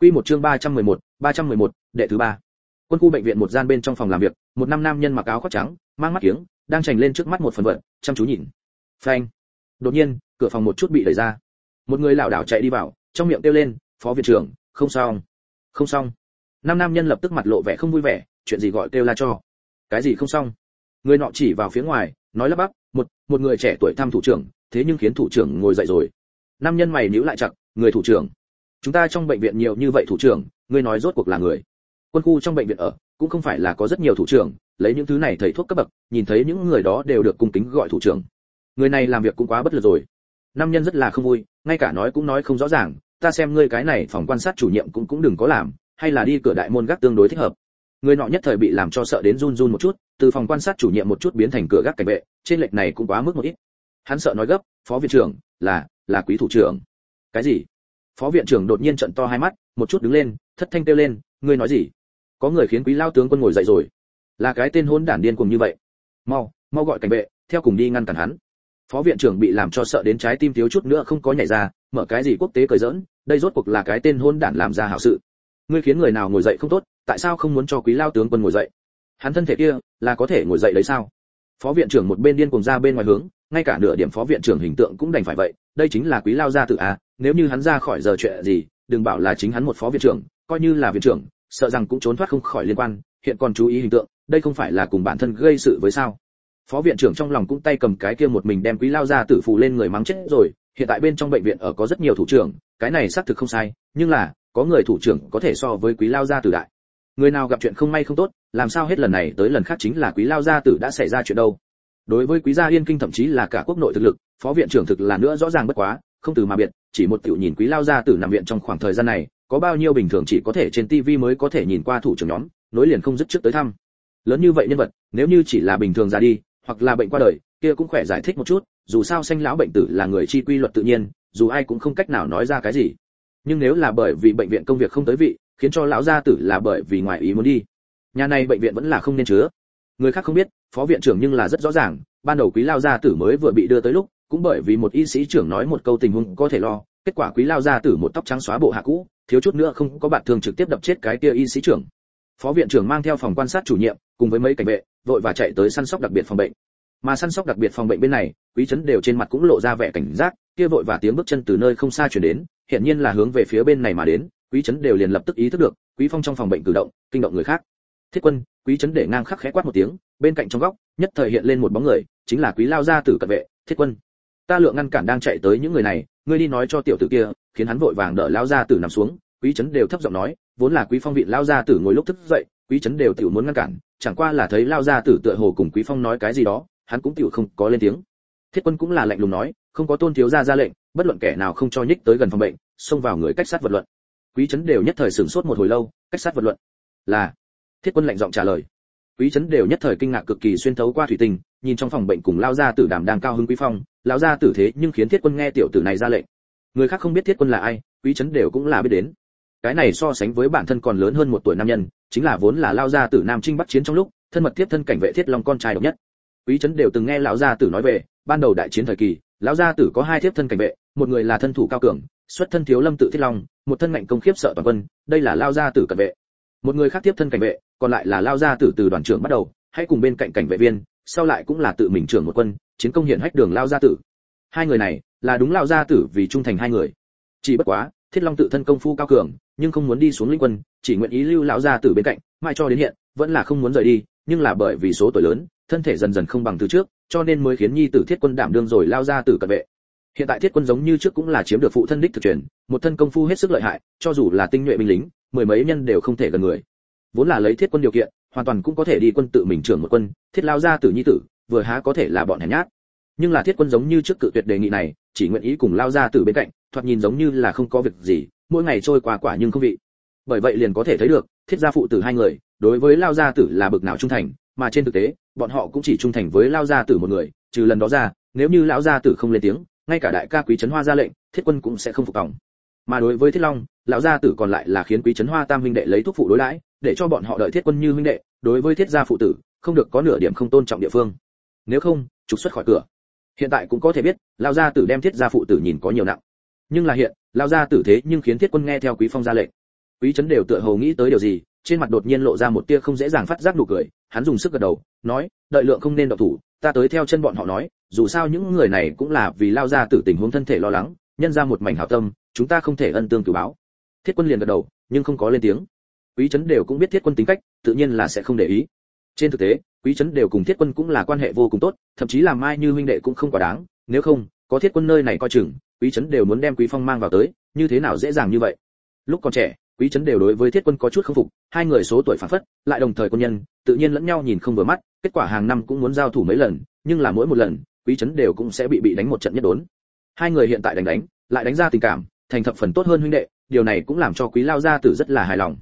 Quy một chương 311, 311, đệ thứ ba. Quân khu bệnh viện một gian bên trong phòng làm việc, một nam nam nhân mặc áo khoác trắng, mang mắt kiếng, đang chành lên trước mắt một phần vật, chăm chú nhìn. Phanh. Đột nhiên, cửa phòng một chút bị đẩy ra. Một người lảo đảo chạy đi vào, trong miệng kêu lên, "Phó viện trưởng, không xong." "Không xong." Nam nam nhân lập tức mặt lộ vẻ không vui vẻ, chuyện gì gọi kêu la cho? "Cái gì không xong?" Người nọ chỉ vào phía ngoài, nói lắp bắp, "Một, một người trẻ tuổi thăm thủ trưởng, thế nhưng khiến thủ trưởng ngồi dậy rồi." Nam nhân mày nhíu lại chặt, "Người thủ trưởng?" Chúng ta trong bệnh viện nhiều như vậy thủ trưởng, ngươi nói rốt cuộc là người. Quân khu trong bệnh viện ở, cũng không phải là có rất nhiều thủ trưởng, lấy những thứ này thầy thuốc cấp bậc, nhìn thấy những người đó đều được cung kính gọi thủ trưởng. Người này làm việc cũng quá bất lực rồi. Nam nhân rất là không vui, ngay cả nói cũng nói không rõ ràng, ta xem ngươi cái này phòng quan sát chủ nhiệm cũng cũng đừng có làm, hay là đi cửa đại môn gác tương đối thích hợp. Người nọ nhất thời bị làm cho sợ đến run run một chút, từ phòng quan sát chủ nhiệm một chút biến thành cửa gác cảnh vệ, trên lệch này cũng quá mức một ít. Hắn sợ nói gấp, phó viện trưởng, là là quý thủ trưởng. Cái gì? Phó viện trưởng đột nhiên trận to hai mắt, một chút đứng lên, thất thanh kêu lên, ngươi nói gì? Có người khiến quý lao tướng quân ngồi dậy rồi. Là cái tên hôn đản điên cùng như vậy. Mau mau gọi cảnh vệ, theo cùng đi ngăn cản hắn. Phó viện trưởng bị làm cho sợ đến trái tim thiếu chút nữa không có nhảy ra, mở cái gì quốc tế cười giỡn, đây rốt cuộc là cái tên hôn đản làm ra hảo sự. Ngươi khiến người nào ngồi dậy không tốt, tại sao không muốn cho quý lao tướng quân ngồi dậy? Hắn thân thể kia, là có thể ngồi dậy đấy sao? Phó viện trưởng một bên điên cùng ra bên ngoài hướng, ngay cả nửa điểm phó viện trưởng hình tượng cũng đành phải vậy, đây chính là quý lao gia tự à nếu như hắn ra khỏi giờ chuyện gì, đừng bảo là chính hắn một phó viện trưởng, coi như là viện trưởng, sợ rằng cũng trốn thoát không khỏi liên quan, hiện còn chú ý hình tượng, đây không phải là cùng bản thân gây sự với sao? Phó viện trưởng trong lòng cũng tay cầm cái kia một mình đem quý lao gia tử phù lên người mắng chết rồi, hiện tại bên trong bệnh viện ở có rất nhiều thủ trưởng, cái này xác thực không sai, nhưng là, có người thủ trưởng có thể so với quý lao gia tử đại. Người nào gặp chuyện không may không tốt, làm sao hết lần này tới lần khác chính là quý lao gia tử đã xảy ra chuyện đâu? Đối với quý gia yên kinh thậm chí là cả quốc nội thực lực, phó viện trưởng thực là nữa rõ ràng bất quá, không từ mà biệt chỉ một tiểu nhìn quý lao gia tử nằm viện trong khoảng thời gian này, có bao nhiêu bình thường chỉ có thể trên tivi mới có thể nhìn qua thủ trưởng nhóm, nối liền không dứt trước tới thăm. Lớn như vậy nhân vật, nếu như chỉ là bình thường ra đi, hoặc là bệnh qua đời, kia cũng khỏe giải thích một chút, dù sao sanh lão bệnh tử là người chi quy luật tự nhiên, dù ai cũng không cách nào nói ra cái gì. Nhưng nếu là bởi vì bệnh viện công việc không tới vị, khiến cho lão gia tử là bởi vì ngoài ý muốn đi. Nhà này bệnh viện vẫn là không nên chứa. Người khác không biết, phó viện trưởng nhưng là rất rõ ràng, ban đầu quý lao gia tử mới vừa bị đưa tới lúc cũng bởi vì một y sĩ trưởng nói một câu tình huống có thể lo, kết quả quý lao gia tử một tóc trắng xóa bộ hạ cũ, thiếu chút nữa không có bạn thường trực tiếp đập chết cái kia y sĩ trưởng. Phó viện trưởng mang theo phòng quan sát chủ nhiệm, cùng với mấy cảnh vệ, vội và chạy tới săn sóc đặc biệt phòng bệnh. Mà săn sóc đặc biệt phòng bệnh bên này, quý chấn đều trên mặt cũng lộ ra vẻ cảnh giác, kia vội và tiếng bước chân từ nơi không xa chuyển đến hiện nhiên là hướng về phía bên này mà đến, quý chấn đều liền lập tức ý thức được, quý phong trong phòng bệnh cử động, kinh động người khác. Thiết quân, quý chấn để ngang khắc khẽ quát một tiếng, bên cạnh trong góc, nhất thời hiện lên một bóng người, chính là quý lao gia tử cận vệ, thiết quân ta lượng ngăn cản đang chạy tới những người này, ngươi đi nói cho tiểu tử kia, khiến hắn vội vàng đỡ lao gia tử nằm xuống. Quý trấn đều thấp giọng nói, vốn là quý phong vị lao gia tử ngồi lúc thức dậy, quý trấn đều tiểu muốn ngăn cản, chẳng qua là thấy lao gia tử tựa hồ cùng quý phong nói cái gì đó, hắn cũng tiểu không có lên tiếng. Thiết quân cũng là lạnh lùng nói, không có tôn thiếu gia ra lệnh, bất luận kẻ nào không cho nhích tới gần phòng bệnh, xông vào người cách sát vật luận. Quý trấn đều nhất thời sửng sốt một hồi lâu, cách sát vật luận. Là, thiết quân lạnh giọng trả lời quý trấn đều nhất thời kinh ngạc cực kỳ xuyên thấu qua thủy tinh, nhìn trong phòng bệnh cùng lao gia tử đàm đang cao hứng quý phong lão gia tử thế nhưng khiến thiết quân nghe tiểu tử này ra lệnh. Người khác không biết thiết quân là ai, quý trấn đều cũng là biết đến. Cái này so sánh với bản thân còn lớn hơn một tuổi nam nhân, chính là vốn là lao gia tử nam trinh bắc chiến trong lúc, thân mật tiếp thân cảnh vệ thiết long con trai độc nhất. Quý trấn đều từng nghe lão gia tử nói về, ban đầu đại chiến thời kỳ, lão gia tử có hai thiếp thân cảnh vệ, một người là thân thủ cao cường, xuất thân thiếu lâm tự thiết long, một thân mạnh công khiếp sợ toàn quân, đây là lao gia tử cận vệ một người khác tiếp thân cảnh vệ, còn lại là lao gia tử từ đoàn trưởng bắt đầu, hãy cùng bên cạnh cảnh vệ viên, sau lại cũng là tự mình trưởng một quân, chiến công hiện hách đường lao gia tử. Hai người này, là đúng lao gia tử vì trung thành hai người. Chỉ bất quá, thiết long tự thân công phu cao cường, nhưng không muốn đi xuống linh quân, chỉ nguyện ý lưu lão gia tử bên cạnh, mãi cho đến hiện, vẫn là không muốn rời đi, nhưng là bởi vì số tuổi lớn, thân thể dần dần không bằng từ trước, cho nên mới khiến nhi tử thiết quân đảm đương rồi lao ra tử cận vệ. Hiện tại thiết quân giống như trước cũng là chiếm được phụ thân đích thực truyền, một thân công phu hết sức lợi hại, cho dù là tinh nhuệ binh lính mười mấy nhân đều không thể gần người. Vốn là lấy thiết quân điều kiện, hoàn toàn cũng có thể đi quân tự mình trưởng một quân, thiết lao ra tử nhi tử, vừa há có thể là bọn hèn nhát. Nhưng là thiết quân giống như trước cự tuyệt đề nghị này, chỉ nguyện ý cùng lao ra tử bên cạnh, thoạt nhìn giống như là không có việc gì, mỗi ngày trôi qua quả nhưng không vị. Bởi vậy liền có thể thấy được, thiết gia phụ tử hai người, đối với lao gia tử là bực nào trung thành, mà trên thực tế, bọn họ cũng chỉ trung thành với lao gia tử một người, trừ lần đó ra, nếu như lão gia tử không lên tiếng, ngay cả đại ca quý trấn hoa ra lệnh, thiết quân cũng sẽ không phục tòng mà đối với thiết long, lão gia tử còn lại là khiến quý trấn hoa tam huynh đệ lấy thuốc phụ đối đãi để cho bọn họ đợi thiết quân như huynh đệ, đối với thiết gia phụ tử, không được có nửa điểm không tôn trọng địa phương. Nếu không, trục xuất khỏi cửa. Hiện tại cũng có thể biết, lão gia tử đem thiết gia phụ tử nhìn có nhiều nặng. Nhưng là hiện, lão gia tử thế nhưng khiến thiết quân nghe theo quý phong ra lệnh. Quý trấn đều tựa hồ nghĩ tới điều gì, trên mặt đột nhiên lộ ra một tia không dễ dàng phát giác nụ cười, hắn dùng sức gật đầu, nói, đợi lượng không nên động thủ, ta tới theo chân bọn họ nói, dù sao những người này cũng là vì lao ra Tử tình huống thân thể lo lắng nhân ra một mảnh hảo tâm, chúng ta không thể ân tương cử báo. Thiết quân liền gật đầu, nhưng không có lên tiếng. Quý trấn đều cũng biết thiết quân tính cách, tự nhiên là sẽ không để ý. Trên thực tế, quý trấn đều cùng thiết quân cũng là quan hệ vô cùng tốt, thậm chí làm mai như huynh đệ cũng không quá đáng, nếu không, có thiết quân nơi này coi chừng, quý trấn đều muốn đem quý phong mang vào tới, như thế nào dễ dàng như vậy? Lúc còn trẻ, quý trấn đều đối với thiết quân có chút không phục, hai người số tuổi phản phất, lại đồng thời quân nhân, tự nhiên lẫn nhau nhìn không vừa mắt, kết quả hàng năm cũng muốn giao thủ mấy lần, nhưng là mỗi một lần, quý trấn đều cũng sẽ bị bị đánh một trận nhất đốn hai người hiện tại đánh đánh, lại đánh ra tình cảm, thành thập phần tốt hơn huynh đệ, điều này cũng làm cho quý lao gia tử rất là hài lòng.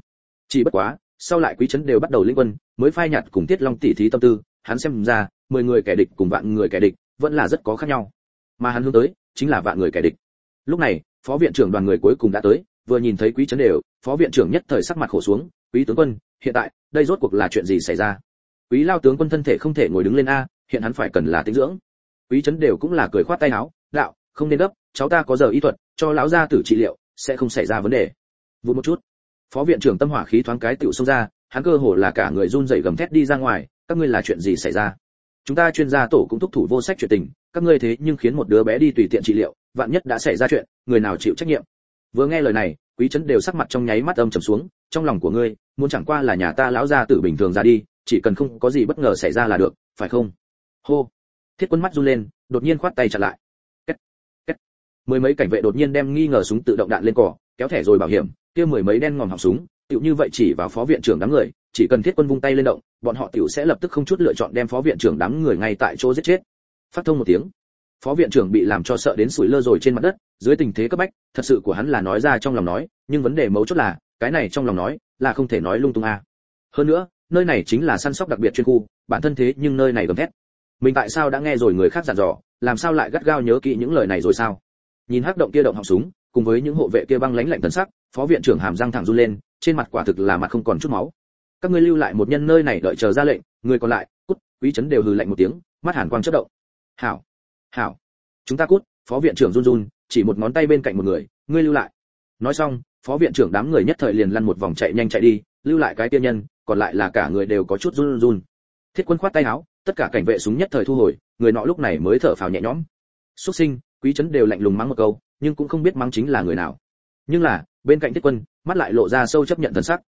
Chỉ bất quá, sau lại quý trấn đều bắt đầu linh quân, mới phai nhạt cùng tiết long tỷ thí tâm tư, hắn xem ra, mười người kẻ địch cùng vạn người kẻ địch vẫn là rất có khác nhau. Mà hắn hướng tới, chính là vạn người kẻ địch. Lúc này, phó viện trưởng đoàn người cuối cùng đã tới, vừa nhìn thấy quý trấn đều, phó viện trưởng nhất thời sắc mặt khổ xuống, quý tướng quân, hiện tại, đây rốt cuộc là chuyện gì xảy ra? Quý lao tướng quân thân thể không thể ngồi đứng lên a, hiện hắn phải cần là tinh dưỡng. Quý trấn đều cũng là cười khoát tay áo, đạo không nên gấp, cháu ta có giờ y thuật, cho lão gia tử trị liệu, sẽ không xảy ra vấn đề. Vụt một chút. Phó viện trưởng tâm hỏa khí thoáng cái tựu xông ra, hắn cơ hồ là cả người run rẩy gầm thét đi ra ngoài, các ngươi là chuyện gì xảy ra? Chúng ta chuyên gia tổ cũng thúc thủ vô sách chuyện tình, các ngươi thế nhưng khiến một đứa bé đi tùy tiện trị liệu, vạn nhất đã xảy ra chuyện, người nào chịu trách nhiệm? Vừa nghe lời này, quý trấn đều sắc mặt trong nháy mắt âm trầm xuống, trong lòng của ngươi, muốn chẳng qua là nhà ta lão gia tử bình thường ra đi, chỉ cần không có gì bất ngờ xảy ra là được, phải không? Hô. Thiết quân mắt run lên, đột nhiên khoát tay chặn lại mười mấy cảnh vệ đột nhiên đem nghi ngờ súng tự động đạn lên cỏ kéo thẻ rồi bảo hiểm, kia mười mấy đen ngòm họng súng tựu như vậy chỉ vào phó viện trưởng đám người, chỉ cần thiết quân vung tay lên động, bọn họ tiểu sẽ lập tức không chút lựa chọn đem phó viện trưởng đám người ngay tại chỗ giết chết. Phát thông một tiếng, phó viện trưởng bị làm cho sợ đến sủi lơ rồi trên mặt đất, dưới tình thế cấp bách, thật sự của hắn là nói ra trong lòng nói, nhưng vấn đề mấu chốt là, cái này trong lòng nói, là không thể nói lung tung a. À. hơn nữa, nơi này chính là săn sóc đặc biệt chuyên khu, bản thân thế nhưng nơi này gầm thét. Mình tại sao đã nghe rồi người khác dặn dò, làm sao lại gắt gao nhớ kỹ những lời này rồi sao? Nhìn hắc động kia động họng súng, cùng với những hộ vệ kia băng lãnh lạnh tân sắc, phó viện trưởng hàm răng thẳng run lên, trên mặt quả thực là mặt không còn chút máu. Các ngươi lưu lại một nhân nơi này đợi chờ ra lệnh, người còn lại, cút, quý chấn đều hừ lạnh một tiếng, mắt hàn quang chớp động. Hảo hảo. Chúng ta cút, phó viện trưởng run run, chỉ một ngón tay bên cạnh một người, ngươi lưu lại. Nói xong, phó viện trưởng đám người nhất thời liền lăn một vòng chạy nhanh chạy đi, lưu lại cái tiên nhân, còn lại là cả người đều có chút run run. Thiết quân khoát tay áo, tất cả cảnh vệ súng nhất thời thu hồi, người nọ lúc này mới thở phào nhẹ nhõm. Xuất sinh quý trấn đều lạnh lùng mắng một câu, nhưng cũng không biết mắng chính là người nào. Nhưng là, bên cạnh thiết quân, mắt lại lộ ra sâu chấp nhận thần sắc.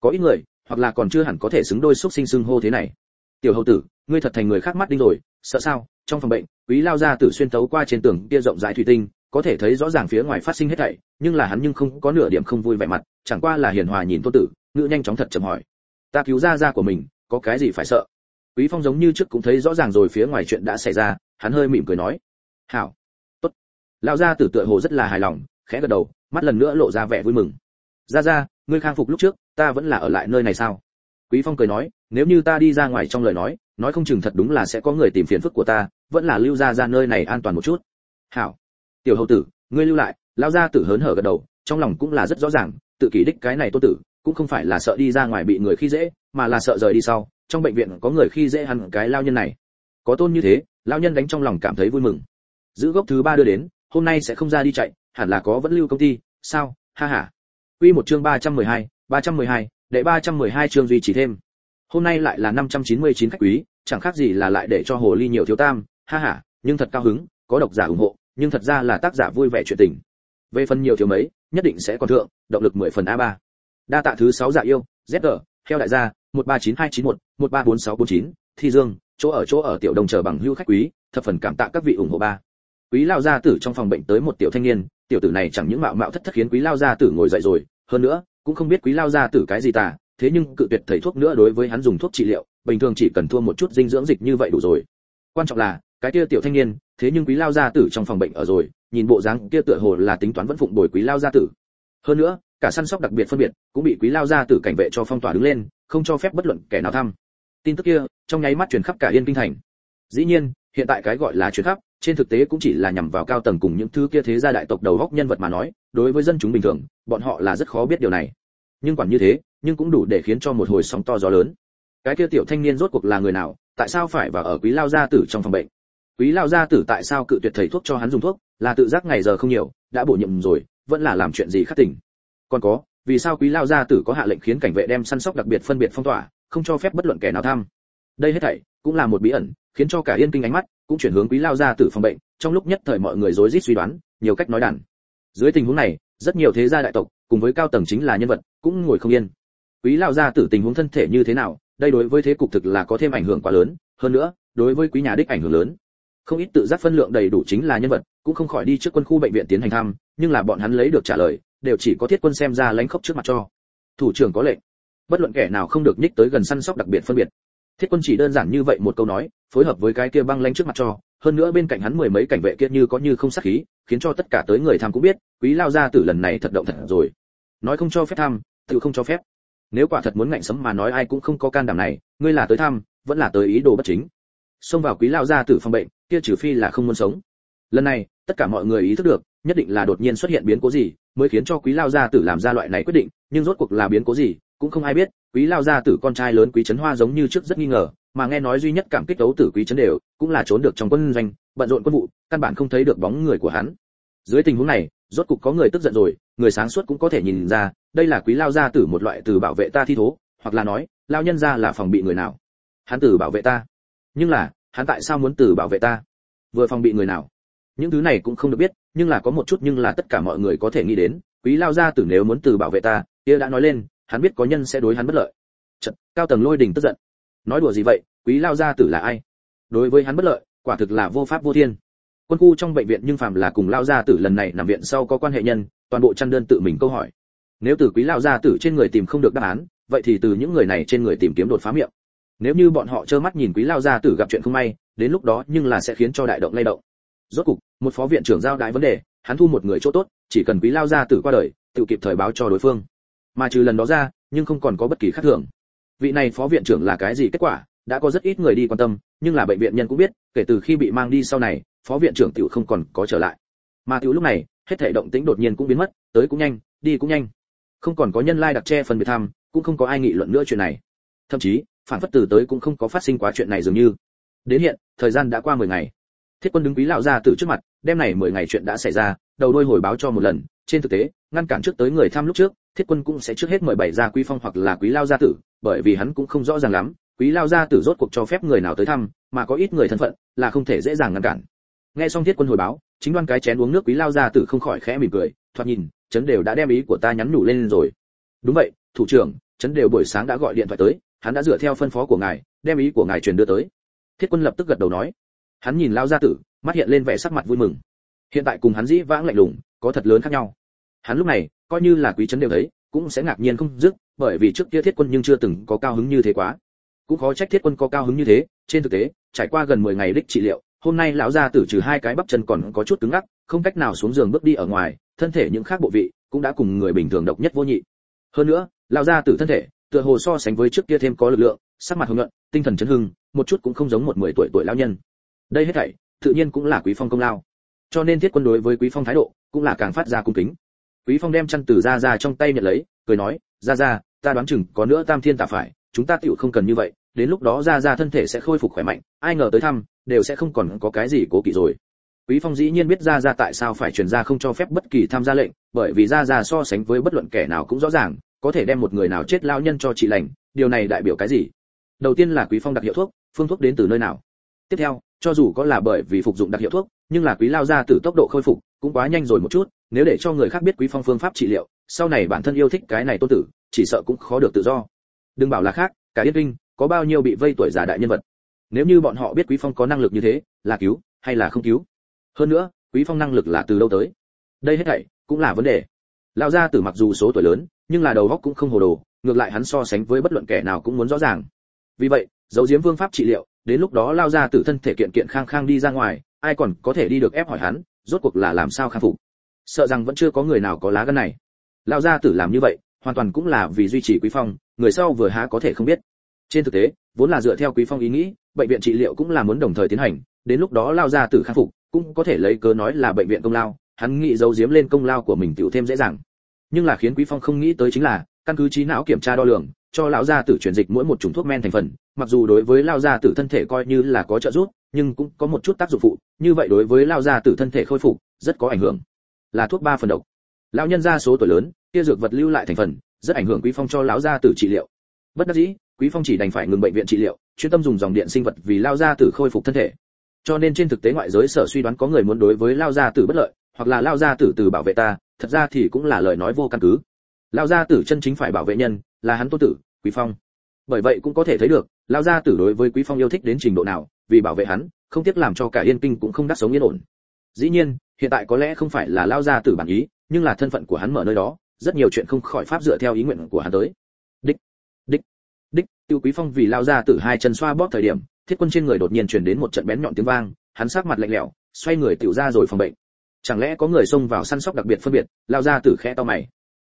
Có ít người, hoặc là còn chưa hẳn có thể xứng đôi xúc sinh xưng hô thế này. Tiểu hầu tử, ngươi thật thành người khác mắt đinh rồi, sợ sao? Trong phòng bệnh, quý lao ra tử xuyên tấu qua trên tường kia rộng rãi thủy tinh, có thể thấy rõ ràng phía ngoài phát sinh hết thảy, nhưng là hắn nhưng không có nửa điểm không vui vẻ mặt, chẳng qua là hiền hòa nhìn tôn tử, ngữ nhanh chóng thật chậm hỏi. Ta cứu ra ra của mình, có cái gì phải sợ? Quý phong giống như trước cũng thấy rõ ràng rồi, phía ngoài chuyện đã xảy ra, hắn hơi mỉm cười nói. Hảo lão gia tử tựa hồ rất là hài lòng, khẽ gật đầu, mắt lần nữa lộ ra vẻ vui mừng. Ra ra ngươi khang phục lúc trước, ta vẫn là ở lại nơi này sao? Quý phong cười nói, nếu như ta đi ra ngoài trong lời nói nói không chừng thật đúng là sẽ có người tìm phiền phức của ta, vẫn là lưu ra ra nơi này an toàn một chút. Hảo. Tiểu hầu tử, ngươi lưu lại, lão gia tử hớn hở gật đầu, trong lòng cũng là rất rõ ràng, tự kỷ đích cái này tôn tử, cũng không phải là sợ đi ra ngoài bị người khi dễ, mà là sợ rời đi sau, trong bệnh viện có người khi dễ hẳn cái lao nhân này. Có tôn như thế, lao nhân đánh trong lòng cảm thấy vui mừng. Giữ gốc thứ ba đưa đến hôm nay sẽ không ra đi chạy hẳn là có vẫn lưu công ty sao? Ha ha. Quy một chương 312, 312, đệ 312 chương duy trì thêm. Hôm nay lại là 599 khách quý chẳng khác gì là lại để cho hồ ly nhiều thiếu tam ha ha nhưng thật cao hứng có độc giả ủng hộ nhưng thật ra là tác giả vui vẻ chuyện tình. Về phần nhiều thiếu mấy nhất định sẽ còn thượng động lực 10 phần a 3 đa tạ thứ 6 giả dạ yêu zg theo đại gia 139291, 134649, thi dương chỗ ở chỗ ở tiểu đồng chờ bằng hưu khách quý thập phần cảm tạ các vị ủng hộ ba quý lao gia tử trong phòng bệnh tới một tiểu thanh niên, tiểu tử này chẳng những mạo mạo thất thất khiến quý lao gia tử ngồi dậy rồi, hơn nữa, cũng không biết quý lao gia tử cái gì tà, thế nhưng cự tuyệt thầy thuốc nữa đối với hắn dùng thuốc trị liệu, bình thường chỉ cần thua một chút dinh dưỡng dịch như vậy đủ rồi. Quan trọng là, cái kia tiểu thanh niên, thế nhưng quý lao gia tử trong phòng bệnh ở rồi, nhìn bộ dáng kia tựa hồ là tính toán vẫn phụng bồi quý lao gia tử. Hơn nữa, cả săn sóc đặc biệt phân biệt, cũng bị quý lao gia tử cảnh vệ cho phong tỏa đứng lên, không cho phép bất luận kẻ nào thăm. Tin tức kia, trong nháy mắt truyền khắp cả yên kinh thành. Dĩ nhiên, hiện tại cái gọi là truyền khắp trên thực tế cũng chỉ là nhằm vào cao tầng cùng những thứ kia thế gia đại tộc đầu góc nhân vật mà nói, đối với dân chúng bình thường, bọn họ là rất khó biết điều này. Nhưng quản như thế, nhưng cũng đủ để khiến cho một hồi sóng to gió lớn. Cái kia tiểu thanh niên rốt cuộc là người nào, tại sao phải vào ở quý lao gia tử trong phòng bệnh? Quý lao gia tử tại sao cự tuyệt thầy thuốc cho hắn dùng thuốc, là tự giác ngày giờ không nhiều, đã bổ nhiệm rồi, vẫn là làm chuyện gì khác tỉnh? Còn có, vì sao quý lao gia tử có hạ lệnh khiến cảnh vệ đem săn sóc đặc biệt phân biệt phong tỏa, không cho phép bất luận kẻ nào tham? Đây hết thảy cũng là một bí ẩn, khiến cho cả yên kinh ánh mắt cũng chuyển hướng quý lao gia tử phòng bệnh, trong lúc nhất thời mọi người rối rít suy đoán, nhiều cách nói đàn. Dưới tình huống này, rất nhiều thế gia đại tộc, cùng với cao tầng chính là nhân vật, cũng ngồi không yên. Quý lao gia tử tình huống thân thể như thế nào, đây đối với thế cục thực là có thêm ảnh hưởng quá lớn, hơn nữa, đối với quý nhà đích ảnh hưởng lớn. Không ít tự giác phân lượng đầy đủ chính là nhân vật, cũng không khỏi đi trước quân khu bệnh viện tiến hành thăm, nhưng là bọn hắn lấy được trả lời, đều chỉ có thiết quân xem ra lãnh khốc trước mặt cho. Thủ trưởng có lệnh. Bất luận kẻ nào không được nhích tới gần săn sóc đặc biệt phân biệt thiết quân chỉ đơn giản như vậy một câu nói phối hợp với cái kia băng lãnh trước mặt cho hơn nữa bên cạnh hắn mười mấy cảnh vệ kia như có như không sát khí khiến cho tất cả tới người tham cũng biết quý lao gia tử lần này thật động thật rồi. Nói không cho phép tham, tự không cho phép. Nếu quả thật muốn ngạnh sấm mà nói ai cũng không có can đảm này ngươi là tới thăm vẫn là tới ý đồ bất chính. Xông vào quý lao gia tử phòng bệnh kia trừ phi là không muốn sống. Lần này tất cả mọi người ý thức được nhất định là đột nhiên xuất hiện biến cố gì mới khiến cho quý lao gia tử làm ra loại này quyết định nhưng rốt cuộc là biến cố gì cũng không ai biết, quý lao gia tử con trai lớn quý trấn hoa giống như trước rất nghi ngờ, mà nghe nói duy nhất cảm kích đấu tử quý trấn đều, cũng là trốn được trong quân doanh, bận rộn quân vụ, căn bản không thấy được bóng người của hắn. Dưới tình huống này, rốt cục có người tức giận rồi, người sáng suốt cũng có thể nhìn ra, đây là quý lao gia tử một loại từ bảo vệ ta thi thố, hoặc là nói, lao nhân gia là phòng bị người nào. Hắn tử bảo vệ ta. Nhưng là, hắn tại sao muốn tử bảo vệ ta? Vừa phòng bị người nào? Những thứ này cũng không được biết, nhưng là có một chút nhưng là tất cả mọi người có thể nghĩ đến, quý lao gia tử nếu muốn từ bảo vệ ta, kia đã nói lên hắn biết có nhân sẽ đối hắn bất lợi. Chật, cao tầng lôi đình tức giận. Nói đùa gì vậy quý lao gia tử là ai? Đối với hắn bất lợi quả thực là vô pháp vô thiên. Quân khu trong bệnh viện nhưng phàm là cùng lao gia tử lần này nằm viện sau có quan hệ nhân toàn bộ chăn đơn tự mình câu hỏi. Nếu từ quý lao gia tử trên người tìm không được đáp án vậy thì từ những người này trên người tìm kiếm đột phá miệng. Nếu như bọn họ trơ mắt nhìn quý lao gia tử gặp chuyện không may đến lúc đó nhưng là sẽ khiến cho đại động lay động. Rốt cục một phó viện trưởng giao đại vấn đề hắn thu một người chỗ tốt chỉ cần quý lao gia tử qua đời tự kịp thời báo cho đối phương mà trừ lần đó ra, nhưng không còn có bất kỳ khác thường. Vị này phó viện trưởng là cái gì kết quả, đã có rất ít người đi quan tâm, nhưng là bệnh viện nhân cũng biết, kể từ khi bị mang đi sau này, phó viện trưởng tiểu không còn có trở lại. Mà tiểu lúc này, hết thể động tĩnh đột nhiên cũng biến mất, tới cũng nhanh, đi cũng nhanh. Không còn có nhân lai đặc che phần biệt thăm, cũng không có ai nghị luận nữa chuyện này. Thậm chí, phản phất từ tới cũng không có phát sinh quá chuyện này dường như. Đến hiện, thời gian đã qua 10 ngày. Thiết quân đứng quý lão ra từ trước mặt, đêm này 10 ngày chuyện đã xảy ra, đầu đôi hồi báo cho một lần, trên thực tế, ngăn cản trước tới người thăm lúc trước thiết quân cũng sẽ trước hết mời bảy gia quý phong hoặc là quý lao gia tử, bởi vì hắn cũng không rõ ràng lắm, quý lao gia tử rốt cuộc cho phép người nào tới thăm, mà có ít người thân phận, là không thể dễ dàng ngăn cản. Nghe xong thiết quân hồi báo, chính đoan cái chén uống nước quý lao gia tử không khỏi khẽ mỉm cười, thoạt nhìn, chấn đều đã đem ý của ta nhắn nhủ lên rồi. Đúng vậy, thủ trưởng, chấn đều buổi sáng đã gọi điện thoại tới, hắn đã dựa theo phân phó của ngài, đem ý của ngài truyền đưa tới. Thiết quân lập tức gật đầu nói. Hắn nhìn lao gia tử, mắt hiện lên vẻ sắc mặt vui mừng. Hiện tại cùng hắn dĩ vãng lạnh lùng, có thật lớn khác nhau hắn lúc này, coi như là quý trấn đều thấy, cũng sẽ ngạc nhiên không dứt, bởi vì trước kia thiết quân nhưng chưa từng có cao hứng như thế quá. Cũng khó trách thiết quân có cao hứng như thế, trên thực tế, trải qua gần 10 ngày đích trị liệu, hôm nay lão gia tử trừ hai cái bắp chân còn có chút cứng ngắc, không cách nào xuống giường bước đi ở ngoài, thân thể những khác bộ vị cũng đã cùng người bình thường độc nhất vô nhị. Hơn nữa, lão gia tử thân thể, tựa hồ so sánh với trước kia thêm có lực lượng, sắc mặt hồng nhuận, tinh thần chấn hưng, một chút cũng không giống một mười tuổi tuổi lão nhân. Đây hết thảy, tự nhiên cũng là quý phong công lao. Cho nên thiết quân đối với quý phong thái độ cũng là càng phát ra cung kính quý phong đem chăn từ ra ra trong tay nhận lấy, cười nói ra ra ta đoán chừng có nữa tam thiên tạ phải, chúng ta tiểu không cần như vậy, đến lúc đó ra ra thân thể sẽ khôi phục khỏe mạnh, ai ngờ tới thăm, đều sẽ không còn có cái gì cố kỵ rồi. Quý phong dĩ nhiên biết ra ra tại sao phải truyền ra không cho phép bất kỳ tham gia lệnh, bởi vì ra ra so sánh với bất luận kẻ nào cũng rõ ràng, có thể đem một người nào chết lao nhân cho trị lành, điều này đại biểu cái gì? Đầu tiên là quý phong đặc hiệu thuốc, phương thuốc đến từ nơi nào? Tiếp theo cho dù có là bởi vì phục dụng đặc hiệu thuốc, nhưng là quý lao ra từ tốc độ khôi phục cũng quá nhanh rồi một chút, nếu để cho người khác biết quý phong phương pháp trị liệu, sau này bản thân yêu thích cái này tôn tử, chỉ sợ cũng khó được tự do. Đừng bảo là khác, cả Yết kinh, có bao nhiêu bị vây tuổi già đại nhân vật? Nếu như bọn họ biết quý phong có năng lực như thế, là cứu hay là không cứu? Hơn nữa, quý phong năng lực là từ đâu tới? Đây hết thảy cũng là vấn đề. Lão gia tử mặc dù số tuổi lớn, nhưng là đầu óc cũng không hồ đồ, ngược lại hắn so sánh với bất luận kẻ nào cũng muốn rõ ràng. Vì vậy dấu diếm phương pháp trị liệu, đến lúc đó lao ra tử thân thể kiện kiện khang khang đi ra ngoài, ai còn có thể đi được ép hỏi hắn, rốt cuộc là làm sao khang phục? Sợ rằng vẫn chưa có người nào có lá gan này. Lao gia tử làm như vậy, hoàn toàn cũng là vì duy trì quý phong, người sau vừa há có thể không biết. Trên thực tế, vốn là dựa theo quý phong ý nghĩ, bệnh viện trị liệu cũng là muốn đồng thời tiến hành, đến lúc đó lao gia tử khang phục, cũng có thể lấy cớ nói là bệnh viện công lao, hắn nghĩ giấu giếm lên công lao của mình tiểu thêm dễ dàng. Nhưng là khiến quý phong không nghĩ tới chính là, căn cứ trí não kiểm tra đo lường cho lão gia tử chuyển dịch mỗi một chủng thuốc men thành phần, mặc dù đối với lão gia tử thân thể coi như là có trợ giúp, nhưng cũng có một chút tác dụng phụ, như vậy đối với lão gia tử thân thể khôi phục, rất có ảnh hưởng. Là thuốc ba phần độc. Lão nhân gia số tuổi lớn, kia dược vật lưu lại thành phần, rất ảnh hưởng quý phong cho lão gia tử trị liệu. Bất đắc dĩ, quý phong chỉ đành phải ngừng bệnh viện trị liệu, chuyên tâm dùng dòng điện sinh vật vì lão gia tử khôi phục thân thể. Cho nên trên thực tế ngoại giới sở suy đoán có người muốn đối với lão gia tử bất lợi, hoặc là lão gia tử từ bảo vệ ta, thật ra thì cũng là lời nói vô căn cứ. Lão gia tử chân chính phải bảo vệ nhân là hắn tôn tử, quý phong. Bởi vậy cũng có thể thấy được lao gia tử đối với quý phong yêu thích đến trình độ nào, vì bảo vệ hắn, không tiếc làm cho cả yên kinh cũng không đắc sống yên ổn. Dĩ nhiên, hiện tại có lẽ không phải là lao gia tử bản ý, nhưng là thân phận của hắn mở nơi đó, rất nhiều chuyện không khỏi pháp dựa theo ý nguyện của hắn tới. Đích đích đích, tiêu quý phong vì lao gia tử hai chân xoa bóp thời điểm, thiết quân trên người đột nhiên truyền đến một trận bén nhọn tiếng vang, hắn sắc mặt lạnh lẽo, xoay người tiểu ra rồi phòng bệnh. Chẳng lẽ có người xông vào săn sóc đặc biệt phân biệt lao gia tử khẽ to mày.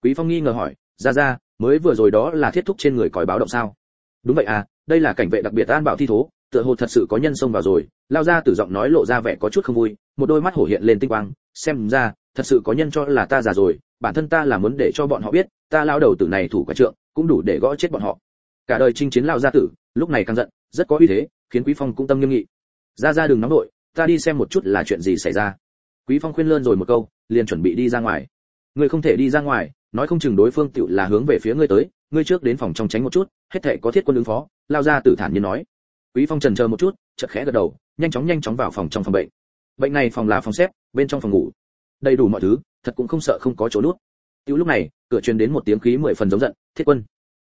Quý phong nghi ngờ hỏi ra ra mới vừa rồi đó là thiết thúc trên người còi báo động sao? Đúng vậy à đây là cảnh vệ đặc biệt an bảo thi thố, tựa hồ thật sự có nhân xông vào rồi. Lao ra tử giọng nói lộ ra vẻ có chút không vui, một đôi mắt hổ hiện lên tinh quang. Xem ra, thật sự có nhân cho là ta già rồi, bản thân ta là muốn để cho bọn họ biết, ta lao đầu tử này thủ quả trượng, cũng đủ để gõ chết bọn họ. Cả đời chinh chiến lao gia tử, lúc này càng giận, rất có uy thế, khiến quý phong cũng tâm nghiêm nghị. Ra ra đừng nóng nội ta đi xem một chút là chuyện gì xảy ra. Quý phong khuyên lơn rồi một câu, liền chuẩn bị đi ra ngoài. Người không thể đi ra ngoài nói không chừng đối phương tựu là hướng về phía ngươi tới, ngươi trước đến phòng trong tránh một chút, hết thảy có thiết quân ứng phó, lao ra tử thản nhiên nói. Quý phong trần chờ một chút, chợt khẽ gật đầu, nhanh chóng nhanh chóng vào phòng trong phòng bệnh. Bệnh này phòng là phòng xếp, bên trong phòng ngủ. Đầy đủ mọi thứ, thật cũng không sợ không có chỗ nuốt. tiểu lúc này, cửa truyền đến một tiếng khí mười phần giống giận, thiết quân,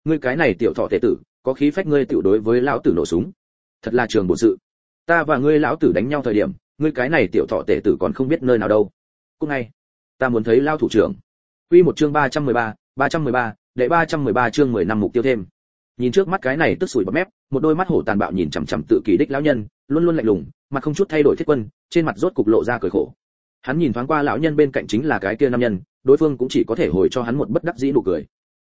ngươi cái này tiểu thọ tệ tử, có khí phách ngươi tiểu đối với lão tử nổ súng. Thật là trường bổn sự. Ta và ngươi lão tử đánh nhau thời điểm, ngươi cái này tiểu thọ tể tử còn không biết nơi nào đâu. Cũng ngay, ta muốn thấy lao thủ trưởng quy một chương 313, 313, đệ 313 chương 10 năm mục tiêu thêm. Nhìn trước mắt cái này tức sủi bọt mép một đôi mắt hổ tàn bạo nhìn chằm chằm tự kỳ đích lão nhân luôn luôn lạnh lùng mặt không chút thay đổi thiết quân trên mặt rốt cục lộ ra cười khổ. Hắn nhìn thoáng qua lão nhân bên cạnh chính là cái kia nam nhân đối phương cũng chỉ có thể hồi cho hắn một bất đắc dĩ nụ cười.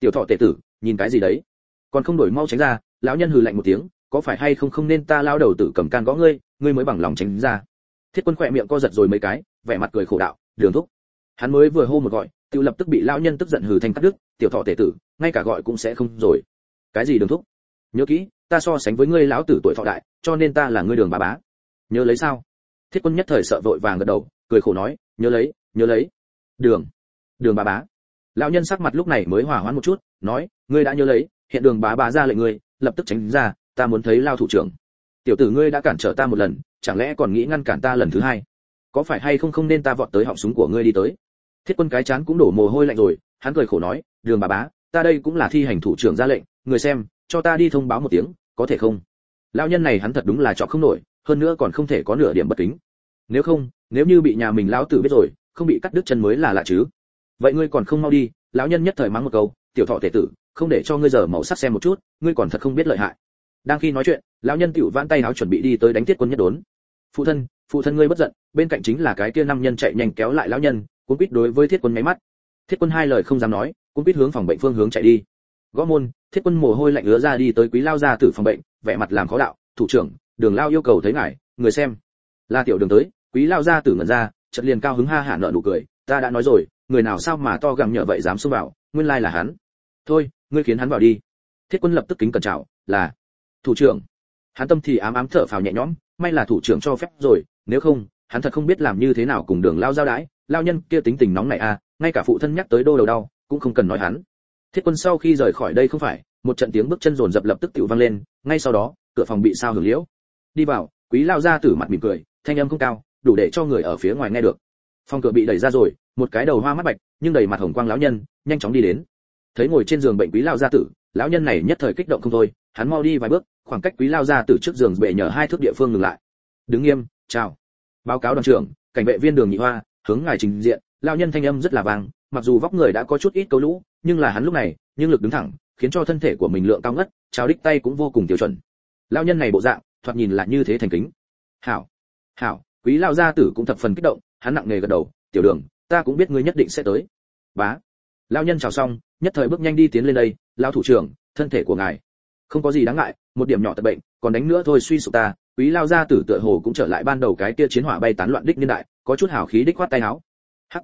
Tiểu thọ tệ tử nhìn cái gì đấy? Còn không đổi mau tránh ra lão nhân hừ lạnh một tiếng có phải hay không không nên ta lao đầu tử cầm can gõ ngươi ngươi mới bằng lòng tránh ra. Thiết quân khỏe miệng co giật rồi mấy cái vẻ mặt cười khổ đạo đường thúc. Hắn mới vừa hô một gọi tự lập tức bị lão nhân tức giận hừ thành cắt đứt, tiểu thọ tể tử, ngay cả gọi cũng sẽ không rồi. Cái gì đường thúc? Nhớ kỹ, ta so sánh với ngươi lão tử tuổi thọ đại, cho nên ta là ngươi đường bà bá. Nhớ lấy sao? Thiết quân nhất thời sợ vội vàng gật đầu, cười khổ nói, nhớ lấy nhớ lấy. Đường đường bà bá. Lão nhân sắc mặt lúc này mới hòa hoãn một chút, nói, ngươi đã nhớ lấy, hiện đường bá bá ra lệnh ngươi, lập tức tránh ra, ta muốn thấy lao thủ trưởng. Tiểu tử ngươi đã cản trở ta một lần, chẳng lẽ còn nghĩ ngăn cản ta lần thứ hai? Có phải hay không không nên ta vọt tới họng súng của ngươi đi tới? Thiết quân cái chán cũng đổ mồ hôi lạnh rồi, hắn cười khổ nói, đường bà bá, ta đây cũng là thi hành thủ trưởng ra lệnh, người xem, cho ta đi thông báo một tiếng, có thể không? Lão nhân này hắn thật đúng là chọn không nổi, hơn nữa còn không thể có nửa điểm bất kính. Nếu không, nếu như bị nhà mình lão tử biết rồi, không bị cắt đứt chân mới là lạ chứ. Vậy ngươi còn không mau đi, lão nhân nhất thời mắng một câu, tiểu thọ tể tử, không để cho ngươi giờ màu sắc xem một chút, ngươi còn thật không biết lợi hại. Đang khi nói chuyện, lão nhân tiểu vãn tay áo chuẩn bị đi tới đánh thiết quân nhất đốn. Phụ thân phụ thân ngươi bất giận, bên cạnh chính là cái kia năm nhân chạy nhanh kéo lại lão nhân cuốn quýt đối với thiết quân nháy mắt. Thiết quân hai lời không dám nói, cuốn quýt hướng phòng bệnh phương hướng chạy đi. Gõ môn, thiết quân mồ hôi lạnh ứa ra đi tới quý lao gia tử phòng bệnh, vẻ mặt làm khó đạo, thủ trưởng, đường lao yêu cầu thấy ngài, người xem. La tiểu đường tới, quý lao gia tử ngẩn ra, chợt liền cao hứng ha hả nợ nụ cười, ta đã nói rồi, người nào sao mà to gầm nhở vậy dám xông vào, nguyên lai là hắn. Thôi, ngươi khiến hắn vào đi. Thiết quân lập tức kính cẩn chào, là, thủ trưởng. Hắn tâm thì ám ám thở phào nhẹ nhõm, may là thủ trưởng cho phép rồi, nếu không, hắn thật không biết làm như thế nào cùng đường lao giao đái lao nhân kia tính tình nóng này à ngay cả phụ thân nhắc tới đô đầu đau, cũng không cần nói hắn. Thiết quân sau khi rời khỏi đây không phải, một trận tiếng bước chân rồn rập lập tức tự vang lên, ngay sau đó, cửa phòng bị sao hưởng liễu. Đi vào, quý lao ra tử mặt mỉm cười, thanh âm không cao, đủ để cho người ở phía ngoài nghe được. Phòng cửa bị đẩy ra rồi, một cái đầu hoa mắt bạch, nhưng đầy mặt hồng quang lão nhân, nhanh chóng đi đến. Thấy ngồi trên giường bệnh quý lao gia tử, lão nhân này nhất thời kích động không thôi, hắn mau đi vài bước, khoảng cách quý lao gia tử trước giường bệ nhờ hai thước địa phương ngừng lại. Đứng nghiêm, chào. Báo cáo đoàn trưởng, cảnh vệ viên đường nhị hoa hướng ngài trình diện, lão nhân thanh âm rất là vang, mặc dù vóc người đã có chút ít cấu lũ, nhưng là hắn lúc này, nhưng lực đứng thẳng, khiến cho thân thể của mình lượng cao ngất chào đích tay cũng vô cùng tiêu chuẩn. Lão nhân này bộ dạng, thoạt nhìn là như thế thành kính. Hảo hảo, quý lao gia tử cũng thập phần kích động, hắn nặng nề gật đầu, tiểu đường, ta cũng biết ngươi nhất định sẽ tới. Bá. Lão nhân chào xong, nhất thời bước nhanh đi tiến lên đây, lão thủ trưởng, thân thể của ngài không có gì đáng ngại, một điểm nhỏ tật bệnh, còn đánh nữa thôi suy sụp ta. Quý lao gia tử tựa hồ cũng trở lại ban đầu cái kia chiến hỏa bay tán loạn đích niên đại có chút hào khí đích khoát tay áo. Hắc,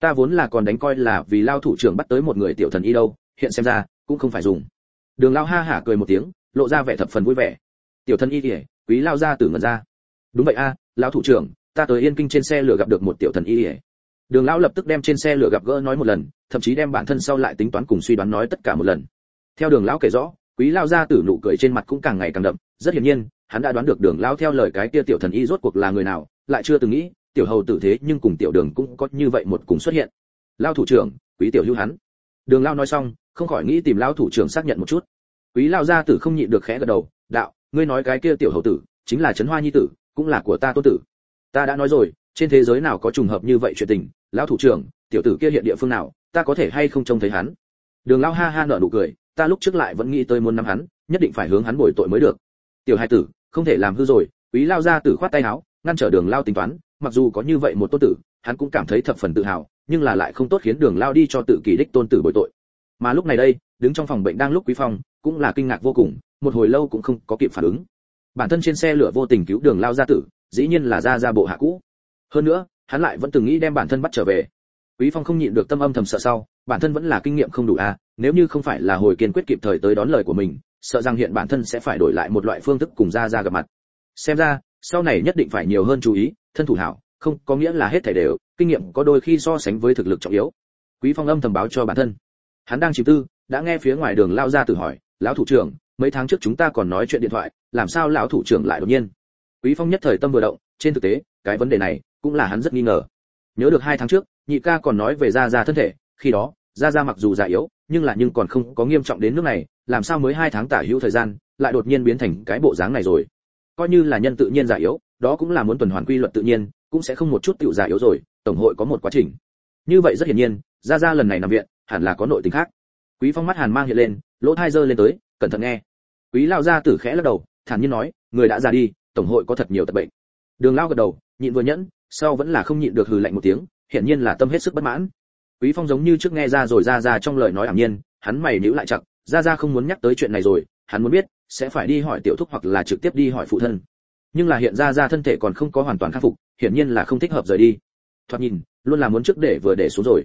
ta vốn là còn đánh coi là vì lao thủ trưởng bắt tới một người tiểu thần y đâu, hiện xem ra, cũng không phải dùng. Đường lao ha hả cười một tiếng, lộ ra vẻ thập phần vui vẻ. Tiểu thần y ỉa quý lao gia tử ngẩn ra. Đúng vậy a lão thủ trưởng, ta tới yên kinh trên xe lửa gặp được một tiểu thần y ỉa đường lão lập tức đem trên xe lửa gặp gỡ nói một lần, thậm chí đem bản thân sau lại tính toán cùng suy đoán nói tất cả một lần. Theo đường lão kể rõ, quý lao gia tử nụ cười trên mặt cũng càng ngày càng đậm, rất hiển nhiên, hắn đã đoán được đường lão theo lời cái kia tiểu thần y rốt cuộc là người nào, lại chưa từng nghĩ tiểu hầu tử thế nhưng cùng tiểu đường cũng có như vậy một cùng xuất hiện. Lao thủ trưởng, quý tiểu hữu hắn. Đường lao nói xong, không khỏi nghĩ tìm lao thủ trưởng xác nhận một chút. Quý lao gia tử không nhịn được khẽ gật đầu, đạo, ngươi nói cái kia tiểu hầu tử, chính là trấn hoa nhi tử, cũng là của ta tô tử. Ta đã nói rồi, trên thế giới nào có trùng hợp như vậy chuyện tình lão thủ trưởng, tiểu tử kia hiện địa phương nào, ta có thể hay không trông thấy hắn? Đường lao ha ha nở nụ cười, ta lúc trước lại vẫn nghĩ tới muốn nắm hắn, nhất định phải hướng hắn bồi tội mới được. Tiểu hai tử, không thể làm hư rồi. Quý lao gia tử khoát tay áo, ngăn trở đường lao tính toán mặc dù có như vậy một tôn tử hắn cũng cảm thấy thập phần tự hào nhưng là lại không tốt khiến đường lao đi cho tự kỷ đích tôn tử bồi tội. Mà lúc này đây đứng trong phòng bệnh đang lúc quý phong cũng là kinh ngạc vô cùng một hồi lâu cũng không có kịp phản ứng. Bản thân trên xe lửa vô tình cứu đường lao gia tử dĩ nhiên là ra ra bộ hạ cũ. Hơn nữa hắn lại vẫn từng nghĩ đem bản thân bắt trở về. Quý phong không nhịn được tâm âm thầm sợ sau bản thân vẫn là kinh nghiệm không đủ a à, nếu như không phải là hồi kiên quyết kịp thời tới đón lời của mình sợ rằng hiện bản thân sẽ phải đổi lại một loại phương thức cùng ra ra gặp mặt. Xem ra sau này nhất định phải nhiều hơn chú ý thân thủ hảo, không có nghĩa là hết thảy đều, kinh nghiệm có đôi khi so sánh với thực lực trọng yếu. Quý phong âm thầm báo cho bản thân. Hắn đang chìm tư, đã nghe phía ngoài đường lao ra tự hỏi, lão thủ trưởng, mấy tháng trước chúng ta còn nói chuyện điện thoại, làm sao lão thủ trưởng lại đột nhiên? Quý phong nhất thời tâm vừa động, trên thực tế, cái vấn đề này cũng là hắn rất nghi ngờ. Nhớ được hai tháng trước, nhị ca còn nói về gia gia thân thể, khi đó, gia gia mặc dù già yếu, nhưng là nhưng còn không có nghiêm trọng đến nước này, làm sao mới hai tháng tả hữu thời gian, lại đột nhiên biến thành cái bộ dáng này rồi? Coi như là nhân tự nhiên già yếu đó cũng là muốn tuần hoàn quy luật tự nhiên, cũng sẽ không một chút tiểu giả yếu rồi, tổng hội có một quá trình. Như vậy rất hiển nhiên, gia gia lần này nằm viện, hẳn là có nội tình khác. Quý phong mắt hàn mang hiện lên, lỗ thai giơ lên tới, cẩn thận nghe. Quý lao gia tử khẽ lắc đầu, thản nhiên nói, người đã già đi, tổng hội có thật nhiều tật bệnh. Đường lao gật đầu, nhịn vừa nhẫn, sau vẫn là không nhịn được hừ lạnh một tiếng, hiển nhiên là tâm hết sức bất mãn. Quý phong giống như trước nghe ra rồi ra ra trong lời nói ảm nhiên, hắn mày nhíu lại chặt ra ra không muốn nhắc tới chuyện này rồi, hắn muốn biết, sẽ phải đi hỏi tiểu thúc hoặc là trực tiếp đi hỏi phụ thân nhưng là hiện ra ra thân thể còn không có hoàn toàn khắc phục, hiển nhiên là không thích hợp rời đi. Thoạt nhìn, luôn là muốn trước để vừa để xuống rồi.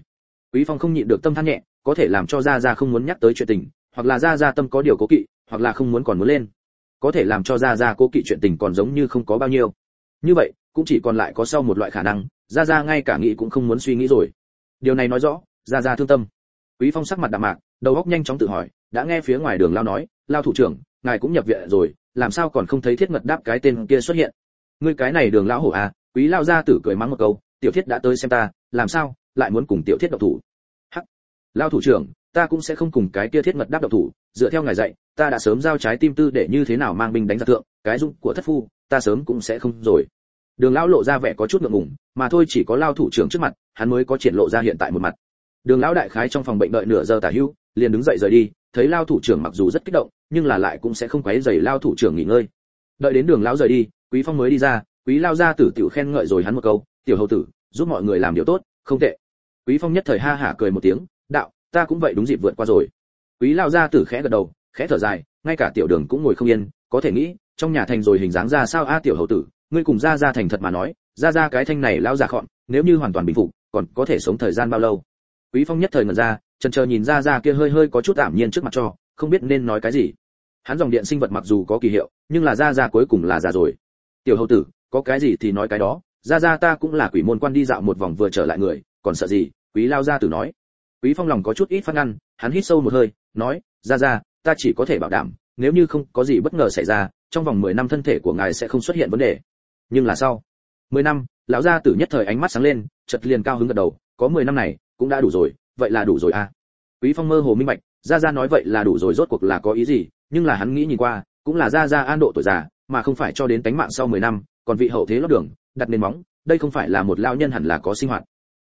Quý phong không nhịn được tâm than nhẹ, có thể làm cho ra ra không muốn nhắc tới chuyện tình, hoặc là ra ra tâm có điều cố kỵ, hoặc là không muốn còn muốn lên. Có thể làm cho ra ra cố kỵ chuyện tình còn giống như không có bao nhiêu. Như vậy, cũng chỉ còn lại có sau một loại khả năng ra ra ngay cả nghĩ cũng không muốn suy nghĩ rồi. Điều này nói rõ ra ra thương tâm. Quý phong sắc mặt đạm mạc, đầu óc nhanh chóng tự hỏi, đã nghe phía ngoài đường lao nói, lao thủ trưởng, ngài cũng nhập viện rồi làm sao còn không thấy thiết mật đáp cái tên kia xuất hiện? Ngươi cái này đường lão hổ à quý lao gia tử cười mắng một câu, tiểu thiết đã tới xem ta, làm sao, lại muốn cùng tiểu thiết độc thủ? Hắc lao thủ trưởng, ta cũng sẽ không cùng cái kia thiết mật đáp độc thủ, dựa theo ngài dạy, ta đã sớm giao trái tim tư để như thế nào mang binh đánh giặc thượng, cái dung của thất phu, ta sớm cũng sẽ không rồi. Đường lão lộ ra vẻ có chút ngượng ngùng, mà thôi chỉ có lao thủ trưởng trước mặt, hắn mới có triển lộ ra hiện tại một mặt. Đường lão đại khái trong phòng bệnh đợi nửa giờ tả hữu liền đứng dậy rời đi thấy lao thủ trưởng mặc dù rất kích động, nhưng là lại cũng sẽ không quấy rầy lao thủ trưởng nghỉ ngơi. Đợi đến đường lão rời đi, quý phong mới đi ra, quý lao gia tử tiểu khen ngợi rồi hắn một câu, tiểu hầu tử, giúp mọi người làm điều tốt, không tệ. Quý phong nhất thời ha hả cười một tiếng, đạo, ta cũng vậy đúng dịp vượt qua rồi. Quý lao gia tử khẽ gật đầu, khẽ thở dài, ngay cả tiểu đường cũng ngồi không yên, có thể nghĩ, trong nhà thành rồi hình dáng ra sao a tiểu hầu tử, ngươi cùng ra ra thành thật mà nói ra ra cái thanh này lao ra khọn, nếu như hoàn toàn bình phục, còn có thể sống thời gian bao lâu? Quý phong nhất thời ngẩn ra chần chờ nhìn ra ra kia hơi hơi có chút ảm nhiên trước mặt cho, không biết nên nói cái gì. Hắn dòng điện sinh vật mặc dù có kỳ hiệu, nhưng là ra ra cuối cùng là già rồi. Tiểu hầu tử, có cái gì thì nói cái đó, ra ra ta cũng là quỷ môn quan đi dạo một vòng vừa trở lại người, còn sợ gì, quý lao gia tử nói. Quý phong lòng có chút ít phát ngăn, hắn hít sâu một hơi, nói, ra ra, ta chỉ có thể bảo đảm, nếu như không có gì bất ngờ xảy ra, trong vòng 10 năm thân thể của ngài sẽ không xuất hiện vấn đề. Nhưng là sau 10 năm, lão gia tử nhất thời ánh mắt sáng lên, chợt liền cao hứng gật đầu, có 10 năm này, cũng đã đủ rồi vậy là đủ rồi à? Quý phong mơ hồ minh bạch, gia gia nói vậy là đủ rồi, rốt cuộc là có ý gì? Nhưng là hắn nghĩ nhìn qua, cũng là gia gia an độ tuổi già, mà không phải cho đến tánh mạng sau 10 năm, còn vị hậu thế lót đường, đặt nền móng, đây không phải là một lão nhân hẳn là có sinh hoạt.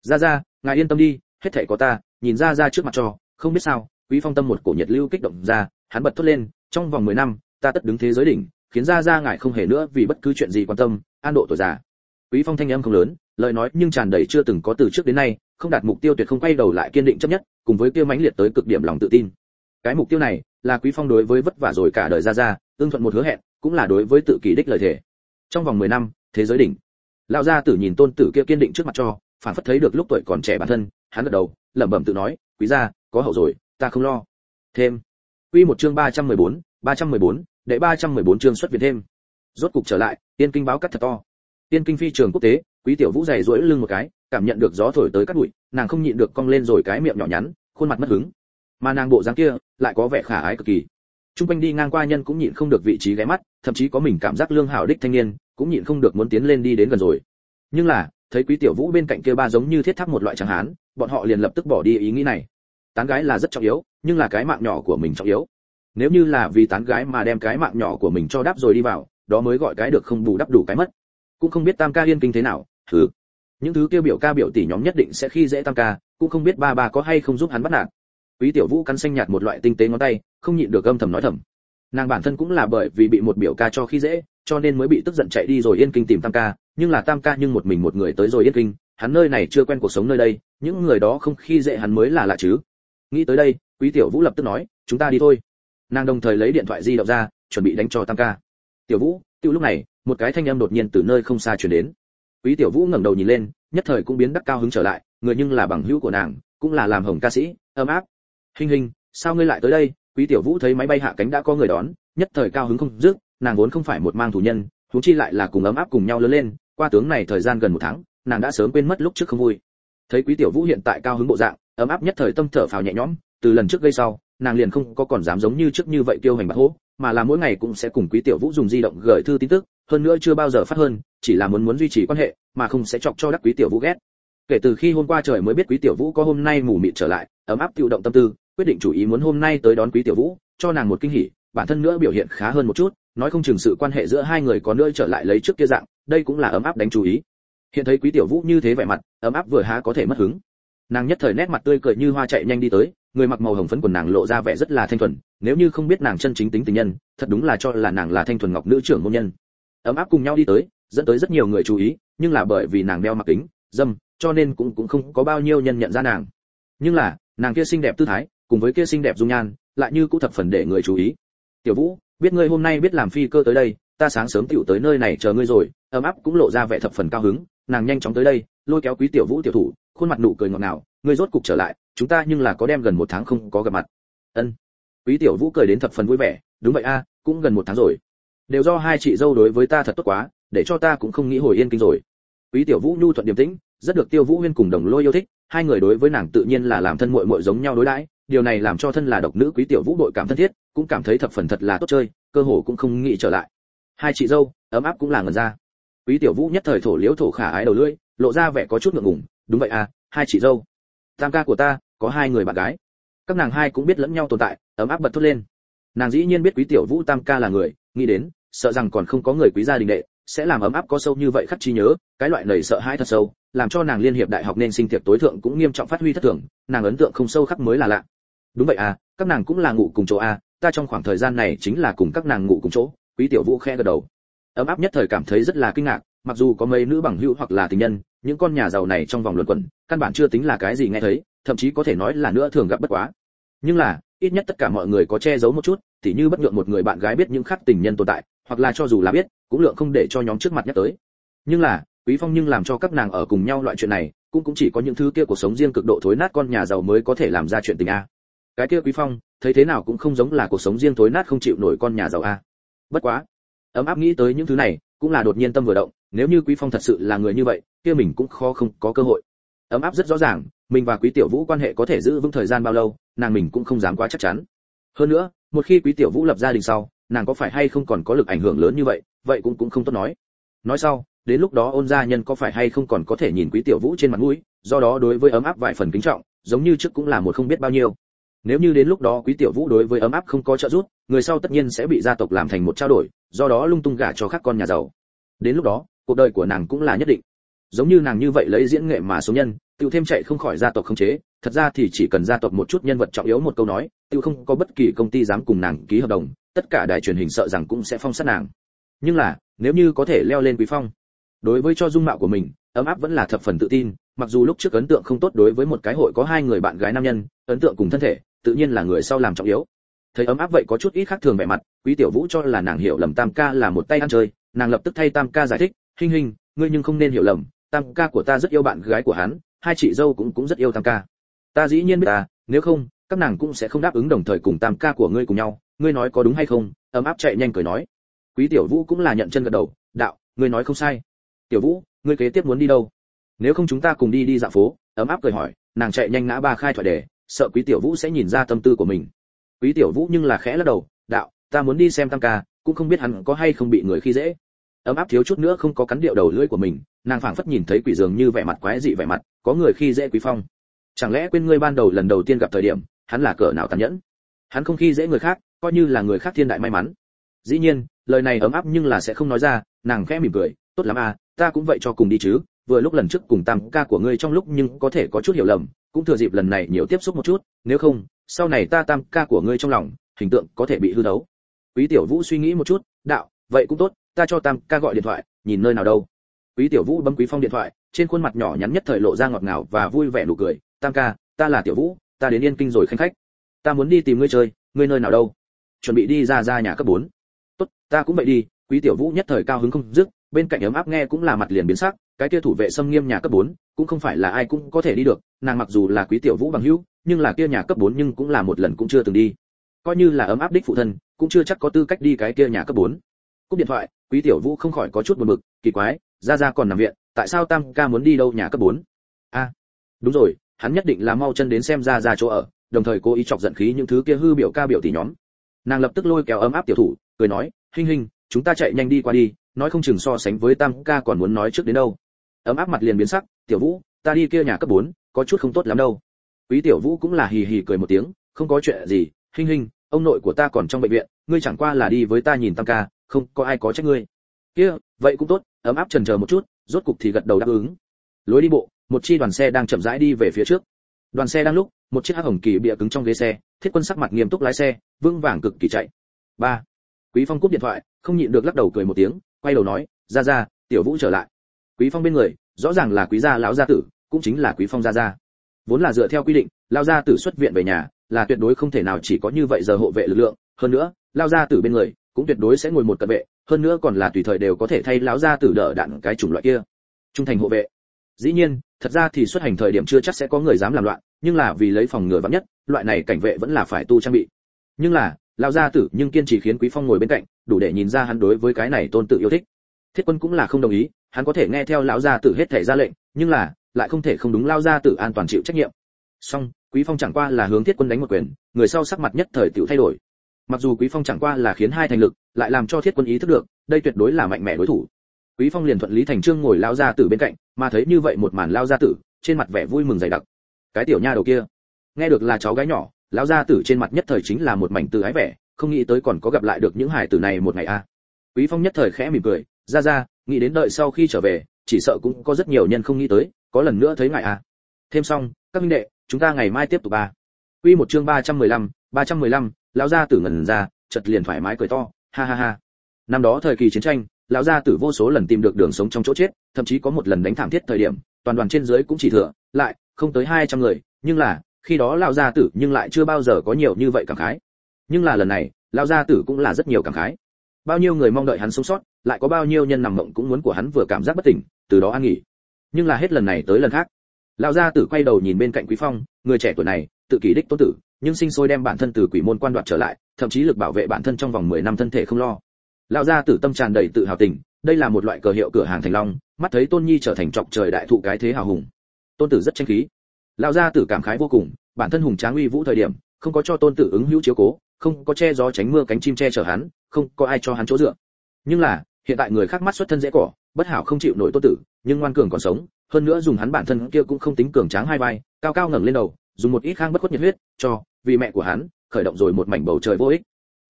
Gia gia, ngài yên tâm đi, hết thảy có ta, nhìn gia gia trước mặt cho, không biết sao, quý phong tâm một cổ nhiệt lưu kích động ra, hắn bật thốt lên, trong vòng 10 năm, ta tất đứng thế giới đỉnh, khiến gia gia ngài không hề nữa vì bất cứ chuyện gì quan tâm, an độ tuổi già. Quý phong thanh âm không lớn lời nói nhưng tràn đầy chưa từng có từ trước đến nay không đạt mục tiêu tuyệt không quay đầu lại kiên định chấp nhất cùng với kia mãnh liệt tới cực điểm lòng tự tin. Cái mục tiêu này là quý phong đối với vất vả rồi cả đời ra ra tương thuận một hứa hẹn cũng là đối với tự kỷ đích lời thể trong vòng 10 năm thế giới đỉnh. Lão gia tử nhìn tôn tử kia kiên định trước mặt cho phản phất thấy được lúc tuổi còn trẻ bản thân hắn gật đầu lẩm bẩm tự nói quý gia có hậu rồi ta không lo. Thêm. Quy một chương 314, 314, đệ 314 chương xuất viện thêm. Rốt cục trở lại tiên kinh báo cắt thật to. Tiên kinh phi trường quốc tế quý tiểu vũ dày duỗi lưng một cái, cảm nhận được gió thổi tới cát bụi, nàng không nhịn được cong lên rồi cái miệng nhỏ nhắn, khuôn mặt mất hứng. Mà nàng bộ dáng kia, lại có vẻ khả ái cực kỳ. Trung quanh đi ngang qua nhân cũng nhịn không được vị trí ghé mắt, thậm chí có mình cảm giác lương hảo đích thanh niên, cũng nhịn không được muốn tiến lên đi đến gần rồi. Nhưng là, thấy quý tiểu vũ bên cạnh kia ba giống như thiết tháp một loại chẳng hán, bọn họ liền lập tức bỏ đi ý nghĩ này. Tán gái là rất trọng yếu, nhưng là cái mạng nhỏ của mình trọng yếu. Nếu như là vì tán gái mà đem cái mạng nhỏ của mình cho đáp rồi đi vào, đó mới gọi cái được không bù đắp đủ cái mất cũng không biết tam ca yên kinh thế nào thứ những thứ kêu biểu ca biểu tỷ nhóm nhất định sẽ khi dễ tam ca, cũng không biết ba ba có hay không giúp hắn bắt nạt. Quý tiểu vũ cắn xanh nhạt một loại tinh tế ngón tay, không nhịn được âm thầm nói thầm. Nàng bản thân cũng là bởi vì bị một biểu ca cho khi dễ, cho nên mới bị tức giận chạy đi rồi yên kinh tìm tam ca, nhưng là tam ca nhưng một mình một người tới rồi yên kinh, hắn nơi này chưa quen cuộc sống nơi đây, những người đó không khi dễ hắn mới là lạ chứ. Nghĩ tới đây, quý tiểu vũ lập tức nói, chúng ta đi thôi. Nàng đồng thời lấy điện thoại di động ra, chuẩn bị đánh cho tam ca. Tiểu vũ tiêu lúc này một cái thanh âm đột nhiên từ nơi không xa truyền đến. Quý tiểu vũ ngẩng đầu nhìn lên, nhất thời cũng biến đắc cao hứng trở lại, người nhưng là bằng hữu của nàng, cũng là làm hồng ca sĩ, ấm áp. Hình hình, sao ngươi lại tới đây? Quý tiểu vũ thấy máy bay hạ cánh đã có người đón, nhất thời cao hứng không dứt, nàng vốn không phải một mang thủ nhân, huống chi lại là cùng ấm áp cùng nhau lớn lên, qua tướng này thời gian gần một tháng, nàng đã sớm quên mất lúc trước không vui. Thấy quý tiểu vũ hiện tại cao hứng bộ dạng, ấm áp nhất thời tâm thở phào nhẹ nhõm, từ lần trước gây sau, nàng liền không có còn dám giống như trước như vậy tiêu hành bạc hố, mà là mỗi ngày cũng sẽ cùng quý tiểu vũ dùng di động gửi thư tin tức hơn nữa chưa bao giờ phát hơn, chỉ là muốn muốn duy trì quan hệ, mà không sẽ chọc cho đắc quý tiểu vũ ghét. Kể từ khi hôm qua trời mới biết quý tiểu vũ có hôm nay mù mịt trở lại, ấm áp tiêu động tâm tư, quyết định chủ ý muốn hôm nay tới đón quý tiểu vũ, cho nàng một kinh hỉ, bản thân nữa biểu hiện khá hơn một chút, nói không chừng sự quan hệ giữa hai người có nữa trở lại lấy trước kia dạng, đây cũng là ấm áp đánh chú ý. Hiện thấy quý tiểu vũ như thế vẻ mặt, ấm áp vừa há có thể mất hứng. Nàng nhất thời nét mặt tươi cười như hoa chạy nhanh đi tới, người mặc màu hồng phấn quần nàng lộ ra vẻ rất là thanh thuần, nếu như không biết nàng chân chính tính tình nhân, thật đúng là cho là nàng là thanh thuần ngọc nữ trưởng môn nhân ấm áp cùng nhau đi tới, dẫn tới rất nhiều người chú ý, nhưng là bởi vì nàng đeo mặc kính, dâm, cho nên cũng cũng không có bao nhiêu nhân nhận ra nàng. Nhưng là, nàng kia xinh đẹp tư thái, cùng với kia xinh đẹp dung nhan, lại như cũng thập phần để người chú ý. Tiểu vũ, biết ngươi hôm nay biết làm phi cơ tới đây, ta sáng sớm tiểu tới nơi này chờ ngươi rồi. Ấm áp cũng lộ ra vẻ thập phần cao hứng, nàng nhanh chóng tới đây, lôi kéo quý tiểu vũ tiểu thủ, khuôn mặt nụ cười ngọt ngào, ngươi rốt cục trở lại, chúng ta nhưng là có đem gần một tháng không có gặp mặt. Ân. Quý tiểu vũ cười đến thập phần vui vẻ, đúng vậy a, cũng gần một tháng rồi đều do hai chị dâu đối với ta thật tốt quá, để cho ta cũng không nghĩ hồi yên kinh rồi. Quý tiểu vũ nhu thuận điềm tĩnh, rất được tiêu vũ huyên cùng đồng lôi yêu thích, hai người đối với nàng tự nhiên là làm thân muội muội giống nhau đối đãi, điều này làm cho thân là độc nữ quý tiểu vũ đội cảm thân thiết, cũng cảm thấy thập phần thật là tốt chơi, cơ hồ cũng không nghĩ trở lại. Hai chị dâu, ấm áp cũng là ngần ra. Quý tiểu vũ nhất thời thổ liếu thổ khả ái đầu lưỡi, lộ ra vẻ có chút ngượng ngùng, đúng vậy à hai chị dâu. Tam ca của ta, có hai người bạn gái. Các nàng hai cũng biết lẫn nhau tồn tại, ấm áp bật thốt lên. Nàng dĩ nhiên biết quý tiểu vũ tam ca là người, nghĩ đến sợ rằng còn không có người quý gia đình đệ, sẽ làm ấm áp có sâu như vậy khắc chi nhớ, cái loại nầy sợ hãi thật sâu, làm cho nàng liên hiệp đại học nên sinh tiệc tối thượng cũng nghiêm trọng phát huy thất thường, nàng ấn tượng không sâu khắc mới là lạ. Đúng vậy à các nàng cũng là ngủ cùng chỗ à ta trong khoảng thời gian này chính là cùng các nàng ngủ cùng chỗ, quý tiểu vũ khẽ gật đầu. Ấm áp nhất thời cảm thấy rất là kinh ngạc, mặc dù có mấy nữ bằng hữu hoặc là tình nhân, những con nhà giàu này trong vòng luận quẩn, căn bản chưa tính là cái gì nghe thấy, thậm chí có thể nói là nữa thường gặp bất quá. Nhưng là, ít nhất tất cả mọi người có che giấu một chút thì như bất nhượng một người bạn gái biết những khắc tình nhân tồn tại hoặc là cho dù là biết, cũng lượng không để cho nhóm trước mặt nhắc tới. Nhưng là, quý phong nhưng làm cho các nàng ở cùng nhau loại chuyện này, cũng cũng chỉ có những thứ kia cuộc sống riêng cực độ thối nát con nhà giàu mới có thể làm ra chuyện tình a. Cái kia quý phong, thấy thế nào cũng không giống là cuộc sống riêng thối nát không chịu nổi con nhà giàu a. Bất quá, ấm áp nghĩ tới những thứ này, cũng là đột nhiên tâm vừa động, nếu như quý phong thật sự là người như vậy, kia mình cũng khó không có cơ hội. Ấm áp rất rõ ràng, mình và quý tiểu vũ quan hệ có thể giữ vững thời gian bao lâu, nàng mình cũng không dám quá chắc chắn. Hơn nữa, một khi quý tiểu vũ lập gia đình sau nàng có phải hay không còn có lực ảnh hưởng lớn như vậy vậy cũng cũng không tốt nói. Nói sau, đến lúc đó ôn gia nhân có phải hay không còn có thể nhìn quý tiểu vũ trên mặt mũi, do đó đối với ấm áp vài phần kính trọng, giống như trước cũng là một không biết bao nhiêu. Nếu như đến lúc đó quý tiểu vũ đối với ấm áp không có trợ giúp, người sau tất nhiên sẽ bị gia tộc làm thành một trao đổi, do đó lung tung gả cho các con nhà giàu. Đến lúc đó, cuộc đời của nàng cũng là nhất định. Giống như nàng như vậy lấy diễn nghệ mà số nhân tiêu thêm chạy không khỏi gia tộc không chế, thật ra thì chỉ cần gia tộc một chút nhân vật trọng yếu một câu nói tiêu không có bất kỳ công ty dám cùng nàng ký hợp đồng tất cả đài truyền hình sợ rằng cũng sẽ phong sát nàng. Nhưng là, nếu như có thể leo lên quý phong, đối với cho dung mạo của mình, ấm áp vẫn là thập phần tự tin, mặc dù lúc trước ấn tượng không tốt đối với một cái hội có hai người bạn gái nam nhân, ấn tượng cùng thân thể, tự nhiên là người sau làm trọng yếu. Thấy ấm áp vậy có chút ít khác thường vẻ mặt, quý tiểu vũ cho là nàng hiểu lầm tam ca là một tay ăn chơi, nàng lập tức thay tam ca giải thích hình hình ngươi nhưng không nên hiểu lầm, tam ca của ta rất yêu bạn gái của hắn, hai chị dâu cũng cũng rất yêu tam ca. Ta dĩ nhiên biết ta, nếu không, các nàng cũng sẽ không đáp ứng đồng thời cùng tam ca của ngươi cùng nhau ngươi nói có đúng hay không? Ấm áp chạy nhanh cười nói. Quý tiểu vũ cũng là nhận chân gật đầu, đạo, ngươi nói không sai. Tiểu vũ, ngươi kế tiếp muốn đi đâu? Nếu không chúng ta cùng đi đi dạo phố. Ấm áp cười hỏi, nàng chạy nhanh ngã ba khai thoại đề sợ quý tiểu vũ sẽ nhìn ra tâm tư của mình. Quý tiểu vũ nhưng là khẽ lắc đầu, đạo, ta muốn đi xem tam ca, cũng không biết hắn có hay không bị người khi dễ. Ấm áp thiếu chút nữa không có cắn điệu đầu lưỡi của mình, nàng phảng phất nhìn thấy quỷ dường như vẻ mặt quái dị vẻ mặt, có người khi dễ quý phong. Chẳng lẽ quên ngươi ban đầu lần đầu tiên gặp thời điểm, hắn là cỡ nào tàn nhẫn? Hắn không khi dễ người khác coi như là người khác thiên đại may mắn. Dĩ nhiên, lời này ấm áp nhưng là sẽ không nói ra, nàng khẽ mỉm cười, tốt lắm à ta cũng vậy cho cùng đi chứ, vừa lúc lần trước cùng tam ca của ngươi trong lúc nhưng có thể có chút hiểu lầm, cũng thừa dịp lần này nhiều tiếp xúc một chút, nếu không, sau này ta tam ca của ngươi trong lòng, hình tượng có thể bị hư đấu. Quý tiểu vũ suy nghĩ một chút, đạo, vậy cũng tốt, ta cho tam ca gọi điện thoại, nhìn nơi nào đâu. Quý tiểu vũ bấm quý phong điện thoại, trên khuôn mặt nhỏ nhắn nhất thời lộ ra ngọt ngào và vui vẻ nụ cười, tam ca, ta là tiểu vũ, ta đến yên kinh rồi khanh khách. Ta muốn đi tìm ngươi chơi, ngươi nơi nào đâu? Chuẩn bị đi ra ra nhà cấp 4. tốt ta cũng vậy đi quý tiểu vũ nhất thời cao hứng không dứt bên cạnh ấm áp nghe cũng là mặt liền biến sắc cái kia thủ vệ xâm nghiêm nhà cấp 4, cũng không phải là ai cũng có thể đi được nàng mặc dù là quý tiểu vũ bằng hữu nhưng là kia nhà cấp 4 nhưng cũng là một lần cũng chưa từng đi coi như là ấm áp đích phụ thân cũng chưa chắc có tư cách đi cái kia nhà cấp 4. cúp điện thoại quý tiểu vũ không khỏi có chút buồn bực kỳ quái ra ra còn nằm viện tại sao tam ca muốn đi đâu nhà cấp 4? a đúng rồi hắn nhất định là mau chân đến xem ra ra chỗ ở đồng thời cố ý chọc giận khí những thứ kia hư biểu ca biểu tỷ nhóm nàng lập tức lôi kéo ấm áp tiểu thủ cười nói hinh hinh chúng ta chạy nhanh đi qua đi nói không chừng so sánh với tam ca còn muốn nói trước đến đâu. Ấm áp mặt liền biến sắc tiểu vũ ta đi kia nhà cấp 4, có chút không tốt lắm đâu. Quý tiểu vũ cũng là hì hì cười một tiếng không có chuyện gì hinh hinh ông nội của ta còn trong bệnh viện ngươi chẳng qua là đi với ta nhìn tam ca không có ai có trách ngươi. Kia vậy cũng tốt. Ấm áp chần chờ một chút rốt cục thì gật đầu đáp ứng. Lối đi bộ một chi đoàn xe đang chậm rãi đi về phía trước. Đoàn xe đang lúc một chiếc hắc hồng kỳ bịa cứng trong ghế xe, thiết quân sắc mặt nghiêm túc lái xe, vững vàng cực kỳ chạy. Ba, quý phong cúp điện thoại, không nhịn được lắc đầu cười một tiếng, quay đầu nói ra ra tiểu vũ trở lại. Quý phong bên người, rõ ràng là quý gia lão gia tử, cũng chính là quý phong gia gia. Vốn là dựa theo quy định lao gia tử xuất viện về nhà, là tuyệt đối không thể nào chỉ có như vậy giờ hộ vệ lực lượng. Hơn nữa lao gia tử bên người, cũng tuyệt đối sẽ ngồi một cận vệ, hơn nữa còn là tùy thời đều có thể thay lão gia tử đỡ đạn cái chủng loại kia. Trung thành hộ vệ. Dĩ nhiên, thật ra thì xuất hành thời điểm chưa chắc sẽ có người dám làm loạn nhưng là vì lấy phòng ngừa vắng nhất, loại này cảnh vệ vẫn là phải tu trang bị. Nhưng là, lão gia tử nhưng kiên trì khiến quý phong ngồi bên cạnh, đủ để nhìn ra hắn đối với cái này tôn tự yêu thích. Thiết quân cũng là không đồng ý, hắn có thể nghe theo lão gia tử hết thể ra lệnh, nhưng là, lại không thể không đúng lao gia tử an toàn chịu trách nhiệm. Song, quý phong chẳng qua là hướng thiết quân đánh một quyền, người sau sắc mặt nhất thời tiểu thay đổi. Mặc dù quý phong chẳng qua là khiến hai thành lực, lại làm cho thiết quân ý thức được, đây tuyệt đối là mạnh mẽ đối thủ. Quý phong liền thuận lý thành trương ngồi lao gia tử bên cạnh, mà thấy như vậy một màn lao gia tử, trên mặt vẻ vui mừng dày đặc cái tiểu nha đầu kia. Nghe được là cháu gái nhỏ lão gia tử trên mặt nhất thời chính là một mảnh từ ái vẻ không nghĩ tới còn có gặp lại được những hài tử này một ngày a à. quý phong nhất thời khẽ mỉm cười ra ra nghĩ đến đợi sau khi trở về chỉ sợ cũng có rất nhiều nhân không nghĩ tới có lần nữa thấy ngại à. Thêm xong các minh đệ chúng ta ngày mai tiếp tục ba quy một chương 315, 315, lão gia tử ngẩn ra chợt liền thoải mái cười to ha ha ha. Năm đó thời kỳ chiến tranh lão gia tử vô số lần tìm được đường sống trong chỗ chết thậm chí có một lần đánh thảm thiết thời điểm toàn đoàn trên dưới cũng chỉ thừa, lại, không tới 200 người, nhưng là, khi đó lão gia tử nhưng lại chưa bao giờ có nhiều như vậy cảm khái. Nhưng là lần này, lão gia tử cũng là rất nhiều cảm khái. Bao nhiêu người mong đợi hắn sống sót, lại có bao nhiêu nhân nằm mộng cũng muốn của hắn vừa cảm giác bất tỉnh, từ đó an nghỉ. Nhưng là hết lần này tới lần khác, lão gia tử quay đầu nhìn bên cạnh quý phong, người trẻ tuổi này, tự kỷ đích tôn tử, nhưng sinh sôi đem bản thân từ quỷ môn quan đoạt trở lại, thậm chí lực bảo vệ bản thân trong vòng 10 năm thân thể không lo. Lão gia tử tâm tràn đầy tự hào tình, đây là một loại cờ hiệu cửa hàng thành long mắt thấy tôn nhi trở thành trọng trời đại thụ cái thế hào hùng. Tôn tử rất tranh khí. Lão gia tử cảm khái vô cùng, bản thân hùng tráng uy vũ thời điểm, không có cho tôn tử ứng hữu chiếu cố, không có che gió tránh mưa cánh chim che chở hắn, không có ai cho hắn chỗ dựa. Nhưng là, hiện tại người khác mắt xuất thân dễ cỏ, bất hảo không chịu nổi tôn tử, nhưng ngoan cường còn sống, hơn nữa dùng hắn bản thân kia cũng không tính cường tráng hai vai, cao cao ngẩng lên đầu, dùng một ít khang bất khuất nhiệt huyết, cho, vì mẹ của hắn, khởi động rồi một mảnh bầu trời vô ích.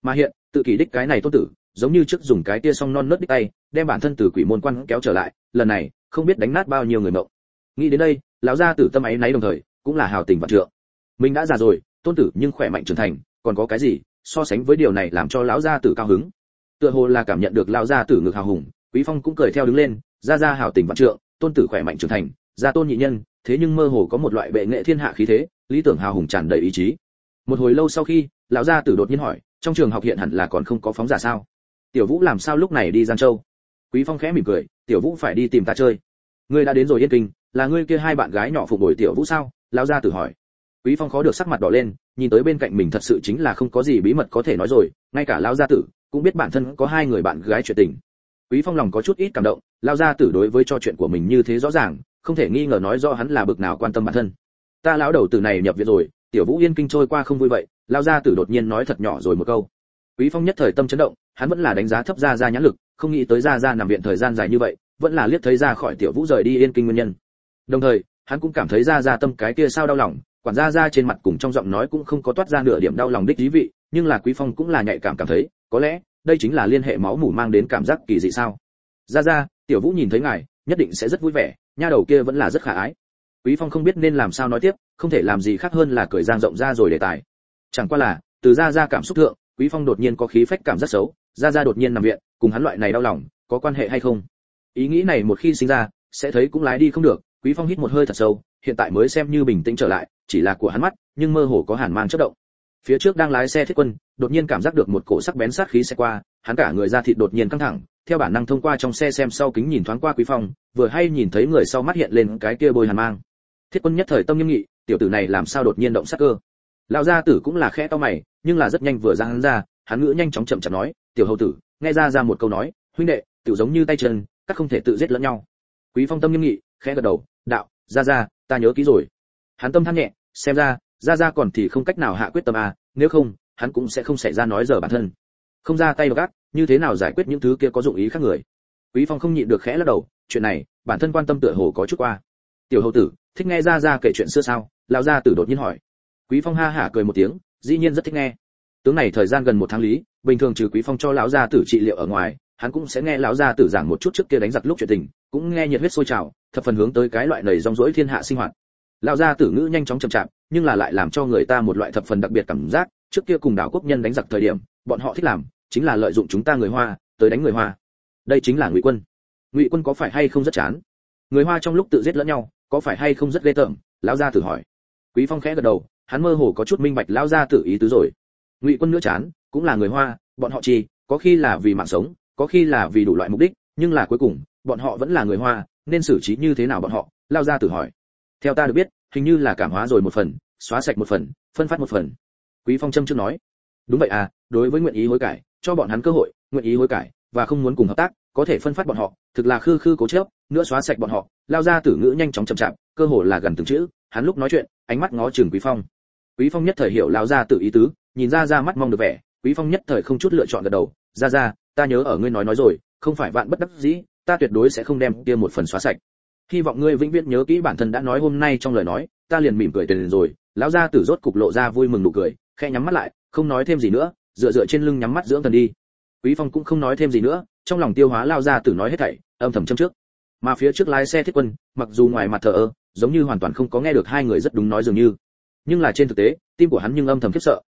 Mà hiện, tự kỷ đích cái này tôn tử, giống như trước dùng cái tia song non nớt đích tay đem bản thân từ quỷ môn quan kéo trở lại, lần này, không biết đánh nát bao nhiêu người mộng. Nghĩ đến đây, lão gia tử tâm ấy náy đồng thời, cũng là hào tình vạn trượng. Mình đã già rồi, tôn tử nhưng khỏe mạnh trưởng thành, còn có cái gì, so sánh với điều này làm cho lão gia tử cao hứng. Tựa hồ là cảm nhận được lão gia tử ngực hào hùng, quý phong cũng cười theo đứng lên ra ra hào tình vạn trượng, tôn tử khỏe mạnh trưởng thành, gia tôn nhị nhân, thế nhưng mơ hồ có một loại bệ nghệ thiên hạ khí thế, lý tưởng hào hùng tràn đầy ý chí. Một hồi lâu sau khi, lão gia tử đột nhiên hỏi, trong trường học hiện hẳn là còn không có phóng giả sao? Tiểu vũ làm sao lúc này đi giang châu? Quý phong khẽ mỉm cười, tiểu vũ phải đi tìm ta chơi. Ngươi đã đến rồi yên kinh, là ngươi kia hai bạn gái nhỏ phục bồi tiểu vũ sao? Lão gia tử hỏi. Quý phong khó được sắc mặt đỏ lên, nhìn tới bên cạnh mình thật sự chính là không có gì bí mật có thể nói rồi, ngay cả lão gia tử cũng biết bản thân có hai người bạn gái chuyện tình. Quý phong lòng có chút ít cảm động, lão gia tử đối với cho chuyện của mình như thế rõ ràng, không thể nghi ngờ nói rõ hắn là bực nào quan tâm bản thân. Ta lão đầu tử này nhập viện rồi, tiểu vũ yên kinh trôi qua không vui vậy, Lão gia tử đột nhiên nói thật nhỏ rồi một câu. Quý phong nhất thời tâm chấn động, hắn vẫn là đánh giá thấp ra ra nhãn lực không nghĩ tới ra ra nằm viện thời gian dài như vậy, vẫn là liếc thấy ra khỏi tiểu vũ rời đi yên kinh nguyên nhân. Đồng thời, hắn cũng cảm thấy ra ra tâm cái kia sao đau lòng, quản gia ra trên mặt cùng trong giọng nói cũng không có toát ra nửa điểm đau lòng đích ý vị, nhưng là quý phong cũng là nhạy cảm cảm thấy, có lẽ, đây chính là liên hệ máu mủ mang đến cảm giác kỳ dị sao. Ra ra, tiểu vũ nhìn thấy ngài, nhất định sẽ rất vui vẻ, nha đầu kia vẫn là rất khả ái. Quý phong không biết nên làm sao nói tiếp, không thể làm gì khác hơn là cười giang rộng ra rồi đề tài. Chẳng qua là, từ ra ra cảm xúc thượng, quý phong đột nhiên có khí phách cảm rất xấu ra ra đột nhiên nằm viện, cùng hắn loại này đau lòng, có quan hệ hay không? Ý nghĩ này một khi sinh ra, sẽ thấy cũng lái đi không được, quý phong hít một hơi thật sâu, hiện tại mới xem như bình tĩnh trở lại, chỉ là của hắn mắt, nhưng mơ hồ có hàn mang chớp động. Phía trước đang lái xe thiết quân, đột nhiên cảm giác được một cổ sắc bén sát khí xe qua, hắn cả người ra thịt đột nhiên căng thẳng, theo bản năng thông qua trong xe xem sau kính nhìn thoáng qua quý phong, vừa hay nhìn thấy người sau mắt hiện lên cái kia bôi hàn mang. Thiết quân nhất thời tâm nghiêm nghị, tiểu tử này làm sao đột nhiên động sát cơ? Lão gia tử cũng là khẽ to mày, nhưng là rất nhanh vừa ra hắn ra hắn ngữ nhanh chóng chậm chạp nói, tiểu hầu tử, nghe ra ra một câu nói, huynh đệ, tiểu giống như tay chân, các không thể tự giết lẫn nhau. Quý phong tâm nghiêm nghị, khẽ gật đầu, đạo, ra ra, ta nhớ kỹ rồi. Hắn tâm than nhẹ, xem ra ra ra còn thì không cách nào hạ quyết tâm à nếu không, hắn cũng sẽ không xảy ra nói giờ bản thân. Không ra tay gác, như thế nào giải quyết những thứ kia có dụng ý khác người? Quý phong không nhịn được khẽ lắc đầu, chuyện này, bản thân quan tâm tựa hồ có chút qua. Tiểu hầu tử, thích nghe ra ra kể chuyện xưa sao? Lão gia tử đột nhiên hỏi. Quý phong ha hả cười một tiếng, dĩ nhiên rất thích nghe tướng này thời gian gần một tháng lý, bình thường trừ quý phong cho lão gia tử trị liệu ở ngoài, hắn cũng sẽ nghe lão gia tử giảng một chút trước kia đánh giặc lúc chuyện tình, cũng nghe nhiệt huyết sôi trào, thập phần hướng tới cái loại nầy rong rỗi thiên hạ sinh hoạt. Lão gia tử ngữ nhanh chóng chậm chạp, nhưng là lại làm cho người ta một loại thập phần đặc biệt cảm giác, trước kia cùng đảo quốc nhân đánh giặc thời điểm, bọn họ thích làm, chính là lợi dụng chúng ta người hoa, tới đánh người hoa. Đây chính là ngụy quân. Ngụy quân có phải hay không rất chán? Người hoa trong lúc tự giết lẫn nhau, có phải hay không rất ghê tởm? Lão gia tử hỏi. Quý phong khẽ gật đầu, hắn mơ hồ có chút minh bạch lão gia tử ý tứ rồi ngụy quân nữa chán, cũng là người hoa, bọn họ chi có khi là vì mạng sống, có khi là vì đủ loại mục đích, nhưng là cuối cùng, bọn họ vẫn là người hoa, nên xử trí như thế nào bọn họ? Lao ra tự hỏi. Theo ta được biết, hình như là cảm hóa rồi một phần, xóa sạch một phần, phân phát một phần. Quý phong trâm trước nói. Đúng vậy à đối với nguyện ý hối cải, cho bọn hắn cơ hội, nguyện ý hối cải, và không muốn cùng hợp tác, có thể phân phát bọn họ, thực là khư khư cố chấp, nữa xóa sạch bọn họ, lao ra tử ngữ nhanh chóng chậm chạp, cơ hồ là gần từng chữ, hắn lúc nói chuyện, ánh mắt ngó chừng quý phong. Quý phong nhất thời hiểu lao ra tự ý tứ nhìn ra ra mắt mong được vẻ, quý phong nhất thời không chút lựa chọn gật đầu, ra ra, ta nhớ ở ngươi nói nói rồi, không phải vạn bất đắc dĩ, ta tuyệt đối sẽ không đem kia một phần xóa sạch. Hy vọng ngươi vĩnh viễn nhớ kỹ bản thân đã nói hôm nay trong lời nói, ta liền mỉm cười tiền rồi. Lão gia tử rốt cục lộ ra vui mừng nụ cười, khẽ nhắm mắt lại, không nói thêm gì nữa, dựa dựa trên lưng nhắm mắt dưỡng thần đi. Quý phong cũng không nói thêm gì nữa, trong lòng tiêu hóa lao gia tử nói hết thảy, âm thầm châm trước. Mà phía trước lái xe thiết quân, mặc dù ngoài mặt thờ ơ, giống như hoàn toàn không có nghe được hai người rất đúng nói dường như. Nhưng là trên thực tế, tim của hắn nhưng âm thầm khiếp sợ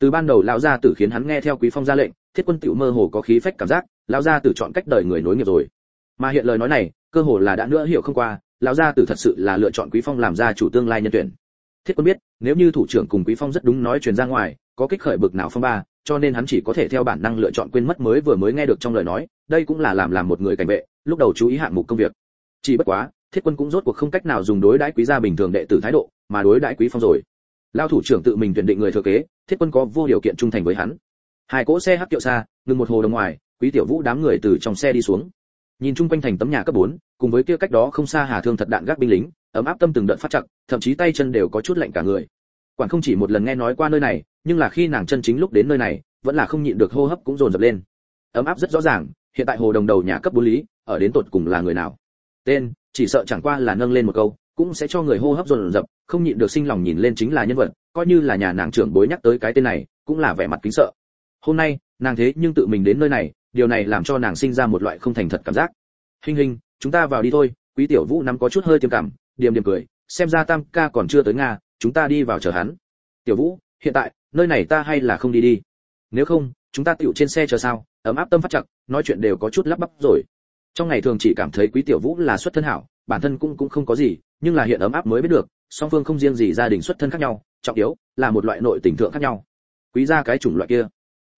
từ ban đầu lão gia tử khiến hắn nghe theo quý phong ra lệnh, thiết quân tiểu mơ hồ có khí phách cảm giác, lão gia tử chọn cách đời người nối nghiệp rồi. Mà hiện lời nói này, cơ hồ là đã nữa hiểu không qua, lão gia tử thật sự là lựa chọn quý phong làm gia chủ tương lai nhân tuyển. Thiết quân biết, nếu như thủ trưởng cùng quý phong rất đúng nói truyền ra ngoài, có kích khởi bực nào phong ba, cho nên hắn chỉ có thể theo bản năng lựa chọn quên mất mới vừa mới nghe được trong lời nói, đây cũng là làm làm một người cảnh vệ, lúc đầu chú ý hạng mục công việc. Chỉ bất quá, thiết quân cũng rốt cuộc không cách nào dùng đối đãi quý gia bình thường đệ tử thái độ, mà đối đãi quý phong rồi lao thủ trưởng tự mình tuyển định người thừa kế thiết quân có vô điều kiện trung thành với hắn. Hai cỗ xe hắc kiệu xa ngừng một hồ đồng ngoài quý tiểu vũ đám người từ trong xe đi xuống. Nhìn chung quanh thành tấm nhà cấp 4, cùng với kia cách đó không xa hà thương thật đạn gác binh lính ấm áp tâm từng đợt phát chặt thậm chí tay chân đều có chút lạnh cả người. Quản không chỉ một lần nghe nói qua nơi này nhưng là khi nàng chân chính lúc đến nơi này vẫn là không nhịn được hô hấp cũng dồn dập lên. Ấm áp rất rõ ràng hiện tại hồ đồng đầu nhà cấp bốn lý ở đến tột cùng là người nào? Tên chỉ sợ chẳng qua là nâng lên một câu cũng sẽ cho người hô hấp dồn dập, không nhịn được sinh lòng nhìn lên chính là nhân vật, coi như là nhà nàng trưởng bối nhắc tới cái tên này, cũng là vẻ mặt kính sợ. Hôm nay, nàng thế nhưng tự mình đến nơi này, điều này làm cho nàng sinh ra một loại không thành thật cảm giác. Hình hình, chúng ta vào đi thôi, quý tiểu vũ nắm có chút hơi tiêm cảm, điềm điềm cười, xem ra tam ca còn chưa tới nga, chúng ta đi vào chờ hắn. Tiểu vũ, hiện tại, nơi này ta hay là không đi đi. Nếu không, chúng ta tựu trên xe chờ sao, ấm áp tâm phát chặt, nói chuyện đều có chút lắp bắp rồi. Trong ngày thường chỉ cảm thấy quý tiểu vũ là xuất thân hảo, bản thân cũng cũng không có gì nhưng là hiện ấm áp mới biết được, song phương không riêng gì gia đình xuất thân khác nhau, trọng yếu là một loại nội tình thượng khác nhau. Quý gia cái chủng loại kia,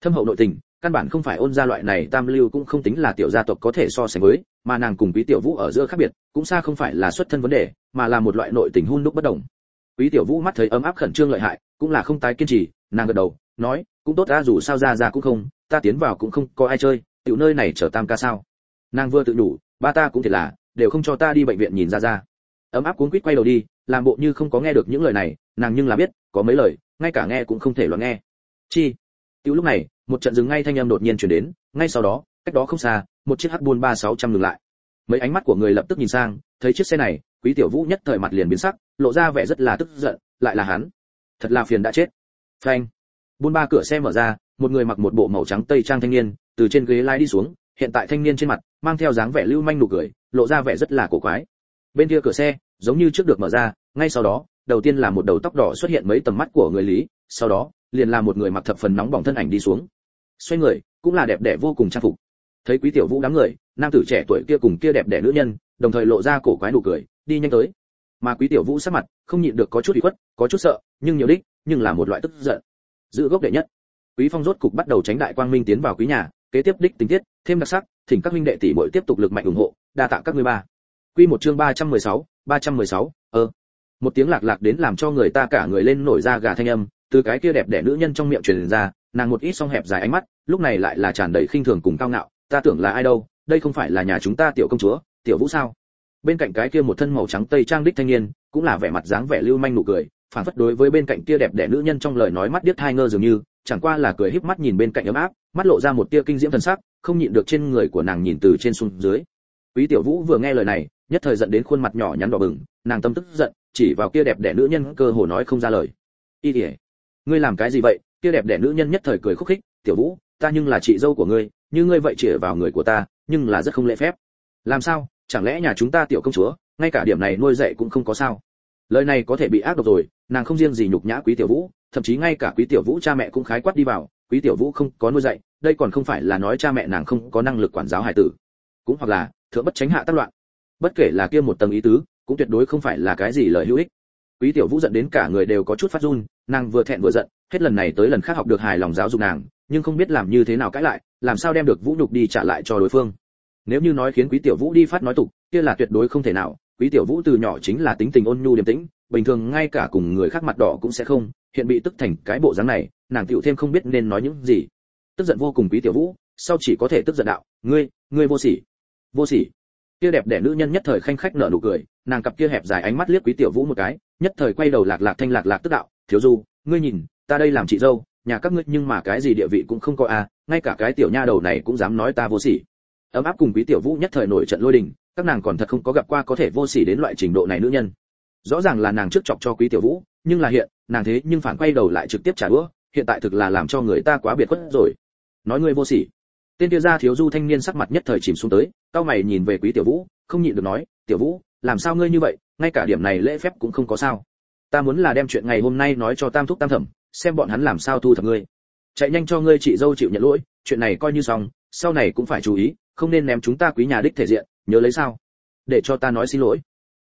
thâm hậu nội tình, căn bản không phải ôn gia loại này, tam lưu cũng không tính là tiểu gia tộc có thể so sánh với, mà nàng cùng quý tiểu vũ ở giữa khác biệt, cũng xa không phải là xuất thân vấn đề, mà là một loại nội tình hun đúc bất đồng. Quý tiểu vũ mắt thấy ấm áp khẩn trương lợi hại, cũng là không tái kiên trì, nàng gật đầu, nói, cũng tốt ra dù sao ra ra cũng không, ta tiến vào cũng không có ai chơi, tiểu nơi này chờ tam ca sao? Nàng vừa tự đủ, ba ta cũng thiệt là, đều không cho ta đi bệnh viện nhìn ra ra ấm áp cuốn quýt quay đầu đi làm bộ như không có nghe được những lời này nàng nhưng là biết có mấy lời ngay cả nghe cũng không thể loạn nghe chi Tiểu lúc này, một trận dừng ngay thanh âm đột nhiên truyền đến, ngay sau đó, cách đó không xa, một chiếc H buôn ba sáu trăm ngừng lại. Mấy ánh mắt của người lập tức nhìn sang, thấy chiếc xe này, Quý Tiểu Vũ nhất thời mặt liền biến sắc, lộ ra vẻ rất là tức giận, lại là hắn. Thật là phiền đã chết. Phanh. Buôn ba cửa xe mở ra, một người mặc một bộ màu trắng tây trang thanh niên, từ trên ghế lái đi xuống, hiện tại thanh niên trên mặt mang theo dáng vẻ lưu manh nụ cười, lộ ra vẻ rất là cổ quái. Bên kia cửa xe, giống như trước được mở ra, ngay sau đó, đầu tiên là một đầu tóc đỏ xuất hiện mấy tầm mắt của người lý, sau đó, liền là một người mặc thập phần nóng bỏng thân ảnh đi xuống. Xoay người cũng là đẹp đẽ vô cùng trang phục. Thấy quý tiểu vũ đám người nam tử trẻ tuổi kia cùng kia đẹp đẽ nữ nhân đồng thời lộ ra cổ quái nụ cười đi nhanh tới. Mà quý tiểu vũ sắc mặt không nhịn được có chút ủy khuất có chút sợ nhưng nhiều đích nhưng là một loại tức giận. Giữ gốc đệ nhất. Quý phong rốt cục bắt đầu tránh đại quang minh tiến vào quý nhà kế tiếp đích tình tiết thêm đặc sắc thỉnh các minh đệ tỷ muội tiếp tục lực mạnh ủng hộ đa tạ các ngươi ba quy một chương 316, 316, ơ. Một tiếng lạc lạc đến làm cho người ta cả người lên nổi da gà thanh âm từ cái kia đẹp đẽ nữ nhân trong miệng truyền ra nàng một ít song hẹp dài ánh mắt lúc này lại là tràn đầy khinh thường cùng cao ngạo ta tưởng là ai đâu đây không phải là nhà chúng ta tiểu công chúa tiểu vũ sao? Bên cạnh cái kia một thân màu trắng tây trang đích thanh niên cũng là vẻ mặt dáng vẻ lưu manh nụ cười phản phất đối với bên cạnh kia đẹp đẽ nữ nhân trong lời nói mắt điếc hai ngơ dường như chẳng qua là cười híp mắt nhìn bên cạnh ấm áp mắt lộ ra một tia kinh diễm thần sắc không nhịn được trên người của nàng nhìn từ trên xuống dưới quý tiểu vũ vừa nghe lời này, nhất thời giận đến khuôn mặt nhỏ nhắn đỏ bừng, nàng tâm tức giận, chỉ vào kia đẹp đẽ nữ nhân cơ hồ nói không ra lời. Y tỉa ngươi làm cái gì vậy? Kia đẹp đẽ nữ nhân nhất thời cười khúc khích, tiểu vũ, ta nhưng là chị dâu của ngươi, như ngươi vậy chĩa vào người của ta, nhưng là rất không lễ phép. Làm sao? Chẳng lẽ nhà chúng ta tiểu công chúa, ngay cả điểm này nuôi dạy cũng không có sao? Lời này có thể bị ác độc rồi, nàng không riêng gì nhục nhã quý tiểu vũ, thậm chí ngay cả quý tiểu vũ cha mẹ cũng khái quát đi vào, quý tiểu vũ không có nuôi dạy, đây còn không phải là nói cha mẹ nàng không có năng lực quản giáo hải tử. Cũng hoặc là thượng bất tránh hạ tác loạn. Bất kể là kia một tầng ý tứ, cũng tuyệt đối không phải là cái gì lời hữu ích. Quý tiểu vũ giận đến cả người đều có chút phát run, nàng vừa thẹn vừa giận, hết lần này tới lần khác học được hài lòng giáo dục nàng, nhưng không biết làm như thế nào cãi lại, làm sao đem được vũ nhục đi trả lại cho đối phương. Nếu như nói khiến quý tiểu vũ đi phát nói tục, kia là tuyệt đối không thể nào, quý tiểu vũ từ nhỏ chính là tính tình ôn nhu điềm tĩnh, bình thường ngay cả cùng người khác mặt đỏ cũng sẽ không, hiện bị tức thành cái bộ dáng này, nàng tựu thêm không biết nên nói những gì. Tức giận vô cùng quý tiểu vũ, sau chỉ có thể tức giận đạo, ngươi ngươi vô sỉ vô sỉ. Kia đẹp đẽ nữ nhân nhất thời khanh khách nở nụ cười, nàng cặp kia hẹp dài ánh mắt liếc quý tiểu vũ một cái, nhất thời quay đầu lạc lạc thanh lạc lạc tức đạo, thiếu du, ngươi nhìn, ta đây làm chị dâu, nhà các ngươi nhưng mà cái gì địa vị cũng không có à ngay cả cái tiểu nha đầu này cũng dám nói ta vô sỉ. Ấm áp cùng quý tiểu vũ nhất thời nổi trận lôi đình, các nàng còn thật không có gặp qua có thể vô sỉ đến loại trình độ này nữ nhân. Rõ ràng là nàng trước chọc cho quý tiểu vũ, nhưng là hiện, nàng thế nhưng phản quay đầu lại trực tiếp trả đũa, hiện tại thực là làm cho người ta quá biệt khuất rồi. Nói ngươi vô sỉ tên kia ra thiếu du thanh niên sắc mặt nhất thời chìm xuống tới cao mày nhìn về quý tiểu vũ, không nhịn được nói, tiểu vũ, làm sao ngươi như vậy? Ngay cả điểm này lễ phép cũng không có sao. Ta muốn là đem chuyện ngày hôm nay nói cho tam thúc tam thẩm, xem bọn hắn làm sao thu thập ngươi. Chạy nhanh cho ngươi chị dâu chịu nhận lỗi, chuyện này coi như xong, sau này cũng phải chú ý, không nên ném chúng ta quý nhà đích thể diện, nhớ lấy sao? Để cho ta nói xin lỗi.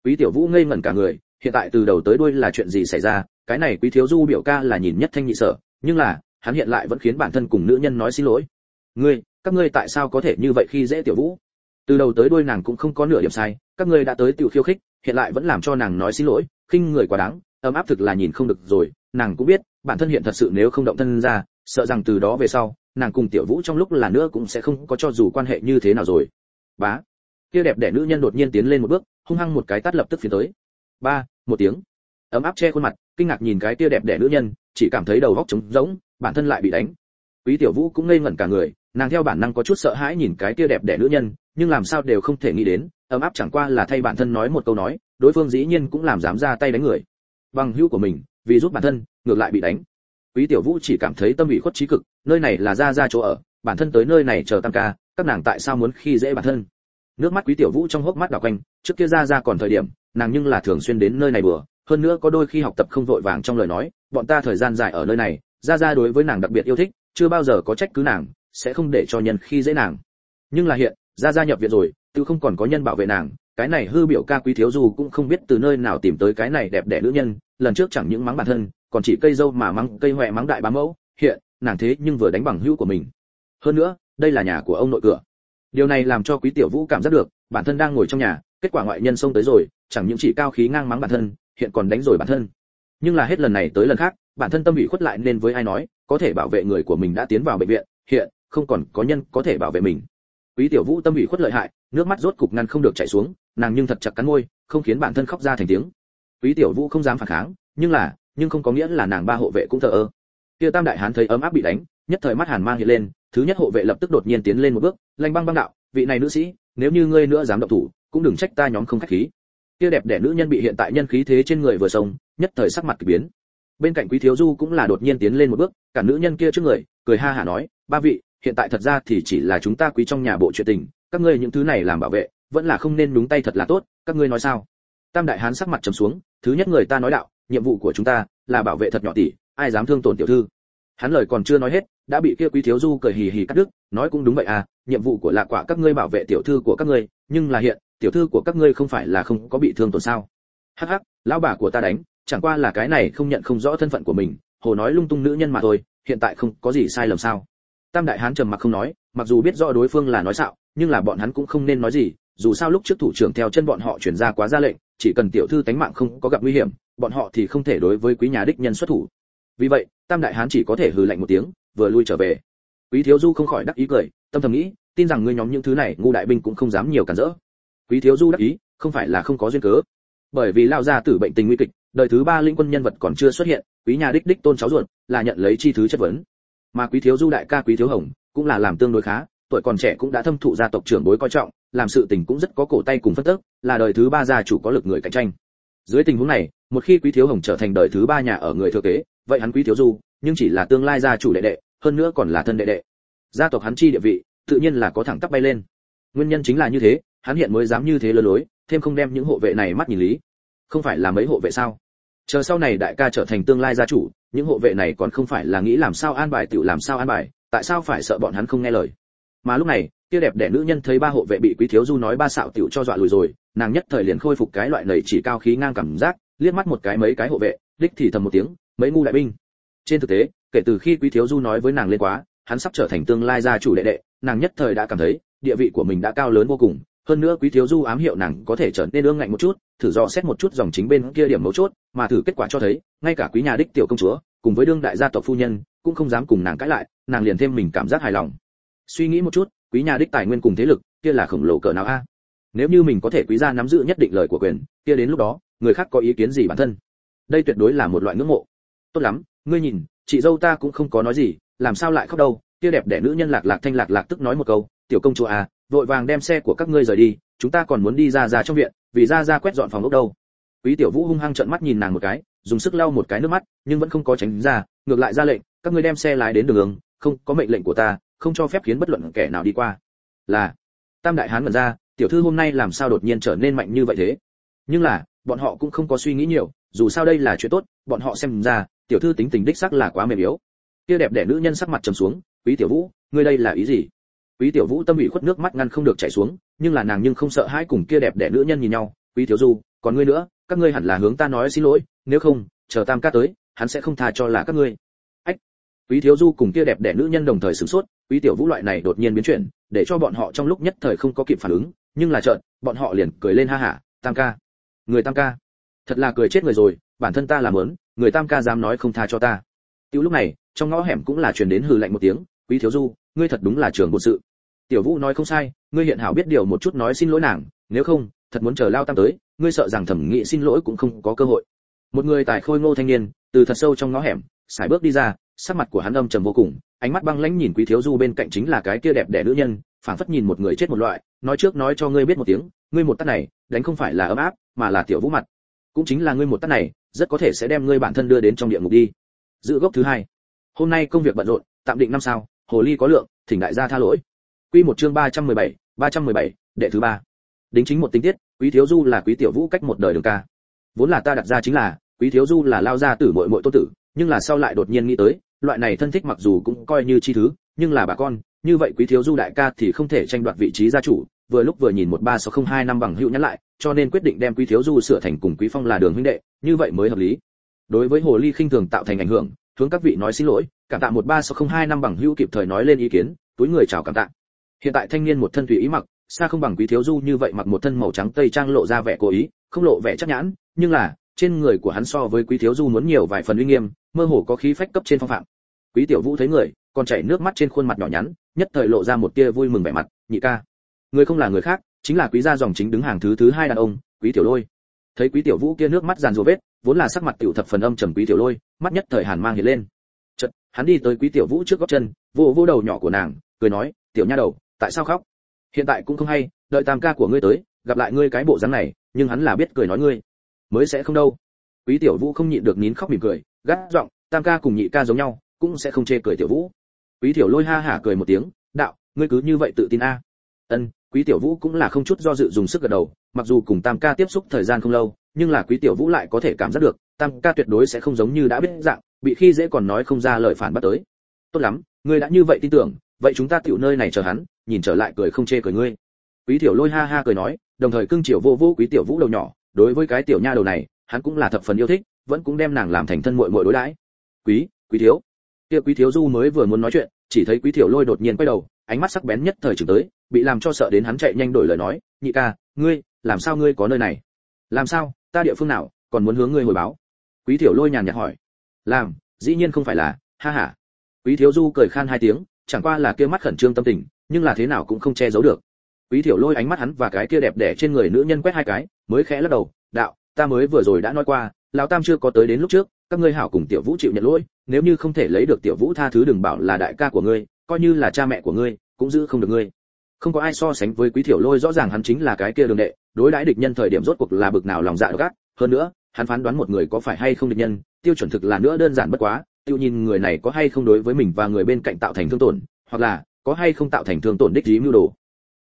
Quý tiểu vũ ngây ngẩn cả người, hiện tại từ đầu tới đuôi là chuyện gì xảy ra? Cái này quý thiếu du biểu ca là nhìn nhất thanh nhị sở, nhưng là, hắn hiện lại vẫn khiến bản thân cùng nữ nhân nói xin lỗi. Ngươi các ngươi tại sao có thể như vậy khi dễ tiểu vũ? Từ đầu tới đuôi nàng cũng không có nửa điểm sai, các ngươi đã tới tiểu khiêu khích, hiện lại vẫn làm cho nàng nói xin lỗi, khinh người quá đáng, ấm áp thực là nhìn không được rồi, nàng cũng biết, bản thân hiện thật sự nếu không động thân ra, sợ rằng từ đó về sau, nàng cùng tiểu vũ trong lúc là nữa cũng sẽ không có cho dù quan hệ như thế nào rồi. Bá, kia đẹp đẽ nữ nhân đột nhiên tiến lên một bước, hung hăng một cái tát lập tức phía tới. Ba, một tiếng, ấm áp che khuôn mặt, kinh ngạc nhìn cái kia đẹp đẽ nữ nhân, chỉ cảm thấy đầu góc trống rỗng, bản thân lại bị đánh quý tiểu vũ cũng ngây ngẩn cả người, nàng theo bản năng có chút sợ hãi nhìn cái kia đẹp đẽ nữ nhân, nhưng làm sao đều không thể nghĩ đến, ấm áp chẳng qua là thay bản thân nói một câu nói, đối phương dĩ nhiên cũng làm dám ra tay đánh người. Bằng hữu của mình, vì giúp bản thân, ngược lại bị đánh. Quý tiểu vũ chỉ cảm thấy tâm bị khuất trí cực, nơi này là ra ra chỗ ở, bản thân tới nơi này chờ tăng ca, các nàng tại sao muốn khi dễ bản thân? Nước mắt quý tiểu vũ trong hốc mắt đảo quanh, trước kia ra ra còn thời điểm, nàng nhưng là thường xuyên đến nơi này bừa, hơn nữa có đôi khi học tập không vội vàng trong lời nói, bọn ta thời gian dài ở nơi này, ra ra đối với nàng đặc biệt yêu thích chưa bao giờ có trách cứ nàng, sẽ không để cho nhân khi dễ nàng. Nhưng là hiện, gia gia nhập viện rồi, tự không còn có nhân bảo vệ nàng, cái này hư biểu ca quý thiếu du cũng không biết từ nơi nào tìm tới cái này đẹp đẽ nữ nhân, lần trước chẳng những mắng bản thân, còn chỉ cây dâu mà mắng, cây hoẹ mắng đại bá mẫu, hiện, nàng thế nhưng vừa đánh bằng hữu của mình. Hơn nữa, đây là nhà của ông nội cửa. Điều này làm cho quý tiểu vũ cảm giác được, bản thân đang ngồi trong nhà, kết quả ngoại nhân xông tới rồi, chẳng những chỉ cao khí ngang mắng bản thân, hiện còn đánh rồi bản thân. Nhưng là hết lần này tới lần khác, bản thân tâm bị khuất lại nên với ai nói có thể bảo vệ người của mình đã tiến vào bệnh viện, hiện, không còn có nhân có thể bảo vệ mình. Quý tiểu vũ tâm ủy khuất lợi hại, nước mắt rốt cục ngăn không được chảy xuống, nàng nhưng thật chặt cắn môi, không khiến bản thân khóc ra thành tiếng. Quý tiểu vũ không dám phản kháng, nhưng là, nhưng không có nghĩa là nàng ba hộ vệ cũng thờ ơ. Kia tam đại hán thấy ấm áp bị đánh, nhất thời mắt hàn mang hiện lên, thứ nhất hộ vệ lập tức đột nhiên tiến lên một bước lanh băng băng đạo, vị này nữ sĩ, nếu như ngươi nữa dám động thủ, cũng đừng trách ta nhóm không khách khí. Kia đẹp đẽ nữ nhân bị hiện tại nhân khí thế trên người vừa sông, nhất thời sắc mặt kỳ biến bên cạnh quý thiếu du cũng là đột nhiên tiến lên một bước, cả nữ nhân kia trước người, cười ha hả nói, ba vị, hiện tại thật ra thì chỉ là chúng ta quý trong nhà bộ chuyện tình, các ngươi những thứ này làm bảo vệ, vẫn là không nên đúng tay thật là tốt, các ngươi nói sao? Tam đại hán sắc mặt trầm xuống, thứ nhất người ta nói đạo, nhiệm vụ của chúng ta là bảo vệ thật nhỏ tỷ, ai dám thương tổn tiểu thư? Hắn lời còn chưa nói hết, đã bị kia quý thiếu du cười hì hì cắt đứt, nói cũng đúng vậy à nhiệm vụ của lạc quả các ngươi bảo vệ tiểu thư của các ngươi, nhưng là hiện, tiểu thư của các ngươi không phải là không có bị thương tổn sao? Hắc hắc, lão bà của ta đánh chẳng qua là cái này không nhận không rõ thân phận của mình, hồ nói lung tung nữ nhân mà thôi, hiện tại không có gì sai lầm sao? Tam đại hán trầm mặc không nói, mặc dù biết rõ đối phương là nói xạo, nhưng là bọn hắn cũng không nên nói gì, dù sao lúc trước thủ trưởng theo chân bọn họ chuyển ra quá ra lệnh, chỉ cần tiểu thư tánh mạng không có gặp nguy hiểm, bọn họ thì không thể đối với quý nhà đích nhân xuất thủ. Vì vậy, tam đại hán chỉ có thể hừ lạnh một tiếng, vừa lui trở về. Quý thiếu du không khỏi đắc ý cười, tâm thầm nghĩ, tin rằng ngươi nhóm những thứ này, ngu đại binh cũng không dám nhiều cản rỡ. Quý thiếu du đắc ý, không phải là không có duyên cớ. Bởi vì lao ra tử bệnh tình nguy kịch đời thứ ba linh quân nhân vật còn chưa xuất hiện, quý nhà đích đích tôn cháu ruột, là nhận lấy chi thứ chất vấn. Mà quý thiếu du đại ca quý thiếu hồng, cũng là làm tương đối khá, tuổi còn trẻ cũng đã thâm thụ gia tộc trưởng bối coi trọng, làm sự tình cũng rất có cổ tay cùng phân tức là đời thứ ba gia chủ có lực người cạnh tranh. Dưới tình huống này, một khi quý thiếu hồng trở thành đời thứ ba nhà ở người thừa kế, vậy hắn quý thiếu du, nhưng chỉ là tương lai gia chủ đệ đệ, hơn nữa còn là thân đệ đệ. Gia tộc hắn chi địa vị, tự nhiên là có thẳng tắp bay lên. Nguyên nhân chính là như thế, hắn hiện mới dám như thế lơ lối, thêm không đem những hộ vệ này mắt nhìn lý. Không phải là mấy hộ vệ sao? Chờ sau này đại ca trở thành tương lai gia chủ, những hộ vệ này còn không phải là nghĩ làm sao an bài tự làm sao an bài, tại sao phải sợ bọn hắn không nghe lời? Mà lúc này, kia đẹp đẽ nữ nhân thấy ba hộ vệ bị quý thiếu du nói ba xạo tiểu cho dọa lùi rồi, nàng nhất thời liền khôi phục cái loại nầy chỉ cao khí ngang cảm giác, liếc mắt một cái mấy cái hộ vệ, đích thì thầm một tiếng, mấy ngu đại binh. Trên thực tế, kể từ khi quý thiếu du nói với nàng lên quá, hắn sắp trở thành tương lai gia chủ đệ đệ, nàng nhất thời đã cảm thấy, địa vị của mình đã cao lớn vô cùng hơn nữa quý thiếu du ám hiệu nàng có thể trở nên ương ngạnh một chút, thử dò xét một chút dòng chính bên kia điểm mấu chốt, mà thử kết quả cho thấy, ngay cả quý nhà đích tiểu công chúa, cùng với đương đại gia tộc phu nhân, cũng không dám cùng nàng cãi lại, nàng liền thêm mình cảm giác hài lòng. Suy nghĩ một chút, quý nhà đích tài nguyên cùng thế lực, kia là khổng lồ cỡ nào a? Nếu như mình có thể quý gia nắm giữ nhất định lời của quyền, kia đến lúc đó, người khác có ý kiến gì bản thân? Đây tuyệt đối là một loại ngưỡng mộ. Tốt lắm, ngươi nhìn, chị dâu ta cũng không có nói gì, làm sao lại khóc đâu? Kia đẹp đẽ nữ nhân lạc lạc thanh lạc lạc tức nói một câu, tiểu công chúa à vội vàng đem xe của các ngươi rời đi, chúng ta còn muốn đi ra ra trong viện, vì ra ra quét dọn phòng ốc đâu. Quý tiểu vũ hung hăng trợn mắt nhìn nàng một cái, dùng sức lau một cái nước mắt, nhưng vẫn không có tránh ra, ngược lại ra lệnh, các ngươi đem xe lái đến đường không có mệnh lệnh của ta, không cho phép khiến bất luận kẻ nào đi qua. Là, tam đại hán mật ra, tiểu thư hôm nay làm sao đột nhiên trở nên mạnh như vậy thế? Nhưng là, bọn họ cũng không có suy nghĩ nhiều, dù sao đây là chuyện tốt, bọn họ xem ra, tiểu thư tính tình đích sắc là quá mềm yếu. Kia đẹp đẽ nữ nhân sắc mặt trầm xuống, quý tiểu vũ, ngươi đây là ý gì? Quý tiểu vũ tâm ủy khuất nước mắt ngăn không được chảy xuống, nhưng là nàng nhưng không sợ hãi cùng kia đẹp đẽ nữ nhân nhìn nhau. Quý thiếu du, còn ngươi nữa, các ngươi hẳn là hướng ta nói xin lỗi, nếu không, chờ tam ca tới, hắn sẽ không tha cho là các ngươi. Ách. Quý thiếu du cùng kia đẹp đẽ nữ nhân đồng thời sửng sốt, quý tiểu vũ loại này đột nhiên biến chuyển, để cho bọn họ trong lúc nhất thời không có kịp phản ứng, nhưng là chợt, bọn họ liền cười lên ha hả, tam ca. Người tam ca. Thật là cười chết người rồi, bản thân ta làm lớn, người tam ca dám nói không tha cho ta. Tiểu lúc này, trong ngõ hẻm cũng là truyền đến hừ lạnh một tiếng, quý thiếu du ngươi thật đúng là trường bộ sự. Tiểu vũ nói không sai, ngươi hiện hảo biết điều một chút nói xin lỗi nàng, nếu không, thật muốn chờ lao tam tới, ngươi sợ rằng thẩm nghị xin lỗi cũng không có cơ hội. Một người tài khôi ngô thanh niên, từ thật sâu trong ngõ hẻm, sải bước đi ra, sắc mặt của hắn âm trầm vô cùng, ánh mắt băng lãnh nhìn quý thiếu du bên cạnh chính là cái kia đẹp đẽ nữ nhân, phảng phất nhìn một người chết một loại, nói trước nói cho ngươi biết một tiếng, ngươi một tát này, đánh không phải là ấm áp, mà là tiểu vũ mặt. Cũng chính là ngươi một tát này, rất có thể sẽ đem ngươi bản thân đưa đến trong địa ngục đi. Dự gốc thứ hai. Hôm nay công việc bận rộn, tạm định năm sao hồ ly có lượng thỉnh đại gia tha lỗi. Quy một chương 317, 317, đệ thứ ba. Đính chính một tình tiết quý thiếu du là quý tiểu vũ cách một đời đường ca. Vốn là ta đặt ra chính là quý thiếu du là lao gia tử muội muội tôn tử nhưng là sau lại đột nhiên nghĩ tới loại này thân thích mặc dù cũng coi như chi thứ nhưng là bà con như vậy quý thiếu du đại ca thì không thể tranh đoạt vị trí gia chủ vừa lúc vừa nhìn một ba sáu không hai năm bằng hữu nhắn lại cho nên quyết định đem quý thiếu du sửa thành cùng quý phong là đường huynh đệ như vậy mới hợp lý. Đối với hồ ly khinh thường tạo thành ảnh hưởng hướng các vị nói xin lỗi, cảm tạ một ba sáu không hai năm bằng hữu kịp thời nói lên ý kiến, túi người chào cảm tạ. Hiện tại thanh niên một thân tùy ý mặc, xa không bằng quý thiếu du như vậy mặc một thân màu trắng tây trang lộ ra vẻ cố ý, không lộ vẻ chắc nhãn, nhưng là, trên người của hắn so với quý thiếu du muốn nhiều vài phần uy nghiêm, mơ hồ có khí phách cấp trên phong phạm. Quý tiểu vũ thấy người, còn chảy nước mắt trên khuôn mặt nhỏ nhắn, nhất thời lộ ra một tia vui mừng vẻ mặt, nhị ca, người không là người khác, chính là quý gia dòng chính đứng hàng thứ thứ hai đàn ông, quý tiểu lôi. Thấy quý tiểu vũ kia nước mắt giàn rùa vết vốn là sắc mặt tiểu thập phần âm trầm quý tiểu lôi, mắt nhất thời hàn mang hiện lên. Chợt, hắn đi tới quý tiểu vũ trước góc chân vô vô đầu nhỏ của nàng, cười nói, tiểu nha đầu, tại sao khóc? Hiện tại cũng không hay, đợi tam ca của ngươi tới, gặp lại ngươi cái bộ dáng này, nhưng hắn là biết cười nói ngươi, mới sẽ không đâu. Quý tiểu vũ không nhịn được nín khóc mỉm cười, gắt giọng, tam ca cùng nhị ca giống nhau, cũng sẽ không chê cười tiểu vũ. Quý tiểu lôi ha hả cười một tiếng, đạo, ngươi cứ như vậy tự tin a. Ân, quý tiểu vũ cũng là không chút do dự dùng sức gật đầu, mặc dù cùng tam ca tiếp xúc thời gian không lâu nhưng là quý tiểu vũ lại có thể cảm giác được, tam ca tuyệt đối sẽ không giống như đã biết dạng, bị khi dễ còn nói không ra lời phản bắt tới. Tốt lắm, ngươi đã như vậy tin tưởng, vậy chúng ta tiểu nơi này chờ hắn, nhìn trở lại cười không chê cười ngươi. Quý tiểu lôi ha ha cười nói, đồng thời cưng chiều vô vô quý tiểu vũ đầu nhỏ, đối với cái tiểu nha đầu này, hắn cũng là thập phần yêu thích, vẫn cũng đem nàng làm thành thân muội muội đối đãi. Quý quý thiếu. Kia quý thiếu du mới vừa muốn nói chuyện, chỉ thấy quý tiểu lôi đột nhiên quay đầu, ánh mắt sắc bén nhất thời chừng tới, bị làm cho sợ đến hắn chạy nhanh đổi lời nói, nhị ca, ngươi, làm sao ngươi có nơi này? Làm sao? Ta địa phương nào, còn muốn hướng ngươi hồi báo. Quý thiểu lôi nhàn nhạt hỏi. Làm, dĩ nhiên không phải là, ha ha. Quý thiếu du cười khan hai tiếng, chẳng qua là kia mắt khẩn trương tâm tình, nhưng là thế nào cũng không che giấu được. Quý thiểu lôi ánh mắt hắn và cái kia đẹp đẽ trên người nữ nhân quét hai cái, mới khẽ lắc đầu, đạo, ta mới vừa rồi đã nói qua, lão tam chưa có tới đến lúc trước, các ngươi hảo cùng tiểu vũ chịu nhận lỗi, nếu như không thể lấy được tiểu vũ tha thứ đừng bảo là đại ca của ngươi, coi như là cha mẹ của ngươi, cũng giữ không được ngươi. Không có ai so sánh với quý thiểu lôi, rõ ràng hắn chính là cái kia đường đệ đối đãi địch nhân thời điểm rốt cuộc là bực nào lòng dạ gắt hơn nữa, hắn phán đoán một người có phải hay không địch nhân, tiêu chuẩn thực là nữa đơn giản bất quá tiêu nhìn người này có hay không đối với mình và người bên cạnh tạo thành thương tổn, hoặc là có hay không tạo thành thương tổn đích ý mưu đồ.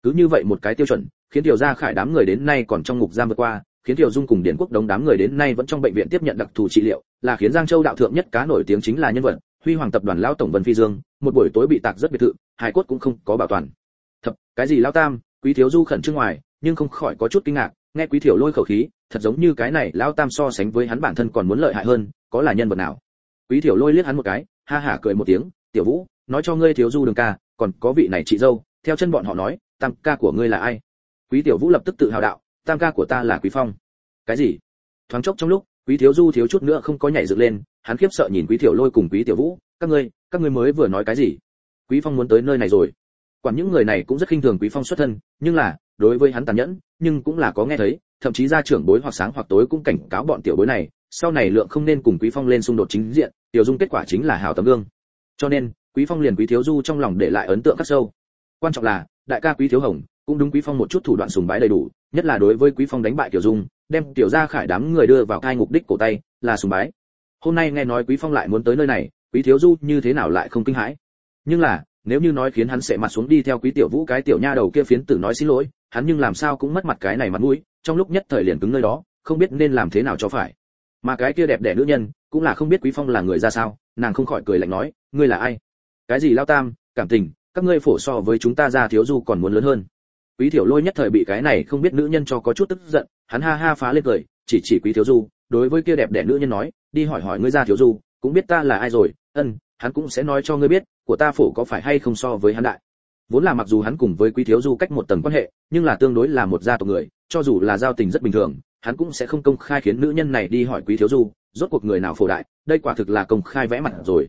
Cứ như vậy một cái tiêu chuẩn, khiến tiểu gia khải đám người đến nay còn trong ngục giam vượt qua, khiến tiểu dung cùng điển quốc đống đám người đến nay vẫn trong bệnh viện tiếp nhận đặc thù trị liệu, là khiến giang châu đạo thượng nhất cá nổi tiếng chính là nhân vật, huy hoàng tập đoàn lão tổng vân phi dương, một buổi tối bị tạc rất biệt thự hải cốt cũng không có bảo toàn. Thập, cái gì lão tam, quý thiếu du khẩn trương ngoài nhưng không khỏi có chút kinh ngạc, nghe quý thiểu lôi khẩu khí, thật giống như cái này lão tam so sánh với hắn bản thân còn muốn lợi hại hơn, có là nhân vật nào? Quý thiểu lôi liếc hắn một cái, ha hả cười một tiếng, tiểu vũ, nói cho ngươi thiếu du đường ca, còn có vị này chị dâu, theo chân bọn họ nói, tam ca của ngươi là ai? Quý tiểu vũ lập tức tự hào đạo, tam ca của ta là quý phong. Cái gì? Thoáng chốc trong lúc, quý thiếu du thiếu chút nữa không có nhảy dựng lên, hắn khiếp sợ nhìn quý tiểu lôi cùng quý tiểu vũ, các ngươi các ngươi mới vừa nói cái gì? Quý phong muốn tới nơi này rồi. Quản những người này cũng rất khinh thường quý phong xuất thân, nhưng là đối với hắn tàn nhẫn, nhưng cũng là có nghe thấy, thậm chí gia trưởng bối hoặc sáng hoặc tối cũng cảnh cáo bọn tiểu bối này, sau này lượng không nên cùng quý phong lên xung đột chính diện, tiểu dung kết quả chính là hào tấm gương. Cho nên, quý phong liền quý thiếu du trong lòng để lại ấn tượng khắc sâu. Quan trọng là, đại ca quý thiếu hồng, cũng đúng quý phong một chút thủ đoạn sùng bái đầy đủ, nhất là đối với quý phong đánh bại tiểu dung, đem tiểu gia khải đám người đưa vào cai ngục đích cổ tay, là sùng bái. Hôm nay nghe nói quý phong lại muốn tới nơi này, quý thiếu du như thế nào lại không kinh hãi. Nhưng là, nếu như nói khiến hắn sẽ mặt xuống đi theo quý tiểu vũ cái tiểu nha đầu kia phiến tử nói xin lỗi hắn nhưng làm sao cũng mất mặt cái này mặt mũi, trong lúc nhất thời liền cứng nơi đó, không biết nên làm thế nào cho phải. Mà cái kia đẹp đẽ nữ nhân, cũng là không biết quý phong là người ra sao, nàng không khỏi cười lạnh nói, ngươi là ai? Cái gì lao tam, cảm tình, các ngươi phổ so với chúng ta ra thiếu du còn muốn lớn hơn. Quý thiểu lôi nhất thời bị cái này không biết nữ nhân cho có chút tức giận, hắn ha ha phá lên cười, chỉ chỉ quý thiếu du, đối với kia đẹp đẽ nữ nhân nói, đi hỏi hỏi ngươi ra thiếu du, cũng biết ta là ai rồi, ân, hắn cũng sẽ nói cho ngươi biết, của ta phổ có phải hay không so với hắn đại vốn là mặc dù hắn cùng với quý thiếu du cách một tầng quan hệ, nhưng là tương đối là một gia tộc người, cho dù là giao tình rất bình thường, hắn cũng sẽ không công khai khiến nữ nhân này đi hỏi quý thiếu du, rốt cuộc người nào phổ đại, đây quả thực là công khai vẽ mặt rồi.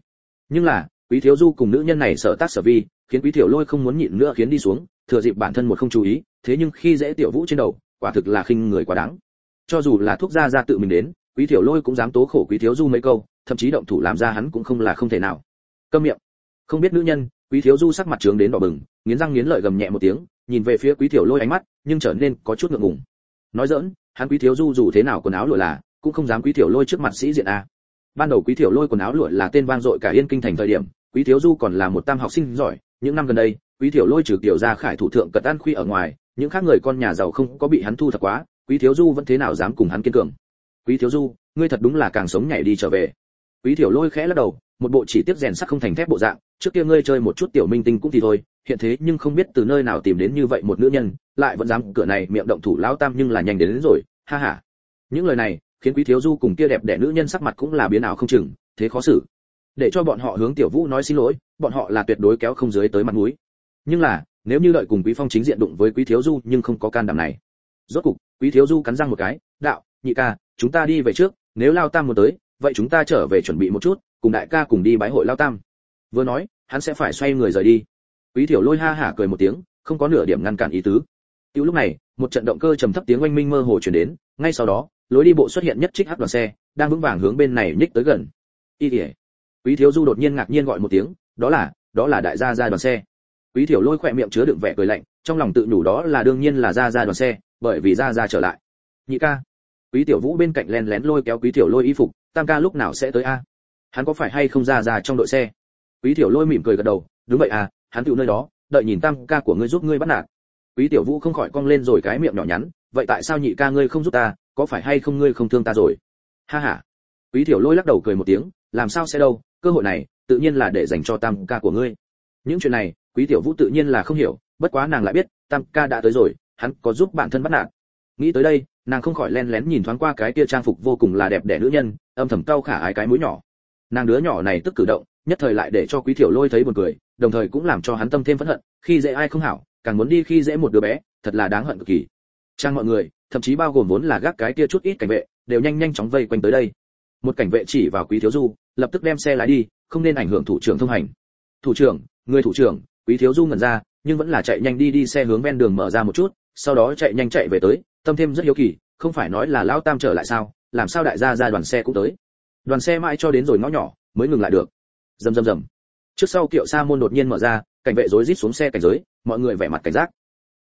Nhưng là, quý thiếu du cùng nữ nhân này sợ tác sở vi, khiến quý tiểu lôi không muốn nhịn nữa khiến đi xuống, thừa dịp bản thân một không chú ý, thế nhưng khi dễ tiểu vũ trên đầu, quả thực là khinh người quá đáng. Cho dù là thuốc gia ra tự mình đến, quý tiểu lôi cũng dám tố khổ quý thiếu du mấy câu, thậm chí động thủ làm ra hắn cũng không là không thể nào. Câm miệng. Không biết nữ nhân quý thiếu du sắc mặt trướng đến đỏ bừng, nghiến răng nghiến lợi gầm nhẹ một tiếng, nhìn về phía quý tiểu lôi ánh mắt, nhưng trở nên có chút ngượng ngùng. Nói dỡn hắn quý thiếu du dù thế nào quần áo lụa là, cũng không dám quý tiểu lôi trước mặt sĩ diện a. Ban đầu quý tiểu lôi quần áo lụa là tên vang dội cả yên kinh thành thời điểm, quý thiếu du còn là một tam học sinh giỏi, những năm gần đây, quý tiểu lôi trừ tiểu ra khải thủ thượng cật ăn khuy ở ngoài, những khác người con nhà giàu không có bị hắn thu thập quá, quý thiếu du vẫn thế nào dám cùng hắn kiên cường. Quý thiếu du, ngươi thật đúng là càng sống nhảy đi trở về. Quý tiểu lôi khẽ lắc đầu một bộ chỉ tiếp rèn sắt không thành thép bộ dạng trước kia ngươi chơi một chút tiểu minh tinh cũng thì thôi hiện thế nhưng không biết từ nơi nào tìm đến như vậy một nữ nhân lại vẫn dám cửa này miệng động thủ lão tam nhưng là nhanh đến, đến rồi ha ha. Những lời này khiến quý thiếu du cùng kia đẹp đẽ nữ nhân sắc mặt cũng là biến ảo không chừng thế khó xử. Để cho bọn họ hướng tiểu vũ nói xin lỗi bọn họ là tuyệt đối kéo không dưới tới mặt mũi. Nhưng là nếu như đợi cùng quý phong chính diện đụng với quý thiếu du nhưng không có can đảm này. Rốt cục quý thiếu du cắn răng một cái đạo nhị ca chúng ta đi về trước nếu lao tam muốn tới vậy chúng ta trở về chuẩn bị một chút cùng đại ca cùng đi bái hội lao tam. Vừa nói, hắn sẽ phải xoay người rời đi. Quý thiểu lôi ha hả cười một tiếng, không có nửa điểm ngăn cản ý tứ. Tiêu lúc này, một trận động cơ trầm thấp tiếng oanh minh mơ hồ truyền đến, ngay sau đó, lối đi bộ xuất hiện nhất trích hắc đoàn xe, đang vững vàng hướng bên này nhích tới gần. Y tỉa quý thiếu du đột nhiên ngạc nhiên gọi một tiếng, đó là đó là đại gia gia đoàn xe. Quý thiểu lôi khỏe miệng chứa đựng vẻ cười lạnh, trong lòng tự nhủ đó là đương nhiên là gia gia đoàn xe, bởi vì gia gia trở lại. Nhị ca. Quý tiểu vũ bên cạnh len lén lôi kéo quý tiểu lôi y phục, tam ca lúc nào sẽ tới a? Hắn có phải hay không ra ra trong đội xe? Quý tiểu lôi mỉm cười gật đầu, đúng vậy à hắn tựu nơi đó, đợi nhìn tam ca của ngươi giúp ngươi bắt nạt. Quý tiểu vũ không khỏi cong lên rồi cái miệng nhỏ nhắn, vậy tại sao nhị ca ngươi không giúp ta, có phải hay không ngươi không thương ta rồi? Ha ha. Quý tiểu lôi lắc đầu cười một tiếng, làm sao sẽ đâu, cơ hội này, tự nhiên là để dành cho tam ca của ngươi. Những chuyện này, quý tiểu vũ tự nhiên là không hiểu, bất quá nàng lại biết, tam ca đã tới rồi, hắn có giúp bản thân bắt nạt. Nghĩ tới đây, nàng không khỏi len lén nhìn thoáng qua cái kia trang phục vô cùng là đẹp đẽ nữ nhân, âm thầm cau khả ái cái mũi nhỏ nàng đứa nhỏ này tức cử động, nhất thời lại để cho quý thiểu lôi thấy buồn cười, đồng thời cũng làm cho hắn tâm thêm phẫn hận, khi dễ ai không hảo, càng muốn đi khi dễ một đứa bé, thật là đáng hận cực kỳ. Trang mọi người, thậm chí bao gồm vốn là gác cái kia chút ít cảnh vệ, đều nhanh nhanh chóng vây quanh tới đây. Một cảnh vệ chỉ vào quý thiếu du, lập tức đem xe lái đi, không nên ảnh hưởng thủ trưởng thông hành. Thủ trưởng, người thủ trưởng. Quý thiếu du ngẩn ra, nhưng vẫn là chạy nhanh đi đi xe hướng ven đường mở ra một chút, sau đó chạy nhanh chạy về tới, tâm thêm rất hiếu kỳ, không phải nói là lão tam trở lại sao, làm sao đại gia ra đoàn xe cũng tới đoàn xe mãi cho đến rồi ngõ nhỏ, mới ngừng lại được. Rầm rầm rầm. Trước sau kiệu sa môn đột nhiên mở ra, cảnh vệ rối rít xuống xe cảnh giới, mọi người vẻ mặt cảnh giác.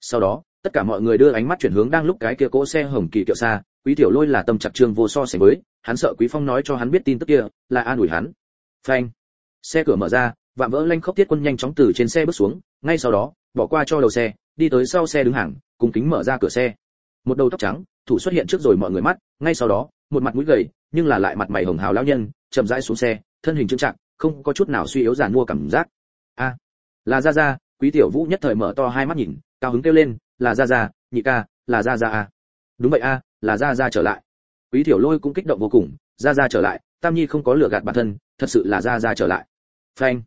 Sau đó, tất cả mọi người đưa ánh mắt chuyển hướng đang lúc cái kia cỗ xe hồng kỳ kiệu xa quý tiểu lôi là tâm chặt trương vô so sánh với, hắn sợ quý phong nói cho hắn biết tin tức kia, là an ủi hắn. Phanh. Xe cửa mở ra, vạm vỡ lanh khốc tiết quân nhanh chóng từ trên xe bước xuống, ngay sau đó, bỏ qua cho đầu xe, đi tới sau xe đứng hàng, cùng kính mở ra cửa xe. Một đầu tóc trắng, thủ xuất hiện trước rồi mọi người mắt, ngay sau đó một mặt mũi gầy, nhưng là lại mặt mày hồng hào lão nhân, chậm rãi xuống xe, thân hình trưng trạng không có chút nào suy yếu giàn mua cảm giác. A, là ra ra quý tiểu vũ nhất thời mở to hai mắt nhìn, cao hứng kêu lên, là ra ra nhị ca, là ra ra a. Đúng vậy a, là ra ra trở lại. Quý tiểu lôi cũng kích động vô cùng ra ra trở lại, tam nhi không có lừa gạt bản thân, thật sự là ra ra trở lại. Phanh.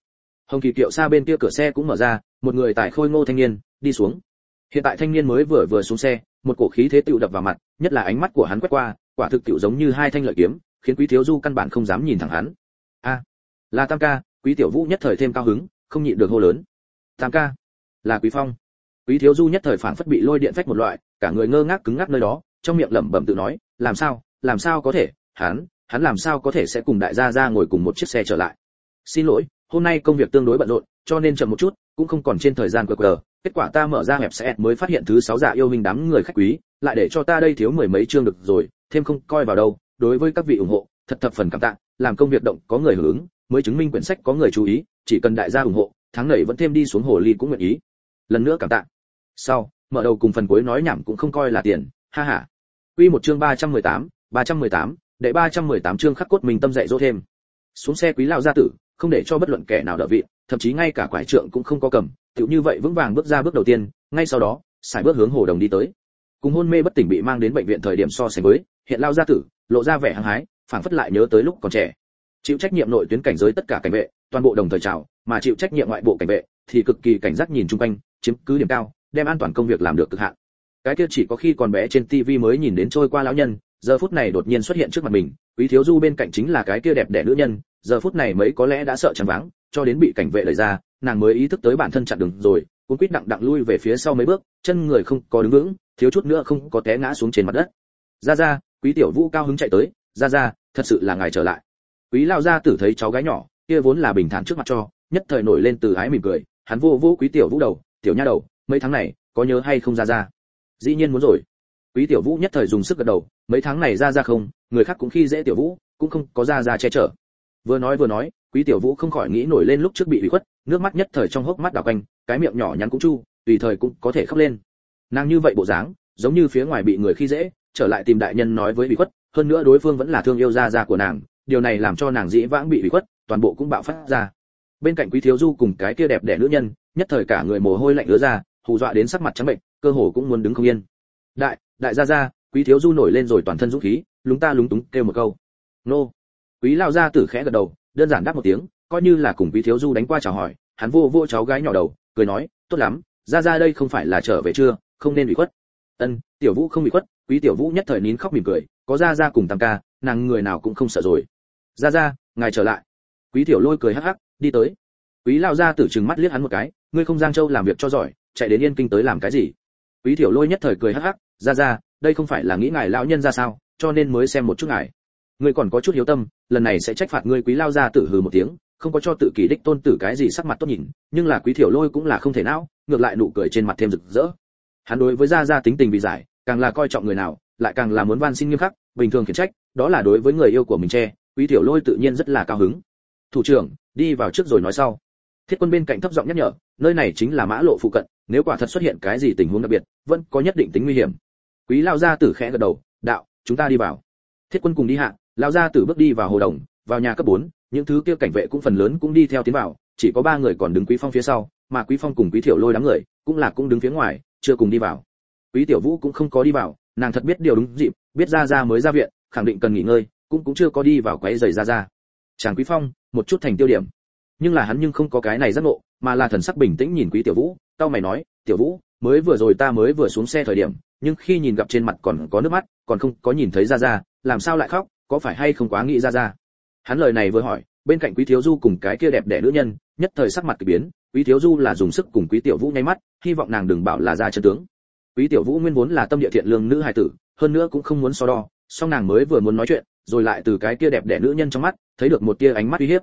Hồng kỳ kiệu xa bên kia cửa xe cũng mở ra, một người tại khôi ngô thanh niên, đi xuống. Hiện tại thanh niên mới vừa vừa xuống xe, một cổ khí thế tựu đập vào mặt, nhất là ánh mắt của hắn quét qua quả thực tiểu giống như hai thanh lợi kiếm, khiến quý thiếu du căn bản không dám nhìn thẳng hắn. A, là tam ca, quý tiểu vũ nhất thời thêm cao hứng, không nhịn được hô lớn. Tam ca, là quý phong. Quý thiếu du nhất thời phản phất bị lôi điện phách một loại, cả người ngơ ngác cứng ngắc nơi đó, trong miệng lẩm bẩm tự nói, làm sao làm sao có thể, hắn hắn làm sao có thể sẽ cùng đại gia ra ngồi cùng một chiếc xe trở lại? Xin lỗi, hôm nay công việc tương đối bận rộn, cho nên chậm một chút, cũng không còn trên thời gian cờ cờ kết quả ta mở ra hẹp sẽ mới phát hiện thứ sáu dạ yêu hình đám người khách quý, lại để cho ta đây thiếu mười mấy chương được rồi thêm không coi vào đâu đối với các vị ủng hộ thật thập phần cảm tạ làm công việc động có người hưởng ứng mới chứng minh quyển sách có người chú ý chỉ cần đại gia ủng hộ tháng này vẫn thêm đi xuống hồ ly cũng nguyện ý. Lần nữa cảm tạ. Sau mở đầu cùng phần cuối nói nhảm cũng không coi là tiền ha ha. Quy một chương 318, 318, đệ 318 chương khắc cốt mình tâm dạy dỗ thêm. Xuống xe quý lão gia tử không để cho bất luận kẻ nào đỡ vị thậm chí ngay cả quải trượng cũng không có cầm tựu như vậy vững vàng bước ra bước đầu tiên ngay sau đó xài bước hướng hồ đồng đi tới. Cùng hôn mê bất tỉnh bị mang đến bệnh viện thời điểm so sánh với hiện lao gia tử, lộ ra vẻ hăng hái, phảng phất lại nhớ tới lúc còn trẻ. Chịu trách nhiệm nội tuyến cảnh giới tất cả cảnh vệ, toàn bộ đồng thời chào mà chịu trách nhiệm ngoại bộ cảnh vệ, thì cực kỳ cảnh giác nhìn chung quanh, chiếm cứ điểm cao, đem an toàn công việc làm được cực hạn. Cái kia chỉ có khi còn bé trên tivi mới nhìn đến trôi qua lão nhân, giờ phút này đột nhiên xuất hiện trước mặt mình, quý thiếu du bên cạnh chính là cái kia đẹp đẽ nữ nhân, giờ phút này mấy có lẽ đã sợ chẳng vắng cho đến bị cảnh vệ lời ra, nàng mới ý thức tới bản thân chặn đường rồi cũng quýt đặng đặng lui về phía sau mấy bước, chân người không có đứng vững, thiếu chút nữa không có té ngã xuống trên mặt đất. Ra ra quý tiểu vũ cao hứng chạy tới ra ra thật sự là ngài trở lại. Quý lao gia tử thấy cháu gái nhỏ, kia vốn là bình thản trước mặt cho, nhất thời nổi lên từ ái mỉm cười, hắn vô vô quý tiểu vũ đầu, tiểu nha đầu, mấy tháng này, có nhớ hay không ra ra dĩ nhiên muốn rồi. Quý tiểu vũ nhất thời dùng sức gật đầu, mấy tháng này ra ra không, người khác cũng khi dễ tiểu vũ, cũng không có ra ra che chở. Vừa nói vừa nói, quý tiểu vũ không khỏi nghĩ nổi lên lúc trước bị ủy khuất, nước mắt nhất thời trong hốc mắt đảo quanh, cái miệng nhỏ nhắn cũng chu, tùy thời cũng có thể khóc lên. Nàng như vậy bộ dáng, giống như phía ngoài bị người khi dễ trở lại tìm đại nhân nói với bị khuất, hơn nữa đối phương vẫn là thương yêu gia gia của nàng, điều này làm cho nàng dĩ vãng bị bị khuất toàn bộ cũng bạo phát ra. Bên cạnh quý thiếu du cùng cái kia đẹp đẽ nữ nhân, nhất thời cả người mồ hôi lạnh ứa ra, hù dọa đến sắc mặt trắng bệnh, cơ hồ cũng muốn đứng không yên. Đại đại gia gia, quý thiếu du nổi lên rồi toàn thân dũng khí, lúng ta lúng túng kêu một câu. Nô. Quý lao gia tử khẽ gật đầu, đơn giản đáp một tiếng, coi như là cùng quý thiếu du đánh qua chào hỏi, hắn vô vô cháu gái nhỏ đầu, cười nói, tốt lắm, gia gia đây không phải là trở về chưa, không nên bị khuất. Ân, tiểu vũ không bị khuất quý tiểu vũ nhất thời nín khóc mỉm cười, có gia gia cùng tam ca, nàng người nào cũng không sợ rồi. Gia gia, ngài trở lại. Quý tiểu lôi cười hắc hắc, đi tới. Quý lao gia tử chừng mắt liếc hắn một cái, ngươi không giang châu làm việc cho giỏi, chạy đến yên kinh tới làm cái gì? Quý tiểu lôi nhất thời cười hắc hắc, gia gia, đây không phải là nghĩ ngài lão nhân ra sao, cho nên mới xem một chút ngài. Ngươi còn có chút hiếu tâm, lần này sẽ trách phạt ngươi quý lao ra tử hừ một tiếng, không có cho tự kỷ đích tôn tử cái gì sắc mặt tốt nhìn, nhưng là quý tiểu lôi cũng là không thể não, ngược lại nụ cười trên mặt thêm rực rỡ. Hắn đối với gia gia tính tình bị giải càng là coi trọng người nào lại càng là muốn van xin nghiêm khắc bình thường khiển trách đó là đối với người yêu của mình che quý tiểu lôi tự nhiên rất là cao hứng. Thủ trưởng đi vào trước rồi nói sau. Thiết quân bên cạnh thấp giọng nhắc nhở nơi này chính là mã lộ phụ cận nếu quả thật xuất hiện cái gì tình huống đặc biệt vẫn có nhất định tính nguy hiểm. Quý lao gia tử khẽ gật đầu đạo chúng ta đi vào. Thiết quân cùng đi hạ lao gia tử bước đi vào hồ đồng vào nhà cấp 4, những thứ kia cảnh vệ cũng phần lớn cũng đi theo tiến vào chỉ có ba người còn đứng quý phong phía sau mà quý phong cùng quý thiểu lôi đám người cũng là cũng đứng phía ngoài chưa cùng đi vào quý tiểu vũ cũng không có đi vào, nàng thật biết điều đúng dịp, biết ra ra mới ra viện, khẳng định cần nghỉ ngơi, cũng cũng chưa có đi vào quấy giày ra ra chàng quý phong, một chút thành tiêu điểm. Nhưng là hắn nhưng không có cái này giác ngộ, mà là thần sắc bình tĩnh nhìn quý tiểu vũ tao mày nói, tiểu vũ, mới vừa rồi ta mới vừa xuống xe thời điểm, nhưng khi nhìn gặp trên mặt còn có nước mắt, còn không có nhìn thấy ra ra làm sao lại khóc, có phải hay không quá nghĩ ra ra hắn lời này vừa hỏi, bên cạnh quý thiếu du cùng cái kia đẹp đẽ nữ nhân, nhất thời sắc mặt kỳ biến, quý thiếu du là dùng sức cùng quý tiểu vũ nháy mắt, hy vọng nàng đừng bảo là ra chân tướng quý tiểu vũ nguyên vốn là tâm địa thiện lương nữ hài tử, hơn nữa cũng không muốn so đo, song nàng mới vừa muốn nói chuyện, rồi lại từ cái kia đẹp đẽ nữ nhân trong mắt, thấy được một tia ánh mắt uy hiếp.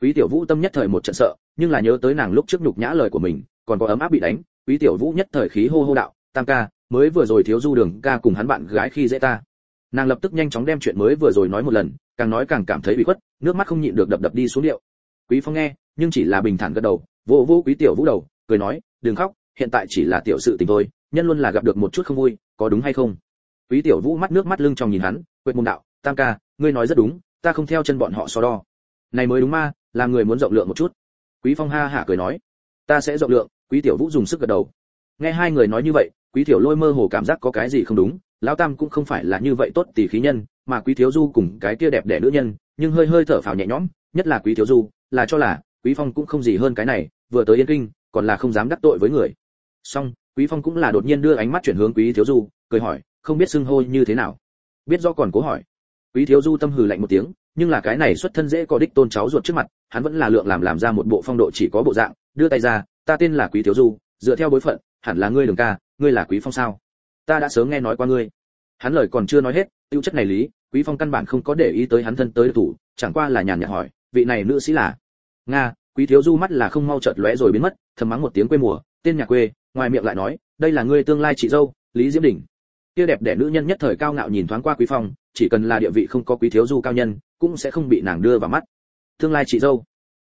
Quý tiểu vũ tâm nhất thời một trận sợ, nhưng là nhớ tới nàng lúc trước nhục nhã lời của mình, còn có ấm áp bị đánh, quý tiểu vũ nhất thời khí hô hô đạo, tam ca, mới vừa rồi thiếu du đường ca cùng hắn bạn gái khi dễ ta. Nàng lập tức nhanh chóng đem chuyện mới vừa rồi nói một lần, càng nói càng cảm thấy bị khuất, nước mắt không nhịn được đập đập đi xuống điệu. Quý phong nghe, nhưng chỉ là bình thản gật đầu, vô vô quý tiểu vũ đầu, cười nói, đừng khóc, hiện tại chỉ là tiểu sự tình thôi nhân luôn là gặp được một chút không vui, có đúng hay không? Quý tiểu vũ mắt nước mắt lưng trong nhìn hắn, quệt môn đạo, tam ca, ngươi nói rất đúng, ta không theo chân bọn họ so đo. Này mới đúng ma, làm người muốn rộng lượng một chút. Quý phong ha hả cười nói, ta sẽ rộng lượng. Quý tiểu vũ dùng sức gật đầu. Nghe hai người nói như vậy, quý tiểu lôi mơ hồ cảm giác có cái gì không đúng, lão tam cũng không phải là như vậy tốt tỷ khí nhân, mà quý thiếu du cùng cái kia đẹp đẽ nữ nhân, nhưng hơi hơi thở phào nhẹ nhõm, nhất là quý thiếu du, là cho là quý phong cũng không gì hơn cái này, vừa tới yên kinh, còn là không dám đắc tội với người. Song quý phong cũng là đột nhiên đưa ánh mắt chuyển hướng quý thiếu du, cười hỏi, không biết xưng hô như thế nào? Biết do còn cố hỏi. Quý thiếu du tâm hừ lạnh một tiếng, nhưng là cái này xuất thân dễ có đích tôn cháu ruột trước mặt, hắn vẫn là lượng làm làm ra một bộ phong độ chỉ có bộ dạng, đưa tay ra, ta tên là quý thiếu du, dựa theo bối phận, hẳn là ngươi đường ca, ngươi là quý phong sao? Ta đã sớm nghe nói qua ngươi. Hắn lời còn chưa nói hết, tiêu chất này lý, quý phong căn bản không có để ý tới hắn thân tới thủ, chẳng qua là nhàn nhạt hỏi, vị này nữ sĩ là? Nga quý thiếu du mắt là không mau chợt lóe rồi biến mất, thầm mắng một tiếng quê mùa, tên nhà quê, ngoài miệng lại nói, đây là ngươi tương lai chị dâu, lý diễm đình. Kia đẹp đẽ nữ nhân nhất thời cao ngạo nhìn thoáng qua quý phong, chỉ cần là địa vị không có quý thiếu du cao nhân, cũng sẽ không bị nàng đưa vào mắt. Tương lai chị dâu.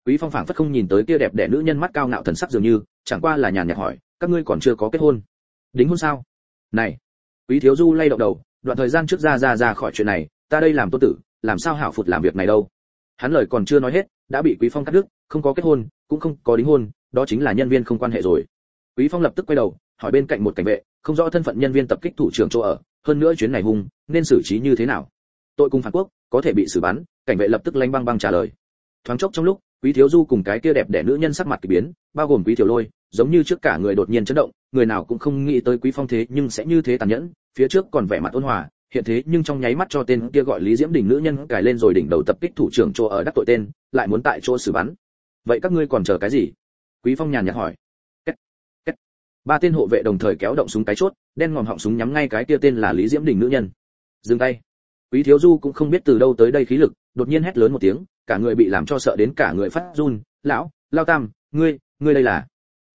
Quý phong phảng phất không nhìn tới kia đẹp đẽ nữ nhân mắt cao ngạo thần sắc dường như, chẳng qua là nhàn nhạt hỏi, các ngươi còn chưa có kết hôn? Đính hôn sao? Này. Quý thiếu du lay động đầu, đoạn thời gian trước ra ra ra khỏi chuyện này, ta đây làm tôn tử, làm sao hảo phụt làm việc này đâu? Hắn lời còn chưa nói hết, đã bị quý phong cắt đứt không có kết hôn, cũng không có đính hôn, đó chính là nhân viên không quan hệ rồi. Quý phong lập tức quay đầu, hỏi bên cạnh một cảnh vệ, không rõ thân phận nhân viên tập kích thủ trưởng chỗ ở, hơn nữa chuyến này hung, nên xử trí như thế nào? Tội cùng phản quốc, có thể bị xử bắn, cảnh vệ lập tức lanh băng băng trả lời. Thoáng chốc trong lúc, quý thiếu du cùng cái kia đẹp đẽ nữ nhân sắc mặt kỳ biến, bao gồm quý thiếu lôi, giống như trước cả người đột nhiên chấn động, người nào cũng không nghĩ tới quý phong thế nhưng sẽ như thế tàn nhẫn, phía trước còn vẻ mặt ôn hòa, hiện thế nhưng trong nháy mắt cho tên kia gọi lý diễm đình nữ nhân cài lên rồi đỉnh đầu tập kích thủ trưởng chỗ ở đắc tội tên, lại muốn tại chỗ xử bắn vậy các ngươi còn chờ cái gì? Quý phong nhàn nhạt hỏi. Kết. Kết. ba tên hộ vệ đồng thời kéo động súng cái chốt, đen ngòm họng súng nhắm ngay cái kia tên là lý diễm đình nữ nhân. Dừng tay. Quý thiếu du cũng không biết từ đâu tới đây khí lực, đột nhiên hét lớn một tiếng, cả người bị làm cho sợ đến cả người phát run. Lão, lao tam, ngươi ngươi đây là?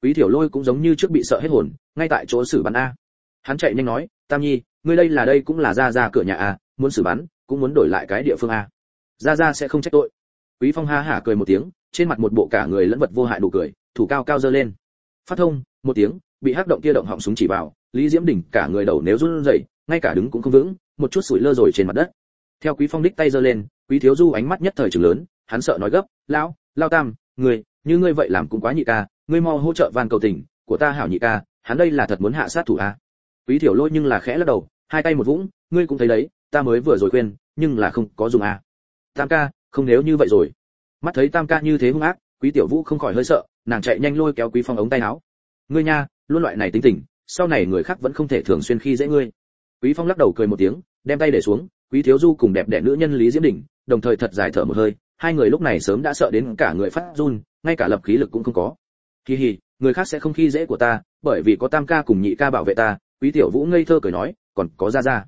Quý thiểu lôi cũng giống như trước bị sợ hết hồn, ngay tại chỗ xử bắn a. Hắn chạy nhanh nói, tam nhi, ngươi đây là đây cũng là ra ra cửa nhà a, muốn xử bắn, cũng muốn đổi lại cái địa phương a. Ra ra sẽ không trách tội. Quý phong ha hả cười một tiếng trên mặt một bộ cả người lẫn vật vô hại đủ cười, thủ cao cao dơ lên. Phát thông, một tiếng, bị hắc động kia động họng súng chỉ vào, lý diễm đỉnh cả người đầu nếu run rẩy, ngay cả đứng cũng không vững, một chút sủi lơ rồi trên mặt đất. Theo quý phong đích tay giơ lên, quý thiếu du ánh mắt nhất thời trừng lớn, hắn sợ nói gấp, lão, lao tam, người, như ngươi vậy làm cũng quá nhị ca, ngươi mau hỗ trợ van cầu tình, của ta hảo nhị ca, hắn đây là thật muốn hạ sát thủ a quý thiểu lôi nhưng là khẽ lắc đầu, hai tay một vũng, ngươi cũng thấy đấy, ta mới vừa rồi quên nhưng là không có dùng a tam ca, không nếu như vậy rồi mắt thấy tam ca như thế hung ác, quý tiểu vũ không khỏi hơi sợ, nàng chạy nhanh lôi kéo quý phong ống tay áo. Ngươi nha, luôn loại này tính tình, sau này người khác vẫn không thể thường xuyên khi dễ ngươi. Quý phong lắc đầu cười một tiếng, đem tay để xuống, quý thiếu du cùng đẹp đẽ nữ nhân lý diễm đỉnh đồng thời thật dài thở một hơi, hai người lúc này sớm đã sợ đến cả người phát run, ngay cả lập khí lực cũng không có. Kỳ hì, người khác sẽ không khi dễ của ta, bởi vì có tam ca cùng nhị ca bảo vệ ta, quý tiểu vũ ngây thơ cười nói, còn có ra ra.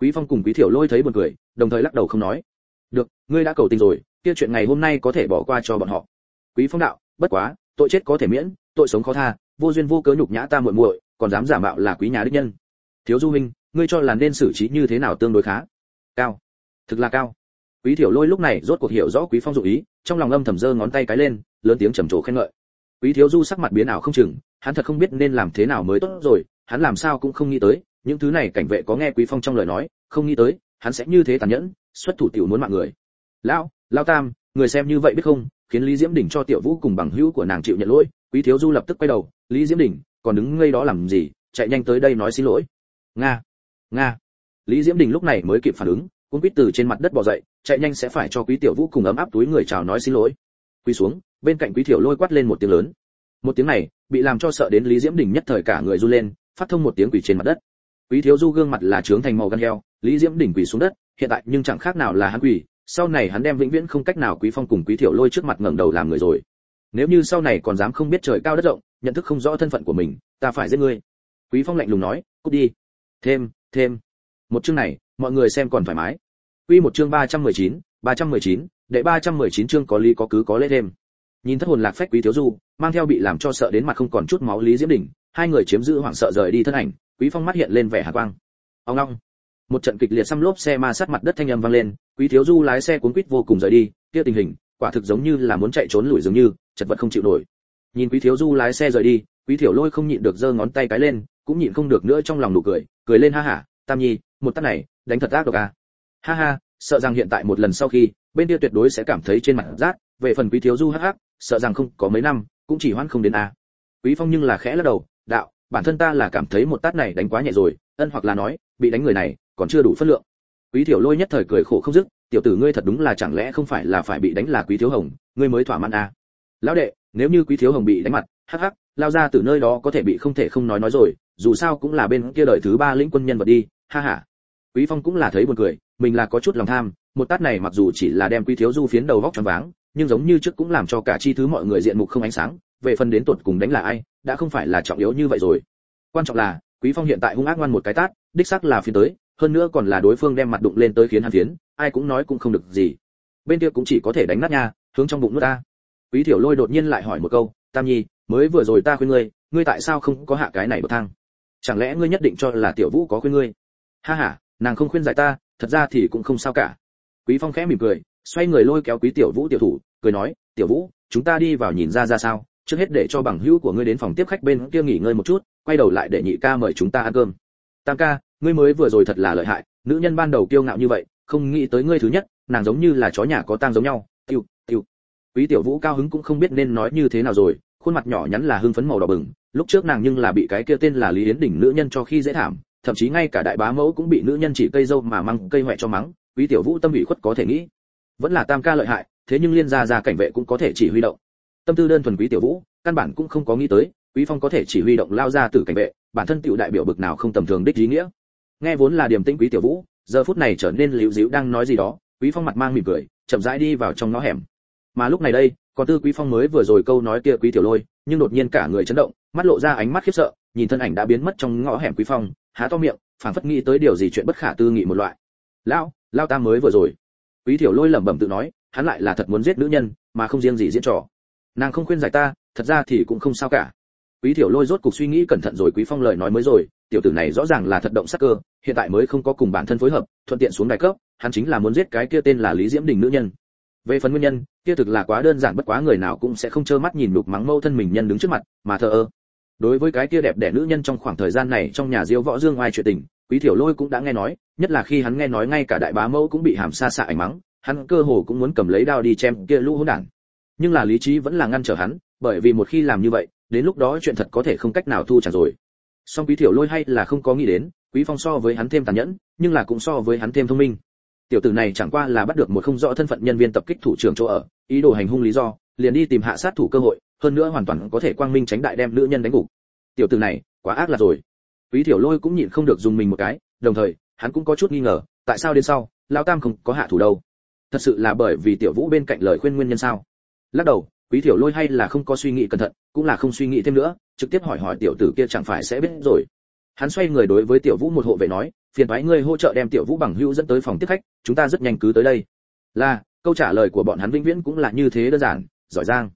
Quý phong cùng quý thiểu lôi thấy buồn cười, đồng thời lắc đầu không nói. Được, ngươi đã cầu tình rồi kia chuyện ngày hôm nay có thể bỏ qua cho bọn họ. Quý phong đạo, bất quá, tội chết có thể miễn, tội sống khó tha, vô duyên vô cớ nhục nhã ta muội muội, còn dám giả mạo là quý nhà đích nhân. Thiếu du huynh, ngươi cho là nên xử trí như thế nào tương đối khá? Cao. Thực là cao. Quý thiểu lôi lúc này rốt cuộc hiểu rõ quý phong dụng ý, trong lòng âm thầm giơ ngón tay cái lên, lớn tiếng trầm trồ khen ngợi. Quý thiếu du sắc mặt biến ảo không chừng, hắn thật không biết nên làm thế nào mới tốt rồi, hắn làm sao cũng không nghĩ tới, những thứ này cảnh vệ có nghe quý phong trong lời nói, không nghĩ tới, hắn sẽ như thế tàn nhẫn, xuất thủ tiểu muốn mạng người. Lão lão tam, người xem như vậy biết không, khiến lý diễm đỉnh cho tiểu vũ cùng bằng hữu của nàng chịu nhận lỗi, quý thiếu du lập tức quay đầu, lý diễm đỉnh, còn đứng ngây đó làm gì, chạy nhanh tới đây nói xin lỗi. Nga nga. Lý diễm đình lúc này mới kịp phản ứng cũng quýt từ trên mặt đất bò dậy, chạy nhanh sẽ phải cho quý tiểu vũ cùng ấm áp túi người chào nói xin lỗi. Quý xuống, bên cạnh quý thiểu lôi quát lên một tiếng lớn. Một tiếng này, bị làm cho sợ đến lý diễm đình nhất thời cả người run lên, phát thông một tiếng quỷ trên mặt đất. Quý thiếu du gương mặt là trướng thành màu gan heo, lý diễm đình quỷ xuống đất, hiện tại nhưng chẳng khác nào là hắn quỷ sau này hắn đem vĩnh viễn không cách nào quý phong cùng quý tiểu lôi trước mặt ngẩng đầu làm người rồi. Nếu như sau này còn dám không biết trời cao đất rộng nhận thức không rõ thân phận của mình ta phải giết ngươi. Quý phong lạnh lùng nói cút đi. Thêm thêm. Một chương này mọi người xem còn thoải mái. Quy một chương 319, 319, đệ 319 chương có lý có cứ có lễ thêm. Nhìn thất hồn lạc phách quý thiếu du mang theo bị làm cho sợ đến mặt không còn chút máu lý diễm đỉnh hai người chiếm giữ hoảng sợ rời đi thân ảnh quý phong mắt hiện lên vẻ hàn quang. Ông long một trận kịch liệt xăm lốp xe ma sát mặt đất thanh âm vang lên, quý thiếu du lái xe cuốn quýt vô cùng rời đi, kia tình hình, quả thực giống như là muốn chạy trốn lùi dường như, chật vật không chịu nổi nhìn quý thiếu du lái xe rời đi, quý thiểu lôi không nhịn được giơ ngón tay cái lên, cũng nhịn không được nữa trong lòng nụ cười cười lên ha hả tam nhi, một tát này, đánh thật ác độc à ha ha, sợ rằng hiện tại một lần sau khi, bên kia tuyệt đối sẽ cảm thấy trên mặt rác về phần quý thiếu du hắc hắc, sợ rằng không có mấy năm, cũng chỉ hoãn không đến a à. quý phong nhưng là khẽ lắc đầu, đạo, bản thân ta là cảm thấy một tát này đánh quá nhẹ rồi, ân hoặc là nói, bị đánh người này còn chưa đủ phân lượng. Quý thiểu lôi nhất thời cười khổ không dứt, tiểu tử ngươi thật đúng là chẳng lẽ không phải là phải bị đánh là quý thiếu hồng, ngươi mới thỏa mãn à? Lão đệ, nếu như quý thiếu hồng bị đánh mặt, hắc hắc, lao ra từ nơi đó có thể bị không thể không nói nói rồi, dù sao cũng là bên kia đời thứ ba lĩnh quân nhân vật đi, ha ha. Quý phong cũng là thấy buồn cười, mình là có chút lòng tham, một tát này mặc dù chỉ là đem quý thiếu du phiến đầu vóc tròn váng, nhưng giống như trước cũng làm cho cả chi thứ mọi người diện mục không ánh sáng, về phần đến tuột cùng đánh là ai, đã không phải là trọng yếu như vậy rồi. Quan trọng là, quý phong hiện tại hung ác ngoan một cái tát, đích xác là phiến tới hơn nữa còn là đối phương đem mặt đụng lên tới khiến hắn phiến, ai cũng nói cũng không được gì. Bên kia cũng chỉ có thể đánh nát nha, hướng trong bụng nước ta. Quý thiểu lôi đột nhiên lại hỏi một câu, tam nhi, mới vừa rồi ta khuyên ngươi ngươi tại sao không có hạ cái này bậc thang? Chẳng lẽ ngươi nhất định cho là tiểu vũ có khuyên ngươi? Ha ha, nàng không khuyên giải ta, thật ra thì cũng không sao cả. Quý phong khẽ mỉm cười, xoay người lôi kéo quý tiểu vũ tiểu thủ, cười nói, tiểu vũ, chúng ta đi vào nhìn ra ra sao, trước hết để cho bằng hữu của ngươi đến phòng tiếp khách bên kia nghỉ ngơi một chút, quay đầu lại để nhị ca mời chúng ta ăn cơm. Tam ca ngươi mới vừa rồi thật là lợi hại, nữ nhân ban đầu kiêu ngạo như vậy, không nghĩ tới ngươi thứ nhất, nàng giống như là chó nhà có tang giống nhau tiêu tiêu quý tiểu vũ cao hứng cũng không biết nên nói như thế nào rồi, khuôn mặt nhỏ nhắn là hưng phấn màu đỏ bừng, lúc trước nàng nhưng là bị cái kia tên là lý yến đỉnh nữ nhân cho khi dễ thảm, thậm chí ngay cả đại bá mẫu cũng bị nữ nhân chỉ cây dâu mà măng cây hoẹ cho mắng, quý tiểu vũ tâm ủy khuất có thể nghĩ. Vẫn là tam ca lợi hại, thế nhưng liên gia gia cảnh vệ cũng có thể chỉ huy động. Tâm tư đơn thuần quý tiểu vũ, căn bản cũng không có nghĩ tới, quý phong có thể chỉ huy động lao ra từ cảnh vệ, bản thân tiểu đại biểu bực nào không tầm thường đích ý nghĩa nghe vốn là điểm tĩnh quý tiểu vũ, giờ phút này trở nên liễu díu đang nói gì đó, quý phong mặt mang mỉm cười, chậm rãi đi vào trong ngõ hẻm. Mà lúc này đây, còn tư quý phong mới vừa rồi câu nói kia quý tiểu lôi, nhưng đột nhiên cả người chấn động, mắt lộ ra ánh mắt khiếp sợ, nhìn thân ảnh đã biến mất trong ngõ hẻm quý phong, há to miệng, phảng phất nghĩ tới điều gì chuyện bất khả tư nghị một loại. Lão lao ta mới vừa rồi. Quý tiểu lôi lẩm bẩm tự nói, hắn lại là thật muốn giết nữ nhân, mà không riêng gì diễn trò. Nàng không khuyên giải ta, thật ra thì cũng không sao cả quý tiểu lôi rốt cục suy nghĩ cẩn thận rồi quý phong lời nói mới rồi, tiểu tử này rõ ràng là thật động sắc cơ, hiện tại mới không có cùng bản thân phối hợp, thuận tiện xuống đại cấp, hắn chính là muốn giết cái kia tên là lý diễm đình nữ nhân. Về phần nguyên nhân, kia thực là quá đơn giản bất quá người nào cũng sẽ không trơ mắt nhìn lục mắng mâu thân mình nhân đứng trước mặt, mà thờ ơ. Đối với cái kia đẹp đẽ nữ nhân trong khoảng thời gian này trong nhà diêu võ dương ngoài chuyện tình, quý tiểu lôi cũng đã nghe nói, nhất là khi hắn nghe nói ngay cả đại bá mẫu cũng bị hàm xa xạ ảnh mắng, hắn cơ hồ cũng muốn cầm lấy đao đi chém kia lũ hỗn đản. Nhưng là lý trí vẫn là ngăn trở hắn, bởi vì một khi làm như vậy đến lúc đó chuyện thật có thể không cách nào thu trả rồi. Song quý tiểu lôi hay là không có nghĩ đến, quý phong so với hắn thêm tàn nhẫn, nhưng là cũng so với hắn thêm thông minh. Tiểu tử này chẳng qua là bắt được một không rõ thân phận nhân viên tập kích thủ trưởng chỗ ở, ý đồ hành hung lý do, liền đi tìm hạ sát thủ cơ hội, hơn nữa hoàn toàn có thể quang minh tránh đại đem nữ nhân đánh gục. Tiểu tử này, quá ác là rồi. Quý tiểu lôi cũng nhịn không được dùng mình một cái, đồng thời, hắn cũng có chút nghi ngờ, tại sao đến sau, lão tam không có hạ thủ đâu? Thật sự là bởi vì tiểu vũ bên cạnh lời khuyên nguyên nhân sao? Lắc đầu, quý tiểu lôi hay là không có suy nghĩ cẩn thận cũng là không suy nghĩ thêm nữa, trực tiếp hỏi hỏi tiểu tử kia chẳng phải sẽ biết rồi. Hắn xoay người đối với tiểu vũ một hộ vệ nói, phiền thoái ngươi hỗ trợ đem tiểu vũ bằng hữu dẫn tới phòng tiếp khách, chúng ta rất nhanh cứ tới đây. Là, câu trả lời của bọn hắn vĩnh viễn cũng là như thế đơn giản, giỏi giang.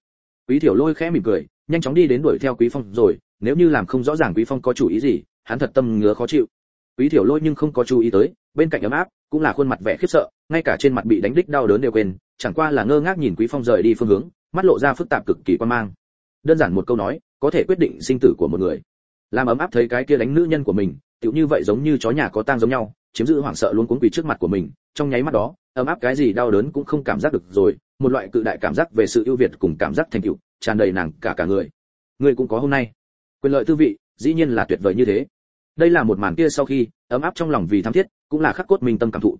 Quý tiểu lôi khẽ mỉm cười, nhanh chóng đi đến đuổi theo quý phong rồi, nếu như làm không rõ ràng quý phong có chủ ý gì, hắn thật tâm ngứa khó chịu. Quý tiểu lôi nhưng không có chú ý tới, bên cạnh ấm áp, cũng là khuôn mặt vẻ khiếp sợ, ngay cả trên mặt bị đánh đích đau đớn đều quên, chẳng qua là ngơ ngác nhìn quý phong rời đi phương hướng, mắt lộ ra phức tạp cực kỳ quan mang đơn giản một câu nói, có thể quyết định sinh tử của một người. Làm ấm áp thấy cái kia đánh nữ nhân của mình, tựu như vậy giống như chó nhà có tang giống nhau, chiếm giữ hoảng sợ luôn cuốn quỳ trước mặt của mình, trong nháy mắt đó, ấm áp cái gì đau đớn cũng không cảm giác được rồi, một loại cự đại cảm giác về sự ưu việt cùng cảm giác thành tựu, tràn đầy nàng cả cả người. Người cũng có hôm nay. Quyền lợi tư vị, dĩ nhiên là tuyệt vời như thế. Đây là một màn kia sau khi, ấm áp trong lòng vì tham thiết, cũng là khắc cốt minh tâm cảm thụ.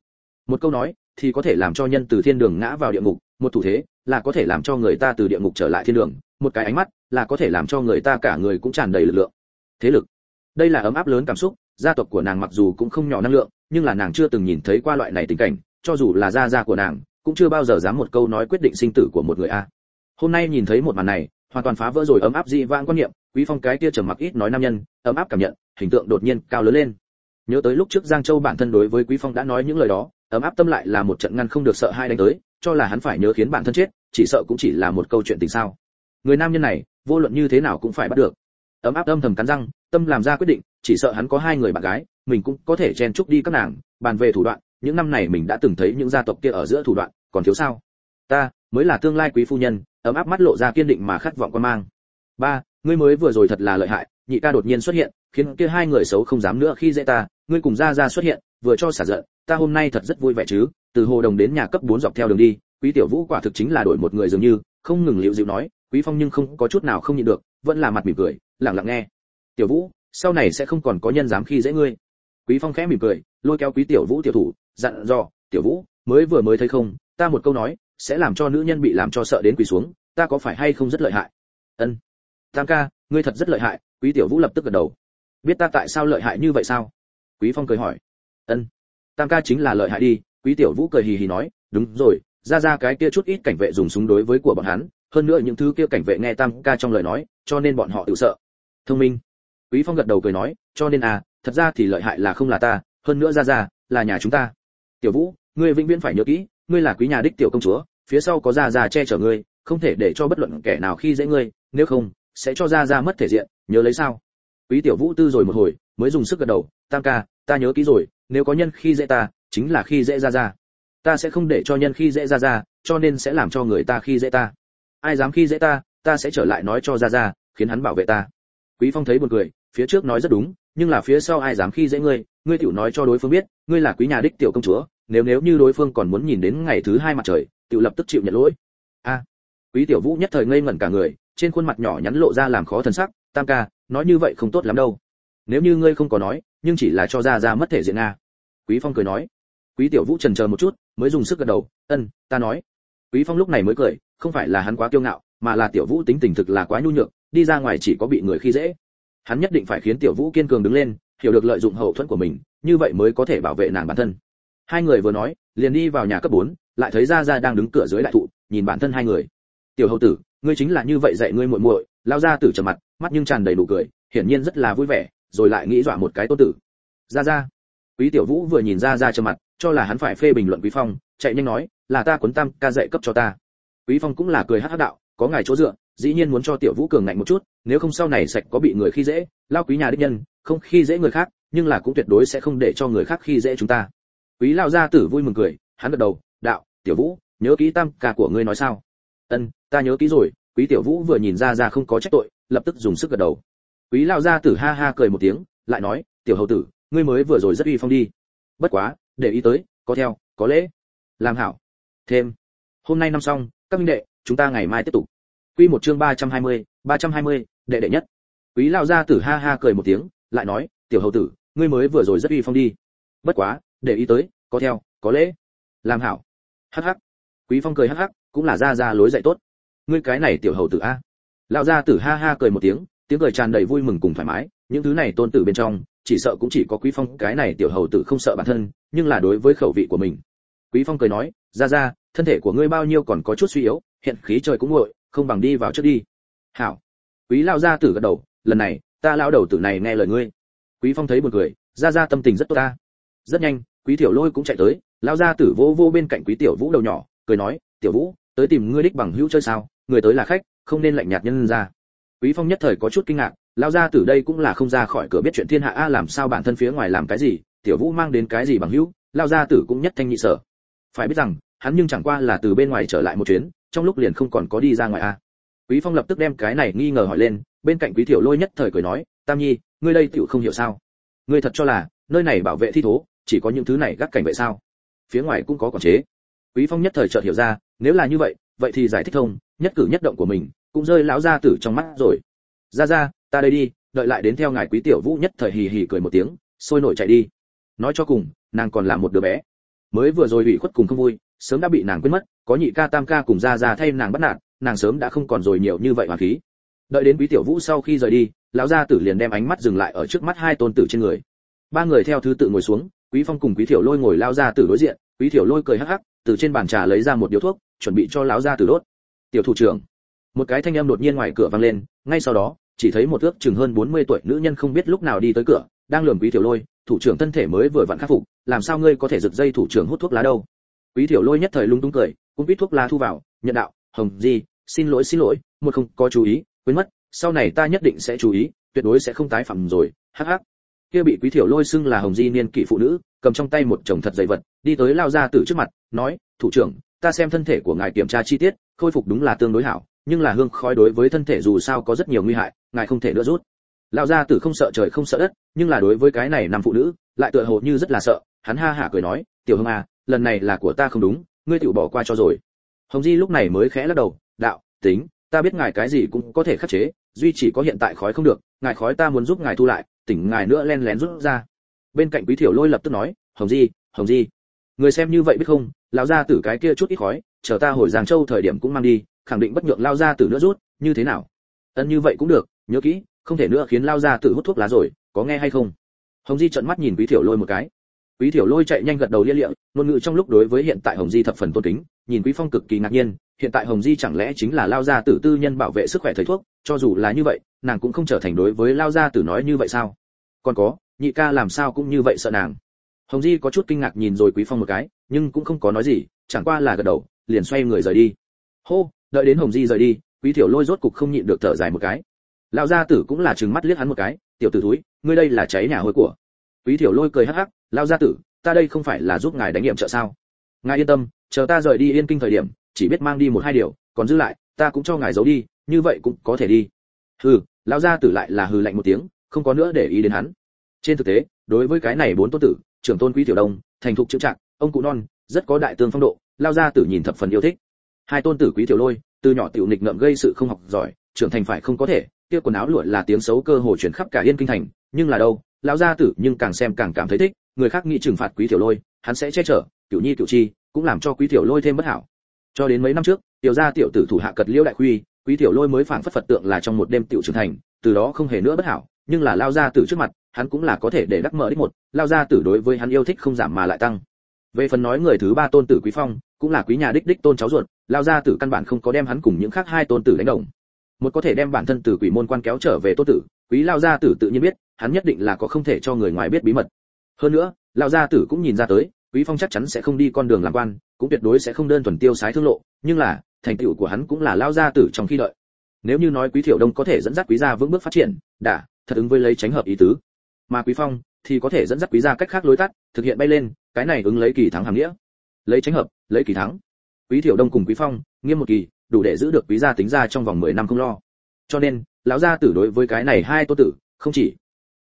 Một câu nói, thì có thể làm cho nhân từ thiên đường ngã vào địa ngục, một thủ thế, là có thể làm cho người ta từ địa ngục trở lại thiên đường một cái ánh mắt là có thể làm cho người ta cả người cũng tràn đầy lực lượng. Thế lực. Đây là ấm áp lớn cảm xúc, gia tộc của nàng mặc dù cũng không nhỏ năng lượng, nhưng là nàng chưa từng nhìn thấy qua loại này tình cảnh, cho dù là gia gia của nàng, cũng chưa bao giờ dám một câu nói quyết định sinh tử của một người a. Hôm nay nhìn thấy một màn này, hoàn toàn phá vỡ rồi ấm áp dị vãng quan niệm, quý phong cái kia trầm mặc ít nói nam nhân, ấm áp cảm nhận, hình tượng đột nhiên cao lớn lên. Nhớ tới lúc trước giang châu bản thân đối với quý phong đã nói những lời đó, ấm áp tâm lại là một trận ngăn không được sợ hai đánh tới, cho là hắn phải nhớ khiến bản thân chết, chỉ sợ cũng chỉ là một câu chuyện tình sao người nam nhân này, vô luận như thế nào cũng phải bắt được. Ấm áp âm thầm cắn răng, tâm làm ra quyết định, chỉ sợ hắn có hai người bạn gái, mình cũng có thể chen chúc đi các nàng, bàn về thủ đoạn, những năm này mình đã từng thấy những gia tộc kia ở giữa thủ đoạn, còn thiếu sao? Ta, mới là tương lai quý phu nhân, ấm áp mắt lộ ra kiên định mà khát vọng quan mang. Ba, ngươi mới vừa rồi thật là lợi hại, nhị ca đột nhiên xuất hiện, khiến kia hai người xấu không dám nữa khi dễ ta, ngươi cùng ra ra xuất hiện, vừa cho xả giận, ta hôm nay thật rất vui vẻ chứ, từ hồ đồng đến nhà cấp 4 dọc theo đường đi, quý tiểu vũ quả thực chính là đổi một người dường như, không ngừng liệu dịu nói quý phong nhưng không có chút nào không nhịn được, vẫn là mặt mỉm cười lặng lặng nghe. Tiểu vũ, sau này sẽ không còn có nhân dám khi dễ ngươi. Quý phong khẽ mỉm cười, lôi kéo quý tiểu vũ tiểu thủ, dặn dò, tiểu vũ, mới vừa mới thấy không, ta một câu nói, sẽ làm cho nữ nhân bị làm cho sợ đến quỳ xuống, ta có phải hay không rất lợi hại? Ân. Tam ca, ngươi thật rất lợi hại, quý tiểu vũ lập tức gật đầu. Biết ta tại sao lợi hại như vậy sao? Quý phong cười hỏi. Ân, tam ca chính là lợi hại đi, quý tiểu vũ cười hì hì nói. Đúng rồi, ra ra cái kia chút ít cảnh vệ dùng súng đối với của bọn hắn hơn nữa những thứ kia cảnh vệ nghe tam ca trong lời nói, cho nên bọn họ tự sợ. Thông minh. Quý phong gật đầu cười nói, cho nên à thật ra thì lợi hại là không là ta, hơn nữa ra ra, là nhà chúng ta. Tiểu vũ, ngươi vĩnh viễn phải nhớ kỹ, ngươi là quý nhà đích tiểu công chúa, phía sau có ra ra che chở ngươi, không thể để cho bất luận kẻ nào khi dễ ngươi, nếu không, sẽ cho ra ra mất thể diện, nhớ lấy sao? Quý tiểu vũ tư rồi một hồi, mới dùng sức gật đầu, tam ca, ta nhớ kỹ rồi, nếu có nhân khi dễ ta, chính là khi dễ ra ra. Ta sẽ không để cho nhân khi dễ ra ra, cho nên sẽ làm cho người ta khi dễ ta ai dám khi dễ ta ta sẽ trở lại nói cho ra ra khiến hắn bảo vệ ta. Quý phong thấy buồn cười, phía trước nói rất đúng, nhưng là phía sau ai dám khi dễ ngươi ngươi tiểu nói cho đối phương biết, ngươi là quý nhà đích tiểu công chúa, nếu nếu như đối phương còn muốn nhìn đến ngày thứ hai mặt trời, tiểu lập tức chịu nhận lỗi. A. Quý tiểu vũ nhất thời ngây ngẩn cả người, trên khuôn mặt nhỏ nhắn lộ ra làm khó thần sắc, tam ca, nói như vậy không tốt lắm đâu. Nếu như ngươi không có nói, nhưng chỉ là cho ra ra mất thể diện nga quý phong cười nói. Quý tiểu vũ trần chờ một chút, mới dùng sức gật đầu, ân, ta nói. Quý phong lúc này mới cười không phải là hắn quá kiêu ngạo mà là tiểu vũ tính tình thực là quá nhu nhược đi ra ngoài chỉ có bị người khi dễ. Hắn nhất định phải khiến tiểu vũ kiên cường đứng lên hiểu được lợi dụng hậu thuẫn của mình như vậy mới có thể bảo vệ nàng bản thân. Hai người vừa nói liền đi vào nhà cấp 4, lại thấy gia gia đang đứng cửa dưới đại thụ nhìn bản thân hai người. Tiểu hậu tử ngươi chính là như vậy dạy ngươi muội muội. Lao ra tử trầm mặt mắt nhưng tràn đầy nụ cười hiển nhiên rất là vui vẻ rồi lại nghĩ dọa một cái tốt tử. Gia gia. Quý tiểu vũ vừa nhìn gia gia trầm mặt cho là hắn phải phê bình luận quý phong chạy nhanh nói là ta cuốn tam ca dạy cấp cho ta quý phong cũng là cười hắc hắc đạo, có ngài chỗ dựa, dĩ nhiên muốn cho tiểu vũ cường ngạnh một chút, nếu không sau này sạch có bị người khi dễ, lao quý nhà đích nhân, không khi dễ người khác, nhưng là cũng tuyệt đối sẽ không để cho người khác khi dễ chúng ta. Quý lao gia tử vui mừng cười, hắn gật đầu, đạo, tiểu vũ, nhớ kỹ tam ca của ngươi nói sao? Ân, ta nhớ kỹ rồi. Quý tiểu vũ vừa nhìn ra ra không có trách tội, lập tức dùng sức gật đầu. Quý lao gia tử ha ha cười một tiếng, lại nói, tiểu hầu tử, ngươi mới vừa rồi rất uy phong đi. Bất quá, để ý tới, có theo, có lễ. Làm hảo. Thêm. Hôm nay năm xong các minh đệ chúng ta ngày mai tiếp tục. Quy một chương 320, 320, đệ đệ nhất. Quý lao gia tử ha ha cười một tiếng lại nói tiểu hầu tử ngươi mới vừa rồi rất uy phong đi. Bất quá để ý tới có theo có lễ. Làm hảo. Hắc hắc. Quý phong cười hắc hắc cũng là ra ra lối dạy tốt. Ngươi cái này tiểu hầu tử a. Lão gia tử ha ha cười một tiếng tiếng cười tràn đầy vui mừng cùng thoải mái những thứ này tôn tử bên trong chỉ sợ cũng chỉ có quý phong cái này tiểu hầu tử không sợ bản thân nhưng là đối với khẩu vị của mình. Quý phong cười nói ra ra thân thể của ngươi bao nhiêu còn có chút suy yếu, hiện khí trời cũng nguội, không bằng đi vào trước đi. Hảo. Quý lao gia tử gật đầu, lần này, ta lão đầu tử này nghe lời ngươi. Quý phong thấy buồn cười, ra ra tâm tình rất tốt ta. Rất nhanh, quý tiểu lôi cũng chạy tới lao gia tử vô vô bên cạnh quý tiểu vũ đầu nhỏ, cười nói, tiểu vũ, tới tìm ngươi đích bằng hữu chơi sao? Người tới là khách, không nên lạnh nhạt nhân ra. Quý phong nhất thời có chút kinh ngạc lao gia tử đây cũng là không ra khỏi cửa biết chuyện thiên hạ a, làm sao bản thân phía ngoài làm cái gì, tiểu vũ mang đến cái gì bằng hữu lao gia tử cũng nhất thanh nhị sở. Phải biết rằng hắn nhưng chẳng qua là từ bên ngoài trở lại một chuyến, trong lúc liền không còn có đi ra ngoài a. Quý phong lập tức đem cái này nghi ngờ hỏi lên, bên cạnh quý tiểu lôi nhất thời cười nói, tam nhi, ngươi đây tiểu không hiểu sao? Ngươi thật cho là, nơi này bảo vệ thi thố, chỉ có những thứ này gác cảnh vệ sao? Phía ngoài cũng có quản chế. Quý phong nhất thời chợt hiểu ra, nếu là như vậy vậy thì giải thích thông, nhất cử nhất động của mình, cũng rơi lão gia tử trong mắt rồi. Ra ra, ta đây đi, đợi lại đến theo ngài quý tiểu vũ nhất thời hì hì cười một tiếng, sôi nổi chạy đi. Nói cho cùng, nàng còn là một đứa bé. Mới vừa rồi ủy khuất cùng không vui sớm đã bị nàng quên mất, có nhị ca tam ca cùng ra ra thay nàng bắt nạt, nàng sớm đã không còn rồi nhiều như vậy hoàn khí. Đợi đến quý tiểu vũ sau khi rời đi, lão gia tử liền đem ánh mắt dừng lại ở trước mắt hai tôn tử trên người. Ba người theo thứ tự ngồi xuống, quý phong cùng quý tiểu lôi ngồi lao gia tử đối diện, quý tiểu lôi cười hắc hắc, từ trên bàn trà lấy ra một điếu thuốc, chuẩn bị cho lão gia tử đốt. Tiểu thủ trưởng. Một cái thanh âm đột nhiên ngoài cửa vang lên, ngay sau đó, chỉ thấy một ước chừng hơn 40 tuổi nữ nhân không biết lúc nào đi tới cửa, đang lườm quý tiểu lôi, thủ trưởng thân thể mới vừa vặn khắc phục, làm sao ngươi có thể giật dây thủ trưởng hút thuốc lá đâu? Quý tiểu lôi nhất thời lung tung cười, cũng biết thuốc lá thu vào, nhận đạo, hồng gì xin lỗi xin lỗi, một không có chú ý, quên mất, sau này ta nhất định sẽ chú ý, tuyệt đối sẽ không tái phạm rồi, hắc hắc. Kia bị quý tiểu lôi xưng là hồng di niên kỵ phụ nữ, cầm trong tay một chồng thật dày vật, đi tới lao ra từ trước mặt, nói, thủ trưởng, ta xem thân thể của ngài kiểm tra chi tiết, khôi phục đúng là tương đối hảo, nhưng là hương khói đối với thân thể dù sao có rất nhiều nguy hại, ngài không thể nữa rút. Lão gia tử không sợ trời không sợ đất, nhưng là đối với cái này nam phụ nữ, lại tựa hồ như rất là sợ, hắn ha hả cười nói, tiểu hương à lần này là của ta không đúng, ngươi tự bỏ qua cho rồi. Hồng di lúc này mới khẽ lắc đầu, đạo, tính, ta biết ngài cái gì cũng có thể khắc chế, duy chỉ có hiện tại khói không được, ngài khói ta muốn giúp ngài thu lại, tỉnh ngài nữa len lén rút ra. Bên cạnh quý thiểu lôi lập tức nói, hồng di hồng di. Người xem như vậy biết không, lão gia tử cái kia chút ít khói, chờ ta hồi giang châu thời điểm cũng mang đi, khẳng định bất nhượng lao gia tử nữa rút, như thế nào? Ân như vậy cũng được, nhớ kỹ, không thể nữa khiến lao gia tử hút thuốc lá rồi, có nghe hay không? Hồng di trợn mắt nhìn quý thiểu lôi một cái quý thiểu lôi chạy nhanh gật đầu lia lịa, ngôn ngữ trong lúc đối với hiện tại hồng di thập phần tôn kính, nhìn quý phong cực kỳ ngạc nhiên, hiện tại hồng di chẳng lẽ chính là lao gia tử tư nhân bảo vệ sức khỏe thầy thuốc, cho dù là như vậy, nàng cũng không trở thành đối với lao gia tử nói như vậy sao? Còn có, nhị ca làm sao cũng như vậy sợ nàng. Hồng di có chút kinh ngạc nhìn rồi quý phong một cái, nhưng cũng không có nói gì, chẳng qua là gật đầu, liền xoay người rời đi. Hô, đợi đến hồng di rời đi, quý tiểu lôi rốt cục không nhịn được thở dài một cái. Lão gia tử cũng là trừng mắt liếc hắn một cái, tiểu tử thúi, ngươi đây là cháy nhà hôi của quý Thiểu lôi cười hắc hắc lao gia tử, ta đây không phải là giúp ngài đánh nghiệm trợ sao? Ngài yên tâm, chờ ta rời đi yên kinh thời điểm, chỉ biết mang đi một hai điều, còn giữ lại, ta cũng cho ngài giấu đi, như vậy cũng có thể đi. Hừ lao gia tử lại là hừ lạnh một tiếng, không có nữa để ý đến hắn. Trên thực tế, đối với cái này bốn tôn tử, trưởng tôn quý tiểu đông, thành thục chữ trạng ông cụ non, rất có đại tương phong độ lao gia tử nhìn thập phần yêu thích. Hai tôn tử quý tiểu lôi, từ nhỏ tiểu nghịch ngợm gây sự không học giỏi, trưởng thành phải không có thể, kia quần áo lụa là tiếng xấu cơ hồ truyền khắp cả yên kinh thành, nhưng là đâu lão gia tử nhưng càng xem càng cảm thấy thích, người khác nghĩ trừng phạt quý tiểu lôi, hắn sẽ che chở, cửu nhi cửu chi cũng làm cho quý tiểu lôi thêm bất hảo. Cho đến mấy năm trước, tiểu gia tiểu tử thủ hạ cật liễu đại khuy, quý tiểu lôi mới phản phất phật tượng là trong một đêm tiểu trưởng thành, từ đó không hề nữa bất hảo, nhưng là lao gia tử trước mặt, hắn cũng là có thể để đắc mở đích một lao gia tử đối với hắn yêu thích không giảm mà lại tăng. Về phần nói người thứ ba tôn tử quý phong, cũng là quý nhà đích đích tôn cháu ruột lao gia tử căn bản không có đem hắn cùng những khác hai tôn tử đánh đồng. Một có thể đem bản thân từ quỷ môn quan kéo trở về tôn tử quý lao gia tử tự nhiên biết, hắn nhất định là có không thể cho người ngoài biết bí mật. Hơn nữa, lao gia tử cũng nhìn ra tới, quý phong chắc chắn sẽ không đi con đường làm quan, cũng tuyệt đối sẽ không đơn thuần tiêu sái thương lộ, nhưng là, thành tựu của hắn cũng là lao gia tử trong khi đợi. Nếu như nói quý thiểu đông có thể dẫn dắt quý gia vững bước phát triển đã thật ứng với lấy tránh hợp ý tứ. Mà quý phong thì có thể dẫn dắt quý gia cách khác lối tắt, thực hiện bay lên, cái này ứng lấy kỳ thắng hàm nghĩa. Lấy tránh hợp, lấy kỳ thắng. Quý thiểu đông cùng quý phong, nghiêm một kỳ, đủ để giữ được quý gia tính ra trong vòng 10 năm không lo. Cho nên lão gia tử đối với cái này hai tô tử, không chỉ,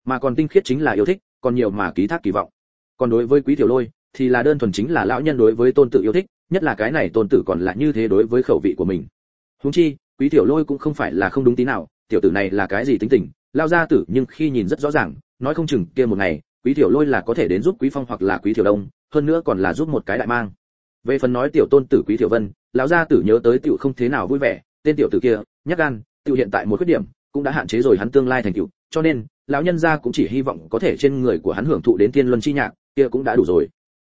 mà còn tinh khiết chính là yêu thích, còn nhiều mà ký thác kỳ vọng. Còn đối với quý tiểu lôi, thì là đơn thuần chính là lão nhân đối với tôn tử yêu thích, nhất là cái này tôn tử còn là như thế đối với khẩu vị của mình. Huống chi, quý tiểu lôi cũng không phải là không đúng tí nào, tiểu tử này là cái gì tính tình lao gia tử nhưng khi nhìn rất rõ ràng, nói không chừng kia một ngày, quý tiểu lôi là có thể đến giúp quý phong hoặc là quý tiểu đông, hơn nữa còn là giúp một cái đại mang. Về phần nói tiểu tôn tử quý tiểu vân, lão gia tử nhớ tới tiểu không thế nào vui vẻ, tên tiểu tử kia nhắc gan, tiểu hiện tại một khuyết điểm cũng đã hạn chế rồi hắn tương lai thành tựu, cho nên, lão nhân gia cũng chỉ hy vọng có thể trên người của hắn hưởng thụ đến tiên luân chi nhạc, kia cũng đã đủ rồi.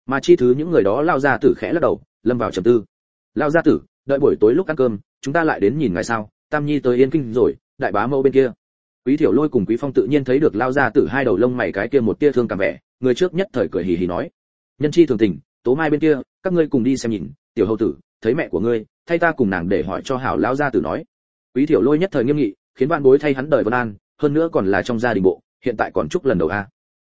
Mà chi thứ những người đó lao gia tử khẽ lắc đầu, lâm vào trầm tư. Lao gia tử, đợi buổi tối lúc ăn cơm, chúng ta lại đến nhìn ngài sao? Tam nhi tới yên kinh rồi, đại bá mẫu bên kia. Quý thiểu lôi cùng quý phong tự nhiên thấy được lao ra tử hai đầu lông mày cái kia một tia thương cảm vẻ, người trước nhất thời cười hì hì nói. Nhân chi thường tình, tố mai bên kia, các ngươi cùng đi xem nhìn, tiểu hầu tử, thấy mẹ của ngươi, thay ta cùng nàng để hỏi cho hảo lão gia tử nói. Quý tiểu lôi nhất thời nghiêm nghị khiến bạn bối thay hắn đời vân an, hơn nữa còn là trong gia đình bộ, hiện tại còn chúc lần đầu a.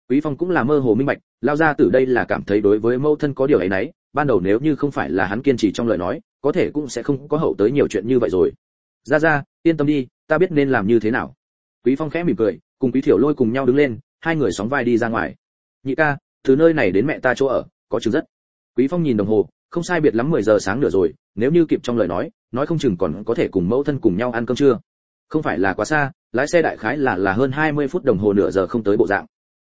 Quý phong cũng là mơ hồ minh bạch, lao ra từ đây là cảm thấy đối với mâu thân có điều ấy nấy, ban đầu nếu như không phải là hắn kiên trì trong lời nói, có thể cũng sẽ không có hậu tới nhiều chuyện như vậy rồi. Ra ra yên tâm đi, ta biết nên làm như thế nào. Quý phong khẽ mỉm cười, cùng quý thiểu lôi cùng nhau đứng lên, hai người sóng vai đi ra ngoài. Nhị ca, từ nơi này đến mẹ ta chỗ ở, có chừng rất. Quý phong nhìn đồng hồ, không sai biệt lắm 10 giờ sáng nữa rồi, nếu như kịp trong lời nói nói không chừng còn có thể cùng mẫu thân cùng nhau ăn cơm trưa không phải là quá xa, lái xe đại khái là là hơn 20 phút đồng hồ nửa giờ không tới bộ dạng.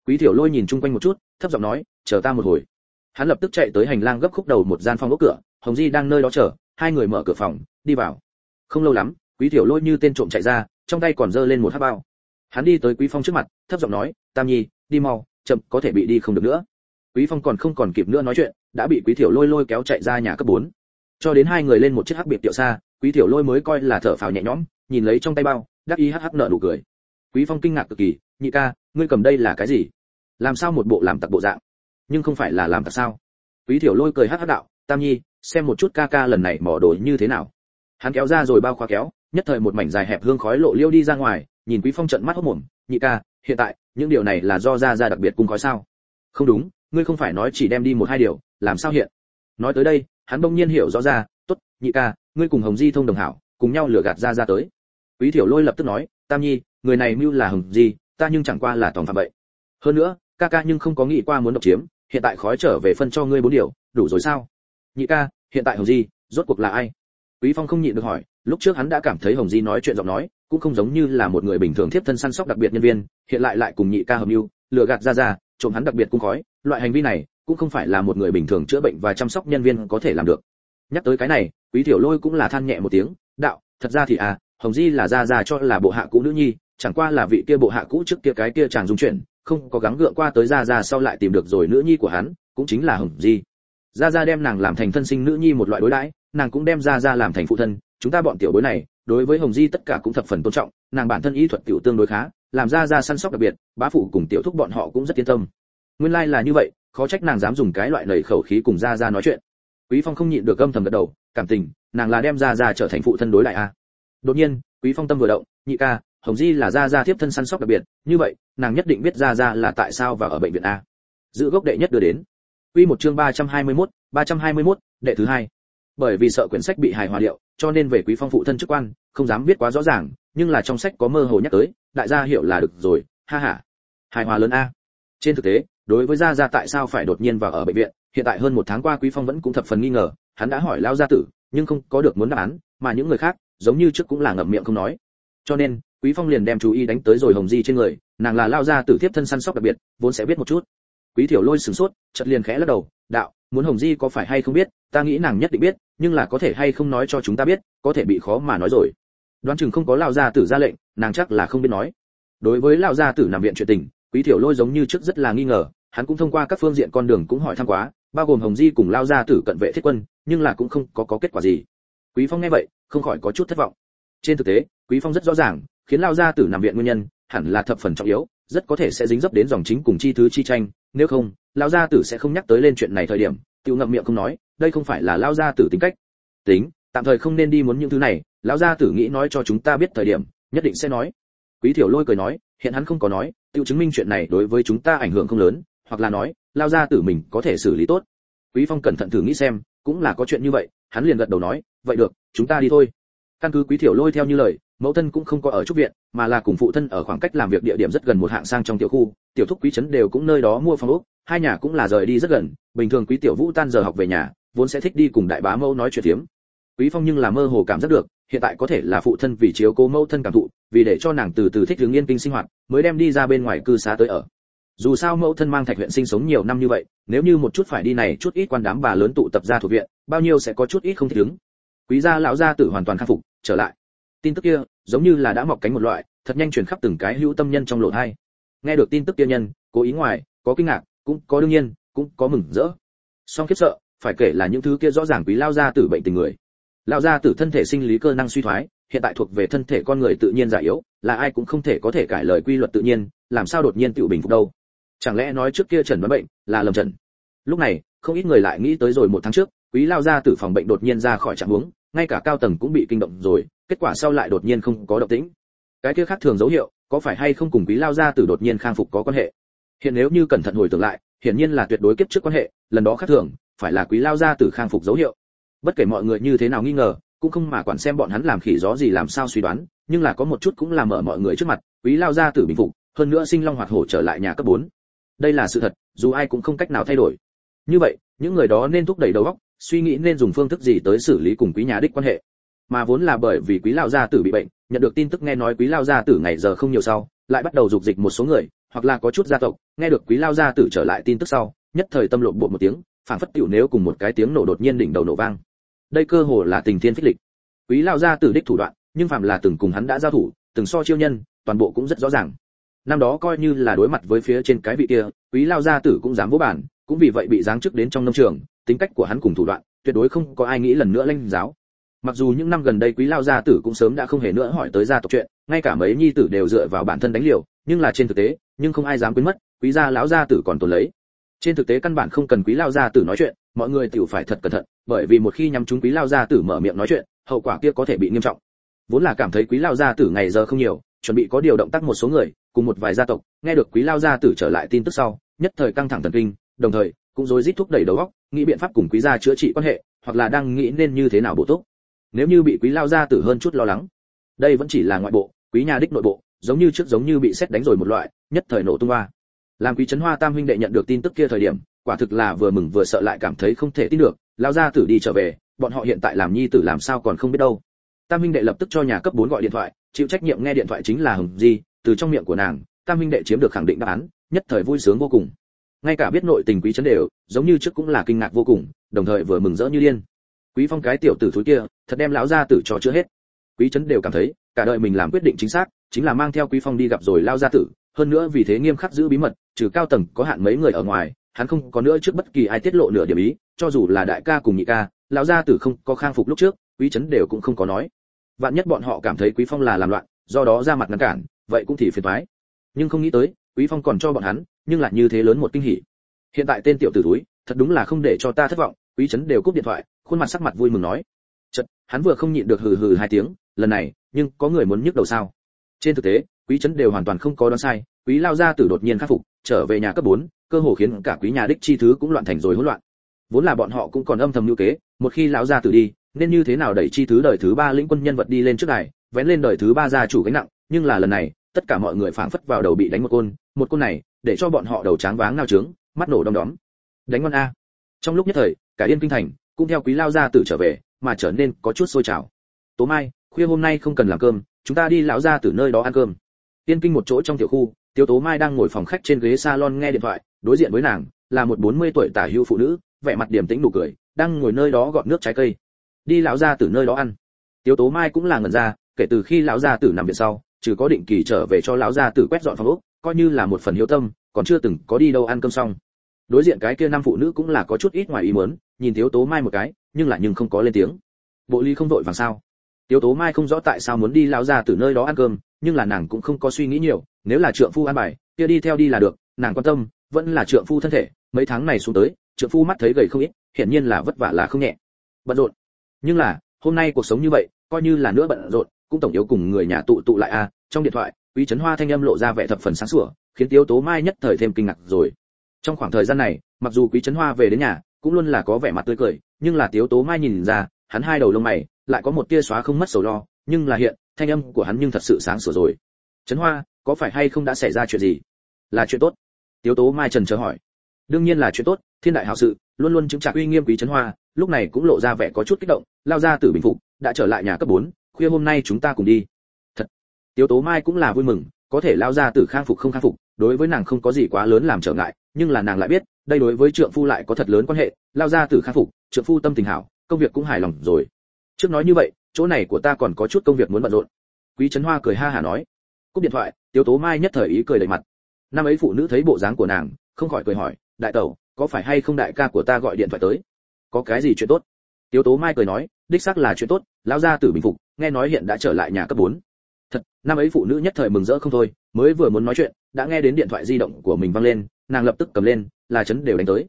Quý thiểu lôi nhìn chung quanh một chút, thấp giọng nói, chờ ta một hồi. Hắn lập tức chạy tới hành lang gấp khúc đầu một gian phòng ốc cửa, hồng di đang nơi đó chờ, hai người mở cửa phòng, đi vào. Không lâu lắm, quý thiểu lôi như tên trộm chạy ra, trong tay còn giơ lên một hát bao. Hắn đi tới quý phong trước mặt, thấp giọng nói, tam nhi, đi mau, chậm, có thể bị đi không được nữa. Quý phong còn không còn kịp nữa nói chuyện, đã bị quý thiểu lôi lôi kéo chạy ra nhà cấp 4. cho đến hai người lên một chiếc hắc biệt tiệu xa, quý thiểu lôi mới coi là thở phào nhẹ nhõm nhìn lấy trong tay bao, đắc ý hắc nở nụ cười. Quý phong kinh ngạc cực kỳ, nhị ca, ngươi cầm đây là cái gì? Làm sao một bộ làm tặc bộ dạng? Nhưng không phải là làm tặc sao? Quý thiểu lôi cười hắc hắc đạo, tam nhi, xem một chút ca ca lần này mỏ đồ như thế nào. Hắn kéo ra rồi bao khóa kéo, nhất thời một mảnh dài hẹp hương khói lộ liêu đi ra ngoài, nhìn quý phong trận mắt hốc mồm, nhị ca, hiện tại, những điều này là do ra ra đặc biệt cung khói sao? Không đúng, ngươi không phải nói chỉ đem đi một hai điều, làm sao hiện? Nói tới đây, hắn bỗng nhiên hiểu rõ ra, tốt, nhị ca, ngươi cùng hồng di thông đồng hảo, cùng nhau lừa gạt ra ra tới quý thiểu lôi lập tức nói, tam nhi, người này mưu là hừng gì, ta nhưng chẳng qua là tòng phạm vậy. Hơn nữa, ca ca nhưng không có nghĩ qua muốn độc chiếm, hiện tại khói trở về phân cho ngươi bốn điều, đủ rồi sao? Nhị ca, hiện tại hồng di rốt cuộc là ai? Quý phong không nhịn được hỏi, lúc trước hắn đã cảm thấy hồng di nói chuyện giọng nói, cũng không giống như là một người bình thường tiếp thân săn sóc đặc biệt nhân viên, hiện lại lại cùng nhị ca hợp mưu, lừa gạt ra ra, trộm hắn đặc biệt cung khói, loại hành vi này cũng không phải là một người bình thường chữa bệnh và chăm sóc nhân viên có thể làm được. Nhắc tới cái này, quý tiểu lôi cũng là than nhẹ một tiếng, đạo, thật ra thì à hồng di là ra ra cho là bộ hạ cũ nữ nhi, chẳng qua là vị kia bộ hạ cũ trước kia cái kia chàng dung chuyển, không có gắng gượng qua tới ra ra sau lại tìm được rồi nữ nhi của hắn, cũng chính là hồng di. Ra ra đem nàng làm thành thân sinh nữ nhi một loại đối đãi, nàng cũng đem ra ra làm thành phụ thân, chúng ta bọn tiểu bối này, đối với hồng di tất cả cũng thập phần tôn trọng, nàng bản thân y thuật tiểu tương đối khá, làm ra ra săn sóc đặc biệt, bá phụ cùng tiểu thúc bọn họ cũng rất yên tâm. Nguyên lai like là như vậy, khó trách nàng dám dùng cái loại lời khẩu khí cùng ra ra nói chuyện. Quý phong không nhịn được âm thầm gật đầu, cảm tình, nàng là đem ra ra trở thành phụ thân đối lại a đột nhiên quý phong tâm vừa động nhị ca hồng di là gia gia tiếp thân săn sóc đặc biệt như vậy nàng nhất định biết gia gia là tại sao và ở bệnh viện a. Giữ gốc đệ nhất đưa đến. Quy một chương 321, 321, đệ thứ hai. Bởi vì sợ quyển sách bị hài hòa liệu cho nên về quý phong phụ thân chức quan không dám viết quá rõ ràng nhưng là trong sách có mơ hồ nhắc tới đại gia hiểu là được rồi ha ha. Hài hòa lớn a. Trên thực tế đối với gia gia tại sao phải đột nhiên vào ở bệnh viện hiện tại hơn một tháng qua quý phong vẫn cũng thập phần nghi ngờ hắn đã hỏi lao gia tử nhưng không có được muốn đáp án mà những người khác giống như trước cũng là ngậm miệng không nói. Cho nên, quý phong liền đem chú ý đánh tới rồi hồng di trên người, nàng là lao gia tử tiếp thân săn sóc đặc biệt, vốn sẽ biết một chút. Quý thiểu lôi sửng sốt, chợt liền khẽ lắc đầu, đạo, muốn hồng di có phải hay không biết, ta nghĩ nàng nhất định biết, nhưng là có thể hay không nói cho chúng ta biết, có thể bị khó mà nói rồi. Đoán chừng không có lao gia tử ra lệnh, nàng chắc là không biết nói. Đối với lao gia tử nằm viện chuyện tình, quý thiểu lôi giống như trước rất là nghi ngờ, hắn cũng thông qua các phương diện con đường cũng hỏi thăm quá, bao gồm hồng di cùng lao gia tử cận vệ thiết quân, nhưng là cũng không có có kết quả gì quý phong nghe vậy, không khỏi có chút thất vọng. Trên thực tế, quý phong rất rõ ràng, khiến lao gia tử nằm viện nguyên nhân, hẳn là thập phần trọng yếu, rất có thể sẽ dính dấp đến dòng chính cùng chi thứ chi tranh, nếu không, lao gia tử sẽ không nhắc tới lên chuyện này thời điểm tiêu ngậm miệng không nói, đây không phải là lao gia tử tính cách. Tính, tạm thời không nên đi muốn những thứ này lão gia tử nghĩ nói cho chúng ta biết thời điểm, nhất định sẽ nói. Quý thiểu lôi cười nói, hiện hắn không có nói tiêu chứng minh chuyện này đối với chúng ta ảnh hưởng không lớn, hoặc là nói, lao gia tử mình có thể xử lý tốt. Quý phong cẩn thận thử nghĩ xem, cũng là có chuyện như vậy, hắn liền gật đầu nói vậy được, chúng ta đi thôi. Căn cứ quý thiểu lôi theo như lời, mẫu thân cũng không có ở trúc viện, mà là cùng phụ thân ở khoảng cách làm việc địa điểm rất gần một hạng sang trong tiểu khu. Tiểu thúc quý trấn đều cũng nơi đó mua phòng ốc, hai nhà cũng là rời đi rất gần. Bình thường quý tiểu vũ tan giờ học về nhà, vốn sẽ thích đi cùng đại bá mẫu nói chuyện tiếm quý phong nhưng là mơ hồ cảm giác được, hiện tại có thể là phụ thân vì chiếu cố mẫu thân cảm thụ, vì để cho nàng từ từ thích hướng yên kinh sinh hoạt, mới đem đi ra bên ngoài cư xá tới ở. Dù sao mẫu thân mang thạch huyện sinh sống nhiều năm như vậy, nếu như một chút phải đi này chút ít quan đám bà lớn tụ tập ra thuộc viện, bao nhiêu sẽ có chút ít không thích ứng quý gia lão gia tử hoàn toàn khắc phục, trở lại. Tin tức kia, giống như là đã mọc cánh một loại, thật nhanh truyền khắp từng cái hữu tâm nhân trong lộ hai nghe được tin tức kia nhân, cố ý ngoài, có kinh ngạc, cũng có đương nhiên, cũng có mừng rỡ. Song khiếp sợ, phải kể là những thứ kia rõ ràng quý lao gia tử bệnh tình người. Lao gia tử thân thể sinh lý cơ năng suy thoái, hiện tại thuộc về thân thể con người tự nhiên già yếu, là ai cũng không thể có thể cải lời quy luật tự nhiên, làm sao đột nhiên tự bình phục đâu? Chẳng lẽ nói trước kia trần đoán bệnh là lầm trần? Lúc này, không ít người lại nghĩ tới rồi một tháng trước quý lao ra từ phòng bệnh đột nhiên ra khỏi trạng huống, ngay cả cao tầng cũng bị kinh động rồi, kết quả sau lại đột nhiên không có động tĩnh. Cái kia khác thường dấu hiệu, có phải hay không cùng quý lao ra từ đột nhiên khang phục có quan hệ? Hiện nếu như cẩn thận hồi tưởng lại, hiển nhiên là tuyệt đối kiếp trước quan hệ, lần đó khác thường, phải là quý lao ra từ khang phục dấu hiệu. Bất kể mọi người như thế nào nghi ngờ, cũng không mà quản xem bọn hắn làm khỉ gió gì làm sao suy đoán, nhưng là có một chút cũng làm mở mọi người trước mặt, quý lao ra từ bình phục, hơn nữa sinh long hoạt hổ trở lại nhà cấp 4. đây là sự thật, dù ai cũng không cách nào thay đổi. Như vậy, những người đó nên thúc đẩy đầu óc suy nghĩ nên dùng phương thức gì tới xử lý cùng quý nhà đích quan hệ. Mà vốn là bởi vì quý lao gia tử bị bệnh, nhận được tin tức nghe nói quý lao gia tử ngày giờ không nhiều sau, lại bắt đầu dục dịch một số người, hoặc là có chút gia tộc, nghe được quý lao gia tử trở lại tin tức sau, nhất thời tâm lộn bộ một tiếng phản phất tiểu nếu cùng một cái tiếng nổ đột nhiên đỉnh đầu nổ vang. Đây cơ hồ là tình thiên phích lịch. Quý lao gia tử đích thủ đoạn, nhưng phạm là từng cùng hắn đã giao thủ, từng so chiêu nhân, toàn bộ cũng rất rõ ràng. Năm đó coi như là đối mặt với phía trên cái vị kia, quý lao gia tử cũng dám vô bản, cũng vì vậy bị giáng chức đến trong nông trường tính cách của hắn cùng thủ đoạn, tuyệt đối không có ai nghĩ lần nữa lanh giáo. Mặc dù những năm gần đây quý lao gia tử cũng sớm đã không hề nữa hỏi tới gia tộc chuyện, ngay cả mấy nhi tử đều dựa vào bản thân đánh liều, nhưng là trên thực tế, nhưng không ai dám quên mất, quý gia lão gia tử còn tồn lấy. Trên thực tế căn bản không cần quý lao gia tử nói chuyện, mọi người tiểu phải thật cẩn thận, bởi vì một khi nhắm chúng quý lao gia tử mở miệng nói chuyện, hậu quả kia có thể bị nghiêm trọng. Vốn là cảm thấy quý lao gia tử ngày giờ không nhiều, chuẩn bị có điều động tác một số người, cùng một vài gia tộc, nghe được quý lao gia tử trở lại tin tức sau, nhất thời căng thẳng thần kinh, đồng thời cũng rối rít thúc đẩy đầu óc, nghĩ biện pháp cùng quý gia chữa trị quan hệ, hoặc là đang nghĩ nên như thế nào bổ túc. Nếu như bị quý lao gia tử hơn chút lo lắng, đây vẫn chỉ là ngoại bộ, quý nhà đích nội bộ, giống như trước giống như bị xét đánh rồi một loại, nhất thời nổ tung hoa. Làm quý trấn hoa tam huynh đệ nhận được tin tức kia thời điểm, quả thực là vừa mừng vừa sợ lại cảm thấy không thể tin được, lao gia tử đi trở về, bọn họ hiện tại làm nhi tử làm sao còn không biết đâu. Tam huynh đệ lập tức cho nhà cấp 4 gọi điện thoại, chịu trách nhiệm nghe điện thoại chính là hồng di, từ trong miệng của nàng, tam huynh đệ chiếm được khẳng định đáp án, nhất thời vui sướng vô cùng ngay cả biết nội tình quý chấn đều, giống như trước cũng là kinh ngạc vô cùng, đồng thời vừa mừng rỡ như điên. Quý phong cái tiểu tử thúi kia, thật đem lão gia tử cho chưa hết. Quý chấn đều cảm thấy, cả đời mình làm quyết định chính xác, chính là mang theo quý phong đi gặp rồi lao gia tử, hơn nữa vì thế nghiêm khắc giữ bí mật, trừ cao tầng có hạn mấy người ở ngoài, hắn không có nữa trước bất kỳ ai tiết lộ nửa điểm ý, cho dù là đại ca cùng nhị ca, lão gia tử không có khang phục lúc trước, quý chấn đều cũng không có nói. Vạn nhất bọn họ cảm thấy quý phong là làm loạn, do đó ra mặt ngăn cản, vậy cũng thì phiền toái. Nhưng không nghĩ tới, quý phong còn cho bọn hắn nhưng lại như thế lớn một kinh hỉ. Hiện tại tên tiểu tử túi thật đúng là không để cho ta thất vọng quý chấn đều cúp điện thoại khuôn mặt sắc mặt vui mừng nói. Chợt, hắn vừa không nhịn được hừ hừ hai tiếng lần này nhưng có người muốn nhức đầu sao? Trên thực tế quý chấn đều hoàn toàn không có đoán sai quý lao ra tử đột nhiên khắc phục trở về nhà cấp 4, cơ hồ khiến cả quý nhà đích chi thứ cũng loạn thành rồi hỗn loạn. Vốn là bọn họ cũng còn âm thầm lưu kế một khi lão gia tử đi nên như thế nào đẩy chi thứ đời thứ ba lĩnh quân nhân vật đi lên trước này vén lên đời thứ ba gia chủ gánh nặng nhưng là lần này tất cả mọi người phảng phất vào đầu bị đánh một côn một côn này để cho bọn họ đầu tráng váng nao trướng, mắt nổ đom đóm. Đánh ngon a. Trong lúc nhất thời, cả yên kinh thành cũng theo quý lao gia tử trở về, mà trở nên có chút sôi trào. Tố mai, khuya hôm nay không cần làm cơm, chúng ta đi lão gia tử nơi đó ăn cơm. Tiên kinh một chỗ trong tiểu khu tiêu tố mai đang ngồi phòng khách trên ghế salon nghe điện thoại, đối diện với nàng, là một 40 tuổi tả hữu phụ nữ, vẻ mặt điềm tĩnh nụ cười, đang ngồi nơi đó gọt nước trái cây. Đi lão gia tử nơi đó ăn. Tiêu tố mai cũng là ngẩn ra, kể từ khi lão gia tử nằm viện sau, trừ có định kỳ trở về cho lão gia tử quét dọn phòng ốc coi như là một phần hiếu tâm, còn chưa từng có đi đâu ăn cơm xong. Đối diện cái kia nam phụ nữ cũng là có chút ít ngoài ý muốn, nhìn thiếu tố mai một cái, nhưng lại nhưng không có lên tiếng. Bộ ly không vội vàng sao? Tiếu tố mai không rõ tại sao muốn đi lão ra từ nơi đó ăn cơm, nhưng là nàng cũng không có suy nghĩ nhiều, nếu là trượng phu ăn bài, kia đi theo đi là được, nàng quan tâm, vẫn là trượng phu thân thể, mấy tháng này xuống tới, trượng phu mắt thấy gầy không ít, hiển nhiên là vất vả là không nhẹ. Bận rộn. Nhưng là, hôm nay cuộc sống như vậy, coi như là nữa bận rộn, cũng tổng yếu cùng người nhà tụ tụ lại a à. trong điện thoại quý trấn hoa thanh âm lộ ra vẻ thập phần sáng sủa khiến tiếu tố mai nhất thời thêm kinh ngạc rồi. Trong khoảng thời gian này mặc dù quý trấn hoa về đến nhà cũng luôn là có vẻ mặt tươi cười nhưng là tiếu tố mai nhìn ra hắn hai đầu lông mày lại có một tia xóa không mất sầu lo nhưng là hiện thanh âm của hắn nhưng thật sự sáng sủa rồi. Trấn hoa có phải hay không đã xảy ra chuyện gì? Là chuyện tốt. Tiếu tố mai trần chờ hỏi. Đương nhiên là chuyện tốt thiên đại hảo sự luôn luôn chứng trạc uy nghiêm quý trấn hoa lúc này cũng lộ ra vẻ có chút kích động lao ra từ bình phục đã trở lại nhà cấp 4, khuya hôm nay chúng ta cùng đi tiếu tố mai cũng là vui mừng, có thể lao ra từ khang phục không khang phục, đối với nàng không có gì quá lớn làm trở ngại, nhưng là nàng lại biết, đây đối với trượng phu lại có thật lớn quan hệ, lao ra từ khang phục, trượng phu tâm tình hảo, công việc cũng hài lòng rồi. Trước nói như vậy, chỗ này của ta còn có chút công việc muốn bận rộn. Quý trấn hoa cười ha hà nói. Cúp điện thoại, tiếu tố mai nhất thời ý cười đầy mặt. Năm ấy phụ nữ thấy bộ dáng của nàng, không khỏi cười hỏi, đại tẩu, có phải hay không đại ca của ta gọi điện thoại tới? Có cái gì chuyện tốt? Tiếu tố mai cười nói, đích xác là chuyện tốt lão gia tử bình phục, nghe nói hiện đã trở lại nhà cấp 4 thật, năm ấy phụ nữ nhất thời mừng rỡ không thôi, mới vừa muốn nói chuyện, đã nghe đến điện thoại di động của mình vang lên, nàng lập tức cầm lên là chấn đều đánh tới.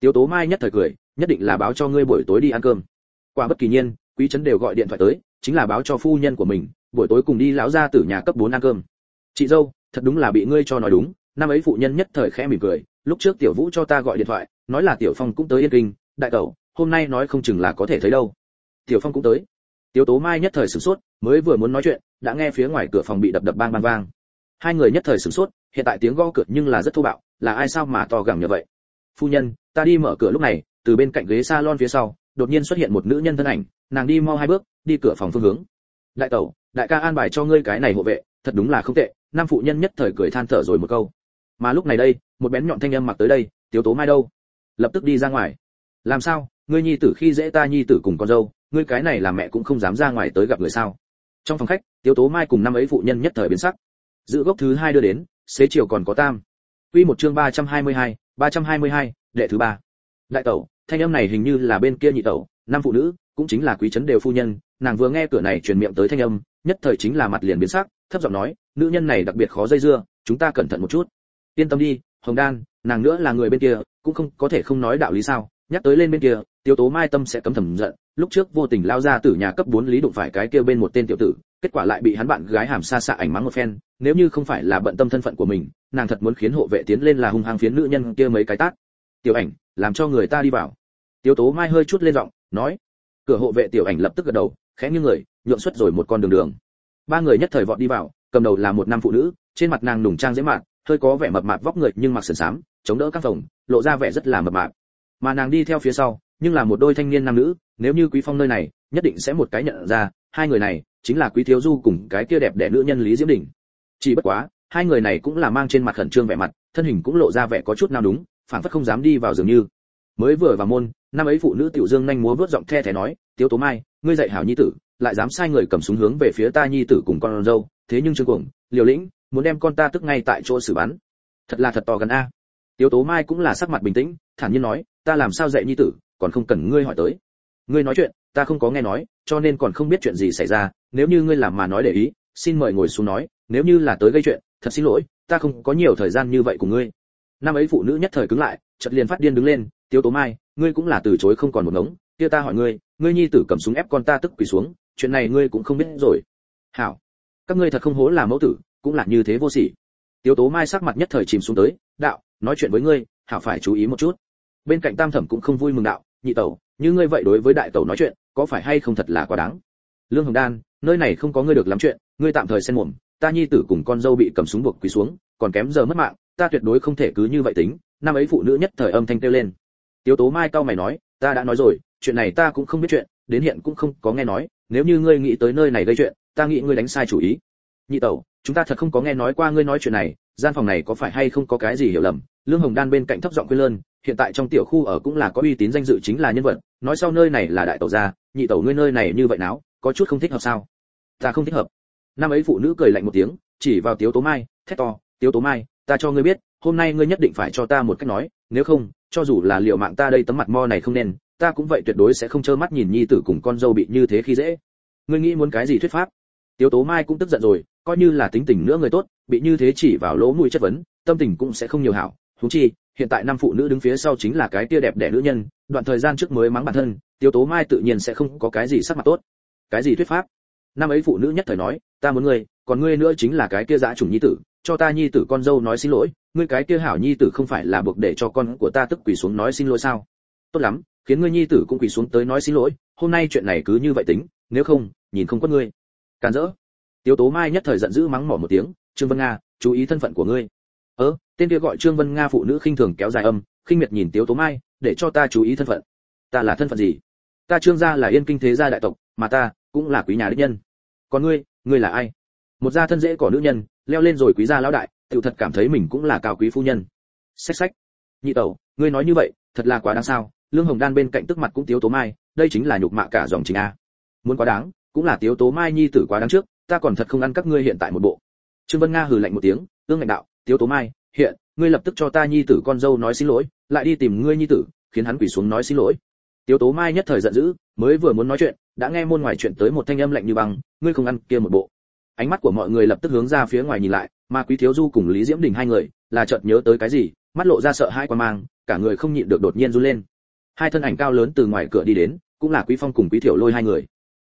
Tiếu tố mai nhất thời cười, nhất định là báo cho ngươi buổi tối đi ăn cơm. Quả bất kỳ nhiên, quý chấn đều gọi điện thoại tới, chính là báo cho phu nhân của mình, buổi tối cùng đi lão gia tử nhà cấp 4 ăn cơm. Chị dâu, thật đúng là bị ngươi cho nói đúng, năm ấy phụ nhân nhất thời khẽ mỉm cười, lúc trước tiểu vũ cho ta gọi điện thoại, nói là tiểu phong cũng tới yên kinh, đại cậu hôm nay nói không chừng là có thể thấy đâu. Tiểu phong cũng tới tiếu tố mai nhất thời sửng sốt, mới vừa muốn nói chuyện, đã nghe phía ngoài cửa phòng bị đập đập bang bang vang. Hai người nhất thời sửng sốt, hiện tại tiếng gõ cửa nhưng là rất thô bạo, là ai sao mà to gẳng như vậy? Phu nhân, ta đi mở cửa lúc này, từ bên cạnh ghế salon phía sau, đột nhiên xuất hiện một nữ nhân thân ảnh, nàng đi mau hai bước, đi cửa phòng phương hướng. Đại tẩu, đại ca an bài cho ngươi cái này hộ vệ, thật đúng là không tệ, nam phụ nhân nhất thời cười than thở rồi một câu. Mà lúc này đây, một bén nhọn thanh âm mặc tới đây, tiếu tố mai đâu? Lập tức đi ra ngoài. Làm sao? Ngươi nhi tử khi dễ ta nhi tử cùng con dâu ngươi cái này là mẹ cũng không dám ra ngoài tới gặp người sao? Trong phòng khách tiếu tố mai cùng năm ấy phụ nhân nhất thời biến sắc. Giữ gốc thứ hai đưa đến xế chiều còn có tam. Quy một chương 322, 322, đệ thứ ba. Đại tẩu thanh âm này hình như là bên kia nhị tẩu năm phụ nữ cũng chính là quý trấn đều phu nhân nàng vừa nghe cửa này truyền miệng tới thanh âm nhất thời chính là mặt liền biến sắc thấp giọng nói nữ nhân này đặc biệt khó dây dưa chúng ta cẩn thận một chút. Yên tâm đi hồng đan nàng nữa là người bên kia cũng không có thể không nói đạo lý sao nhắc tới lên bên kia tiêu tố mai tâm sẽ cấm thầm giận, lúc trước vô tình lao ra từ nhà cấp 4 lý đụng phải cái kia bên một tên tiểu tử, kết quả lại bị hắn bạn gái hàm xa xạ ảnh mắng một phen, nếu như không phải là bận tâm thân phận của mình, nàng thật muốn khiến hộ vệ tiến lên là hung hăng phiến nữ nhân kia mấy cái tát. Tiểu ảnh, làm cho người ta đi vào. Tiêu tố mai hơi chút lên giọng, nói. Cửa hộ vệ tiểu ảnh lập tức gật đầu, khẽ như người, nhượng xuất rồi một con đường đường. Ba người nhất thời vọt đi vào, cầm đầu là một nam phụ nữ, trên mặt nàng nùng trang dễ mạn hơi có vẻ mập mạp vóc người nhưng mặc sườn xám, chống đỡ các phòng, lộ ra vẻ rất là mập mạp. Mà nàng đi theo phía sau nhưng là một đôi thanh niên nam nữ, nếu như quý phong nơi này, nhất định sẽ một cái nhận ra, hai người này chính là quý thiếu du cùng cái kia đẹp đẽ nữ nhân lý diễm đình. Chỉ bất quá, hai người này cũng là mang trên mặt khẩn trương vẻ mặt, thân hình cũng lộ ra vẻ có chút nào đúng phản phất không dám đi vào dường như. Mới vừa vào môn, năm ấy phụ nữ tiểu dương nhanh múa vớt giọng the thé nói, tiếu tố mai, ngươi dạy hảo nhi tử, lại dám sai người cầm súng hướng về phía ta nhi tử cùng con dâu, thế nhưng trương cuồng, liều lĩnh, muốn đem con ta tức ngay tại chỗ xử bắn. Thật là thật to gần a. Tiếu tố mai cũng là sắc mặt bình tĩnh, thản nhiên nói, ta làm sao dạy nhi tử còn không cần ngươi hỏi tới. Ngươi nói chuyện, ta không có nghe nói, cho nên còn không biết chuyện gì xảy ra, nếu như ngươi làm mà nói để ý, xin mời ngồi xuống nói, nếu như là tới gây chuyện, thật xin lỗi, ta không có nhiều thời gian như vậy của ngươi. Năm ấy phụ nữ nhất thời cứng lại, chợt liền phát điên đứng lên tiêu tố mai, ngươi cũng là từ chối không còn một ngống, kia ta hỏi ngươi ngươi nhi tử cầm súng ép con ta tức quỳ xuống, chuyện này ngươi cũng không biết rồi. Hảo, các ngươi thật không hố là mẫu tử, cũng là như thế vô sỉ. Tiêu tố mai sắc mặt nhất thời chìm xuống tới, đạo, nói chuyện với ngươi, hảo phải chú ý một chút. Bên cạnh tam thẩm cũng không vui mừng đạo nhị tẩu, như ngươi vậy đối với đại tẩu nói chuyện, có phải hay không thật là quá đáng? Lương hồng đan, nơi này không có ngươi được lắm chuyện, ngươi tạm thời xen mồm, ta nhi tử cùng con dâu bị cầm súng buộc quỳ xuống, còn kém giờ mất mạng, ta tuyệt đối không thể cứ như vậy tính, năm ấy phụ nữ nhất thời âm thanh kêu lên. Tiếu tố mai cao mày nói, ta đã nói rồi, chuyện này ta cũng không biết chuyện, đến hiện cũng không có nghe nói, nếu như ngươi nghĩ tới nơi này gây chuyện, ta nghĩ ngươi đánh sai chủ ý. Nhị tẩu, chúng ta thật không có nghe nói qua ngươi nói chuyện này, gian phòng này có phải hay không có cái gì hiểu lầm? Lương hồng đan bên cạnh thấp giọng quên lơn, hiện tại trong tiểu khu ở cũng là có uy tín danh dự chính là nhân vật, nói sau nơi này là đại tẩu gia, nhị tẩu ngươi nơi này như vậy nào có chút không thích hợp sao? Ta không thích hợp. Năm ấy phụ nữ cười lạnh một tiếng, chỉ vào tiếu tố mai, thét to, tiếu tố mai, ta cho ngươi biết, hôm nay ngươi nhất định phải cho ta một cách nói, nếu không, cho dù là liệu mạng ta đây tấm mặt mo này không nên, ta cũng vậy tuyệt đối sẽ không trơ mắt nhìn nhi tử cùng con dâu bị như thế khi dễ. Ngươi nghĩ muốn cái gì thuyết pháp? Tiếu tố mai cũng tức giận rồi, coi như là tính tình nữa người tốt, bị như thế chỉ vào lỗ mũi chất vấn, tâm tình cũng sẽ không nhiều hảo huống chi, hiện tại năm phụ nữ đứng phía sau chính là cái tia đẹp đẽ nữ nhân, đoạn thời gian trước mới mắng bản thân, tiêu tố mai tự nhiên sẽ không có cái gì sắc mặt tốt. Cái gì thuyết pháp? Năm ấy phụ nữ nhất thời nói, ta muốn ngươi, còn ngươi nữa chính là cái kia dã chủng nhi tử, cho ta nhi tử con dâu nói xin lỗi, ngươi cái kia hảo nhi tử không phải là buộc để cho con của ta tức quỳ xuống nói xin lỗi sao? Tốt lắm, khiến ngươi nhi tử cũng quỳ xuống tới nói xin lỗi, hôm nay chuyện này cứ như vậy tính, nếu không, nhìn không có ngươi. Càn rỡ. Tiêu tố mai nhất thời giận dữ mắng mỏ một tiếng, trương vân nga, chú ý thân phận của ngươi ơ, tên kia gọi trương vân nga phụ nữ khinh thường kéo dài âm, khinh miệt nhìn tiếu tố mai, để cho ta chú ý thân phận. Ta là thân phận gì? Ta trương gia là yên kinh thế gia đại tộc, mà ta cũng là quý nhà đích nhân. Còn ngươi ngươi là ai? Một gia thân dễ cỏ nữ nhân, leo lên rồi quý gia lão đại tự thật cảm thấy mình cũng là cao quý phu nhân. Xách xách, nhị tẩu, ngươi nói như vậy, thật là quá đáng sao, lương hồng đan bên cạnh tức mặt cũng tiếu tố mai, đây chính là nhục mạ cả dòng chính a. Muốn quá đáng, cũng là tiếu tố mai nhi tử quá đáng trước, ta còn thật không ăn các ngươi hiện tại một bộ. Trương vân nga hừ lạnh một tiếng, ương ngạnh đạo tiếu tố mai, hiện, ngươi lập tức cho ta nhi tử con dâu nói xin lỗi, lại đi tìm ngươi nhi tử, khiến hắn quỳ xuống nói xin lỗi. Tiếu tố mai nhất thời giận dữ, mới vừa muốn nói chuyện, đã nghe môn ngoài chuyện tới một thanh âm lạnh như băng, ngươi không ăn kia một bộ. Ánh mắt của mọi người lập tức hướng ra phía ngoài nhìn lại, mà quý thiếu du cùng lý diễm đình hai người, là chợt nhớ tới cái gì, mắt lộ ra sợ hãi quan mang, cả người không nhịn được đột nhiên run lên. Hai thân ảnh cao lớn từ ngoài cửa đi đến, cũng là quý phong cùng quý thiểu lôi hai người.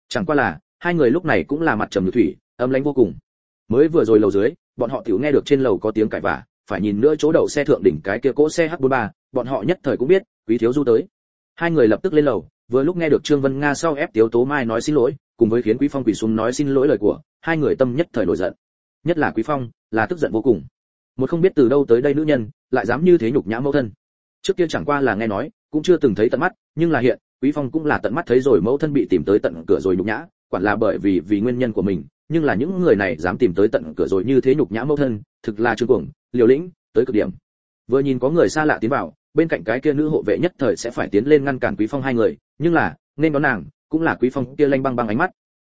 Chẳng qua là, hai người lúc này cũng là mặt trầm như thủy, âm lãnh vô cùng. Mới vừa rồi lầu dưới bọn họ tiểu nghe được trên lầu có tiếng cãi vả phải nhìn nữa chỗ đậu xe thượng đỉnh cái kia cỗ xe H43, bọn họ nhất thời cũng biết, Quý thiếu du tới. Hai người lập tức lên lầu, vừa lúc nghe được Trương Vân Nga sau ép Tiếu Tố Mai nói xin lỗi, cùng với khiến Quý Phong quỳ xuống nói xin lỗi lời của, hai người tâm nhất thời nổi giận. Nhất là Quý Phong, là tức giận vô cùng. Một không biết từ đâu tới đây nữ nhân, lại dám như thế nhục nhã mẫu thân. Trước kia chẳng qua là nghe nói, cũng chưa từng thấy tận mắt, nhưng là hiện, Quý Phong cũng là tận mắt thấy rồi mẫu thân bị tìm tới tận cửa rồi nhục nhã, quản là bởi vì vì nguyên nhân của mình, nhưng là những người này dám tìm tới tận cửa rồi như thế nhục nhã mẫu thân, thực là trương cuồng, liều lĩnh, tới cực điểm. Vừa nhìn có người xa lạ tiến vào bên cạnh cái kia nữ hộ vệ nhất thời sẽ phải tiến lên ngăn cản quý phong hai người nhưng là nên đón nàng cũng là quý phong kia lanh băng băng ánh mắt.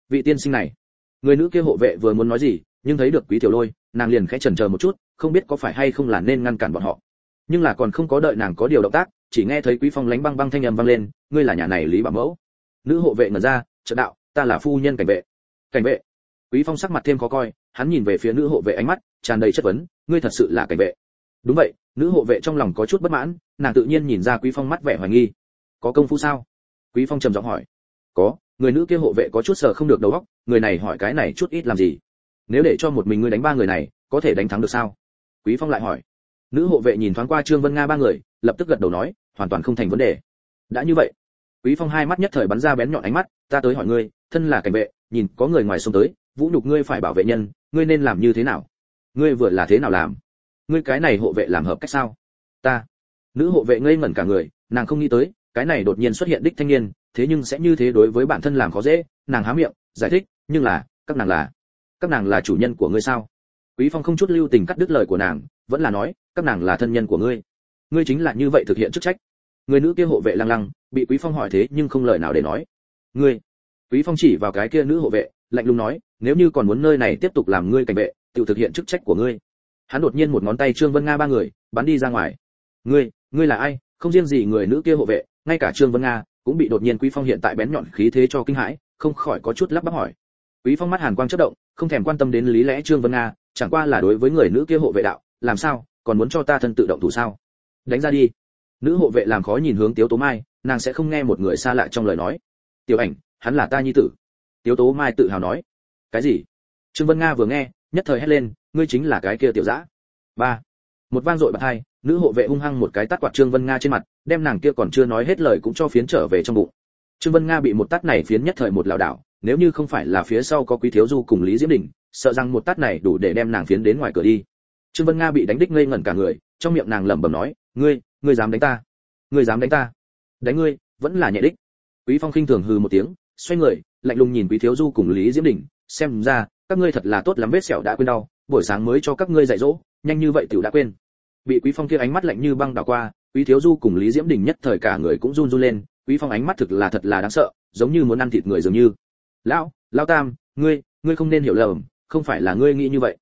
Vị tiên sinh này người nữ kia hộ vệ vừa muốn nói gì nhưng thấy được quý tiểu lôi nàng liền khẽ chần chờ một chút không biết có phải hay không là nên ngăn cản bọn họ. Nhưng là còn không có đợi nàng có điều động tác chỉ nghe thấy quý phong lánh băng băng thanh âm vang lên ngươi là nhà này lý bảo mẫu. Nữ hộ vệ ngẩn ra trợ đạo ta là phu nhân cảnh vệ. Cảnh vệ? Quý phong sắc mặt thêm khó coi, hắn nhìn về phía nữ hộ vệ ánh mắt, tràn đầy chất vấn, ngươi thật sự là cảnh vệ. Đúng vậy, nữ hộ vệ trong lòng có chút bất mãn, nàng tự nhiên nhìn ra quý phong mắt vẻ hoài nghi. Có công phu sao? Quý phong trầm giọng hỏi. Có, người nữ kia hộ vệ có chút sợ không được đầu óc, người này hỏi cái này chút ít làm gì? Nếu để cho một mình ngươi đánh ba người này, có thể đánh thắng được sao? Quý phong lại hỏi. Nữ hộ vệ nhìn thoáng qua trương vân nga ba người, lập tức gật đầu nói, hoàn toàn không thành vấn đề. Đã như vậy. Quý phong hai mắt nhất thời bắn ra bén nhọn ánh mắt, ta tới hỏi ngươi, thân là cảnh vệ, nhìn có người ngoài xông tới vũ nhục ngươi phải bảo vệ nhân, ngươi nên làm như thế nào? Ngươi vừa là thế nào làm? Ngươi cái này hộ vệ làm hợp cách sao? Ta. Nữ hộ vệ ngây ngẩn cả người, nàng không nghĩ tới, cái này đột nhiên xuất hiện đích thanh niên, thế nhưng sẽ như thế đối với bản thân làm khó dễ, nàng há miệng, giải thích, nhưng là, các nàng là, các nàng là chủ nhân của ngươi sao? Quý phong không chút lưu tình cắt đứt lời của nàng, vẫn là nói, các nàng là thân nhân của ngươi. Ngươi chính là như vậy thực hiện chức trách. Người nữ kia hộ vệ lăng lăng, bị quý phong hỏi thế nhưng không lời nào để nói. Ngươi. Quý phong chỉ vào cái kia nữ hộ vệ lạnh lùng nói, nếu như còn muốn nơi này tiếp tục làm ngươi cảnh vệ tự thực hiện chức trách của ngươi. Hắn đột nhiên một ngón tay trương vân nga ba người, bắn đi ra ngoài. Ngươi ngươi là ai? Không riêng gì người nữ kia hộ vệ, ngay cả trương vân nga cũng bị đột nhiên quý phong hiện tại bén nhọn khí thế cho kinh hãi, không khỏi có chút lắp bắp hỏi. Quý phong mắt hàn quang chớp động, không thèm quan tâm đến lý lẽ trương vân nga, chẳng qua là đối với người nữ kia hộ vệ đạo, làm sao? Còn muốn cho ta thân tự động thủ sao? Đánh ra đi. Nữ hộ vệ làm khó nhìn hướng tiếu tố mai, nàng sẽ không nghe một người xa lạ trong lời nói. Tiểu ảnh, hắn là ta nhi tử tiếu tố mai tự hào nói. Cái gì? Trương vân nga vừa nghe, nhất thời hét lên, ngươi chính là cái kia tiểu dã. Ba. Một vang dội bật hai, nữ hộ vệ hung hăng một cái tát quạt trương vân nga trên mặt, đem nàng kia còn chưa nói hết lời cũng cho phiến trở về trong bụng. Trương vân nga bị một tát này phiến nhất thời một lảo đảo, nếu như không phải là phía sau có quý thiếu du cùng lý diễm đình, sợ rằng một tát này đủ để đem nàng phiến đến ngoài cửa đi. Trương vân nga bị đánh đích ngây ngẩn cả người, trong miệng nàng lẩm bẩm nói, ngươi ngươi dám đánh ta? Ngươi dám đánh ta? Đánh ngươi, vẫn là nhẹ đích. Quý phong khinh thường hừ một tiếng xoay người, lạnh lùng nhìn quý thiếu du cùng lý diễm đình, xem ra, các ngươi thật là tốt lắm vết sẹo đã quên đau, buổi sáng mới cho các ngươi dạy dỗ, nhanh như vậy tiểu đã quên. Bị quý phong kia ánh mắt lạnh như băng đảo qua, quý thiếu du cùng lý diễm đình nhất thời cả người cũng run run lên, quý phong ánh mắt thực là thật là đáng sợ, giống như muốn ăn thịt người dường như. Lão lão tam, ngươi ngươi không nên hiểu lầm, không phải là ngươi nghĩ như vậy.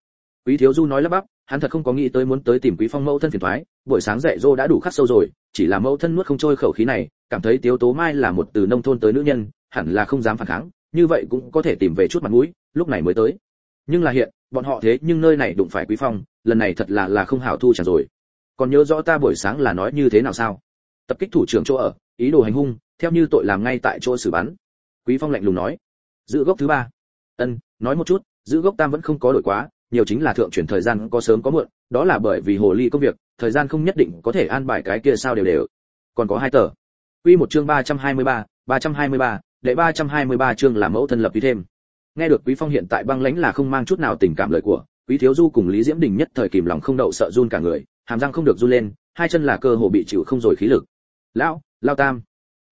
Quý thiếu du nói lắp bắp, hắn thật không có nghĩ tới muốn tới tìm quý phong mẫu thân phiền toái, buổi sáng dạy dỗ đã đủ khắc sâu rồi, chỉ là mẫu thân nuốt không trôi khẩu khí này, cảm thấy tiếu tố mai là một từ nông thôn tới nữ nhân hẳn là không dám phản kháng như vậy cũng có thể tìm về chút mặt mũi lúc này mới tới. Nhưng là hiện bọn họ thế nhưng nơi này đụng phải quý phong lần này thật là là không hảo thu trả rồi. Còn nhớ rõ ta buổi sáng là nói như thế nào sao? Tập kích thủ trưởng chỗ ở ý đồ hành hung theo như tội làm ngay tại chỗ xử bắn. Quý phong lạnh lùng nói. Giữ gốc thứ ba. Ân nói một chút giữ gốc tam vẫn không có đổi quá nhiều chính là thượng chuyển thời gian có sớm có muộn đó là bởi vì hồ ly công việc thời gian không nhất định có thể an bài cái kia sao đều đều. Còn có hai tờ. Quy một chương 323, 323, đệ 323 chương là mẫu thân lập ý thêm. Nghe được quý phong hiện tại băng lãnh là không mang chút nào tình cảm lời của, quý thiếu du cùng lý diễm đình nhất thời kìm lòng không đậu sợ run cả người, hàm răng không được run lên, hai chân là cơ hồ bị chịu không rồi khí lực. Lão, lao tam.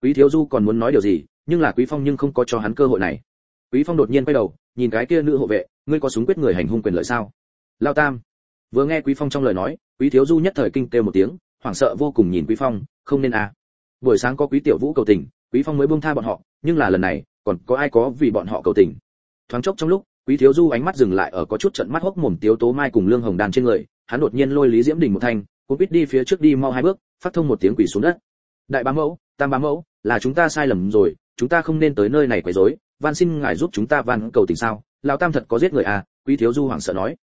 Quý thiếu du còn muốn nói điều gì, nhưng là quý phong nhưng không có cho hắn cơ hội này. Quý phong đột nhiên quay đầu, nhìn cái kia nữ hộ vệ, ngươi có súng quyết người hành hung quyền lợi sao? Lao tam. Vừa nghe quý phong trong lời nói, quý thiếu du nhất thời kinh kêu một tiếng, hoảng sợ vô cùng nhìn quý phong, không nên à. Buổi sáng có quý tiểu vũ cầu tình, quý phong mới buông tha bọn họ nhưng là lần này, còn có ai có vì bọn họ cầu tình? Thoáng chốc trong lúc, quý thiếu du ánh mắt dừng lại ở có chút trận mắt hốc mồm tiếu tố mai cùng lương hồng đàn trên người, hắn đột nhiên lôi lý diễm đình một thanh cũng biết đi phía trước đi mau hai bước, phát thông một tiếng quỷ xuống đất. Đại bá mẫu, tam bá mẫu, là chúng ta sai lầm rồi, chúng ta không nên tới nơi này quấy rối, van xin ngài giúp chúng ta van cầu tình sao? Lão tam thật có giết người à? Quý thiếu du hoảng sợ nói.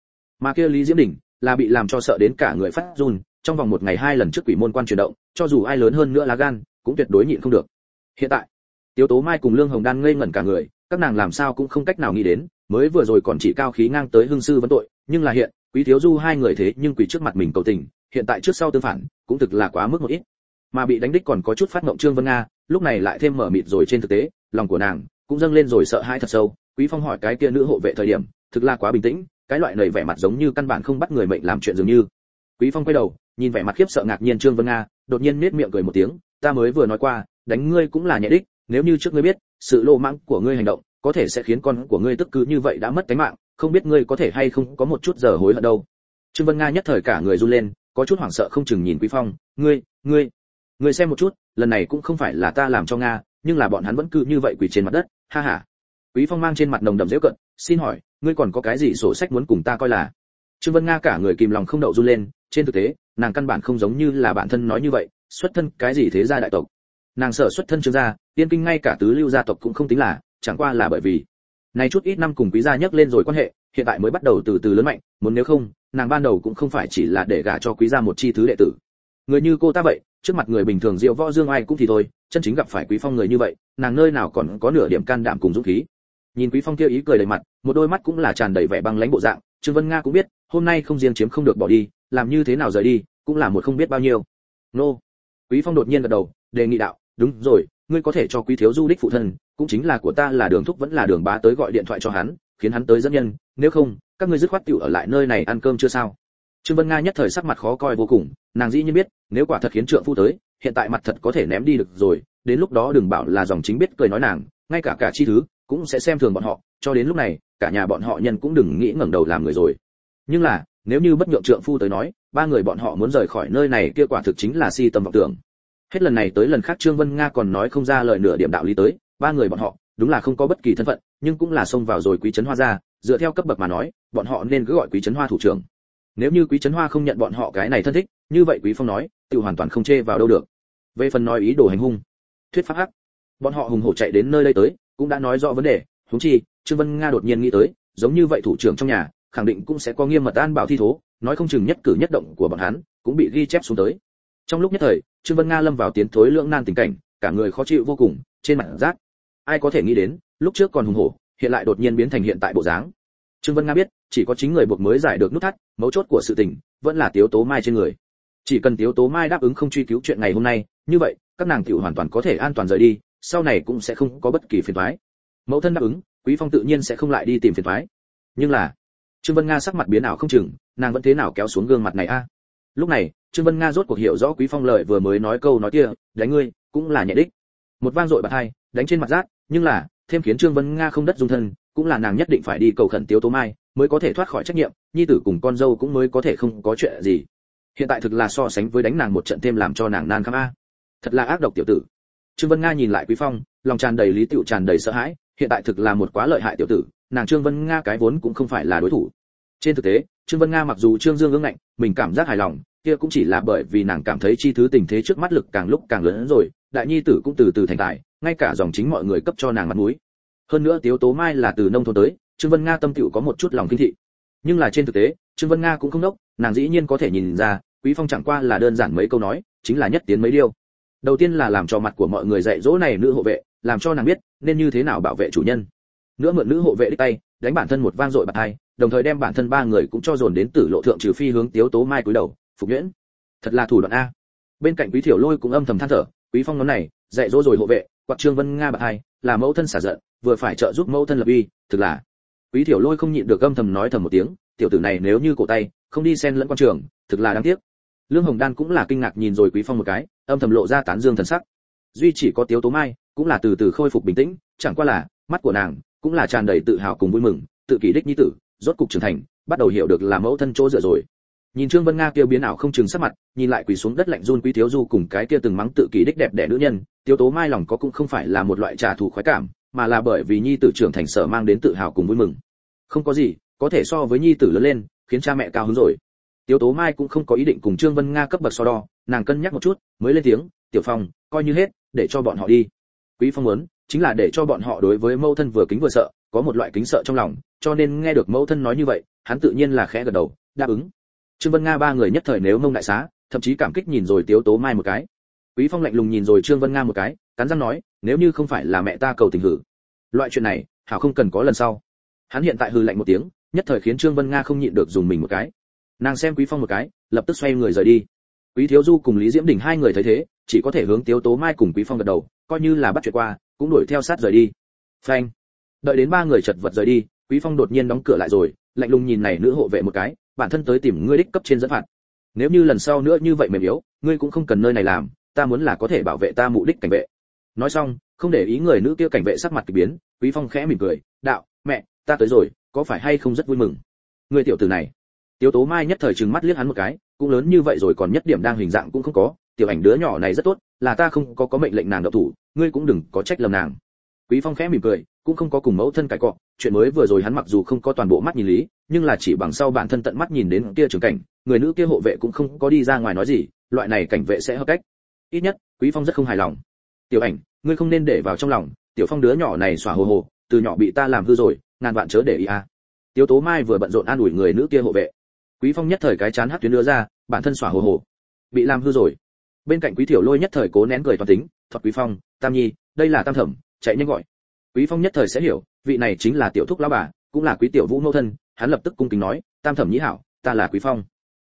Mà kia lý diễm đình, là bị làm cho sợ đến cả người phát run, trong vòng một ngày hai lần trước quỷ môn quan chuyển động, cho dù ai lớn hơn nữa lá gan, cũng tuyệt đối nhịn không được. Hiện tại tiếu tố mai cùng lương hồng đan ngây ngẩn cả người, các nàng làm sao cũng không cách nào nghĩ đến, mới vừa rồi còn chỉ cao khí ngang tới hưng sư vấn tội, nhưng là hiện, quý thiếu du hai người thế nhưng quỳ trước mặt mình cầu tình, hiện tại trước sau tương phản, cũng thực là quá mức một ít. Mà bị đánh đích còn có chút phát ngộng trương vân nga, lúc này lại thêm mở mịt rồi trên thực tế, lòng của nàng cũng dâng lên rồi sợ hãi thật sâu. Quý phong hỏi cái kia nữ hộ vệ thời điểm, thực là quá bình tĩnh, cái loại nầy vẻ mặt giống như căn bản không bắt người mệnh làm chuyện dường như. Quý phong quay đầu, nhìn vẻ mặt khiếp sợ ngạc nhiên trương vân nga, đột nhiên nết miệng cười một tiếng, ta mới vừa nói qua, đánh ngươi cũng là nhẹ đích nếu như trước ngươi biết, sự lô mãng của ngươi hành động, có thể sẽ khiến con của ngươi tức cứ như vậy đã mất tính mạng, không biết ngươi có thể hay không có một chút giờ hối hận đâu. Trương vân nga nhất thời cả người run lên, có chút hoảng sợ không chừng nhìn quý phong, ngươi ngươi ngươi xem một chút, lần này cũng không phải là ta làm cho nga, nhưng là bọn hắn vẫn cứ như vậy quỳ trên mặt đất, ha ha. Quý phong mang trên mặt nồng đậm dễ cận, xin hỏi, ngươi còn có cái gì sổ sách muốn cùng ta coi là? Trương vân nga cả người kìm lòng không đậu run lên, trên thực tế, nàng căn bản không giống như là bản thân nói như vậy, xuất thân cái gì thế gia đại tộc. Nàng sở xuất thân trương gia tiên kinh ngay cả tứ lưu gia tộc cũng không tính là, chẳng qua là bởi vì này chút ít năm cùng quý gia nhắc lên rồi quan hệ, hiện tại mới bắt đầu từ từ lớn mạnh, muốn nếu không, nàng ban đầu cũng không phải chỉ là để gả cho quý gia một chi thứ đệ tử. Người như cô ta vậy, trước mặt người bình thường diệu võ dương ai cũng thì thôi, chân chính gặp phải quý phong người như vậy, nàng nơi nào còn có nửa điểm can đảm cùng dũng khí. Nhìn quý phong kia ý cười đầy mặt, một đôi mắt cũng là tràn đầy vẻ băng lãnh bộ dạng, trương vân nga cũng biết, hôm nay không riêng chiếm không được bỏ đi, làm như thế nào rời đi, cũng là một không biết bao nhiêu. Nô. Quý phong đột nhiên gật đầu, đề nghị đạo, đúng rồi ngươi có thể cho quý thiếu du đích phụ thân, cũng chính là của ta là đường thúc vẫn là đường bá tới gọi điện thoại cho hắn, khiến hắn tới dẫn nhân, nếu không, các ngươi dứt khoát tiểu ở lại nơi này ăn cơm chưa sao? Trương vân nga nhất thời sắc mặt khó coi vô cùng, nàng dĩ nhiên biết, nếu quả thật khiến trượng phu tới, hiện tại mặt thật có thể ném đi được rồi, đến lúc đó đừng bảo là dòng chính biết cười nói nàng, ngay cả cả chi thứ, cũng sẽ xem thường bọn họ, cho đến lúc này, cả nhà bọn họ nhân cũng đừng nghĩ ngẩng đầu làm người rồi. Nhưng là, nếu như bất nhượng trượng phu tới nói, ba người bọn họ muốn rời khỏi nơi này, kia quả thực chính là si tâm vọng tưởng hết lần này tới lần khác trương vân nga còn nói không ra lời nửa điểm đạo lý tới, ba người bọn họ, đúng là không có bất kỳ thân phận, nhưng cũng là xông vào rồi quý trấn hoa ra, dựa theo cấp bậc mà nói, bọn họ nên cứ gọi quý trấn hoa thủ trưởng. Nếu như quý trấn hoa không nhận bọn họ cái này thân thích, như vậy quý phong nói tự hoàn toàn không chê vào đâu được. Về phần nói ý đồ hành hung, thuyết pháp hắc, bọn họ hùng hổ chạy đến nơi đây tới, cũng đã nói rõ vấn đề, huống chi, trương vân nga đột nhiên nghĩ tới, giống như vậy thủ trưởng trong nhà, khẳng định cũng sẽ có nghiêm mật an bảo thi thố, nói không chừng nhất cử nhất động của bọn hắn, cũng bị ghi chép xuống tới. Trong lúc nhất thời trương vân nga lâm vào tiến thối lưỡng nan tình cảnh, cả người khó chịu vô cùng, trên mặt rác. Ai có thể nghĩ đến, lúc trước còn hùng hổ, hiện lại đột nhiên biến thành hiện tại bộ dáng. Trương vân nga biết, chỉ có chính người buộc mới giải được nút thắt, mấu chốt của sự tình, vẫn là tiếu tố mai trên người. Chỉ cần tiếu tố mai đáp ứng không truy cứu chuyện ngày hôm nay, như vậy, các nàng tiểu hoàn toàn có thể an toàn rời đi, sau này cũng sẽ không có bất kỳ phiền toái. Mẫu thân đáp ứng, quý phong tự nhiên sẽ không lại đi tìm phiền toái. Nhưng là, trương vân nga sắc mặt biến ảo không chừng, nàng vẫn thế nào kéo xuống gương mặt này a? Lúc này, trương vân nga rốt cuộc hiểu rõ quý phong lời vừa mới nói câu nói kia, đánh ngươi, cũng là nhẹ đích. Một vang dội bạt hai, đánh trên mặt rác, nhưng là, thêm khiến trương vân nga không đất dung thân, cũng là nàng nhất định phải đi cầu khẩn tiếu tố mai, mới có thể thoát khỏi trách nhiệm, nhi tử cùng con dâu cũng mới có thể không có chuyện gì. Hiện tại thực là so sánh với đánh nàng một trận thêm làm cho nàng nan khăm a. Thật là ác độc tiểu tử. Trương vân nga nhìn lại quý phong, lòng tràn đầy lý tiểu tràn đầy sợ hãi, hiện tại thực là một quá lợi hại tiểu tử, nàng trương vân nga cái vốn cũng không phải là đối thủ trên thực tế, trương vân nga mặc dù trương dương ương ngạnh, mình cảm giác hài lòng, kia cũng chỉ là bởi vì nàng cảm thấy chi thứ tình thế trước mắt lực càng lúc càng lớn hơn rồi, đại nhi tử cũng từ từ thành tài, ngay cả dòng chính mọi người cấp cho nàng mặt mũi. Hơn nữa tiếu tố mai là từ nông thôn tới, trương vân nga tâm tựu có một chút lòng kinh thị. Nhưng là trên thực tế, trương vân nga cũng không đốc, nàng dĩ nhiên có thể nhìn ra, quý phong chẳng qua là đơn giản mấy câu nói, chính là nhất tiến mấy điều. đầu tiên là làm cho mặt của mọi người dạy dỗ này nữ hộ vệ, làm cho nàng biết nên như thế nào bảo vệ chủ nhân. Nữa mượn nữ hộ vệ đích tay đánh bản thân một vang dội bạt hai, đồng thời đem bản thân ba người cũng cho dồn đến tử lộ thượng trừ phi hướng tiếu tố mai cúi đầu, phục nhuyễn. Thật là thủ đoạn a. Bên cạnh quý thiểu lôi cũng âm thầm than thở, quý phong nói này, dạy dỗ rồi hộ vệ, quạt trương vân nga bạc hai, là mẫu thân xả giận, vừa phải trợ giúp mẫu thân lập uy, thực là. Quý thiểu lôi không nhịn được âm thầm nói thầm một tiếng, tiểu tử này nếu như cổ tay, không đi xen lẫn quan trường, thực là đáng tiếc. Lương hồng đan cũng là kinh ngạc nhìn rồi quý phong một cái, âm thầm lộ ra tán dương thần sắc. Duy chỉ có tiếu tố mai, cũng là từ từ khôi phục bình tĩnh, chẳng qua là, mắt của nàng cũng là tràn đầy tự hào cùng vui mừng, tự kỷ đích nhi tử, rốt cục trưởng thành, bắt đầu hiểu được là mẫu thân chỗ dựa rồi. Nhìn trương vân nga kia biến ảo không chừng sắc mặt, nhìn lại quỳ xuống đất lạnh run quý thiếu du cùng cái kia từng mắng tự kỷ đích đẹp đẽ nữ nhân tiêu tố mai lòng có cũng không phải là một loại trả thù khoái cảm, mà là bởi vì nhi tử trưởng thành sở mang đến tự hào cùng vui mừng. Không có gì, có thể so với nhi tử lớn lên, khiến cha mẹ cao hứng rồi. Tiêu tố mai cũng không có ý định cùng trương vân nga cấp bậc so đo, nàng cân nhắc một chút, mới lên tiếng, tiểu phong, coi như hết, để cho bọn họ đi quý phong muốn, chính là để cho bọn họ đối với mẫu thân vừa kính vừa sợ, có một loại kính sợ trong lòng, cho nên nghe được mẫu thân nói như vậy, hắn tự nhiên là khẽ gật đầu, đáp ứng. Trương vân nga ba người nhất thời nếu mông đại xá, thậm chí cảm kích nhìn rồi tiếu tố mai một cái. Quý phong lạnh lùng nhìn rồi trương vân nga một cái, cắn răng nói, nếu như không phải là mẹ ta cầu tình hử. Loại chuyện này, hảo không cần có lần sau. Hắn hiện tại hừ lạnh một tiếng, nhất thời khiến trương vân nga không nhịn được dùng mình một cái. Nàng xem quý phong một cái, lập tức xoay người rời đi quý thiếu du cùng lý diễm đình hai người thấy thế, chỉ có thể hướng tiếu tố mai cùng quý phong gật đầu, coi như là bắt chuyện qua, cũng đuổi theo sát rời đi. Phanh. Đợi đến ba người chật vật rời đi, quý phong đột nhiên đóng cửa lại rồi, lạnh lùng nhìn này nữ hộ vệ một cái, bản thân tới tìm ngươi đích cấp trên dẫn phạt. Nếu như lần sau nữa như vậy mềm yếu, ngươi cũng không cần nơi này làm, ta muốn là có thể bảo vệ ta mục đích cảnh vệ. Nói xong, không để ý người nữ kia cảnh vệ sắc mặt kỳ biến, quý phong khẽ mỉm cười, đạo, mẹ, ta tới rồi, có phải hay không rất vui mừng? Người tiểu tử này Tiêu Tố Mai nhất thời trừng mắt liếc hắn một cái, cũng lớn như vậy rồi còn nhất điểm đang hình dạng cũng không có, tiểu ảnh đứa nhỏ này rất tốt, là ta không có có mệnh lệnh nàng động thủ, ngươi cũng đừng có trách lầm nàng. Quý Phong khẽ mỉm cười, cũng không có cùng mẫu thân cãi cọ, chuyện mới vừa rồi hắn mặc dù không có toàn bộ mắt nhìn lý, nhưng là chỉ bằng sau bản thân tận mắt nhìn đến kia trường cảnh, người nữ kia hộ vệ cũng không có đi ra ngoài nói gì, loại này cảnh vệ sẽ hợp cách. Ít nhất, Quý Phong rất không hài lòng. Tiểu ảnh, ngươi không nên để vào trong lòng, tiểu phong đứa nhỏ này xòa hồ hồ, từ nhỏ bị ta làm hư rồi, ngàn vạn chớ để ý a. À. Tiêu Tố Mai vừa bận rộn an ủi người nữ kia hộ vệ quý phong nhất thời cái chán hắt tuyến đưa ra, bản thân xỏa hồ hồ. Bị làm hư rồi. Bên cạnh quý tiểu lôi nhất thời cố nén cười toàn tính thuật quý phong, tam nhi, đây là tam thẩm, chạy nhanh gọi. Quý phong nhất thời sẽ hiểu, vị này chính là tiểu thúc lão bà, cũng là quý tiểu vũ mẫu thân, hắn lập tức cung kính nói, tam thẩm nhĩ hảo, ta là quý phong.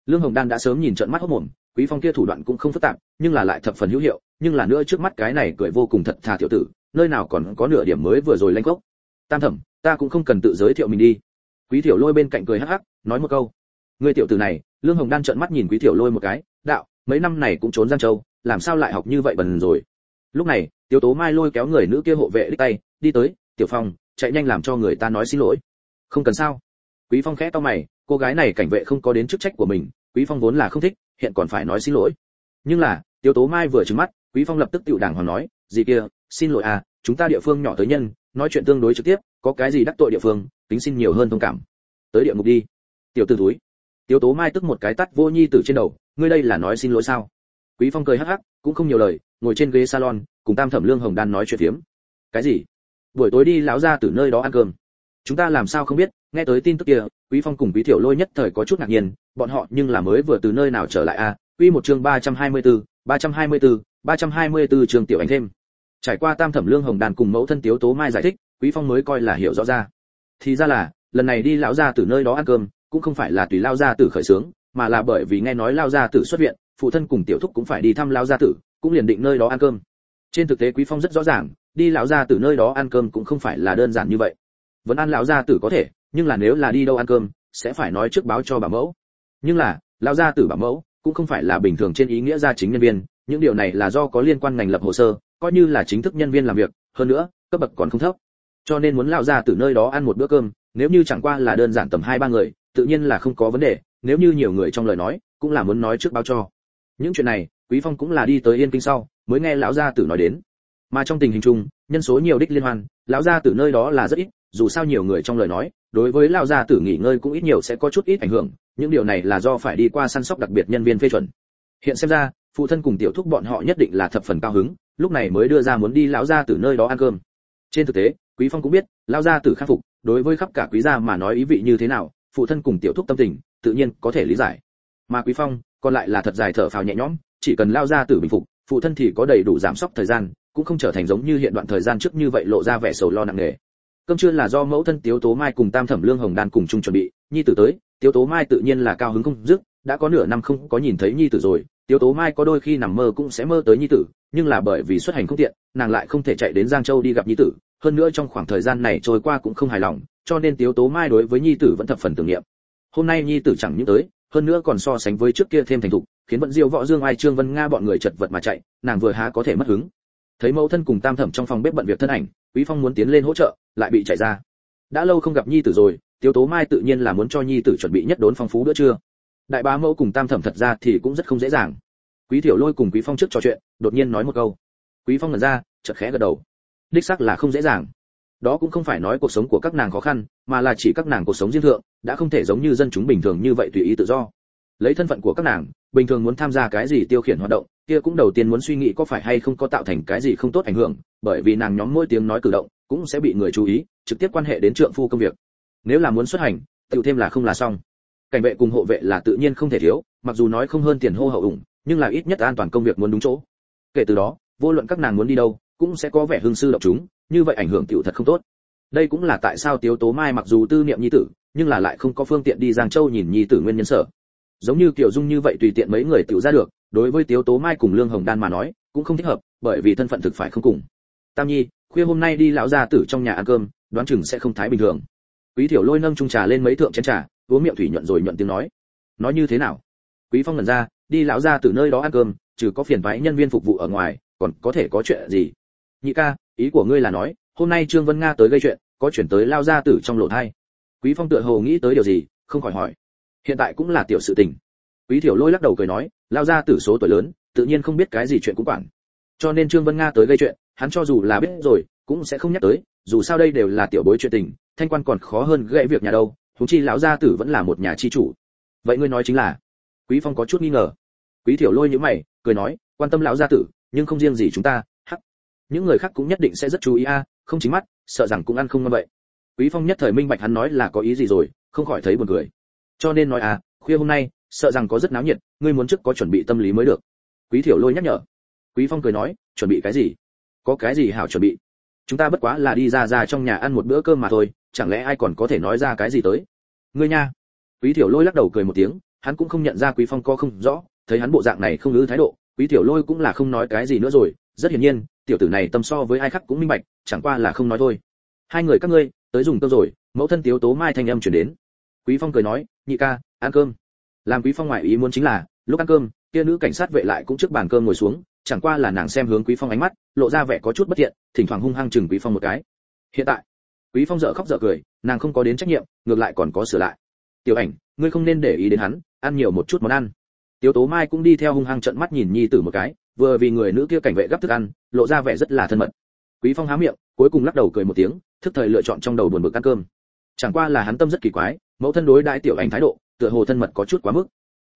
Lương hồng đan đã sớm nhìn trận mắt hốt mồm, quý phong kia thủ đoạn cũng không phức tạp, nhưng là lại thập phần hữu hiệu, nhưng là nữa trước mắt cái này cười vô cùng thật thà tiểu tử, nơi nào còn có nửa điểm mới vừa rồi lanh cốc tam thẩm, ta cũng không cần tự giới thiệu mình đi. Quý tiểu lôi bên cạnh cười hắc hắc, nói một câu người tiểu tử này, lương hồng đan trợn mắt nhìn quý tiểu lôi một cái, đạo, mấy năm này cũng trốn giang châu, làm sao lại học như vậy bần rồi? Lúc này tiểu tố mai lôi kéo người nữ kia hộ vệ đích tay, đi tới, tiểu phong, chạy nhanh làm cho người ta nói xin lỗi. Không cần sao? Quý phong khẽ to mày, cô gái này cảnh vệ không có đến chức trách của mình, quý phong vốn là không thích, hiện còn phải nói xin lỗi. Nhưng là tiểu tố mai vừa trừng mắt, quý phong lập tức tiểu đàng hoàng nói, gì kia, xin lỗi à chúng ta địa phương nhỏ tới nhân, nói chuyện tương đối trực tiếp, có cái gì đắc tội địa phương, tính xin nhiều hơn thông cảm. Tới địa ngục đi. Tiểu tử túi Tiêu Tố Mai tức một cái tát vô nhi tử trên đầu, ngươi đây là nói xin lỗi sao? Quý Phong cười hắc hắc, cũng không nhiều lời, ngồi trên ghế salon, cùng Tam Thẩm Lương Hồng Đan nói chuyện phiếm. Cái gì? Buổi tối đi lão ra từ nơi đó ăn cơm. Chúng ta làm sao không biết, nghe tới tin tức kia, Quý Phong cùng Quý Tiểu Lôi nhất thời có chút ngạc nhiên, bọn họ nhưng là mới vừa từ nơi nào trở lại a? À? Quy một chương 324, 324, 324 trường tiểu ảnh thêm. Trải qua Tam Thẩm Lương Hồng Đan cùng mẫu thân Tiếu Tố Mai giải thích, Quý Phong mới coi là hiểu rõ ra. Thì ra là, lần này đi lão gia từ nơi đó ăn cơm, cũng không phải là tùy lao gia tử khởi sướng mà là bởi vì nghe nói lao gia tử xuất viện, phụ thân cùng tiểu thúc cũng phải đi thăm lao gia tử, cũng liền định nơi đó ăn cơm. Trên thực tế quý phong rất rõ ràng, đi lão gia tử nơi đó ăn cơm cũng không phải là đơn giản như vậy. Vẫn ăn lão gia tử có thể, nhưng là nếu là đi đâu ăn cơm, sẽ phải nói trước báo cho bà mẫu. Nhưng là lão gia tử bà mẫu cũng không phải là bình thường trên ý nghĩa gia chính nhân viên, những điều này là do có liên quan ngành lập hồ sơ, coi như là chính thức nhân viên làm việc, hơn nữa, cấp bậc còn không thấp. Cho nên muốn lão gia tử nơi đó ăn một bữa cơm, nếu như chẳng qua là đơn giản tầm hai ba người tự nhiên là không có vấn đề, nếu như nhiều người trong lời nói cũng là muốn nói trước báo cho. Những chuyện này, quý phong cũng là đi tới yên kinh sau, mới nghe lão gia tử nói đến. Mà trong tình hình chung, nhân số nhiều đích liên hoan, lão gia tử nơi đó là rất ít, dù sao nhiều người trong lời nói, đối với lão gia tử nghỉ ngơi cũng ít nhiều sẽ có chút ít ảnh hưởng, những điều này là do phải đi qua săn sóc đặc biệt nhân viên phê chuẩn. Hiện xem ra, phụ thân cùng tiểu thúc bọn họ nhất định là thập phần cao hứng, lúc này mới đưa ra muốn đi lão gia tử nơi đó ăn cơm. Trên thực tế, quý phong cũng biết, lão gia tử khắc phục, đối với khắp cả quý gia mà nói ý vị như thế nào phụ thân cùng tiểu thúc tâm tình, tự nhiên có thể lý giải. Mà quý phong còn lại là thật dài thở phào nhẹ nhõm, chỉ cần lao ra tử bình phục, phụ thân thì có đầy đủ giảm sốc thời gian, cũng không trở thành giống như hiện đoạn thời gian trước như vậy lộ ra vẻ sầu lo nặng nề. Cơm trưa là do mẫu thân tiếu tố mai cùng tam thẩm lương hồng đan cùng chung chuẩn bị, nhi tử tới, tiếu tố mai tự nhiên là cao hứng không dứt, đã có nửa năm không có nhìn thấy nhi tử rồi, tiếu tố mai có đôi khi nằm mơ cũng sẽ mơ tới nhi tử, nhưng là bởi vì xuất hành không tiện, nàng lại không thể chạy đến giang châu đi gặp nhi tử, hơn nữa trong khoảng thời gian này trôi qua cũng không hài lòng cho nên tiếu tố mai đối với nhi tử vẫn thập phần tưởng niệm. Hôm nay nhi tử chẳng những tới, hơn nữa còn so sánh với trước kia thêm thành thục, khiến vận diêu võ dương, ai trương vân nga bọn người chật vật mà chạy, nàng vừa há có thể mất hứng. Thấy mẫu thân cùng tam thẩm trong phòng bếp bận việc thân ảnh, quý phong muốn tiến lên hỗ trợ, lại bị chạy ra. Đã lâu không gặp nhi tử rồi, tiếu tố mai tự nhiên là muốn cho nhi tử chuẩn bị nhất đốn phong phú bữa trưa. Đại bá mẫu cùng tam thẩm thật ra thì cũng rất không dễ dàng. Quý tiểu lôi cùng quý phong trước trò chuyện, đột nhiên nói một câu. Quý phong ngẩn ra, chợt khẽ gật đầu. Đích xác là không dễ dàng đó cũng không phải nói cuộc sống của các nàng khó khăn, mà là chỉ các nàng cuộc sống riêng thượng, đã không thể giống như dân chúng bình thường như vậy tùy ý tự do. Lấy thân phận của các nàng, bình thường muốn tham gia cái gì tiêu khiển hoạt động, kia cũng đầu tiên muốn suy nghĩ có phải hay không có tạo thành cái gì không tốt ảnh hưởng, bởi vì nàng nhóm mỗi tiếng nói cử động, cũng sẽ bị người chú ý, trực tiếp quan hệ đến trượng phu công việc. Nếu là muốn xuất hành tự thêm là không là xong. Cảnh vệ cùng hộ vệ là tự nhiên không thể thiếu, mặc dù nói không hơn tiền hô hậu ủng, nhưng là ít nhất an toàn công việc muốn đúng chỗ. Kể từ đó, vô luận các nàng muốn đi đâu, cũng sẽ có vẻ hương sư động chúng như vậy ảnh hưởng tiểu thật không tốt. Đây cũng là tại sao tiếu tố mai mặc dù tư niệm nhi tử, nhưng là lại không có phương tiện đi giang châu nhìn nhi tử nguyên nhân sở. Giống như kiểu dung như vậy tùy tiện mấy người tiểu ra được, đối với tiếu tố mai cùng lương hồng đan mà nói, cũng không thích hợp, bởi vì thân phận thực phải không cùng. Tam nhi, khuya hôm nay đi lão gia tử trong nhà ăn cơm, đoán chừng sẽ không thái bình thường. Quý tiểu lôi nâng chung trà lên mấy thượng chén trà, uống miệng thủy nhuận rồi nhuận tiếng nói. Nói như thế nào? Quý phong ngẩn ra, đi lão gia tử nơi đó ăn cơm, trừ có phiền vãi nhân viên phục vụ ở ngoài, còn có thể có chuyện gì? Nhị ca, ý của ngươi là nói, hôm nay trương vân nga tới gây chuyện, có chuyển tới lao gia tử trong lộ thai. Quý phong tựa hồ nghĩ tới điều gì, không khỏi hỏi. Hiện tại cũng là tiểu sự tình. Quý thiểu lôi lắc đầu cười nói, lao gia tử số tuổi lớn, tự nhiên không biết cái gì chuyện cũng quản. Cho nên trương vân nga tới gây chuyện, hắn cho dù là biết rồi, cũng sẽ không nhắc tới, dù sao đây đều là tiểu bối chuyện tình, thanh quan còn khó hơn gãy việc nhà đâu chúng chi lão gia tử vẫn là một nhà chi chủ. Vậy ngươi nói chính là? Quý phong có chút nghi ngờ. Quý thiểu lôi nhíu mày, cười nói, quan tâm lão gia tử, nhưng không riêng gì chúng ta những người khác cũng nhất định sẽ rất chú ý a, không chính mắt, sợ rằng cũng ăn không ngon vậy. Quý phong nhất thời minh bạch hắn nói là có ý gì rồi, không khỏi thấy buồn cười. Cho nên nói à khuya hôm nay, sợ rằng có rất náo nhiệt, ngươi muốn trước có chuẩn bị tâm lý mới được. Quý thiểu lôi nhắc nhở. Quý phong cười nói, chuẩn bị cái gì? Có cái gì hảo chuẩn bị? Chúng ta bất quá là đi ra ra trong nhà ăn một bữa cơm mà thôi, chẳng lẽ ai còn có thể nói ra cái gì tới? Ngươi nha. Quý thiểu lôi lắc đầu cười một tiếng, hắn cũng không nhận ra quý phong có không rõ, thấy hắn bộ dạng này không ngữ thái độ, quý tiểu lôi cũng là không nói cái gì nữa rồi, rất hiển nhiên tiểu tử này tâm so với ai khác cũng minh bạch, chẳng qua là không nói thôi. Hai người các ngươi, tới dùng cơm rồi, mẫu thân tiếu tố mai thanh âm chuyển đến. Quý phong cười nói, nhị ca, ăn cơm. Làm quý phong ngoại ý muốn chính là, lúc ăn cơm, kia nữ cảnh sát vệ lại cũng trước bàn cơm ngồi xuống, chẳng qua là nàng xem hướng quý phong ánh mắt, lộ ra vẻ có chút bất thiện thỉnh thoảng hung hăng chừng quý phong một cái. Hiện tại, quý phong dở khóc dở cười, nàng không có đến trách nhiệm, ngược lại còn có sửa lại. Tiểu ảnh, ngươi không nên để ý đến hắn, ăn nhiều một chút món ăn. Tiếu tố mai cũng đi theo hung hăng trợn mắt nhìn nhi tử một cái vừa vì người nữ kia cảnh vệ gấp thức ăn, lộ ra vẻ rất là thân mật. Quý phong há miệng, cuối cùng lắc đầu cười một tiếng, thức thời lựa chọn trong đầu buồn bực ăn cơm. Chẳng qua là hắn tâm rất kỳ quái, mẫu thân đối đãi tiểu ảnh thái độ, tựa hồ thân mật có chút quá mức.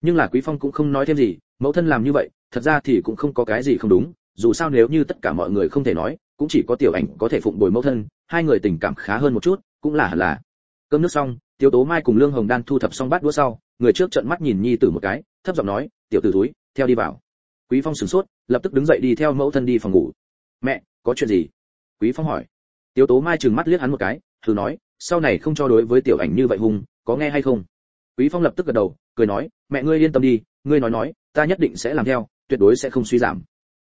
Nhưng là quý phong cũng không nói thêm gì, mẫu thân làm như vậy, thật ra thì cũng không có cái gì không đúng, dù sao nếu như tất cả mọi người không thể nói, cũng chỉ có tiểu ảnh có thể phụng bồi mẫu thân, hai người tình cảm khá hơn một chút, cũng là hẳn là. Cơm nước xong, tiêu tố mai cùng lương hồng đan thu thập xong bát đũa sau, người trước trợn mắt nhìn nhi tử một cái, thấp giọng nói, tiểu tử túi theo đi vào quý phong sửng sốt, lập tức đứng dậy đi theo mẫu thân đi phòng ngủ. Mẹ, có chuyện gì? Quý phong hỏi. Tiêu tố mai trừng mắt liếc hắn một cái, thử nói, sau này không cho đối với tiểu ảnh như vậy hùng có nghe hay không? Quý phong lập tức gật đầu, cười nói, mẹ ngươi yên tâm đi, ngươi nói nói, ta nhất định sẽ làm theo, tuyệt đối sẽ không suy giảm.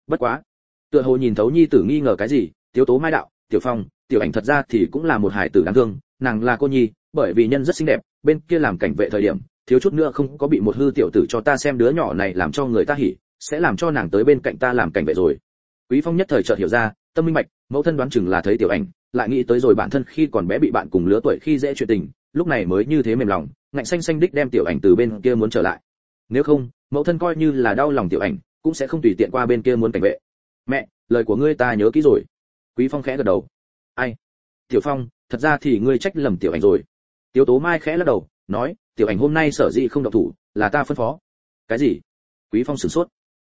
Bất quá, tựa hồ nhìn thấu nhi tử nghi ngờ cái gì tiêu tố mai đạo, tiểu phong, tiểu ảnh thật ra thì cũng là một hải tử đáng thương, nàng là cô nhi, bởi vì nhân rất xinh đẹp, bên kia làm cảnh vệ thời điểm, thiếu chút nữa không có bị một hư tiểu tử cho ta xem đứa nhỏ này làm cho người ta hỉ sẽ làm cho nàng tới bên cạnh ta làm cảnh vệ rồi. Quý phong nhất thời chợt hiểu ra, tâm minh bạch mẫu thân đoán chừng là thấy tiểu ảnh, lại nghĩ tới rồi bản thân khi còn bé bị bạn cùng lứa tuổi khi dễ chuyện tình, lúc này mới như thế mềm lòng, ngạnh xanh xanh đích đem tiểu ảnh từ bên kia muốn trở lại. Nếu không, mẫu thân coi như là đau lòng tiểu ảnh, cũng sẽ không tùy tiện qua bên kia muốn cảnh vệ. Mẹ, lời của ngươi ta nhớ kỹ rồi. Quý phong khẽ gật đầu. Ai? Tiểu phong, thật ra thì ngươi trách lầm tiểu ảnh rồi. Tiểu tố mai khẽ lắc đầu, nói, tiểu ảnh hôm nay sở dĩ không độc thủ, là ta phân phó. Cái gì? Quý phong sửng sốt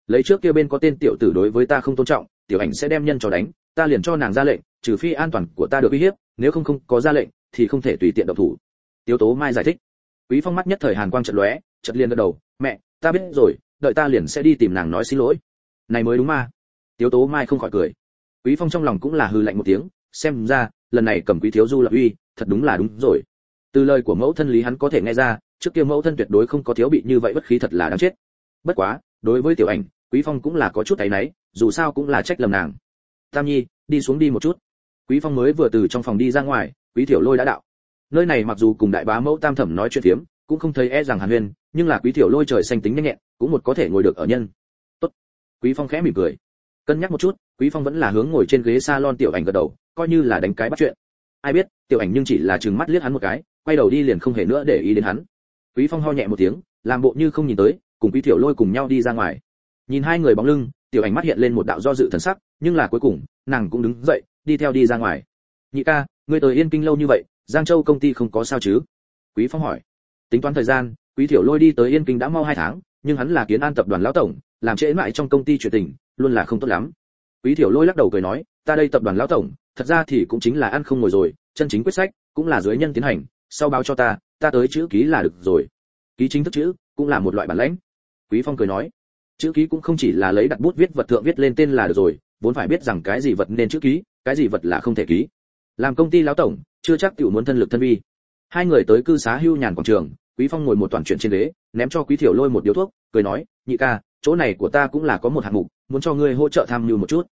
lấy trước kia bên có tên tiểu tử đối với ta không tôn trọng, tiểu ảnh sẽ đem nhân cho đánh, ta liền cho nàng ra lệnh, trừ phi an toàn của ta được uy hiếp, nếu không không có ra lệnh, thì không thể tùy tiện độc thủ. Tiêu tố mai giải thích. Quý phong mắt nhất thời hàn quang chợt lóe, chợt liền gật đầu, mẹ, ta biết rồi, đợi ta liền sẽ đi tìm nàng nói xin lỗi. Này mới đúng mà. Tiêu tố mai không khỏi cười. Quý phong trong lòng cũng là hư lạnh một tiếng, xem ra, lần này cầm quý thiếu du lập uy, thật đúng là đúng rồi. Từ lời của mẫu thân lý hắn có thể nghe ra, trước kia mẫu thân tuyệt đối không có thiếu bị như vậy bất khí thật là đáng chết. Bất quá, đối với tiểu ảnh quý phong cũng là có chút thấy nấy dù sao cũng là trách lầm nàng. Tam nhi, đi xuống đi một chút. Quý phong mới vừa từ trong phòng đi ra ngoài, quý tiểu lôi đã đạo. Nơi này mặc dù cùng đại bá mẫu tam thẩm nói chuyện phiếm, cũng không thấy e rằng hàn huyên, nhưng là quý tiểu lôi trời xanh tính nhanh nhẹn, cũng một có thể ngồi được ở nhân. Tốt. Quý phong khẽ mỉm cười. Cân nhắc một chút, quý phong vẫn là hướng ngồi trên ghế salon tiểu ảnh gật đầu, coi như là đánh cái bắt chuyện. Ai biết, tiểu ảnh nhưng chỉ là trừng mắt liếc hắn một cái, quay đầu đi liền không hề nữa để ý đến hắn. Quý phong ho nhẹ một tiếng, làm bộ như không nhìn tới, cùng quý tiểu lôi cùng nhau đi ra ngoài nhìn hai người bóng lưng, tiểu ảnh mắt hiện lên một đạo do dự thần sắc, nhưng là cuối cùng, nàng cũng đứng dậy, đi theo đi ra ngoài. Nhị ca, ngươi tới yên kinh lâu như vậy, giang châu công ty không có sao chứ? Quý phong hỏi. Tính toán thời gian, quý tiểu lôi đi tới yên kinh đã mau hai tháng, nhưng hắn là kiến an tập đoàn lão tổng, làm trễ mãi trong công ty chuyện tình, luôn là không tốt lắm. Quý tiểu lôi lắc đầu cười nói, ta đây tập đoàn lão tổng, thật ra thì cũng chính là ăn không ngồi rồi, chân chính quyết sách, cũng là dưới nhân tiến hành, sau báo cho ta ta tới chữ ký là được rồi. Ký chính thức chữ, cũng là một loại bản lãnh. Quý phong cười nói chữ ký cũng không chỉ là lấy đặt bút viết vật thượng viết lên tên là được rồi, vốn phải biết rằng cái gì vật nên chữ ký, cái gì vật là không thể ký. Làm công ty lão tổng, chưa chắc tiểu muốn thân lực thân vi. Hai người tới cư xá hưu nhàn quảng trường, quý phong ngồi một toàn chuyện trên ghế, ném cho quý thiểu lôi một điếu thuốc, cười nói, nhị ca, chỗ này của ta cũng là có một hạng mục, muốn cho ngươi hỗ trợ tham mưu một chút.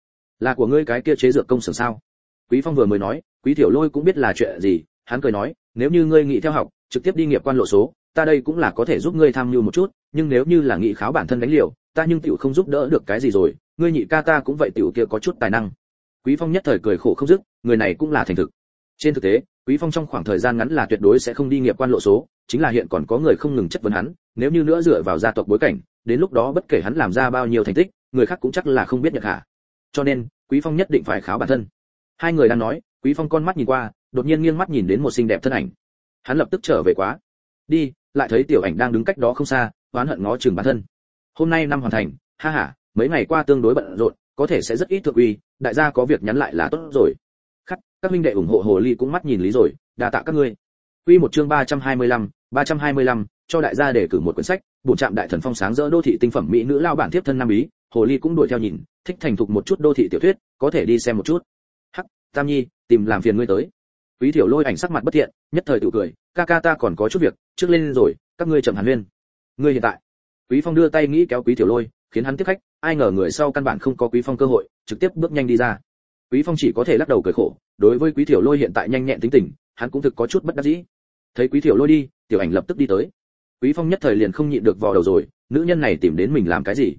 Là của ngươi cái kia chế dược công xưởng sao? Quý phong vừa mới nói, quý thiểu lôi cũng biết là chuyện gì, hắn cười nói, nếu như ngươi nghĩ theo học, trực tiếp đi nghiệp quan lộ số, ta đây cũng là có thể giúp ngươi tham mưu một chút, nhưng nếu như là nghị kháo bản thân đánh liều ta nhưng tiểu không giúp đỡ được cái gì rồi, ngươi nhị ca ta cũng vậy tiểu kia có chút tài năng. Quý phong nhất thời cười khổ không dứt, người này cũng là thành thực. Trên thực tế, quý phong trong khoảng thời gian ngắn là tuyệt đối sẽ không đi nghiệp quan lộ số, chính là hiện còn có người không ngừng chất vấn hắn, nếu như nữa dựa vào gia tộc bối cảnh, đến lúc đó bất kể hắn làm ra bao nhiêu thành tích, người khác cũng chắc là không biết nhận hạ. Cho nên, quý phong nhất định phải kháo bản thân. Hai người đang nói, quý phong con mắt nhìn qua, đột nhiên nghiêng mắt nhìn đến một xinh đẹp thân ảnh. Hắn lập tức trở về quá. Đi, lại thấy tiểu ảnh đang đứng cách đó không xa, oán hận ngó chừng bản thân hôm nay năm hoàn thành ha ha mấy ngày qua tương đối bận rộn có thể sẽ rất ít thượng uy đại gia có việc nhắn lại là tốt rồi khắc các huynh đệ ủng hộ hồ ly cũng mắt nhìn lý rồi đa tạ các ngươi Quy một chương 325, 325, cho đại gia để cử một quyển sách, bổ trạm đại thần phong sáng rỡ đô thị tinh phẩm mỹ nữ lao bản tiếp thân nam bí, hồ ly cũng đuổi theo nhìn, thích thành thục một chút đô thị tiểu thuyết, có thể đi xem một chút. Hắc, Tam Nhi, tìm làm phiền ngươi tới. Quý Tiểu Lôi ảnh sắc mặt bất thiện, nhất thời tự cười, ca ca ta còn có chút việc, trước lên rồi, các ngươi chậm hàn huyên. Ngươi hiện tại. Quý Phong đưa tay nghĩ kéo Quý Tiểu Lôi, khiến hắn tiếp khách, ai ngờ người sau căn bản không có Quý Phong cơ hội, trực tiếp bước nhanh đi ra. Quý Phong chỉ có thể lắc đầu cười khổ, đối với Quý Tiểu Lôi hiện tại nhanh nhẹn tính tình, hắn cũng thực có chút bất đắc dĩ. Thấy Quý Tiểu Lôi đi, Tiểu Ảnh lập tức đi tới. Quý Phong nhất thời liền không nhịn được vò đầu rồi, nữ nhân này tìm đến mình làm cái gì?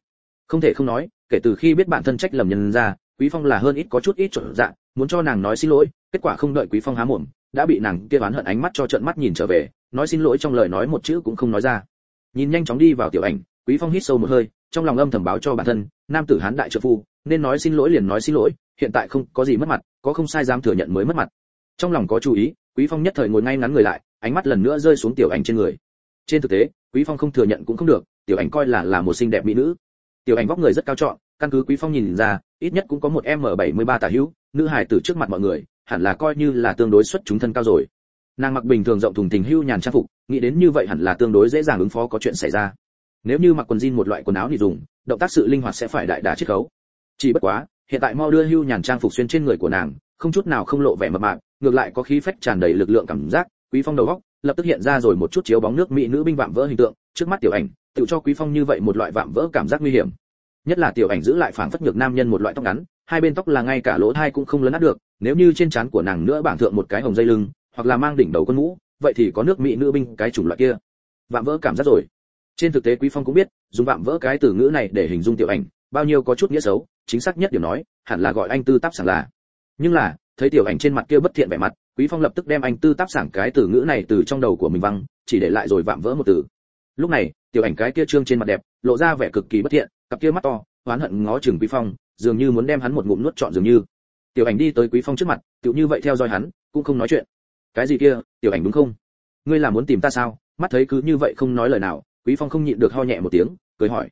Không thể không nói, kể từ khi biết bản thân trách lầm nhân ra, Quý Phong là hơn ít có chút ít chuẩn dạ, muốn cho nàng nói xin lỗi, kết quả không đợi Quý Phong há mồm, đã bị nàng kia oán hận ánh mắt cho trợn mắt nhìn trở về, nói xin lỗi trong lời nói một chữ cũng không nói ra. Nhìn nhanh chóng đi vào Tiểu Ảnh, Quý Phong hít sâu một hơi, trong lòng âm thầm báo cho bản thân, nam tử hán đại trợ phu, nên nói xin lỗi liền nói xin lỗi, hiện tại không có gì mất mặt, có không sai dám thừa nhận mới mất mặt. Trong lòng có chú ý, Quý Phong nhất thời ngồi ngay ngắn người lại, ánh mắt lần nữa rơi xuống tiểu ảnh trên người. Trên thực tế, Quý Phong không thừa nhận cũng không được, tiểu ảnh coi là là một xinh đẹp mỹ nữ. Tiểu ảnh vóc người rất cao trọn, căn cứ Quý Phong nhìn ra, ít nhất cũng có một M73 tả hữu, nữ hài tử trước mặt mọi người, hẳn là coi như là tương đối xuất chúng thân cao rồi. Nàng mặc bình thường rộng thùng thình hưu nhàn trang phục, nghĩ đến như vậy hẳn là tương đối dễ dàng ứng phó có chuyện xảy ra. Nếu như mặc quần jean một loại quần áo thì dùng động tác sự linh hoạt sẽ phải đại đà chiết khấu. Chỉ bất quá hiện tại mau đưa hưu nhàn trang phục xuyên trên người của nàng không chút nào không lộ vẻ mập mạp ngược lại có khí phách tràn đầy lực lượng cảm giác quý phong đầu góc lập tức hiện ra rồi một chút chiếu bóng nước mỹ nữ binh vạm vỡ hình tượng trước mắt tiểu ảnh tự cho quý phong như vậy một loại vạm vỡ cảm giác nguy hiểm. Nhất là tiểu ảnh giữ lại phảng phất nhược nam nhân một loại tóc ngắn hai bên tóc là ngay cả lỗ thai cũng không lớn át được nếu như trên trán của nàng nữa bảng thượng một cái hồng dây lưng hoặc là mang đỉnh đầu con mũ vậy thì có nước mỹ nữ binh cái chủng loại kia. Vạm vỡ cảm giác rồi. Trên thực tế quý phong cũng biết, dùng vạm vỡ cái từ ngữ này để hình dung tiểu ảnh, bao nhiêu có chút nghĩa xấu, chính xác nhất điều nói, hẳn là gọi anh tư táp sảng là. Nhưng là, thấy tiểu ảnh trên mặt kia bất thiện vẻ mặt, quý phong lập tức đem anh tư táp sảng cái từ ngữ này từ trong đầu của mình văng, chỉ để lại rồi vạm vỡ một từ. Lúc này, tiểu ảnh cái kia trương trên mặt đẹp, lộ ra vẻ cực kỳ bất thiện, cặp kia mắt to, oán hận ngó chừng quý phong, dường như muốn đem hắn một ngụm nuốt trọn dường như. Tiểu ảnh đi tới quý phong trước mặt tiểu như vậy theo dõi hắn, cũng không nói chuyện cái gì kia, tiểu ảnh đúng không? Ngươi là muốn tìm ta sao? Mắt thấy cứ như vậy không nói lời nào, quý phong không nhịn được ho nhẹ một tiếng, cười hỏi.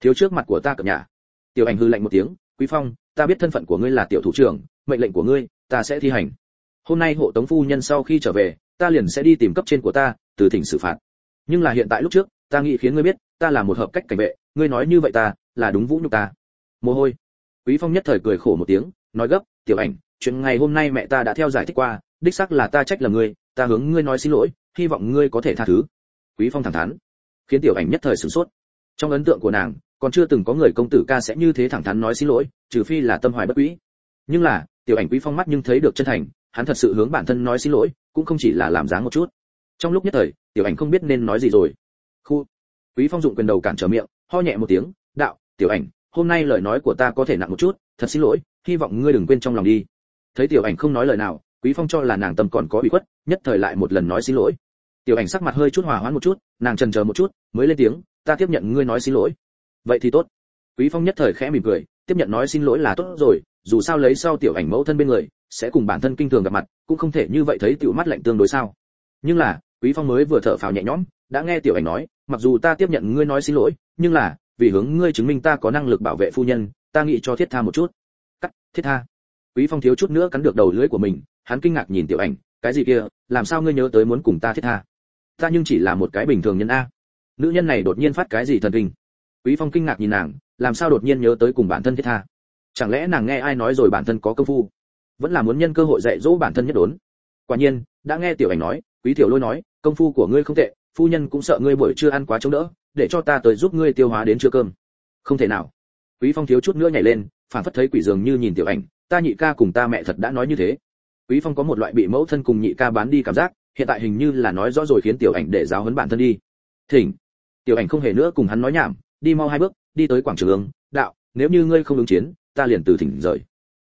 Thiếu trước mặt của ta cập nhà. Tiểu ảnh hư lạnh một tiếng, quý phong, ta biết thân phận của ngươi là tiểu thủ trưởng, mệnh lệnh của ngươi, ta sẽ thi hành. Hôm nay hộ tống phu nhân sau khi trở về, ta liền sẽ đi tìm cấp trên của ta, từ thỉnh xử phạt. Nhưng là hiện tại lúc trước, ta nghĩ khiến ngươi biết, ta là một hợp cách cảnh vệ, ngươi nói như vậy ta, là đúng vũ nhục ta. Mồ hôi. Quý phong nhất thời cười khổ một tiếng, nói gấp, tiểu ảnh, chuyện ngày hôm nay mẹ ta đã theo giải thích qua đích xác là ta trách là ngươi, ta hướng ngươi nói xin lỗi, hy vọng ngươi có thể tha thứ. Quý phong thẳng thắn, khiến tiểu ảnh nhất thời sửng sốt. Trong ấn tượng của nàng, còn chưa từng có người công tử ca sẽ như thế thẳng thắn nói xin lỗi, trừ phi là tâm hoài bất quý. Nhưng là, tiểu ảnh quý phong mắt nhưng thấy được chân thành, hắn thật sự hướng bản thân nói xin lỗi, cũng không chỉ là làm dáng một chút. Trong lúc nhất thời, tiểu ảnh không biết nên nói gì rồi. Khu, quý phong dụng quyền đầu cản trở miệng, ho nhẹ một tiếng, đạo, tiểu ảnh, hôm nay lời nói của ta có thể nặng một chút, thật xin lỗi, hy vọng ngươi đừng quên trong lòng đi. Thấy tiểu ảnh không nói lời nào quý phong cho là nàng tâm còn có bị khuất, nhất thời lại một lần nói xin lỗi. Tiểu ảnh sắc mặt hơi chút hòa hoãn một chút, nàng trần chờ một chút, mới lên tiếng, ta tiếp nhận ngươi nói xin lỗi. Vậy thì tốt. Quý phong nhất thời khẽ mỉm cười, tiếp nhận nói xin lỗi là tốt rồi, dù sao lấy sau tiểu ảnh mẫu thân bên người, sẽ cùng bản thân kinh thường gặp mặt, cũng không thể như vậy thấy tiểu mắt lạnh tương đối sao. Nhưng là, quý phong mới vừa thở phào nhẹ nhõm, đã nghe tiểu ảnh nói, mặc dù ta tiếp nhận ngươi nói xin lỗi, nhưng là, vì hướng ngươi chứng minh ta có năng lực bảo vệ phu nhân, ta nghĩ cho thiết tha một chút. Cắt, thiết tha. Quý phong thiếu chút nữa cắn được đầu lưỡi của mình hắn kinh ngạc nhìn tiểu ảnh, cái gì kia, làm sao ngươi nhớ tới muốn cùng ta thiết tha? Ta nhưng chỉ là một cái bình thường nhân a. Nữ nhân này đột nhiên phát cái gì thần kinh? Quý phong kinh ngạc nhìn nàng, làm sao đột nhiên nhớ tới cùng bản thân thiết tha? Chẳng lẽ nàng nghe ai nói rồi bản thân có công phu? Vẫn là muốn nhân cơ hội dạy dỗ bản thân nhất đốn? Quả nhiên, đã nghe tiểu ảnh nói, quý tiểu lôi nói, công phu của ngươi không tệ, phu nhân cũng sợ ngươi buổi trưa ăn quá chống đỡ, để cho ta tới giúp ngươi tiêu hóa đến trưa cơm. Không thể nào. Quý phong thiếu chút nữa nhảy lên, phản phất thấy quỷ dường như nhìn tiểu ảnh, ta nhị ca cùng ta mẹ thật đã nói như thế quý phong có một loại bị mẫu thân cùng nhị ca bán đi cảm giác, hiện tại hình như là nói rõ rồi khiến tiểu ảnh để giáo huấn bản thân đi. Thỉnh. Tiểu ảnh không hề nữa cùng hắn nói nhảm, đi mau hai bước, đi tới quảng trường đạo, nếu như ngươi không ứng chiến, ta liền từ thỉnh rời.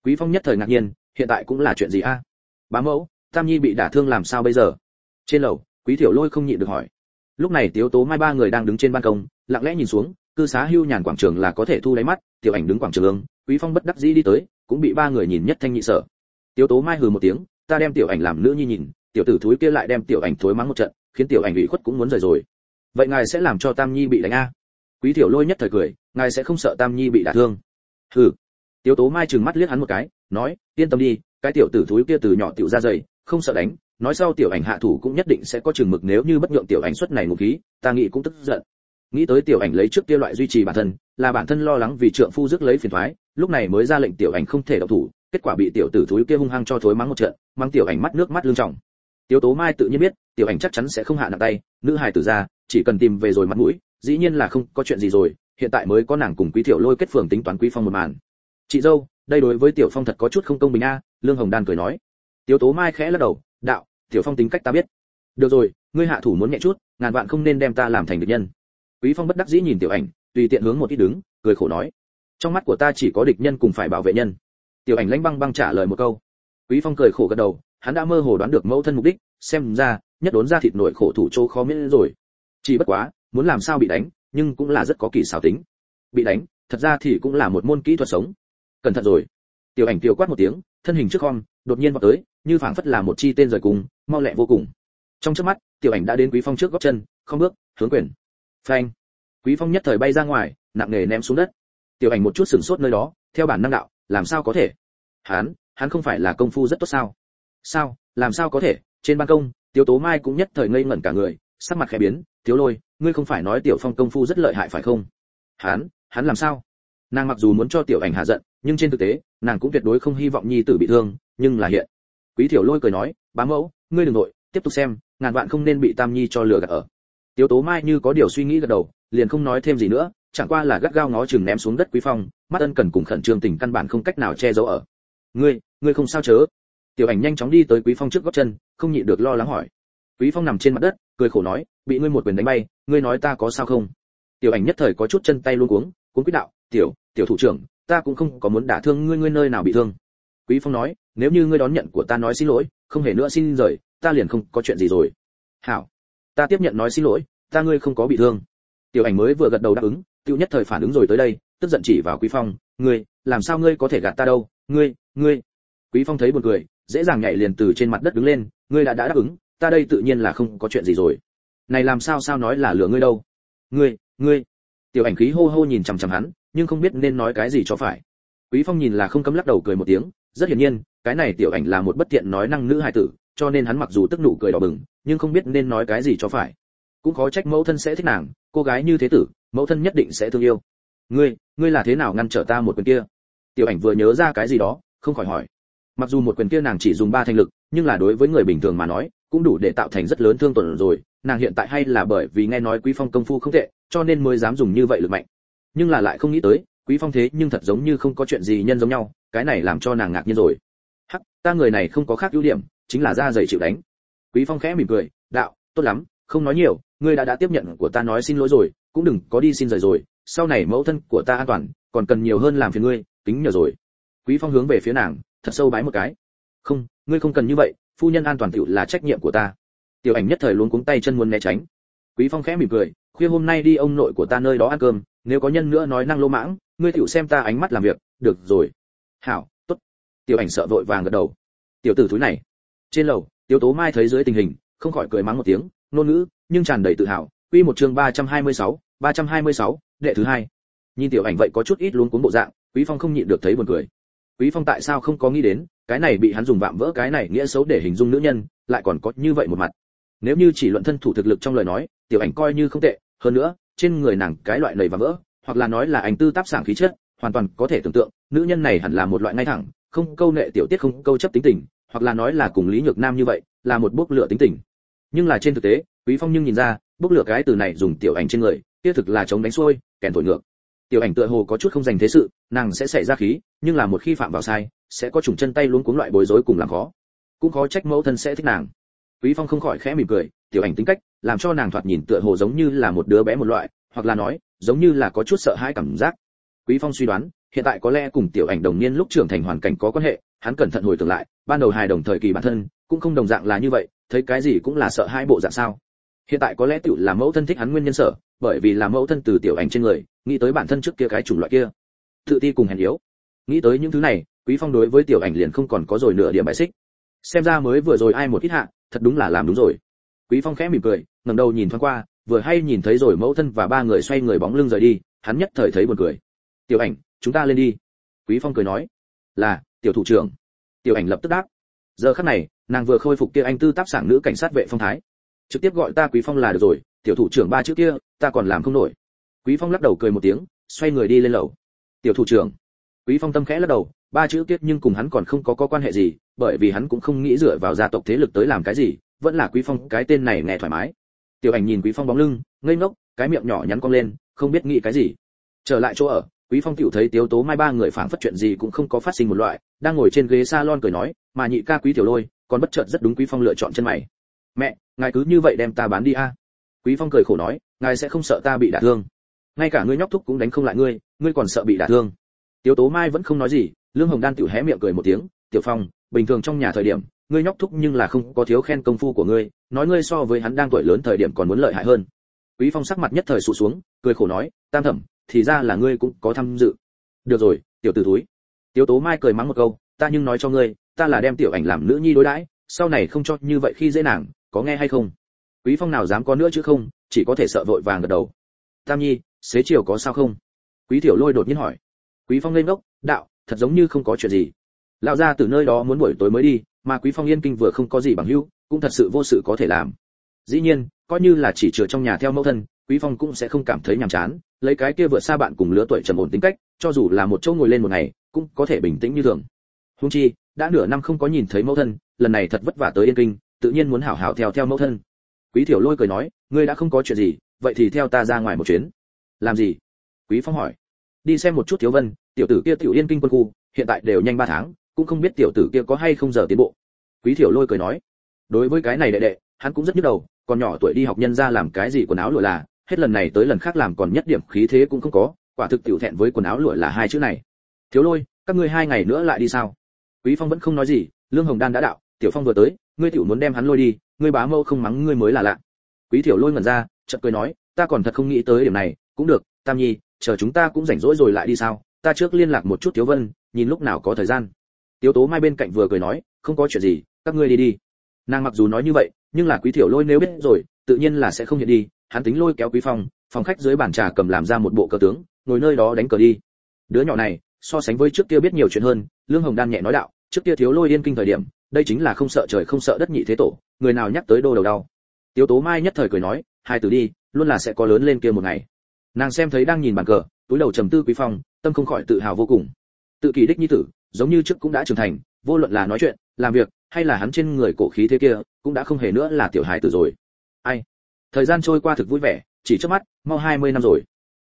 Quý phong nhất thời ngạc nhiên, hiện tại cũng là chuyện gì a? Bá mẫu, tam nhi bị đả thương làm sao bây giờ? Trên lầu, quý tiểu lôi không nhịn được hỏi. Lúc này tiếu tố mai ba người đang đứng trên ban công, lặng lẽ nhìn xuống, cư xá hưu nhàn quảng trường là có thể thu lấy mắt, tiểu ảnh đứng quảng trường quý phong bất đắc dĩ đi tới, cũng bị ba người nhìn nhất thanh nhị sở tiếu tố mai hừ một tiếng, ta đem tiểu ảnh làm nữ nhi nhìn, tiểu tử thúi kia lại đem tiểu ảnh thối mắng một trận, khiến tiểu ảnh ủy khuất cũng muốn rời rồi. Vậy ngài sẽ làm cho tam nhi bị đánh a? Quý tiểu lôi nhất thời cười, ngài sẽ không sợ tam nhi bị đả thương. Hừ. Tiếu tố mai trừng mắt liếc hắn một cái, nói, yên tâm đi, cái tiểu tử thúi kia từ nhỏ tiểu ra dày, không sợ đánh, nói sau tiểu ảnh hạ thủ cũng nhất định sẽ có chừng mực nếu như bất nhượng tiểu ảnh xuất này ngụ khí, ta nghĩ cũng tức giận. Nghĩ tới tiểu ảnh lấy trước kia loại duy trì bản thân, là bản thân lo lắng vì trượng phu rước lấy phiền thoái, lúc này mới ra lệnh tiểu ảnh không thể động thủ kết quả bị tiểu tử thúi kia hung hăng cho thối mắng một trận mang tiểu ảnh mắt nước mắt lưng trọng tiếu tố mai tự nhiên biết, tiểu ảnh chắc chắn sẽ không hạ nặng tay, nữ hài tử ra, chỉ cần tìm về rồi mặt mũi, dĩ nhiên là không có chuyện gì rồi, hiện tại mới có nàng cùng quý tiểu lôi kết phường tính toán quý phong một màn. Chị dâu, đây đối với tiểu phong thật có chút không công bình a, lương hồng đan cười nói. Tiếu tố mai khẽ lắc đầu, đạo, tiểu phong tính cách ta biết. Được rồi, ngươi hạ thủ muốn nhẹ chút, ngàn vạn không nên đem ta làm thành địch nhân. Quý phong bất đắc dĩ nhìn tiểu ảnh, tùy tiện hướng một ít đứng, cười khổ nói. Trong mắt của ta chỉ có địch nhân cùng phải bảo vệ nhân tiểu ảnh lãnh băng băng trả lời một câu. Quý phong cười khổ gật đầu, hắn đã mơ hồ đoán được mẫu thân mục đích, xem ra, nhất đốn ra thịt nổi khổ thủ chỗ khó miễn rồi. Chỉ bất quá, muốn làm sao bị đánh, nhưng cũng là rất có kỳ xảo tính. Bị đánh, thật ra thì cũng là một môn kỹ thuật sống. Cẩn thận rồi. Tiểu ảnh tiêu quát một tiếng, thân hình trước con đột nhiên vào tới, như phảng phất là một chi tên rời cùng, mau lẹ vô cùng. Trong chớp mắt, tiểu ảnh đã đến quý phong trước gót chân, không bước, hướng quyền. Phanh. Quý phong nhất thời bay ra ngoài, nặng nề ném xuống đất. Tiểu ảnh một chút sửng sốt nơi đó, theo bản năng đạo làm sao có thể? Hắn hắn không phải là công phu rất tốt sao? Sao, làm sao có thể? Trên ban công tiểu tố mai cũng nhất thời ngây ngẩn cả người, sắc mặt khẽ biến thiếu lôi, ngươi không phải nói tiểu phong công phu rất lợi hại phải không? Hắn hắn làm sao? Nàng mặc dù muốn cho tiểu ảnh hạ giận, nhưng trên thực tế, nàng cũng tuyệt đối không hy vọng nhi tử bị thương, nhưng là hiện. Quý tiểu lôi cười nói, bá mẫu, ngươi đừng nội, tiếp tục xem, ngàn vạn không nên bị tam nhi cho lừa gạt ở. Tiểu tố mai như có điều suy nghĩ gật đầu, liền không nói thêm gì nữa chẳng qua là gắt gao ngó chừng ném xuống đất quý phong, mắt ân cần cùng khẩn trương tình căn bản không cách nào che giấu ở. Ngươi ngươi không sao chớ? Tiểu ảnh nhanh chóng đi tới quý phong trước gót chân, không nhịn được lo lắng hỏi. Quý phong nằm trên mặt đất, cười khổ nói, bị ngươi một quyền đánh bay, ngươi nói ta có sao không? Tiểu ảnh nhất thời có chút chân tay luôn cuống cuống quyết đạo, tiểu tiểu thủ trưởng, ta cũng không có muốn đả thương ngươi ngươi nơi nào bị thương. Quý phong nói, nếu như ngươi đón nhận của ta nói xin lỗi, không hề nữa xin rời, ta liền không có chuyện gì rồi. Hảo, ta tiếp nhận nói xin lỗi, ta ngươi không có bị thương. Tiểu ảnh mới vừa gật đầu đáp ứng tiêu nhất thời phản ứng rồi tới đây, tức giận chỉ vào quý phong, ngươi, làm sao ngươi có thể gạt ta đâu? Ngươi ngươi. Quý phong thấy buồn cười, dễ dàng nhảy liền từ trên mặt đất đứng lên, ngươi đã đã đáp ứng, ta đây tự nhiên là không có chuyện gì rồi. Này làm sao sao nói là lừa ngươi đâu? Ngươi ngươi. Tiểu ảnh khí hô hô nhìn chằm chằm hắn, nhưng không biết nên nói cái gì cho phải. Quý phong nhìn là không cấm lắc đầu cười một tiếng, rất hiển nhiên, cái này tiểu ảnh là một bất tiện nói năng nữ hài tử, cho nên hắn mặc dù tức nụ cười đỏ bừng, nhưng không biết nên nói cái gì cho phải. Cũng khó trách mẫu thân sẽ thích nàng, cô gái như thế tử mẫu thân nhất định sẽ thương yêu. Ngươi ngươi là thế nào ngăn trở ta một quyền kia? Tiểu ảnh vừa nhớ ra cái gì đó, không khỏi hỏi. Mặc dù một quyền kia nàng chỉ dùng ba thanh lực, nhưng là đối với người bình thường mà nói, cũng đủ để tạo thành rất lớn thương tổn rồi. Nàng hiện tại hay là bởi vì nghe nói quý phong công phu không tệ, cho nên mới dám dùng như vậy lực mạnh. Nhưng là lại không nghĩ tới, quý phong thế nhưng thật giống như không có chuyện gì nhân giống nhau, cái này làm cho nàng ngạc nhiên rồi. Hắc, ta người này không có khác ưu điểm, chính là da dày chịu đánh. Quý phong khẽ mỉm cười, đạo, tốt lắm, không nói nhiều ngươi đã đã tiếp nhận của ta nói xin lỗi rồi, cũng đừng có đi xin rời rồi, sau này mẫu thân của ta an toàn, còn cần nhiều hơn làm phiền ngươi, kính nhờ rồi. Quý phong hướng về phía nàng, thật sâu bái một cái. Không, ngươi không cần như vậy, phu nhân an toàn tiểu là trách nhiệm của ta. Tiểu ảnh nhất thời luôn cuống tay chân muốn né tránh. Quý phong khẽ mỉm cười, khuya hôm nay đi ông nội của ta nơi đó ăn cơm, nếu có nhân nữa nói năng lô mãng, ngươi tiểu xem ta ánh mắt làm việc, được rồi. Hảo, tốt. Tiểu ảnh sợ vội vàng gật đầu. Tiểu tử thúi này. Trên lầu, tiểu tố mai thấy dưới tình hình, không khỏi cười mắng một tiếng ngôn ngữ nhưng tràn đầy tự hào. Quy một chương 326, 326, đệ thứ hai. Nhìn tiểu ảnh vậy có chút ít luống cuống bộ dạng quý phong không nhịn được thấy buồn cười. Quý phong tại sao không có nghĩ đến cái này bị hắn dùng vạm vỡ cái này nghĩa xấu để hình dung nữ nhân lại còn có như vậy một mặt. Nếu như chỉ luận thân thủ thực lực trong lời nói tiểu ảnh coi như không tệ. Hơn nữa trên người nàng cái loại lầy và vỡ hoặc là nói là ảnh tư táp sảng khí chất hoàn toàn có thể tưởng tượng nữ nhân này hẳn là một loại ngay thẳng không câu nệ tiểu tiết không câu chấp tính tình hoặc là nói là cùng lý nhược nam như vậy là một bước lửa tính tình nhưng là trên thực tế, quý phong nhưng nhìn ra, bốc lửa cái từ này dùng tiểu ảnh trên người, kia thực là chống đánh xuôi, kèn thổi ngược. Tiểu ảnh tựa hồ có chút không dành thế sự, nàng sẽ xảy ra khí, nhưng là một khi phạm vào sai, sẽ có trùng chân tay luôn cuống loại bối rối cùng làm khó. Cũng khó trách mẫu thân sẽ thích nàng. Quý phong không khỏi khẽ mỉm cười, tiểu ảnh tính cách, làm cho nàng thoạt nhìn tựa hồ giống như là một đứa bé một loại, hoặc là nói, giống như là có chút sợ hãi cảm giác. Quý phong suy đoán, hiện tại có lẽ cùng tiểu ảnh đồng niên lúc trưởng thành hoàn cảnh có quan hệ, hắn cẩn thận hồi tưởng lại, ban đầu hài đồng thời kỳ bản thân cũng không đồng dạng là như vậy, thấy cái gì cũng là sợ hai bộ dạng sao. Hiện tại có lẽ tiểu là mẫu thân thích hắn nguyên nhân sở, bởi vì là mẫu thân từ tiểu ảnh trên người, nghĩ tới bản thân trước kia cái chủng loại kia. Tự ti cùng hèn yếu. Nghĩ tới những thứ này, quý phong đối với tiểu ảnh liền không còn có rồi nửa điểm bài xích. Xem ra mới vừa rồi ai một ít hạ, thật đúng là làm đúng rồi. Quý phong khẽ mỉm cười, ngẩng đầu nhìn thoáng qua, vừa hay nhìn thấy rồi mẫu thân và ba người xoay người bóng lưng rời đi, hắn nhất thời thấy buồn cười. Tiểu ảnh, chúng ta lên đi. Quý phong cười nói. Là, tiểu thủ trưởng. Tiểu ảnh lập tức đáp. Giờ khắc này nàng vừa khôi phục kia anh tư tác sảng nữ cảnh sát vệ phong thái. Trực tiếp gọi ta quý phong là được rồi, tiểu thủ trưởng ba chữ kia, ta còn làm không nổi. Quý phong lắc đầu cười một tiếng, xoay người đi lên lầu. Tiểu thủ trưởng. Quý phong tâm khẽ lắc đầu, ba chữ kia nhưng cùng hắn còn không có có quan hệ gì, bởi vì hắn cũng không nghĩ dựa vào gia tộc thế lực tới làm cái gì, vẫn là quý phong cái tên này nghe thoải mái. Tiểu ảnh nhìn quý phong bóng lưng, ngây ngốc, cái miệng nhỏ nhắn cong lên, không biết nghĩ cái gì. Trở lại chỗ ở, quý phong tiểu thấy tiếu tố mai ba người phảng phất chuyện gì cũng không có phát sinh một loại, đang ngồi trên ghế salon cười nói, mà nhị ca quý tiểu lôi còn bất chợt rất đúng quý phong lựa chọn chân mày. Mẹ, ngài cứ như vậy đem ta bán đi a. Quý phong cười khổ nói, ngài sẽ không sợ ta bị đả thương. Ngay cả ngươi nhóc thúc cũng đánh không lại ngươi ngươi còn sợ bị đả thương. Tiếu tố mai vẫn không nói gì, lương hồng đan tiểu hé miệng cười một tiếng, tiểu phong, bình thường trong nhà thời điểm, ngươi nhóc thúc nhưng là không có thiếu khen công phu của ngươi, nói ngươi so với hắn đang tuổi lớn thời điểm còn muốn lợi hại hơn. Quý phong sắc mặt nhất thời sụt xuống, cười khổ nói, tam thẩm, thì ra là ngươi cũng có tham dự. Được rồi, tiểu tử túi tiếu tố mai cười mắng một câu, ta nhưng nói cho ngươi ta là đem tiểu ảnh làm nữ nhi đối đãi, sau này không cho như vậy khi dễ nàng, có nghe hay không? Quý phong nào dám có nữa chứ không, chỉ có thể sợ vội vàng gật đầu. Tam nhi, xế chiều có sao không? Quý tiểu lôi đột nhiên hỏi. Quý phong lên ngốc, đạo, thật giống như không có chuyện gì. Lão gia từ nơi đó muốn buổi tối mới đi, mà quý phong yên kinh vừa không có gì bằng hữu, cũng thật sự vô sự có thể làm. Dĩ nhiên, coi như là chỉ chừa trong nhà theo mẫu thân, quý phong cũng sẽ không cảm thấy nhàm chán, lấy cái kia vượt xa bạn cùng lứa tuổi trầm ổn tính cách, cho dù là một chỗ ngồi lên một ngày, cũng có thể bình tĩnh như thường. Huống chi đã nửa năm không có nhìn thấy mẫu thân, lần này thật vất vả tới yên kinh, tự nhiên muốn hảo hảo theo theo mẫu thân. Quý tiểu lôi cười nói, ngươi đã không có chuyện gì, vậy thì theo ta ra ngoài một chuyến. Làm gì? Quý phong hỏi. Đi xem một chút thiếu vân, tiểu tử kia tiểu yên kinh quân khu, hiện tại đều nhanh ba tháng, cũng không biết tiểu tử kia có hay không giờ tiến bộ. Quý tiểu lôi cười nói. Đối với cái này đệ đệ, hắn cũng rất nhức đầu, còn nhỏ tuổi đi học nhân ra làm cái gì quần áo lụa là, hết lần này tới lần khác làm còn nhất điểm khí thế cũng không có, quả thực tiểu thẹn với quần áo lụa là hai chữ này. Thiếu lôi, các ngươi hai ngày nữa lại đi sao? Quý phong vẫn không nói gì, lương hồng đan đã đạo, tiểu phong vừa tới, ngươi tiểu muốn đem hắn lôi đi, ngươi bá mâu không mắng ngươi mới là lạ. Quý tiểu lôi ngẩn ra, chợt cười nói, ta còn thật không nghĩ tới điểm này, cũng được, tam nhi, chờ chúng ta cũng rảnh rỗi rồi lại đi sao? Ta trước liên lạc một chút thiếu vân, nhìn lúc nào có thời gian. Tiểu tố mai bên cạnh vừa cười nói, không có chuyện gì, các ngươi đi đi. Nàng mặc dù nói như vậy, nhưng là quý tiểu lôi nếu biết rồi, tự nhiên là sẽ không hiện đi, hắn tính lôi kéo quý phong, phòng khách dưới bàn trà cầm làm ra một bộ cờ tướng, ngồi nơi đó đánh cờ đi. Đứa nhỏ này so sánh với trước kia biết nhiều chuyện hơn, lương hồng đan nhẹ nói đạo, trước kia thiếu lôi yên kinh thời điểm, đây chính là không sợ trời không sợ đất nhị thế tổ, người nào nhắc tới đô đầu đau. Tiếu tố mai nhất thời cười nói, hai từ đi, luôn là sẽ có lớn lên kia một ngày. Nàng xem thấy đang nhìn bàn cờ, túi đầu trầm tư quý phong, tâm không khỏi tự hào vô cùng. Tự kỷ đích nhi tử, giống như trước cũng đã trưởng thành, vô luận là nói chuyện, làm việc, hay là hắn trên người cổ khí thế kia, cũng đã không hề nữa là tiểu hài tử rồi. Ai? Thời gian trôi qua thực vui vẻ, chỉ trước mắt, mau 20 năm rồi.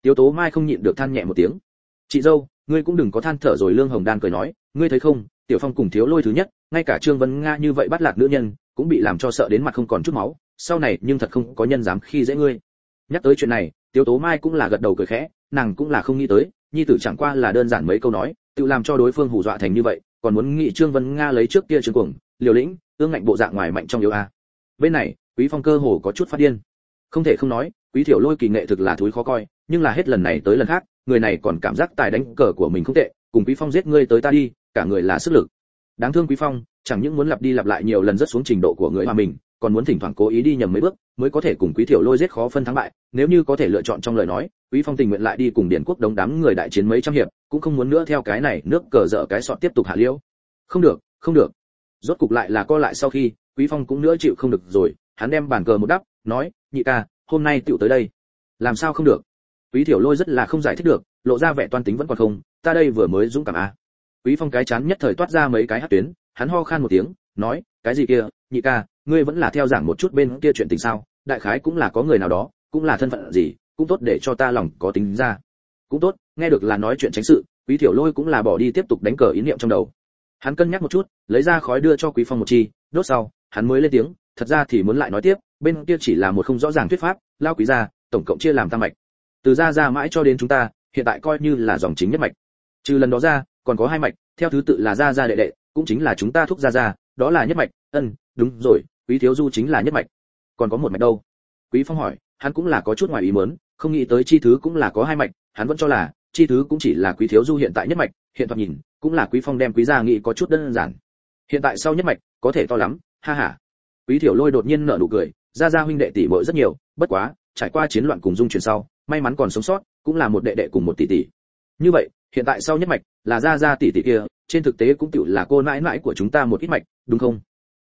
Tiếu tố mai không nhịn được than nhẹ một tiếng. Chị dâu ngươi cũng đừng có than thở rồi lương hồng đan cười nói, ngươi thấy không, tiểu phong cùng thiếu lôi thứ nhất, ngay cả trương vân nga như vậy bắt lạc nữ nhân, cũng bị làm cho sợ đến mặt không còn chút máu, sau này nhưng thật không có nhân dám khi dễ ngươi. Nhắc tới chuyện này, tiếu tố mai cũng là gật đầu cười khẽ, nàng cũng là không nghĩ tới, nhi tử chẳng qua là đơn giản mấy câu nói, tự làm cho đối phương hù dọa thành như vậy, còn muốn nghị trương vân nga lấy trước kia trương cuồng, liều lĩnh, ương ngạnh bộ dạng ngoài mạnh trong yếu a. Bên này, quý phong cơ hồ có chút phát điên. Không thể không nói, quý thiểu lôi kỳ nghệ thực là thúi khó coi, nhưng là hết lần này tới lần khác người này còn cảm giác tài đánh cờ của mình không tệ, cùng quý phong giết ngươi tới ta đi, cả người là sức lực. Đáng thương quý phong, chẳng những muốn lặp đi lặp lại nhiều lần rất xuống trình độ của người mà mình, còn muốn thỉnh thoảng cố ý đi nhầm mấy bước, mới có thể cùng quý thiểu lôi giết khó phân thắng bại. Nếu như có thể lựa chọn trong lời nói, quý phong tình nguyện lại đi cùng điển quốc đống đám người đại chiến mấy trăm hiệp, cũng không muốn nữa theo cái này nước cờ dở cái sọt tiếp tục hạ liễu. Không được không được. Rốt cục lại là co lại sau khi, quý phong cũng nữa chịu không được rồi, hắn đem bàn cờ một đắp, nói, nhị ca, hôm nay tựu tới đây. Làm sao không được? Quý thiểu lôi rất là không giải thích được, lộ ra vẻ toan tính vẫn còn không, ta đây vừa mới dũng cảm a quý phong cái chán nhất thời toát ra mấy cái hát tuyến, hắn ho khan một tiếng, nói, cái gì kia, nhị ca, ngươi vẫn là theo giảng một chút bên kia chuyện tình sao, đại khái cũng là có người nào đó, cũng là thân phận gì, cũng tốt để cho ta lòng có tính ra. Cũng tốt, nghe được là nói chuyện tránh sự, quý thiểu lôi cũng là bỏ đi tiếp tục đánh cờ ý niệm trong đầu. Hắn cân nhắc một chút, lấy ra khói đưa cho quý phong một chi, đốt sau, hắn mới lên tiếng, thật ra thì muốn lại nói tiếp, bên kia chỉ là một không rõ ràng thuyết pháp, lao quý gia, tổng cộng chia làm tam mạch từ ra ra mãi cho đến chúng ta, hiện tại coi như là dòng chính nhất mạch. Trừ lần đó ra, còn có hai mạch, theo thứ tự là gia gia đệ đệ, cũng chính là chúng ta thúc gia gia đó là nhất mạch, ân, đúng rồi, quý thiếu du chính là nhất mạch. Còn có một mạch đâu? Quý phong hỏi, hắn cũng là có chút ngoài ý muốn, không nghĩ tới chi thứ cũng là có hai mạch, hắn vẫn cho là, chi thứ cũng chỉ là quý thiếu du hiện tại nhất mạch, hiện thoạt nhìn, cũng là quý phong đem quý gia nghĩ có chút đơn giản. Hiện tại sau nhất mạch, có thể to lắm, ha ha. Quý thiểu lôi đột nhiên nở nụ cười gia gia huynh đệ tỷ muội rất nhiều, bất quá, trải qua chiến loạn cùng dung chuyển sau may mắn còn sống sót, cũng là một đệ đệ cùng một tỷ tỷ. Như vậy, hiện tại sau nhất mạch là gia gia tỷ tỷ kia, trên thực tế cũng tựu là cô nãi nãi của chúng ta một ít mạch, đúng không?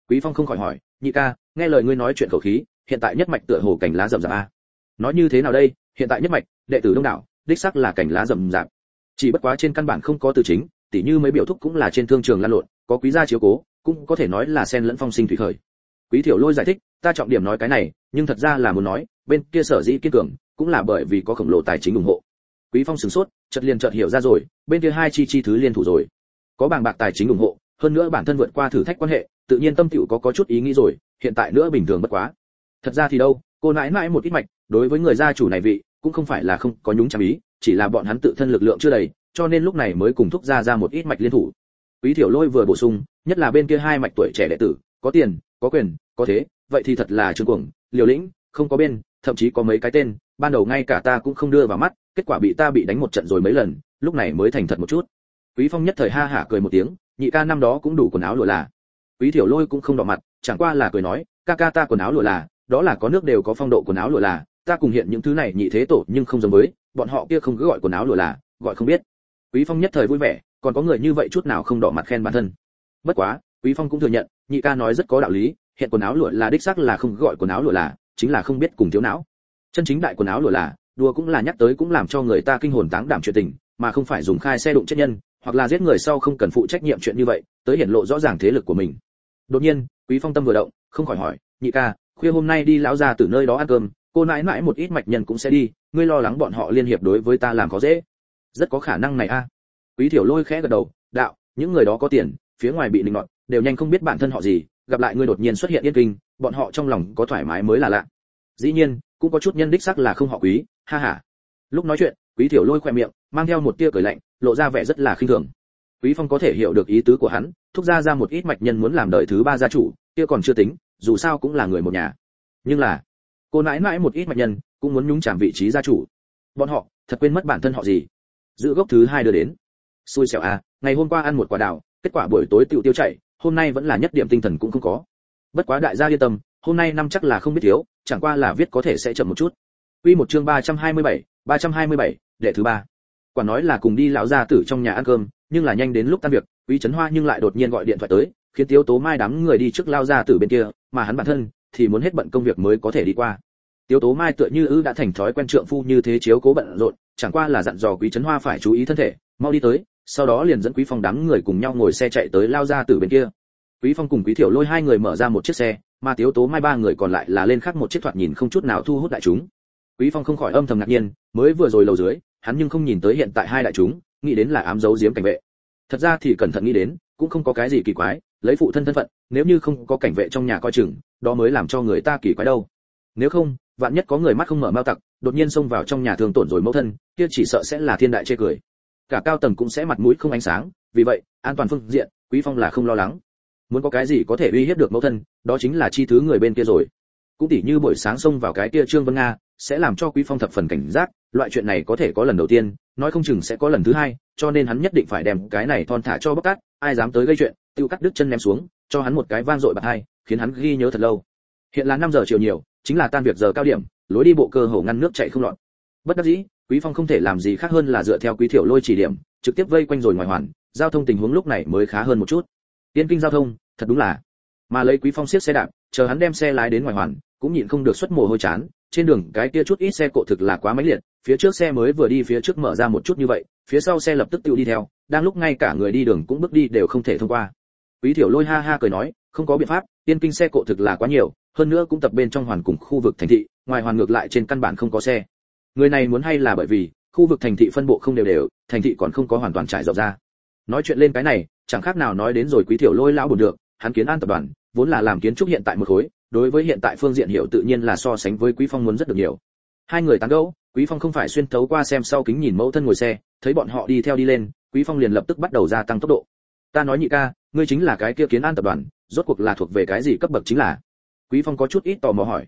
Quý phong không khỏi hỏi, nhị ca, nghe lời ngươi nói chuyện khẩu khí, hiện tại nhất mạch tựa hồ cảnh lá rậm rạp a. Nói như thế nào đây? Hiện tại nhất mạch, đệ tử đông đảo, đích xác là cảnh lá rậm rạp. Chỉ bất quá trên căn bản không có từ chính tỷ như mấy biểu thúc cũng là trên thương trường lan lộn, có quý gia chiếu cố, cũng có thể nói là sen lẫn phong sinh thủy khởi. Quý thiểu lôi giải thích, ta trọng điểm nói cái này, nhưng thật ra là muốn nói, bên kia sở dĩ kiên cường cũng là bởi vì có khổng lồ tài chính ủng hộ. Quý phong sửng sốt, chợt liền chợt hiểu ra rồi, bên kia hai chi chi thứ liên thủ rồi. Có bảng bạc tài chính ủng hộ, hơn nữa bản thân vượt qua thử thách quan hệ, tự nhiên tâm tiểu có có chút ý nghĩ rồi, hiện tại nữa bình thường bất quá. Thật ra thì đâu, cô nãi nãi một ít mạch, đối với người gia chủ này vị, cũng không phải là không có nhúng chạm ý, chỉ là bọn hắn tự thân lực lượng chưa đầy, cho nên lúc này mới cùng thúc ra ra một ít mạch liên thủ. Quý thiểu lôi vừa bổ sung, nhất là bên kia hai mạch tuổi trẻ đệ tử, có tiền, có quyền, có thế, vậy thì thật là trương cuồng, liều lĩnh, không có bên thậm chí có mấy cái tên, ban đầu ngay cả ta cũng không đưa vào mắt, kết quả bị ta bị đánh một trận rồi mấy lần, lúc này mới thành thật một chút. Quý phong nhất thời ha hả cười một tiếng, nhị ca năm đó cũng đủ quần áo lụa là. Quý thiểu lôi cũng không đỏ mặt, chẳng qua là cười nói, ca ca ta quần áo lụa là, đó là có nước đều có phong độ quần áo lụa là, ta cùng hiện những thứ này nhị thế tổ nhưng không giống với, bọn họ kia không cứ gọi quần áo lụa là, gọi không biết. Quý phong nhất thời vui vẻ, còn có người như vậy chút nào không đỏ mặt khen bản thân. Bất quá, quý phong cũng thừa nhận, nhị ca nói rất có đạo lý, hiện quần áo lụa là đích xác là không gọi quần áo lụa là chính là không biết cùng thiếu não. Chân chính đại quần áo lụa là, đùa cũng là nhắc tới cũng làm cho người ta kinh hồn táng đảm chuyện tình, mà không phải dùng khai xe đụng chết nhân, hoặc là giết người sau không cần phụ trách nhiệm chuyện như vậy, tới hiển lộ rõ ràng thế lực của mình. Đột nhiên, quý phong tâm vừa động, không khỏi hỏi, nhị ca, khuya hôm nay đi lão ra từ nơi đó ăn cơm, cô nãi nãi một ít mạch nhân cũng sẽ đi, ngươi lo lắng bọn họ liên hiệp đối với ta làm khó dễ. Rất có khả năng này a. Quý thiểu lôi khẽ gật đầu, đạo, những người đó có tiền, phía ngoài bị định nọt, đều nhanh không biết bản thân họ gì gặp lại ngươi đột nhiên xuất hiện yên kinh, bọn họ trong lòng có thoải mái mới là lạ. Dĩ nhiên, cũng có chút nhân đích sắc là không họ quý, ha ha. Lúc nói chuyện, quý thiểu lôi khoe miệng, mang theo một tia cười lạnh, lộ ra vẻ rất là khinh thường. Quý phong có thể hiểu được ý tứ của hắn, thúc ra ra một ít mạch nhân muốn làm đời thứ ba gia chủ, kia còn chưa tính, dù sao cũng là người một nhà. Nhưng là, cô nãi nãi một ít mạch nhân, cũng muốn nhúng chạm vị trí gia chủ. Bọn họ, thật quên mất bản thân họ gì. Giữ gốc thứ hai đưa đến. Xui xẻo à ngày hôm qua ăn một quả đào, kết quả buổi tối tiêu tiêu chảy hôm nay vẫn là nhất điểm tinh thần cũng không có bất quá đại gia yên tâm hôm nay năm chắc là không biết thiếu chẳng qua là viết có thể sẽ chậm một chút Quy một chương 327, 327, đệ thứ ba. Quả nói là cùng đi lão gia tử trong nhà ăn cơm, nhưng là nhanh đến lúc tan việc, Quý Trấn Hoa nhưng lại đột nhiên gọi điện thoại tới, khiến Tiếu Tố Mai đám người đi trước lao gia tử bên kia, mà hắn bản thân thì muốn hết bận công việc mới có thể đi qua. Tiếu Tố Mai tựa như ư đã thành thói quen trượng phu như thế chiếu cố bận rộn, chẳng qua là dặn dò Quý Trấn Hoa phải chú ý thân thể, mau đi tới, sau đó liền dẫn Quý Phong đám người cùng nhau ngồi xe chạy tới lao gia từ bên kia. Quý Phong cùng Quý Thiểu Lôi hai người mở ra một chiếc xe, mà Tiếu Tố Mai ba người còn lại là lên khác một chiếc thoạt nhìn không chút nào thu hút đại chúng. Quý Phong không khỏi âm thầm ngạc nhiên, mới vừa rồi lầu dưới, hắn nhưng không nhìn tới hiện tại hai đại chúng, nghĩ đến là ám dấu giếm cảnh vệ. Thật ra thì cẩn thận nghĩ đến, cũng không có cái gì kỳ quái, lấy phụ thân thân phận, nếu như không có cảnh vệ trong nhà coi chừng, đó mới làm cho người ta kỳ quái đâu. Nếu không, vạn nhất có người mắt không mở mao tặc, đột nhiên xông vào trong nhà thường tổn rồi mẫu thân, kia chỉ sợ sẽ là thiên đại chê cười. Cả cao tầng cũng sẽ mặt mũi không ánh sáng, vì vậy, an toàn phương diện, Quý Phong là không lo lắng. Muốn có cái gì có thể uy hiếp được mẫu thân, đó chính là chi thứ người bên kia rồi. Cũng tỉ như buổi sáng xông vào cái kia Trương Vân Nga, sẽ làm cho quý phong thập phần cảnh giác loại chuyện này có thể có lần đầu tiên nói không chừng sẽ có lần thứ hai cho nên hắn nhất định phải đem cái này thon thả cho bóc cát ai dám tới gây chuyện tiêu cắt đứt chân ném xuống cho hắn một cái vang dội bạc hai khiến hắn ghi nhớ thật lâu hiện là 5 giờ chiều nhiều chính là tan việc giờ cao điểm lối đi bộ cơ hồ ngăn nước chảy không lọt bất đắc dĩ quý phong không thể làm gì khác hơn là dựa theo quý thiểu lôi chỉ điểm, trực tiếp vây quanh rồi ngoài hoàn, giao thông tình huống lúc này mới khá hơn một chút. Tiên kinh giao thông, thật đúng là. Mà lấy quý phong siết xe đạp, chờ hắn đem xe lái đến ngoài hoàn, cũng nhịn không được xuất mồ hôi chán, trên đường cái kia chút ít xe cộ thực là quá máy liệt, phía trước xe mới vừa đi phía trước mở ra một chút như vậy, phía sau xe lập tức tự đi theo, đang lúc ngay cả người đi đường cũng bước đi đều không thể thông qua. Quý thiểu lôi ha ha cười nói, không có biện pháp, tiên kinh xe cộ thực là quá nhiều, hơn nữa cũng tập bên trong hoàn cùng khu vực thành thị, ngoài hoàn ngược lại trên căn bản không có xe người này muốn hay là bởi vì, khu vực thành thị phân bộ không đều đều, thành thị còn không có hoàn toàn trải rộng ra. Nói chuyện lên cái này, chẳng khác nào nói đến rồi quý tiểu lôi lão buồn được, hắn kiến an tập đoàn, vốn là làm kiến trúc hiện tại một khối, đối với hiện tại phương diện hiểu tự nhiên là so sánh với quý phong muốn rất được nhiều. Hai người tán gẫu, quý phong không phải xuyên thấu qua xem sau kính nhìn mẫu thân ngồi xe, thấy bọn họ đi theo đi lên, quý phong liền lập tức bắt đầu gia tăng tốc độ. Ta nói nhị ca, ngươi chính là cái kia kiến an tập đoàn, rốt cuộc là thuộc về cái gì cấp bậc chính là? Quý phong có chút ít tò mò hỏi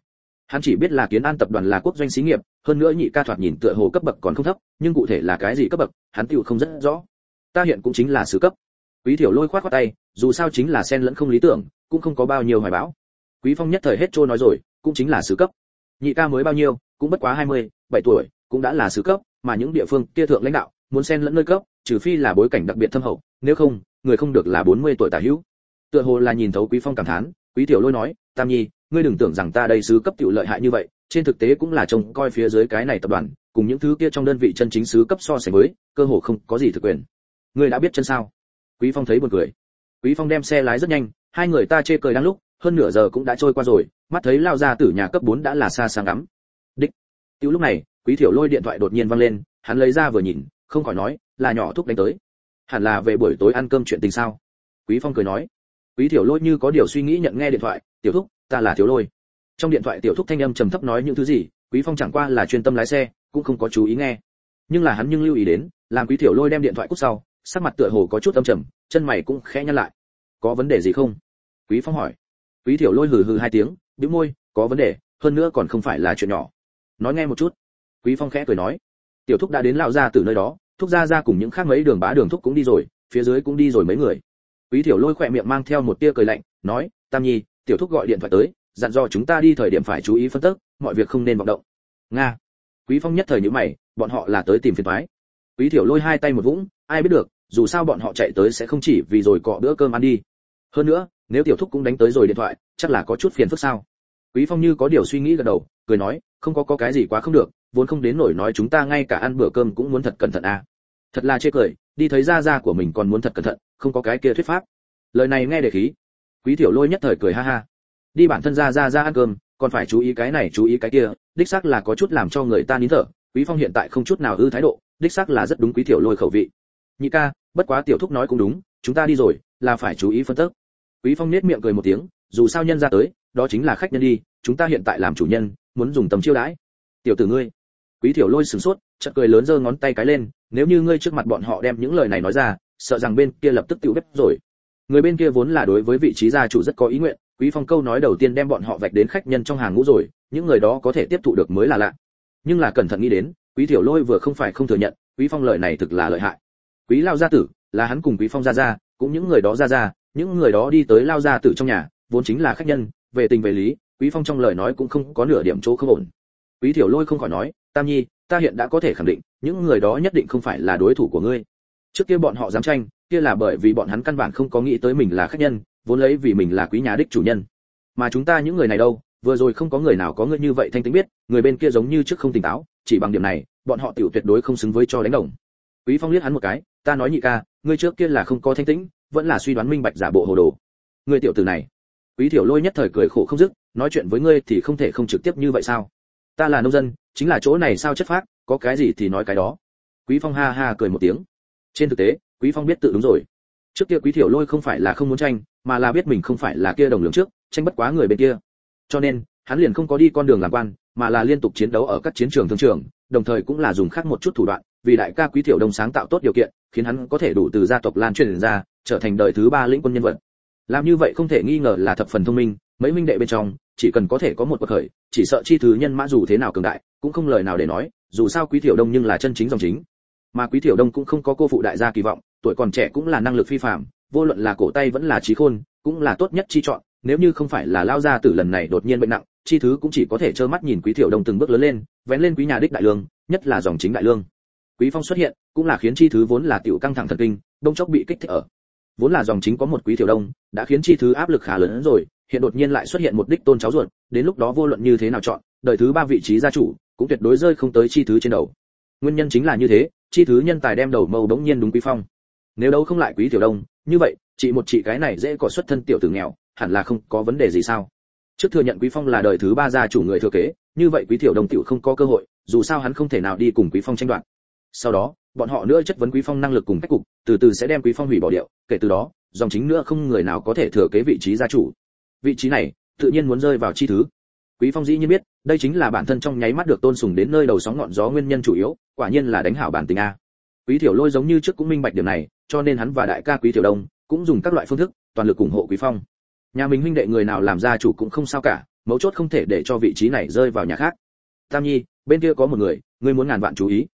hắn chỉ biết là kiến an tập đoàn là quốc doanh xí nghiệp hơn nữa nhị ca thoạt nhìn tựa hồ cấp bậc còn không thấp nhưng cụ thể là cái gì cấp bậc hắn tựu không rất rõ. Ta hiện cũng chính là sứ cấp. Quý thiểu lôi khoát khoát tay dù sao chính là sen lẫn không lý tưởng cũng không có bao nhiêu hoài bão. Quý phong nhất thời hết trôi nói rồi cũng chính là sứ cấp. Nhị ca mới bao nhiêu cũng bất quá 20, 7 tuổi cũng đã là sứ cấp mà những địa phương kia thượng lãnh đạo muốn sen lẫn nơi cấp trừ phi là bối cảnh đặc biệt thâm hậu nếu không người không được là 40 tuổi tả hữu. Tựa hồ là nhìn thấu quý phong cảm thán quý tiểu lôi nói tam nhi ngươi đừng tưởng rằng ta đây sứ cấp tiểu lợi hại như vậy, trên thực tế cũng là trông coi phía dưới cái này tập đoàn, cùng những thứ kia trong đơn vị chân chính sứ cấp so sánh với, cơ hồ không có gì thực quyền. Ngươi đã biết chân sao? Quý phong thấy buồn cười. Quý phong đem xe lái rất nhanh, hai người ta chê cười đang lúc, hơn nửa giờ cũng đã trôi qua rồi, mắt thấy lao ra từ nhà cấp 4 đã là xa sáng ngắm. Đích. Tiểu lúc này, quý thiểu lôi điện thoại đột nhiên vang lên, hắn lấy ra vừa nhìn, không khỏi nói, là nhỏ thúc đánh tới. Hẳn là về buổi tối ăn cơm chuyện tình sao? Quý phong cười nói. Quý thiểu lôi như có điều suy nghĩ nhận nghe điện thoại, tiểu thúc ta là thiếu lôi. Trong điện thoại tiểu thúc thanh âm trầm thấp nói những thứ gì, quý phong chẳng qua là chuyên tâm lái xe, cũng không có chú ý nghe. Nhưng là hắn nhưng lưu ý đến, làm quý tiểu lôi đem điện thoại cút sau, sắc mặt tựa hồ có chút âm trầm, chân mày cũng khẽ nhăn lại. Có vấn đề gì không? Quý phong hỏi. Quý tiểu lôi hừ hừ hai tiếng, bĩu môi, có vấn đề, hơn nữa còn không phải là chuyện nhỏ. Nói nghe một chút. Quý phong khẽ cười nói. Tiểu thúc đã đến lão gia từ nơi đó, thúc gia gia cùng những khác mấy đường bá đường thúc cũng đi rồi, phía dưới cũng đi rồi mấy người. Quý tiểu lôi khỏe miệng mang theo một tia cười lạnh, nói, tam nhi tiểu thúc gọi điện thoại tới, dặn dò chúng ta đi thời điểm phải chú ý phân tích, mọi việc không nên vọng động. Nga. Quý phong nhất thời nhíu mày, bọn họ là tới tìm phiền toái. Quý thiểu lôi hai tay một vũng, ai biết được, dù sao bọn họ chạy tới sẽ không chỉ vì rồi cọ bữa cơm ăn đi. Hơn nữa, nếu tiểu thúc cũng đánh tới rồi điện thoại, chắc là có chút phiền phức sao? Quý phong như có điều suy nghĩ gật đầu, cười nói, không có có cái gì quá không được, vốn không đến nổi nói chúng ta ngay cả ăn bữa cơm cũng muốn thật cẩn thận à. Thật là chê cười, đi thấy ra ra của mình còn muốn thật cẩn thận, không có cái kia thuyết pháp. Lời này nghe để khí quý tiểu lôi nhất thời cười ha ha. Đi bản thân ra ra ra ăn cơm, còn phải chú ý cái này, chú ý cái kia, đích xác là có chút làm cho người ta nín thở. Quý phong hiện tại không chút nào ư thái độ, đích xác là rất đúng quý tiểu lôi khẩu vị. Nhị ca, bất quá tiểu thúc nói cũng đúng, chúng ta đi rồi, là phải chú ý phân tích. Quý phong nết miệng cười một tiếng, dù sao nhân ra tới, đó chính là khách nhân đi, chúng ta hiện tại làm chủ nhân, muốn dùng tầm chiêu đãi. Tiểu tử ngươi. Quý tiểu lôi sửng sốt, chợt cười lớn giơ ngón tay cái lên, nếu như ngươi trước mặt bọn họ đem những lời này nói ra, sợ rằng bên kia lập tức tiêu bếp rồi người bên kia vốn là đối với vị trí gia chủ rất có ý nguyện, quý phong câu nói đầu tiên đem bọn họ vạch đến khách nhân trong hàng ngũ rồi, những người đó có thể tiếp thụ được mới là lạ. Nhưng là cẩn thận nghĩ đến, quý tiểu lôi vừa không phải không thừa nhận, quý phong lời này thực là lợi hại. Quý lao gia tử, là hắn cùng quý phong gia gia, cũng những người đó gia gia, những người đó đi tới lao gia tử trong nhà, vốn chính là khách nhân, về tình về lý, quý phong trong lời nói cũng không có nửa điểm chỗ không ổn. Quý tiểu lôi không khỏi nói, tam nhi, ta hiện đã có thể khẳng định, những người đó nhất định không phải là đối thủ của ngươi. Trước kia bọn họ dám tranh kia là bởi vì bọn hắn căn bản không có nghĩ tới mình là khách nhân, vốn lấy vì mình là quý nhà đích chủ nhân. Mà chúng ta những người này đâu, vừa rồi không có người nào có người như vậy thanh tĩnh biết, người bên kia giống như trước không tỉnh táo, chỉ bằng điểm này, bọn họ tiểu tuyệt đối không xứng với cho đánh đồng. Quý phong liếc hắn một cái, ta nói nhị ca, ngươi trước kia là không có thanh tĩnh, vẫn là suy đoán minh bạch giả bộ hồ đồ. Ngươi tiểu tử này. Quý tiểu lôi nhất thời cười khổ không dứt, nói chuyện với ngươi thì không thể không trực tiếp như vậy sao? Ta là nông dân, chính là chỗ này sao chất phác, có cái gì thì nói cái đó. Quý phong ha ha cười một tiếng. Trên thực tế quý phong biết tự đúng rồi. Trước kia quý thiểu lôi không phải là không muốn tranh, mà là biết mình không phải là kia đồng lượng trước, tranh bất quá người bên kia. Cho nên, hắn liền không có đi con đường làm quan, mà là liên tục chiến đấu ở các chiến trường thương trường, đồng thời cũng là dùng khác một chút thủ đoạn, vì đại ca quý thiểu đông sáng tạo tốt điều kiện, khiến hắn có thể đủ từ gia tộc lan truyền ra, trở thành đời thứ ba lĩnh quân nhân vật. Làm như vậy không thể nghi ngờ là thập phần thông minh, mấy minh đệ bên trong, chỉ cần có thể có một bậc khởi, chỉ sợ chi thứ nhân mã dù thế nào cường đại, cũng không lời nào để nói, dù sao quý thiểu đông nhưng là chân chính dòng chính. Mà quý thiểu đông cũng không có cô phụ đại gia kỳ vọng tuổi còn trẻ cũng là năng lực phi phàm, vô luận là cổ tay vẫn là trí khôn, cũng là tốt nhất chi chọn, nếu như không phải là lao ra từ lần này đột nhiên bệnh nặng, chi thứ cũng chỉ có thể trơ mắt nhìn quý thiểu đông từng bước lớn lên, vén lên quý nhà đích đại lương, nhất là dòng chính đại lương. Quý phong xuất hiện, cũng là khiến chi thứ vốn là tiểu căng thẳng thần kinh, đông chốc bị kích thích ở. Vốn là dòng chính có một quý thiểu đông, đã khiến chi thứ áp lực khá lớn rồi, hiện đột nhiên lại xuất hiện một đích tôn cháu ruột, đến lúc đó vô luận như thế nào chọn, đời thứ ba vị trí gia chủ, cũng tuyệt đối rơi không tới chi thứ trên đầu. Nguyên nhân chính là như thế, chi thứ nhân tài đem đầu mâu bỗng nhiên đúng quý phong nếu đâu không lại quý tiểu đông, như vậy, chị một chị cái này dễ có xuất thân tiểu tử nghèo, hẳn là không có vấn đề gì sao? Trước thừa nhận quý phong là đời thứ ba gia chủ người thừa kế, như vậy quý tiểu đông tiểu không có cơ hội, dù sao hắn không thể nào đi cùng quý phong tranh đoạt. Sau đó, bọn họ nữa chất vấn quý phong năng lực cùng cách cục, từ từ sẽ đem quý phong hủy bỏ điệu, kể từ đó, dòng chính nữa không người nào có thể thừa kế vị trí gia chủ. Vị trí này, tự nhiên muốn rơi vào chi thứ. Quý phong dĩ nhiên biết, đây chính là bản thân trong nháy mắt được tôn sùng đến nơi đầu sóng ngọn gió nguyên nhân chủ yếu, quả nhiên là đánh hảo bản tình a. Quý tiểu lôi giống như trước cũng minh bạch điểm này cho nên hắn và đại ca quý tiểu đông cũng dùng các loại phương thức toàn lực ủng hộ quý phong. Nhà mình huynh đệ người nào làm gia chủ cũng không sao cả, mấu chốt không thể để cho vị trí này rơi vào nhà khác. Tam nhi, bên kia có một người, ngươi muốn ngàn vạn chú ý.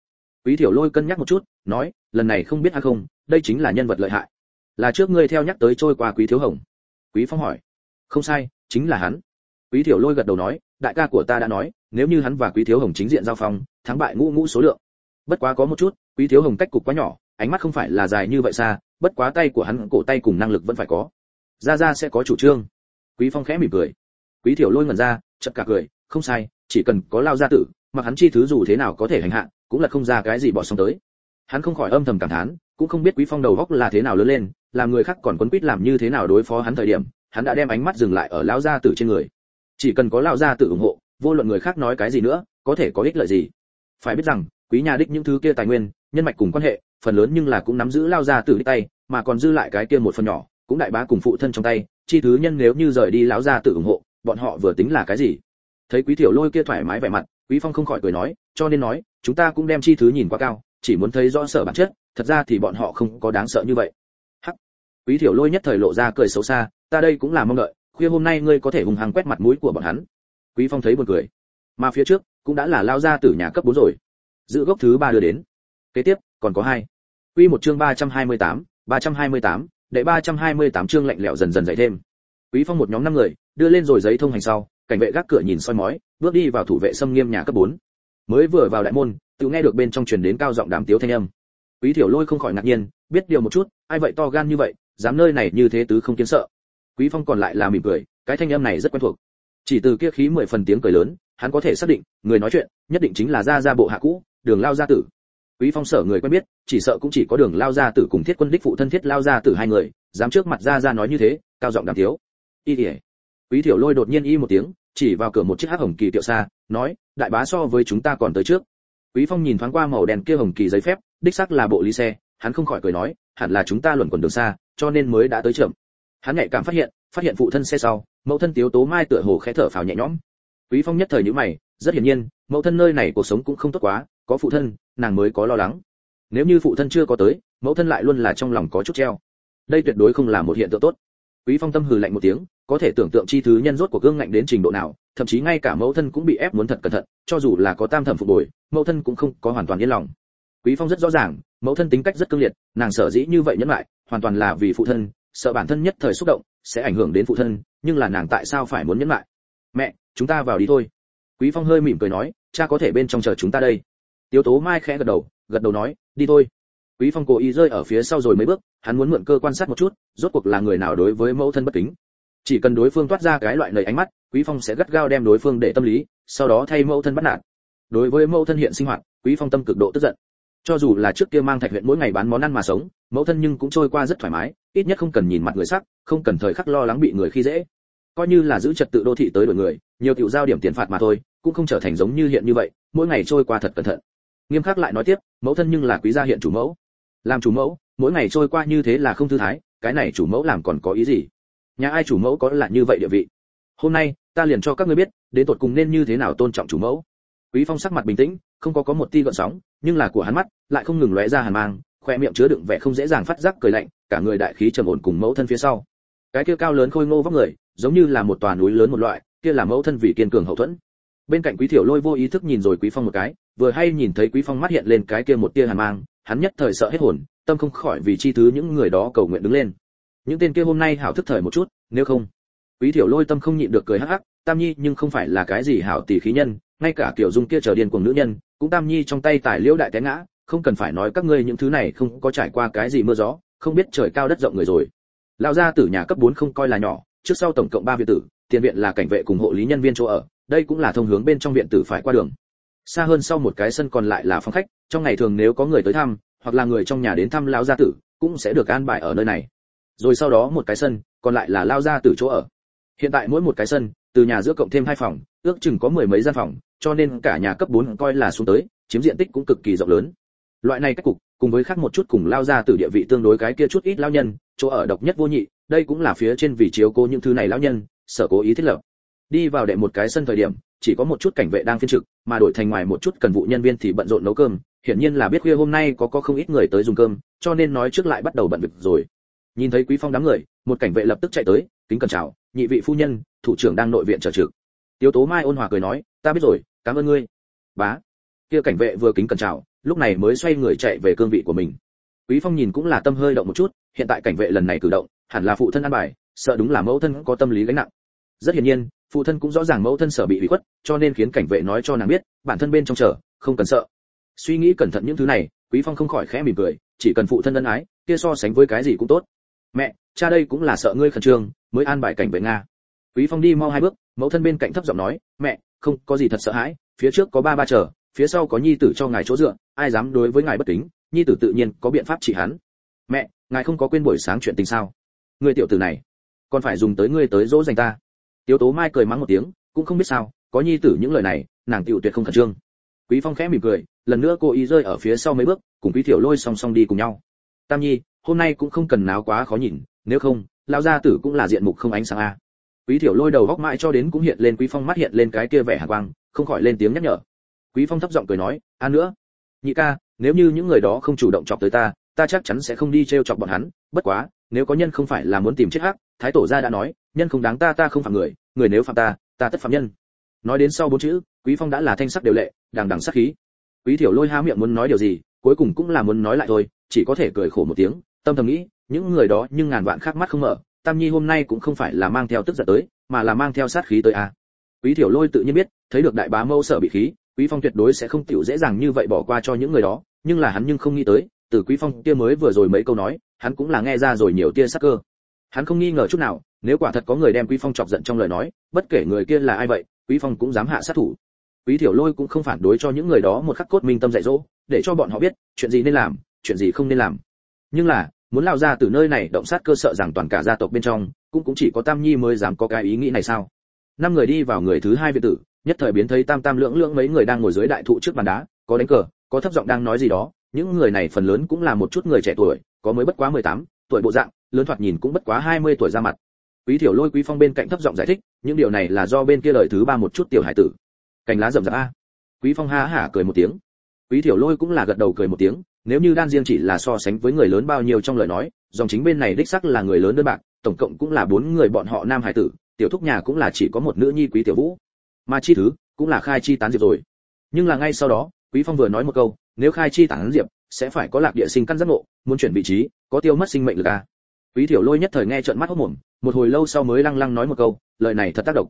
Quý tiểu lôi cân nhắc một chút, nói, lần này không biết hay không, đây chính là nhân vật lợi hại. Là trước ngươi theo nhắc tới trôi qua quý thiếu hồng. Quý phong hỏi. Không sai, chính là hắn. Quý tiểu lôi gật đầu nói, đại ca của ta đã nói, nếu như hắn và quý thiếu hồng chính diện giao phong, thắng bại ngũ ngũ số lượng. Bất quá có một chút, quý thiếu hồng cách cục quá nhỏ ánh mắt không phải là dài như vậy xa, bất quá tay của hắn, cổ tay cùng năng lực vẫn phải có. Ra ra sẽ có chủ trương. Quý phong khẽ mỉm cười. Quý thiểu lôi ngẩn ra, chợt cả cười, không sai, chỉ cần có lao gia tử mà hắn chi thứ dù thế nào có thể hành hạ, cũng là không ra cái gì bỏ xong tới. Hắn không khỏi âm thầm cảm thán, cũng không biết quý phong đầu góc là thế nào lớn lên làm người khác còn quấn quýt làm như thế nào đối phó hắn thời điểm, hắn đã đem ánh mắt dừng lại ở lão gia tử trên người. Chỉ cần có lão gia tử ủng hộ, vô luận người khác nói cái gì nữa, có thể có ích lợi gì. Phải biết rằng, quý nhà đích những thứ kia tài nguyên, nhân mạch cùng quan hệ phần lớn nhưng là cũng nắm giữ lao gia tử đích tay, mà còn dư lại cái kia một phần nhỏ, cũng đại bá cùng phụ thân trong tay, chi thứ nhân nếu như rời đi lão gia tử ủng hộ, bọn họ vừa tính là cái gì? Thấy quý tiểu lôi kia thoải mái vẻ mặt, quý phong không khỏi cười nói, cho nên nói, chúng ta cũng đem chi thứ nhìn quá cao, chỉ muốn thấy rõ sở bản chất, thật ra thì bọn họ không có đáng sợ như vậy. Hắc. Quý tiểu lôi nhất thời lộ ra cười xấu xa, ta đây cũng là mong đợi, khuya hôm nay ngươi có thể hùng hăng quét mặt mũi của bọn hắn. Quý phong thấy buồn cười. Mà phía trước, cũng đã là lao ra từ nhà cấp 4 rồi. Giữ gốc thứ ba đưa đến. Kế tiếp, còn có hai quy một chương 328, 328, đệ 328 chương lạnh lẽo dần dần dậy thêm. Quý phong một nhóm năm người đưa lên rồi giấy thông hành sau cảnh vệ gác cửa nhìn soi mói bước đi vào thủ vệ xâm nghiêm nhà cấp 4. mới vừa vào đại môn tự nghe được bên trong truyền đến cao giọng đám tiếu thanh âm. Quý thiểu lôi không khỏi ngạc nhiên biết điều một chút ai vậy to gan như vậy dám nơi này như thế tứ không kiến sợ. Quý phong còn lại là mỉm cười cái thanh âm này rất quen thuộc. Chỉ từ kia khí mười phần tiếng cười lớn hắn có thể xác định người nói chuyện nhất định chính là gia gia bộ hạ cũ đường lao gia tử quý phong sở người quen biết, chỉ sợ cũng chỉ có đường lao gia tử cùng thiết quân đích phụ thân thiết lao gia tử hai người, dám trước mặt gia gia nói như thế, cao giọng đàm thiếu. y tỉa quý Thiểu lôi đột nhiên y một tiếng, chỉ vào cửa một chiếc hắc hồng kỳ tiệu xa, nói, đại bá so với chúng ta còn tới trước. Quý phong nhìn thoáng qua màu đèn kia hồng kỳ giấy phép, đích xác là bộ lý xe, hắn không khỏi cười nói, hẳn là chúng ta luẩn quẩn đường xa, cho nên mới đã tới chậm. Hắn nhạy cảm phát hiện phát hiện phụ thân xe sau, mẫu thân tiếu tố mai tựa hồ khẽ thở phào nhẹ nhõm. Quý phong nhất thời nhíu mày, rất hiển nhiên, mẫu thân nơi này cuộc sống cũng không tốt quá có phụ thân, nàng mới có lo lắng. Nếu như phụ thân chưa có tới, mẫu thân lại luôn là trong lòng có chút treo. Đây tuyệt đối không là một hiện tượng tốt. Quý phong tâm hừ lạnh một tiếng, có thể tưởng tượng chi thứ nhân rốt của gương ngạnh đến trình độ nào, thậm chí ngay cả mẫu thân cũng bị ép muốn thật cẩn thận, cho dù là có tam thẩm phục bồi, mẫu thân cũng không có hoàn toàn yên lòng. Quý phong rất rõ ràng, mẫu thân tính cách rất cương liệt, nàng sở dĩ như vậy nhẫn lại, hoàn toàn là vì phụ thân, sợ bản thân nhất thời xúc động, sẽ ảnh hưởng đến phụ thân, nhưng là nàng tại sao phải muốn nhẫn lại? Mẹ, chúng ta vào đi thôi. Quý phong hơi mỉm cười nói, cha có thể bên trong chờ chúng ta đây tiêu tố mai khẽ gật đầu gật đầu nói, đi thôi. Quý phong cố ý rơi ở phía sau rồi mấy bước, hắn muốn mượn cơ quan sát một chút, rốt cuộc là người nào đối với mẫu thân bất kính. Chỉ cần đối phương toát ra cái loại lời ánh mắt, quý phong sẽ gắt gao đem đối phương để tâm lý, sau đó thay mẫu thân bắt nạt. Đối với mẫu thân hiện sinh hoạt, quý phong tâm cực độ tức giận. Cho dù là trước kia mang thạch huyện mỗi ngày bán món ăn mà sống, mẫu thân nhưng cũng trôi qua rất thoải mái, ít nhất không cần nhìn mặt người sắc, không cần thời khắc lo lắng bị người khi dễ. Coi như là giữ trật tự đô thị tới đổi người, nhiều tiểu giao điểm tiền phạt mà thôi, cũng không trở thành giống như hiện như vậy, mỗi ngày trôi qua thật cẩn thận nghiêm khắc lại nói tiếp, mẫu thân nhưng là quý gia hiện chủ mẫu. Làm chủ mẫu, mỗi ngày trôi qua như thế là không thư thái, cái này chủ mẫu làm còn có ý gì? Nhà ai chủ mẫu có là như vậy địa vị? Hôm nay, ta liền cho các ngươi biết, đến tột cùng nên như thế nào tôn trọng chủ mẫu. Quý phong sắc mặt bình tĩnh, không có có một tia gợn sóng, nhưng là của hắn mắt lại không ngừng lóe ra hàn mang, khoe miệng chứa đựng vẻ không dễ dàng phát giác cười lạnh, cả người đại khí trầm ổn cùng mẫu thân phía sau. Cái kia cao lớn khôi ngô vóc người, giống như là một tòa núi lớn một loại, kia là mẫu thân vì kiên cường hậu thuẫn. Bên cạnh quý thiểu lôi vô ý thức nhìn rồi quý phong một cái vừa hay nhìn thấy quý phong mắt hiện lên cái kia một tia hàn mang, hắn nhất thời sợ hết hồn, tâm không khỏi vì chi thứ những người đó cầu nguyện đứng lên. Những tên kia hôm nay hảo thức thời một chút, nếu không, quý thiểu lôi tâm không nhịn được cười hắc hắc, tam nhi nhưng không phải là cái gì hảo tỷ khí nhân, ngay cả tiểu dung kia trở điên cuồng nữ nhân, cũng tam nhi trong tay tài liễu đại té ngã, không cần phải nói các ngươi những thứ này không có trải qua cái gì mưa gió, không biết trời cao đất rộng người rồi. Lão gia tử nhà cấp 4 không coi là nhỏ, trước sau tổng cộng 3 viện tử, tiền viện là cảnh vệ cùng hộ lý nhân viên chỗ ở, đây cũng là thông hướng bên trong viện tử phải qua đường xa hơn sau một cái sân còn lại là phòng khách, trong ngày thường nếu có người tới thăm, hoặc là người trong nhà đến thăm lão gia tử, cũng sẽ được an bài ở nơi này. Rồi sau đó một cái sân, còn lại là lao gia tử chỗ ở. Hiện tại mỗi một cái sân, từ nhà giữa cộng thêm hai phòng, ước chừng có mười mấy gian phòng, cho nên cả nhà cấp 4 coi là xuống tới, chiếm diện tích cũng cực kỳ rộng lớn. Loại này cách cục, cùng với khác một chút cùng lao gia tử địa vị tương đối cái kia chút ít lao nhân, chỗ ở độc nhất vô nhị, đây cũng là phía trên vì chiếu cố những thứ này lão nhân, sở cố ý thiết lập. Đi vào đệ một cái sân thời điểm chỉ có một chút cảnh vệ đang phiên trực, mà đổi thành ngoài một chút cần vụ nhân viên thì bận rộn nấu cơm, hiển nhiên là biết khuya hôm nay có có không ít người tới dùng cơm, cho nên nói trước lại bắt đầu bận việc rồi. Nhìn thấy quý phong đám người, một cảnh vệ lập tức chạy tới, kính cẩn chào, nhị vị phu nhân, thủ trưởng đang nội viện chờ trực. Tiếu tố mai ôn hòa cười nói, ta biết rồi, cảm ơn ngươi. Bá. Kia cảnh vệ vừa kính cẩn chào, lúc này mới xoay người chạy về cương vị của mình. Quý phong nhìn cũng là tâm hơi động một chút, hiện tại cảnh vệ lần này cử động, hẳn là phụ thân ăn bài, sợ đúng là mẫu thân có tâm lý gánh nặng rất hiển nhiên, phụ thân cũng rõ ràng mẫu thân sở bị ủy khuất, cho nên khiến cảnh vệ nói cho nàng biết, bản thân bên trong chờ, không cần sợ. Suy nghĩ cẩn thận những thứ này, quý phong không khỏi khẽ mỉm cười, chỉ cần phụ thân ân ái, kia so sánh với cái gì cũng tốt. Mẹ, cha đây cũng là sợ ngươi khẩn trương, mới an bài cảnh vệ nga. Quý phong đi mau hai bước, mẫu thân bên cạnh thấp giọng nói, mẹ, không, có gì thật sợ hãi, phía trước có ba ba chờ, phía sau có nhi tử cho ngài chỗ dựa, ai dám đối với ngài bất kính, nhi tử tự nhiên có biện pháp trị hắn. Mẹ, ngài không có quên buổi sáng chuyện tình sao? Người tiểu tử này, còn phải dùng tới ngươi tới dỗ dành ta tiếu tố mai cười mắng một tiếng, cũng không biết sao, có nhi tử những lời này, nàng tiểu tuyệt không khẩn trương. Quý phong khẽ mỉm cười, lần nữa cô ý rơi ở phía sau mấy bước, cùng quý thiểu lôi song song đi cùng nhau. Tam nhi, hôm nay cũng không cần náo quá khó nhìn, nếu không, lão gia tử cũng là diện mục không ánh sáng a. Quý thiểu lôi đầu góc mãi cho đến cũng hiện lên quý phong mắt hiện lên cái kia vẻ hàn quang, không khỏi lên tiếng nhắc nhở. Quý phong thấp giọng cười nói, a nữa, nhị ca, nếu như những người đó không chủ động chọc tới ta ta chắc chắn sẽ không đi trêu chọc bọn hắn, bất quá, nếu có nhân không phải là muốn tìm chết hắc, thái tổ gia đã nói nhân không đáng ta ta không phạm người người nếu phạm ta ta tất phạm nhân. Nói đến sau bốn chữ, quý phong đã là thanh sắc đều lệ, đằng đằng sắc khí. Quý tiểu lôi há miệng muốn nói điều gì, cuối cùng cũng là muốn nói lại thôi, chỉ có thể cười khổ một tiếng, tâm thầm nghĩ, những người đó nhưng ngàn vạn khác mắt không mở, tam nhi hôm nay cũng không phải là mang theo tức giận tới, mà là mang theo sát khí tới à. quý tiểu lôi tự nhiên biết, thấy được đại bá mâu sở bị khí, quý phong tuyệt đối sẽ không tiểu dễ dàng như vậy bỏ qua cho những người đó, nhưng là hắn nhưng không nghĩ tới, từ quý phong kia mới vừa rồi mấy câu nói, hắn cũng là nghe ra rồi nhiều tia sắc cơ. Hắn không nghi ngờ chút nào nếu quả thật có người đem quý phong chọc giận trong lời nói bất kể người kia là ai vậy quý phong cũng dám hạ sát thủ. Quý tiểu lôi cũng không phản đối cho những người đó một khắc cốt minh tâm dạy dỗ để cho bọn họ biết chuyện gì nên làm chuyện gì không nên làm. Nhưng là muốn lao ra từ nơi này động sát cơ sợ rằng toàn cả gia tộc bên trong cũng cũng chỉ có tam nhi mới dám có cái ý nghĩ này sao? Năm người đi vào người thứ hai viện tử nhất thời biến thấy tam tam lưỡng lưỡng mấy người đang ngồi dưới đại thụ trước bàn đá có đánh cờ có thấp giọng đang nói gì đó những người này phần lớn cũng là một chút người trẻ tuổi có mới bất quá 18, tuổi bộ dạng lớn thoạt nhìn cũng bất quá 20 tuổi ra mặt quý thiểu lôi quý phong bên cạnh thấp giọng giải thích, những điều này là do bên kia lời thứ ba một chút tiểu hải tử. Cành lá rậm rạp a. Quý phong ha hả cười một tiếng. Quý thiểu lôi cũng là gật đầu cười một tiếng, nếu như đan riêng chỉ là so sánh với người lớn bao nhiêu trong lời nói, dòng chính bên này đích xác là người lớn đơn bạc, tổng cộng cũng là bốn người bọn họ nam hải tử, tiểu thúc nhà cũng là chỉ có một nữ nhi quý tiểu vũ. Mà chi thứ, cũng là khai chi tán diệp rồi. Nhưng là ngay sau đó, quý phong vừa nói một câu, nếu khai chi tán diệp, sẽ phải có lạc địa sinh căn giác ngộ, muốn chuyển vị trí, có tiêu mất sinh mệnh lực à quý Thiểu lôi nhất thời nghe trợn mắt hốt mồm, một hồi lâu sau mới lăng lăng nói một câu, lời này thật tác động.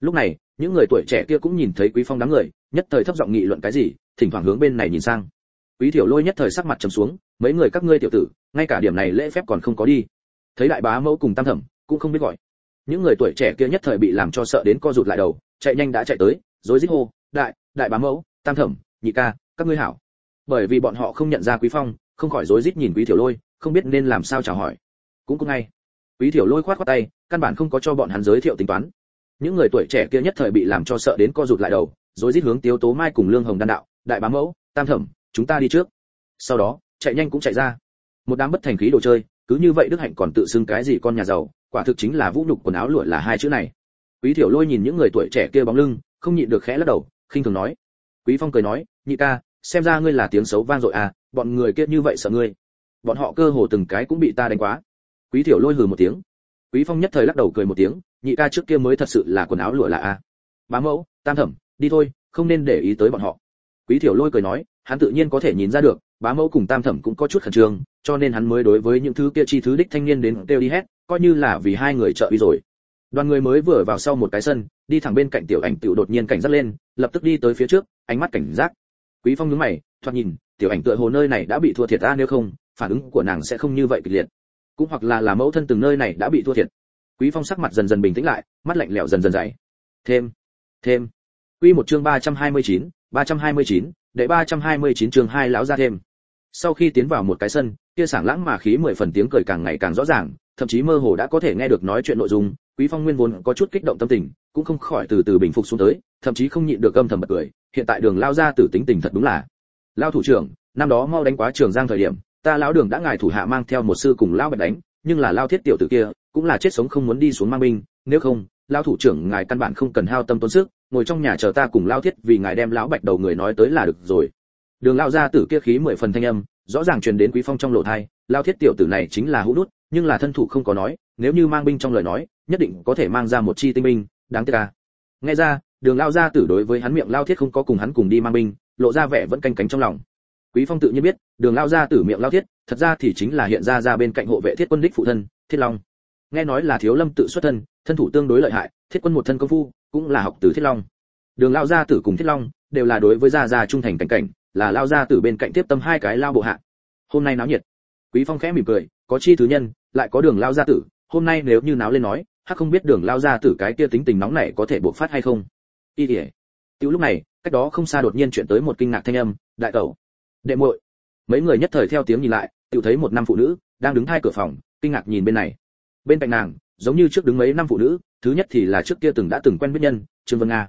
Lúc này, những người tuổi trẻ kia cũng nhìn thấy quý phong đám người, nhất thời thấp giọng nghị luận cái gì, thỉnh thoảng hướng bên này nhìn sang. Quý Thiểu lôi nhất thời sắc mặt trầm xuống, mấy người các ngươi tiểu tử, ngay cả điểm này lễ phép còn không có đi. Thấy đại bá mẫu cùng tam thẩm, cũng không biết gọi. Những người tuổi trẻ kia nhất thời bị làm cho sợ đến co rụt lại đầu, chạy nhanh đã chạy tới, rối rít hô, đại đại bá mẫu, tam thẩm, nhị ca, các ngươi hảo. Bởi vì bọn họ không nhận ra quý phong, không khỏi rối rít nhìn quý Thiểu lôi, không biết nên làm sao chào hỏi cũng cũng ngay. Quý tiểu lôi khoát khoát tay, căn bản không có cho bọn hắn giới thiệu tính toán. Những người tuổi trẻ kia nhất thời bị làm cho sợ đến co rụt lại đầu rối rít hướng tiếu tố mai cùng lương hồng đan đạo, đại bá mẫu, tam thẩm, chúng ta đi trước. Sau đó, chạy nhanh cũng chạy ra. Một đám bất thành khí đồ chơi, cứ như vậy đức hạnh còn tự xưng cái gì con nhà giàu, quả thực chính là vũ nhục quần áo lụa là hai chữ này. Quý tiểu lôi nhìn những người tuổi trẻ kia bóng lưng, không nhịn được khẽ lắc đầu, khinh thường nói. Quý phong cười nói, nhị ca, xem ra ngươi là tiếng xấu vang dội à bọn người kia như vậy sợ ngươi. Bọn họ cơ hồ từng cái cũng bị ta đánh quá quý tiểu lôi hừ một tiếng. Quý phong nhất thời lắc đầu cười một tiếng, nhị ca trước kia mới thật sự là quần áo lụa là a. À. bá mẫu, tam thẩm, đi thôi, không nên để ý tới bọn họ. Quý tiểu lôi cười nói, hắn tự nhiên có thể nhìn ra được, bá mẫu cùng tam thẩm cũng có chút khẩn trương, cho nên hắn mới đối với những thứ kia chi thứ đích thanh niên đến kêu đi hết, coi như là vì hai người trợ uy rồi. Đoàn người mới vừa vào sau một cái sân, đi thẳng bên cạnh tiểu ảnh tiểu đột nhiên cảnh giác lên, lập tức đi tới phía trước, ánh mắt cảnh giác. Quý phong nhướng mày, thoạt nhìn, tiểu ảnh tựa hồ nơi này đã bị thua thiệt ta nếu không, phản ứng của nàng sẽ không như vậy kịch liệt cũng hoặc là là mẫu thân từng nơi này đã bị thua thiệt quý phong sắc mặt dần dần bình tĩnh lại mắt lạnh lẽo dần dần dày thêm thêm quy một chương 329, 329, đệ 329 chương hai lão ra thêm. Sau khi tiến vào một cái sân, kia sảng lãng mà khí mười phần tiếng cười càng ngày càng rõ ràng, thậm chí mơ hồ đã có thể nghe được nói chuyện nội dung, Quý Phong nguyên vốn có chút kích động tâm tình, cũng không khỏi từ từ bình phục xuống tới, thậm chí không nhịn được âm thầm bật cười, hiện tại Đường lao ra tử tính tình thật đúng là. Lao thủ trưởng, năm đó mau đánh quá trường Giang thời điểm, ta lão Đường đã ngài thủ hạ mang theo một sư cùng lao bạch đánh, nhưng là lao thiết tiểu tử kia, cũng là chết sống không muốn đi xuống mang binh, nếu không, lao thủ trưởng ngài căn bản không cần hao tâm tốn sức, ngồi trong nhà chờ ta cùng lao thiết vì ngài đem lão bạch đầu người nói tới là được rồi. Đường lao ra tử kia khí mười phần thanh âm, rõ ràng truyền đến Quý Phong trong lỗ tai, lao thiết tiểu tử này chính là hũ nút, nhưng là thân thủ không có nói, nếu như mang binh trong lời nói, nhất định có thể mang ra một chi tinh binh, đáng tiếc à. Nghe ra, Đường lao ra tử đối với hắn miệng lao thiết không có cùng hắn cùng đi mang binh, lộ ra vẻ vẫn canh cánh trong lòng. Quý Phong tự nhiên biết, Đường lao ra tử miệng lao thiết, thật ra thì chính là hiện ra ra bên cạnh hộ vệ thiết quân đích phụ thân, Thiết Long. Nghe nói là Thiếu Lâm tự xuất thân, thân thủ tương đối lợi hại, Thiết quân một thân công phu, cũng là học từ Thiết Long. Đường lao gia tử cùng Thiết Long đều là đối với gia gia trung thành cảnh cảnh, là lao gia tử bên cạnh tiếp tâm hai cái lao bộ hạ. Hôm nay náo nhiệt. Quý Phong khẽ mỉm cười, có chi thứ nhân, lại có Đường lao gia tử, hôm nay nếu như náo lên nói, hắc không biết Đường lao gia tử cái kia tính tình nóng này có thể bộc phát hay không. Y. Tiểu lúc này, cách đó không xa đột nhiên chuyển tới một kinh ngạc thanh âm, đại tẩu. Đệ muội. Mấy người nhất thời theo tiếng nhìn lại, tự thấy một năm phụ nữ đang đứng hai cửa phòng, kinh ngạc nhìn bên này. Bên cạnh nàng, giống như trước đứng mấy năm phụ nữ, thứ nhất thì là trước kia từng đã từng quen biết nhân, Trương Vân Nga.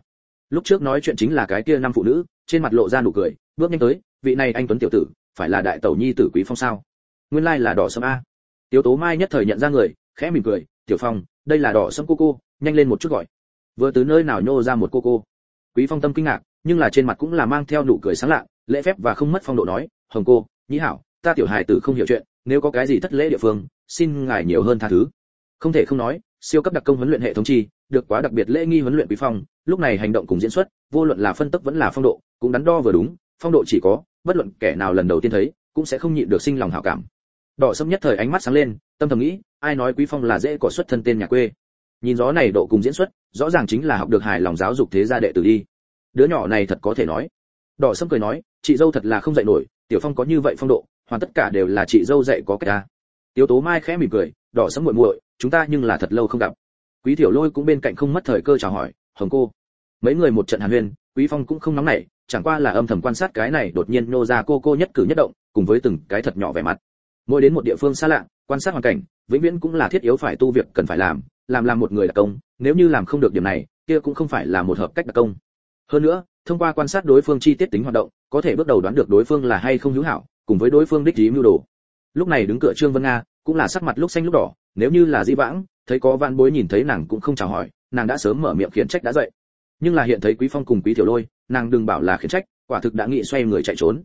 Lúc trước nói chuyện chính là cái kia năm phụ nữ trên mặt lộ ra nụ cười bước nhanh tới vị này anh tuấn tiểu tử phải là đại tẩu nhi tử quý phong sao? Nguyên lai là đỏ sâm a. Tiểu tố mai nhất thời nhận ra người khẽ mỉm cười tiểu phong đây là đỏ sâm cô cô nhanh lên một chút gọi. Vừa từ nơi nào nhô ra một cô cô. Quý phong tâm kinh ngạc nhưng là trên mặt cũng là mang theo nụ cười sáng lạ lễ phép và không mất phong độ nói, hồng cô, nhĩ hảo, ta tiểu hài tử không hiểu chuyện, nếu có cái gì thất lễ địa phương, xin ngài nhiều hơn tha thứ. Không thể không nói, siêu cấp đặc công huấn luyện hệ thống chi, được quá đặc biệt lễ nghi huấn luyện quý phong, lúc này hành động cùng diễn xuất, vô luận là phân tích vẫn là phong độ, cũng đắn đo vừa đúng, phong độ chỉ có, bất luận kẻ nào lần đầu tiên thấy, cũng sẽ không nhịn được sinh lòng hảo cảm. Đỏ sâm nhất thời ánh mắt sáng lên, tâm thầm nghĩ, ai nói quý phong là dễ có xuất thân tên nhà quê. Nhìn gió này độ cùng diễn xuất, rõ ràng chính là học được hài lòng giáo dục thế gia đệ tử đi. Đứa nhỏ này thật có thể nói. Đỏ sâm cười nói chị dâu thật là không dạy nổi, tiểu phong có như vậy phong độ, hoàn tất cả đều là chị dâu dạy có cách ta tiếu tố mai khẽ mỉm cười, đỏ sẫm muội muội, chúng ta nhưng là thật lâu không gặp. Quý tiểu lôi cũng bên cạnh không mất thời cơ chào hỏi, hồng cô. Mấy người một trận hàn huyên, quý phong cũng không nóng nảy, chẳng qua là âm thầm quan sát cái này đột nhiên nô ra cô cô nhất cử nhất động, cùng với từng cái thật nhỏ vẻ mặt. Mỗi đến một địa phương xa lạ, quan sát hoàn cảnh, vĩnh viễn cũng là thiết yếu phải tu việc cần phải làm làm làm một người đặc công, nếu như làm không được điểm này, kia cũng không phải là một hợp cách đặc công hơn nữa, thông qua quan sát đối phương chi tiết tính hoạt động, có thể bước đầu đoán được đối phương là hay không hữu hảo, cùng với đối phương đích ý mưu đồ. Lúc này đứng cửa trương vân nga, cũng là sắc mặt lúc xanh lúc đỏ, nếu như là di vãng, thấy có vạn bối nhìn thấy nàng cũng không chào hỏi, nàng đã sớm mở miệng khiển trách đã dậy. Nhưng là hiện thấy quý phong cùng quý tiểu lôi, nàng đừng bảo là khiển trách, quả thực đã nghĩ xoay người chạy trốn.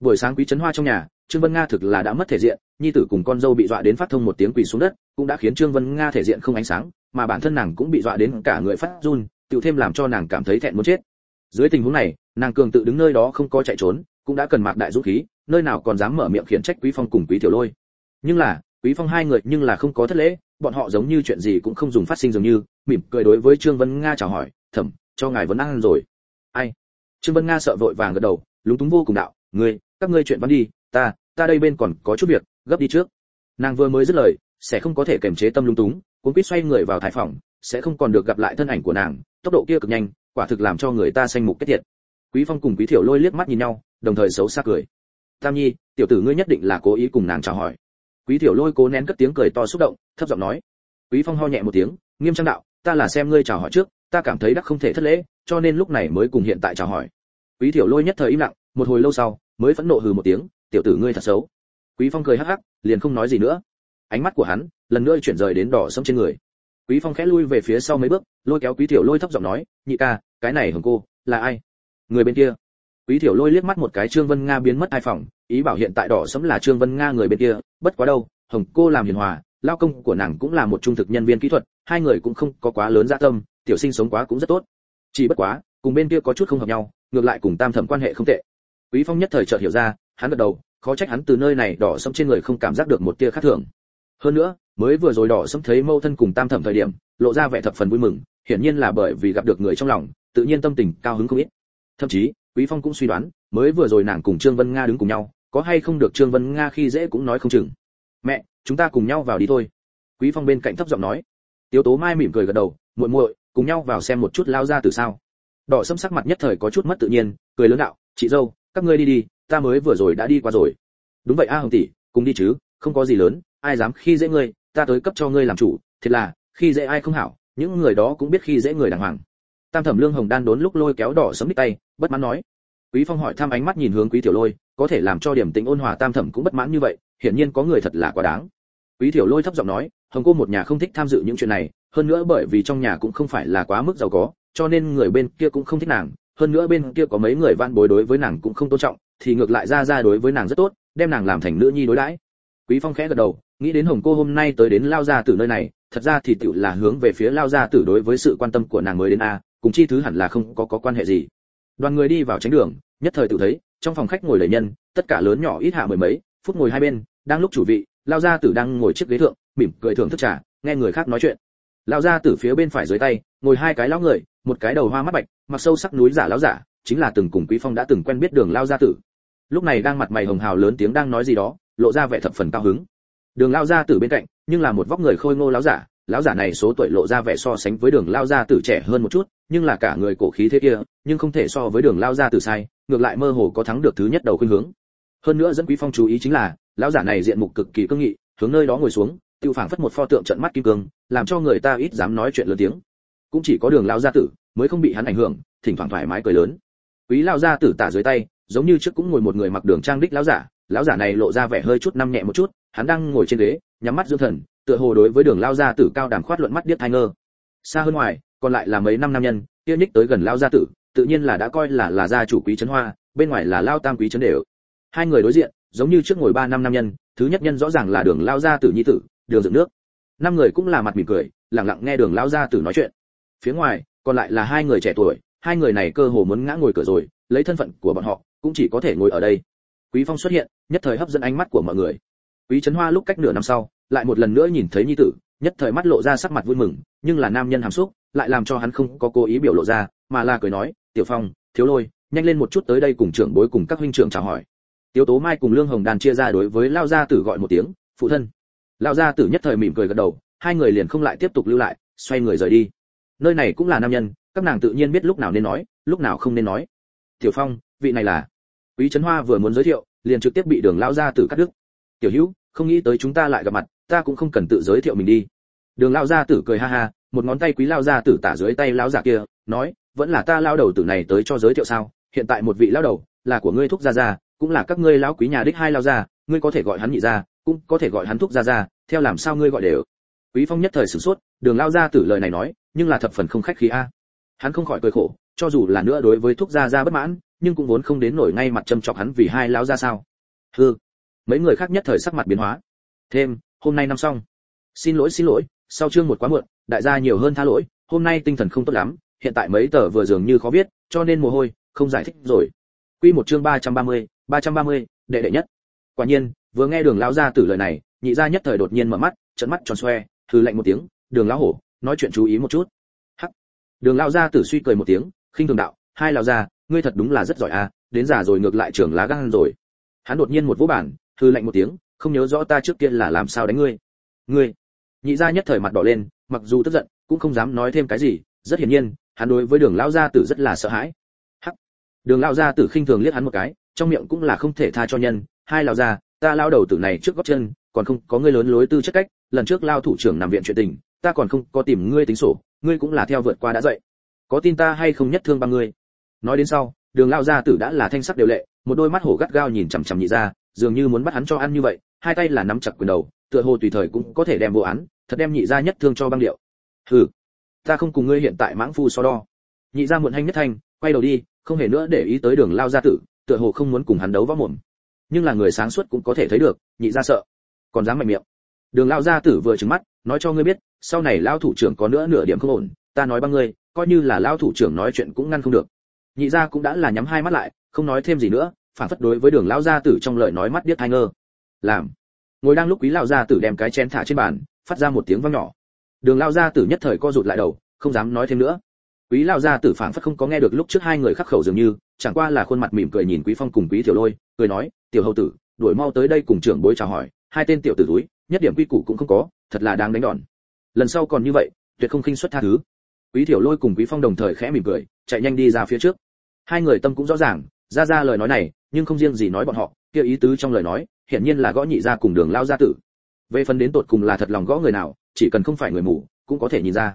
Buổi sáng quý trấn hoa trong nhà, trương vân nga thực là đã mất thể diện, nhi tử cùng con dâu bị dọa đến phát thông một tiếng quỳ xuống đất, cũng đã khiến trương vân nga thể diện không ánh sáng, mà bản thân nàng cũng bị dọa đến cả người phát run tự thêm làm cho nàng cảm thấy thẹn muốn chết dưới tình huống này, nàng cường tự đứng nơi đó không có chạy trốn, cũng đã cần mạc đại dũng khí, nơi nào còn dám mở miệng khiển trách quý phong cùng quý tiểu lôi. Nhưng là, quý phong hai người nhưng là không có thất lễ, bọn họ giống như chuyện gì cũng không dùng phát sinh dường như, mỉm cười đối với trương vân nga chào hỏi, thẩm, cho ngài vẫn ăn rồi. Ai? Trương vân nga sợ vội vàng gật đầu, lúng túng vô cùng đạo, ngươi, các ngươi chuyện văn đi, ta ta đây bên còn có chút việc, gấp đi trước. Nàng vừa mới dứt lời, sẽ không có thể kiềm chế tâm lúng túng, cuốn quýt xoay người vào thải phòng sẽ không còn được gặp lại thân ảnh của nàng, tốc độ kia cực nhanh quả thực làm cho người ta xanh mục kết thiệt. Quý phong cùng quý thiểu lôi liếc mắt nhìn nhau, đồng thời xấu xa cười. Tam nhi, tiểu tử ngươi nhất định là cố ý cùng nàng chào hỏi. Quý thiểu lôi cố nén cất tiếng cười to xúc động, thấp giọng nói. Quý phong ho nhẹ một tiếng, nghiêm trang đạo, ta là xem ngươi chào hỏi trước, ta cảm thấy đắc không thể thất lễ, cho nên lúc này mới cùng hiện tại chào hỏi. Quý thiểu lôi nhất thời im lặng, một hồi lâu sau, mới phẫn nộ hừ một tiếng, tiểu tử ngươi thật xấu. Quý phong cười hắc hắc, liền không nói gì nữa. Ánh mắt của hắn, lần nữa chuyển rời đến đỏ sẫm trên người. Quý phong khẽ lui về phía sau mấy bước, lôi kéo quý tiểu lôi thấp giọng nói, nhị ca cái này hưởng cô, là ai? Người bên kia. Quý thiểu lôi liếc mắt một cái trương vân nga biến mất hai phòng, ý bảo hiện tại đỏ sẫm là trương vân nga người bên kia, bất quá đâu, hồng cô làm hiền hòa, lao công của nàng cũng là một trung thực nhân viên kỹ thuật, hai người cũng không có quá lớn dạ tâm, tiểu sinh sống quá cũng rất tốt. Chỉ bất quá, cùng bên kia có chút không hợp nhau, ngược lại cùng tam thẩm quan hệ không tệ. Quý phong nhất thời chợt hiểu ra, hắn gật đầu, khó trách hắn từ nơi này đỏ sẫm trên người không cảm giác được một tia khác thường. Hơn nữa, mới vừa rồi đỏ sẫm thấy mâu thân cùng tam thẩm thời điểm, lộ ra vẻ thập phần vui mừng, hiển nhiên là bởi vì gặp được người trong lòng tự nhiên tâm tình cao hứng không ít. Thậm chí, quý phong cũng suy đoán, mới vừa rồi nàng cùng trương vân nga đứng cùng nhau, có hay không được trương vân nga khi dễ cũng nói không chừng. Mẹ, chúng ta cùng nhau vào đi thôi. Quý phong bên cạnh thấp giọng nói. Tiếu tố mai mỉm cười gật đầu, muội muội, cùng nhau vào xem một chút lao ra từ sao. Đỏ sâm sắc mặt nhất thời có chút mất tự nhiên, cười lớn đạo, chị dâu, các ngươi đi đi, ta mới vừa rồi đã đi qua rồi. Đúng vậy a hồng tỷ, cùng đi chứ, không có gì lớn, ai dám khi dễ ngươi, ta tới cấp cho ngươi làm chủ, thiệt là, khi dễ ai không hảo, những người đó cũng biết khi dễ người đàng hoàng tam thẩm lương hồng đan đốn lúc lôi kéo đỏ sấm đích tay, bất mãn nói, quý phong hỏi thăm ánh mắt nhìn hướng quý tiểu lôi, có thể làm cho điểm tính ôn hòa tam thẩm cũng bất mãn như vậy, hiển nhiên có người thật là quá đáng. Quý tiểu lôi thấp giọng nói, hồng cô một nhà không thích tham dự những chuyện này, hơn nữa bởi vì trong nhà cũng không phải là quá mức giàu có, cho nên người bên kia cũng không thích nàng, hơn nữa bên kia có mấy người van bối đối với nàng cũng không tôn trọng, thì ngược lại ra ra đối với nàng rất tốt, đem nàng làm thành nữ nhi đối đãi. Quý phong khẽ gật đầu, nghĩ đến hồng cô hôm nay tới đến lao gia tử nơi này, thật ra thì tiểu là hướng về phía lao gia tử đối với sự quan tâm của nàng mới đến a cùng chi thứ hẳn là không có có quan hệ gì. Đoàn người đi vào tránh đường, nhất thời tự thấy, trong phòng khách ngồi đầy nhân, tất cả lớn nhỏ ít hạ mười mấy, phút ngồi hai bên, đang lúc chủ vị, lao gia tử đang ngồi chiếc ghế thượng, mỉm cười thưởng thức trà, nghe người khác nói chuyện. Lao gia tử phía bên phải dưới tay, ngồi hai cái lão người, một cái đầu hoa mắt bạch, mặc sâu sắc núi giả lão giả, chính là từng cùng quý phong đã từng quen biết đường lao gia tử. Lúc này đang mặt mày hồng hào lớn tiếng đang nói gì đó, lộ ra vẻ thập phần cao hứng. Đường lao gia tử bên cạnh, nhưng là một vóc người khôi ngô lão giả lão giả này số tuổi lộ ra vẻ so sánh với đường lao gia tử trẻ hơn một chút, nhưng là cả người cổ khí thế kia, nhưng không thể so với đường lao gia tử sai, ngược lại mơ hồ có thắng được thứ nhất đầu khuynh hướng. Hơn nữa dẫn quý phong chú ý chính là, lão giả này diện mục cực kỳ cương nghị, hướng nơi đó ngồi xuống, tiêu phảng phất một pho tượng trận mắt kim cương, làm cho người ta ít dám nói chuyện lớn tiếng. Cũng chỉ có đường lao gia tử mới không bị hắn ảnh hưởng, thỉnh thoảng thoải mái cười lớn. Quý lao gia tử tả dưới tay, giống như trước cũng ngồi một người mặc đường trang đích lão giả lão giả này lộ ra vẻ hơi chút năm nhẹ một chút, hắn đang ngồi trên ghế, nhắm mắt dưỡng thần tựa hồ đối với đường lao gia tử cao đàm khoát luận mắt điếc thai ngơ. Xa hơn ngoài, còn lại là mấy năm nam nhân, kia nhích tới gần lao gia tử, tự nhiên là đã coi là là gia chủ quý trấn hoa, bên ngoài là lao tam quý trấn đều. Hai người đối diện, giống như trước ngồi ba năm nam nhân, thứ nhất nhân rõ ràng là đường lao gia tử nhi tử, đường dựng nước. Năm người cũng là mặt mỉm cười, lặng lặng nghe đường lao gia tử nói chuyện. Phía ngoài, còn lại là hai người trẻ tuổi, hai người này cơ hồ muốn ngã ngồi cửa rồi, lấy thân phận của bọn họ, cũng chỉ có thể ngồi ở đây. Quý phong xuất hiện, nhất thời hấp dẫn ánh mắt của mọi người. Quý trấn hoa lúc cách nửa năm sau lại một lần nữa nhìn thấy nhi tử, nhất thời mắt lộ ra sắc mặt vui mừng, nhưng là nam nhân hàm xúc lại làm cho hắn không có cố ý biểu lộ ra, mà là cười nói, tiểu phong, thiếu lôi, nhanh lên một chút tới đây cùng trưởng bối cùng các huynh trưởng chào hỏi. Tiếu tố mai cùng lương hồng đàn chia ra đối với lao gia tử gọi một tiếng, phụ thân. Lao gia tử nhất thời mỉm cười gật đầu, hai người liền không lại tiếp tục lưu lại, xoay người rời đi. Nơi này cũng là nam nhân, các nàng tự nhiên biết lúc nào nên nói, lúc nào không nên nói. Tiểu phong, vị này là? Quý trấn hoa vừa muốn giới thiệu, liền trực tiếp bị đường lao gia tử cắt đứt. Tiểu hữu, không nghĩ tới chúng ta lại gặp mặt ta cũng không cần tự giới thiệu mình đi. Đường lao gia tử cười ha ha, một ngón tay quý lao gia tử tả dưới tay lão giả kia, nói, vẫn là ta lao đầu tử này tới cho giới thiệu sao? Hiện tại một vị lao đầu, là của ngươi thúc gia gia, cũng là các ngươi lão quý nhà đích hai lao gia, ngươi có thể gọi hắn nhị gia, cũng có thể gọi hắn thúc gia gia, theo làm sao ngươi gọi đều. Quý phong nhất thời sửng sốt, đường lao gia tử lời này nói, nhưng là thập phần không khách khí a. Hắn không khỏi cười khổ, cho dù là nữa đối với thúc gia gia bất mãn, nhưng cũng vốn không đến nổi ngay mặt châm chọc hắn vì hai lao gia sao. Hư mấy người khác nhất thời sắc mặt biến hóa. Thêm hôm nay năm xong. Xin lỗi xin lỗi sau chương một quá muộn đại gia nhiều hơn tha lỗi hôm nay tinh thần không tốt lắm hiện tại mấy tờ vừa dường như khó viết cho nên mồ hôi không giải thích rồi. Quy một chương 330, 330, đệ đệ nhất. Quả nhiên vừa nghe đường lão gia tử lời này nhị gia nhất thời đột nhiên mở mắt trận mắt tròn xoe thử lạnh một tiếng đường lão hổ nói chuyện chú ý một chút. Hắc. Đường lão gia tử suy cười một tiếng khinh thường đạo hai lão gia ngươi thật đúng là rất giỏi à đến già rồi ngược lại trưởng lá gan rồi. Hắn đột nhiên một vũ bản hừ lạnh một tiếng không nhớ rõ ta trước kia là làm sao đánh ngươi. Ngươi. Nhị gia nhất thời mặt đỏ lên, mặc dù tức giận, cũng không dám nói thêm cái gì, rất hiển nhiên, hắn đối với đường lão gia tử rất là sợ hãi. Hắc. Đường lão gia tử khinh thường liếc hắn một cái, trong miệng cũng là không thể tha cho nhân. Hai lão gia, ta lão đầu tử này trước gót chân, còn không có ngươi lớn lối tư chất cách, lần trước lao thủ trưởng nằm viện chuyện tình, ta còn không có tìm ngươi tính sổ, ngươi cũng là theo vượt qua đã dậy. Có tin ta hay không nhất thương bằng ngươi? Nói đến sau, đường lão gia tử đã là thanh sắc đều lệ, một đôi mắt hổ gắt gao nhìn chằm chằm nhị gia, dường như muốn bắt hắn cho ăn như vậy hai tay là nắm chặt quyền đầu, tựa hồ tùy thời cũng có thể đem vô án, thật đem nhị gia nhất thương cho băng điệu. Hừ, ta không cùng ngươi hiện tại mãng phu so đo. Nhị gia muộn hanh nhất thanh, quay đầu đi, không hề nữa để ý tới đường lao gia tử, tựa hồ không muốn cùng hắn đấu võ mồm. Nhưng là người sáng suốt cũng có thể thấy được, nhị gia sợ, còn dám mạnh miệng. Đường lao gia tử vừa trừng mắt, nói cho ngươi biết, sau này lao thủ trưởng có nữa nửa điểm không ổn, ta nói băng ngươi, coi như là lao thủ trưởng nói chuyện cũng ngăn không được. Nhị gia cũng đã là nhắm hai mắt lại, không nói thêm gì nữa, phản phất đối với đường lao gia tử trong lời nói mắt biết hai ngơ làm. Ngồi đang lúc quý lao gia tử đem cái chén thả trên bàn, phát ra một tiếng vang nhỏ. Đường lao gia tử nhất thời co rụt lại đầu, không dám nói thêm nữa. Quý lao gia tử phản phất không có nghe được lúc trước hai người khắc khẩu dường như, chẳng qua là khuôn mặt mỉm cười nhìn quý phong cùng quý tiểu lôi, cười nói, tiểu hầu tử, đuổi mau tới đây cùng trưởng bối chào hỏi, hai tên tiểu tử túi, nhất điểm quy củ cũng không có, thật là đáng đánh đòn. Lần sau còn như vậy, tuyệt không khinh suất tha thứ. Quý tiểu lôi cùng quý phong đồng thời khẽ mỉm cười, chạy nhanh đi ra phía trước. Hai người tâm cũng rõ ràng, ra ra lời nói này, nhưng không riêng gì nói bọn họ, kia ý tứ trong lời nói hiển nhiên là gõ nhị ra cùng đường lao gia tử. Về phần đến tột cùng là thật lòng gõ người nào, chỉ cần không phải người mù, cũng có thể nhìn ra.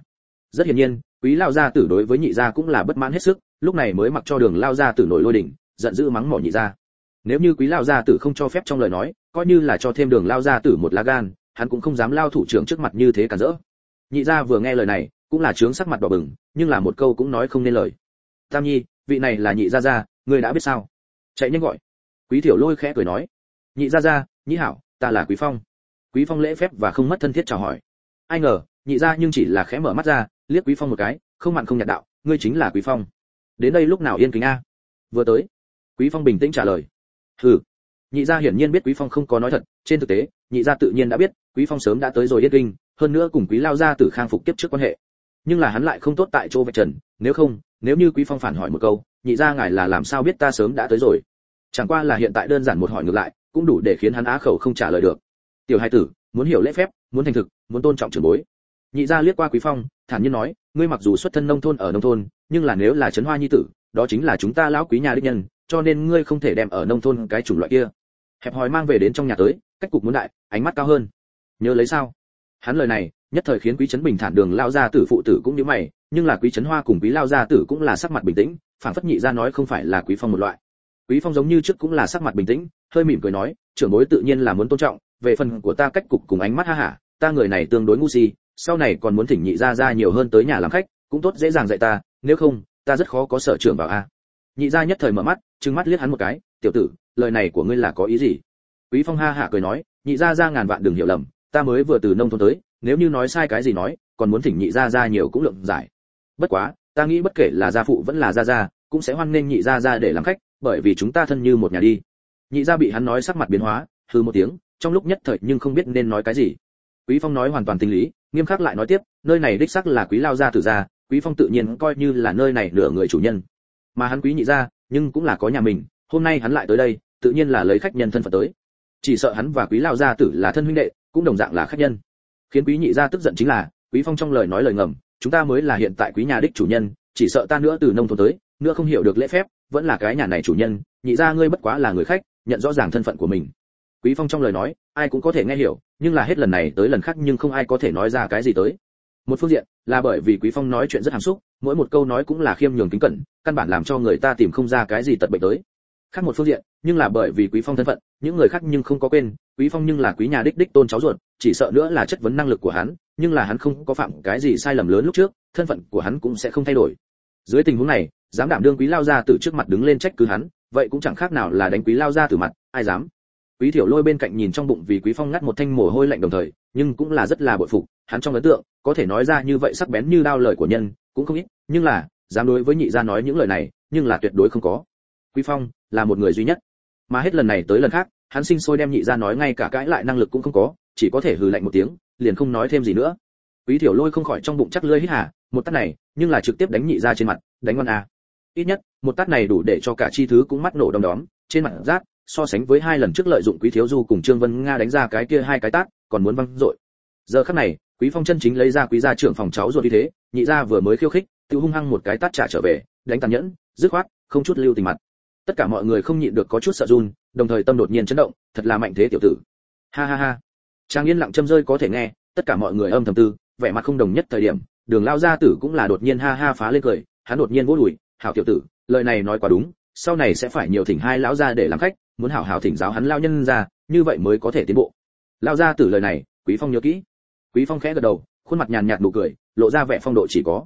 Rất hiển nhiên, quý lao gia tử đối với nhị gia cũng là bất mãn hết sức, lúc này mới mặc cho đường lao gia tử nổi lôi đỉnh giận dữ mắng mỏ nhị gia. Nếu như quý lao gia tử không cho phép trong lời nói, coi như là cho thêm đường lao gia tử một lá gan, hắn cũng không dám lao thủ trưởng trước mặt như thế cả rỡ. Nhị gia vừa nghe lời này, cũng là trướng sắc mặt đỏ bừng, nhưng là một câu cũng nói không nên lời. Tam nhi, vị này là nhị gia gia, ngươi đã biết sao? Chạy nhanh gọi. Quý tiểu lôi khẽ cười nói nhị gia gia, nhị hảo, ta là quý phong. Quý phong lễ phép và không mất thân thiết chào hỏi. Ai ngờ, nhị gia nhưng chỉ là khẽ mở mắt ra, liếc quý phong một cái, không mặn không nhạt đạo, ngươi chính là quý phong. Đến đây lúc nào yên kính a? Vừa tới, quý phong bình tĩnh trả lời. Hừ. Nhị gia hiển nhiên biết quý phong không có nói thật, trên thực tế, nhị gia tự nhiên đã biết, quý phong sớm đã tới rồi yên kinh, hơn nữa cùng quý lao gia tử khang phục tiếp trước quan hệ. Nhưng là hắn lại không tốt tại chỗ vạch trần, nếu không, nếu như quý phong phản hỏi một câu, nhị gia ngài là làm sao biết ta sớm đã tới rồi? Chẳng qua là hiện tại đơn giản một hỏi ngược lại cũng đủ để khiến hắn á khẩu không trả lời được. Tiểu hai tử, muốn hiểu lễ phép, muốn thành thực, muốn tôn trọng trưởng bối. Nhị gia liếc qua quý phong, thản nhiên nói, ngươi mặc dù xuất thân nông thôn ở nông thôn, nhưng là nếu là trấn hoa nhi tử, đó chính là chúng ta lão quý nhà đích nhân, cho nên ngươi không thể đem ở nông thôn cái chủng loại kia. Hẹp hòi mang về đến trong nhà tới, cách cục muốn đại, ánh mắt cao hơn. Nhớ lấy sao? Hắn lời này, nhất thời khiến quý trấn bình thản đường lao ra tử phụ tử cũng như mày, nhưng là quý trấn hoa cùng quý lao gia tử cũng là sắc mặt bình tĩnh phản phất nhị gia nói không phải là quý phong một loại quý phong giống như trước cũng là sắc mặt bình tĩnh, hơi mỉm cười nói, trưởng bối tự nhiên là muốn tôn trọng, về phần của ta cách cục cùng ánh mắt ha hả, ta người này tương đối ngu si, sau này còn muốn thỉnh nhị gia ra nhiều hơn tới nhà làm khách, cũng tốt dễ dàng dạy ta, nếu không, ta rất khó có sở trưởng bảo a. Nhị gia nhất thời mở mắt, trừng mắt liếc hắn một cái, tiểu tử, lời này của ngươi là có ý gì? Quý phong ha hả cười nói, nhị gia ra ngàn vạn đừng hiểu lầm, ta mới vừa từ nông thôn tới, nếu như nói sai cái gì nói, còn muốn thỉnh nhị gia ra nhiều cũng lượng giải. Bất quá, ta nghĩ bất kể là gia phụ vẫn là gia gia, cũng sẽ hoan nghênh nhị gia ra để làm khách bởi vì chúng ta thân như một nhà đi. Nhị gia bị hắn nói sắc mặt biến hóa hừ một tiếng, trong lúc nhất thời nhưng không biết nên nói cái gì. Quý phong nói hoàn toàn tinh lý, nghiêm khắc lại nói tiếp, nơi này đích xác là quý lao gia tử gia, quý phong tự nhiên coi như là nơi này nửa người chủ nhân. Mà hắn quý nhị gia, nhưng cũng là có nhà mình, hôm nay hắn lại tới đây, tự nhiên là lấy khách nhân thân phận tới. Chỉ sợ hắn và quý lao gia tử là thân huynh đệ, cũng đồng dạng là khách nhân. Khiến quý nhị gia tức giận chính là, quý phong trong lời nói lời ngầm, chúng ta mới là hiện tại quý nhà đích chủ nhân, chỉ sợ ta nữa từ nông thôn tới, nữa không hiểu được lễ phép vẫn là cái nhà này chủ nhân, nhị ra ngươi bất quá là người khách, nhận rõ ràng thân phận của mình. Quý phong trong lời nói, ai cũng có thể nghe hiểu, nhưng là hết lần này tới lần khác nhưng không ai có thể nói ra cái gì tới. Một phương diện, là bởi vì quý phong nói chuyện rất hàm xúc, mỗi một câu nói cũng là khiêm nhường kính cẩn, căn bản làm cho người ta tìm không ra cái gì tật bệnh tới. Khác một phương diện, nhưng là bởi vì quý phong thân phận, những người khác nhưng không có quên, quý phong nhưng là quý nhà đích đích tôn cháu ruột, chỉ sợ nữa là chất vấn năng lực của hắn, nhưng là hắn không có phạm cái gì sai lầm lớn lúc trước, thân phận của hắn cũng sẽ không thay đổi. Dưới tình huống này dám đảm đương quý lao ra từ trước mặt đứng lên trách cứ hắn, vậy cũng chẳng khác nào là đánh quý lao ra từ mặt, ai dám? Quý thiểu lôi bên cạnh nhìn trong bụng vì quý phong ngắt một thanh mồ hôi lạnh đồng thời, nhưng cũng là rất là bội phục, hắn trong ấn tượng, có thể nói ra như vậy sắc bén như đao lời của nhân, cũng không ít, nhưng là, dám đối với nhị gia nói những lời này, nhưng là tuyệt đối không có. Quý phong, là một người duy nhất. Mà hết lần này tới lần khác, hắn sinh sôi đem nhị gia nói ngay cả cãi lại năng lực cũng không có, chỉ có thể hừ lạnh một tiếng, liền không nói thêm gì nữa. Quý tiểu lôi không khỏi trong bụng chắc lưỡi hít hà, một tát này, nhưng là trực tiếp đánh nhị gia trên mặt, đánh ngon à ít nhất, một tát này đủ để cho cả chi thứ cũng mắt nổ đom đóm. Trên mặt rát so sánh với hai lần trước lợi dụng quý thiếu du cùng trương vân nga đánh ra cái kia hai cái tát, còn muốn văng dội. Giờ khắc này, quý phong chân chính lấy ra quý gia trưởng phòng cháu rồi như thế, nhị gia vừa mới khiêu khích, tự hung hăng một cái tát trả trở về, đánh tàn nhẫn, dứt khoát, không chút lưu tình mặt. Tất cả mọi người không nhịn được có chút sợ run, đồng thời tâm đột nhiên chấn động, thật là mạnh thế tiểu tử. Ha ha ha. Trang yên lặng châm rơi có thể nghe, tất cả mọi người âm thầm tư, vẻ mặt không đồng nhất thời điểm, đường lao gia tử cũng là đột nhiên ha ha phá lên cười, hắn đột nhiên vỗ đùi hảo tiểu tử, lời này nói quá đúng, sau này sẽ phải nhiều thỉnh hai lão gia để làm khách, muốn hảo hảo thỉnh giáo hắn lao nhân ra, như vậy mới có thể tiến bộ. Lao gia tử lời này, quý phong nhớ kỹ. Quý phong khẽ gật đầu, khuôn mặt nhàn nhạt nụ cười, lộ ra vẻ phong độ chỉ có.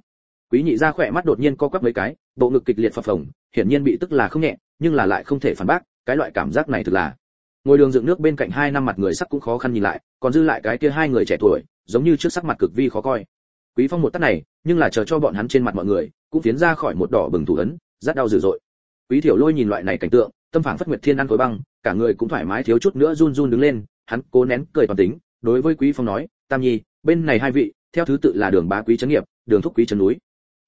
Quý nhị ra khỏe mắt đột nhiên co quắp mấy cái, bộ ngực kịch liệt phập phồng, hiển nhiên bị tức là không nhẹ, nhưng là lại không thể phản bác, cái loại cảm giác này thực là. Ngồi đường dựng nước bên cạnh hai năm mặt người sắc cũng khó khăn nhìn lại, còn dư lại cái kia hai người trẻ tuổi, giống như trước sắc mặt cực vi khó coi. Quý phong một tát này, nhưng là chờ cho bọn hắn trên mặt mọi người cũng tiến ra khỏi một đỏ bừng thủ ấn rất đau dữ dội. Quý thiểu lôi nhìn loại này cảnh tượng, tâm phảng phất nguyệt thiên ăn khối băng, cả người cũng thoải mái thiếu chút nữa run run đứng lên, hắn cố nén cười toàn tính, đối với quý phong nói, tam nhi, bên này hai vị, theo thứ tự là đường bá quý trấn nghiệp, đường thúc quý trấn núi.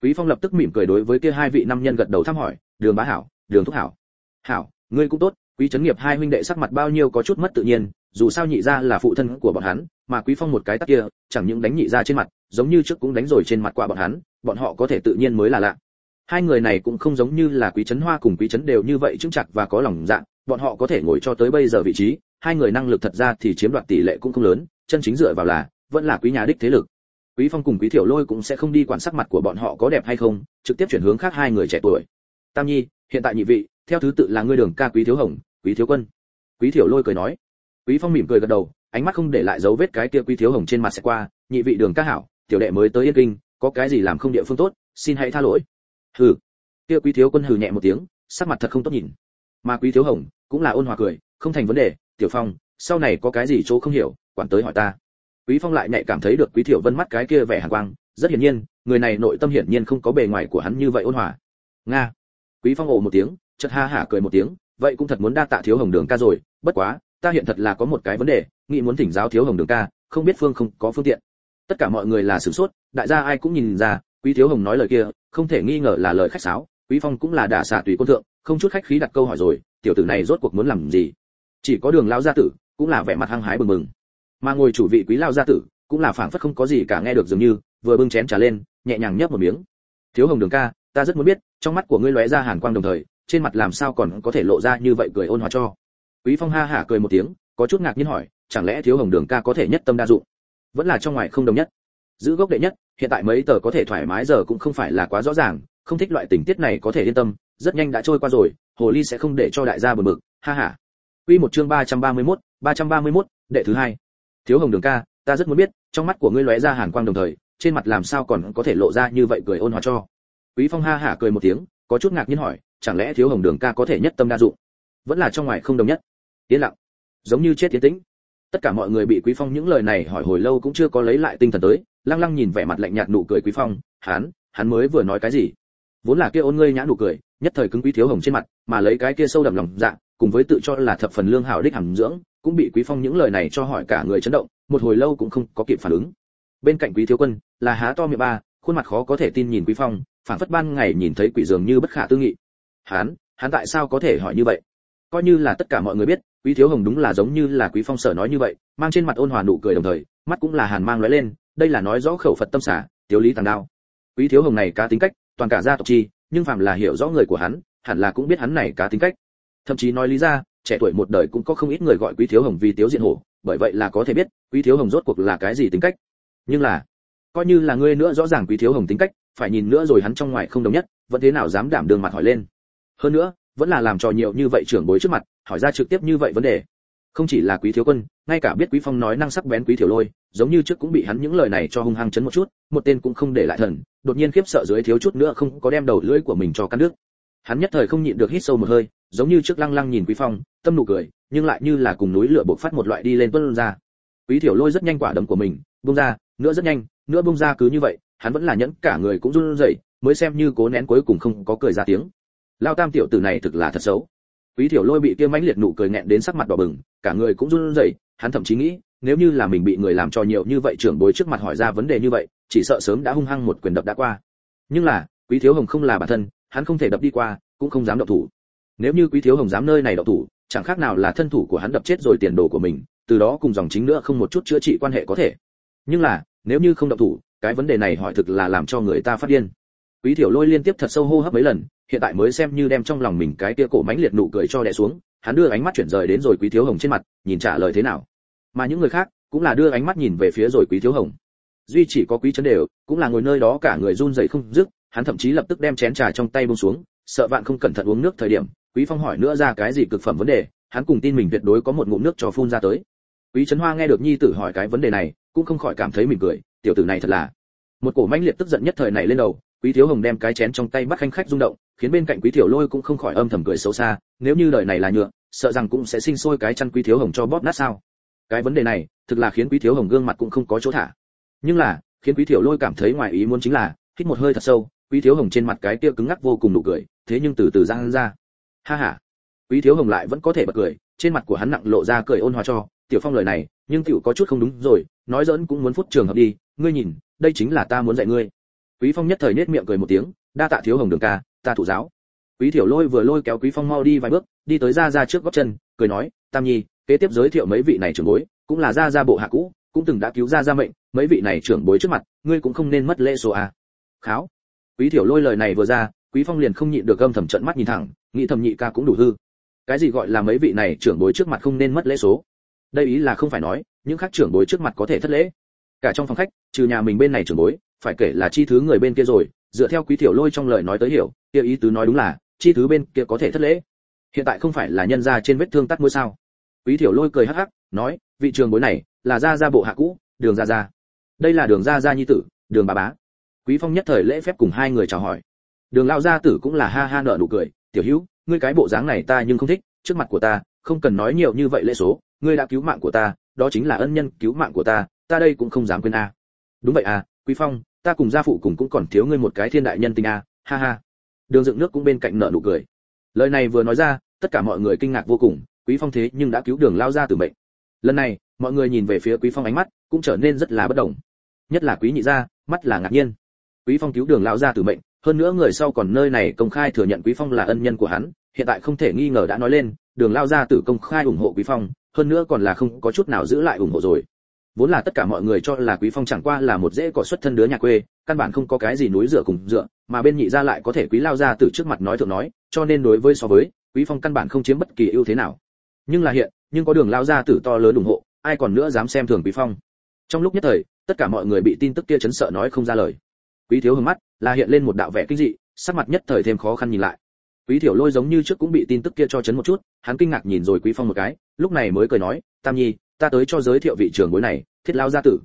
Quý phong lập tức mỉm cười đối với kia hai vị nam nhân gật đầu thăm hỏi, đường bá hảo, đường thúc hảo. Hảo, ngươi cũng tốt, quý trấn nghiệp hai huynh đệ sắc mặt bao nhiêu có chút mất tự nhiên, dù sao nhị gia là phụ thân của bọn hắn, mà quý phong một cái tát kia, chẳng những đánh nhị gia trên mặt, giống như trước cũng đánh rồi trên mặt qua bọn hắn bọn họ có thể tự nhiên mới là lạ. Hai người này cũng không giống như là quý trấn hoa cùng quý trấn đều như vậy chứng chặt và có lòng dạ bọn họ có thể ngồi cho tới bây giờ vị trí, hai người năng lực thật ra thì chiếm đoạt tỷ lệ cũng không lớn, chân chính dựa vào là, vẫn là quý nhà đích thế lực. Quý phong cùng quý thiểu lôi cũng sẽ không đi quản sắc mặt của bọn họ có đẹp hay không, trực tiếp chuyển hướng khác hai người trẻ tuổi. Tam nhi, hiện tại nhị vị, theo thứ tự là ngươi đường ca quý thiếu hồng, quý thiếu quân. Quý thiểu lôi cười nói. Quý phong mỉm cười gật đầu, ánh mắt không để lại dấu vết cái kia quý thiếu hồng trên mặt sẽ qua, nhị vị đường ca hảo, tiểu đệ mới tới yên kinh có cái gì làm không địa phương tốt, xin hãy tha lỗi. Hừ. Kia quý thiếu quân hừ nhẹ một tiếng, sắc mặt thật không tốt nhìn. Mà quý thiếu hồng cũng là ôn hòa cười, không thành vấn đề, tiểu phong, sau này có cái gì chỗ không hiểu, quản tới hỏi ta. Quý phong lại nhạy cảm thấy được quý thiểu vân mắt cái kia vẻ hàn quang, rất hiển nhiên, người này nội tâm hiển nhiên không có bề ngoài của hắn như vậy ôn hòa. Nga. Quý phong ồ một tiếng, chợt ha hả cười một tiếng, vậy cũng thật muốn đa tạ thiếu hồng đường ca rồi, bất quá, ta hiện thật là có một cái vấn đề, nghĩ muốn thỉnh giáo thiếu hồng đường ca, không biết phương không có phương tiện tất cả mọi người là sửng sốt, đại gia ai cũng nhìn ra, quý thiếu hồng nói lời kia, không thể nghi ngờ là lời khách sáo, quý phong cũng là đả xả tùy quân thượng, không chút khách khí đặt câu hỏi rồi, tiểu tử này rốt cuộc muốn làm gì? Chỉ có đường lao gia tử, cũng là vẻ mặt hăng hái bừng bừng. Mà ngồi chủ vị quý lao gia tử, cũng là phảng phất không có gì cả nghe được dường như, vừa bưng chén trà lên, nhẹ nhàng nhấp một miếng. Thiếu hồng đường ca, ta rất muốn biết, trong mắt của ngươi lóe ra hàn quang đồng thời, trên mặt làm sao còn có thể lộ ra như vậy cười ôn hòa cho? Quý phong ha hả cười một tiếng, có chút ngạc nhiên hỏi, chẳng lẽ thiếu hồng đường ca có thể nhất tâm đa dụng? Vẫn là trong ngoài không đồng nhất. Giữ gốc đệ nhất hiện tại mấy tờ có thể thoải mái giờ cũng không phải là quá rõ ràng không thích loại tình tiết này có thể yên tâm rất nhanh đã trôi qua rồi hồ ly sẽ không để cho đại gia buồn bực ha ha. Quy một chương 331, 331, đệ thứ hai. Thiếu hồng đường ca ta rất muốn biết trong mắt của ngươi lóe ra hàn quang đồng thời trên mặt làm sao còn có thể lộ ra như vậy cười ôn hòa cho. Quý phong ha hả cười một tiếng có chút ngạc nhiên hỏi chẳng lẽ thiếu hồng đường ca có thể nhất tâm đa dụng? Vẫn là trong ngoài không đồng nhất. Yên lặng. Giống như chết tiến tĩnh tất cả mọi người bị quý phong những lời này hỏi hồi lâu cũng chưa có lấy lại tinh thần tới, lăng lăng nhìn vẻ mặt lạnh nhạt nụ cười quý phong hắn hắn mới vừa nói cái gì? Vốn là kia ôn ngươi nhã nụ cười, nhất thời cứng quý thiếu hồng trên mặt, mà lấy cái kia sâu đậm lòng dạ cùng với tự cho là thập phần lương hảo đích hàm dưỡng, cũng bị quý phong những lời này cho hỏi cả người chấn động, một hồi lâu cũng không có kịp phản ứng. Bên cạnh quý thiếu quân, là há to miệng ba, khuôn mặt khó có thể tin nhìn quý phong phản phất ban ngày nhìn thấy quỷ dường như bất khả tư nghị. Hắn hắn tại sao có thể hỏi như vậy? Coi như là tất cả mọi người biết, quý thiếu hồng đúng là giống như là quý phong sở nói như vậy, mang trên mặt ôn hòa nụ cười đồng thời, mắt cũng là hàn mang lóe lên, đây là nói rõ khẩu phật tâm xả tiểu lý tàng đao. Quý thiếu hồng này cá tính cách, toàn cả gia tộc chi, nhưng phạm là hiểu rõ người của hắn, hẳn là cũng biết hắn này cá tính cách. Thậm chí nói lý ra, trẻ tuổi một đời cũng có không ít người gọi quý thiếu hồng vì tiếu diện hổ, bởi vậy là có thể biết, quý thiếu hồng rốt cuộc là cái gì tính cách. Nhưng là, coi như là ngươi nữa rõ ràng quý thiếu hồng tính cách, phải nhìn nữa rồi hắn trong ngoài không đồng nhất, vẫn thế nào dám đảm đường mặt hỏi lên. Hơn nữa vẫn là làm trò nhiều như vậy trưởng bối trước mặt, hỏi ra trực tiếp như vậy vấn đề. Không chỉ là quý thiếu quân, ngay cả biết quý phong nói năng sắc bén quý thiểu lôi, giống như trước cũng bị hắn những lời này cho hung hăng chấn một chút, một tên cũng không để lại thần, đột nhiên khiếp sợ dưới thiếu chút nữa không có đem đầu lưỡi của mình cho cắt nước hắn nhất thời không nhịn được hít sâu một hơi, giống như trước lăng lăng nhìn quý phong, tâm nụ cười, nhưng lại như là cùng núi lửa bộc phát một loại đi lên tuôn ra. Quý thiểu lôi rất nhanh quả đấm của mình bung ra, nữa rất nhanh, nữa bung ra cứ như vậy, hắn vẫn là nhẫn cả người cũng run rẩy, mới xem như cố nén cuối cùng không có cười ra tiếng lao tam tiểu tử này thực là thật xấu. Quý tiểu lôi bị kia mãnh liệt nụ cười nghẹn đến sắc mặt đỏ bừng, cả người cũng run rẩy, hắn thậm chí nghĩ, nếu như là mình bị người làm cho nhiều như vậy trưởng bối trước mặt hỏi ra vấn đề như vậy, chỉ sợ sớm đã hung hăng một quyền đập đã qua. Nhưng là, quý thiếu hồng không là bản thân, hắn không thể đập đi qua, cũng không dám động thủ. Nếu như quý thiếu hồng dám nơi này động thủ, chẳng khác nào là thân thủ của hắn đập chết rồi tiền đồ của mình, từ đó cùng dòng chính nữa không một chút chữa trị quan hệ có thể. Nhưng là, nếu như không động thủ, cái vấn đề này hỏi thực là làm cho người ta phát điên. Quý thiểu lôi liên tiếp thật sâu hô hấp mấy lần hiện tại mới xem như đem trong lòng mình cái kia cổ mãnh liệt nụ cười cho đè xuống, hắn đưa ánh mắt chuyển rời đến rồi quý thiếu hồng trên mặt, nhìn trả lời thế nào. Mà những người khác cũng là đưa ánh mắt nhìn về phía rồi quý thiếu hồng. Duy chỉ có quý chấn đều, cũng là ngồi nơi đó cả người run rẩy không dứt, hắn thậm chí lập tức đem chén trà trong tay buông xuống, sợ vạn không cẩn thận uống nước thời điểm, quý phong hỏi nữa ra cái gì cực phẩm vấn đề, hắn cùng tin mình tuyệt đối có một ngụm nước cho phun ra tới. Quý trấn hoa nghe được nhi tử hỏi cái vấn đề này, cũng không khỏi cảm thấy mình cười, tiểu tử này thật là một cổ manh liệt tức giận nhất thời này lên đầu quý thiếu hồng đem cái chén trong tay bắt khanh khách rung động, khiến bên cạnh quý thiểu lôi cũng không khỏi âm thầm cười xấu xa, nếu như đời này là nhựa, sợ rằng cũng sẽ sinh sôi cái chăn quý thiếu hồng cho bóp nát sao. Cái vấn đề này, thực là khiến quý thiếu hồng gương mặt cũng không có chỗ thả. Nhưng là, khiến quý thiểu lôi cảm thấy ngoài ý muốn chính là, hít một hơi thật sâu, quý thiếu hồng trên mặt cái kia cứng ngắc vô cùng nụ cười, thế nhưng từ từ ra hắn ra. Ha ha. Quý thiếu hồng lại vẫn có thể bật cười, trên mặt của hắn nặng lộ ra cười ôn hòa cho, tiểu phong lời này, nhưng tiểu có chút không đúng rồi, nói giỡn cũng muốn phút trường hợp đi, ngươi nhìn, đây chính là ta muốn dạy ngươi quý phong nhất thời nết miệng cười một tiếng, đa tạ thiếu hồng đường ca, ta thủ giáo. Quý thiểu lôi vừa lôi kéo quý phong mau đi vài bước, đi tới ra ra trước góc chân, cười nói, tam nhi, kế tiếp giới thiệu mấy vị này trưởng bối, cũng là ra ra bộ hạ cũ, cũng từng đã cứu ra ra mệnh, mấy vị này trưởng bối trước mặt, ngươi cũng không nên mất lễ số à kháo. Quý thiểu lôi lời này vừa ra, quý phong liền không nhịn được gâm thầm trận mắt nhìn thẳng, nghĩ thầm nhị ca cũng đủ hư. Cái gì gọi là mấy vị này trưởng bối trước mặt không nên mất lễ số? Đây ý là không phải nói, những khác trưởng bối trước mặt có thể thất lễ. Cả trong phòng khách, trừ nhà mình bên này trưởng bối phải kể là chi thứ người bên kia rồi, dựa theo quý tiểu lôi trong lời nói tới hiểu, kia ý tứ nói đúng là, chi thứ bên kia có thể thất lễ. Hiện tại không phải là nhân ra trên vết thương tắt mũi sao? Quý tiểu lôi cười hắc hắc, nói, vị trường bối này, là gia gia bộ hạ cũ, đường gia gia. Đây là đường gia gia nhi tử, đường bà bá. Quý phong nhất thời lễ phép cùng hai người chào hỏi. Đường lão gia tử cũng là ha ha nở nụ cười, tiểu hữu, ngươi cái bộ dáng này ta nhưng không thích, trước mặt của ta, không cần nói nhiều như vậy lễ số, ngươi đã cứu mạng của ta, đó chính là ân nhân cứu mạng của ta ta đây cũng không dám quên a. Đúng vậy à quý phong ta cùng gia phụ cùng cũng còn thiếu ngươi một cái thiên đại nhân tình a, ha ha. Đường dựng nước cũng bên cạnh nở nụ cười. Lời này vừa nói ra, tất cả mọi người kinh ngạc vô cùng, quý phong thế nhưng đã cứu đường lao ra từ mệnh. Lần này, mọi người nhìn về phía quý phong ánh mắt cũng trở nên rất là bất đồng. Nhất là quý nhị gia, mắt là ngạc nhiên. Quý phong cứu đường lao ra từ mệnh, hơn nữa người sau còn nơi này công khai thừa nhận quý phong là ân nhân của hắn, hiện tại không thể nghi ngờ đã nói lên, đường lao ra tử công khai ủng hộ quý phong, hơn nữa còn là không có chút nào giữ lại ủng hộ rồi vốn là tất cả mọi người cho là quý phong chẳng qua là một dễ cỏ xuất thân đứa nhà quê, căn bản không có cái gì núi dựa cùng dựa, mà bên nhị gia lại có thể quý lao ra từ trước mặt nói thượng nói, cho nên đối với so với, quý phong căn bản không chiếm bất kỳ ưu thế nào. Nhưng là hiện, nhưng có đường lao ra tử to lớn ủng hộ, ai còn nữa dám xem thường quý phong. Trong lúc nhất thời, tất cả mọi người bị tin tức kia chấn sợ nói không ra lời. Quý thiếu hướng mắt, là hiện lên một đạo vẻ kinh dị, sắc mặt nhất thời thêm khó khăn nhìn lại. Quý thiểu lôi giống như trước cũng bị tin tức kia cho chấn một chút, hắn kinh ngạc nhìn rồi quý phong một cái, lúc này mới cười nói, tam nhi ta tới cho giới thiệu vị trưởng bối này, thiết lao gia tử.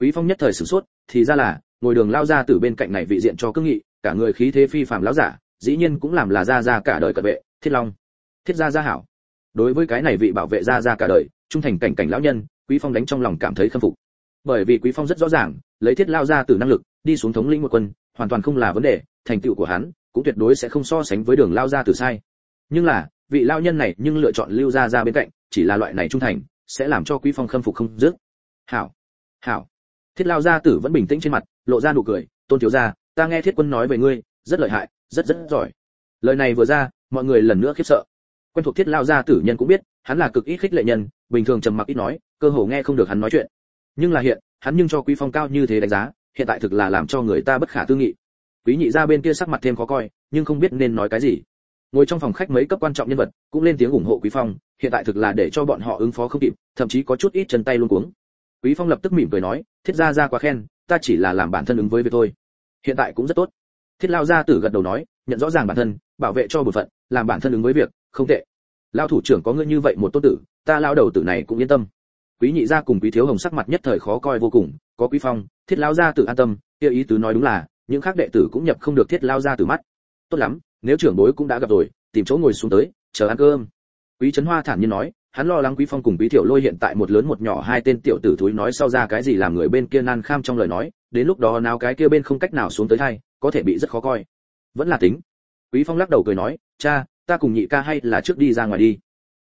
Quý phong nhất thời sửng sốt, thì ra là, ngồi đường lao gia tử bên cạnh này vị diện cho cương nghị, cả người khí thế phi phàm lão giả, dĩ nhiên cũng làm là gia gia cả đời cận vệ, thiết long. Thiết gia gia hảo. Đối với cái này vị bảo vệ gia gia cả đời, trung thành cảnh cảnh lão nhân, quý phong đánh trong lòng cảm thấy khâm phục. Bởi vì quý phong rất rõ ràng, lấy thiết lao gia tử năng lực, đi xuống thống lĩnh một quân, hoàn toàn không là vấn đề, thành tựu của hắn, cũng tuyệt đối sẽ không so sánh với đường lao gia tử sai. Nhưng là, vị lao nhân này nhưng lựa chọn lưu gia gia bên cạnh, chỉ là loại này trung thành sẽ làm cho quý phong khâm phục không dứt. Hảo hảo. Thiết lao gia tử vẫn bình tĩnh trên mặt, lộ ra nụ cười, tôn thiếu gia, ta nghe thiết quân nói về ngươi, rất lợi hại, rất rất giỏi. Lời này vừa ra, mọi người lần nữa khiếp sợ. Quen thuộc thiết lao gia tử nhân cũng biết, hắn là cực ít khích lệ nhân, bình thường trầm mặc ít nói, cơ hồ nghe không được hắn nói chuyện. Nhưng là hiện, hắn nhưng cho quý phong cao như thế đánh giá, hiện tại thực là làm cho người ta bất khả tư nghị. Quý nhị gia bên kia sắc mặt thêm khó coi, nhưng không biết nên nói cái gì ngồi trong phòng khách mấy cấp quan trọng nhân vật, cũng lên tiếng ủng hộ quý phong, hiện tại thực là để cho bọn họ ứng phó không kịp, thậm chí có chút ít chân tay luôn cuống. Quý phong lập tức mỉm cười nói, thiết gia gia quá khen, ta chỉ là làm bản thân ứng với việc thôi. Hiện tại cũng rất tốt. Thiết lao gia tử gật đầu nói, nhận rõ ràng bản thân, bảo vệ cho bổn phận, làm bản thân ứng với việc, không tệ. Lao thủ trưởng có ngươi như vậy một tốt tử, ta lao đầu tử này cũng yên tâm. Quý nhị gia cùng quý thiếu hồng sắc mặt nhất thời khó coi vô cùng, có quý phong, thiết lao gia tử an tâm, kia ý tứ nói đúng là, những khác đệ tử cũng nhập không được thiết lao gia tử mắt. Tốt lắm nếu trưởng bối cũng đã gặp rồi, tìm chỗ ngồi xuống tới, chờ ăn cơm. Quý trấn hoa thản nhiên nói, hắn lo lắng quý phong cùng quý tiểu lôi hiện tại một lớn một nhỏ hai tên tiểu tử thúi nói sau ra cái gì làm người bên kia nan kham trong lời nói, đến lúc đó nào cái kia bên không cách nào xuống tới thay, có thể bị rất khó coi. Vẫn là tính. Quý phong lắc đầu cười nói, cha, ta cùng nhị ca hay là trước đi ra ngoài đi.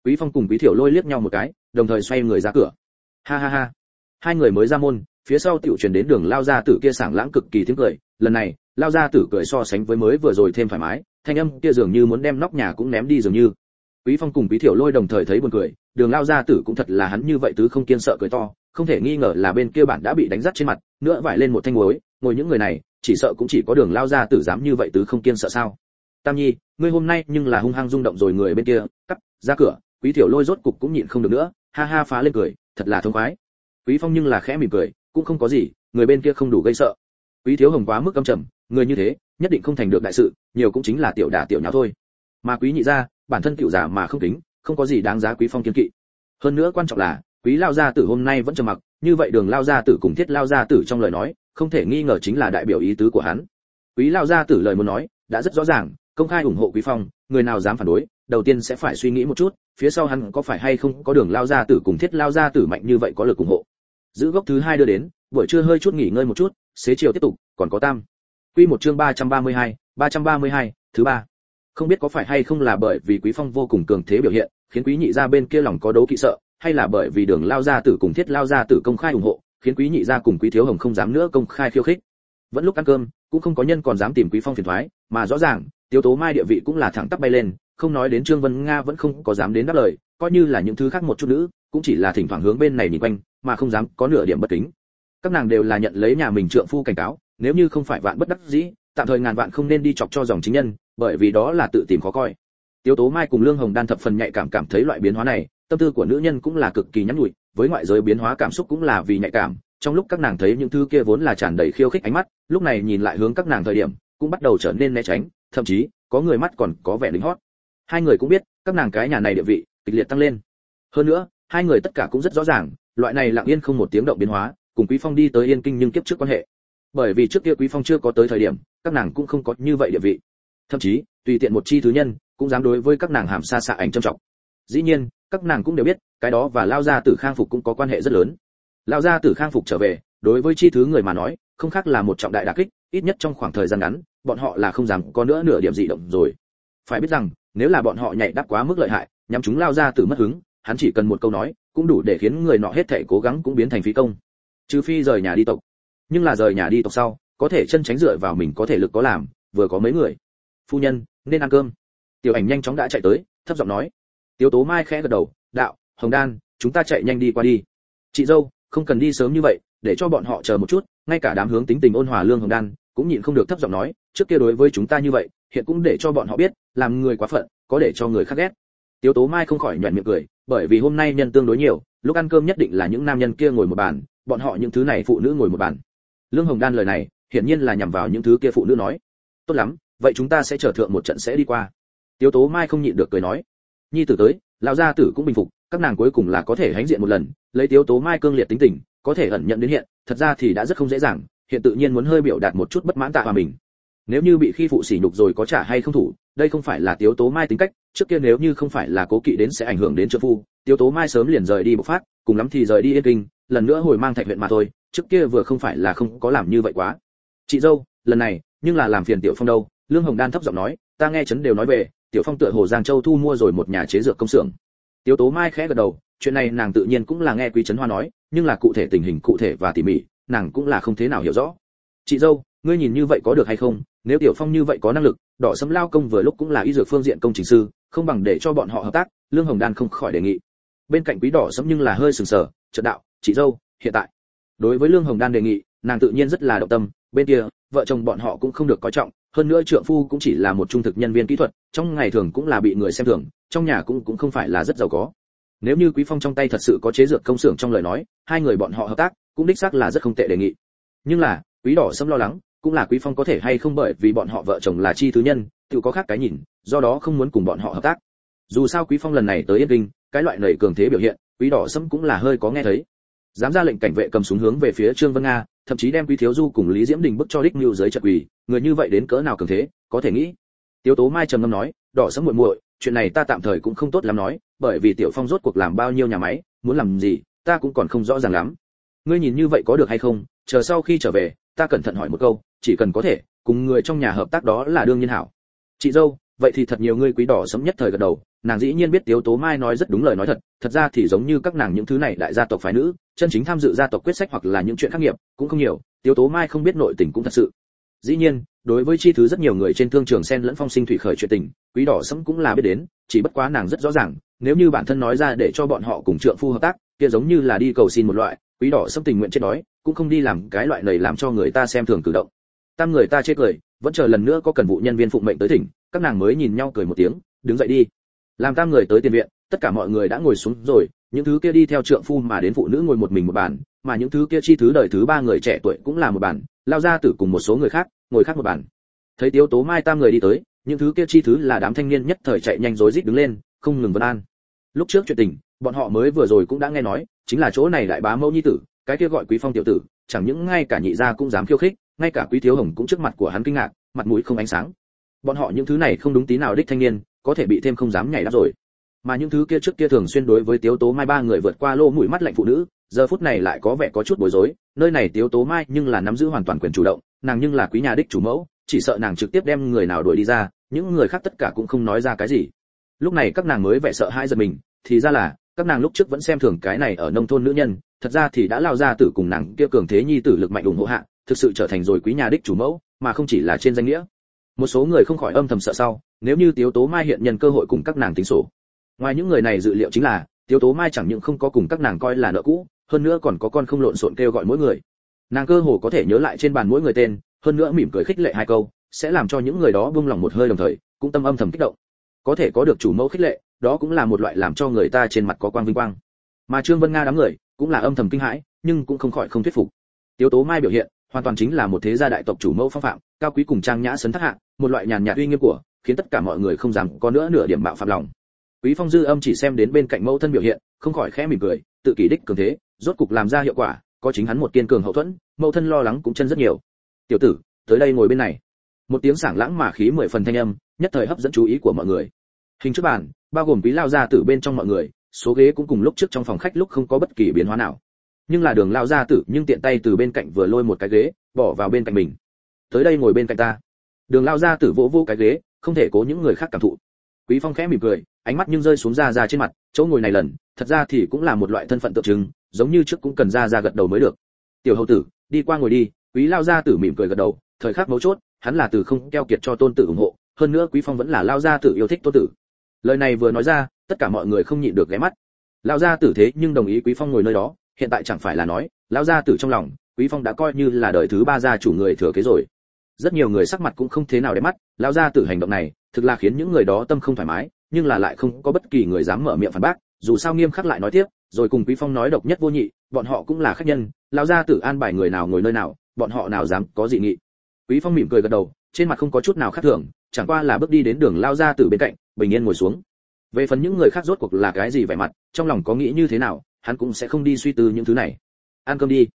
Quý phong cùng quý tiểu lôi liếc nhau một cái, đồng thời xoay người ra cửa. Ha ha ha. Hai người mới ra môn, phía sau tiểu truyền đến đường lao ra tử kia sảng lãng cực kỳ tiếng cười. Lần này, lao ra tử cười so sánh với mới vừa rồi thêm thoải mái thanh âm kia dường như muốn đem nóc nhà cũng ném đi dường như. Quý phong cùng quý thiểu lôi đồng thời thấy buồn cười, đường lao gia tử cũng thật là hắn như vậy tứ không kiên sợ cười to, không thể nghi ngờ là bên kia bản đã bị đánh rắt trên mặt, nữa vải lên một thanh muối, ngồi những người này, chỉ sợ cũng chỉ có đường lao gia tử dám như vậy tứ không kiên sợ sao. Tam nhi, ngươi hôm nay nhưng là hung hăng rung động rồi người bên kia, cắt, ra cửa, quý thiểu lôi rốt cục cũng nhịn không được nữa, ha ha phá lên cười, thật là thông khoái. Quý phong nhưng là khẽ mỉm cười, cũng không có gì, người bên kia không đủ gây sợ. Quý thiếu hồng quá mức căm trầm, người như thế nhất định không thành được đại sự, nhiều cũng chính là tiểu đả tiểu nháo thôi. Mà quý nhị gia, bản thân cựu giả mà không kính, không có gì đáng giá quý phong kiên kỵ. Hơn nữa quan trọng là, quý lao gia tử hôm nay vẫn trầm mặc, như vậy đường lao gia tử cùng thiết lao gia tử trong lời nói, không thể nghi ngờ chính là đại biểu ý tứ của hắn. Quý lao gia tử lời muốn nói, đã rất rõ ràng, công khai ủng hộ quý phong, người nào dám phản đối, đầu tiên sẽ phải suy nghĩ một chút, phía sau hắn có phải hay không có đường lao gia tử cùng thiết lao gia tử mạnh như vậy có lực ủng hộ. Giữ gốc thứ hai đưa đến, buổi trưa hơi chút nghỉ ngơi một chút, xế chiều tiếp tục, còn có tam quy một chương 332, 332, thứ ba. Không biết có phải hay không là bởi vì quý phong vô cùng cường thế biểu hiện khiến quý nhị gia bên kia lòng có đấu kỵ sợ hay là bởi vì đường lao gia tử cùng thiết lao gia tử công khai ủng hộ khiến quý nhị gia cùng quý thiếu hồng không dám nữa công khai khiêu khích. Vẫn lúc ăn cơm cũng không có nhân còn dám tìm quý phong phiền thoái mà rõ ràng tiêu tố mai địa vị cũng là thẳng tắp bay lên không nói đến trương vân nga vẫn không có dám đến đáp lời coi như là những thứ khác một chút nữ, cũng chỉ là thỉnh thoảng hướng bên này nhìn quanh mà không dám có nửa điểm bất kính. Các nàng đều là nhận lấy nhà mình trượng phu cảnh cáo nếu như không phải vạn bất đắc dĩ tạm thời ngàn vạn không nên đi chọc cho dòng chính nhân bởi vì đó là tự tìm khó coi tiếu Tố Mai cùng Lương Hồng Đan thập phần nhạy cảm cảm thấy loại biến hóa này, tâm tư của nữ nhân cũng là cực kỳ nhắn nhủi, với ngoại giới biến hóa cảm xúc cũng là vì nhạy cảm, trong lúc các nàng thấy những thứ kia vốn là tràn đầy khiêu khích ánh mắt, lúc này nhìn lại hướng các nàng thời điểm, cũng bắt đầu trở nên né tránh, thậm chí có người mắt còn có vẻ lính hót. Hai người cũng biết, các nàng cái nhà này địa vị kịch liệt tăng lên. Hơn nữa, hai người tất cả cũng rất rõ ràng, loại này lặng yên không một tiếng động biến hóa, cùng Quý Phong đi tới Yên Kinh nhưng kiếp trước quan hệ. Bởi vì trước kia Quý Phong chưa có tới thời điểm, các nàng cũng không có như vậy địa vị. Thậm chí, tùy tiện một chi thứ nhân, cũng dám đối với các nàng hàm xa xạ ảnh trầm trọng. Dĩ nhiên các nàng cũng đều biết cái đó và lao gia tử khang phục cũng có quan hệ rất lớn. Lao gia tử khang phục trở về đối với chi thứ người mà nói không khác là một trọng đại đả kích ít nhất trong khoảng thời gian ngắn bọn họ là không dám có nữa nửa điểm dị động rồi. Phải biết rằng nếu là bọn họ nhảy đáp quá mức lợi hại nhắm chúng lao gia tử mất hứng hắn chỉ cần một câu nói cũng đủ để khiến người nọ hết thảy cố gắng cũng biến thành phí công. Trừ phi rời nhà đi tộc nhưng là rời nhà đi tộc sau, có thể chân tránh dựa vào mình có thể lực có làm, vừa có mấy người. Phu nhân, nên ăn cơm. Tiểu ảnh nhanh chóng đã chạy tới, thấp giọng nói. Tiếu tố mai khẽ gật đầu, đạo, hồng đan, chúng ta chạy nhanh đi qua đi. Chị dâu, không cần đi sớm như vậy, để cho bọn họ chờ một chút, ngay cả đám hướng tính tình ôn hòa lương hồng đan, cũng nhịn không được thấp giọng nói, trước kia đối với chúng ta như vậy, hiện cũng để cho bọn họ biết, làm người quá phận, có để cho người khác ghét. Tiếu tố mai không khỏi nhoẻn miệng cười, bởi vì hôm nay nhân tương đối nhiều, lúc ăn cơm nhất định là những nam nhân kia ngồi một bàn, bọn họ những thứ này phụ nữ ngồi một bàn lương hồng đan lời này, hiển nhiên là nhằm vào những thứ kia phụ nữ nói. Tốt lắm, vậy chúng ta sẽ chờ thượng một trận sẽ đi qua. Tiếu tố mai không nhịn được cười nói. Nhi tử tới, lão gia tử cũng bình phục, các nàng cuối cùng là có thể hãnh diện một lần, lấy tiếu tố mai cương liệt tính tình, có thể ẩn nhận đến hiện, thật ra thì đã rất không dễ dàng, hiện tự nhiên muốn hơi biểu đạt một chút bất mãn tạ hòa mình. Nếu như bị khi phụ sỉ nhục rồi có trả hay không thủ, đây không phải là tiếu tố mai tính cách, trước kia nếu như không phải là cố kỵ đến sẽ ảnh hưởng đến trợ phu, tiếu tố mai sớm liền rời đi bộc phát, cùng lắm thì rời đi yên kinh lần nữa hồi mang thạch huyện mà thôi, trước kia vừa không phải là không có làm như vậy quá. Chị dâu, lần này, nhưng là làm phiền tiểu phong đâu? Lương hồng đan thấp giọng nói, ta nghe chấn đều nói về, tiểu phong tựa hồ giang châu thu mua rồi một nhà chế dược công xưởng. Tiểu tố mai khẽ gật đầu, chuyện này nàng tự nhiên cũng là nghe quý trấn hoa nói, nhưng là cụ thể tình hình cụ thể và tỉ mỉ, nàng cũng là không thế nào hiểu rõ. Chị dâu, ngươi nhìn như vậy có được hay không? Nếu tiểu phong như vậy có năng lực, đỏ sấm lao công vừa lúc cũng là y dược phương diện công trình sư, không bằng để cho bọn họ hợp tác, lương hồng đan không khỏi đề nghị. Bên cạnh quý đỏ sấm nhưng là hơi sừng sờ trợ đạo chị dâu, hiện tại. Đối với lương hồng đan đề nghị, nàng tự nhiên rất là động tâm. Bên kia, vợ chồng bọn họ cũng không được coi trọng. Hơn nữa trượng phu cũng chỉ là một trung thực nhân viên kỹ thuật, trong ngày thường cũng là bị người xem thường, trong nhà cũng cũng không phải là rất giàu có. Nếu như quý phong trong tay thật sự có chế dược công xưởng trong lời nói, hai người bọn họ hợp tác, cũng đích xác là rất không tệ đề nghị. Nhưng là, quý đỏ sâm lo lắng, cũng là quý phong có thể hay không bởi vì bọn họ vợ chồng là chi thứ nhân, tự có khác cái nhìn, do đó không muốn cùng bọn họ hợp tác. Dù sao quý phong lần này tới yên kinh, cái loại nảy cường thế biểu hiện, quý đỏ sâm cũng là hơi có nghe thấy dám ra lệnh cảnh vệ cầm súng hướng về phía trương vân nga, thậm chí đem quý thiếu du cùng lý diễm đình bức cho đích mưu giới trận quỳ. Người như vậy đến cỡ nào cường thế, có thể nghĩ. Tiếu tố mai trầm ngâm nói, đỏ sẫm muội muội, chuyện này ta tạm thời cũng không tốt lắm nói, bởi vì tiểu phong rốt cuộc làm bao nhiêu nhà máy, muốn làm gì, ta cũng còn không rõ ràng lắm. Ngươi nhìn như vậy có được hay không, chờ sau khi trở về, ta cẩn thận hỏi một câu, chỉ cần có thể, cùng người trong nhà hợp tác đó là đương nhiên hảo. Chị dâu, vậy thì thật nhiều ngươi quý đỏ sẫm nhất thời gật đầu. Nàng dĩ nhiên biết tiếu tố mai nói rất đúng lời nói thật thật ra thì giống như các nàng những thứ này đại gia tộc phái nữ chân chính tham dự gia tộc quyết sách hoặc là những chuyện khác nghiệp, cũng không nhiều, tiếu tố mai không biết nội tình cũng thật sự. Dĩ nhiên, đối với chi thứ rất nhiều người trên thương trường sen lẫn phong sinh thủy khởi chuyện tình, quý đỏ sẫm cũng là biết đến, chỉ bất quá nàng rất rõ ràng, nếu như bản thân nói ra để cho bọn họ cùng trượng phu hợp tác, kia giống như là đi cầu xin một loại, quý đỏ sẫm tình nguyện chết đói, cũng không đi làm cái loại này làm cho người ta xem thường cử động. Tam người ta chết cười, vẫn chờ lần nữa có cần vụ nhân viên phụng mệnh tới thỉnh, các nàng mới nhìn nhau cười một tiếng, đứng dậy đi. Làm tam người tới tiền viện, tất cả mọi người đã ngồi xuống rồi những thứ kia đi theo trượng phu mà đến phụ nữ ngồi một mình một bàn, mà những thứ kia chi thứ đời thứ ba người trẻ tuổi cũng là một bàn, lao ra tử cùng một số người khác, ngồi khác một bàn. Thấy tiếu tố mai tam người đi tới, những thứ kia chi thứ là đám thanh niên nhất thời chạy nhanh rối rít đứng lên, không ngừng vân an. Lúc trước chuyện tình, bọn họ mới vừa rồi cũng đã nghe nói, chính là chỗ này lại bá mẫu nhi tử, cái kia gọi quý phong tiểu tử, chẳng những ngay cả nhị gia cũng dám khiêu khích, ngay cả quý thiếu hồng cũng trước mặt của hắn kinh ngạc, mặt mũi không ánh sáng. Bọn họ những thứ này không đúng tí nào đích thanh niên, có thể bị thêm không dám nhảy đáp rồi mà những thứ kia trước kia thường xuyên đối với tiếu tố mai ba người vượt qua lô mũi mắt lạnh phụ nữ, giờ phút này lại có vẻ có chút bối rối, nơi này tiếu tố mai nhưng là nắm giữ hoàn toàn quyền chủ động, nàng nhưng là quý nhà đích chủ mẫu, chỉ sợ nàng trực tiếp đem người nào đuổi đi ra, những người khác tất cả cũng không nói ra cái gì. Lúc này các nàng mới vẻ sợ hãi giật mình, thì ra là, các nàng lúc trước vẫn xem thường cái này ở nông thôn nữ nhân, thật ra thì đã lao ra tử cùng nàng kia cường thế nhi tử lực mạnh ủng hộ hạ, thực sự trở thành rồi quý nhà đích chủ mẫu, mà không chỉ là trên danh nghĩa. Một số người không khỏi âm thầm sợ sau, nếu như tiếu tố mai hiện nhân cơ hội cùng các nàng tính sổ ngoài những người này dự liệu chính là, tiếu tố mai chẳng những không có cùng các nàng coi là nợ cũ, hơn nữa còn có con không lộn xộn kêu gọi mỗi người. Nàng cơ hồ có thể nhớ lại trên bàn mỗi người tên, hơn nữa mỉm cười khích lệ hai câu, sẽ làm cho những người đó buông lòng một hơi đồng thời, cũng tâm âm thầm kích động. Có thể có được chủ mẫu khích lệ, đó cũng là một loại làm cho người ta trên mặt có quang vinh quang. Mà trương vân nga đám người, cũng là âm thầm kinh hãi, nhưng cũng không khỏi không thuyết phục. Tiếu tố mai biểu hiện, hoàn toàn chính là một thế gia đại tộc chủ mẫu phong phạm, cao quý cùng trang nhã sấn thất hạ, một loại nhàn nhạt uy nghiêm của, khiến tất cả mọi người không dám có nữa nửa điểm bạo phạm lòng quý phong dư âm chỉ xem đến bên cạnh mẫu thân biểu hiện, không khỏi khẽ mỉm cười, tự kỷ đích cường thế, rốt cục làm ra hiệu quả, có chính hắn một kiên cường hậu thuẫn, mẫu thân lo lắng cũng chân rất nhiều. Tiểu tử, tới đây ngồi bên này. Một tiếng sảng lãng mà khí mười phần thanh âm, nhất thời hấp dẫn chú ý của mọi người. Hình trước bàn, bao gồm quý lao Gia Tử bên trong mọi người, số ghế cũng cùng lúc trước trong phòng khách lúc không có bất kỳ biến hóa nào. Nhưng là đường lao Gia tử nhưng tiện tay từ bên cạnh vừa lôi một cái ghế, bỏ vào bên cạnh mình. Tới đây ngồi bên cạnh ta. Đường lao Gia tử vỗ vỗ cái ghế, không thể cố những người khác cảm thụ. Quý phong khẽ mỉm cười ánh mắt nhưng rơi xuống ra ra trên mặt, chỗ ngồi này lần, thật ra thì cũng là một loại thân phận tượng trưng, giống như trước cũng cần ra ra gật đầu mới được. Tiểu hầu tử, đi qua ngồi đi, quý lao gia tử mỉm cười gật đầu, thời khắc mấu chốt, hắn là từ không keo kiệt cho tôn tử ủng hộ, hơn nữa quý phong vẫn là lao gia tử yêu thích tôn tử. Lời này vừa nói ra, tất cả mọi người không nhịn được ghé mắt. Lao gia tử thế nhưng đồng ý quý phong ngồi nơi đó, hiện tại chẳng phải là nói, lao gia tử trong lòng, quý phong đã coi như là đời thứ ba gia chủ người thừa kế rồi. Rất nhiều người sắc mặt cũng không thế nào để mắt, lao gia tử hành động này, thực là khiến những người đó tâm không thoải mái nhưng là lại không có bất kỳ người dám mở miệng phản bác, dù sao nghiêm khắc lại nói tiếp, rồi cùng quý phong nói độc nhất vô nhị, bọn họ cũng là khách nhân lao gia tử an bài người nào ngồi nơi nào, bọn họ nào dám có dị nghị. Quý phong mỉm cười gật đầu, trên mặt không có chút nào khác thường, chẳng qua là bước đi đến đường lao gia tử bên cạnh, bình yên ngồi xuống. Về phần những người khác rốt cuộc là cái gì vẻ mặt, trong lòng có nghĩ như thế nào, hắn cũng sẽ không đi suy tư những thứ này. Ăn cơm đi.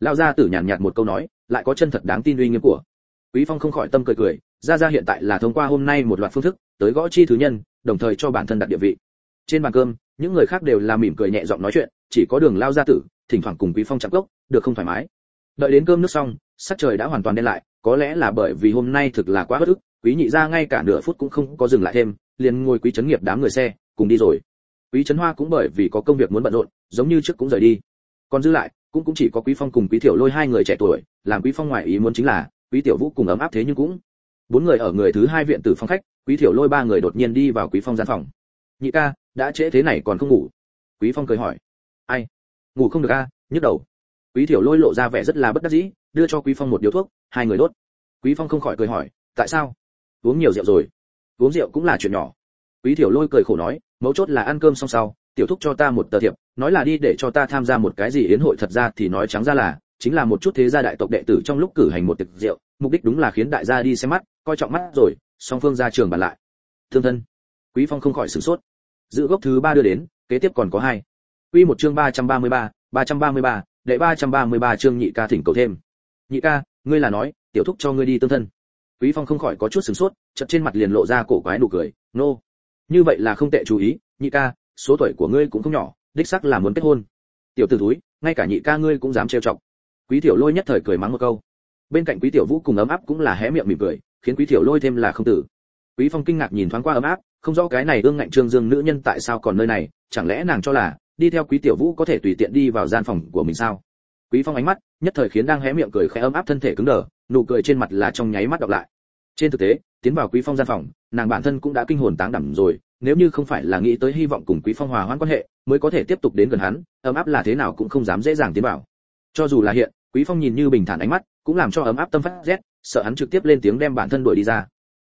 Lao gia tử nhàn nhạt một câu nói, lại có chân thật đáng tin uy nghiêm của. Quý phong không khỏi tâm cười cười, ra ra hiện tại là thông qua hôm nay một loạt phương thức, tới gõ chi thứ nhân đồng thời cho bản thân đặt địa vị. Trên bàn cơm, những người khác đều là mỉm cười nhẹ giọng nói chuyện, chỉ có đường lao gia tử, thỉnh thoảng cùng quý phong chạm gốc được không thoải mái. Đợi đến cơm nước xong, sắc trời đã hoàn toàn đen lại, có lẽ là bởi vì hôm nay thực là quá bất ức, quý nhị gia ngay cả nửa phút cũng không có dừng lại thêm, liền ngồi quý chấn nghiệp đám người xe, cùng đi rồi. Quý chấn hoa cũng bởi vì có công việc muốn bận rộn, giống như trước cũng rời đi. Còn dư lại, cũng cũng chỉ có quý phong cùng quý tiểu lôi hai người trẻ tuổi, làm quý phong ngoài ý muốn chính là, quý tiểu vũ cùng ấm áp thế nhưng cũng. Bốn người ở người thứ hai viện tử phòng khách quý thiểu lôi ba người đột nhiên đi vào quý phong gian phòng. Nhị ca, đã trễ thế này còn không ngủ? Quý phong cười hỏi. Ai? Ngủ không được a nhức đầu. Quý thiểu lôi lộ ra vẻ rất là bất đắc dĩ, đưa cho quý phong một điếu thuốc, hai người đốt. Quý phong không khỏi cười hỏi, tại sao? Uống nhiều rượu rồi. Uống rượu cũng là chuyện nhỏ. Quý thiểu lôi cười khổ nói, mấu chốt là ăn cơm xong sau, tiểu thúc cho ta một tờ thiệp, nói là đi để cho ta tham gia một cái gì yến hội thật ra thì nói trắng ra là, chính là một chút thế gia đại tộc đệ tử trong lúc cử hành một tiệc rượu, mục đích đúng là khiến đại gia đi xem mắt, coi trọng mắt rồi song phương ra trường bàn lại. Thương thân. Quý phong không khỏi sửng sốt. Giữ gốc thứ ba đưa đến kế tiếp còn có hai. Quy một chương 333, 333, đệ 333 chương nhị ca thỉnh cầu thêm. Nhị ca ngươi là nói tiểu thúc cho ngươi đi tương thân. Quý phong không khỏi có chút sửng sốt chợt trên mặt liền lộ ra cổ quái nụ cười nô no. như vậy là không tệ chú ý nhị ca số tuổi của ngươi cũng không nhỏ đích xác là muốn kết hôn. Tiểu tử túi ngay cả nhị ca ngươi cũng dám trêu chọc. Quý tiểu lôi nhất thời cười mắng một câu bên cạnh quý tiểu vũ cùng ấm áp cũng là hé miệng mỉm cười, khiến quý tiểu lôi thêm là không tử. Quý phong kinh ngạc nhìn thoáng qua ấm áp, không rõ cái này ương ngạnh trương dương nữ nhân tại sao còn nơi này, chẳng lẽ nàng cho là đi theo quý tiểu vũ có thể tùy tiện đi vào gian phòng của mình sao? Quý phong ánh mắt, nhất thời khiến đang hé miệng cười khẽ ấm áp thân thể cứng đờ, nụ cười trên mặt là trong nháy mắt đọc lại. Trên thực tế, tiến vào quý phong gian phòng, nàng bản thân cũng đã kinh hồn táng đảm rồi, nếu như không phải là nghĩ tới hy vọng cùng quý phong hòa hoãn quan hệ, mới có thể tiếp tục đến gần hắn, ấm áp là thế nào cũng không dám dễ dàng tiến vào. Cho dù là hiện, quý phong nhìn như bình thản ánh mắt cũng làm cho ấm áp tâm phát rét, sợ hắn trực tiếp lên tiếng đem bản thân đuổi đi ra.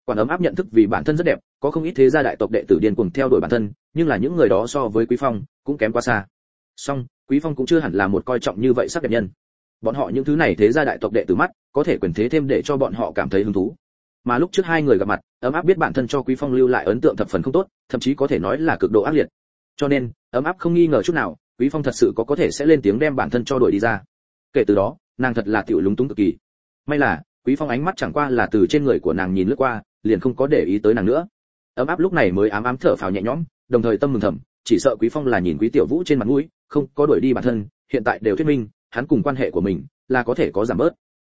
Quản ấm áp nhận thức vì bản thân rất đẹp, có không ít thế gia đại tộc đệ tử điên cuồng theo đuổi bản thân, nhưng là những người đó so với quý phong cũng kém quá xa. Song, quý phong cũng chưa hẳn là một coi trọng như vậy sắc đẹp nhân. Bọn họ những thứ này thế gia đại tộc đệ tử mắt, có thể quyền thế thêm để cho bọn họ cảm thấy hứng thú. Mà lúc trước hai người gặp mặt, ấm áp biết bản thân cho quý phong lưu lại ấn tượng thập phần không tốt, thậm chí có thể nói là cực độ ác liệt. Cho nên, ấm áp không nghi ngờ chút nào, quý phong thật sự có có thể sẽ lên tiếng đem bản thân cho đuổi đi ra. Kể từ đó nàng thật là tiểu lúng túng cực kỳ. May là, quý phong ánh mắt chẳng qua là từ trên người của nàng nhìn lướt qua, liền không có để ý tới nàng nữa. Ấm áp lúc này mới ám ám thở phào nhẹ nhõm, đồng thời tâm mừng thầm, chỉ sợ quý phong là nhìn quý tiểu vũ trên mặt mũi, không có đuổi đi bản thân, hiện tại đều thuyết minh, hắn cùng quan hệ của mình là có thể có giảm bớt.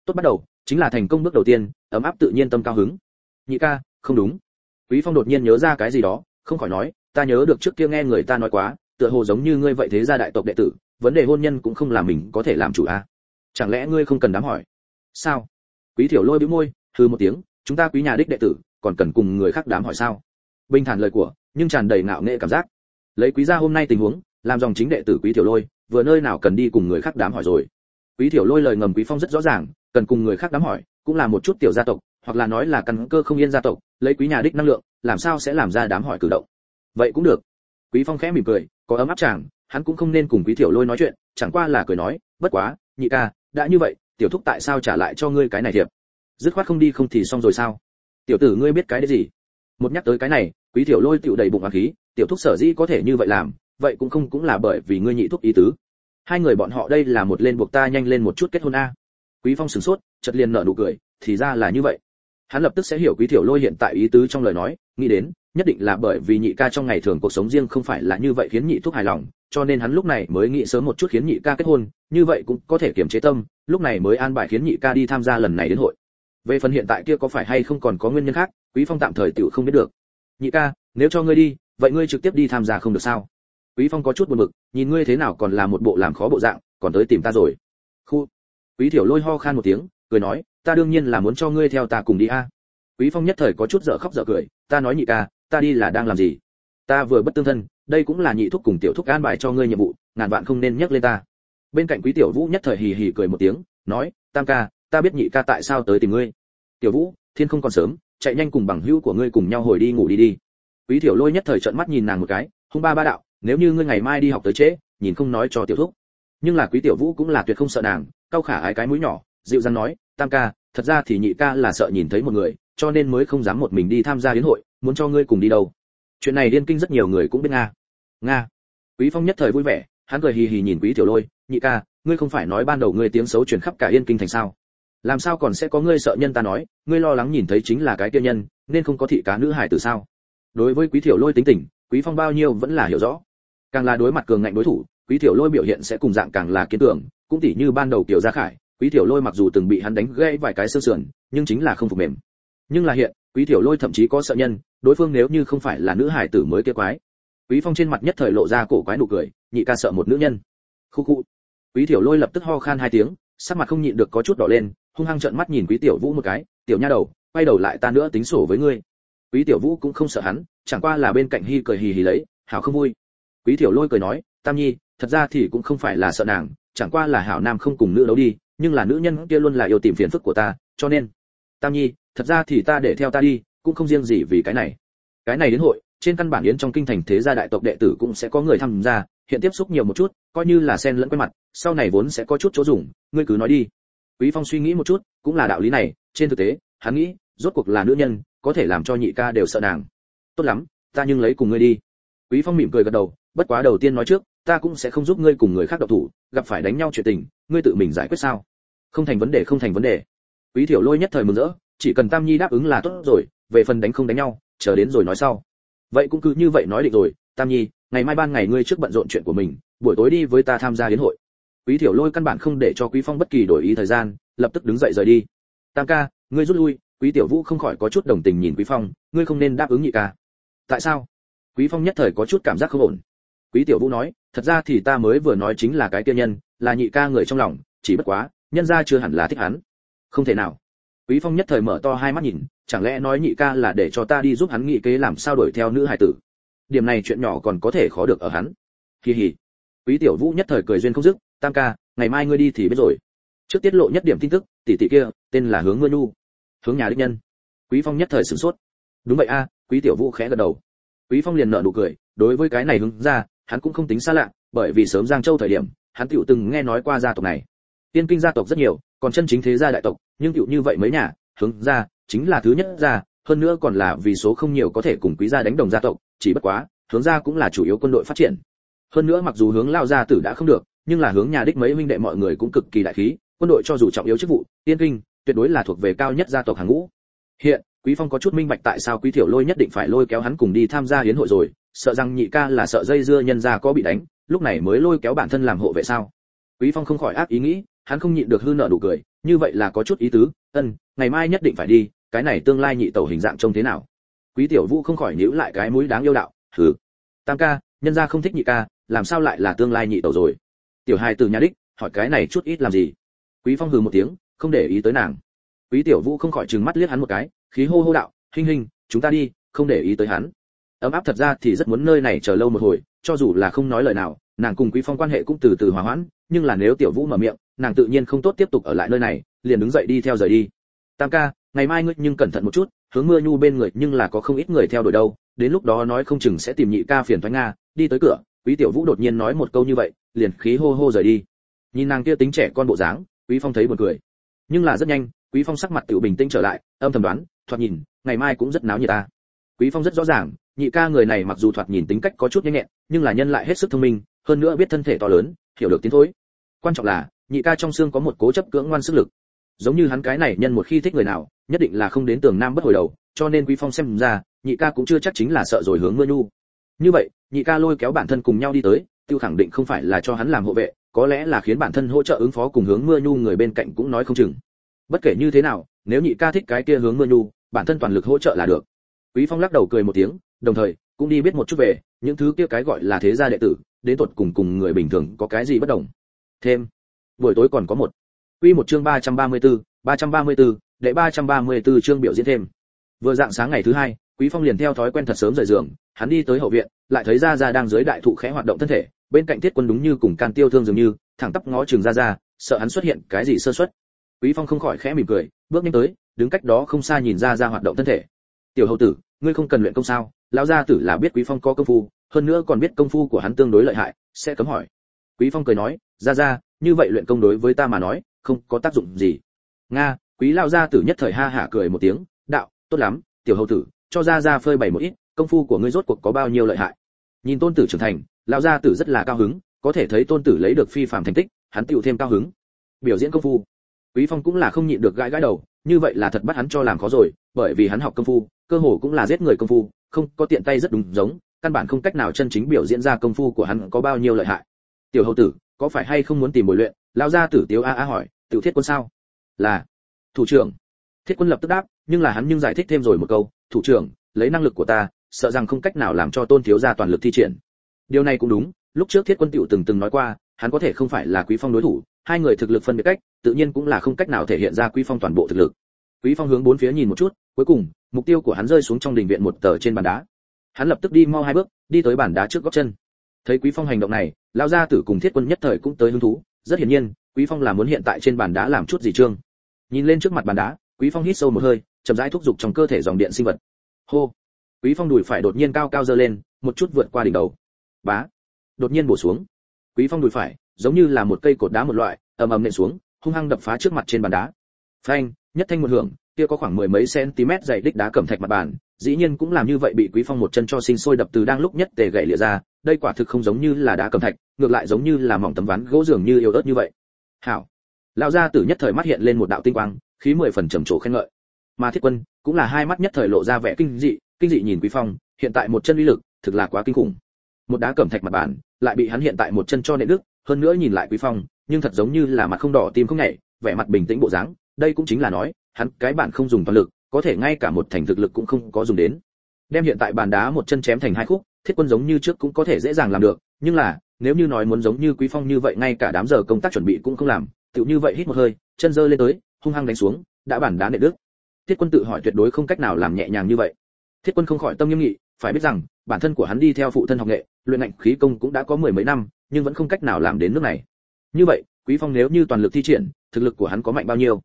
Tốt bắt đầu, chính là thành công bước đầu tiên, ấm áp tự nhiên tâm cao hứng. Nhị ca, không đúng. Quý phong đột nhiên nhớ ra cái gì đó, không khỏi nói, ta nhớ được trước kia nghe người ta nói quá, tựa hồ giống như ngươi vậy thế gia đại tộc đệ tử, vấn đề hôn nhân cũng không là mình có thể làm chủ à chẳng lẽ ngươi không cần đám hỏi? Sao? Quý tiểu lôi bĩu môi, hừ một tiếng, chúng ta quý nhà đích đệ tử, còn cần cùng người khác đám hỏi sao? Bình thản lời của, nhưng tràn đầy ngạo nghệ cảm giác. Lấy quý gia hôm nay tình huống, làm dòng chính đệ tử quý tiểu lôi, vừa nơi nào cần đi cùng người khác đám hỏi rồi? Quý tiểu lôi lời ngầm quý phong rất rõ ràng, cần cùng người khác đám hỏi, cũng là một chút tiểu gia tộc, hoặc là nói là căn cơ không yên gia tộc, lấy quý nhà đích năng lượng, làm sao sẽ làm ra đám hỏi cử động? Vậy cũng được. Quý phong khẽ mỉm cười, có ấm áp chàng, hắn cũng không nên cùng quý tiểu lôi nói chuyện, chẳng qua là cười nói, bất quá, nhị ca đã như vậy, tiểu thúc tại sao trả lại cho ngươi cái này thiệp? Dứt khoát không đi không thì xong rồi sao? Tiểu tử ngươi biết cái đấy gì? Một nhắc tới cái này, quý tiểu lôi tiểu đầy bụng hoàng khí, tiểu thúc sở dĩ có thể như vậy làm, vậy cũng không cũng là bởi vì ngươi nhị thúc ý tứ. Hai người bọn họ đây là một lên buộc ta nhanh lên một chút kết hôn a. Quý phong sửng sốt, chợt liền nở nụ cười, thì ra là như vậy. Hắn lập tức sẽ hiểu quý tiểu lôi hiện tại ý tứ trong lời nói, nghĩ đến, nhất định là bởi vì nhị ca trong ngày thường cuộc sống riêng không phải là như vậy khiến nhị thúc hài lòng cho nên hắn lúc này mới nghĩ sớm một chút khiến nhị ca kết hôn, như vậy cũng có thể kiềm chế tâm, lúc này mới an bài khiến nhị ca đi tham gia lần này đến hội. Về phần hiện tại kia có phải hay không còn có nguyên nhân khác, quý phong tạm thời tiểu không biết được. Nhị ca, nếu cho ngươi đi, vậy ngươi trực tiếp đi tham gia không được sao? Quý phong có chút buồn bực, nhìn ngươi thế nào còn là một bộ làm khó bộ dạng, còn tới tìm ta rồi. Khu. Quý tiểu lôi ho khan một tiếng, cười nói, ta đương nhiên là muốn cho ngươi theo ta cùng đi a. Quý phong nhất thời có chút dở khóc dở cười, ta nói nhị ca, ta đi là đang làm gì? Ta vừa bất tương thân, đây cũng là nhị thúc cùng tiểu thúc an bài cho ngươi nhiệm vụ, ngàn vạn không nên nhắc lên ta. Bên cạnh quý tiểu vũ nhất thời hì hì cười một tiếng, nói, tam ca, ta biết nhị ca tại sao tới tìm ngươi. Tiểu vũ, thiên không còn sớm, chạy nhanh cùng bằng hữu của ngươi cùng nhau hồi đi ngủ đi đi. Quý tiểu lôi nhất thời trợn mắt nhìn nàng một cái, hung ba ba đạo, nếu như ngươi ngày mai đi học tới trễ, nhìn không nói cho tiểu thúc. Nhưng là quý tiểu vũ cũng là tuyệt không sợ nàng cao khả ái cái mũi nhỏ, dịu dàng nói, tam ca, thật ra thì nhị ca là sợ nhìn thấy một người, cho nên mới không dám một mình đi tham gia hiến hội, muốn cho ngươi cùng đi đâu? Chuyện này điên kinh rất nhiều người cũng biết nga. Nga. Quý phong nhất thời vui vẻ, hắn cười hì hì nhìn quý tiểu lôi, nhị ca, ngươi không phải nói ban đầu ngươi tiếng xấu truyền khắp cả yên kinh thành sao? Làm sao còn sẽ có ngươi sợ nhân ta nói, ngươi lo lắng nhìn thấy chính là cái kia nhân, nên không có thị cá nữ hải từ sao? Đối với quý tiểu lôi tính tình, quý phong bao nhiêu vẫn là hiểu rõ. Càng là đối mặt cường ngạnh đối thủ, quý tiểu lôi biểu hiện sẽ cùng dạng càng là kiến tưởng cũng tỉ như ban đầu tiểu gia khải, quý tiểu lôi mặc dù từng bị hắn đánh gãy vài cái xương sườn, nhưng chính là không phục mềm. Nhưng là hiện, quý tiểu lôi thậm chí có sợ nhân đối phương nếu như không phải là nữ hải tử mới kia quái. Quý phong trên mặt nhất thời lộ ra cổ quái nụ cười, nhị ca sợ một nữ nhân. Khu khu. Quý tiểu lôi lập tức ho khan hai tiếng, sắc mặt không nhịn được có chút đỏ lên, hung hăng trợn mắt nhìn quý tiểu vũ một cái, tiểu nha đầu, quay đầu lại ta nữa tính sổ với ngươi. Quý tiểu vũ cũng không sợ hắn, chẳng qua là bên cạnh hi cười hì hì lấy, hảo không vui. Quý tiểu lôi cười nói, tam nhi, thật ra thì cũng không phải là sợ nàng, chẳng qua là hảo nam không cùng nữ đấu đi, nhưng là nữ nhân kia luôn là yêu tìm phiền phức của ta, cho nên. Tam nhi, thật ra thì ta để theo ta đi cũng không riêng gì vì cái này. Cái này đến hội, trên căn bản yến trong kinh thành thế gia đại tộc đệ tử cũng sẽ có người tham gia, hiện tiếp xúc nhiều một chút, coi như là sen lẫn quen mặt, sau này vốn sẽ có chút chỗ dùng, ngươi cứ nói đi. Quý phong suy nghĩ một chút, cũng là đạo lý này, trên thực tế, hắn nghĩ, rốt cuộc là nữ nhân, có thể làm cho nhị ca đều sợ nàng. Tốt lắm, ta nhưng lấy cùng ngươi đi. Quý phong mỉm cười gật đầu, bất quá đầu tiên nói trước, ta cũng sẽ không giúp ngươi cùng người khác độc thủ, gặp phải đánh nhau chuyện tình, ngươi tự mình giải quyết sao? Không thành vấn đề, không thành vấn đề. Quý thiểu lôi nhất thời mừng rỡ chỉ cần tam nhi đáp ứng là tốt rồi, về phần đánh không đánh nhau, chờ đến rồi nói sau. Vậy cũng cứ như vậy nói định rồi, tam nhi, ngày mai ban ngày ngươi trước bận rộn chuyện của mình, buổi tối đi với ta tham gia đến hội. Quý thiểu lôi căn bản không để cho quý phong bất kỳ đổi ý thời gian, lập tức đứng dậy rời đi. Tam ca, ngươi rút lui, quý tiểu vũ không khỏi có chút đồng tình nhìn quý phong, ngươi không nên đáp ứng nhị ca. Tại sao? Quý phong nhất thời có chút cảm giác không ổn. Quý tiểu vũ nói, thật ra thì ta mới vừa nói chính là cái kia nhân, là nhị ca người trong lòng, chỉ bất quá, nhân gia chưa hẳn là thích hắn. Không thể nào quý phong nhất thời mở to hai mắt nhìn, chẳng lẽ nói nhị ca là để cho ta đi giúp hắn nghị kế làm sao đuổi theo nữ hài tử? Điểm này chuyện nhỏ còn có thể khó được ở hắn. Kỳ hỉ. Quý tiểu vũ nhất thời cười duyên không dứt, tam ca, ngày mai ngươi đi thì biết rồi. Trước tiết lộ nhất điểm tin tức, tỷ tỷ kia, tên là hướng mưa nhu. Hướng nhà đích nhân. Quý phong nhất thời sửng sốt. Đúng vậy a. Quý tiểu vũ khẽ gật đầu. Quý phong liền nở nụ cười, đối với cái này hướng ra, hắn cũng không tính xa lạ, bởi vì sớm giang châu thời điểm, hắn tiểu từng nghe nói qua gia tộc này. Tiên kinh gia tộc rất nhiều còn chân chính thế gia đại tộc, nhưng tiểu như vậy mấy nhà, hướng ra, chính là thứ nhất gia hơn nữa còn là vì số không nhiều có thể cùng quý gia đánh đồng gia tộc, chỉ bất quá, hướng gia cũng là chủ yếu quân đội phát triển. Hơn nữa mặc dù hướng lao gia tử đã không được, nhưng là hướng nhà đích mấy huynh đệ mọi người cũng cực kỳ đại khí, quân đội cho dù trọng yếu chức vụ, tiên kinh, tuyệt đối là thuộc về cao nhất gia tộc hàng ngũ. Hiện, quý phong có chút minh bạch tại sao quý thiểu lôi nhất định phải lôi kéo hắn cùng đi tham gia hiến hội rồi, sợ rằng nhị ca là sợ dây dưa nhân gia có bị đánh, lúc này mới lôi kéo bản thân làm hộ vệ sao? Quý phong không khỏi ác ý nghĩ hắn không nhịn được hư nợ đủ cười, như vậy là có chút ý tứ, ân, ngày mai nhất định phải đi, cái này tương lai nhị tẩu hình dạng trông thế nào? Quý tiểu vũ không khỏi nhíu lại cái mũi đáng yêu đạo thử tam ca, nhân gia không thích nhị ca, làm sao lại là tương lai nhị tẩu rồi? Tiểu hai từ nhà đích, hỏi cái này chút ít làm gì? Quý phong hừ một tiếng, không để ý tới nàng. Quý tiểu vũ không khỏi trừng mắt liếc hắn một cái, khí hô hô đạo, hinh hinh, chúng ta đi, không để ý tới hắn. Ấm áp thật ra thì rất muốn nơi này chờ lâu một hồi, cho dù là không nói lời nào nàng cùng quý phong quan hệ cũng từ từ hòa hoãn, nhưng là nếu tiểu vũ mở miệng, nàng tự nhiên không tốt tiếp tục ở lại nơi này, liền đứng dậy đi theo rời đi. Tam ca, ngày mai ngươi nhưng cẩn thận một chút, hướng mưa nhu bên người nhưng là có không ít người theo đuổi đâu, đến lúc đó nói không chừng sẽ tìm nhị ca phiền thoái nga, đi tới cửa, quý tiểu vũ đột nhiên nói một câu như vậy, liền khí hô hô rời đi. Nhìn nàng kia tính trẻ con bộ dáng, quý phong thấy buồn cười. Nhưng là rất nhanh, quý phong sắc mặt tự bình tĩnh trở lại, âm thầm đoán, thoạt nhìn, ngày mai cũng rất náo nhiệt ta. Quý phong rất rõ ràng, nhị ca người này mặc dù thoạt nhìn tính cách có chút nhanh nhẹn, nhưng là nhân lại hết sức thông minh hơn nữa biết thân thể to lớn, hiểu được tiến thối. Quan trọng là, nhị ca trong xương có một cố chấp cưỡng ngoan sức lực. Giống như hắn cái này nhân một khi thích người nào, nhất định là không đến tường nam bất hồi đầu, cho nên quý phong xem ra, nhị ca cũng chưa chắc chính là sợ rồi hướng mưa nhu. Như vậy, nhị ca lôi kéo bản thân cùng nhau đi tới, tiêu khẳng định không phải là cho hắn làm hộ vệ, có lẽ là khiến bản thân hỗ trợ ứng phó cùng hướng mưa nhu người bên cạnh cũng nói không chừng. Bất kể như thế nào, nếu nhị ca thích cái kia hướng mưa nhu, bản thân toàn lực hỗ trợ là được. Quý phong lắc đầu cười một tiếng, đồng thời cũng đi biết một chút về những thứ kia cái gọi là thế gia đệ tử đến tột cùng cùng người bình thường có cái gì bất đồng. Thêm buổi tối còn có một. Quy một chương 334, 334, đệ 334 chương biểu diễn thêm. Vừa dạng sáng ngày thứ hai quý phong liền theo thói quen thật sớm rời giường hắn đi tới hậu viện lại thấy gia gia đang dưới đại thụ khẽ hoạt động thân thể bên cạnh thiết quân đúng như cùng can tiêu thương dường như thẳng tắp ngó trường gia gia sợ hắn xuất hiện cái gì sơ suất. Quý phong không khỏi khẽ mỉm cười bước nhanh tới đứng cách đó không xa nhìn gia gia hoạt động thân thể. Tiểu hậu tử ngươi không cần luyện công sao? Lão gia tử là biết quý phong có công phu, hơn nữa còn biết công phu của hắn tương đối lợi hại, sẽ cấm hỏi. Quý phong cười nói, gia gia, như vậy luyện công đối với ta mà nói, không có tác dụng gì. Nga, quý lão gia tử nhất thời ha hả cười một tiếng, đạo, tốt lắm, tiểu hầu tử, cho gia gia phơi bày một ít, công phu của ngươi rốt cuộc có bao nhiêu lợi hại? Nhìn tôn tử trưởng thành, lão gia tử rất là cao hứng, có thể thấy tôn tử lấy được phi phàm thành tích, hắn tựu thêm cao hứng. Biểu diễn công phu. Quý phong cũng là không nhịn được gãi gãi đầu, như vậy là thật bắt hắn cho làm khó rồi, bởi vì hắn học công phu, cơ hồ cũng là giết người công phu không có tiện tay rất đúng giống, căn bản không cách nào chân chính biểu diễn ra công phu của hắn có bao nhiêu lợi hại. Tiểu hậu tử, có phải hay không muốn tìm bồi luyện? Lao gia tử tiếu a a hỏi, tiểu thiết quân sao? Là. Thủ trưởng. Thiết quân lập tức đáp, nhưng là hắn nhưng giải thích thêm rồi một câu, thủ trưởng, lấy năng lực của ta, sợ rằng không cách nào làm cho tôn thiếu gia toàn lực thi triển. Điều này cũng đúng, lúc trước thiết quân tiểu từng từng nói qua, hắn có thể không phải là quý phong đối thủ, hai người thực lực phân biệt cách, tự nhiên cũng là không cách nào thể hiện ra quý phong toàn bộ thực lực. Quý phong hướng bốn phía nhìn một chút cuối cùng, mục tiêu của hắn rơi xuống trong đình viện một tờ trên bàn đá. Hắn lập tức đi mau hai bước, đi tới bàn đá trước góc chân. Thấy quý phong hành động này lao gia tử cùng thiết quân nhất thời cũng tới hứng thú. Rất hiển nhiên, quý phong là muốn hiện tại trên bàn đá làm chút gì trương. Nhìn lên trước mặt bàn đá, quý phong hít sâu một hơi, chậm rãi thúc giục trong cơ thể dòng điện sinh vật. Hô! Quý phong đùi phải đột nhiên cao cao dơ lên, một chút vượt qua đỉnh đầu. Bá! Đột nhiên bổ xuống. Quý phong đùi phải, giống như là một cây cột đá một loại, ầm ầm nện xuống, hung hăng đập phá trước mặt trên bàn đá. Phanh! Nhất thanh một hưởng kia có khoảng mười mấy cm dày đích đá cẩm thạch mặt bàn dĩ nhiên cũng làm như vậy bị quý phong một chân cho sinh sôi đập từ đang lúc nhất tề gãy lìa ra đây quả thực không giống như là đá cẩm thạch ngược lại giống như là mỏng tấm ván gỗ dường như yếu ớt như vậy. Hảo. Lão gia tử nhất thời mắt hiện lên một đạo tinh quang khí mười phần trầm trồ khen ngợi. Mà thiết quân cũng là hai mắt nhất thời lộ ra vẻ kinh dị kinh dị nhìn quý phong hiện tại một chân uy lực thực là quá kinh khủng. Một đá cẩm thạch mặt bàn lại bị hắn hiện tại một chân cho nện đứt, hơn nữa nhìn lại quý phong nhưng thật giống như là mặt không đỏ tim không nhảy vẻ mặt bình tĩnh bộ dáng đây cũng chính là nói hắn cái bản không dùng toàn lực, có thể ngay cả một thành thực lực cũng không có dùng đến. Đem hiện tại bàn đá một chân chém thành hai khúc, thiết quân giống như trước cũng có thể dễ dàng làm được, nhưng là, nếu như nói muốn giống như quý phong như vậy, ngay cả đám giờ công tác chuẩn bị cũng không làm, tựu như vậy hít một hơi, chân giơ lên tới, hung hăng đánh xuống, đã bản đá nện đứt. thiết quân tự hỏi tuyệt đối không cách nào làm nhẹ nhàng như vậy. Thiết quân không khỏi tâm nghiêm nghị, phải biết rằng, bản thân của hắn đi theo phụ thân học nghệ, luyện ngạnh khí công cũng đã có mười mấy năm, nhưng vẫn không cách nào làm đến nước này. Như vậy, quý phong nếu như toàn lực thi triển, thực lực của hắn có mạnh bao nhiêu?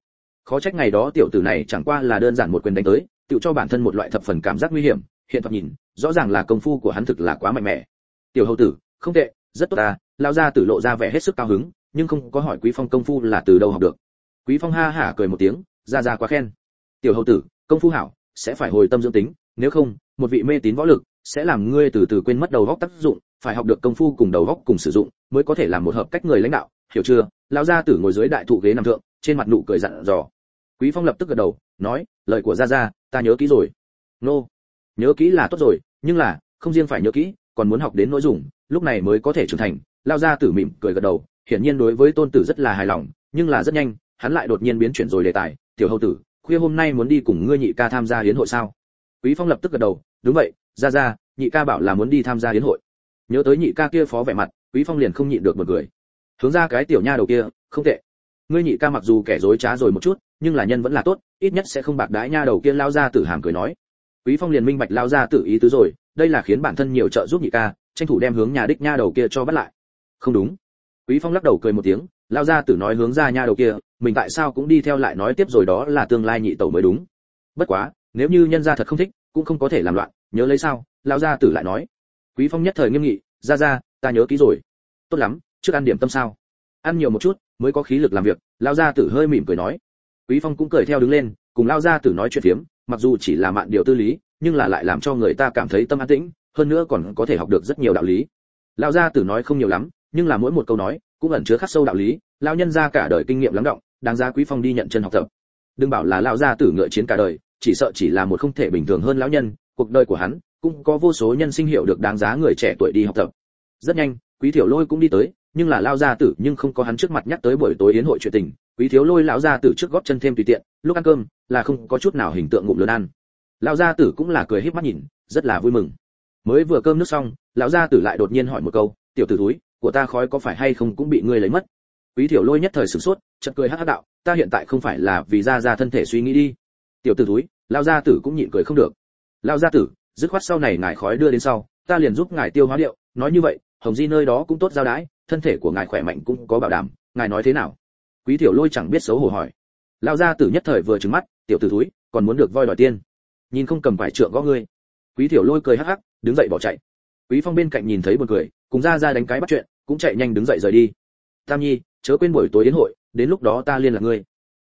Khó trách ngày đó tiểu tử này chẳng qua là đơn giản một quyền đánh tới, tự cho bản thân một loại thập phần cảm giác nguy hiểm, hiện thoạt nhìn, rõ ràng là công phu của hắn thực là quá mạnh mẽ. Tiểu hầu tử, không tệ, rất tốt ta lao ra tử lộ ra vẻ hết sức cao hứng, nhưng không có hỏi quý phong công phu là từ đâu học được. Quý phong ha hả cười một tiếng, ra ra quá khen. Tiểu hầu tử, công phu hảo, sẽ phải hồi tâm dưỡng tính, nếu không, một vị mê tín võ lực, sẽ làm ngươi từ từ quên mất đầu góc tác dụng, phải học được công phu cùng đầu góc cùng sử dụng, mới có thể làm một hợp cách người lãnh đạo, hiểu chưa? Lão gia tử ngồi dưới đại thụ ghế nằm thượng, trên mặt nụ cười dặn dò quý phong lập tức gật đầu, nói, lời của gia gia, ta nhớ kỹ rồi. Nô, nhớ kỹ là tốt rồi, nhưng là, không riêng phải nhớ kỹ, còn muốn học đến nội dung, lúc này mới có thể trưởng thành. Lao gia tử mỉm cười gật đầu, hiển nhiên đối với tôn tử rất là hài lòng, nhưng là rất nhanh, hắn lại đột nhiên biến chuyển rồi đề tài, tiểu hầu tử, khuya hôm nay muốn đi cùng ngươi nhị ca tham gia hiến hội sao? Quý phong lập tức gật đầu, đúng vậy, gia gia, nhị ca bảo là muốn đi tham gia hiến hội. Nhớ tới nhị ca kia phó vẻ mặt, quý phong liền không nhịn được bật cười. Hướng ra cái tiểu nha đầu kia, không tệ ngươi nhị ca mặc dù kẻ dối trá rồi một chút, nhưng là nhân vẫn là tốt, ít nhất sẽ không bạc đãi nha đầu kia lao ra tử hàm cười nói. Quý phong liền minh bạch lao ra tử ý tứ rồi, đây là khiến bản thân nhiều trợ giúp nhị ca, tranh thủ đem hướng nhà đích nha đầu kia cho bắt lại. Không đúng. Quý phong lắc đầu cười một tiếng, lao ra tử nói hướng ra nha đầu kia, mình tại sao cũng đi theo lại nói tiếp rồi đó là tương lai nhị tẩu mới đúng. Bất quá, nếu như nhân gia thật không thích, cũng không có thể làm loạn, nhớ lấy sao lão gia tử lại nói. Quý phong nhất thời nghiêm nghị, ra ra, ta nhớ kỹ rồi. Tốt lắm, trước ăn điểm tâm sao? Ăn nhiều một chút mới có khí lực làm việc lão gia tử hơi mỉm cười nói. Quý phong cũng cười theo đứng lên, cùng lão gia tử nói chuyện phiếm, mặc dù chỉ là mạn điều tư lý, nhưng là lại làm cho người ta cảm thấy tâm an tĩnh, hơn nữa còn có thể học được rất nhiều đạo lý. Lão gia tử nói không nhiều lắm, nhưng là mỗi một câu nói, cũng ẩn chứa khắc sâu đạo lý lão nhân gia cả đời kinh nghiệm lắng động, đáng giá quý phong đi nhận chân học tập. Đừng bảo là lão gia tử ngựa chiến cả đời, chỉ sợ chỉ là một không thể bình thường hơn lão nhân, cuộc đời của hắn, cũng có vô số nhân sinh hiểu được đáng giá người trẻ tuổi đi học tập. Rất nhanh quý thiểu lôi cũng đi tới, nhưng là lao gia tử nhưng không có hắn trước mặt nhắc tới buổi tối yến hội chuyện tình. Quý thiếu lôi lão gia tử trước góp chân thêm tùy tiện, lúc ăn cơm là không có chút nào hình tượng ngụm lớn ăn. Lão gia tử cũng là cười híp mắt nhìn, rất là vui mừng. Mới vừa cơm nước xong, lão gia tử lại đột nhiên hỏi một câu, tiểu tử túi của ta khói có phải hay không cũng bị ngươi lấy mất? Quý tiểu lôi nhất thời sửng sốt, chợt cười hắc hắc đạo, ta hiện tại không phải là vì ra ra thân thể suy nghĩ đi. Tiểu tử túi lão gia tử cũng nhịn cười không được. Lão gia tử, dứt khoát sau này ngài khói đưa đến sau, ta liền giúp ngài tiêu hóa điệu, nói như vậy hồng di nơi đó cũng tốt giao đái, thân thể của ngài khỏe mạnh cũng có bảo đảm, ngài nói thế nào? Quý tiểu lôi chẳng biết xấu hổ hỏi. Lao gia tử nhất thời vừa trừng mắt, tiểu tử thúi, còn muốn được voi đòi tiên. Nhìn không cầm vải trượng gõ ngươi. Quý tiểu lôi cười hắc hắc, đứng dậy bỏ chạy. Quý phong bên cạnh nhìn thấy buồn cười, cùng ra ra đánh cái bắt chuyện, cũng chạy nhanh đứng dậy rời đi. Tam nhi, chớ quên buổi tối đến hội, đến lúc đó ta liên lạc ngươi.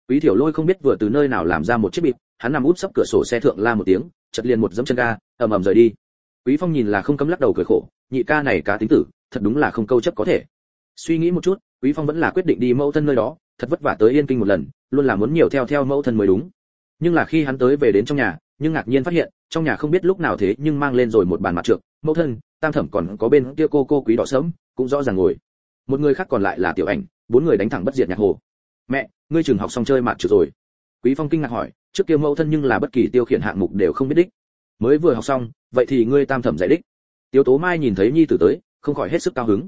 Quý tiểu lôi không biết vừa từ nơi nào làm ra một chiếc bịp, hắn nằm úp sấp cửa sổ xe thượng la một tiếng, chật liền một dẫm chân ga, ầm ầm rời đi. Quý phong nhìn là không cấm lắc đầu cười khổ nhị ca này cá tính tử, thật đúng là không câu chấp có thể. Suy nghĩ một chút, quý phong vẫn là quyết định đi mẫu thân nơi đó, thật vất vả tới yên kinh một lần, luôn là muốn nhiều theo theo mẫu thân mới đúng. Nhưng là khi hắn tới về đến trong nhà, nhưng ngạc nhiên phát hiện, trong nhà không biết lúc nào thế nhưng mang lên rồi một bàn mặt trượng, mẫu thân, tam thẩm còn có bên kia cô cô quý đỏ sớm cũng rõ ràng ngồi. Một người khác còn lại là tiểu ảnh, bốn người đánh thẳng bất diệt nhạc hồ. Mẹ, ngươi trường học xong chơi mặt trượt rồi. Quý phong kinh ngạc hỏi, trước kia mẫu thân nhưng là bất kỳ tiêu khiển hạng mục đều không biết đích. Mới vừa học xong, vậy thì ngươi tam thẩm giải đích tiếu tố mai nhìn thấy nhi tử tới, không khỏi hết sức cao hứng.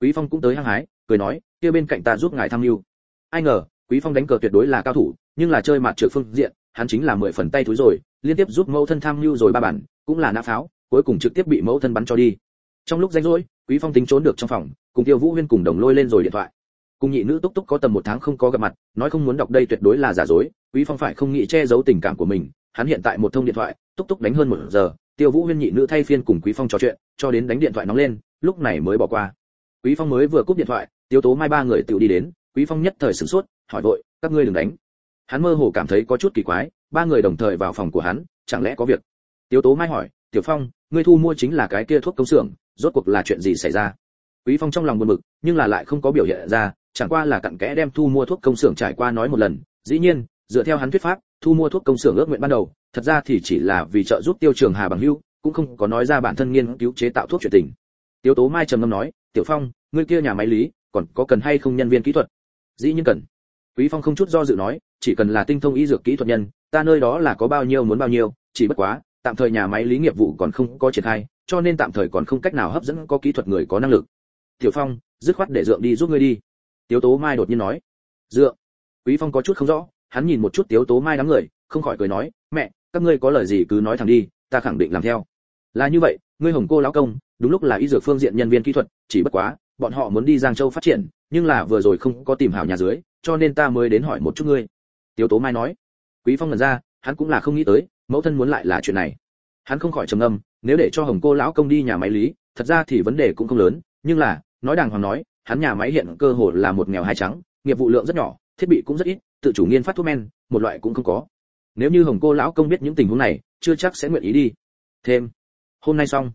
Quý phong cũng tới hăng hái, cười nói, kia bên cạnh ta giúp ngài tham mưu. Ai ngờ, quý phong đánh cờ tuyệt đối là cao thủ, nhưng là chơi mặt trượt phương diện, hắn chính là mười phần tay thối rồi, liên tiếp giúp mẫu thân tham mưu rồi ba bản, cũng là nã pháo, cuối cùng trực tiếp bị mẫu thân bắn cho đi. Trong lúc rảnh rỗi, quý phong tính trốn được trong phòng, cùng tiêu vũ huyên cùng đồng lôi lên rồi điện thoại. Cùng nhị nữ túc túc có tầm một tháng không có gặp mặt, nói không muốn đọc đây tuyệt đối là giả dối, quý phong phải không nghĩ che giấu tình cảm của mình, hắn hiện tại một thông điện thoại, túc túc đánh hơn một giờ tiêu vũ huyên nhị nữ thay phiên cùng quý phong trò chuyện, cho đến đánh điện thoại nóng lên, lúc này mới bỏ qua. Quý phong mới vừa cúp điện thoại, tiêu tố mai ba người tự đi đến, quý phong nhất thời sửng sốt, hỏi vội, các ngươi đừng đánh. Hắn mơ hồ cảm thấy có chút kỳ quái, ba người đồng thời vào phòng của hắn, chẳng lẽ có việc? Tiêu tố mai hỏi, tiểu phong, ngươi thu mua chính là cái kia thuốc công xưởng, rốt cuộc là chuyện gì xảy ra? Quý phong trong lòng buồn bực, nhưng là lại không có biểu hiện ra, chẳng qua là cặn kẽ đem thu mua thuốc công xưởng trải qua nói một lần. Dĩ nhiên, dựa theo hắn thuyết pháp thu mua thuốc công xưởng ước nguyện ban đầu, thật ra thì chỉ là vì trợ giúp tiêu trường hà bằng hưu cũng không có nói ra bản thân nghiên cứu chế tạo thuốc chuyện tình. Tiêu tố mai trầm ngâm nói, tiểu phong, ngươi kia nhà máy lý, còn có cần hay không nhân viên kỹ thuật? Dĩ nhiên cần. Quý phong không chút do dự nói, chỉ cần là tinh thông y dược kỹ thuật nhân, ta nơi đó là có bao nhiêu muốn bao nhiêu, chỉ bất quá, tạm thời nhà máy lý nghiệp vụ còn không có triển khai, cho nên tạm thời còn không cách nào hấp dẫn có kỹ thuật người có năng lực. Tiểu phong, dứt khoát để dượng đi giúp ngươi đi. Tiếu tố mai đột nhiên nói. Dượng. Quý phong có chút không rõ hắn nhìn một chút tiếu tố mai đám người, không khỏi cười nói, mẹ, các ngươi có lời gì cứ nói thẳng đi, ta khẳng định làm theo. Là như vậy, ngươi hồng cô lão công, đúng lúc là y dược phương diện nhân viên kỹ thuật, chỉ bất quá, bọn họ muốn đi giang châu phát triển, nhưng là vừa rồi không có tìm hảo nhà dưới, cho nên ta mới đến hỏi một chút ngươi. Tiếu tố mai nói. Quý phong lần ra, hắn cũng là không nghĩ tới, mẫu thân muốn lại là chuyện này. Hắn không khỏi trầm ngâm, nếu để cho hồng cô lão công đi nhà máy lý, thật ra thì vấn đề cũng không lớn, nhưng là, nói đàng hoàng nói, hắn nhà máy hiện cơ hồ là một nghèo hai trắng, nghiệp vụ lượng rất nhỏ, thiết bị cũng rất ít tự chủ nghiên phát thuốc men một loại cũng không có. Nếu như hồng cô lão công biết những tình huống này chưa chắc sẽ nguyện ý đi. Thêm. Hôm nay xong.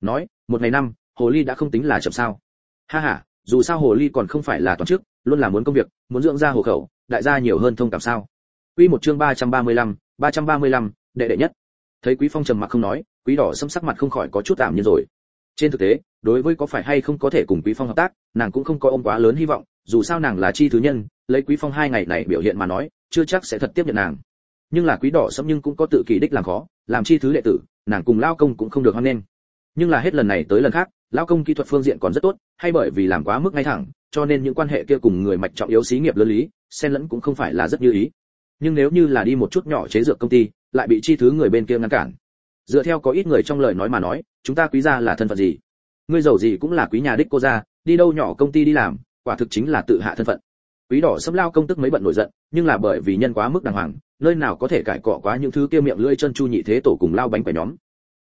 Nói một ngày năm hồ ly đã không tính là chậm sao. Ha ha dù sao hồ ly còn không phải là toàn chức luôn là muốn công việc muốn dưỡng ra hồ khẩu đại gia nhiều hơn thông cảm sao. Quy một chương 335, 335, đệ đệ nhất. Thấy quý phong trầm mặc không nói quý đỏ xâm sắc mặt không khỏi có chút ảm nhiên rồi trên thực tế, đối với có phải hay không có thể cùng quý phong hợp tác, nàng cũng không có ôm quá lớn hy vọng, dù sao nàng là chi thứ nhân, lấy quý phong hai ngày này biểu hiện mà nói, chưa chắc sẽ thật tiếp nhận nàng. Nhưng là quý đỏ sẫm nhưng cũng có tự kỳ đích làm khó, làm chi thứ đệ tử, nàng cùng lao công cũng không được hoan nghênh. Nhưng là hết lần này tới lần khác, lao công kỹ thuật phương diện còn rất tốt, hay bởi vì làm quá mức ngay thẳng, cho nên những quan hệ kia cùng người mạch trọng yếu xí nghiệp lớn lý, xen lẫn cũng không phải là rất như ý. Nhưng nếu như là đi một chút nhỏ chế dược công ty, lại bị chi thứ người bên kia ngăn cản. Dựa theo có ít người trong lời nói mà nói chúng ta quý gia là thân phận gì? Ngươi giàu gì cũng là quý nhà đích cô gia, đi đâu nhỏ công ty đi làm, quả thực chính là tự hạ thân phận. Quý đỏ sấm lao công tức mấy bận nổi giận, nhưng là bởi vì nhân quá mức đàng hoàng, nơi nào có thể cải cọ quá những thứ kia miệng lưỡi chân chu nhị thế tổ cùng lao bánh quẻ nhóm.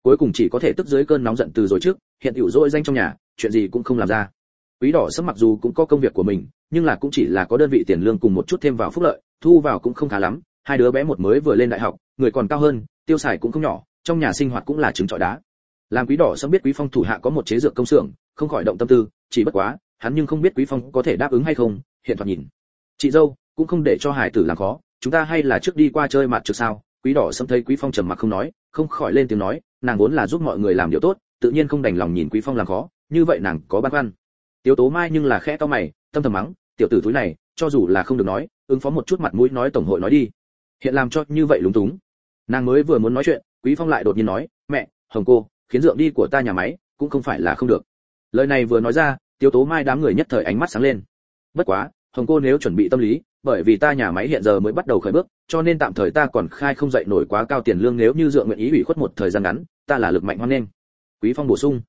Cuối cùng chỉ có thể tức dưới cơn nóng giận từ rồi trước, hiện hữu dỗi danh trong nhà, chuyện gì cũng không làm ra. Quý đỏ sấm mặc dù cũng có công việc của mình, nhưng là cũng chỉ là có đơn vị tiền lương cùng một chút thêm vào phúc lợi, thu vào cũng không khá lắm, hai đứa bé một mới vừa lên đại học, người còn cao hơn, tiêu xài cũng không nhỏ, trong nhà sinh hoạt cũng là trứng trọi đá làm quý đỏ sớm biết quý phong thủ hạ có một chế dược công xưởng không khỏi động tâm tư chỉ bất quá hắn nhưng không biết quý phong có thể đáp ứng hay không hiện thoạt nhìn chị dâu cũng không để cho hải tử làm khó chúng ta hay là trước đi qua chơi mặt trực sao quý đỏ sớm thấy quý phong trầm mặc không nói không khỏi lên tiếng nói nàng vốn là giúp mọi người làm điều tốt tự nhiên không đành lòng nhìn quý phong làm khó như vậy nàng có băn khoăn tiểu Tố Mai nhưng là khẽ to mày, tâm thầm mắng, tiểu tử túi này, cho dù là không được nói, ứng phó một chút mặt mũi nói tổng hội nói đi. Hiện làm cho như vậy lúng túng. Nàng mới vừa muốn nói chuyện, Quý Phong lại đột nhiên nói, "Mẹ, Hồng cô, khiến dượng đi của ta nhà máy, cũng không phải là không được." Lời này vừa nói ra, Tiêu Tố Mai đám người nhất thời ánh mắt sáng lên. Bất quá, Hồng cô nếu chuẩn bị tâm lý, bởi vì ta nhà máy hiện giờ mới bắt đầu khởi bước, cho nên tạm thời ta còn khai không dậy nổi quá cao tiền lương nếu như dượng nguyện ý ủy khuất một thời gian ngắn, ta là lực mạnh hoan nghênh. Quý Phong bổ sung.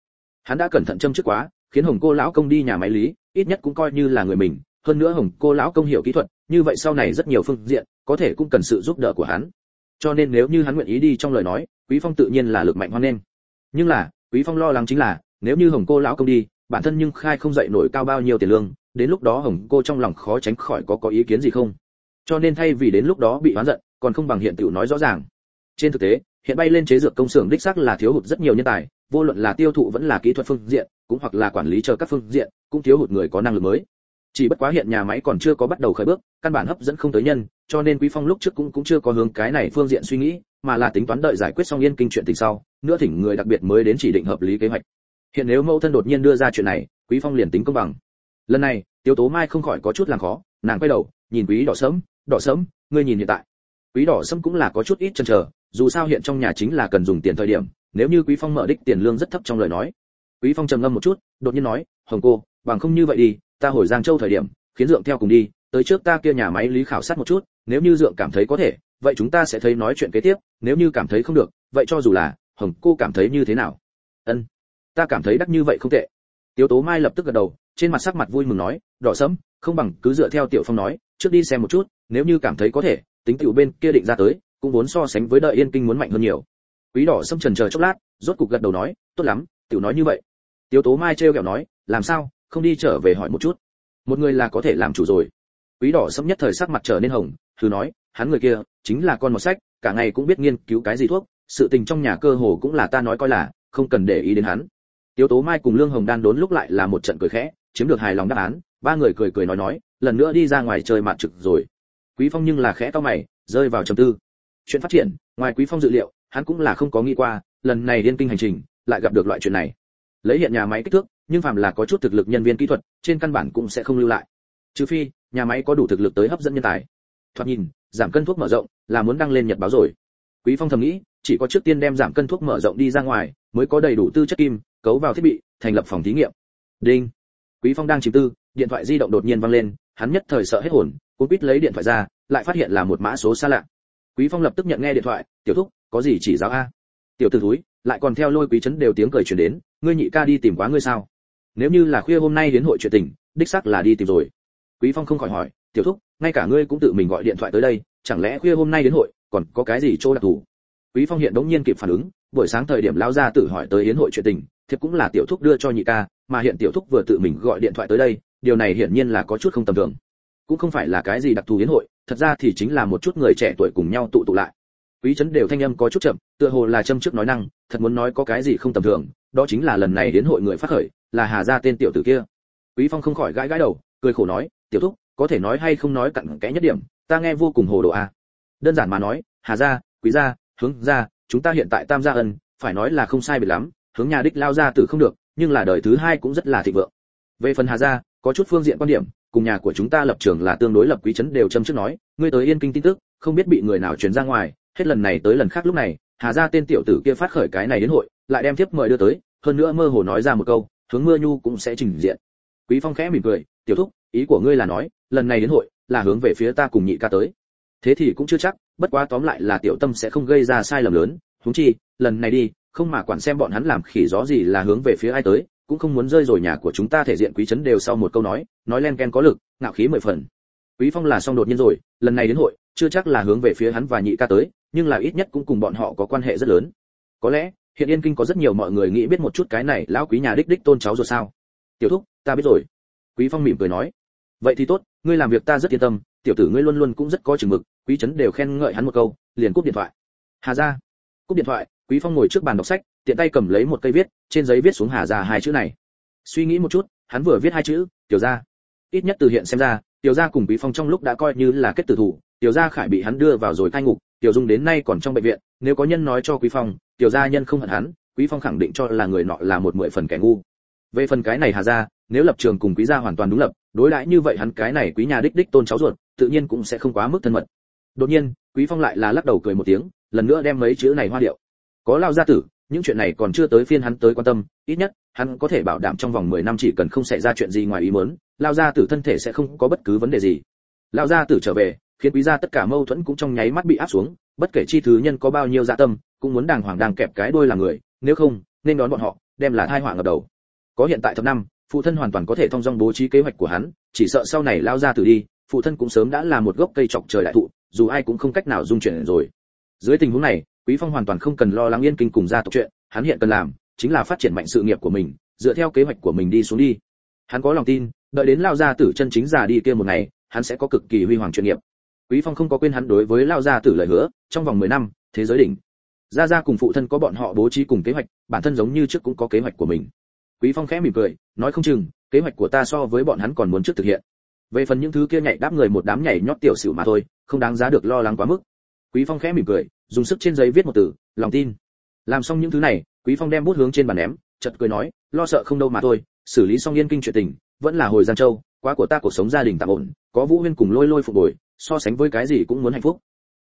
Hắn đã cẩn thận châm trước quá, khiến hồng cô lão công đi nhà máy lý ít nhất cũng coi như là người mình hơn nữa hồng cô lão công hiểu kỹ thuật như vậy sau này rất nhiều phương diện có thể cũng cần sự giúp đỡ của hắn cho nên nếu như hắn nguyện ý đi trong lời nói quý phong tự nhiên là lực mạnh hoan nghênh nhưng là, quý phong lo lắng chính là, nếu như hồng cô lão công đi, bản thân nhưng khai không dậy nổi cao bao nhiêu tiền lương, đến lúc đó hồng cô trong lòng khó tránh khỏi có có ý kiến gì không? Cho nên thay vì đến lúc đó bị oán giận, còn không bằng hiện tiểu nói rõ ràng. Trên thực tế, hiện bay lên chế dược công xưởng đích xác là thiếu hụt rất nhiều nhân tài, vô luận là tiêu thụ vẫn là kỹ thuật phương diện, cũng hoặc là quản lý chờ các phương diện, cũng thiếu hụt người có năng lực mới. Chỉ bất quá hiện nhà máy còn chưa có bắt đầu khởi bước, căn bản hấp dẫn không tới nhân, cho nên quý phong lúc trước cũng cũng chưa có hướng cái này phương diện suy nghĩ mà là tính toán đợi giải quyết xong yên kinh chuyện tình sau, nữa thỉnh người đặc biệt mới đến chỉ định hợp lý kế hoạch. Hiện nếu mẫu thân đột nhiên đưa ra chuyện này, quý phong liền tính công bằng. Lần này tiêu tố mai không khỏi có chút làm khó, nàng quay đầu, nhìn quý đỏ sớm đỏ sớm ngươi nhìn hiện tại. Quý đỏ sớm cũng là có chút ít chần chờ, dù sao hiện trong nhà chính là cần dùng tiền thời điểm, nếu như quý phong mở đích tiền lương rất thấp trong lời nói. Quý phong trầm ngâm một chút, đột nhiên nói, hồng cô, bằng không như vậy đi, ta hồi giang châu thời điểm, khiến dượng theo cùng đi, tới trước ta kia nhà máy lý khảo sát một chút, nếu như dượng cảm thấy có thể vậy chúng ta sẽ thấy nói chuyện kế tiếp, nếu như cảm thấy không được, vậy cho dù là, hồng, cô cảm thấy như thế nào? Ân, ta cảm thấy đắc như vậy không tệ. Tiếu tố mai lập tức gật đầu, trên mặt sắc mặt vui mừng nói, đỏ sẫm, không bằng cứ dựa theo tiểu phong nói, trước đi xem một chút, nếu như cảm thấy có thể, tính tiểu bên kia định ra tới, cũng vốn so sánh với đợi yên kinh muốn mạnh hơn nhiều. Quý đỏ sâm trần chờ chốc lát, rốt cục gật đầu nói, tốt lắm, tiểu nói như vậy. Tiếu tố mai trêu kẹo nói, làm sao, không đi trở về hỏi một chút? Một người là có thể làm chủ rồi. Quý đỏ sâm nhất thời sắc mặt trở nên hồng, thử nói hắn người kia chính là con một sách, cả ngày cũng biết nghiên cứu cái gì thuốc, sự tình trong nhà cơ hồ cũng là ta nói coi là, không cần để ý đến hắn. Tiếu tố mai cùng lương hồng đan đốn lúc lại là một trận cười khẽ, chiếm được hài lòng đáp án, ba người cười cười nói nói, lần nữa đi ra ngoài chơi mạn trực rồi. Quý phong nhưng là khẽ to mày, rơi vào trầm tư. Chuyện phát triển, ngoài quý phong dự liệu, hắn cũng là không có nghĩ qua, lần này liên kinh hành trình, lại gặp được loại chuyện này. Lấy hiện nhà máy kích thước, nhưng phàm là có chút thực lực nhân viên kỹ thuật, trên căn bản cũng sẽ không lưu lại. Trừ phi, nhà máy có đủ thực lực tới hấp dẫn nhân tài. Thoạt nhìn giảm cân thuốc mở rộng, là muốn đăng lên nhật báo rồi. Quý phong thầm nghĩ, chỉ có trước tiên đem giảm cân thuốc mở rộng đi ra ngoài, mới có đầy đủ tư chất kim, cấu vào thiết bị, thành lập phòng thí nghiệm. Đinh. Quý phong đang chìm tư, điện thoại di động đột nhiên vang lên, hắn nhất thời sợ hết hồn, cuốn quýt lấy điện thoại ra, lại phát hiện là một mã số xa lạ. Quý phong lập tức nhận nghe điện thoại, tiểu thúc, có gì chỉ giáo a? Tiểu tử thúi, lại còn theo lôi quý chấn đều tiếng cười truyền đến, ngươi nhị ca đi tìm quá ngươi sao? Nếu như là khuya hôm nay đến hội chuyện tình, đích xác là đi tìm rồi. Quý phong không khỏi hỏi tiểu thúc, ngay cả ngươi cũng tự mình gọi điện thoại tới đây, chẳng lẽ khuya hôm nay đến hội, còn có cái gì chỗ đặc thù? Quý phong hiện đống nhiên kịp phản ứng, buổi sáng thời điểm lao ra tự hỏi tới yến hội chuyện tình, thiệp cũng là tiểu thúc đưa cho nhị ca, mà hiện tiểu thúc vừa tự mình gọi điện thoại tới đây, điều này hiển nhiên là có chút không tầm thường. Cũng không phải là cái gì đặc thù yến hội, thật ra thì chính là một chút người trẻ tuổi cùng nhau tụ tụ lại. Quý chấn đều thanh âm có chút chậm, tựa hồ là châm trước nói năng, thật muốn nói có cái gì không tầm thường, đó chính là lần này đến hội người phát khởi, là hà gia tên tiểu tử kia. Quý phong không khỏi gãi gãi đầu, cười khổ nói, tiểu thúc có thể nói hay không nói cặn kẽ nhất điểm, ta nghe vô cùng hồ đồ a à. đơn giản mà nói, hà gia, quý gia, hướng gia, chúng ta hiện tại tam gia ân, phải nói là không sai biệt lắm, hướng nhà đích lao ra tử không được, nhưng là đời thứ hai cũng rất là thịnh vượng về phần hà gia, có chút phương diện quan điểm, cùng nhà của chúng ta lập trường là tương đối lập quý chấn đều châm trước nói, ngươi tới yên kinh tin tức, không biết bị người nào truyền ra ngoài, hết lần này tới lần khác lúc này, hà gia tên tiểu tử kia phát khởi cái này đến hội, lại đem tiếp mời đưa tới, hơn nữa mơ hồ nói ra một câu, hướng mưa nhu cũng sẽ trình diện quý phong khẽ mỉm cười tiểu thúc, ý của ngươi là nói, lần này đến hội, là hướng về phía ta cùng nhị ca tới. Thế thì cũng chưa chắc, bất quá tóm lại là tiểu tâm sẽ không gây ra sai lầm lớn. Huống chi, lần này đi, không mà quản xem bọn hắn làm khỉ gió gì là hướng về phía ai tới, cũng không muốn rơi rồi nhà của chúng ta thể diện quý chấn đều sau một câu nói nói len ken có lực, ngạo khí mười phần. Quý phong là xong đột nhiên rồi, lần này đến hội, chưa chắc là hướng về phía hắn và nhị ca tới, nhưng là ít nhất cũng cùng bọn họ có quan hệ rất lớn. Có lẽ, hiện yên kinh có rất nhiều mọi người nghĩ biết một chút cái này, lão quý nhà đích đích tôn cháu rồi sao? Tiểu thúc, ta biết rồi quý phong mỉm cười nói, vậy thì tốt, ngươi làm việc ta rất yên tâm, tiểu tử ngươi luôn luôn cũng rất có chừng mực, quý trấn đều khen ngợi hắn một câu, liền cúp điện thoại. Hà gia. Cúp điện thoại, quý phong ngồi trước bàn đọc sách, tiện tay cầm lấy một cây viết, trên giấy viết xuống hà gia hai chữ này. Suy nghĩ một chút, hắn vừa viết hai chữ, tiểu gia. Ít nhất từ hiện xem ra, tiểu gia cùng quý phong trong lúc đã coi như là kết tử thủ, tiểu gia khải bị hắn đưa vào rồi cai ngục, tiểu dung đến nay còn trong bệnh viện, nếu có nhân nói cho quý phong, tiểu gia nhân không hận hắn, quý phong khẳng định cho là người nọ là một mười phần kẻ ngu. Về phần cái này hà gia nếu lập trường cùng quý gia hoàn toàn đúng lập, đối đãi như vậy hắn cái này quý nhà đích đích tôn cháu ruột, tự nhiên cũng sẽ không quá mức thân mật. Đột nhiên, quý phong lại là lắc đầu cười một tiếng, lần nữa đem mấy chữ này hoa điệu. Có lao gia tử, những chuyện này còn chưa tới phiên hắn tới quan tâm, ít nhất, hắn có thể bảo đảm trong vòng 10 năm chỉ cần không xảy ra chuyện gì ngoài ý muốn, lao gia tử thân thể sẽ không có bất cứ vấn đề gì. Lao gia tử trở về, khiến quý gia tất cả mâu thuẫn cũng trong nháy mắt bị áp xuống, bất kể chi thứ nhân có bao nhiêu dạ tâm, cũng muốn đàng hoàng đang kẹp cái đuôi là người, nếu không, nên đón bọn họ, đem là thai họa ngập đầu. Có hiện tại thập năm phụ thân hoàn toàn có thể thông dong bố trí kế hoạch của hắn, chỉ sợ sau này lao ra từ đi, phụ thân cũng sớm đã là một gốc cây chọc trời đại thụ, dù ai cũng không cách nào dung chuyển rồi. Dưới tình huống này, quý phong hoàn toàn không cần lo lắng yên kinh cùng gia tộc chuyện, hắn hiện cần làm chính là phát triển mạnh sự nghiệp của mình, dựa theo kế hoạch của mình đi xuống đi. Hắn có lòng tin, đợi đến lao gia tử chân chính già đi kia một ngày, hắn sẽ có cực kỳ huy hoàng chuyên nghiệp. Quý phong không có quên hắn đối với lao gia tử lời hứa, trong vòng 10 năm, thế giới đỉnh. Gia gia cùng phụ thân có bọn họ bố trí cùng kế hoạch, bản thân giống như trước cũng có kế hoạch của mình quý phong khẽ mỉm cười nói không chừng kế hoạch của ta so với bọn hắn còn muốn trước thực hiện. Về phần những thứ kia nhảy đáp người một đám nhảy nhót tiểu xỉu mà thôi không đáng giá được lo lắng quá mức. Quý phong khẽ mỉm cười dùng sức trên giấy viết một từ lòng tin. Làm xong những thứ này quý phong đem bút hướng trên bàn ném chợt cười nói lo sợ không đâu mà thôi xử lý xong yên kinh chuyện tình vẫn là hồi giang châu quá của ta cuộc sống gia đình tạm ổn có vũ huyên cùng lôi lôi phục bồi so sánh với cái gì cũng muốn hạnh phúc.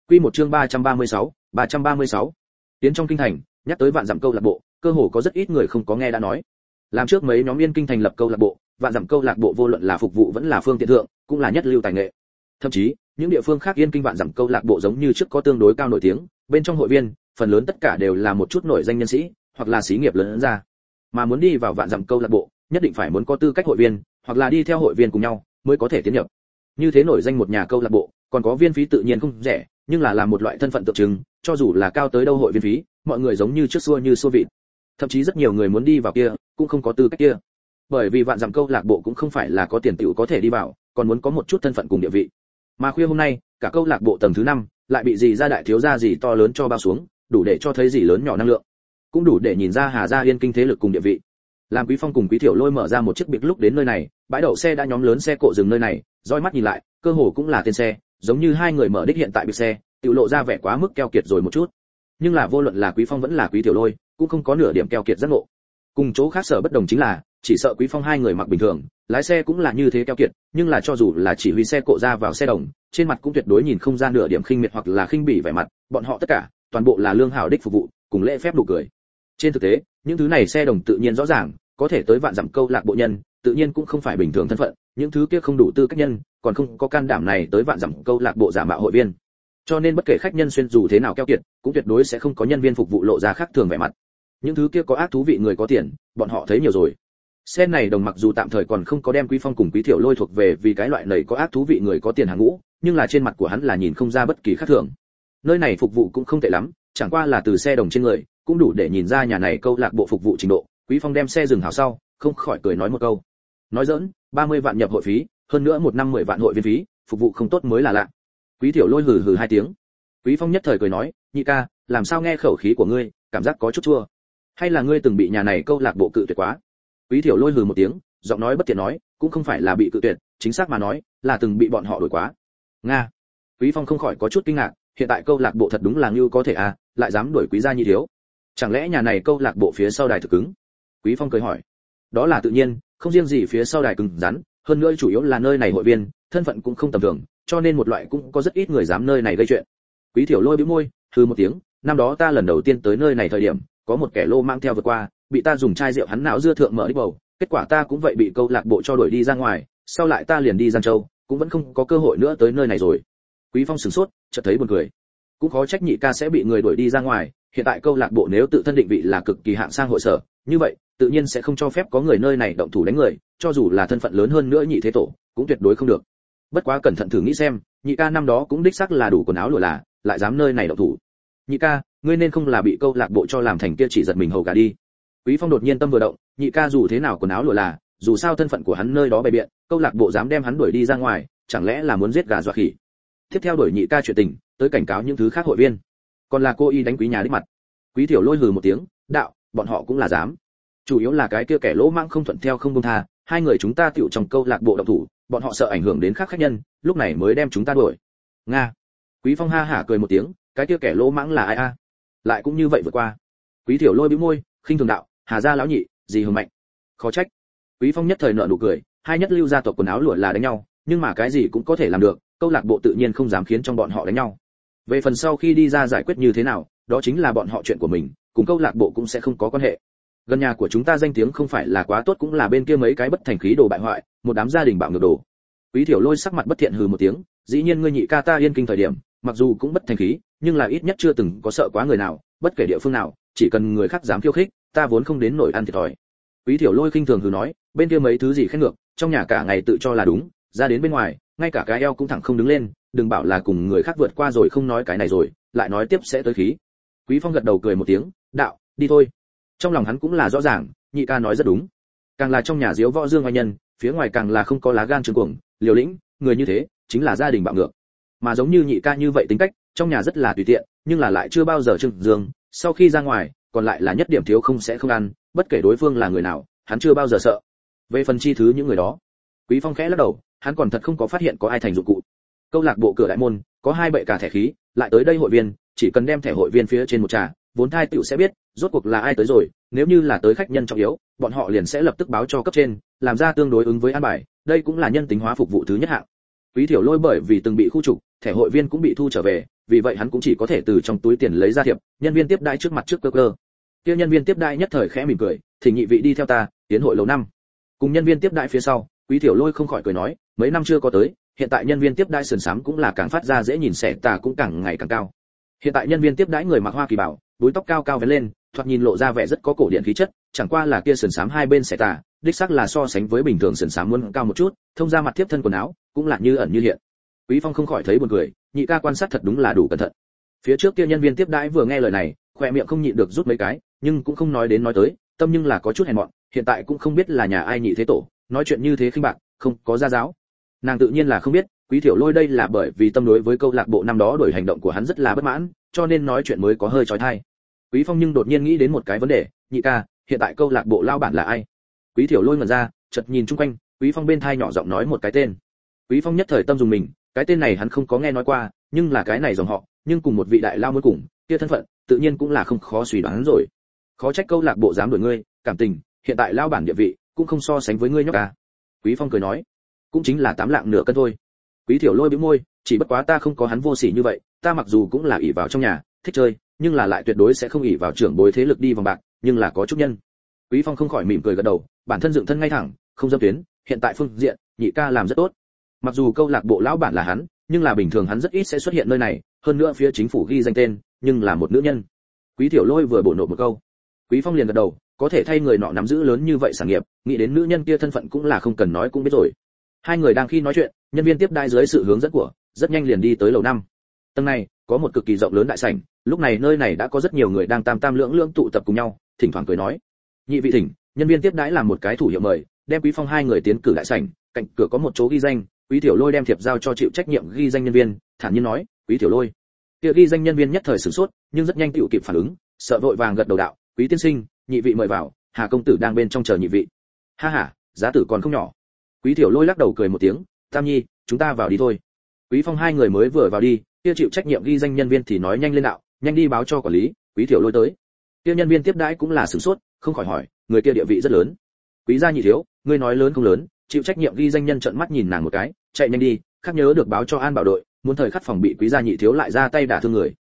Quy một chương 336, 336. tiến trong kinh thành nhắc tới vạn giảm câu lạc bộ cơ hồ có rất ít người không có nghe đã nói làm trước mấy nhóm yên kinh thành lập câu lạc bộ, vạn dặm câu lạc bộ vô luận là phục vụ vẫn là phương tiện thượng, cũng là nhất lưu tài nghệ. Thậm chí, những địa phương khác yên kinh vạn dặm câu lạc bộ giống như trước có tương đối cao nổi tiếng, bên trong hội viên, phần lớn tất cả đều là một chút nổi danh nhân sĩ, hoặc là xí nghiệp lớn ra. Mà muốn đi vào vạn dặm câu lạc bộ, nhất định phải muốn có tư cách hội viên, hoặc là đi theo hội viên cùng nhau, mới có thể tiến nhập. Như thế nổi danh một nhà câu lạc bộ, còn có viên phí tự nhiên không rẻ, nhưng là làm một loại thân phận tượng trưng, cho dù là cao tới đâu hội viên phí, mọi người giống như trước xua như xua vịt thậm chí rất nhiều người muốn đi vào kia, cũng không có tư cách kia. Bởi vì vạn dặm câu lạc bộ cũng không phải là có tiền tiểu có thể đi vào, còn muốn có một chút thân phận cùng địa vị. Mà khuya hôm nay, cả câu lạc bộ tầng thứ năm lại bị gì ra đại thiếu gia gì to lớn cho bao xuống, đủ để cho thấy gì lớn nhỏ năng lượng. Cũng đủ để nhìn ra hà gia yên kinh thế lực cùng địa vị. Làm quý phong cùng quý thiểu lôi mở ra một chiếc biệt lúc đến nơi này, bãi đậu xe đã nhóm lớn xe cộ dừng nơi này, roi mắt nhìn lại, cơ hồ cũng là tên xe, giống như hai người mở đích hiện tại biệt xe tự lộ ra vẻ quá mức keo kiệt rồi một chút. Nhưng là vô luận là quý phong vẫn là quý tiểu lôi cũng không có nửa điểm keo kiệt giác ngộ. Cùng chỗ khác sở bất đồng chính là, chỉ sợ quý phong hai người mặc bình thường, lái xe cũng là như thế keo kiệt, nhưng là cho dù là chỉ huy xe cộ ra vào xe đồng, trên mặt cũng tuyệt đối nhìn không ra nửa điểm khinh miệt hoặc là khinh bỉ vẻ mặt, bọn họ tất cả, toàn bộ là lương hảo đích phục vụ, cùng lễ phép đủ cười. Trên thực tế, những thứ này xe đồng tự nhiên rõ ràng, có thể tới vạn dặm câu lạc bộ nhân, tự nhiên cũng không phải bình thường thân phận, những thứ kia không đủ tư cách nhân, còn không có can đảm này tới vạn dặm câu lạc bộ giả mạo hội viên. Cho nên bất kể khách nhân xuyên dù thế nào keo kiệt, cũng tuyệt đối sẽ không có nhân viên phục vụ lộ ra khác thường vẻ mặt những thứ kia có ác thú vị người có tiền, bọn họ thấy nhiều rồi. Xe này đồng mặc dù tạm thời còn không có đem quý phong cùng quý thiểu lôi thuộc về vì cái loại này có ác thú vị người có tiền hàng ngũ, nhưng là trên mặt của hắn là nhìn không ra bất kỳ khác thường. Nơi này phục vụ cũng không tệ lắm, chẳng qua là từ xe đồng trên người, cũng đủ để nhìn ra nhà này câu lạc bộ phục vụ trình độ. Quý phong đem xe dừng hảo sau, không khỏi cười nói một câu. Nói dỡn 30 vạn nhập hội phí, hơn nữa một năm 10 vạn hội viên phí, phục vụ không tốt mới là lạ. Quý thiểu lôi hừ hừ hai tiếng. Quý phong nhất thời cười nói, nhị ca, làm sao nghe khẩu khí của ngươi, cảm giác có chút chua hay là ngươi từng bị nhà này câu lạc bộ cự tuyệt quá? Quý tiểu lôi hừ một tiếng, giọng nói bất tiện nói, cũng không phải là bị cự tuyệt, chính xác mà nói, là từng bị bọn họ đuổi quá. Nga. Quý phong không khỏi có chút kinh ngạc, hiện tại câu lạc bộ thật đúng là như có thể à lại dám đuổi quý gia như thiếu. Chẳng lẽ nhà này câu lạc bộ phía sau đài thực cứng? Quý phong cười hỏi. Đó là tự nhiên, không riêng gì phía sau đài cứng rắn, hơn nữa chủ yếu là nơi này hội viên, thân phận cũng không tầm thường, cho nên một loại cũng có rất ít người dám nơi này gây chuyện. Quý tiểu lôi bĩu môi, hừ một tiếng, năm đó ta lần đầu tiên tới nơi này thời điểm có một kẻ lô mang theo vượt qua, bị ta dùng chai rượu hắn não dưa thượng mở đi bầu, kết quả ta cũng vậy bị câu lạc bộ cho đuổi đi ra ngoài, sau lại ta liền đi giang châu, cũng vẫn không có cơ hội nữa tới nơi này rồi. Quý phong sửng sốt, chợt thấy buồn cười. Cũng khó trách nhị ca sẽ bị người đuổi đi ra ngoài, hiện tại câu lạc bộ nếu tự thân định vị là cực kỳ hạng sang hội sở, như vậy, tự nhiên sẽ không cho phép có người nơi này động thủ đánh người, cho dù là thân phận lớn hơn nữa nhị thế tổ, cũng tuyệt đối không được. Bất quá cẩn thận thử nghĩ xem, nhị ca năm đó cũng đích xác là đủ quần áo lụa là, lại dám nơi này động thủ. Nhị ca ngươi nên không là bị câu lạc bộ cho làm thành kia chỉ giật mình hầu gà đi. Quý phong đột nhiên tâm vừa động, nhị ca dù thế nào quần áo lụa là, dù sao thân phận của hắn nơi đó bày biện, câu lạc bộ dám đem hắn đuổi đi ra ngoài, chẳng lẽ là muốn giết gà dọa khỉ? Tiếp theo đuổi nhị ca chuyện tình, tới cảnh cáo những thứ khác hội viên. Còn là cô y đánh quý nhà đích mặt. Quý tiểu lôi hừ một tiếng, đạo, bọn họ cũng là dám. Chủ yếu là cái kia kẻ lỗ mãng không thuận theo không buông tha, hai người chúng ta tiểu trong câu lạc bộ động thủ, bọn họ sợ ảnh hưởng đến khác khách nhân, lúc này mới đem chúng ta đuổi. Nga. Quý phong ha hả cười một tiếng, cái kia kẻ lỗ mãng là ai a? Lại cũng như vậy vượt qua. Quý tiểu lôi bĩu môi, khinh thường đạo, hà gia lão nhị, gì hùng mạnh? Khó trách. Quý phong nhất thời nợ nụ cười, hai nhất lưu gia tộc quần áo lụa là đánh nhau, nhưng mà cái gì cũng có thể làm được, câu lạc bộ tự nhiên không dám khiến trong bọn họ đánh nhau. Về phần sau khi đi ra giải quyết như thế nào, đó chính là bọn họ chuyện của mình, cùng câu lạc bộ cũng sẽ không có quan hệ. Gần nhà của chúng ta danh tiếng không phải là quá tốt cũng là bên kia mấy cái bất thành khí đồ bại hoại, một đám gia đình bạo ngược đồ. Quý thiểu lôi sắc mặt bất thiện hừ một tiếng, dĩ nhiên ngươi nhị ca ta yên kinh thời điểm, mặc dù cũng bất thành khí nhưng là ít nhất chưa từng có sợ quá người nào, bất kể địa phương nào, chỉ cần người khác dám khiêu khích, ta vốn không đến nổi ăn thiệt thòi. Quý tiểu lôi khinh thường hừ nói, bên kia mấy thứ gì khen ngược, trong nhà cả ngày tự cho là đúng, ra đến bên ngoài, ngay cả cái eo cũng thẳng không đứng lên, đừng bảo là cùng người khác vượt qua rồi không nói cái này rồi, lại nói tiếp sẽ tới khí. Quý phong gật đầu cười một tiếng, đạo, đi thôi. Trong lòng hắn cũng là rõ ràng, nhị ca nói rất đúng. Càng là trong nhà diếu võ dương oai nhân, phía ngoài càng là không có lá gan trường cuồng, liều lĩnh, người như thế, chính là gia đình bạo ngược. Mà giống như nhị ca như vậy tính cách trong nhà rất là tùy tiện, nhưng là lại chưa bao giờ trưng dương, sau khi ra ngoài, còn lại là nhất điểm thiếu không sẽ không ăn, bất kể đối phương là người nào, hắn chưa bao giờ sợ. Về phần chi thứ những người đó, quý phong khẽ lắc đầu, hắn còn thật không có phát hiện có ai thành dụng cụ. Câu lạc bộ cửa đại môn, có hai bệ cả thẻ khí, lại tới đây hội viên, chỉ cần đem thẻ hội viên phía trên một trà, vốn thai tiểu sẽ biết, rốt cuộc là ai tới rồi, nếu như là tới khách nhân trọng yếu, bọn họ liền sẽ lập tức báo cho cấp trên, làm ra tương đối ứng với an bài, đây cũng là nhân tính hóa phục vụ thứ nhất hạng. Quý thiểu lôi bởi vì từng bị khu trục, thẻ hội viên cũng bị thu trở về vì vậy hắn cũng chỉ có thể từ trong túi tiền lấy ra thiệp, nhân viên tiếp đãi trước mặt trước cơ cơ. Kia nhân viên tiếp đãi nhất thời khẽ mỉm cười, thì nhị vị đi theo ta, tiến hội lâu năm. Cùng nhân viên tiếp đãi phía sau, quý tiểu lôi không khỏi cười nói, mấy năm chưa có tới, hiện tại nhân viên tiếp đãi sườn sám cũng là càng phát ra dễ nhìn xẻ tà cũng càng ngày càng cao. Hiện tại nhân viên tiếp đãi người mặc hoa kỳ bảo, búi tóc cao cao vén lên, thoạt nhìn lộ ra vẻ rất có cổ điện khí chất, chẳng qua là kia sườn sám hai bên xẻ tà, đích xác là so sánh với bình thường sườn sám muốn cao một chút, thông ra mặt tiếp thân quần áo, cũng là như ẩn như hiện. Quý phong không khỏi thấy buồn cười nhị ca quan sát thật đúng là đủ cẩn thận. Phía trước kia nhân viên tiếp đãi vừa nghe lời này khoe miệng không nhịn được rút mấy cái, nhưng cũng không nói đến nói tới, tâm nhưng là có chút hèn mọn, hiện tại cũng không biết là nhà ai nhị thế tổ, nói chuyện như thế khinh bạc, không có gia giáo. Nàng tự nhiên là không biết, quý thiểu lôi đây là bởi vì tâm đối với câu lạc bộ năm đó đổi hành động của hắn rất là bất mãn, cho nên nói chuyện mới có hơi trói thai quý phong nhưng đột nhiên nghĩ đến một cái vấn đề, nhị ca, hiện tại câu lạc bộ lao bản là ai? Quý thiểu lôi ngẩn ra, chợt nhìn chung quanh, quý phong bên thai nhỏ giọng nói một cái tên. Quý phong nhất thời tâm dùng mình cái tên này hắn không có nghe nói qua, nhưng là cái này dòng họ, nhưng cùng một vị đại lao muốn cùng, kia thân phận, tự nhiên cũng là không khó suy đoán rồi. Khó trách câu lạc bộ dám đuổi ngươi, cảm tình, hiện tại lao bản địa vị, cũng không so sánh với ngươi nhóc ca quý phong cười nói, cũng chính là tám lạng nửa cân thôi. Quý thiểu lôi bĩu môi, chỉ bất quá ta không có hắn vô sỉ như vậy, ta mặc dù cũng là ỷ vào trong nhà, thích chơi, nhưng là lại tuyệt đối sẽ không ỷ vào trưởng bối thế lực đi vòng bạc, nhưng là có chút nhân. Quý phong không khỏi mỉm cười gật đầu, bản thân dựng thân ngay thẳng, không dâm tuyến, hiện tại phương diện, nhị ca làm rất tốt mặc dù câu lạc bộ lão bản là hắn, nhưng là bình thường hắn rất ít sẽ xuất hiện nơi này, hơn nữa phía chính phủ ghi danh tên, nhưng là một nữ nhân. Quý tiểu lôi vừa bổ nộp một câu. Quý phong liền gật đầu, có thể thay người nọ nắm giữ lớn như vậy sản nghiệp, nghĩ đến nữ nhân kia thân phận cũng là không cần nói cũng biết rồi. Hai người đang khi nói chuyện, nhân viên tiếp đai dưới sự hướng dẫn của, rất nhanh liền đi tới lầu năm. Tầng này, có một cực kỳ rộng lớn đại sảnh, lúc này nơi này đã có rất nhiều người đang tam tam lưỡng lưỡng tụ tập cùng nhau, thỉnh thoảng cười nói. Nhị vị thỉnh, nhân viên tiếp đãi làm một cái thủ hiệu mời, đem quý phong hai người tiến cử đại sảnh, cạnh cửa có một chỗ ghi danh quý tiểu lôi đem thiệp giao cho chịu trách nhiệm ghi danh nhân viên, thản nhiên nói, quý tiểu lôi. Kia ghi danh nhân viên nhất thời sửng sốt, nhưng rất nhanh tựu kịp phản ứng, sợ vội vàng gật đầu đạo, quý tiên sinh, nhị vị mời vào, hà công tử đang bên trong chờ nhị vị. Ha ha, giá tử còn không nhỏ. Quý tiểu lôi lắc đầu cười một tiếng, tam nhi, chúng ta vào đi thôi. Quý phong hai người mới vừa vào đi, kia chịu trách nhiệm ghi danh nhân viên thì nói nhanh lên đạo, nhanh đi báo cho quản lý, quý tiểu lôi tới. Kia nhân viên tiếp đãi cũng là sửng sốt, không khỏi hỏi, người kia địa vị rất lớn. Quý gia nhị thiếu, ngươi nói lớn không lớn? Chịu trách nhiệm ghi danh nhân trợn mắt nhìn nàng một cái, chạy nhanh đi, khắc nhớ được báo cho an bảo đội, muốn thời khắc phòng bị quý gia nhị thiếu lại ra tay đả thương người.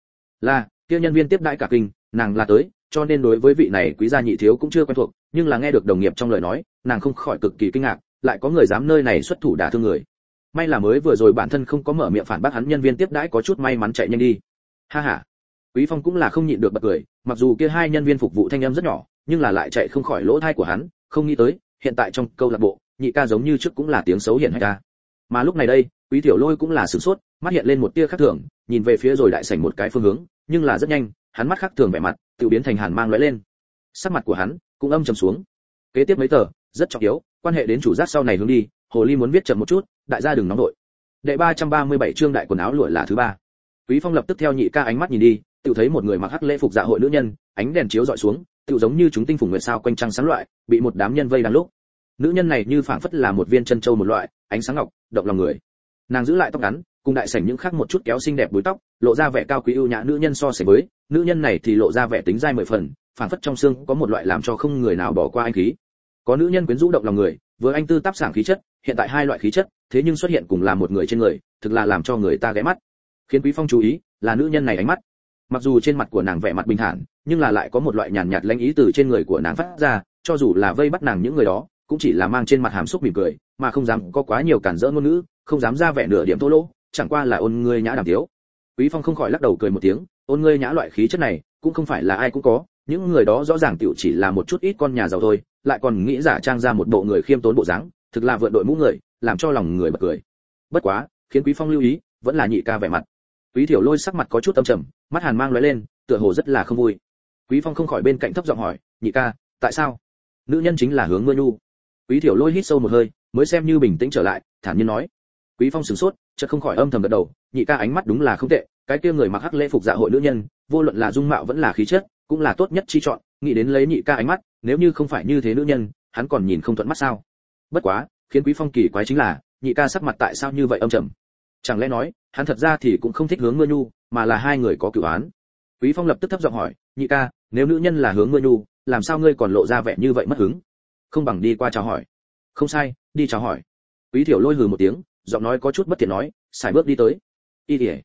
Là, kia nhân viên tiếp đãi cả kinh, nàng là tới, cho nên đối với vị này quý gia nhị thiếu cũng chưa quen thuộc, nhưng là nghe được đồng nghiệp trong lời nói, nàng không khỏi cực kỳ kinh ngạc, lại có người dám nơi này xuất thủ đả thương người. May là mới vừa rồi bản thân không có mở miệng phản bác hắn nhân viên tiếp đãi có chút may mắn chạy nhanh đi. Ha ha. Quý phong cũng là không nhịn được bật cười, mặc dù kia hai nhân viên phục vụ thanh âm rất nhỏ, nhưng là lại chạy không khỏi lỗ thai của hắn, không nghĩ tới, hiện tại trong câu lạc bộ nhị ca giống như trước cũng là tiếng xấu hiện hay ca mà lúc này đây, quý tiểu lôi cũng là sửng sốt, mắt hiện lên một tia khác thường, nhìn về phía rồi đại sảnh một cái phương hướng, nhưng là rất nhanh, hắn mắt khác thường vẻ mặt, tự biến thành hàn mang lóe lên. Sắc mặt của hắn cũng âm trầm xuống. Kế tiếp mấy tờ, rất trọng yếu, quan hệ đến chủ giác sau này hướng đi, hồ ly muốn viết chậm một chút, đại gia đừng nóng vội. Đệ 337 chương đại quần áo lụa là thứ ba. Quý phong lập tức theo nhị ca ánh mắt nhìn đi, tự thấy một người mặc hắc lễ phục dạ hội nữ nhân, ánh đèn chiếu dọi xuống, tự giống như chúng tinh phủ nguyệt sao quanh trăng sáng loại, bị một đám nhân vây đang lúc nữ nhân này như phảng phất là một viên chân châu một loại, ánh sáng ngọc, động lòng người. Nàng giữ lại tóc ngắn, cùng đại sảnh những khác một chút kéo xinh đẹp búi tóc, lộ ra vẻ cao quý ưu nhã nữ nhân so sánh với. Nữ nhân này thì lộ ra vẻ tính dai mười phần, phảng phất trong xương có một loại làm cho không người nào bỏ qua anh khí. Có nữ nhân quyến rũ động lòng người, vừa anh tư tác sảng khí chất, hiện tại hai loại khí chất, thế nhưng xuất hiện cùng là một người trên người, thực là làm cho người ta ghé mắt. Khiến quý phong chú ý, là nữ nhân này ánh mắt. Mặc dù trên mặt của nàng vẻ mặt bình thản, nhưng là lại có một loại nhàn nhạt lãnh ý từ trên người của nàng phát ra, cho dù là vây bắt nàng những người đó cũng chỉ là mang trên mặt hàm xúc mỉm cười, mà không dám có quá nhiều cản rỡ ngôn ngữ, không dám ra vẻ nửa điểm thô lỗ, chẳng qua là ôn ngươi nhã đàm tiếu. Quý phong không khỏi lắc đầu cười một tiếng, ôn ngươi nhã loại khí chất này, cũng không phải là ai cũng có, những người đó rõ ràng tiểu chỉ là một chút ít con nhà giàu thôi, lại còn nghĩ giả trang ra một bộ người khiêm tốn bộ dáng, thực là vượn đội mũ người, làm cho lòng người bật cười. Bất quá, khiến quý phong lưu ý, vẫn là nhị ca vẻ mặt. Quý thiểu lôi sắc mặt có chút âm trầm, mắt hàn mang lóe lên, tựa hồ rất là không vui. Quý phong không khỏi bên cạnh thấp giọng hỏi, nhị ca, tại sao? Nữ nhân chính là hướng mưa nhu quý thiểu lôi hít sâu một hơi, mới xem như bình tĩnh trở lại, thản nhiên nói. Quý phong sửng sốt, chợt không khỏi âm thầm gật đầu, nhị ca ánh mắt đúng là không tệ, cái kia người mặc hắc lễ phục dạ hội nữ nhân, vô luận là dung mạo vẫn là khí chất, cũng là tốt nhất chi chọn, nghĩ đến lấy nhị ca ánh mắt, nếu như không phải như thế nữ nhân, hắn còn nhìn không thuận mắt sao? Bất quá, khiến quý phong kỳ quái chính là, nhị ca sắc mặt tại sao như vậy âm trầm? Chẳng lẽ nói, hắn thật ra thì cũng không thích hướng mưa nhu, mà là hai người có cửu án? Quý phong lập tức thấp giọng hỏi, nhị ca, nếu nữ nhân là hướng mưa nhu, làm sao ngươi còn lộ ra vẻ như vậy mất hứng? Không bằng đi qua chào hỏi. Không sai, đi chào hỏi. Quý thiểu lôi hừ một tiếng, giọng nói có chút bất tiện nói, xài bước đi tới. Y tỉa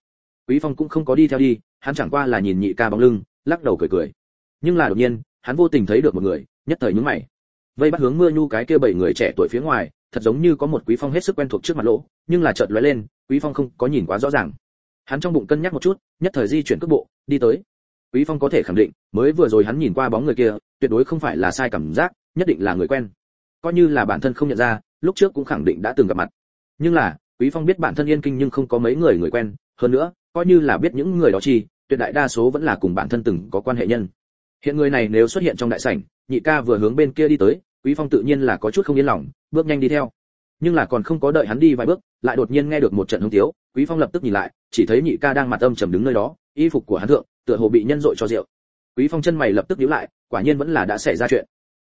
quý phong cũng không có đi theo đi, hắn chẳng qua là nhìn nhị ca bóng lưng, lắc đầu cười cười. Nhưng là đột nhiên, hắn vô tình thấy được một người, nhất thời nhướng mày. Vây bắt hướng mưa nhu cái kia bảy người trẻ tuổi phía ngoài, thật giống như có một quý phong hết sức quen thuộc trước mặt lỗ, nhưng là chợt lóe lên, quý phong không có nhìn quá rõ ràng. Hắn trong bụng cân nhắc một chút, nhất thời di chuyển cước bộ, đi tới. Quý phong có thể khẳng định, mới vừa rồi hắn nhìn qua bóng người kia, tuyệt đối không phải là sai cảm giác nhất định là người quen. Coi như là bản thân không nhận ra, lúc trước cũng khẳng định đã từng gặp mặt. Nhưng là, quý phong biết bản thân yên kinh nhưng không có mấy người người quen. Hơn nữa, coi như là biết những người đó chi, tuyệt đại đa số vẫn là cùng bản thân từng có quan hệ nhân. Hiện người này nếu xuất hiện trong đại sảnh, nhị ca vừa hướng bên kia đi tới, quý phong tự nhiên là có chút không yên lòng, bước nhanh đi theo. Nhưng là còn không có đợi hắn đi vài bước, lại đột nhiên nghe được một trận hung tiếu, quý phong lập tức nhìn lại, chỉ thấy nhị ca đang mặt âm trầm đứng nơi đó, y phục của hắn thượng, tựa hồ bị nhân dội cho rượu. Quý phong chân mày lập tức nhíu lại, quả nhiên vẫn là đã xảy ra chuyện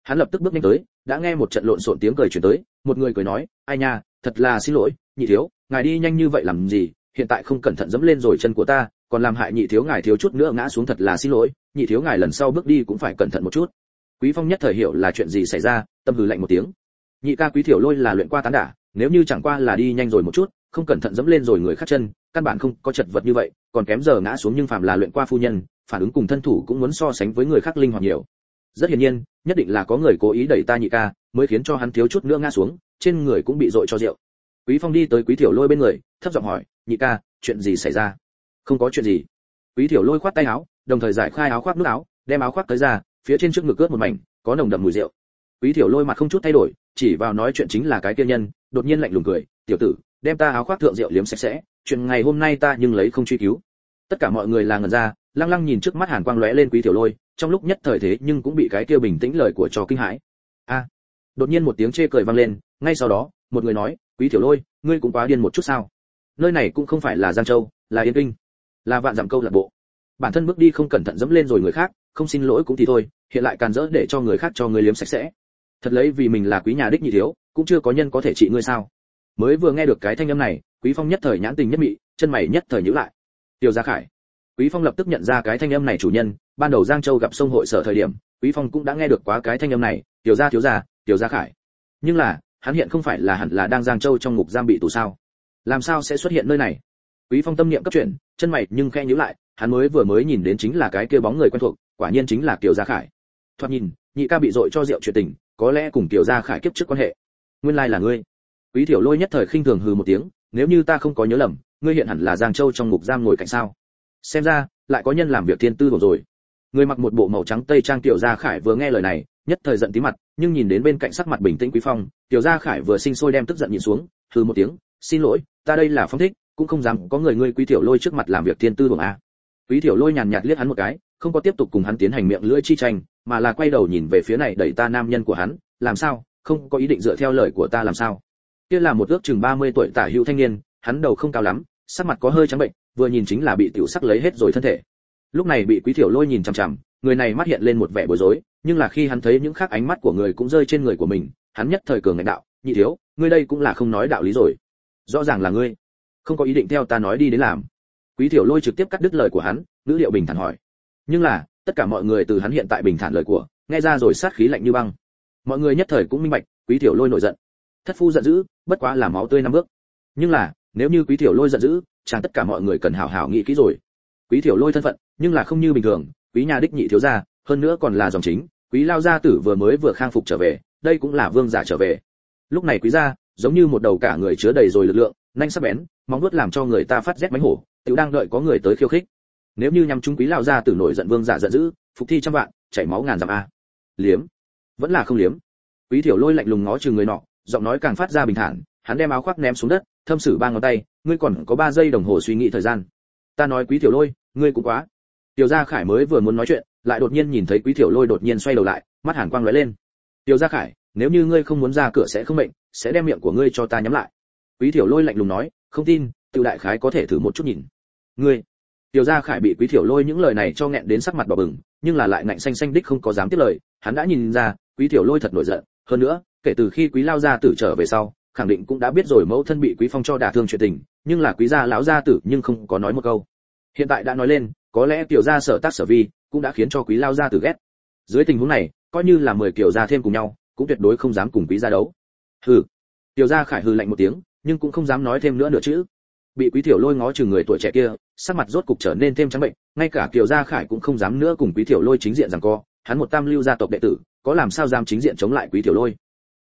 hắn lập tức bước nhanh tới, đã nghe một trận lộn xộn tiếng cười truyền tới, một người cười nói, ai nha, thật là xin lỗi, nhị thiếu, ngài đi nhanh như vậy làm gì, hiện tại không cẩn thận dẫm lên rồi chân của ta, còn làm hại nhị thiếu ngài thiếu chút nữa ngã xuống thật là xin lỗi, nhị thiếu ngài lần sau bước đi cũng phải cẩn thận một chút. Quý phong nhất thời hiểu là chuyện gì xảy ra, tâm hừ lạnh một tiếng. Nhị ca quý thiểu lôi là luyện qua tán đả, nếu như chẳng qua là đi nhanh rồi một chút, không cẩn thận dẫm lên rồi người khác chân, căn bản không có chật vật như vậy, còn kém giờ ngã xuống nhưng phàm là luyện qua phu nhân, phản ứng cùng thân thủ cũng muốn so sánh với người khác linh hoạt nhiều rất hiển nhiên, nhất định là có người cố ý đẩy ta nhị ca, mới khiến cho hắn thiếu chút nữa ngã xuống, trên người cũng bị dội cho rượu. Quý phong đi tới quý thiểu lôi bên người, thấp giọng hỏi, nhị ca, chuyện gì xảy ra? Không có chuyện gì. Quý thiểu lôi khoát tay áo, đồng thời giải khai áo khoác nước áo, đem áo khoác tới ra, phía trên trước ngực cướp một mảnh, có nồng đậm mùi rượu. Quý thiểu lôi mặt không chút thay đổi, chỉ vào nói chuyện chính là cái kia nhân, đột nhiên lạnh lùng cười, tiểu tử, đem ta áo khoác thượng rượu liếm sạch sẽ, chuyện ngày hôm nay ta nhưng lấy không truy cứu. Tất cả mọi người là ngẩn ra lăng lăng nhìn trước mắt hàn quang lóe lên quý tiểu lôi, trong lúc nhất thời thế nhưng cũng bị cái kia bình tĩnh lời của trò kinh hãi. A! Đột nhiên một tiếng chê cười vang lên, ngay sau đó, một người nói, quý tiểu lôi, ngươi cũng quá điên một chút sao? Nơi này cũng không phải là giang châu, là yên kinh, là vạn dặm câu lạc bộ. Bản thân bước đi không cẩn thận dẫm lên rồi người khác, không xin lỗi cũng thì thôi, hiện lại càn rỡ để cho người khác cho người liếm sạch sẽ. Thật lấy vì mình là quý nhà đích nhị thiếu, cũng chưa có nhân có thể trị ngươi sao? Mới vừa nghe được cái thanh âm này, quý phong nhất thời nhãn tình nhất mị, chân mày nhất thời nhíu lại. Tiêu gia khải quý phong lập tức nhận ra cái thanh âm này chủ nhân, ban đầu giang châu gặp sông hội sở thời điểm, quý phong cũng đã nghe được quá cái thanh âm này, tiểu gia, thiếu gia, tiểu gia khải. Nhưng là, hắn hiện không phải là hẳn là đang giang châu trong ngục giam bị tù sao? Làm sao sẽ xuất hiện nơi này? Quý phong tâm niệm cấp chuyển, chân mày nhưng khẽ nhíu lại, hắn mới vừa mới nhìn đến chính là cái kia bóng người quen thuộc, quả nhiên chính là kiều gia khải. Thoạt nhìn, nhị ca bị dội cho rượu chuyện tình, có lẽ cùng kiều gia khải kiếp trước quan hệ. Nguyên lai là ngươi. Quý thiểu lôi nhất thời khinh thường hừ một tiếng, nếu như ta không có nhớ lầm, ngươi hiện hẳn là giang châu trong ngục giam ngồi cạnh sao? Xem ra, lại có nhân làm việc thiên tư rồi. Người mặc một bộ màu trắng tây trang tiểu gia khải vừa nghe lời này, nhất thời giận tí mặt, nhưng nhìn đến bên cạnh sắc mặt bình tĩnh quý phong, tiểu gia khải vừa sinh sôi đem tức giận nhìn xuống, hừ một tiếng, xin lỗi, ta đây là phong thích, cũng không dám có người ngươi quý tiểu lôi trước mặt làm việc thiên tư đường a à. quý tiểu lôi nhàn nhạt liếc hắn một cái, không có tiếp tục cùng hắn tiến hành miệng lưỡi chi tranh, mà là quay đầu nhìn về phía này đẩy ta nam nhân của hắn, làm sao? Không có ý định dựa theo lời của ta làm sao? Kia là một ước chừng 30 tuổi tả hữu thanh niên, hắn đầu không cao lắm, sắc mặt có hơi trắng bệnh vừa nhìn chính là bị tiểu sắc lấy hết rồi thân thể. Lúc này bị quý tiểu lôi nhìn chằm chằm, người này mắt hiện lên một vẻ bối rối, nhưng là khi hắn thấy những khác ánh mắt của người cũng rơi trên người của mình, hắn nhất thời cường ngạnh đạo, nhị thiếu, ngươi đây cũng là không nói đạo lý rồi. Rõ ràng là ngươi. Không có ý định theo ta nói đi đến làm. Quý tiểu lôi trực tiếp cắt đứt lời của hắn, ngữ liệu bình thản hỏi. Nhưng là, tất cả mọi người từ hắn hiện tại bình thản lời của, nghe ra rồi sát khí lạnh như băng. Mọi người nhất thời cũng minh bạch, quý tiểu lôi nổi giận. Thất phu giận dữ, bất quá là máu tươi năm bước. Nhưng là, nếu như quý tiểu lôi giận dữ chẳng tất cả mọi người cần hảo hảo nghĩ kỹ rồi. Quý tiểu lôi thân phận, nhưng là không như bình thường, quý nhà đích nhị thiếu gia, hơn nữa còn là dòng chính, quý lao gia tử vừa mới vừa khang phục trở về, đây cũng là vương giả trở về. Lúc này quý gia, giống như một đầu cả người chứa đầy rồi lực lượng, nhanh sắc bén, móng vuốt làm cho người ta phát rét mánh hổ, tiểu đang đợi có người tới khiêu khích. Nếu như nhằm chúng quý lao gia tử nổi giận vương giả giận dữ, phục thi trăm vạn, chảy máu ngàn dặm a. Liếm. Vẫn là không liếm. Quý tiểu lôi lạnh lùng ngó chừng người nọ, giọng nói càng phát ra bình thản hắn đem áo khoác ném xuống đất thâm sử ba ngón tay ngươi còn có ba giây đồng hồ suy nghĩ thời gian. Ta nói quý tiểu lôi ngươi cũng quá. Tiểu gia khải mới vừa muốn nói chuyện lại đột nhiên nhìn thấy quý tiểu lôi đột nhiên xoay đầu lại mắt hàn quang lóe lên. Tiểu gia khải nếu như ngươi không muốn ra cửa sẽ không mệnh, sẽ đem miệng của ngươi cho ta nhắm lại. Quý tiểu lôi lạnh lùng nói không tin tiểu đại khái có thể thử một chút nhìn. Ngươi. Tiểu gia khải bị quý tiểu lôi những lời này cho nghẹn đến sắc mặt đỏ bừng nhưng là lại ngạnh xanh xanh đích không có dám tiếp lời hắn đã nhìn ra quý tiểu lôi thật nổi giận. Hơn nữa kể từ khi quý lao gia tử trở về sau khẳng định cũng đã biết rồi mẫu thân bị quý phong cho đả thương chuyện tình, nhưng là quý gia lão gia tử nhưng không có nói một câu. Hiện tại đã nói lên, có lẽ tiểu gia sở tác sở vi cũng đã khiến cho quý lao gia tử ghét. Dưới tình huống này, coi như là mười kiểu gia thêm cùng nhau, cũng tuyệt đối không dám cùng quý gia đấu. Hừ. Tiểu gia khải hừ lạnh một tiếng, nhưng cũng không dám nói thêm nữa nữa chứ. Bị quý tiểu lôi ngó chừng người tuổi trẻ kia, sắc mặt rốt cục trở nên thêm trắng bệnh, ngay cả tiểu gia khải cũng không dám nữa cùng quý tiểu lôi chính diện rằng co, hắn một tam lưu gia tộc đệ tử, có làm sao dám chính diện chống lại quý tiểu lôi?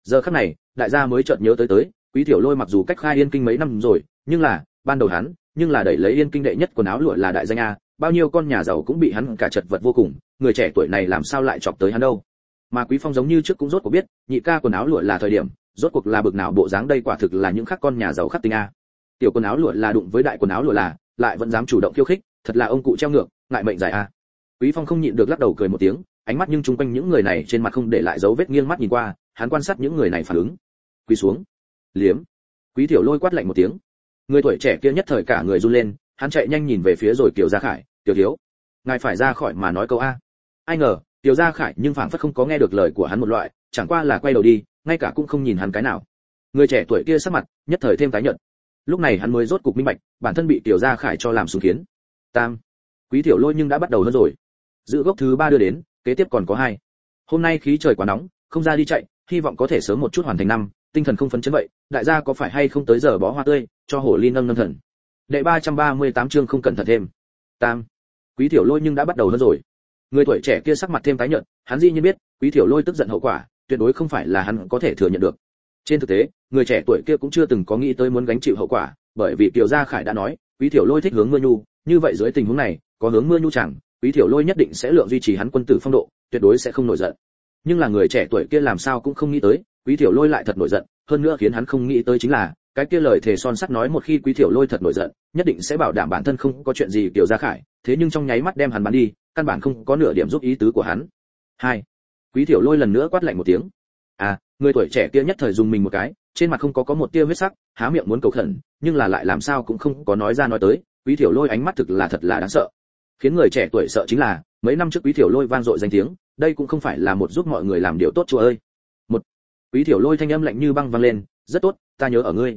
Giờ khắc này, đại gia mới chợt nhớ tới tới, quý tiểu lôi mặc dù cách khai yên kinh mấy năm rồi, nhưng là, ban đầu hắn, nhưng là đẩy lấy yên kinh đệ nhất quần áo lụa là đại danh a, bao nhiêu con nhà giàu cũng bị hắn cả chật vật vô cùng, người trẻ tuổi này làm sao lại chọc tới hắn đâu. Mà quý phong giống như trước cũng rốt cuộc biết, nhị ca quần áo lụa là thời điểm, rốt cuộc là bực nào bộ dáng đây quả thực là những khác con nhà giàu khắc tinh a. Tiểu quần áo lụa là đụng với đại quần áo lụa là, lại vẫn dám chủ động khiêu khích, thật là ông cụ treo ngược, ngại mệnh dài a. Quý phong không nhịn được lắc đầu cười một tiếng, ánh mắt nhưng chung quanh những người này trên mặt không để lại dấu vết nghiêng mắt nhìn qua hắn quan sát những người này phản ứng. Quỳ xuống. Liếm. Quý tiểu lôi quát lạnh một tiếng. Người tuổi trẻ kia nhất thời cả người run lên, hắn chạy nhanh nhìn về phía rồi kiều gia khải, tiểu thiếu, ngài phải ra khỏi mà nói câu a. Ai ngờ tiểu gia khải nhưng phảng phất không có nghe được lời của hắn một loại, chẳng qua là quay đầu đi, ngay cả cũng không nhìn hắn cái nào. Người trẻ tuổi kia sắc mặt nhất thời thêm tái nhợt. Lúc này hắn mới rốt cục minh bạch, bản thân bị tiểu gia khải cho làm xuống kiến. Tam. Quý tiểu lôi nhưng đã bắt đầu hơn rồi. Giữ gốc thứ ba đưa đến, kế tiếp còn có hai. Hôm nay khí trời quá nóng, không ra đi chạy hy vọng có thể sớm một chút hoàn thành năm, tinh thần không phấn chấn vậy, đại gia có phải hay không tới giờ bó hoa tươi, cho hồ ly nâng nâng thần. Đệ 338 chương không cẩn thận thêm. Tam. Quý tiểu lôi nhưng đã bắt đầu hơn rồi. Người tuổi trẻ kia sắc mặt thêm tái nhợt, hắn dĩ nhiên biết, quý tiểu lôi tức giận hậu quả, tuyệt đối không phải là hắn có thể thừa nhận được. Trên thực tế, người trẻ tuổi kia cũng chưa từng có nghĩ tới muốn gánh chịu hậu quả, bởi vì tiểu gia khải đã nói, quý tiểu lôi thích hướng mưa nhu, như vậy dưới tình huống này, có hướng mưa nhu chẳng, quý tiểu lôi nhất định sẽ lượng duy trì hắn quân tử phong độ, tuyệt đối sẽ không nổi giận nhưng là người trẻ tuổi kia làm sao cũng không nghĩ tới, quý tiểu lôi lại thật nổi giận, hơn nữa khiến hắn không nghĩ tới chính là, cái kia lời thề son sắt nói một khi quý tiểu lôi thật nổi giận, nhất định sẽ bảo đảm bản thân không có chuyện gì tiểu gia khải, thế nhưng trong nháy mắt đem hắn bắn đi, căn bản không có nửa điểm giúp ý tứ của hắn. Hai, quý tiểu lôi lần nữa quát lạnh một tiếng. À người tuổi trẻ kia nhất thời dùng mình một cái, trên mặt không có có một tia huyết sắc, há miệng muốn cầu khẩn, nhưng là lại làm sao cũng không có nói ra nói tới, quý tiểu lôi ánh mắt thực là thật là đáng sợ khiến người trẻ tuổi sợ chính là, mấy năm trước quý tiểu lôi vang dội danh tiếng, đây cũng không phải là một giúp mọi người làm điều tốt chúa ơi. Một, quý tiểu lôi thanh âm lạnh như băng vang lên, rất tốt, ta nhớ ở ngươi.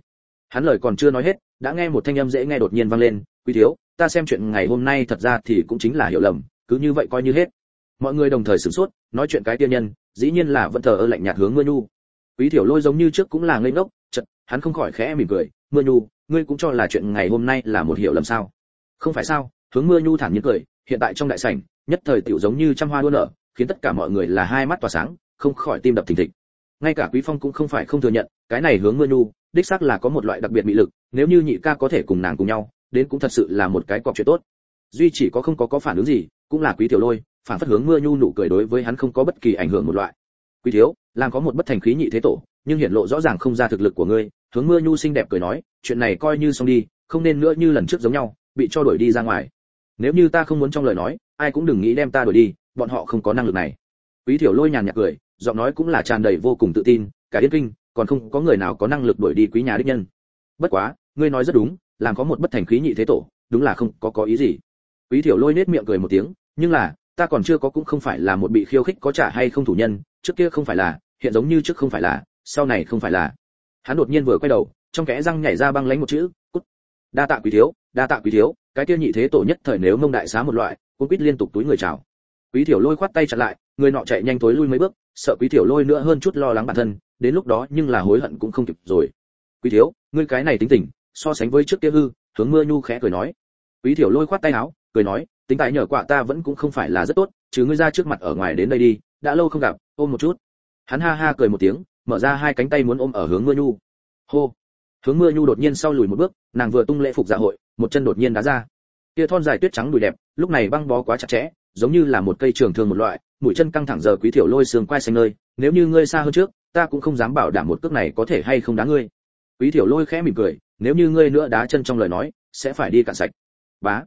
Hắn lời còn chưa nói hết, đã nghe một thanh âm dễ nghe đột nhiên vang lên, quý thiếu, ta xem chuyện ngày hôm nay thật ra thì cũng chính là hiểu lầm, cứ như vậy coi như hết. Mọi người đồng thời sửng sốt, nói chuyện cái tiên nhân, dĩ nhiên là vẫn thờ ơ lạnh nhạt hướng mưa nhu. Quý tiểu lôi giống như trước cũng là ngây ngốc chật hắn không khỏi khẽ mỉm cười, mưa nhu, ngươi cũng cho là chuyện ngày hôm nay là một hiểu lầm sao? Không phải sao hướng mưa nhu thản nhiên cười, hiện tại trong đại sảnh, nhất thời tiểu giống như trăm hoa đua nở, khiến tất cả mọi người là hai mắt tỏa sáng, không khỏi tim đập thình thịch. Ngay cả quý phong cũng không phải không thừa nhận, cái này hướng mưa nhu, đích xác là có một loại đặc biệt mỹ lực, nếu như nhị ca có thể cùng nàng cùng nhau, đến cũng thật sự là một cái cọc chuyện tốt. Duy chỉ có không có có phản ứng gì, cũng là quý tiểu lôi, phản phất hướng mưa nhu nụ cười đối với hắn không có bất kỳ ảnh hưởng một loại. Quý thiếu, làm có một bất thành khí nhị thế tổ, nhưng hiện lộ rõ ràng không ra thực lực của ngươi. Hướng mưa nhu xinh đẹp cười nói, chuyện này coi như xong đi, không nên nữa như lần trước giống nhau, bị cho đuổi đi ra ngoài nếu như ta không muốn trong lời nói, ai cũng đừng nghĩ đem ta đuổi đi, bọn họ không có năng lực này. Quý thiểu lôi nhàn nhạt cười, giọng nói cũng là tràn đầy vô cùng tự tin, cả yên kinh, còn không có người nào có năng lực đuổi đi quý nhà đích nhân. Bất quá, ngươi nói rất đúng, làm có một bất thành khí nhị thế tổ, đúng là không có có ý gì. Quý thiểu lôi nết miệng cười một tiếng, nhưng là, ta còn chưa có cũng không phải là một bị khiêu khích có trả hay không thủ nhân, trước kia không phải là, hiện giống như trước không phải là, sau này không phải là. Hắn đột nhiên vừa quay đầu, trong kẽ răng nhảy ra băng lánh một chữ, cút. Đa tạ quý thiếu, đa tạ quý thiếu cái kia nhị thế tổ nhất thời nếu mông đại xá một loại cũng quýt liên tục túi người chào. Quý thiểu lôi khoát tay chặn lại, người nọ chạy nhanh tối lui mấy bước, sợ quý thiểu lôi nữa hơn chút lo lắng bản thân, đến lúc đó nhưng là hối hận cũng không kịp rồi. Quý thiếu, ngươi cái này tính tình, so sánh với trước kia hư, hướng mưa nhu khẽ cười nói. Quý thiểu lôi khoát tay áo, cười nói, tính tại nhờ quạ ta vẫn cũng không phải là rất tốt chứ ngươi ra trước mặt ở ngoài đến đây đi, đã lâu không gặp, ôm một chút. Hắn ha ha cười một tiếng, mở ra hai cánh tay muốn ôm ở hướng mưa nhu. Hô! Hướng mưa nhu đột nhiên sau lùi một bước, nàng vừa tung lễ phục dạ hội một chân đột nhiên đá ra. Kia thon dài tuyết trắng đùi đẹp, lúc này băng bó quá chặt chẽ, giống như là một cây trường thương một loại, mũi chân căng thẳng giờ quý thiểu lôi sườn quai xanh nơi, nếu như ngươi xa hơn trước, ta cũng không dám bảo đảm một cước này có thể hay không đá ngươi. Quý thiểu lôi khẽ mỉm cười, nếu như ngươi nữa đá chân trong lời nói, sẽ phải đi cạn sạch. Bá.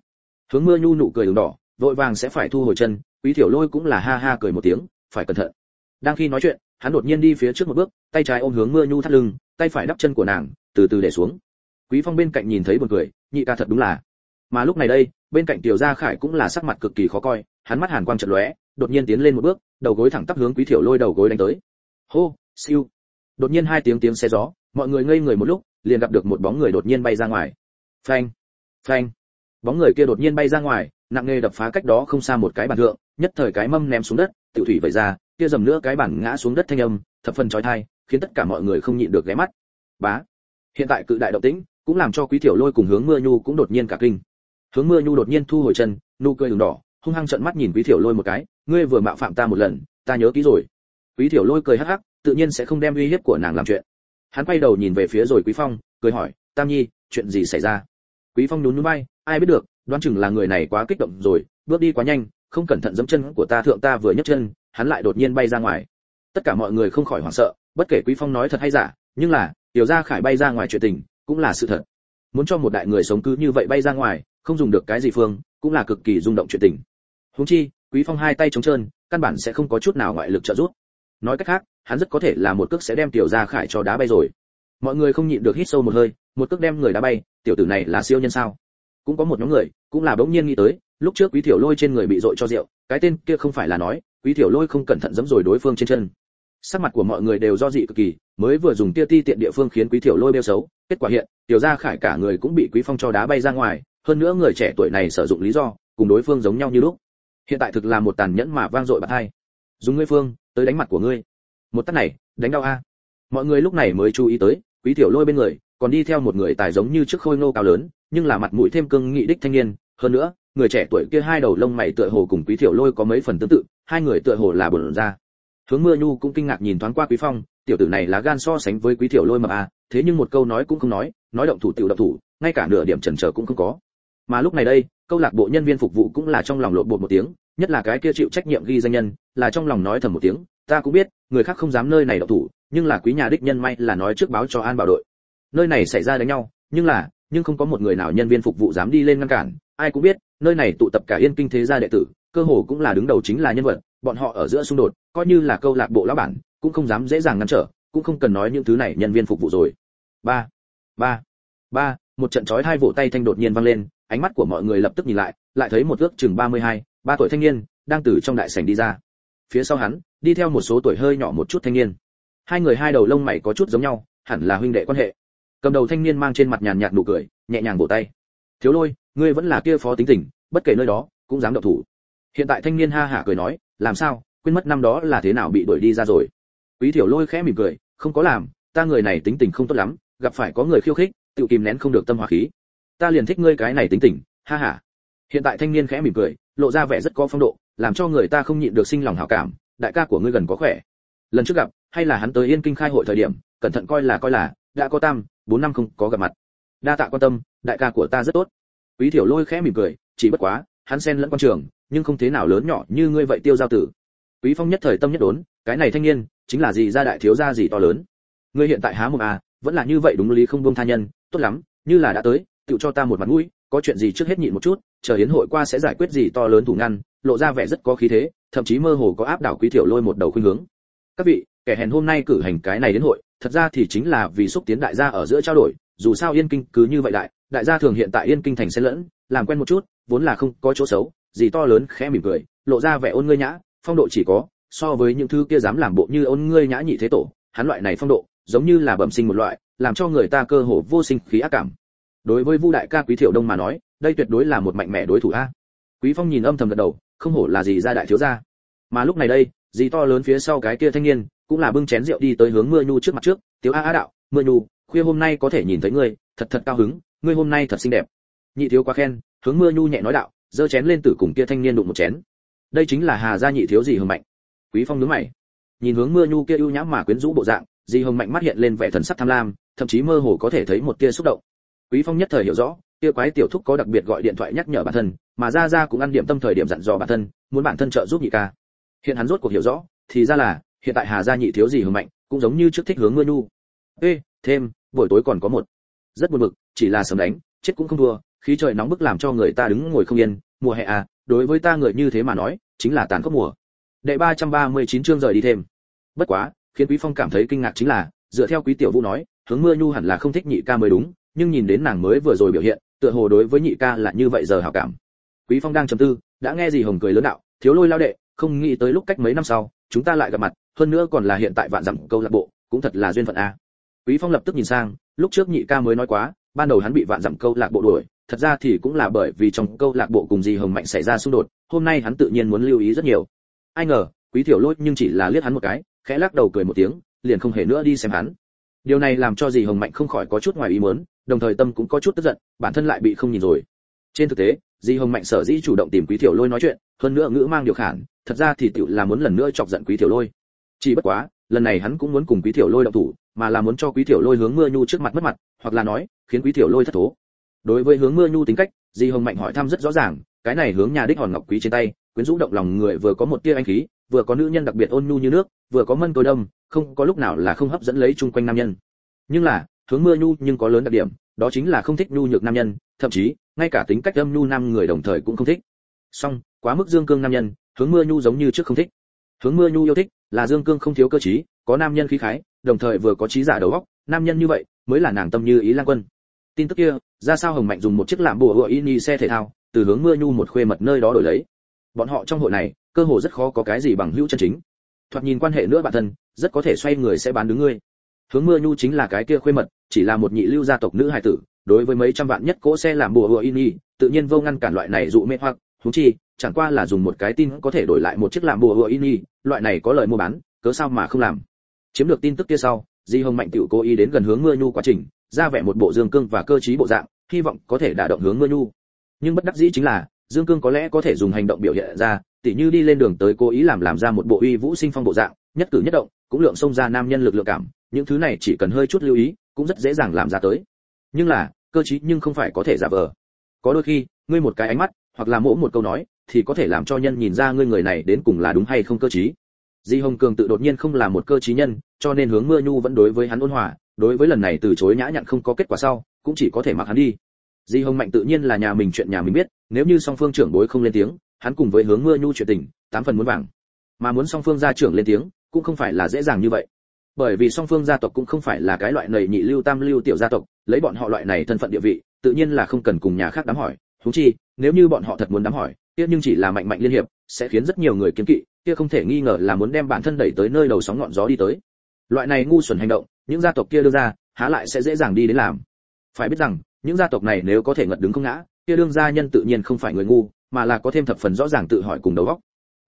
Hướng mưa nhu nụ cười đường đỏ, vội vàng sẽ phải thu hồi chân, quý thiểu lôi cũng là ha ha cười một tiếng, phải cẩn thận. Đang khi nói chuyện, hắn đột nhiên đi phía trước một bước, tay trái ôm hướng mưa nhu thắt lưng, tay phải đắp chân của nàng, từ từ để xuống. Quý phong bên cạnh nhìn thấy buồn cười nhị ca thật đúng là. Mà lúc này đây, bên cạnh tiểu gia khải cũng là sắc mặt cực kỳ khó coi, hắn mắt hàn quang chợt lóe, đột nhiên tiến lên một bước, đầu gối thẳng tắp hướng quý thiểu lôi đầu gối đánh tới. Hô, siêu. Đột nhiên hai tiếng tiếng xe gió, mọi người ngây người một lúc, liền gặp được một bóng người đột nhiên bay ra ngoài. Phanh phanh. Bóng người kia đột nhiên bay ra ngoài, nặng nề đập phá cách đó không xa một cái bàn thượng, nhất thời cái mâm ném xuống đất, tiểu thủy vẩy ra, kia dầm nữa cái bản ngã xuống đất thanh âm, thập phần chói tai khiến tất cả mọi người không nhịn được ghé mắt. Bá. Hiện tại cự đại động tĩnh cũng làm cho quý tiểu lôi cùng hướng mưa nhu cũng đột nhiên cả kinh. Hướng mưa nhu đột nhiên thu hồi chân, nụ cười đường đỏ, hung hăng trợn mắt nhìn quý tiểu lôi một cái, ngươi vừa mạo phạm ta một lần, ta nhớ kỹ rồi. Quý tiểu lôi cười hắc hắc, tự nhiên sẽ không đem uy hiếp của nàng làm chuyện. Hắn quay đầu nhìn về phía rồi quý phong, cười hỏi, tam nhi, chuyện gì xảy ra? Quý phong nhún nhún bay ai biết được, đoán chừng là người này quá kích động rồi, bước đi quá nhanh, không cẩn thận giẫm chân của ta thượng ta vừa nhấc chân, hắn lại đột nhiên bay ra ngoài. Tất cả mọi người không khỏi hoảng sợ, bất kể quý phong nói thật hay giả, nhưng là, tiểu gia khải bay ra ngoài chuyện tình cũng là sự thật. Muốn cho một đại người sống cứ như vậy bay ra ngoài, không dùng được cái gì phương, cũng là cực kỳ rung động chuyện tình. Huống chi, quý phong hai tay trống trơn, căn bản sẽ không có chút nào ngoại lực trợ giúp. Nói cách khác, hắn rất có thể là một cước sẽ đem tiểu gia khải cho đá bay rồi. Mọi người không nhịn được hít sâu một hơi, một cước đem người đá bay, tiểu tử này là siêu nhân sao? Cũng có một nhóm người, cũng là bỗng nhiên nghĩ tới, lúc trước quý tiểu lôi trên người bị dội cho rượu, cái tên kia không phải là nói, quý tiểu lôi không cẩn thận giẫm rồi đối phương trên chân sắc mặt của mọi người đều do dị cực kỳ, mới vừa dùng tia ti tiện địa phương khiến quý tiểu lôi bêu xấu, kết quả hiện, tiểu gia khải cả người cũng bị quý phong cho đá bay ra ngoài, hơn nữa người trẻ tuổi này sử dụng lý do, cùng đối phương giống nhau như lúc. Hiện tại thực là một tàn nhẫn mà vang dội bạc hai. Dùng ngươi phương, tới đánh mặt của ngươi. Một tát này, đánh đau a. Mọi người lúc này mới chú ý tới, quý tiểu lôi bên người, còn đi theo một người tài giống như trước khôi ngô cao lớn, nhưng là mặt mũi thêm cương nghị đích thanh niên. Hơn nữa, người trẻ tuổi kia hai đầu lông mày tựa hồ cùng quý tiểu lôi có mấy phần tương tự, hai người tựa hồ là bổn ra hướng mưa nhu cũng kinh ngạc nhìn thoáng qua quý phong, tiểu tử này là gan so sánh với quý tiểu lôi mà a thế nhưng một câu nói cũng không nói nói động thủ tiểu động thủ, ngay cả nửa điểm chần chờ cũng không có. Mà lúc này đây, câu lạc bộ nhân viên phục vụ cũng là trong lòng lộ bột một tiếng, nhất là cái kia chịu trách nhiệm ghi danh nhân, là trong lòng nói thầm một tiếng, ta cũng biết, người khác không dám nơi này động thủ, nhưng là quý nhà đích nhân may là nói trước báo cho an bảo đội. Nơi này xảy ra đánh nhau, nhưng là, nhưng không có một người nào nhân viên phục vụ dám đi lên ngăn cản, ai cũng biết, nơi này tụ tập cả yên kinh thế gia đệ tử, cơ hồ cũng là đứng đầu chính là nhân vật bọn họ ở giữa xung đột coi như là câu lạc bộ lão bản cũng không dám dễ dàng ngăn trở cũng không cần nói những thứ này nhân viên phục vụ rồi. Ba ba ba một trận chói hai vỗ tay thanh đột nhiên vang lên ánh mắt của mọi người lập tức nhìn lại lại thấy một ước chừng 32, ba tuổi thanh niên đang từ trong đại sảnh đi ra. Phía sau hắn đi theo một số tuổi hơi nhỏ một chút thanh niên. Hai người hai đầu lông mày có chút giống nhau hẳn là huynh đệ quan hệ. Cầm đầu thanh niên mang trên mặt nhàn nhạt nụ cười nhẹ nhàng vỗ tay. Thiếu lôi ngươi vẫn là kia phó tính tình bất kể nơi đó cũng dám động thủ hiện tại thanh niên ha hả cười nói, làm sao? Quên mất năm đó là thế nào bị đuổi đi ra rồi? Quý thiểu lôi khẽ mỉm cười, không có làm, ta người này tính tình không tốt lắm, gặp phải có người khiêu khích tự kìm nén không được tâm hỏa khí. Ta liền thích ngươi cái này tính tình, ha hả hiện tại thanh niên khẽ mỉm cười, lộ ra vẻ rất có phong độ, làm cho người ta không nhịn được sinh lòng hảo cảm, đại ca của ngươi gần có khỏe. Lần trước gặp, hay là hắn tới yên kinh khai hội thời điểm, cẩn thận coi là coi là, đã có tam, bốn năm không có gặp mặt. Đa tạ quan tâm, đại ca của ta rất tốt. Quý thiểu lôi khẽ mỉm cười, chỉ bất quá, hắn xen lẫn quan trường nhưng không thế nào lớn nhỏ như ngươi vậy tiêu giao tử. Quý phong nhất thời tâm nhất đốn, cái này thanh niên, chính là gì gia đại thiếu gia gì to lớn? Ngươi hiện tại há mồm à vẫn là như vậy đúng lý không buông tha nhân, tốt lắm, như là đã tới, tự cho ta một mặt mũi, có chuyện gì trước hết nhịn một chút, chờ hiến hội qua sẽ giải quyết gì to lớn thủ ngăn, lộ ra vẻ rất có khí thế, thậm chí mơ hồ có áp đảo quý tiểu lôi một đầu khuynh hướng. Các vị, kẻ hèn hôm nay cử hành cái này đến hội, thật ra thì chính là vì xúc tiến đại gia ở giữa trao đổi, dù sao yên kinh cứ như vậy đại đại gia thường hiện tại yên kinh thành xen lẫn, làm quen một chút, vốn là không có chỗ xấu dì to lớn khẽ mỉm cười, lộ ra vẻ ôn ngươi nhã, phong độ chỉ có, so với những thứ kia dám làm bộ như ôn ngươi nhã nhị thế tổ, hắn loại này phong độ, giống như là bẩm sinh một loại, làm cho người ta cơ hồ vô sinh khí ác cảm. Đối với vu đại ca quý thiểu đông mà nói, đây tuyệt đối là một mạnh mẽ đối thủ a. Quý phong nhìn âm thầm gật đầu, không hổ là gì ra đại thiếu gia. Mà lúc này đây, dì to lớn phía sau cái kia thanh niên, cũng là bưng chén rượu đi tới hướng mưa nhu trước mặt trước tiếu a a đạo, mưa nhu, khuya hôm nay có thể nhìn thấy ngươi, thật thật cao hứng, ngươi hôm nay thật xinh đẹp. Nhị thiếu quá khen, hướng mưa nhu nhẹ nói đạo giơ chén lên tử cùng kia thanh niên đụng một chén. Đây chính là hà gia nhị thiếu gì hùng mạnh. Quý phong nhướng mày. Nhìn hướng mưa nhu kia ưu nhã mà quyến rũ bộ dạng di hồng mạnh mắt hiện lên vẻ thần sắc tham lam, thậm chí mơ hồ có thể thấy một tia xúc động. Quý phong nhất thời hiểu rõ, kia quái tiểu thúc có đặc biệt gọi điện thoại nhắc nhở bản thân, mà ra ra cũng ăn điểm tâm thời điểm dặn dò bản thân, muốn bản thân trợ giúp nhị ca. Hiện hắn rốt cuộc hiểu rõ, thì ra là, hiện tại hà gia nhị thiếu gì hùng mạnh cũng giống như trước thích hướng mưa nhu. Ê, thêm, buổi tối còn có một. Rất buồn bực, chỉ là sớm đánh, chết cũng không thua khí trời nóng bức làm cho người ta đứng ngồi không yên, mùa hè à đối với ta người như thế mà nói, chính là tàn khốc mùa. Đệ 339 chương rời đi thêm. Bất quá, khiến quý phong cảm thấy kinh ngạc chính là, dựa theo quý tiểu vũ nói, hướng mưa nhu hẳn là không thích nhị ca mới đúng, nhưng nhìn đến nàng mới vừa rồi biểu hiện, tựa hồ đối với nhị ca là như vậy giờ hảo cảm. Quý phong đang trầm tư, đã nghe gì hồng cười lớn đạo, thiếu lôi lao đệ, không nghĩ tới lúc cách mấy năm sau, chúng ta lại gặp mặt, hơn nữa còn là hiện tại vạn dặm câu lạc bộ, cũng thật là duyên phận a. Quý phong lập tức nhìn sang, lúc trước nhị ca mới nói quá, ban đầu hắn bị vạn dặm câu lạc bộ đuổi thật ra thì cũng là bởi vì trong câu lạc bộ cùng Di hồng mạnh xảy ra xung đột, hôm nay hắn tự nhiên muốn lưu ý rất nhiều. Ai ngờ, quý tiểu lôi nhưng chỉ là liếc hắn một cái, khẽ lắc đầu cười một tiếng, liền không hề nữa đi xem hắn. Điều này làm cho dì hồng mạnh không khỏi có chút ngoài ý muốn, đồng thời tâm cũng có chút tức giận, bản thân lại bị không nhìn rồi. Trên thực tế dì hồng mạnh sở dĩ chủ động tìm quý tiểu lôi nói chuyện, hơn nữa ngữ mang điều khản, thật ra thì tiểu là muốn lần nữa chọc giận quý tiểu lôi. Chỉ bất quá, lần này hắn cũng muốn cùng quý tiểu lôi động thủ, mà là muốn cho quý tiểu lôi hướng mưa nhu trước mặt mất mặt, hoặc là nói, khiến quý tiểu lôi thất thố đối với hướng mưa nhu tính cách, di hồng mạnh hỏi thăm rất rõ ràng, cái này hướng nhà đích hòn ngọc quý trên tay, quyến rũ động lòng người vừa có một tia anh khí, vừa có nữ nhân đặc biệt ôn nhu như nước, vừa có mân tôi đông không có lúc nào là không hấp dẫn lấy chung quanh nam nhân. Nhưng là, hướng mưa nhu nhưng có lớn đặc điểm, đó chính là không thích nhu nhược nam nhân, thậm chí, ngay cả tính cách âm nhu nam người đồng thời cũng không thích. Song, quá mức dương cương nam nhân, hướng mưa nhu giống như trước không thích. Hướng mưa nhu yêu thích, là dương cương không thiếu cơ trí, có nam nhân khí khái, đồng thời vừa có trí giả đầu óc, nam nhân như vậy, mới là nàng tâm như ý lang quân tin tức kia, ra sao hồng mạnh dùng một chiếc làm bùa hựa in xe thể thao, từ hướng mưa nhu một khuê mật nơi đó đổi lấy. Bọn họ trong hội này, cơ hồ rất khó có cái gì bằng hữu chân chính. Thoạt nhìn quan hệ nữa bản thân, rất có thể xoay người sẽ bán đứng ngươi. Hướng mưa nhu chính là cái kia khuê mật, chỉ là một nhị lưu gia tộc nữ hài tử, đối với mấy trăm vạn nhất cỗ xe làm bùa hựa in y tự nhiên vô ngăn cản loại này dụ mê hoặc thú chi, chẳng qua là dùng một cái tin có thể đổi lại một chiếc làm bùa hựa in y loại này có lời mua bán, cớ sao mà không làm. Chiếm được tin tức kia sau, di hồng mạnh tiểu cố ý đến gần hướng mưa nhu quá trình ra vẻ một bộ dương cương và cơ trí bộ dạng, hy vọng có thể đả động hướng mưa nhu. Nhưng bất đắc dĩ chính là, dương cương có lẽ có thể dùng hành động biểu hiện ra, tỉ như đi lên đường tới cố ý làm làm ra một bộ uy vũ sinh phong bộ dạng, nhất cử nhất động, cũng lượng xông ra nam nhân lực lượng cảm, những thứ này chỉ cần hơi chút lưu ý, cũng rất dễ dàng làm ra tới. Nhưng là, cơ trí nhưng không phải có thể giả vờ. Có đôi khi, ngươi một cái ánh mắt, hoặc là mỗ một câu nói, thì có thể làm cho nhân nhìn ra ngươi người này đến cùng là đúng hay không cơ trí. Di hồng cường tự đột nhiên không là một cơ trí nhân, cho nên hướng mưa nhu vẫn đối với hắn ôn hòa đối với lần này từ chối nhã nhặn không có kết quả sau, cũng chỉ có thể mặc hắn đi. Di hồng mạnh tự nhiên là nhà mình chuyện nhà mình biết, nếu như song phương trưởng bối không lên tiếng, hắn cùng với hướng mưa nhu chuyện tình, tám phần muốn vàng. Mà muốn song phương gia trưởng lên tiếng, cũng không phải là dễ dàng như vậy. Bởi vì song phương gia tộc cũng không phải là cái loại nầy nhị lưu tam lưu tiểu gia tộc, lấy bọn họ loại này thân phận địa vị, tự nhiên là không cần cùng nhà khác đám hỏi. Thú chi, nếu như bọn họ thật muốn đám hỏi, kia nhưng chỉ là mạnh mạnh liên hiệp, sẽ khiến rất nhiều người kiếm kỵ, kia không thể nghi ngờ là muốn đem bản thân đẩy tới nơi đầu sóng ngọn gió đi tới. Loại này ngu xuẩn hành động những gia tộc kia đưa ra, há lại sẽ dễ dàng đi đến làm. Phải biết rằng, những gia tộc này nếu có thể ngật đứng không ngã, kia đương gia nhân tự nhiên không phải người ngu, mà là có thêm thập phần rõ ràng tự hỏi cùng đầu óc.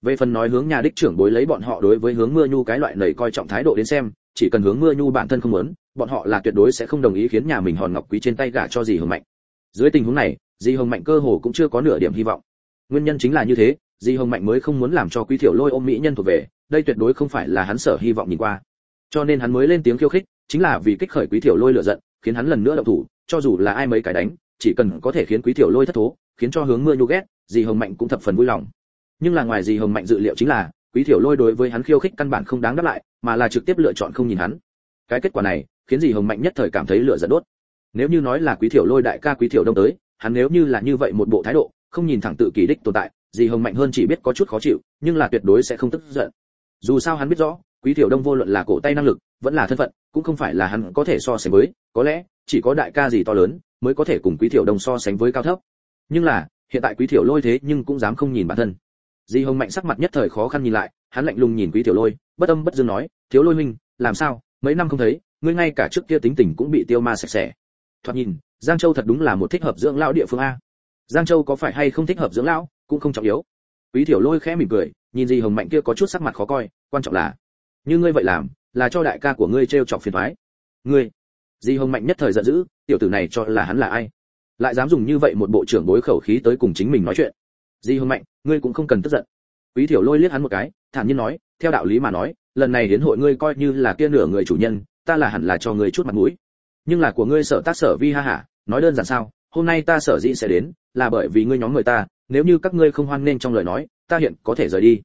Về phần nói hướng nhà đích trưởng bối lấy bọn họ đối với hướng mưa nhu cái loại nầy coi trọng thái độ đến xem, chỉ cần hướng mưa nhu bản thân không muốn, bọn họ là tuyệt đối sẽ không đồng ý khiến nhà mình hòn ngọc quý trên tay gả cho dì hồng mạnh. Dưới tình huống này, dì hồng mạnh cơ hồ cũng chưa có nửa điểm hy vọng. Nguyên nhân chính là như thế, dì hồng mạnh mới không muốn làm cho quý thiểu lôi ôm mỹ nhân thuộc về, đây tuyệt đối không phải là hắn sở hy vọng nhìn qua. Cho nên hắn mới lên tiếng khiêu khích chính là vì kích khởi quý thiểu lôi lửa giận, khiến hắn lần nữa động thủ, cho dù là ai mấy cái đánh, chỉ cần có thể khiến quý thiểu lôi thất thố, khiến cho hướng mưa nhu ghét, dì hồng mạnh cũng thập phần vui lòng. Nhưng là ngoài dì hồng mạnh dự liệu chính là, quý thiểu lôi đối với hắn khiêu khích căn bản không đáng đáp lại, mà là trực tiếp lựa chọn không nhìn hắn. Cái kết quả này, khiến dì hồng mạnh nhất thời cảm thấy lửa giận đốt. Nếu như nói là quý thiểu lôi đại ca quý thiểu đông tới, hắn nếu như là như vậy một bộ thái độ, không nhìn thẳng tự kỷ đích tồn tại, dì hồng mạnh hơn chỉ biết có chút khó chịu, nhưng là tuyệt đối sẽ không tức giận. Dù sao hắn biết rõ quý Tiểu đông vô luận là cổ tay năng lực, vẫn là thân phận, cũng không phải là hắn có thể so sánh với, có lẽ, chỉ có đại ca gì to lớn, mới có thể cùng quý Tiểu đông so sánh với cao thấp. Nhưng là, hiện tại quý Tiểu lôi thế nhưng cũng dám không nhìn bản thân. Di hồng mạnh sắc mặt nhất thời khó khăn nhìn lại, hắn lạnh lùng nhìn quý Tiểu lôi, bất âm bất dương nói, thiếu lôi huynh, làm sao? Mấy năm không thấy, ngươi ngay cả trước kia tính tình cũng bị tiêu ma sạch sẽ. Thoạt nhìn, giang châu thật đúng là một thích hợp dưỡng lão địa phương a. Giang châu có phải hay không thích hợp dưỡng lão, cũng không trọng yếu. Quý Tiểu lôi khẽ mỉm cười, nhìn di hồng mạnh kia có chút sắc mặt khó coi, quan trọng là như ngươi vậy làm, là cho đại ca của ngươi trêu chọc phiền toái. Ngươi, di hồng mạnh nhất thời giận dữ, tiểu tử này cho là hắn là ai? Lại dám dùng như vậy một bộ trưởng bối khẩu khí tới cùng chính mình nói chuyện. Di hồng mạnh, ngươi cũng không cần tức giận. Quý thiểu lôi liếc hắn một cái, thản nhiên nói, theo đạo lý mà nói, lần này đến hội ngươi coi như là kia nửa người chủ nhân, ta là hẳn là cho ngươi chút mặt mũi. Nhưng là của ngươi sợ tác sở vi ha hả nói đơn giản sao, hôm nay ta sở dĩ sẽ đến, là bởi vì ngươi nhóm người ta, nếu như các ngươi không hoan nên trong lời nói, ta hiện có thể rời đi.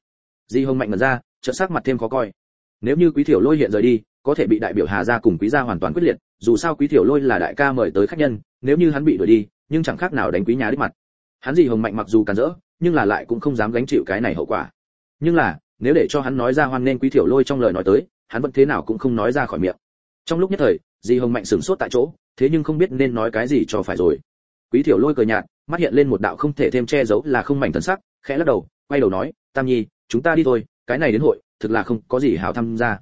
Di hồng mạnh mật ra trợ sắc mặt thêm khó coi nếu như quý thiểu lôi hiện rời đi, có thể bị đại biểu hà gia cùng quý gia hoàn toàn quyết liệt, dù sao quý thiểu lôi là đại ca mời tới khách nhân, nếu như hắn bị đuổi đi, nhưng chẳng khác nào đánh quý nhà đích mặt. Hắn gì hồng mạnh mặc dù cản rỡ, nhưng là lại cũng không dám gánh chịu cái này hậu quả. Nhưng là, nếu để cho hắn nói ra hoan nên quý thiểu lôi trong lời nói tới, hắn vẫn thế nào cũng không nói ra khỏi miệng. Trong lúc nhất thời, dì hồng mạnh sửng sốt tại chỗ, thế nhưng không biết nên nói cái gì cho phải rồi. Quý thiểu lôi cười nhạt, mắt hiện lên một đạo không thể thêm che giấu là không mảnh thần sắc, khẽ lắc đầu, quay đầu nói, tam nhi, chúng ta đi thôi, cái này đến hội thực là không có gì hảo tham gia.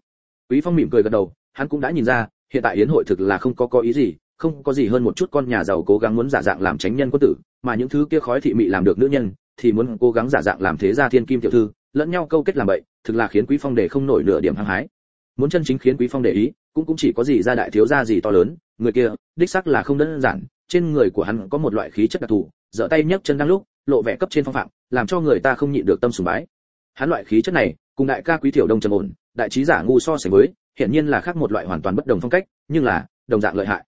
Quý phong mỉm cười gật đầu, hắn cũng đã nhìn ra, hiện tại yến hội thực là không có có ý gì, không có gì hơn một chút con nhà giàu cố gắng muốn giả dạng làm tránh nhân quân tử, mà những thứ kia khói thị mị làm được nữ nhân, thì muốn cố gắng giả dạng làm thế gia thiên kim tiểu thư, lẫn nhau câu kết làm vậy thực là khiến quý phong để không nổi nửa điểm hăng hái. Muốn chân chính khiến quý phong để ý, cũng cũng chỉ có gì gia đại thiếu gia gì to lớn, người kia, đích xác là không đơn giản, trên người của hắn có một loại khí chất đặc thù giở tay nhấc chân đang lúc, lộ vẻ cấp trên phong phạm, làm cho người ta không nhịn được tâm sùng bái hắn loại khí chất này, cùng đại ca quý tiểu đông trầm ổn, đại trí giả ngu so sánh với, hiển nhiên là khác một loại hoàn toàn bất đồng phong cách, nhưng là, đồng dạng lợi hại.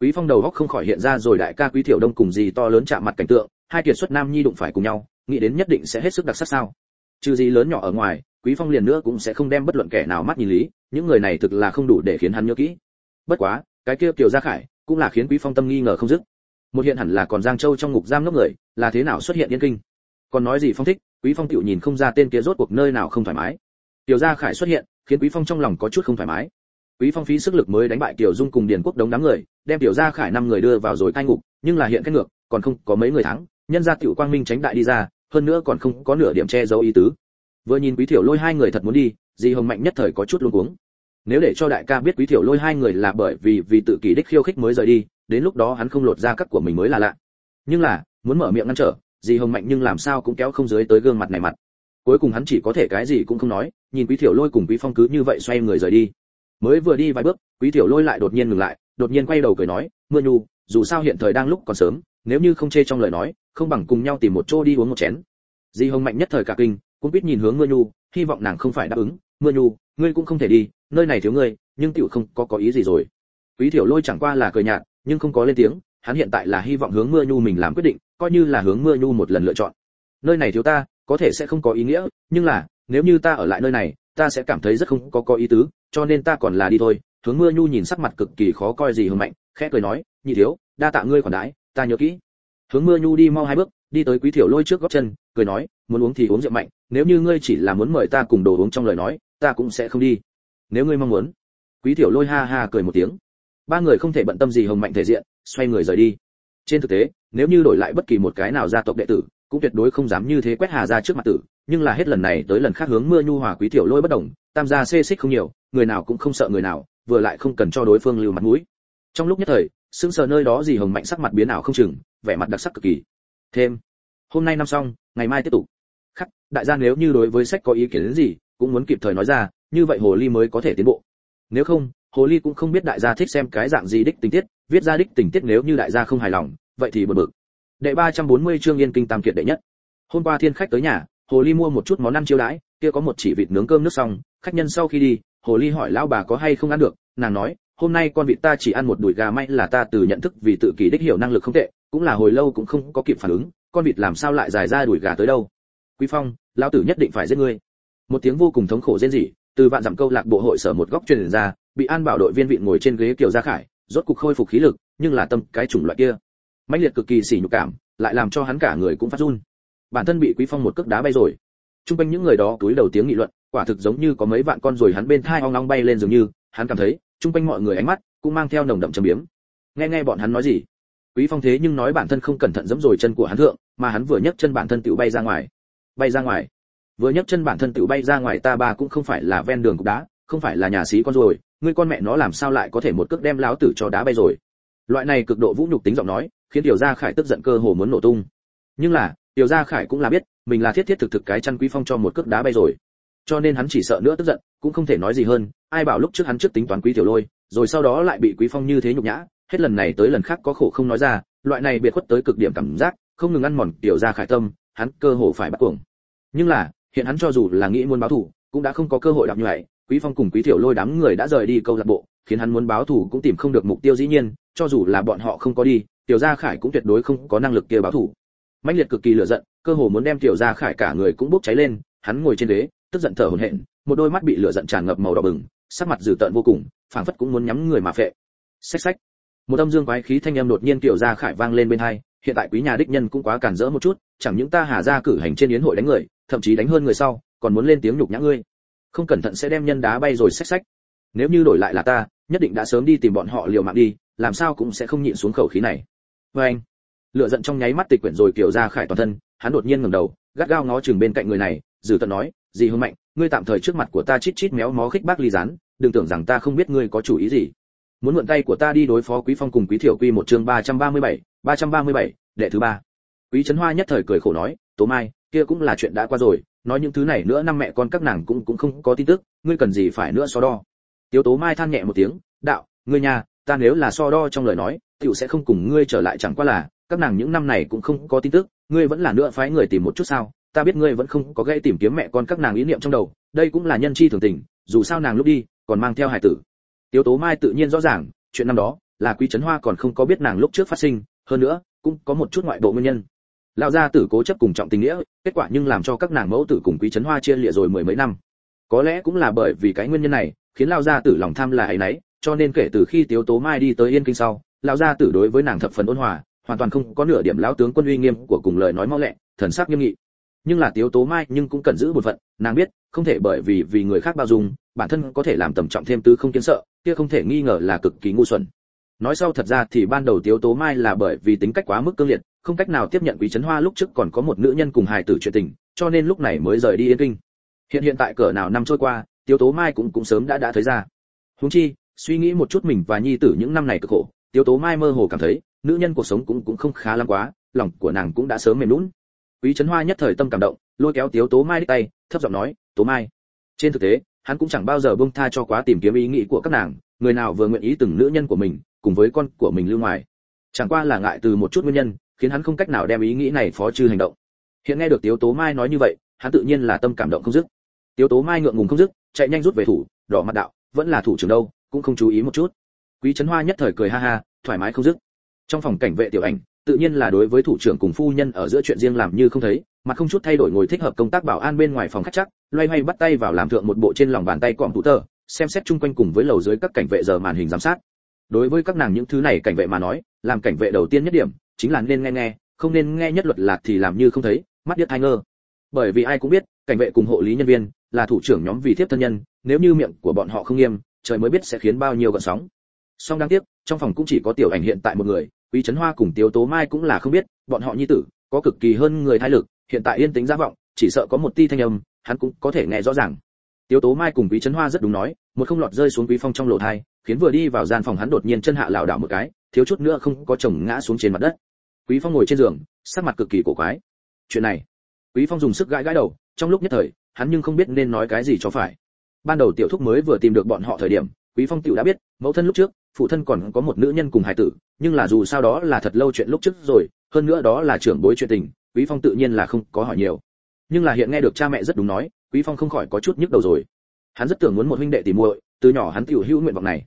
Quý phong đầu góc không khỏi hiện ra rồi đại ca quý tiểu đông cùng gì to lớn chạm mặt cảnh tượng, hai kiệt xuất nam nhi đụng phải cùng nhau, nghĩ đến nhất định sẽ hết sức đặc sắc sao. Trừ gì lớn nhỏ ở ngoài, quý phong liền nữa cũng sẽ không đem bất luận kẻ nào mắt nhìn lý, những người này thực là không đủ để khiến hắn nhớ kỹ. Bất quá, cái kia tiểu gia khải, cũng là khiến quý phong tâm nghi ngờ không dứt. Một hiện hẳn là còn giang châu trong ngục giam ngốc người, là thế nào xuất hiện yên kinh? Còn nói gì phong thích? Quý phong tiểu nhìn không ra tên kia rốt cuộc nơi nào không thoải mái. Tiểu gia khải xuất hiện, khiến quý phong trong lòng có chút không thoải mái. Quý phong phí sức lực mới đánh bại tiểu dung cùng điền quốc đống đám người, đem tiểu gia khải năm người đưa vào rồi cai ngục, nhưng là hiện cái ngược, còn không có mấy người thắng, nhân gia tiểu quang minh tránh đại đi ra, hơn nữa còn không có nửa điểm che giấu ý tứ. Vừa nhìn quý thiểu lôi hai người thật muốn đi, di hồng mạnh nhất thời có chút luống cuống. Nếu để cho đại ca biết quý thiểu lôi hai người là bởi vì vì tự kỷ đích khiêu khích mới rời đi, đến lúc đó hắn không lột ra các của mình mới là lạ. Nhưng là, muốn mở miệng ngăn trở di hồng mạnh nhưng làm sao cũng kéo không dưới tới gương mặt này mặt. Cuối cùng hắn chỉ có thể cái gì cũng không nói, nhìn quý tiểu lôi cùng quý phong cứ như vậy xoay người rời đi. Mới vừa đi vài bước, quý tiểu lôi lại đột nhiên ngừng lại, đột nhiên quay đầu cười nói, mưa nhu, dù sao hiện thời đang lúc còn sớm, nếu như không chê trong lời nói, không bằng cùng nhau tìm một chỗ đi uống một chén. Di hồng mạnh nhất thời cả kinh, cũng biết nhìn hướng mưa nhu, hy vọng nàng không phải đáp ứng. Mưa nhu, ngươi cũng không thể đi, nơi này thiếu ngươi, nhưng tiểu không có có ý gì rồi. Quý tiểu lôi chẳng qua là cười nhạt, nhưng không có lên tiếng, hắn hiện tại là hy vọng hướng mưa nhu mình làm quyết định coi như là hướng mưa nhu một lần lựa chọn. Nơi này thiếu ta, có thể sẽ không có ý nghĩa, nhưng là, nếu như ta ở lại nơi này, ta sẽ cảm thấy rất không có có ý tứ, cho nên ta còn là đi thôi. Hướng mưa nhu nhìn sắc mặt cực kỳ khó coi gì hưng mạnh, khẽ cười nói, nhị thiếu, đa tạ ngươi khoản đãi, ta nhớ kỹ. Hướng mưa nhu đi mau hai bước, đi tới quý thiểu lôi trước gót chân, cười nói, muốn uống thì uống rượu mạnh, nếu như ngươi chỉ là muốn mời ta cùng đồ uống trong lời nói, ta cũng sẽ không đi. Nếu ngươi mong muốn. Quý thiểu lôi ha ha cười một tiếng. Ba người không thể bận tâm gì hồng mạnh thể diện, xoay người rời đi trên thực tế, nếu như đổi lại bất kỳ một cái nào gia tộc đệ tử, cũng tuyệt đối không dám như thế quét hà ra trước mặt tử, nhưng là hết lần này tới lần khác hướng mưa nhu hòa quý tiểu lôi bất đồng, tam gia xê xích không nhiều, người nào cũng không sợ người nào, vừa lại không cần cho đối phương lưu mặt mũi. Trong lúc nhất thời, sững sờ nơi đó gì hồng mạnh sắc mặt biến ảo không chừng, vẻ mặt đặc sắc cực kỳ. Thêm, hôm nay năm xong, ngày mai tiếp tục. Khắc, đại gia nếu như đối với sách có ý kiến gì, cũng muốn kịp thời nói ra, như vậy hồ ly mới có thể tiến bộ. Nếu không hồ ly cũng không biết đại gia thích xem cái dạng gì đích tình tiết, viết ra đích tình tiết nếu như đại gia không hài lòng, vậy thì bực bực. Đệ 340 chương yên kinh tam kiệt đệ nhất. Hôm qua thiên khách tới nhà, hồ ly mua một chút món ăn chiêu đãi, kia có một chỉ vịt nướng cơm nước xong, khách nhân sau khi đi, hồ ly hỏi lão bà có hay không ăn được, nàng nói, hôm nay con vịt ta chỉ ăn một đùi gà may là ta từ nhận thức vì tự kỷ đích hiểu năng lực không tệ, cũng là hồi lâu cũng không có kịp phản ứng, con vịt làm sao lại dài ra đùi gà tới đâu? Quý phong, lão tử nhất định phải giết ngươi. Một tiếng vô cùng thống khổ rên rỉ từ vạn dặm câu lạc bộ hội sở một góc truyền ra, bị an bảo đội viên vịn ngồi trên ghế kiều gia khải, rốt cục khôi phục khí lực, nhưng là tâm cái chủng loại kia. Mãnh liệt cực kỳ sỉ nhục cảm, lại làm cho hắn cả người cũng phát run. Bản thân bị quý phong một cước đá bay rồi. Trung quanh những người đó túi đầu tiếng nghị luận, quả thực giống như có mấy vạn con rồi hắn bên thai ong ong bay lên dường như, hắn cảm thấy, trung quanh mọi người ánh mắt cũng mang theo nồng đậm trầm biếm. Nghe nghe bọn hắn nói gì? Quý phong thế nhưng nói bản thân không cẩn thận giẫm rồi chân của hắn thượng, mà hắn vừa nhấc chân bản thân tựu bay ra ngoài. Bay ra ngoài vừa nhấc chân bản thân tự bay ra ngoài ta ba cũng không phải là ven đường cục đá, không phải là nhà sĩ con rồi, ngươi con mẹ nó làm sao lại có thể một cước đem láo tử cho đá bay rồi? Loại này cực độ vũ nhục tính giọng nói, khiến tiểu gia khải tức giận cơ hồ muốn nổ tung. Nhưng là, tiểu gia khải cũng là biết, mình là thiết thiết thực thực cái chăn quý phong cho một cước đá bay rồi. Cho nên hắn chỉ sợ nữa tức giận, cũng không thể nói gì hơn, ai bảo lúc trước hắn trước tính toán quý tiểu lôi, rồi sau đó lại bị quý phong như thế nhục nhã, hết lần này tới lần khác có khổ không nói ra, loại này biệt khuất tới cực điểm cảm giác, không ngừng ăn mòn tiểu gia khải tâm, hắn cơ hồ phải bắt cuồng. Nhưng là hiện hắn cho dù là nghĩ muốn báo thù cũng đã không có cơ hội đạp nhụy, quý phong cùng quý tiểu lôi đám người đã rời đi câu lạc bộ khiến hắn muốn báo thù cũng tìm không được mục tiêu dĩ nhiên cho dù là bọn họ không có đi tiểu gia khải cũng tuyệt đối không có năng lực kia báo thù. Mãnh liệt cực kỳ lửa giận cơ hồ muốn đem tiểu gia khải cả người cũng bốc cháy lên hắn ngồi trên ghế tức giận thở hổn hển một đôi mắt bị lửa giận tràn ngập màu đỏ bừng sắc mặt dữ tợn vô cùng phảng phất cũng muốn nhắm người mà phệ. Xách xách. Một âm dương quái khí thanh âm đột nhiên tiểu gia khải vang lên bên hai hiện tại quý nhà đích nhân cũng quá cản rỡ một chút chẳng những ta hà gia cử hành trên yến hội đánh người thậm chí đánh hơn người sau còn muốn lên tiếng nhục nhã ngươi. Không cẩn thận sẽ đem nhân đá bay rồi xách xách. Nếu như đổi lại là ta nhất định đã sớm đi tìm bọn họ liều mạng đi làm sao cũng sẽ không nhịn xuống khẩu khí này. Vê anh lựa giận trong nháy mắt tịch quyển rồi kiểu ra khải toàn thân hắn đột nhiên ngẩng đầu gắt gao ngó chừng bên cạnh người này dử tận nói gì hưng mạnh ngươi tạm thời trước mặt của ta chít chít méo mó khích bác ly rán đừng tưởng rằng ta không biết ngươi có chủ ý gì. Muốn mượn tay của ta đi đối phó quý phong cùng quý thiểu quy một chương 337, 337, đệ thứ ba. Quý trấn hoa nhất thời cười khổ nói tố mai kia cũng là chuyện đã qua rồi, nói những thứ này nữa năm mẹ con các nàng cũng cũng không có tin tức, ngươi cần gì phải nữa so đo. Tiếu tố mai than nhẹ một tiếng, đạo, ngươi nhà, ta nếu là so đo trong lời nói, tiểu sẽ không cùng ngươi trở lại chẳng qua là, các nàng những năm này cũng không có tin tức, ngươi vẫn là nữa phái người tìm một chút sao? Ta biết ngươi vẫn không có gây tìm kiếm mẹ con các nàng ý niệm trong đầu, đây cũng là nhân chi thường tình, dù sao nàng lúc đi, còn mang theo hải tử. Tiếu tố mai tự nhiên rõ ràng, chuyện năm đó, là quý trấn hoa còn không có biết nàng lúc trước phát sinh, hơn nữa, cũng có một chút ngoại bộ nguyên nhân lão gia tử cố chấp cùng trọng tình nghĩa, kết quả nhưng làm cho các nàng mẫu tử cùng quý trấn hoa chia lịa rồi mười mấy năm. Có lẽ cũng là bởi vì cái nguyên nhân này, khiến lão gia tử lòng tham là ấy nấy, cho nên kể từ khi tiếu tố mai đi tới yên kinh sau, lão gia tử đối với nàng thập phần ôn hòa, hoàn toàn không có nửa điểm lão tướng quân uy nghiêm của cùng lời nói mau lẹ, thần sắc nghiêm nghị. Nhưng là tiếu tố mai nhưng cũng cần giữ một phận, nàng biết, không thể bởi vì vì người khác bao dung, bản thân có thể làm tầm trọng thêm tứ không kiến sợ, kia không thể nghi ngờ là cực kỳ ngu xuẩn. Nói sau thật ra thì ban đầu tiếu tố mai là bởi vì tính cách quá mức cương liệt không cách nào tiếp nhận quý trấn hoa lúc trước còn có một nữ nhân cùng hài tử chuyện tình, cho nên lúc này mới rời đi yên kinh. Hiện hiện tại cỡ nào năm trôi qua tiếu tố mai cũng cũng sớm đã đã thấy ra. Huống chi, suy nghĩ một chút mình và nhi tử những năm này cực khổ tiếu tố mai mơ hồ cảm thấy, nữ nhân cuộc sống cũng cũng không khá lắm quá, lòng của nàng cũng đã sớm mềm lún quý trấn hoa nhất thời tâm cảm động, lôi kéo tiếu tố mai đi tay, thấp giọng nói, tố mai. Trên thực tế, hắn cũng chẳng bao giờ buông tha cho quá tìm kiếm ý nghĩ của các nàng, người nào vừa nguyện ý từng nữ nhân của mình, cùng với con của mình lưu ngoài. Chẳng qua là ngại từ một chút nguyên nhân khiến hắn không cách nào đem ý nghĩ này phó trừ hành động. Hiện nghe được tiếu tố mai nói như vậy, hắn tự nhiên là tâm cảm động không dứt. Tiếu tố mai ngượng ngùng không dứt, chạy nhanh rút về thủ, đỏ mặt đạo, vẫn là thủ trưởng đâu, cũng không chú ý một chút. Quý trấn hoa nhất thời cười ha ha, thoải mái không dứt. Trong phòng cảnh vệ tiểu ảnh, tự nhiên là đối với thủ trưởng cùng phu nhân ở giữa chuyện riêng làm như không thấy, mà không chút thay đổi ngồi thích hợp công tác bảo an bên ngoài phòng khách chắc, loay hoay bắt tay vào làm thượng một bộ trên lòng bàn tay cọm thủ tờ, xem xét chung quanh cùng với lầu dưới các cảnh vệ giờ màn hình giám sát. Đối với các nàng những thứ này cảnh vệ mà nói, làm cảnh vệ đầu tiên nhất điểm chính là nên nghe nghe, không nên nghe nhất luật lạc thì làm như không thấy, mắt điếc hai ngơ. Bởi vì ai cũng biết, cảnh vệ cùng hộ lý nhân viên là thủ trưởng nhóm vì thiếp thân nhân, nếu như miệng của bọn họ không nghiêm, trời mới biết sẽ khiến bao nhiêu gợn sóng. Song đáng tiếc, trong phòng cũng chỉ có tiểu ảnh hiện tại một người, quý trấn hoa cùng tiếu tố mai cũng là không biết, bọn họ nhi tử, có cực kỳ hơn người thái lực, hiện tại yên tĩnh giả vọng, chỉ sợ có một ti thanh âm, hắn cũng có thể nghe rõ ràng. Tiếu tố mai cùng quý trấn hoa rất đúng nói, một không lọt rơi xuống quý phong trong lỗ thai, khiến vừa đi vào gian phòng hắn đột nhiên chân hạ lảo đảo một cái, thiếu chút nữa không có chồng ngã xuống trên mặt đất quý phong ngồi trên giường, sắc mặt cực kỳ cổ quái. Chuyện này, quý phong dùng sức gãi gãi đầu, trong lúc nhất thời, hắn nhưng không biết nên nói cái gì cho phải. Ban đầu tiểu thúc mới vừa tìm được bọn họ thời điểm, quý phong tiểu đã biết, mẫu thân lúc trước, phụ thân còn có một nữ nhân cùng hài tử, nhưng là dù sao đó là thật lâu chuyện lúc trước rồi, hơn nữa đó là trưởng bối chuyện tình, quý phong tự nhiên là không có hỏi nhiều. Nhưng là hiện nghe được cha mẹ rất đúng nói, quý phong không khỏi có chút nhức đầu rồi. Hắn rất tưởng muốn một huynh đệ tìm muội, từ nhỏ hắn tiểu hữu nguyện vọng này.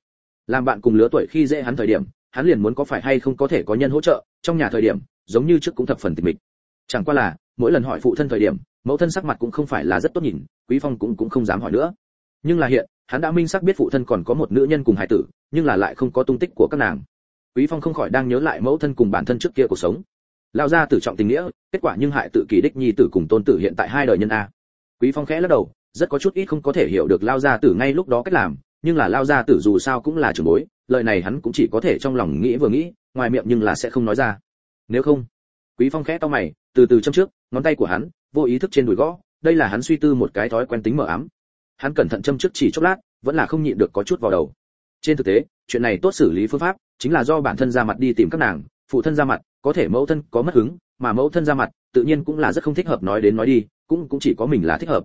Làm bạn cùng lứa tuổi khi dễ hắn thời điểm hắn liền muốn có phải hay không có thể có nhân hỗ trợ, trong nhà thời điểm, giống như trước cũng thập phần tịch mịch. Chẳng qua là, mỗi lần hỏi phụ thân thời điểm, mẫu thân sắc mặt cũng không phải là rất tốt nhìn, quý phong cũng cũng không dám hỏi nữa. Nhưng là hiện, hắn đã minh xác biết phụ thân còn có một nữ nhân cùng hải tử, nhưng là lại không có tung tích của các nàng. Quý phong không khỏi đang nhớ lại mẫu thân cùng bản thân trước kia cuộc sống. Lao ra tử trọng tình nghĩa, kết quả nhưng hại tự kỳ đích nhi tử cùng tôn tử hiện tại hai đời nhân a. Quý phong khẽ lắc đầu, rất có chút ít không có thể hiểu được lao gia tử ngay lúc đó cách làm nhưng là lao gia tử dù sao cũng là trưởng bối, lời này hắn cũng chỉ có thể trong lòng nghĩ vừa nghĩ, ngoài miệng nhưng là sẽ không nói ra. Nếu không, quý phong khẽ to mày, từ từ châm trước, ngón tay của hắn, vô ý thức trên đùi gõ, đây là hắn suy tư một cái thói quen tính mở ám. Hắn cẩn thận châm trước chỉ chốc lát, vẫn là không nhịn được có chút vào đầu. Trên thực tế, chuyện này tốt xử lý phương pháp, chính là do bản thân ra mặt đi tìm các nàng, phụ thân ra mặt, có thể mẫu thân có mất hứng, mà mẫu thân ra mặt, tự nhiên cũng là rất không thích hợp nói đến nói đi, cũng cũng chỉ có mình là thích hợp.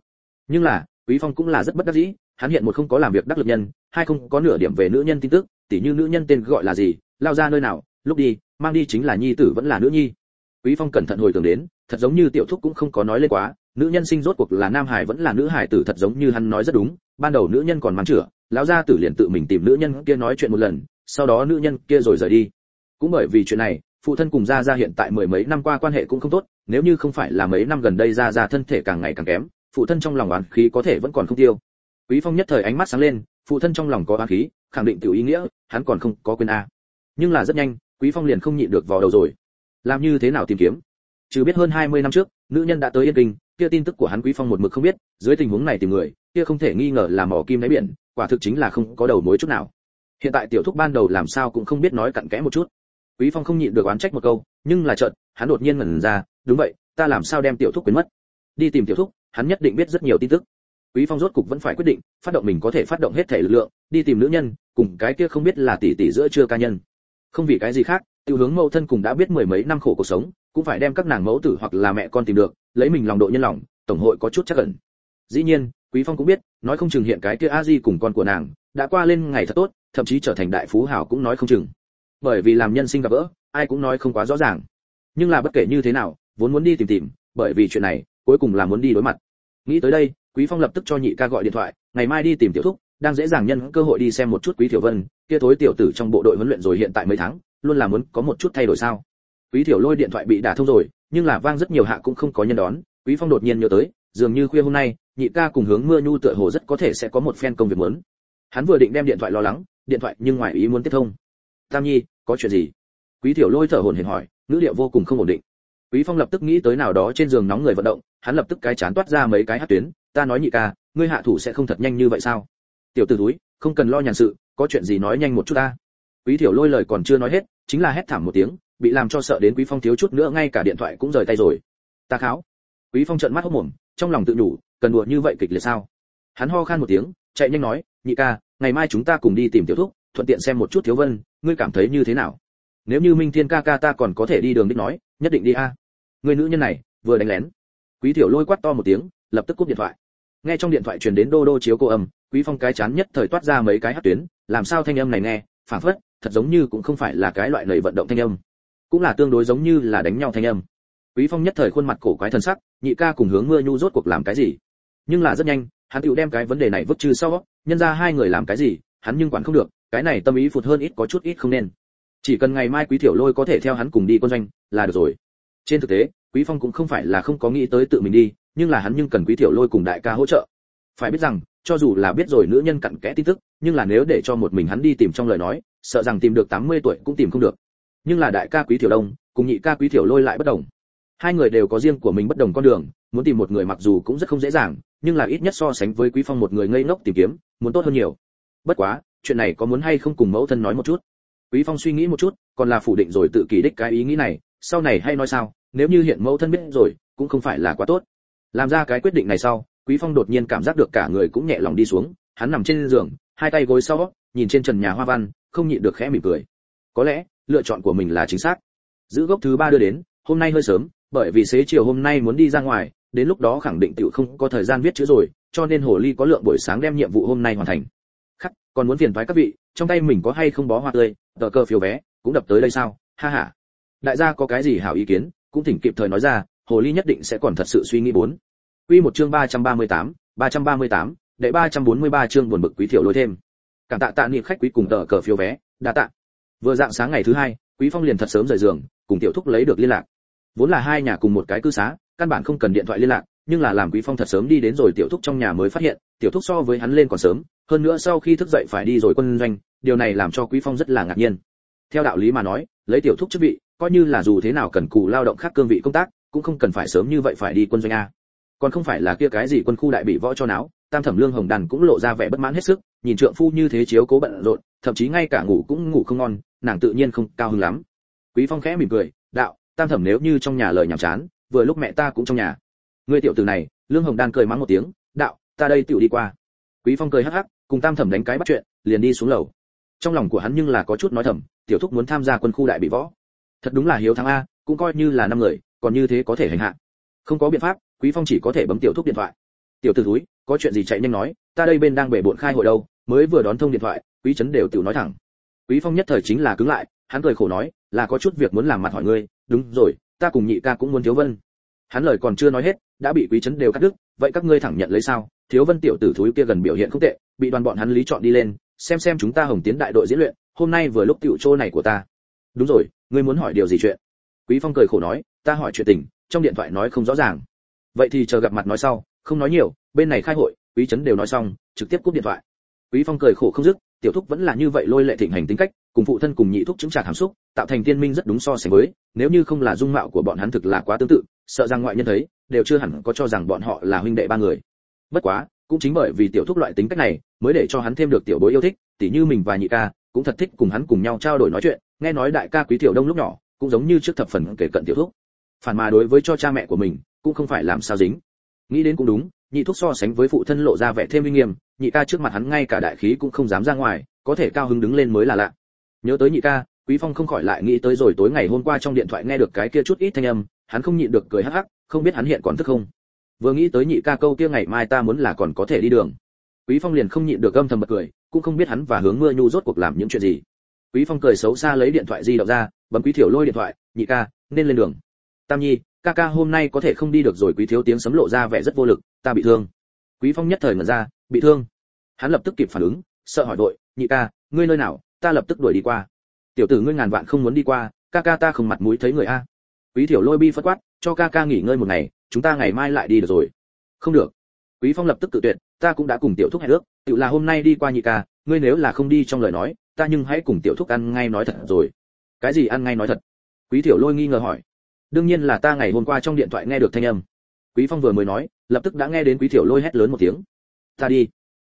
Nhưng là, quý phong cũng là rất bất đắc dĩ hắn hiện một không có làm việc đắc lực nhân, hai không có nửa điểm về nữ nhân tin tức, tỉ như nữ nhân tên gọi là gì, lao ra nơi nào, lúc đi, mang đi chính là nhi tử vẫn là nữ nhi. Quý phong cẩn thận hồi tưởng đến, thật giống như tiểu thúc cũng không có nói lên quá, nữ nhân sinh rốt cuộc là nam hải vẫn là nữ hải tử thật giống như hắn nói rất đúng, ban đầu nữ nhân còn mang chữa lão gia tử liền tự mình tìm nữ nhân kia nói chuyện một lần, sau đó nữ nhân kia rồi rời đi. Cũng bởi vì chuyện này, phụ thân cùng gia gia hiện tại mười mấy năm qua quan hệ cũng không tốt, nếu như không phải là mấy năm gần đây gia gia thân thể càng ngày càng kém, phụ thân trong lòng oán khí có thể vẫn còn không tiêu quý phong nhất thời ánh mắt sáng lên, phụ thân trong lòng có oán khí, khẳng định tiểu ý nghĩa, hắn còn không có quyền a. Nhưng là rất nhanh, quý phong liền không nhịn được vào đầu rồi. Làm như thế nào tìm kiếm? Chứ biết hơn 20 năm trước, nữ nhân đã tới yên kinh, kia tin tức của hắn quý phong một mực không biết, dưới tình huống này tìm người, kia không thể nghi ngờ là mỏ kim đáy biển, quả thực chính là không có đầu mối chút nào. Hiện tại tiểu thúc ban đầu làm sao cũng không biết nói cặn kẽ một chút. Quý phong không nhịn được oán trách một câu, nhưng là chợt, hắn đột nhiên ngẩn ra, đúng vậy, ta làm sao đem tiểu thúc quên mất? Đi tìm tiểu thúc, hắn nhất định biết rất nhiều tin tức quý phong rốt cục vẫn phải quyết định, phát động mình có thể phát động hết thể lực lượng, đi tìm nữ nhân, cùng cái kia không biết là tỷ tỷ giữa chưa ca nhân. Không vì cái gì khác, tiêu hướng mẫu thân cùng đã biết mười mấy năm khổ cuộc sống, cũng phải đem các nàng mẫu tử hoặc là mẹ con tìm được, lấy mình lòng độ nhân lòng, tổng hội có chút chắc ẩn. Dĩ nhiên, quý phong cũng biết, nói không chừng hiện cái kia a di cùng con của nàng, đã qua lên ngày thật tốt, thậm chí trở thành đại phú hảo cũng nói không chừng. Bởi vì làm nhân sinh gặp gỡ, ai cũng nói không quá rõ ràng. Nhưng là bất kể như thế nào, vốn muốn đi tìm tìm, bởi vì chuyện này, cuối cùng là muốn đi đối mặt. Nghĩ tới đây quý phong lập tức cho nhị ca gọi điện thoại, ngày mai đi tìm tiểu thúc, đang dễ dàng nhân cơ hội đi xem một chút quý tiểu vân, kia thối tiểu tử trong bộ đội huấn luyện rồi hiện tại mấy tháng, luôn là muốn có một chút thay đổi sao? Quý tiểu lôi điện thoại bị đả thông rồi, nhưng là vang rất nhiều hạ cũng không có nhân đón, quý phong đột nhiên nhớ tới, dường như khuya hôm nay, nhị ca cùng hướng mưa nhu tựa hồ rất có thể sẽ có một phen công việc muốn. Hắn vừa định đem điện thoại lo lắng, điện thoại nhưng ngoài ý muốn tiếp thông. Tam nhi, có chuyện gì? Quý tiểu lôi thở hổn hển hỏi, ngữ điệu vô cùng không ổn định. Quý phong lập tức nghĩ tới nào đó trên giường nóng người vận động, hắn lập tức cái chán toát ra mấy cái hát tuyến ta nói nhị ca, ngươi hạ thủ sẽ không thật nhanh như vậy sao? Tiểu tử túi không cần lo nhàn sự, có chuyện gì nói nhanh một chút ta. Quý tiểu lôi lời còn chưa nói hết, chính là hét thảm một tiếng, bị làm cho sợ đến quý phong thiếu chút nữa ngay cả điện thoại cũng rời tay rồi. Ta kháo. Quý phong trợn mắt hốc mồm, trong lòng tự nhủ, cần đùa như vậy kịch liệt sao? Hắn ho khan một tiếng, chạy nhanh nói, nhị ca, ngày mai chúng ta cùng đi tìm tiểu thúc, thuận tiện xem một chút thiếu vân, ngươi cảm thấy như thế nào? Nếu như minh thiên ca ca ta còn có thể đi đường đích nói, nhất định đi a. Người nữ nhân này, vừa đánh lén. Quý tiểu lôi quát to một tiếng, lập tức cúp điện thoại nghe trong điện thoại truyền đến đô đô chiếu cô âm, quý phong cái chán nhất thời toát ra mấy cái hát tuyến, làm sao thanh âm này nghe phản phất, thật giống như cũng không phải là cái loại lời vận động thanh âm. Cũng là tương đối giống như là đánh nhau thanh âm. Quý phong nhất thời khuôn mặt cổ quái thần sắc, nhị ca cùng hướng mưa nhu rốt cuộc làm cái gì? Nhưng là rất nhanh, hắn tự đem cái vấn đề này vứt trừ sau, nhân ra hai người làm cái gì, hắn nhưng quản không được, cái này tâm ý phụt hơn ít có chút ít không nên. Chỉ cần ngày mai quý tiểu lôi có thể theo hắn cùng đi quân doanh, là được rồi. Trên thực tế, quý phong cũng không phải là không có nghĩ tới tự mình đi nhưng là hắn nhưng cần quý tiểu lôi cùng đại ca hỗ trợ. Phải biết rằng, cho dù là biết rồi nữ nhân cặn kẽ tin tức, nhưng là nếu để cho một mình hắn đi tìm trong lời nói, sợ rằng tìm được 80 tuổi cũng tìm không được. Nhưng là đại ca quý tiểu đông, cùng nhị ca quý tiểu lôi lại bất đồng. Hai người đều có riêng của mình bất đồng con đường, muốn tìm một người mặc dù cũng rất không dễ dàng, nhưng là ít nhất so sánh với quý phong một người ngây ngốc tìm kiếm, muốn tốt hơn nhiều. Bất quá, chuyện này có muốn hay không cùng mẫu thân nói một chút. Quý phong suy nghĩ một chút, còn là phủ định rồi tự kỷ đích cái ý nghĩ này, sau này hay nói sao, nếu như hiện mẫu thân biết rồi, cũng không phải là quá tốt làm ra cái quyết định này sau, quý phong đột nhiên cảm giác được cả người cũng nhẹ lòng đi xuống, hắn nằm trên giường, hai tay gối sau, nhìn trên trần nhà hoa văn, không nhịn được khẽ mỉm cười. Có lẽ, lựa chọn của mình là chính xác. Giữ gốc thứ ba đưa đến, hôm nay hơi sớm, bởi vì xế chiều hôm nay muốn đi ra ngoài, đến lúc đó khẳng định tiểu không có thời gian viết chữ rồi, cho nên hồ ly có lượng buổi sáng đem nhiệm vụ hôm nay hoàn thành. Khắc, còn muốn phiền thoái các vị, trong tay mình có hay không bó hoa tươi, tờ cơ phiếu vé, cũng đập tới đây sao? Ha ha. Đại gia có cái gì hảo ý kiến, cũng thỉnh kịp thời nói ra hồ ly nhất định sẽ còn thật sự suy nghĩ bốn. Quy một chương 338, 338, đệ 343 chương buồn bực quý thiểu lôi thêm. Cảm tạ tạ niệm khách quý cùng tờ cờ phiếu vé đa tạ. Vừa dạng sáng ngày thứ hai quý phong liền thật sớm rời giường cùng tiểu thúc lấy được liên lạc. Vốn là hai nhà cùng một cái cư xá căn bản không cần điện thoại liên lạc nhưng là làm quý phong thật sớm đi đến rồi tiểu thúc trong nhà mới phát hiện tiểu thúc so với hắn lên còn sớm hơn nữa sau khi thức dậy phải đi rồi quân doanh điều này làm cho quý phong rất là ngạc nhiên. Theo đạo lý mà nói lấy tiểu thúc chức vị coi như là dù thế nào cần cù lao động khác cương vị công tác cũng không cần phải sớm như vậy phải đi quân doanh a. Còn không phải là kia cái gì quân khu đại bị võ cho náo, tam thẩm lương hồng đàn cũng lộ ra vẻ bất mãn hết sức, nhìn trượng phu như thế chiếu cố bận rộn, thậm chí ngay cả ngủ cũng ngủ không ngon, nàng tự nhiên không cao hứng lắm. Quý phong khẽ mỉm cười, đạo, tam thẩm nếu như trong nhà lời nhảm chán, vừa lúc mẹ ta cũng trong nhà. Ngươi tiểu tử này, lương hồng đan cười mắng một tiếng, đạo, ta đây tiểu đi qua. Quý phong cười hắc hắc, cùng tam thẩm đánh cái bắt chuyện, liền đi xuống lầu. Trong lòng của hắn nhưng là có chút nói thầm, tiểu thúc muốn tham gia quân khu đại bị võ. Thật đúng là hiếu thắng a, cũng coi như là năm người còn như thế có thể hành hạ. Không có biện pháp, quý phong chỉ có thể bấm tiểu thúc điện thoại. Tiểu tử thúi, có chuyện gì chạy nhanh nói, ta đây bên đang bể bộn khai hội đâu, mới vừa đón thông điện thoại, quý trấn đều tiểu nói thẳng. Quý phong nhất thời chính là cứng lại, hắn cười khổ nói, là có chút việc muốn làm mặt hỏi ngươi, đúng rồi, ta cùng nhị ca cũng muốn thiếu vân. Hắn lời còn chưa nói hết, đã bị quý trấn đều cắt đứt, vậy các ngươi thẳng nhận lấy sao? Thiếu vân tiểu tử thúi kia gần biểu hiện không tệ, bị đoàn bọn hắn lý chọn đi lên, xem xem chúng ta hồng tiến đại đội diễn luyện, hôm nay vừa lúc tiểu trô này của ta. Đúng rồi, ngươi muốn hỏi điều gì chuyện? Quý phong cười khổ nói ta hỏi chuyện tình, trong điện thoại nói không rõ ràng. Vậy thì chờ gặp mặt nói sau, không nói nhiều, bên này khai hội, quý trấn đều nói xong, trực tiếp cúp điện thoại. Quý phong cười khổ không dứt, tiểu thúc vẫn là như vậy lôi lệ thịnh hành tính cách, cùng phụ thân cùng nhị thúc chứng trạc hàm xúc, tạo thành tiên minh rất đúng so sánh với, nếu như không là dung mạo của bọn hắn thực là quá tương tự, sợ rằng ngoại nhân thấy, đều chưa hẳn có cho rằng bọn họ là huynh đệ ba người. Bất quá, cũng chính bởi vì tiểu thúc loại tính cách này, mới để cho hắn thêm được tiểu bối yêu thích, tỉ như mình và nhị ca, cũng thật thích cùng hắn cùng nhau trao đổi nói chuyện, nghe nói đại ca quý tiểu đông lúc nhỏ, cũng giống như trước thập phần kể cận tiểu thúc phản mà đối với cho cha mẹ của mình, cũng không phải làm sao dính. Nghĩ đến cũng đúng, nhị thúc so sánh với phụ thân lộ ra vẻ thêm uy nghiêm, nhị ca trước mặt hắn ngay cả đại khí cũng không dám ra ngoài, có thể cao hứng đứng lên mới là lạ. Nhớ tới nhị ca, quý phong không khỏi lại nghĩ tới rồi tối ngày hôm qua trong điện thoại nghe được cái kia chút ít thanh âm, hắn không nhịn được cười hắc hắc, không biết hắn hiện còn thức không. Vừa nghĩ tới nhị ca câu kia ngày mai ta muốn là còn có thể đi đường. Quý phong liền không nhịn được âm thầm bật cười, cũng không biết hắn và hướng mưa nhu rốt cuộc làm những chuyện gì. Quý phong cười xấu xa lấy điện thoại di động ra, bấm quý thiểu lôi điện thoại, nhị ca, nên lên đường tam nhi, ca ca hôm nay có thể không đi được rồi, quý thiếu tiếng sấm lộ ra vẻ rất vô lực, ta bị thương. Quý phong nhất thời ngẩn ra, bị thương. Hắn lập tức kịp phản ứng, sợ hỏi đội nhị ca, ngươi nơi nào? Ta lập tức đuổi đi qua. Tiểu tử ngươi ngàn vạn không muốn đi qua, ca ca ta không mặt mũi thấy người a. Quý thiểu lôi bi phất quát, cho ca ca nghỉ ngơi một ngày, chúng ta ngày mai lại đi được rồi. Không được. Quý phong lập tức tự tuyệt, ta cũng đã cùng tiểu thúc hẹn ước, tự là hôm nay đi qua nhị ca, ngươi nếu là không đi trong lời nói, ta nhưng hãy cùng tiểu thúc ăn ngay nói thật rồi. Cái gì ăn ngay nói thật? Quý thiểu lôi nghi ngờ hỏi đương nhiên là ta ngày hôm qua trong điện thoại nghe được thanh âm. Quý phong vừa mới nói, lập tức đã nghe đến quý tiểu lôi hét lớn một tiếng. Ta đi.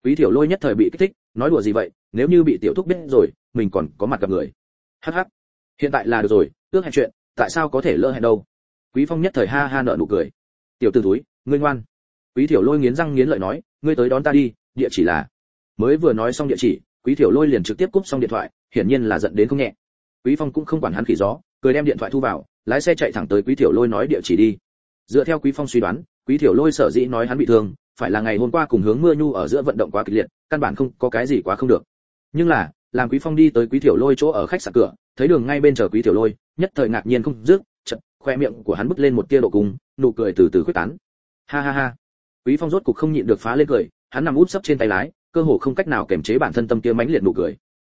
Quý tiểu lôi nhất thời bị kích thích, nói đùa gì vậy, nếu như bị tiểu thúc biết rồi, mình còn có mặt gặp người. Hắc hắc. Hiện tại là được rồi, ước hẹn chuyện, tại sao có thể lỡ hẹn đâu? Quý phong nhất thời ha ha nợ nụ cười. Tiểu tử túi ngươi ngoan. Quý tiểu lôi nghiến răng nghiến lợi nói, ngươi tới đón ta đi, địa chỉ là. Mới vừa nói xong địa chỉ, quý tiểu lôi liền trực tiếp cúp xong điện thoại, hiển nhiên là giận đến không nhẹ. Quý phong cũng không quản hắn khỉ gió, cười đem điện thoại thu vào lái xe chạy thẳng tới quý tiểu lôi nói địa chỉ đi. Dựa theo quý phong suy đoán, quý tiểu lôi sở dĩ nói hắn bị thương, phải là ngày hôm qua cùng hướng mưa nhu ở giữa vận động quá kịch liệt, căn bản không có cái gì quá không được. Nhưng là, làm quý phong đi tới quý tiểu lôi chỗ ở khách sạn cửa, thấy đường ngay bên chờ quý tiểu lôi, nhất thời ngạc nhiên không dứt chật khoe miệng của hắn bứt lên một tia độ cùng nụ cười từ từ quyết tán. Ha ha ha. Quý phong rốt cục không nhịn được phá lên cười, hắn nằm úp sấp trên tay lái, cơ hồ không cách nào kiềm chế bản thân tâm kia mãnh liệt nụ cười.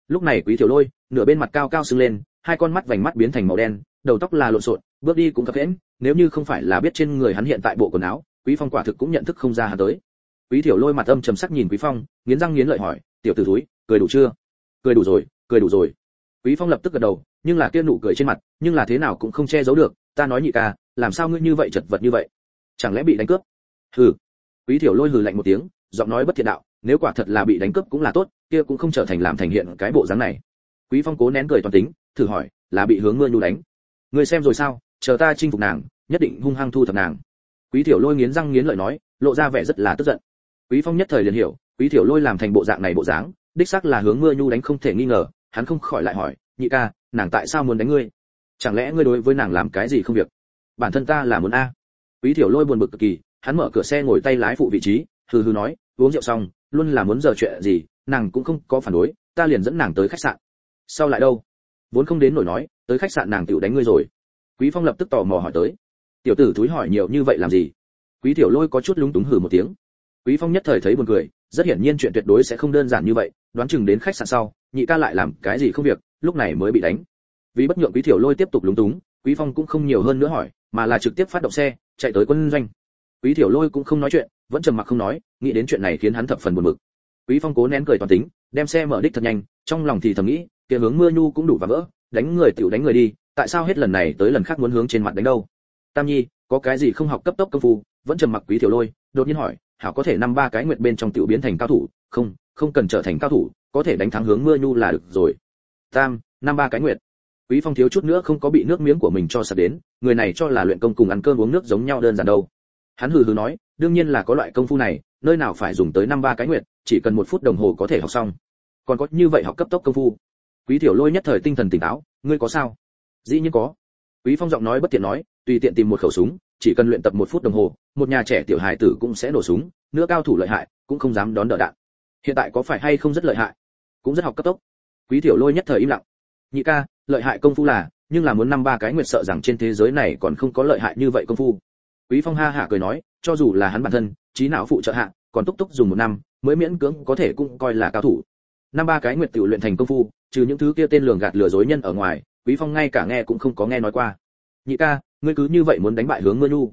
Lúc này quý tiểu lôi, nửa bên mặt cao cao sưng lên, hai con mắt vành mắt biến thành màu đen đầu tóc là lộn xộn, bước đi cũng khập khẽnh nếu như không phải là biết trên người hắn hiện tại bộ quần áo, quý phong quả thực cũng nhận thức không ra hắn tới. Quý tiểu lôi mặt âm trầm sắc nhìn quý phong, nghiến răng nghiến lợi hỏi, tiểu tử túi cười đủ chưa? Cười đủ rồi, cười đủ rồi. Quý phong lập tức gật đầu, nhưng là kia nụ cười trên mặt, nhưng là thế nào cũng không che giấu được, ta nói nhị ca, làm sao ngươi như vậy chật vật như vậy? Chẳng lẽ bị đánh cướp? Hừ. Quý tiểu lôi hừ lạnh một tiếng, giọng nói bất thiện đạo, nếu quả thật là bị đánh cướp cũng là tốt, kia cũng không trở thành làm thành hiện cái bộ dáng này. Quý phong cố nén cười toàn tính, thử hỏi, là bị hướng mưa nhu đánh? Ngươi xem rồi sao? Chờ ta chinh phục nàng, nhất định hung hăng thu thập nàng. Quý tiểu lôi nghiến răng nghiến lợi nói, lộ ra vẻ rất là tức giận. Quý phong nhất thời liền hiểu, quý tiểu lôi làm thành bộ dạng này bộ dáng, đích xác là hướng mưa nhu đánh không thể nghi ngờ, hắn không khỏi lại hỏi, nhị ca, nàng tại sao muốn đánh ngươi? Chẳng lẽ ngươi đối với nàng làm cái gì không việc? Bản thân ta là muốn a. Quý tiểu lôi buồn bực cực kỳ, hắn mở cửa xe ngồi tay lái phụ vị trí, hừ hừ nói, uống rượu xong, luôn là muốn giờ chuyện gì, nàng cũng không có phản đối, ta liền dẫn nàng tới khách sạn. Sau lại đâu? Vốn không đến nổi nói tới khách sạn nàng tiểu đánh ngươi rồi. Quý phong lập tức tò mò hỏi tới. Tiểu tử thúi hỏi nhiều như vậy làm gì? Quý tiểu lôi có chút lúng túng hử một tiếng. Quý phong nhất thời thấy buồn cười, rất hiển nhiên chuyện tuyệt đối sẽ không đơn giản như vậy, đoán chừng đến khách sạn sau, nhị ca lại làm cái gì không việc, lúc này mới bị đánh. Vì bất nhượng quý tiểu lôi tiếp tục lúng túng, quý phong cũng không nhiều hơn nữa hỏi, mà là trực tiếp phát động xe, chạy tới quân doanh. Quý tiểu lôi cũng không nói chuyện, vẫn trầm mặc không nói, nghĩ đến chuyện này khiến hắn thập phần buồn bực. Quý phong cố nén cười toàn tính, đem xe mở đích thật nhanh, trong lòng thì thầm nghĩ, kia hướng mưa nhu cũng đủ và vỡ đánh người tiểu đánh người đi, tại sao hết lần này tới lần khác muốn hướng trên mặt đánh đâu? Tam nhi, có cái gì không học cấp tốc công phu? Vẫn trầm mặc quý tiểu lôi, đột nhiên hỏi, hảo có thể năm ba cái nguyệt bên trong tiểu biến thành cao thủ? Không không cần trở thành cao thủ, có thể đánh thắng hướng mưa nhu là được rồi. Tam, năm ba cái nguyệt. Quý phong thiếu chút nữa không có bị nước miếng của mình cho sặc đến, người này cho là luyện công cùng ăn cơm uống nước giống nhau đơn giản đâu. Hắn hừ hừ nói, đương nhiên là có loại công phu này, nơi nào phải dùng tới năm ba cái nguyệt, chỉ cần một phút đồng hồ có thể học xong. Còn có như vậy học cấp tốc công phu quý tiểu lôi nhất thời tinh thần tỉnh táo, ngươi có sao? Dĩ nhiên có. Quý phong giọng nói bất tiện nói, tùy tiện tìm một khẩu súng, chỉ cần luyện tập một phút đồng hồ, một nhà trẻ tiểu hài tử cũng sẽ nổ súng, nữa cao thủ lợi hại cũng không dám đón đỡ đạn. Hiện tại có phải hay không rất lợi hại? Cũng rất học cấp tốc. Quý tiểu lôi nhất thời im lặng. Nhị ca, lợi hại công phu là, nhưng là muốn năm ba cái nguyệt sợ rằng trên thế giới này còn không có lợi hại như vậy công phu. Quý phong ha hả cười nói, cho dù là hắn bản thân, trí não phụ trợ hạ, còn túc túc dùng một năm, mới miễn cưỡng có thể cũng coi là cao thủ. Năm ba cái nguyệt tiểu luyện thành công phu trừ những thứ kia tên lường gạt lừa dối nhân ở ngoài, quý phong ngay cả nghe cũng không có nghe nói qua. Nhị ca, ngươi cứ như vậy muốn đánh bại hướng mưa nhu.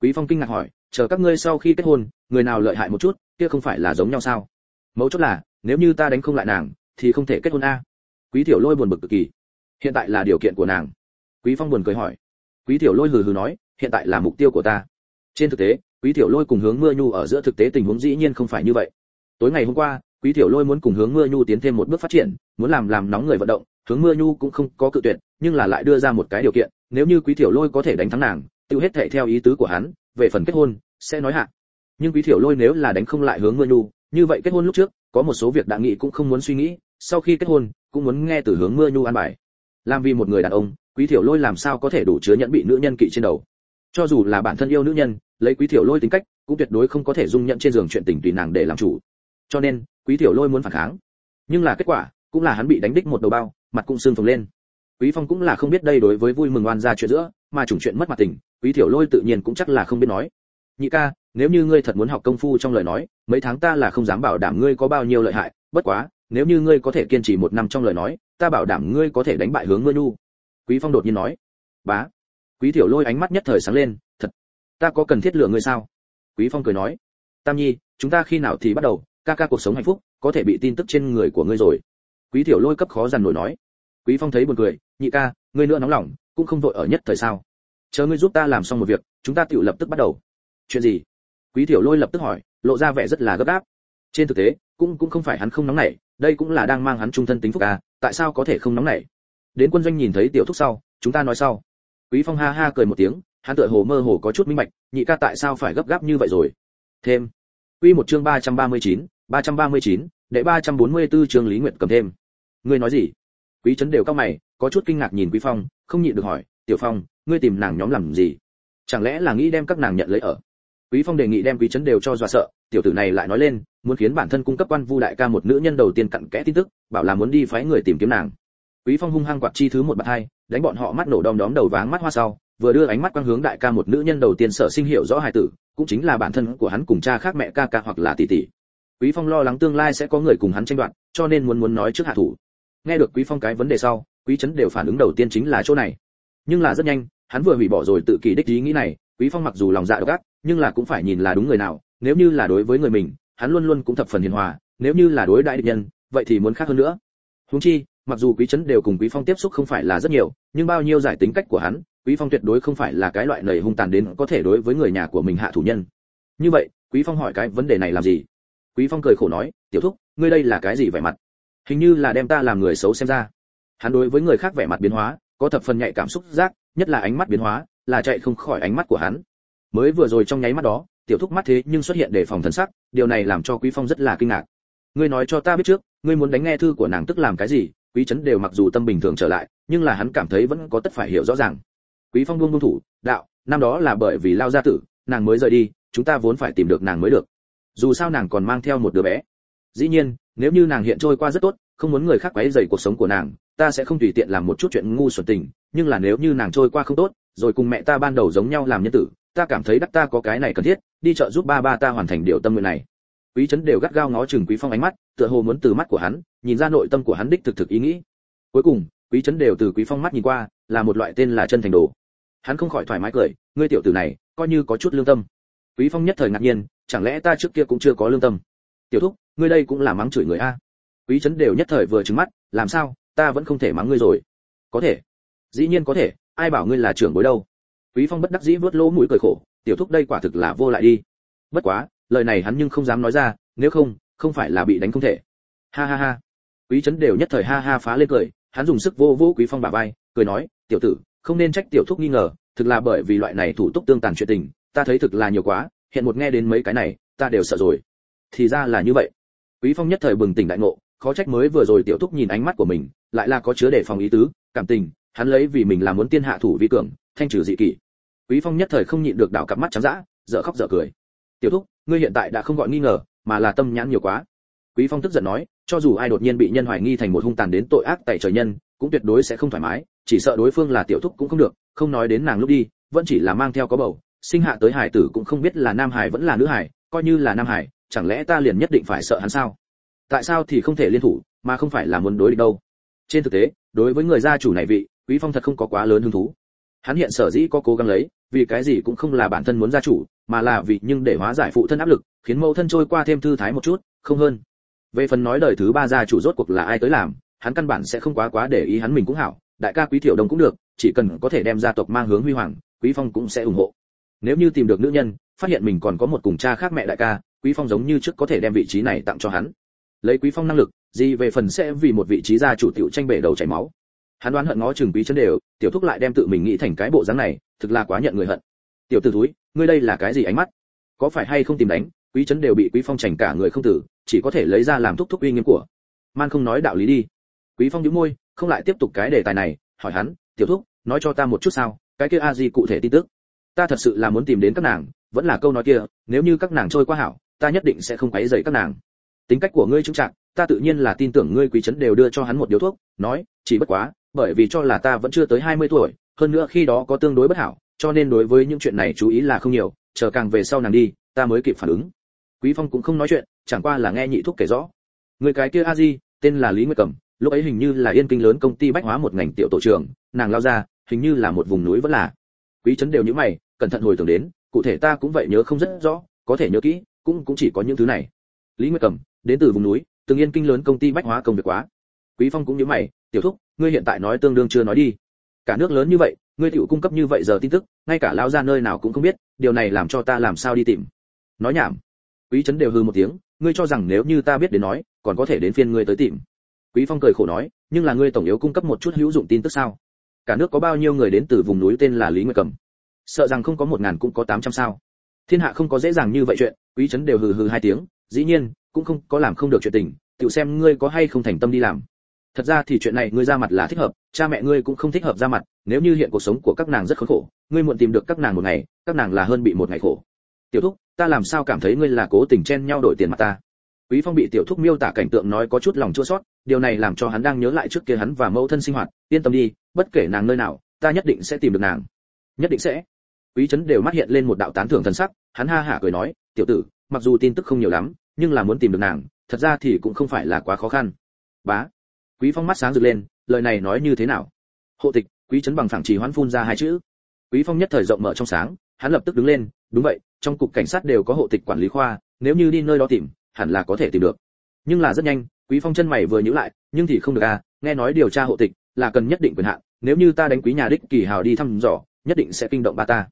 Quý phong kinh ngạc hỏi, chờ các ngươi sau khi kết hôn, người nào lợi hại một chút, kia không phải là giống nhau sao? Mấu chốt là, nếu như ta đánh không lại nàng, thì không thể kết hôn a. Quý tiểu lôi buồn bực cực kỳ. Hiện tại là điều kiện của nàng. Quý phong buồn cười hỏi. Quý tiểu lôi hừ hừ nói, hiện tại là mục tiêu của ta. Trên thực tế, quý tiểu lôi cùng hướng mưa nhu ở giữa thực tế tình huống dĩ nhiên không phải như vậy. Tối ngày hôm qua quý tiểu lôi muốn cùng hướng mưa nhu tiến thêm một bước phát triển, muốn làm làm nóng người vận động, hướng mưa nhu cũng không có cự tuyệt, nhưng là lại đưa ra một cái điều kiện, nếu như quý tiểu lôi có thể đánh thắng nàng tiêu hết thệ theo ý tứ của hắn, về phần kết hôn, sẽ nói hạ. Nhưng quý tiểu lôi nếu là đánh không lại hướng mưa nhu, như vậy kết hôn lúc trước, có một số việc đặng nghị cũng không muốn suy nghĩ, sau khi kết hôn, cũng muốn nghe từ hướng mưa nhu an bài. Làm vì một người đàn ông, quý tiểu lôi làm sao có thể đủ chứa nhẫn bị nữ nhân kỵ trên đầu? Cho dù là bản thân yêu nữ nhân, lấy quý tiểu lôi tính cách, cũng tuyệt đối không có thể dung nhận trên giường chuyện tình tùy nàng để làm chủ cho nên quý tiểu lôi muốn phản kháng. Nhưng là kết quả cũng là hắn bị đánh đích một đầu bao, mặt cũng sưng phồng lên. Quý phong cũng là không biết đây đối với vui mừng oan ra chuyện giữa, mà chủng chuyện mất mặt tình, quý tiểu lôi tự nhiên cũng chắc là không biết nói. Nhị ca, nếu như ngươi thật muốn học công phu trong lời nói, mấy tháng ta là không dám bảo đảm ngươi có bao nhiêu lợi hại, bất quá, nếu như ngươi có thể kiên trì một năm trong lời nói, ta bảo đảm ngươi có thể đánh bại hướng ngươi nhu quý phong đột nhiên nói. Bá. Quý tiểu lôi ánh mắt nhất thời sáng lên, thật, ta có cần thiết lựa ngươi sao? Quý phong cười nói. Tam nhi, chúng ta khi nào thì bắt đầu ca ca cuộc sống hạnh phúc có thể bị tin tức trên người của ngươi rồi. Quý tiểu lôi cấp khó dằn nổi nói. Quý phong thấy buồn cười nhị ca ngươi nữa nóng lòng cũng không vội ở nhất thời sao? Chờ ngươi giúp ta làm xong một việc chúng ta tự lập tức bắt đầu. Chuyện gì? Quý tiểu lôi lập tức hỏi lộ ra vẻ rất là gấp gáp. Trên thực tế cũng cũng không phải hắn không nóng nảy đây cũng là đang mang hắn trung thân tính phúc ca, tại sao có thể không nóng nảy? Đến quân doanh nhìn thấy tiểu thúc sau chúng ta nói sau. Quý phong ha ha cười một tiếng hắn tựa hồ mơ hồ có chút minh bạch nhị ca tại sao phải gấp gáp như vậy rồi? Thêm. Quy một chương 339, 339, đệ 344 chương lý nguyệt cầm thêm. Ngươi nói gì? Quý trấn đều cao mày có chút kinh ngạc nhìn quý phong không nhịn được hỏi tiểu phong ngươi tìm nàng nhóm làm gì? Chẳng lẽ là nghĩ đem các nàng nhận lấy ở? Quý phong đề nghị đem quý trấn đều cho dọa sợ tiểu tử này lại nói lên muốn khiến bản thân cung cấp quan vu đại ca một nữ nhân đầu tiên cặn kẽ tin tức bảo là muốn đi phái người tìm kiếm nàng. Quý phong hung hăng quạt chi thứ một bạt hai đánh bọn họ mắt nổ đom đóm đầu váng mắt hoa sau vừa đưa ánh mắt quang hướng đại ca một nữ nhân đầu tiên sở sinh hiểu rõ hài tử cũng chính là bản thân của hắn cùng cha khác mẹ ca ca hoặc là tỷ tỷ quý phong lo lắng tương lai sẽ có người cùng hắn tranh đoạt, cho nên muốn muốn nói trước hạ thủ. Nghe được quý phong cái vấn đề sau, quý chấn đều phản ứng đầu tiên chính là chỗ này. Nhưng là rất nhanh, hắn vừa hủy bỏ rồi tự kỳ đích ý nghĩ này, quý phong mặc dù lòng dạ độc ác, nhưng là cũng phải nhìn là đúng người nào, nếu như là đối với người mình, hắn luôn luôn cũng thập phần hiền hòa, nếu như là đối đại địch nhân, vậy thì muốn khác hơn nữa. Huống chi, mặc dù quý chấn đều cùng quý phong tiếp xúc không phải là rất nhiều, nhưng bao nhiêu giải tính cách của hắn, quý phong tuyệt đối không phải là cái loại lời hung tàn đến có thể đối với người nhà của mình hạ thủ nhân. Như vậy, quý phong hỏi cái vấn đề này làm gì? Quý phong cười khổ nói, tiểu thúc, ngươi đây là cái gì vẻ mặt? Hình như là đem ta làm người xấu xem ra. Hắn đối với người khác vẻ mặt biến hóa, có thập phần nhạy cảm xúc giác, nhất là ánh mắt biến hóa, là chạy không khỏi ánh mắt của hắn. Mới vừa rồi trong nháy mắt đó, tiểu thúc mắt thế nhưng xuất hiện để phòng thần sắc, điều này làm cho quý phong rất là kinh ngạc. Ngươi nói cho ta biết trước, ngươi muốn đánh nghe thư của nàng tức làm cái gì? Quý chấn đều mặc dù tâm bình thường trở lại, nhưng là hắn cảm thấy vẫn có tất phải hiểu rõ ràng. Quý phong buông buông thủ, đạo, năm đó là bởi vì lao gia tử, nàng mới rời đi, chúng ta vốn phải tìm được nàng mới được dù sao nàng còn mang theo một đứa bé. Dĩ nhiên, nếu như nàng hiện trôi qua rất tốt, không muốn người khác quấy rầy cuộc sống của nàng, ta sẽ không tùy tiện làm một chút chuyện ngu xuẩn tình, nhưng là nếu như nàng trôi qua không tốt, rồi cùng mẹ ta ban đầu giống nhau làm nhân tử, ta cảm thấy đắc ta có cái này cần thiết, đi chợ giúp ba ba ta hoàn thành điều tâm nguyện này. Quý trấn đều gắt gao ngó chừng quý phong ánh mắt, tựa hồ muốn từ mắt của hắn, nhìn ra nội tâm của hắn đích thực thực ý nghĩ. Cuối cùng, quý trấn đều từ quý phong mắt nhìn qua, là một loại tên là chân thành đồ. Hắn không khỏi thoải mái cười, ngươi tiểu tử này, coi như có chút lương tâm. Quý phong nhất thời ngạc nhiên chẳng lẽ ta trước kia cũng chưa có lương tâm? Tiểu thúc, ngươi đây cũng là mắng chửi người a. Quý trấn đều nhất thời vừa trừng mắt, làm sao, ta vẫn không thể mắng ngươi rồi. Có thể. Dĩ nhiên có thể, ai bảo ngươi là trưởng bối đâu. Quý phong bất đắc dĩ vớt lỗ mũi cười khổ, tiểu thúc đây quả thực là vô lại đi. Bất quá, lời này hắn nhưng không dám nói ra, nếu không không phải là bị đánh không thể. Ha ha ha. Quý trấn đều nhất thời ha ha phá lên cười, hắn dùng sức vô vô quý phong bả vai, cười nói, tiểu tử, không nên trách tiểu thúc nghi ngờ, thực là bởi vì loại này thủ tục tương tàn chuyện tình, ta thấy thực là nhiều quá hiện một nghe đến mấy cái này, ta đều sợ rồi. Thì ra là như vậy. Quý phong nhất thời bừng tỉnh đại ngộ, khó trách mới vừa rồi tiểu thúc nhìn ánh mắt của mình, lại là có chứa đề phòng ý tứ, cảm tình, hắn lấy vì mình là muốn tiên hạ thủ vi cường, thanh trừ dị kỷ. Quý phong nhất thời không nhịn được đảo cặp mắt trắng dã, dở khóc dở cười. Tiểu thúc, ngươi hiện tại đã không gọi nghi ngờ, mà là tâm nhãn nhiều quá. Quý phong tức giận nói, cho dù ai đột nhiên bị nhân hoài nghi thành một hung tàn đến tội ác tại trời nhân, cũng tuyệt đối sẽ không thoải mái, chỉ sợ đối phương là tiểu thúc cũng không được, không nói đến nàng lúc đi, vẫn chỉ là mang theo có bầu sinh hạ tới hải tử cũng không biết là nam hải vẫn là nữ hải, coi như là nam hải, chẳng lẽ ta liền nhất định phải sợ hắn sao? Tại sao thì không thể liên thủ, mà không phải là muốn đối địch đâu? Trên thực tế, đối với người gia chủ này vị, quý phong thật không có quá lớn hứng thú. Hắn hiện sở dĩ có cố gắng lấy, vì cái gì cũng không là bản thân muốn gia chủ, mà là vì nhưng để hóa giải phụ thân áp lực, khiến mẫu thân trôi qua thêm thư thái một chút, không hơn. Về phần nói đời thứ ba gia chủ rốt cuộc là ai tới làm, hắn căn bản sẽ không quá quá để ý hắn mình cũng hảo, đại ca quý thiểu đồng cũng được, chỉ cần có thể đem gia tộc mang hướng huy hoàng, quý phong cũng sẽ ủng hộ nếu như tìm được nữ nhân, phát hiện mình còn có một cùng cha khác mẹ đại ca, quý phong giống như trước có thể đem vị trí này tặng cho hắn. Lấy quý phong năng lực, gì về phần sẽ vì một vị trí gia chủ tiểu tranh bể đầu chảy máu. Hắn đoán hận ngó chừng quý chân đều, tiểu thúc lại đem tự mình nghĩ thành cái bộ dáng này, thực là quá nhận người hận. Tiểu tử túi ngươi đây là cái gì ánh mắt? Có phải hay không tìm đánh, quý chấn đều bị quý phong chảnh cả người không tử, chỉ có thể lấy ra làm thúc thúc uy nghiêm của. Man không nói đạo lý đi. Quý phong nhíu môi, không lại tiếp tục cái đề tài này, hỏi hắn, tiểu thúc, nói cho ta một chút sao, cái kia a di cụ thể tin tức ta thật sự là muốn tìm đến các nàng, vẫn là câu nói kia, nếu như các nàng trôi qua hảo, ta nhất định sẽ không quấy rầy các nàng. Tính cách của ngươi chứng trạng ta tự nhiên là tin tưởng ngươi quý trấn đều đưa cho hắn một điếu thuốc, nói, chỉ bất quá, bởi vì cho là ta vẫn chưa tới 20 tuổi, hơn nữa khi đó có tương đối bất hảo, cho nên đối với những chuyện này chú ý là không nhiều, chờ càng về sau nàng đi, ta mới kịp phản ứng. Quý phong cũng không nói chuyện, chẳng qua là nghe nhị thuốc kể rõ. Người cái kia a di, tên là lý nguyệt cẩm, lúc ấy hình như là yên kinh lớn công ty bách hóa một ngành tiểu tổ trưởng, nàng lao ra, hình như là một vùng núi vẫn là. Quý trấn đều như mày cẩn thận hồi tưởng đến cụ thể ta cũng vậy nhớ không rất rõ có thể nhớ kỹ cũng cũng chỉ có những thứ này. Lý nguyệt cẩm đến từ vùng núi từng yên kinh lớn công ty bách hóa công việc quá. Quý phong cũng như mày tiểu thúc ngươi hiện tại nói tương đương chưa nói đi. Cả nước lớn như vậy ngươi tiểu cung cấp như vậy giờ tin tức ngay cả lao ra nơi nào cũng không biết điều này làm cho ta làm sao đi tìm? Nói nhảm. Quý trấn đều hư một tiếng ngươi cho rằng nếu như ta biết đến nói còn có thể đến phiên ngươi tới tìm. Quý phong cười khổ nói nhưng là ngươi tổng yếu cung cấp một chút hữu dụng tin tức sao? Cả nước có bao nhiêu người đến từ vùng núi tên là lý nguyệt cầm sợ rằng không có một ngàn cũng có tám trăm sao. Thiên hạ không có dễ dàng như vậy chuyện, quý trấn đều hừ hừ hai tiếng, dĩ nhiên, cũng không có làm không được chuyện tình tự xem ngươi có hay không thành tâm đi làm. Thật ra thì chuyện này ngươi ra mặt là thích hợp, cha mẹ ngươi cũng không thích hợp ra mặt, nếu như hiện cuộc sống của các nàng rất khốn khổ, ngươi muộn tìm được các nàng một ngày, các nàng là hơn bị một ngày khổ. Tiểu thúc, ta làm sao cảm thấy ngươi là cố tình chen nhau đổi tiền mặt ta? Quý phong bị tiểu thúc miêu tả cảnh tượng nói có chút lòng chua sót điều này làm cho hắn đang nhớ lại trước kia hắn và mẫu thân sinh hoạt, yên tâm đi, bất kể nàng nơi nào, ta nhất định sẽ tìm được nàng. Nhất định sẽ quý trấn đều mắt hiện lên một đạo tán thưởng thần sắc, hắn ha hả cười nói, tiểu tử, mặc dù tin tức không nhiều lắm, nhưng là muốn tìm được nàng, thật ra thì cũng không phải là quá khó khăn. Bá. Quý phong mắt sáng rực lên, lời này nói như thế nào? Hộ tịch, quý trấn bằng phẳng chỉ hoán phun ra hai chữ. Quý phong nhất thời rộng mở trong sáng, hắn lập tức đứng lên, đúng vậy, trong cục cảnh sát đều có hộ tịch quản lý khoa, nếu như đi nơi đó tìm, hẳn là có thể tìm được. Nhưng là rất nhanh, quý phong chân mày vừa nhíu lại, nhưng thì không được à nghe nói điều tra hộ tịch là cần nhất định quyền hạn, nếu như ta đánh quý nhà đích kỳ hào đi thăm dò, nhất định sẽ kinh động ba ta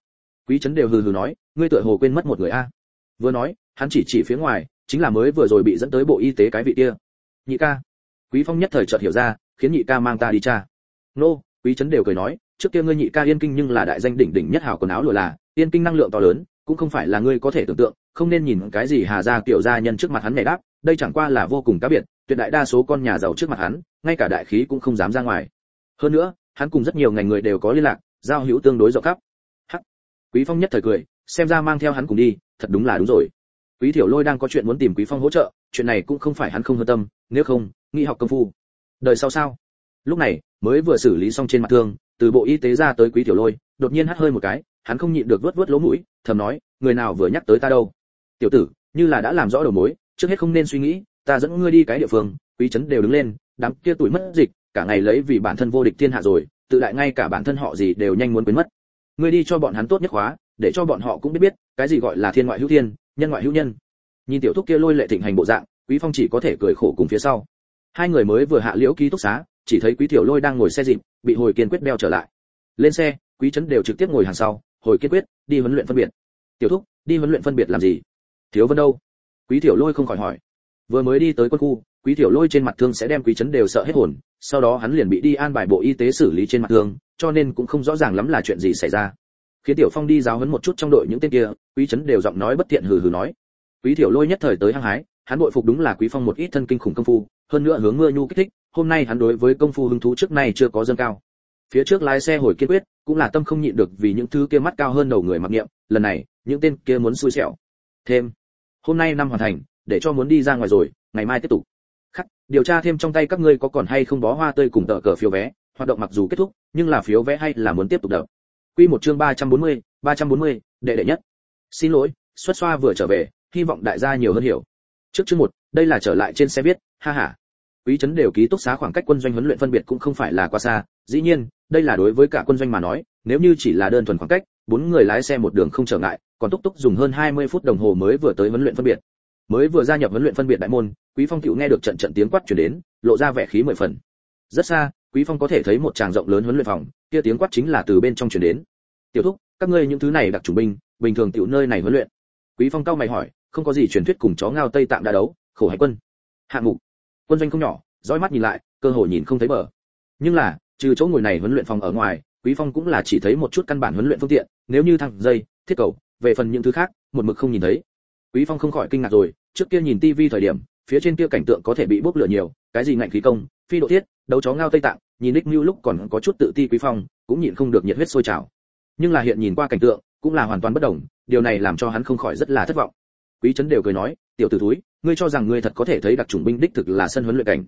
quý trấn đều hừ hừ nói, ngươi tựa hồ quên mất một người a. Vừa nói, hắn chỉ chỉ phía ngoài, chính là mới vừa rồi bị dẫn tới bộ y tế cái vị kia. Nhị ca. Quý phong nhất thời chợt hiểu ra, khiến nhị ca mang ta đi tra nô, quý trấn đều cười nói, trước kia ngươi nhị ca yên kinh nhưng là đại danh đỉnh đỉnh nhất hảo quần áo lụa là, yên kinh năng lượng to lớn, cũng không phải là ngươi có thể tưởng tượng, không nên nhìn cái gì hà gia kiểu gia nhân trước mặt hắn này đáp, đây chẳng qua là vô cùng cá biệt, tuyệt đại đa số con nhà giàu trước mặt hắn, ngay cả đại khí cũng không dám ra ngoài. Hơn nữa, hắn cùng rất nhiều ngành người đều có liên lạc, giao hữu tương đối rộng khắp quý phong nhất thời cười, xem ra mang theo hắn cùng đi, thật đúng là đúng rồi. Quý thiểu lôi đang có chuyện muốn tìm quý phong hỗ trợ, chuyện này cũng không phải hắn không hơn tâm, nếu không, nghĩ học công phu. Đời sau sao? Lúc này, mới vừa xử lý xong trên mặt thương, từ bộ y tế ra tới quý tiểu lôi, đột nhiên hắt hơi một cái, hắn không nhịn được vớt vớt lỗ mũi, thầm nói, người nào vừa nhắc tới ta đâu? Tiểu tử, như là đã làm rõ đầu mối, trước hết không nên suy nghĩ, ta dẫn ngươi đi cái địa phương, quý trấn đều đứng lên, đám kia tuổi mất dịch, cả ngày lấy vì bản thân vô địch thiên hạ rồi, tự đại ngay cả bản thân họ gì đều nhanh muốn quên mất ngươi đi cho bọn hắn tốt nhất khóa, để cho bọn họ cũng biết biết, cái gì gọi là thiên ngoại hữu thiên, nhân ngoại hữu nhân. Nhìn tiểu thúc kia lôi lệ thịnh hành bộ dạng, quý phong chỉ có thể cười khổ cùng phía sau. Hai người mới vừa hạ liễu ký túc xá, chỉ thấy quý tiểu lôi đang ngồi xe dịp, bị hồi kiên quyết đeo trở lại. Lên xe, quý trấn đều trực tiếp ngồi hàng sau, hồi kiên quyết, đi huấn luyện phân biệt. Tiểu thúc, đi huấn luyện phân biệt làm gì? Thiếu vân đâu? Quý tiểu lôi không khỏi hỏi. Vừa mới đi tới quân khu quý tiểu lôi trên mặt thương sẽ đem quý chấn đều sợ hết hồn, sau đó hắn liền bị đi an bài bộ y tế xử lý trên mặt thương, cho nên cũng không rõ ràng lắm là chuyện gì xảy ra. Khiến tiểu phong đi giáo huấn một chút trong đội những tên kia, quý chấn đều giọng nói bất tiện hừ hừ nói. Quý tiểu lôi nhất thời tới hăng hái, hắn bội phục đúng là quý phong một ít thân kinh khủng công phu, hơn nữa hướng mưa nhu kích thích, hôm nay hắn đối với công phu hứng thú trước nay chưa có dâng cao. Phía trước lái xe hồi kiên quyết, cũng là tâm không nhịn được vì những thứ kia mắt cao hơn đầu người mặc niệm, lần này, những tên kia muốn xui xẻo. Thêm, hôm nay năm hoàn thành, để cho muốn đi ra ngoài rồi, ngày mai tiếp tục điều tra thêm trong tay các ngươi có còn hay không bó hoa tươi cùng tờ cờ phiếu vé hoạt động mặc dù kết thúc nhưng là phiếu vé hay là muốn tiếp tục đậu quy một chương 340, 340, đệ đệ nhất. Xin lỗi xuất xoa vừa trở về hy vọng đại gia nhiều hơn hiểu. Trước chương một đây là trở lại trên xe viết ha ha. Quý trấn đều ký túc xá khoảng cách quân doanh huấn luyện phân biệt cũng không phải là quá xa dĩ nhiên đây là đối với cả quân doanh mà nói nếu như chỉ là đơn thuần khoảng cách bốn người lái xe một đường không trở ngại còn túc túc dùng hơn 20 phút đồng hồ mới vừa tới huấn luyện phân biệt mới vừa gia nhập huấn luyện phân biệt đại môn, quý phong cựu nghe được trận trận tiếng quát truyền đến, lộ ra vẻ khí mười phần. Rất xa, quý phong có thể thấy một tràng rộng lớn huấn luyện phòng, kia tiếng quát chính là từ bên trong truyền đến. Tiểu thúc, các ngươi những thứ này đặc chủ binh, bình thường tiểu nơi này huấn luyện. Quý phong cao mày hỏi, không có gì truyền thuyết cùng chó ngao tây tạng đã đấu, khổ hải quân. Hạng mục. Quân doanh không nhỏ, dõi mắt nhìn lại, cơ hội nhìn không thấy bờ. Nhưng là, trừ chỗ ngồi này huấn luyện phòng ở ngoài, quý phong cũng là chỉ thấy một chút căn bản huấn luyện phương tiện, nếu như thằng dây, thiết cầu, về phần những thứ khác, một mực không nhìn thấy. Quý phong không khỏi kinh ngạc rồi trước kia nhìn tivi thời điểm, phía trên kia cảnh tượng có thể bị bốc lửa nhiều, cái gì ngạnh khí công, phi độ thiết, đấu chó ngao tây tạng, nhìn nick new lúc còn có chút tự ti quý phong, cũng nhịn không được nhiệt huyết sôi trào. Nhưng là hiện nhìn qua cảnh tượng, cũng là hoàn toàn bất đồng, điều này làm cho hắn không khỏi rất là thất vọng. Quý trấn đều cười nói, tiểu tử túi ngươi cho rằng ngươi thật có thể thấy đặc chủng binh đích thực là sân huấn luyện cảnh.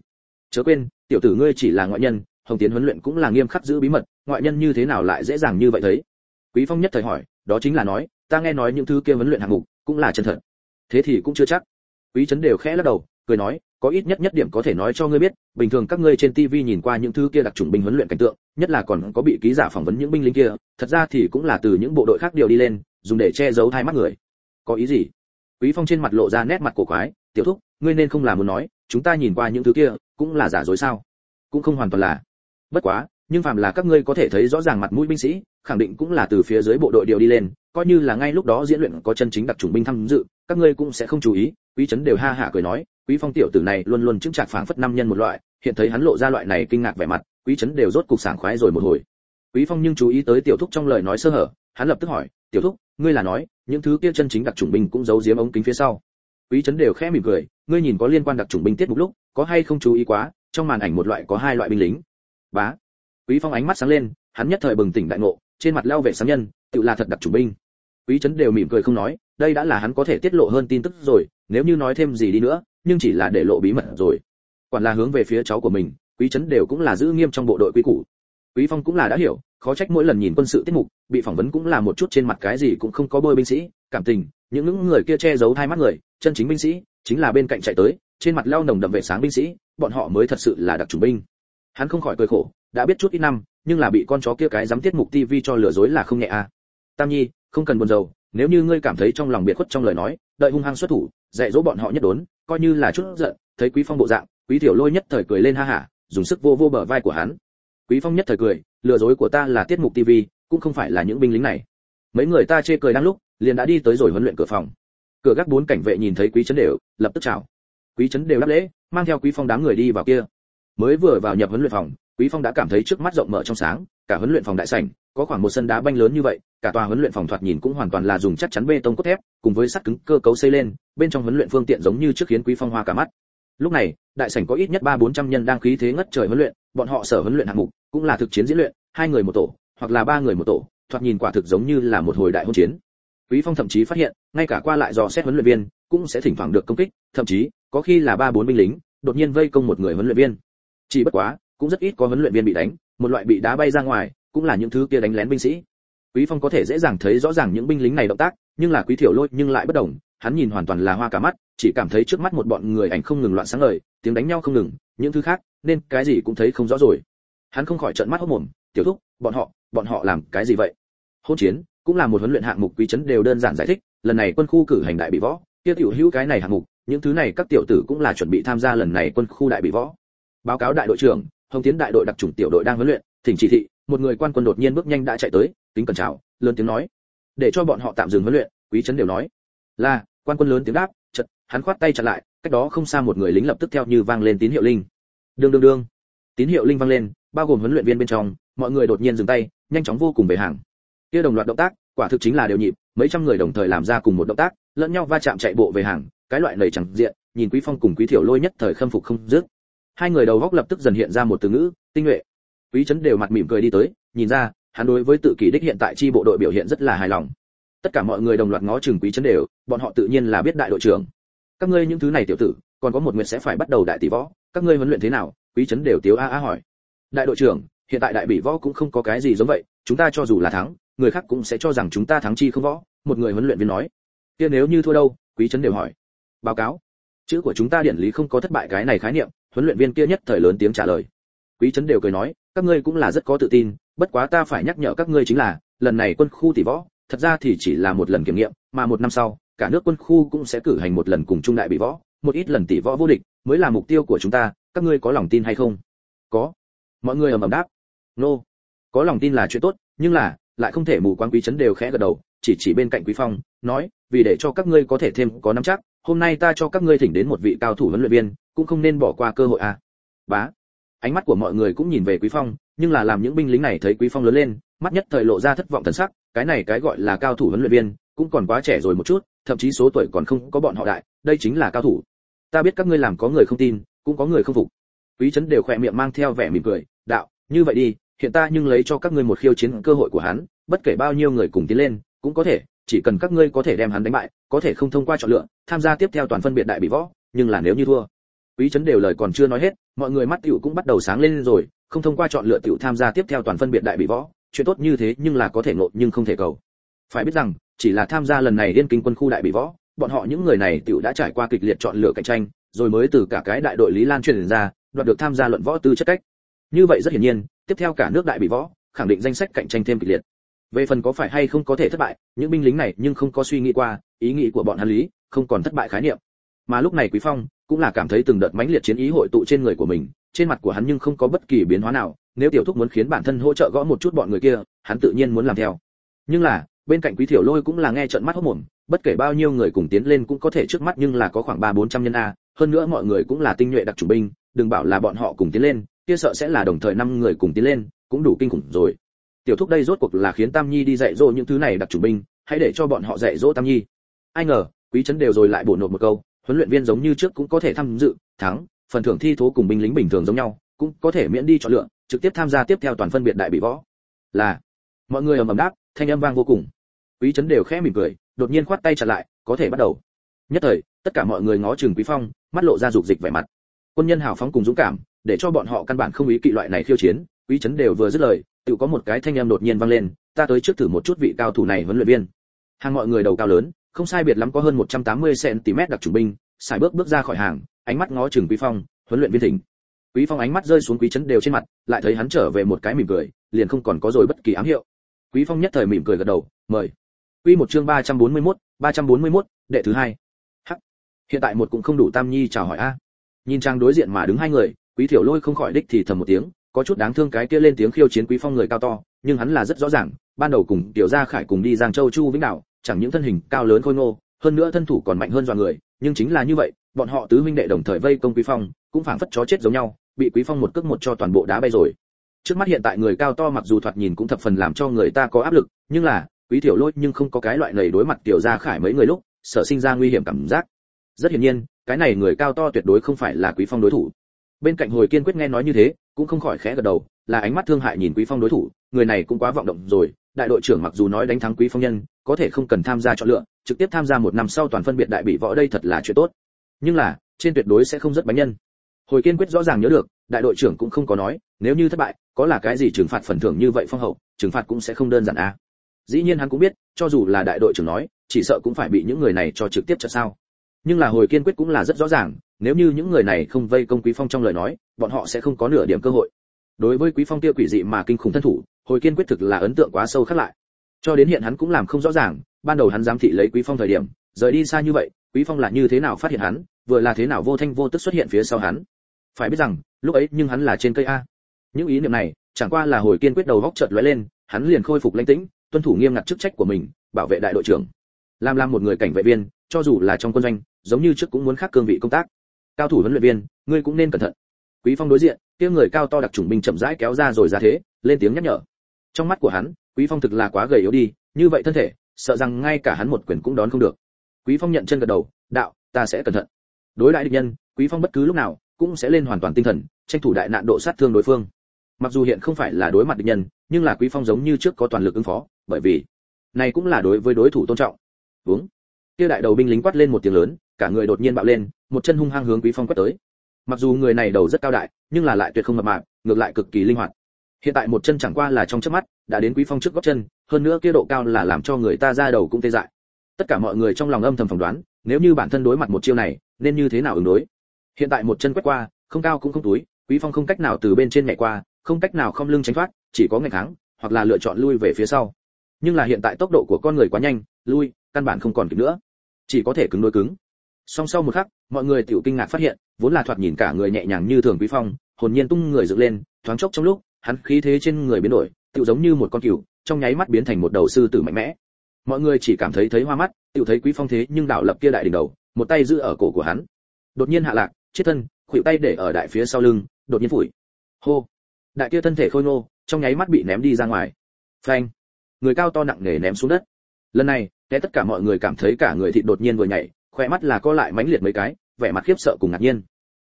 Chớ quên, tiểu tử ngươi chỉ là ngoại nhân, hồng tiến huấn luyện cũng là nghiêm khắc giữ bí mật, ngoại nhân như thế nào lại dễ dàng như vậy thấy? Quý phong nhất thời hỏi, đó chính là nói, ta nghe nói những thứ kia huấn luyện hạng mục cũng là chân thật. Thế thì cũng chưa chắc quý trấn đều khẽ lắc đầu, cười nói, có ít nhất nhất điểm có thể nói cho ngươi biết, bình thường các ngươi trên TV nhìn qua những thứ kia đặc trùng binh huấn luyện cảnh tượng, nhất là còn có bị ký giả phỏng vấn những binh lính kia, thật ra thì cũng là từ những bộ đội khác điều đi lên, dùng để che giấu hai mắt người. Có ý gì? Quý phong trên mặt lộ ra nét mặt cổ quái, tiểu thúc, ngươi nên không là muốn nói, chúng ta nhìn qua những thứ kia, cũng là giả dối sao? Cũng không hoàn toàn là. Bất quá, nhưng phàm là các ngươi có thể thấy rõ ràng mặt mũi binh sĩ, khẳng định cũng là từ phía dưới bộ đội điều đi lên coi như là ngay lúc đó diễn luyện có chân chính đặc chủng binh tham dự, các ngươi cũng sẽ không chú ý, quý chấn đều ha hả cười nói, quý phong tiểu tử này luôn luôn chứng trạng phảng phất năm nhân một loại, hiện thấy hắn lộ ra loại này kinh ngạc vẻ mặt, quý chấn đều rốt cục sảng khoái rồi một hồi. Quý phong nhưng chú ý tới tiểu thúc trong lời nói sơ hở, hắn lập tức hỏi, tiểu thúc, ngươi là nói, những thứ kia chân chính đặc chủng binh cũng giấu giếm ống kính phía sau? Quý chấn đều khẽ mỉm cười, ngươi nhìn có liên quan đặc chủng binh tiết mục lúc, có hay không chú ý quá, trong màn ảnh một loại có hai loại binh lính. Bá. Quý phong ánh mắt sáng lên, hắn nhất thời bừng tỉnh đại ngộ, trên mặt leo vẻ sáng nhân, tự là thật đặc chủng binh quý trấn đều mỉm cười không nói, đây đã là hắn có thể tiết lộ hơn tin tức rồi, nếu như nói thêm gì đi nữa, nhưng chỉ là để lộ bí mật rồi. Quản là hướng về phía cháu của mình, quý trấn đều cũng là giữ nghiêm trong bộ đội quý củ. Quý phong cũng là đã hiểu, khó trách mỗi lần nhìn quân sự tiết mục, bị phỏng vấn cũng là một chút trên mặt cái gì cũng không có bôi binh sĩ, cảm tình, những những người kia che giấu hai mắt người, chân chính binh sĩ, chính là bên cạnh chạy tới, trên mặt leo nồng đậm vệ sáng binh sĩ, bọn họ mới thật sự là đặc chủng binh. Hắn không khỏi cười khổ, đã biết chút ít năm, nhưng là bị con chó kia cái dám tiết mục tivi cho lừa dối là không nhẹ à. Tam nhi không cần buồn rầu nếu như ngươi cảm thấy trong lòng biệt khuất trong lời nói đợi hung hăng xuất thủ dạy dỗ bọn họ nhất đốn coi như là chút giận thấy quý phong bộ dạng quý tiểu lôi nhất thời cười lên ha hả dùng sức vô vô bờ vai của hắn. Quý phong nhất thời cười lừa dối của ta là tiết mục TV, cũng không phải là những binh lính này. Mấy người ta chê cười đang lúc liền đã đi tới rồi huấn luyện cửa phòng. Cửa gác bốn cảnh vệ nhìn thấy quý trấn đều lập tức chào. Quý trấn đều đáp lễ mang theo quý phong đám người đi vào kia. Mới vừa vào nhập huấn luyện phòng quý phong đã cảm thấy trước mắt rộng mở trong sáng cả huấn luyện phòng đại sảnh, có khoảng một sân đá banh lớn như vậy, cả tòa huấn luyện phòng thoạt nhìn cũng hoàn toàn là dùng chắc chắn bê tông cốt thép, cùng với sắt cứng cơ cấu xây lên, bên trong huấn luyện phương tiện giống như trước khiến quý phong hoa cả mắt. Lúc này, đại sảnh có ít nhất ba bốn trăm nhân đang khí thế ngất trời huấn luyện, bọn họ sở huấn luyện hạng mục cũng là thực chiến diễn luyện, hai người một tổ, hoặc là ba người một tổ, thoạt nhìn quả thực giống như là một hồi đại hôn chiến. Quý phong thậm chí phát hiện, ngay cả qua lại dò xét huấn luyện viên, cũng sẽ thỉnh thoảng được công kích, thậm chí, có khi là ba bốn binh lính, đột nhiên vây công một người huấn luyện viên. Chỉ bất quá cũng rất ít có huấn luyện viên bị đánh, một loại bị đá bay ra ngoài, cũng là những thứ kia đánh lén binh sĩ. Quý phong có thể dễ dàng thấy rõ ràng những binh lính này động tác, nhưng là quý thiểu lôi nhưng lại bất đồng hắn nhìn hoàn toàn là hoa cả mắt, chỉ cảm thấy trước mắt một bọn người ảnh không ngừng loạn sáng ngời, tiếng đánh nhau không ngừng, những thứ khác, nên cái gì cũng thấy không rõ rồi. Hắn không khỏi trợn mắt hốt mồm, tiểu thúc, bọn họ bọn họ làm cái gì vậy? Hôn chiến cũng là một huấn luyện hạng mục quý chấn đều đơn giản giải thích, lần này quân khu cử hành đại bị võ, kia tiểu hữu cái này hạng mục, những thứ này các tiểu tử cũng là chuẩn bị tham gia lần này quân khu đại bị võ. Báo cáo đại đội trưởng hồng tiến đại đội đặc chủng tiểu đội đang huấn luyện, thỉnh chỉ thị, một người quan quân đột nhiên bước nhanh đã chạy tới, kính cẩn chào, lớn tiếng nói. Để cho bọn họ tạm dừng huấn luyện, quý trấn đều nói. Là, quan quân lớn tiếng đáp, chật, hắn khoát tay chặn lại, cách đó không xa một người lính lập tức theo như vang lên tín hiệu linh. Đương đương đương. Tín hiệu linh vang lên, bao gồm huấn luyện viên bên trong, mọi người đột nhiên dừng tay, nhanh chóng vô cùng về hàng. Kia đồng loạt động tác, quả thực chính là đều nhịp, mấy trăm người đồng thời làm ra cùng một động tác, lẫn nhau va chạm chạy bộ về hàng, cái loại lầy chẳng diện, nhìn quý phong cùng quý thiểu lôi nhất thời khâm phục không dứt hai người đầu góc lập tức dần hiện ra một từ ngữ, tinh nhuệ. Quý chấn đều mặt mỉm cười đi tới, nhìn ra, hắn đối với tự kỷ đích hiện tại chi bộ đội biểu hiện rất là hài lòng. Tất cả mọi người đồng loạt ngó chừng quý chấn đều, bọn họ tự nhiên là biết đại đội trưởng. Các ngươi những thứ này tiểu tử, còn có một nguyện sẽ phải bắt đầu đại tỷ võ, các ngươi huấn luyện thế nào? Quý chấn đều tiếu a a hỏi. Đại đội trưởng, hiện tại đại bỉ võ cũng không có cái gì giống vậy, chúng ta cho dù là thắng, người khác cũng sẽ cho rằng chúng ta thắng chi không võ, một người huấn luyện viên nói. Kia nếu như thua đâu? Quý chấn đều hỏi. Báo cáo. Chữ của chúng ta điển lý không có thất bại cái này khái niệm huấn luyện viên kia nhất thời lớn tiếng trả lời. Quý chấn đều cười nói, các ngươi cũng là rất có tự tin, bất quá ta phải nhắc nhở các ngươi chính là, lần này quân khu tỷ võ, thật ra thì chỉ là một lần kiểm nghiệm, mà một năm sau, cả nước quân khu cũng sẽ cử hành một lần cùng trung đại bị võ, một ít lần tỷ võ vô địch, mới là mục tiêu của chúng ta, các ngươi có lòng tin hay không? Có. Mọi người ầm ầm đáp. Nô. No. có lòng tin là chuyện tốt, nhưng là, lại không thể mù quáng quý chấn đều khẽ gật đầu, chỉ chỉ bên cạnh quý phong, nói, vì để cho các ngươi có thể thêm có nắm chắc, hôm nay ta cho các ngươi thỉnh đến một vị cao thủ huấn luyện viên cũng không nên bỏ qua cơ hội à. Bá. Ánh mắt của mọi người cũng nhìn về quý phong, nhưng là làm những binh lính này thấy quý phong lớn lên, mắt nhất thời lộ ra thất vọng thần sắc, cái này cái gọi là cao thủ huấn luyện viên, cũng còn quá trẻ rồi một chút, thậm chí số tuổi còn không có bọn họ đại, đây chính là cao thủ. Ta biết các ngươi làm có người không tin, cũng có người không phục. Quý trấn đều khỏe miệng mang theo vẻ mỉm cười, đạo, như vậy đi, hiện ta nhưng lấy cho các ngươi một khiêu chiến cơ hội của hắn, bất kể bao nhiêu người cùng tiến lên, cũng có thể, chỉ cần các ngươi có thể đem hắn đánh bại, có thể không thông qua chọn lựa, tham gia tiếp theo toàn phân biệt đại bị võ, nhưng là nếu như thua quý chấn đều lời còn chưa nói hết, mọi người mắt tiểu cũng bắt đầu sáng lên rồi, không thông qua chọn lựa tiểu tham gia tiếp theo toàn phân biệt đại bị võ, chuyện tốt như thế nhưng là có thể ngộ nhưng không thể cầu. Phải biết rằng, chỉ là tham gia lần này liên kinh quân khu đại bị võ, bọn họ những người này tiểu đã trải qua kịch liệt chọn lựa cạnh tranh, rồi mới từ cả cái đại đội lý lan truyền ra, đoạt được tham gia luận võ tư chất cách. Như vậy rất hiển nhiên, tiếp theo cả nước đại bị võ, khẳng định danh sách cạnh tranh thêm kịch liệt. Về phần có phải hay không có thể thất bại, những binh lính này nhưng không có suy nghĩ qua, ý nghĩ của bọn hắn lý, không còn thất bại khái niệm. Mà lúc này quý phong cũng là cảm thấy từng đợt mãnh liệt chiến ý hội tụ trên người của mình, trên mặt của hắn nhưng không có bất kỳ biến hóa nào, nếu tiểu thúc muốn khiến bản thân hỗ trợ gõ một chút bọn người kia, hắn tự nhiên muốn làm theo. Nhưng là, bên cạnh quý thiểu lôi cũng là nghe trận mắt hốt mồm, bất kể bao nhiêu người cùng tiến lên cũng có thể trước mắt nhưng là có khoảng ba bốn trăm nhân a, hơn nữa mọi người cũng là tinh nhuệ đặc chủng binh, đừng bảo là bọn họ cùng tiến lên, kia sợ sẽ là đồng thời năm người cùng tiến lên, cũng đủ kinh khủng rồi. Tiểu thúc đây rốt cuộc là khiến tam nhi đi dạy dỗ những thứ này đặc chủng binh, hãy để cho bọn họ dạy dỗ tam nhi. Ai ngờ, quý trấn đều rồi lại bổ nộp một câu huấn luyện viên giống như trước cũng có thể tham dự, thắng, phần thưởng thi thố cùng binh lính bình thường giống nhau, cũng có thể miễn đi chọn lựa, trực tiếp tham gia tiếp theo toàn phân biệt đại bị võ. Là, mọi người ầm ầm đáp, thanh âm vang vô cùng. Quý trấn đều khẽ mỉm cười, đột nhiên khoát tay trả lại, có thể bắt đầu. Nhất thời, tất cả mọi người ngó chừng quý phong, mắt lộ ra dục dịch vẻ mặt. Quân nhân hào phóng cùng dũng cảm, để cho bọn họ căn bản không ý kỵ loại này khiêu chiến, quý trấn đều vừa dứt lời, tự có một cái thanh âm đột nhiên vang lên, ta tới trước thử một chút vị cao thủ này huấn luyện viên. Hàng mọi người đầu cao lớn không sai biệt lắm có hơn 180 cm đặc chủ binh xài bước bước ra khỏi hàng ánh mắt ngó chừng quý phong huấn luyện viên thỉnh. Quý phong ánh mắt rơi xuống quý trấn đều trên mặt lại thấy hắn trở về một cái mỉm cười liền không còn có rồi bất kỳ ám hiệu. Quý phong nhất thời mỉm cười gật đầu mời. Quy một chương 341, 341, đệ thứ hai. Hắc. Hiện tại một cũng không đủ tam nhi chào hỏi a. Nhìn trang đối diện mà đứng hai người quý thiểu lôi không khỏi đích thì thầm một tiếng có chút đáng thương cái kia lên tiếng khiêu chiến quý phong người cao to nhưng hắn là rất rõ ràng ban đầu cùng tiểu gia khải cùng đi giang châu chu vĩnh đạo chẳng những thân hình cao lớn khôi ngô, hơn nữa thân thủ còn mạnh hơn dọa người, nhưng chính là như vậy, bọn họ tứ huynh đệ đồng thời vây công quý phong, cũng phảng phất chó chết giống nhau, bị quý phong một cước một cho toàn bộ đá bay rồi. Trước mắt hiện tại người cao to mặc dù thoạt nhìn cũng thập phần làm cho người ta có áp lực, nhưng là, quý tiểu lôi nhưng không có cái loại lầy đối mặt tiểu gia khải mấy người lúc sợ sinh ra nguy hiểm cảm giác. Rất hiển nhiên, cái này người cao to tuyệt đối không phải là quý phong đối thủ. Bên cạnh hồi kiên quyết nghe nói như thế, cũng không khỏi khẽ gật đầu, là ánh mắt thương hại nhìn quý phong đối thủ người này cũng quá vọng động rồi, đại đội trưởng mặc dù nói đánh thắng quý phong nhân, có thể không cần tham gia chọn lựa, trực tiếp tham gia một năm sau toàn phân biệt đại bị võ đây thật là chuyện tốt. Nhưng là, trên tuyệt đối sẽ không rất bánh nhân. Hồi kiên quyết rõ ràng nhớ được, đại đội trưởng cũng không có nói, nếu như thất bại, có là cái gì trừng phạt phần thưởng như vậy phong hậu, trừng phạt cũng sẽ không đơn giản à. Dĩ nhiên hắn cũng biết, cho dù là đại đội trưởng nói, chỉ sợ cũng phải bị những người này cho trực tiếp cho sao. Nhưng là hồi kiên quyết cũng là rất rõ ràng, nếu như những người này không vây công quý phong trong lời nói, bọn họ sẽ không có nửa điểm cơ hội đối với quý phong tiêu quỷ dị mà kinh khủng thân thủ, hồi kiên quyết thực là ấn tượng quá sâu khắc lại. Cho đến hiện hắn cũng làm không rõ ràng, ban đầu hắn giám thị lấy quý phong thời điểm, rời đi xa như vậy, quý phong là như thế nào phát hiện hắn, vừa là thế nào vô thanh vô tức xuất hiện phía sau hắn. Phải biết rằng, lúc ấy nhưng hắn là trên cây a. Những ý niệm này, chẳng qua là hồi kiên quyết đầu góc chợt lóe lên, hắn liền khôi phục lãnh tĩnh, tuân thủ nghiêm ngặt chức trách của mình, bảo vệ đại đội trưởng. Làm làm một người cảnh vệ viên, cho dù là trong quân doanh, giống như trước cũng muốn khác cương vị công tác. Cao thủ huấn luyện viên, ngươi cũng nên cẩn thận quý phong đối diện, kia người cao to đặc trùng binh chậm rãi kéo ra rồi ra thế, lên tiếng nhắc nhở. Trong mắt của hắn, quý phong thực là quá gầy yếu đi, như vậy thân thể, sợ rằng ngay cả hắn một quyền cũng đón không được. Quý phong nhận chân gật đầu, đạo, ta sẽ cẩn thận. Đối đại địch nhân, quý phong bất cứ lúc nào cũng sẽ lên hoàn toàn tinh thần, tranh thủ đại nạn độ sát thương đối phương. Mặc dù hiện không phải là đối mặt địch nhân, nhưng là quý phong giống như trước có toàn lực ứng phó, bởi vì này cũng là đối với đối thủ tôn trọng. Uống kia đại đầu binh lính quát lên một tiếng lớn, cả người đột nhiên bạo lên, một chân hung hăng hướng quý phong quét tới mặc dù người này đầu rất cao đại, nhưng là lại tuyệt không mập mạp, ngược lại cực kỳ linh hoạt. Hiện tại một chân chẳng qua là trong chớp mắt, đã đến quý phong trước gót chân, hơn nữa kia độ cao là làm cho người ta ra đầu cũng tê dại. Tất cả mọi người trong lòng âm thầm phỏng đoán, nếu như bản thân đối mặt một chiêu này, nên như thế nào ứng đối? Hiện tại một chân quét qua, không cao cũng không túi, quý phong không cách nào từ bên trên nhảy qua, không cách nào không lưng tránh thoát, chỉ có ngày kháng, hoặc là lựa chọn lui về phía sau. Nhưng là hiện tại tốc độ của con người quá nhanh, lui, căn bản không còn kịp nữa. Chỉ có thể cứng đối cứng. Song sau một khắc mọi người tiểu kinh ngạc phát hiện, vốn là thoạt nhìn cả người nhẹ nhàng như thường quý phong, hồn nhiên tung người dựng lên, thoáng chốc trong lúc, hắn khí thế trên người biến đổi, tiểu giống như một con cừu, trong nháy mắt biến thành một đầu sư tử mạnh mẽ. Mọi người chỉ cảm thấy thấy hoa mắt, tiểu thấy quý phong thế nhưng đảo lập kia đại đỉnh đầu, một tay giữ ở cổ của hắn. Đột nhiên hạ lạc, chết thân khuỷu tay để ở đại phía sau lưng, đột nhiên phủi. Hô! Đại kia thân thể khôi ngô, trong nháy mắt bị ném đi ra ngoài. Phanh! Người cao to nặng nề ném xuống đất. Lần này thế tất cả mọi người cảm thấy cả người thịt đột nhiên vừa nhảy khỏe mắt là co lại mãnh liệt mấy cái, vẻ mặt khiếp sợ cùng ngạc nhiên.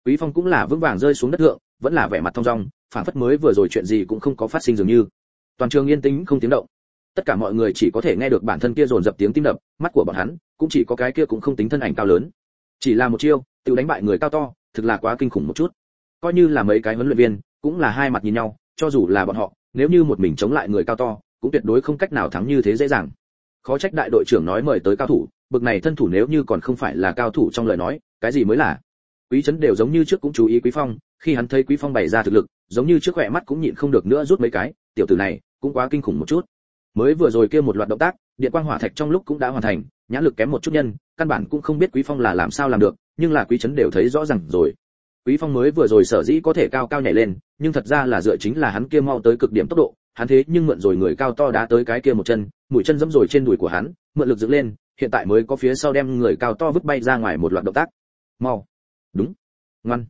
Quý phong cũng là vững vàng rơi xuống đất thượng, vẫn là vẻ mặt thong dong phản phất mới vừa rồi chuyện gì cũng không có phát sinh dường như. Toàn trường yên tĩnh không tiếng động. Tất cả mọi người chỉ có thể nghe được bản thân kia dồn dập tiếng tim đập, mắt của bọn hắn cũng chỉ có cái kia cũng không tính thân ảnh cao lớn. Chỉ là một chiêu, tự đánh bại người cao to, thực là quá kinh khủng một chút. Coi như là mấy cái huấn luyện viên, cũng là hai mặt nhìn nhau, cho dù là bọn họ, nếu như một mình chống lại người cao to, cũng tuyệt đối không cách nào thắng như thế dễ dàng. Khó trách đại đội trưởng nói mời tới cao thủ bực này thân thủ nếu như còn không phải là cao thủ trong lời nói, cái gì mới là? Quý trấn đều giống như trước cũng chú ý quý phong, khi hắn thấy quý phong bày ra thực lực, giống như trước khỏe mắt cũng nhịn không được nữa rút mấy cái, tiểu tử này cũng quá kinh khủng một chút. Mới vừa rồi kia một loạt động tác, điện quang hỏa thạch trong lúc cũng đã hoàn thành nhã lực kém một chút nhân, căn bản cũng không biết quý phong là làm sao làm được, nhưng là quý trấn đều thấy rõ ràng rồi. Quý phong mới vừa rồi sở dĩ có thể cao cao nhảy lên, nhưng thật ra là dựa chính là hắn kia mau tới cực điểm tốc độ, hắn thế nhưng mượn rồi người cao to đá tới cái kia một chân, mũi chân dẫm rồi trên đùi của hắn, mượn lực dựng lên hiện tại mới có phía sau đem người cao to vứt bay ra ngoài một loạt động tác. Mau. Đúng. Ngoan.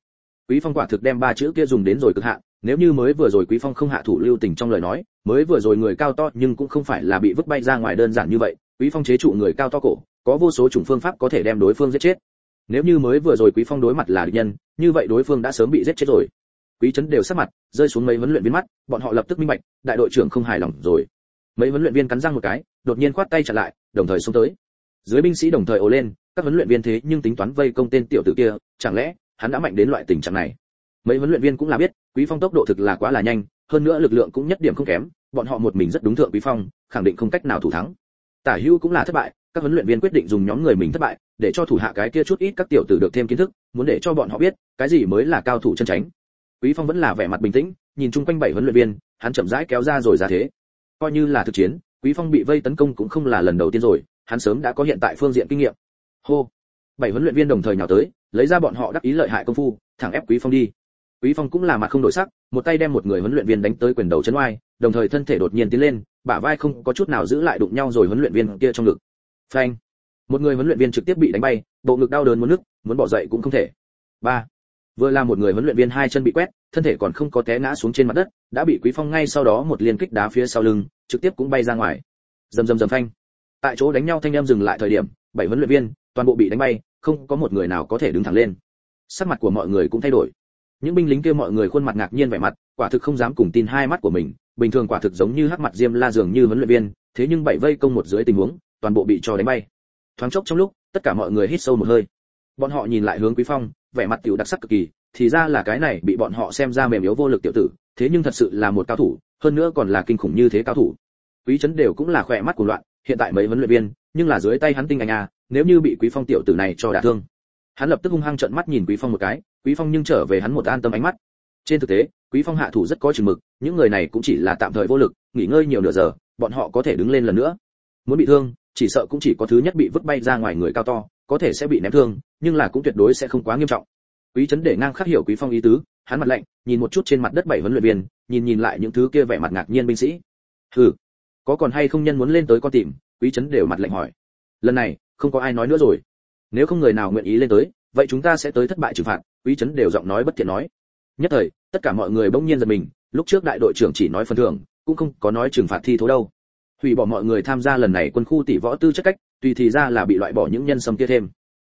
Quý phong quả thực đem ba chữ kia dùng đến rồi cực hạn, nếu như mới vừa rồi quý phong không hạ thủ lưu tình trong lời nói, mới vừa rồi người cao to nhưng cũng không phải là bị vứt bay ra ngoài đơn giản như vậy, quý phong chế trụ người cao to cổ, có vô số chủng phương pháp có thể đem đối phương giết chết. Nếu như mới vừa rồi quý phong đối mặt là địch nhân, như vậy đối phương đã sớm bị giết chết rồi. Quý trấn đều sắc mặt, rơi xuống mấy huấn luyện viên mắt, bọn họ lập tức minh bạch, đại đội trưởng không hài lòng rồi. Mấy huấn luyện viên cắn răng một cái, đột nhiên khoát tay trả lại, đồng thời xông tới dưới binh sĩ đồng thời ồ lên, các huấn luyện viên thế nhưng tính toán vây công tên tiểu tử kia, chẳng lẽ hắn đã mạnh đến loại tình trạng này? Mấy huấn luyện viên cũng là biết, quý phong tốc độ thực là quá là nhanh, hơn nữa lực lượng cũng nhất điểm không kém, bọn họ một mình rất đúng thượng quý phong, khẳng định không cách nào thủ thắng. Tả hưu cũng là thất bại, các huấn luyện viên quyết định dùng nhóm người mình thất bại, để cho thủ hạ cái kia chút ít các tiểu tử được thêm kiến thức, muốn để cho bọn họ biết, cái gì mới là cao thủ chân tránh. Quý phong vẫn là vẻ mặt bình tĩnh, nhìn chung quanh bảy huấn luyện viên, hắn chậm rãi kéo ra rồi ra thế. Coi như là thực chiến, quý phong bị vây tấn công cũng không là lần đầu tiên rồi hắn sớm đã có hiện tại phương diện kinh nghiệm. Hô. Bảy huấn luyện viên đồng thời nhào tới, lấy ra bọn họ đắc ý lợi hại công phu, thẳng ép quý phong đi. Quý phong cũng là mặt không đổi sắc, một tay đem một người huấn luyện viên đánh tới quyền đầu chân oai, đồng thời thân thể đột nhiên tiến lên, bả vai không có chút nào giữ lại đụng nhau rồi huấn luyện viên kia trong ngực. Phanh. Một người huấn luyện viên trực tiếp bị đánh bay, bộ ngực đau đớn muốn nức muốn bỏ dậy cũng không thể. Ba. Vừa là một người huấn luyện viên hai chân bị quét, thân thể còn không có té ngã xuống trên mặt đất, đã bị quý phong ngay sau đó một liên kích đá phía sau lưng, trực tiếp cũng bay ra ngoài. Rầm rầm rầm phanh tại chỗ đánh nhau thanh em dừng lại thời điểm, bảy huấn luyện viên, toàn bộ bị đánh bay, không có một người nào có thể đứng thẳng lên. Sắc mặt của mọi người cũng thay đổi. Những binh lính kia mọi người khuôn mặt ngạc nhiên vẻ mặt, quả thực không dám cùng tin hai mắt của mình. Bình thường quả thực giống như hắc mặt diêm la dường như huấn luyện viên, thế nhưng bảy vây công một dưới tình huống, toàn bộ bị cho đánh bay. Thoáng chốc trong lúc, tất cả mọi người hít sâu một hơi. Bọn họ nhìn lại hướng quý phong, vẻ mặt tiểu đặc sắc cực kỳ, thì ra là cái này bị bọn họ xem ra mềm yếu vô lực tiểu tử, thế nhưng thật sự là một cao thủ, hơn nữa còn là kinh khủng như thế cao thủ. Quý chấn đều cũng là khỏe mắt của loạn hiện tại mấy huấn luyện viên, nhưng là dưới tay hắn tinh anh a, nếu như bị quý phong tiểu tử này cho đả thương. Hắn lập tức hung hăng trợn mắt nhìn quý phong một cái, quý phong nhưng trở về hắn một an tâm ánh mắt. Trên thực tế, quý phong hạ thủ rất có chừng mực, những người này cũng chỉ là tạm thời vô lực, nghỉ ngơi nhiều nửa giờ, bọn họ có thể đứng lên lần nữa. Muốn bị thương, chỉ sợ cũng chỉ có thứ nhất bị vứt bay ra ngoài người cao to, có thể sẽ bị ném thương, nhưng là cũng tuyệt đối sẽ không quá nghiêm trọng. Quý trấn để ngang khắc hiểu quý phong ý tứ, hắn mặt lạnh, nhìn một chút trên mặt đất bảy huấn luyện viên, nhìn nhìn lại những thứ kia vẻ mặt ngạc nhiên binh sĩ. Hừ có còn hay không nhân muốn lên tới con tìm, quý trấn đều mặt lạnh hỏi. Lần này, không có ai nói nữa rồi. Nếu không người nào nguyện ý lên tới, vậy chúng ta sẽ tới thất bại trừng phạt, quý trấn đều giọng nói bất thiện nói. Nhất thời, tất cả mọi người bỗng nhiên giật mình, lúc trước đại đội trưởng chỉ nói phần thưởng, cũng không có nói trừng phạt thi thố đâu. Hủy bỏ mọi người tham gia lần này quân khu tỷ võ tư chất cách tùy thì ra là bị loại bỏ những nhân sâm kia thêm.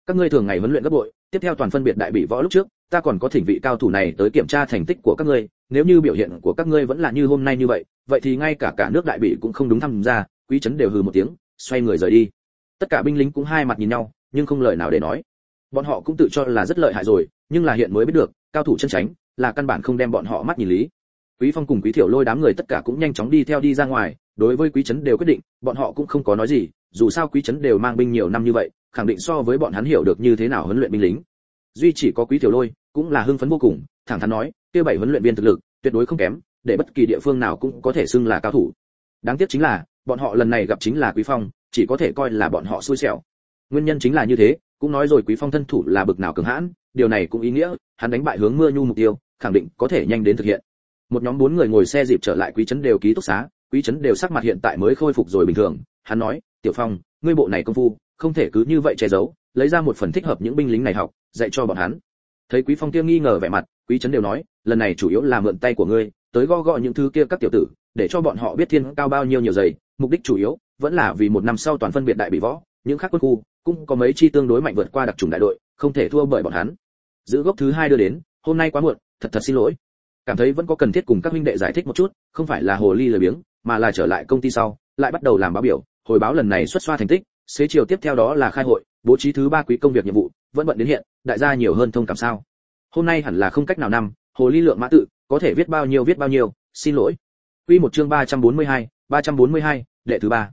Các ngươi thường ngày huấn luyện gấp bội, tiếp theo toàn phân biệt đại bị võ lúc trước, ta còn có thỉnh vị cao thủ này tới kiểm tra thành tích của các ngươi, nếu như biểu hiện của các ngươi vẫn là như hôm nay như vậy vậy thì ngay cả cả nước đại bị cũng không đúng tham gia, quý trấn đều hừ một tiếng, xoay người rời đi. Tất cả binh lính cũng hai mặt nhìn nhau, nhưng không lời nào để nói. Bọn họ cũng tự cho là rất lợi hại rồi, nhưng là hiện mới biết được, cao thủ chân tránh, là căn bản không đem bọn họ mắt nhìn lý. Quý phong cùng quý thiểu lôi đám người tất cả cũng nhanh chóng đi theo đi ra ngoài, đối với quý trấn đều quyết định, bọn họ cũng không có nói gì, dù sao quý trấn đều mang binh nhiều năm như vậy, khẳng định so với bọn hắn hiểu được như thế nào huấn luyện binh lính. Duy chỉ có quý thiểu lôi, cũng là hưng phấn vô cùng, thẳng thắn nói, kia bảy huấn luyện viên thực lực, tuyệt đối không kém để bất kỳ địa phương nào cũng có thể xưng là cao thủ. Đáng tiếc chính là, bọn họ lần này gặp chính là quý phong, chỉ có thể coi là bọn họ xui xẻo. Nguyên nhân chính là như thế, cũng nói rồi quý phong thân thủ là bực nào cường hãn, điều này cũng ý nghĩa, hắn đánh bại hướng mưa nhu mục tiêu, khẳng định có thể nhanh đến thực hiện. Một nhóm bốn người ngồi xe dịp trở lại quý trấn đều ký túc xá, quý trấn đều sắc mặt hiện tại mới khôi phục rồi bình thường. Hắn nói, tiểu phong, ngươi bộ này công phu, không thể cứ như vậy che giấu, lấy ra một phần thích hợp những binh lính này học, dạy cho bọn hắn. Thấy quý phong kia nghi ngờ vẻ mặt quý trấn đều nói, lần này chủ yếu là mượn tay của ngươi, tới gõ gõ những thứ kia các tiểu tử, để cho bọn họ biết thiên cao bao nhiêu nhiều giày mục đích chủ yếu vẫn là vì một năm sau toàn phân biệt đại bị võ, những khác quân khu, cũng có mấy chi tương đối mạnh vượt qua đặc trùng đại đội, không thể thua bởi bọn hắn. Giữ gốc thứ hai đưa đến, hôm nay quá muộn, thật thật xin lỗi. Cảm thấy vẫn có cần thiết cùng các huynh đệ giải thích một chút, không phải là hồ ly lười biếng, mà là trở lại công ty sau, lại bắt đầu làm báo biểu, hồi báo lần này xuất xoa thành tích, xế chiều tiếp theo đó là khai hội, bố trí thứ ba quý công việc nhiệm vụ, vẫn bận đến hiện, đại gia nhiều hơn thông cảm sao hôm nay hẳn là không cách nào năm hồ ly lượng mã tự có thể viết bao nhiêu viết bao nhiêu xin lỗi. Quy một chương 342, 342, đệ thứ ba.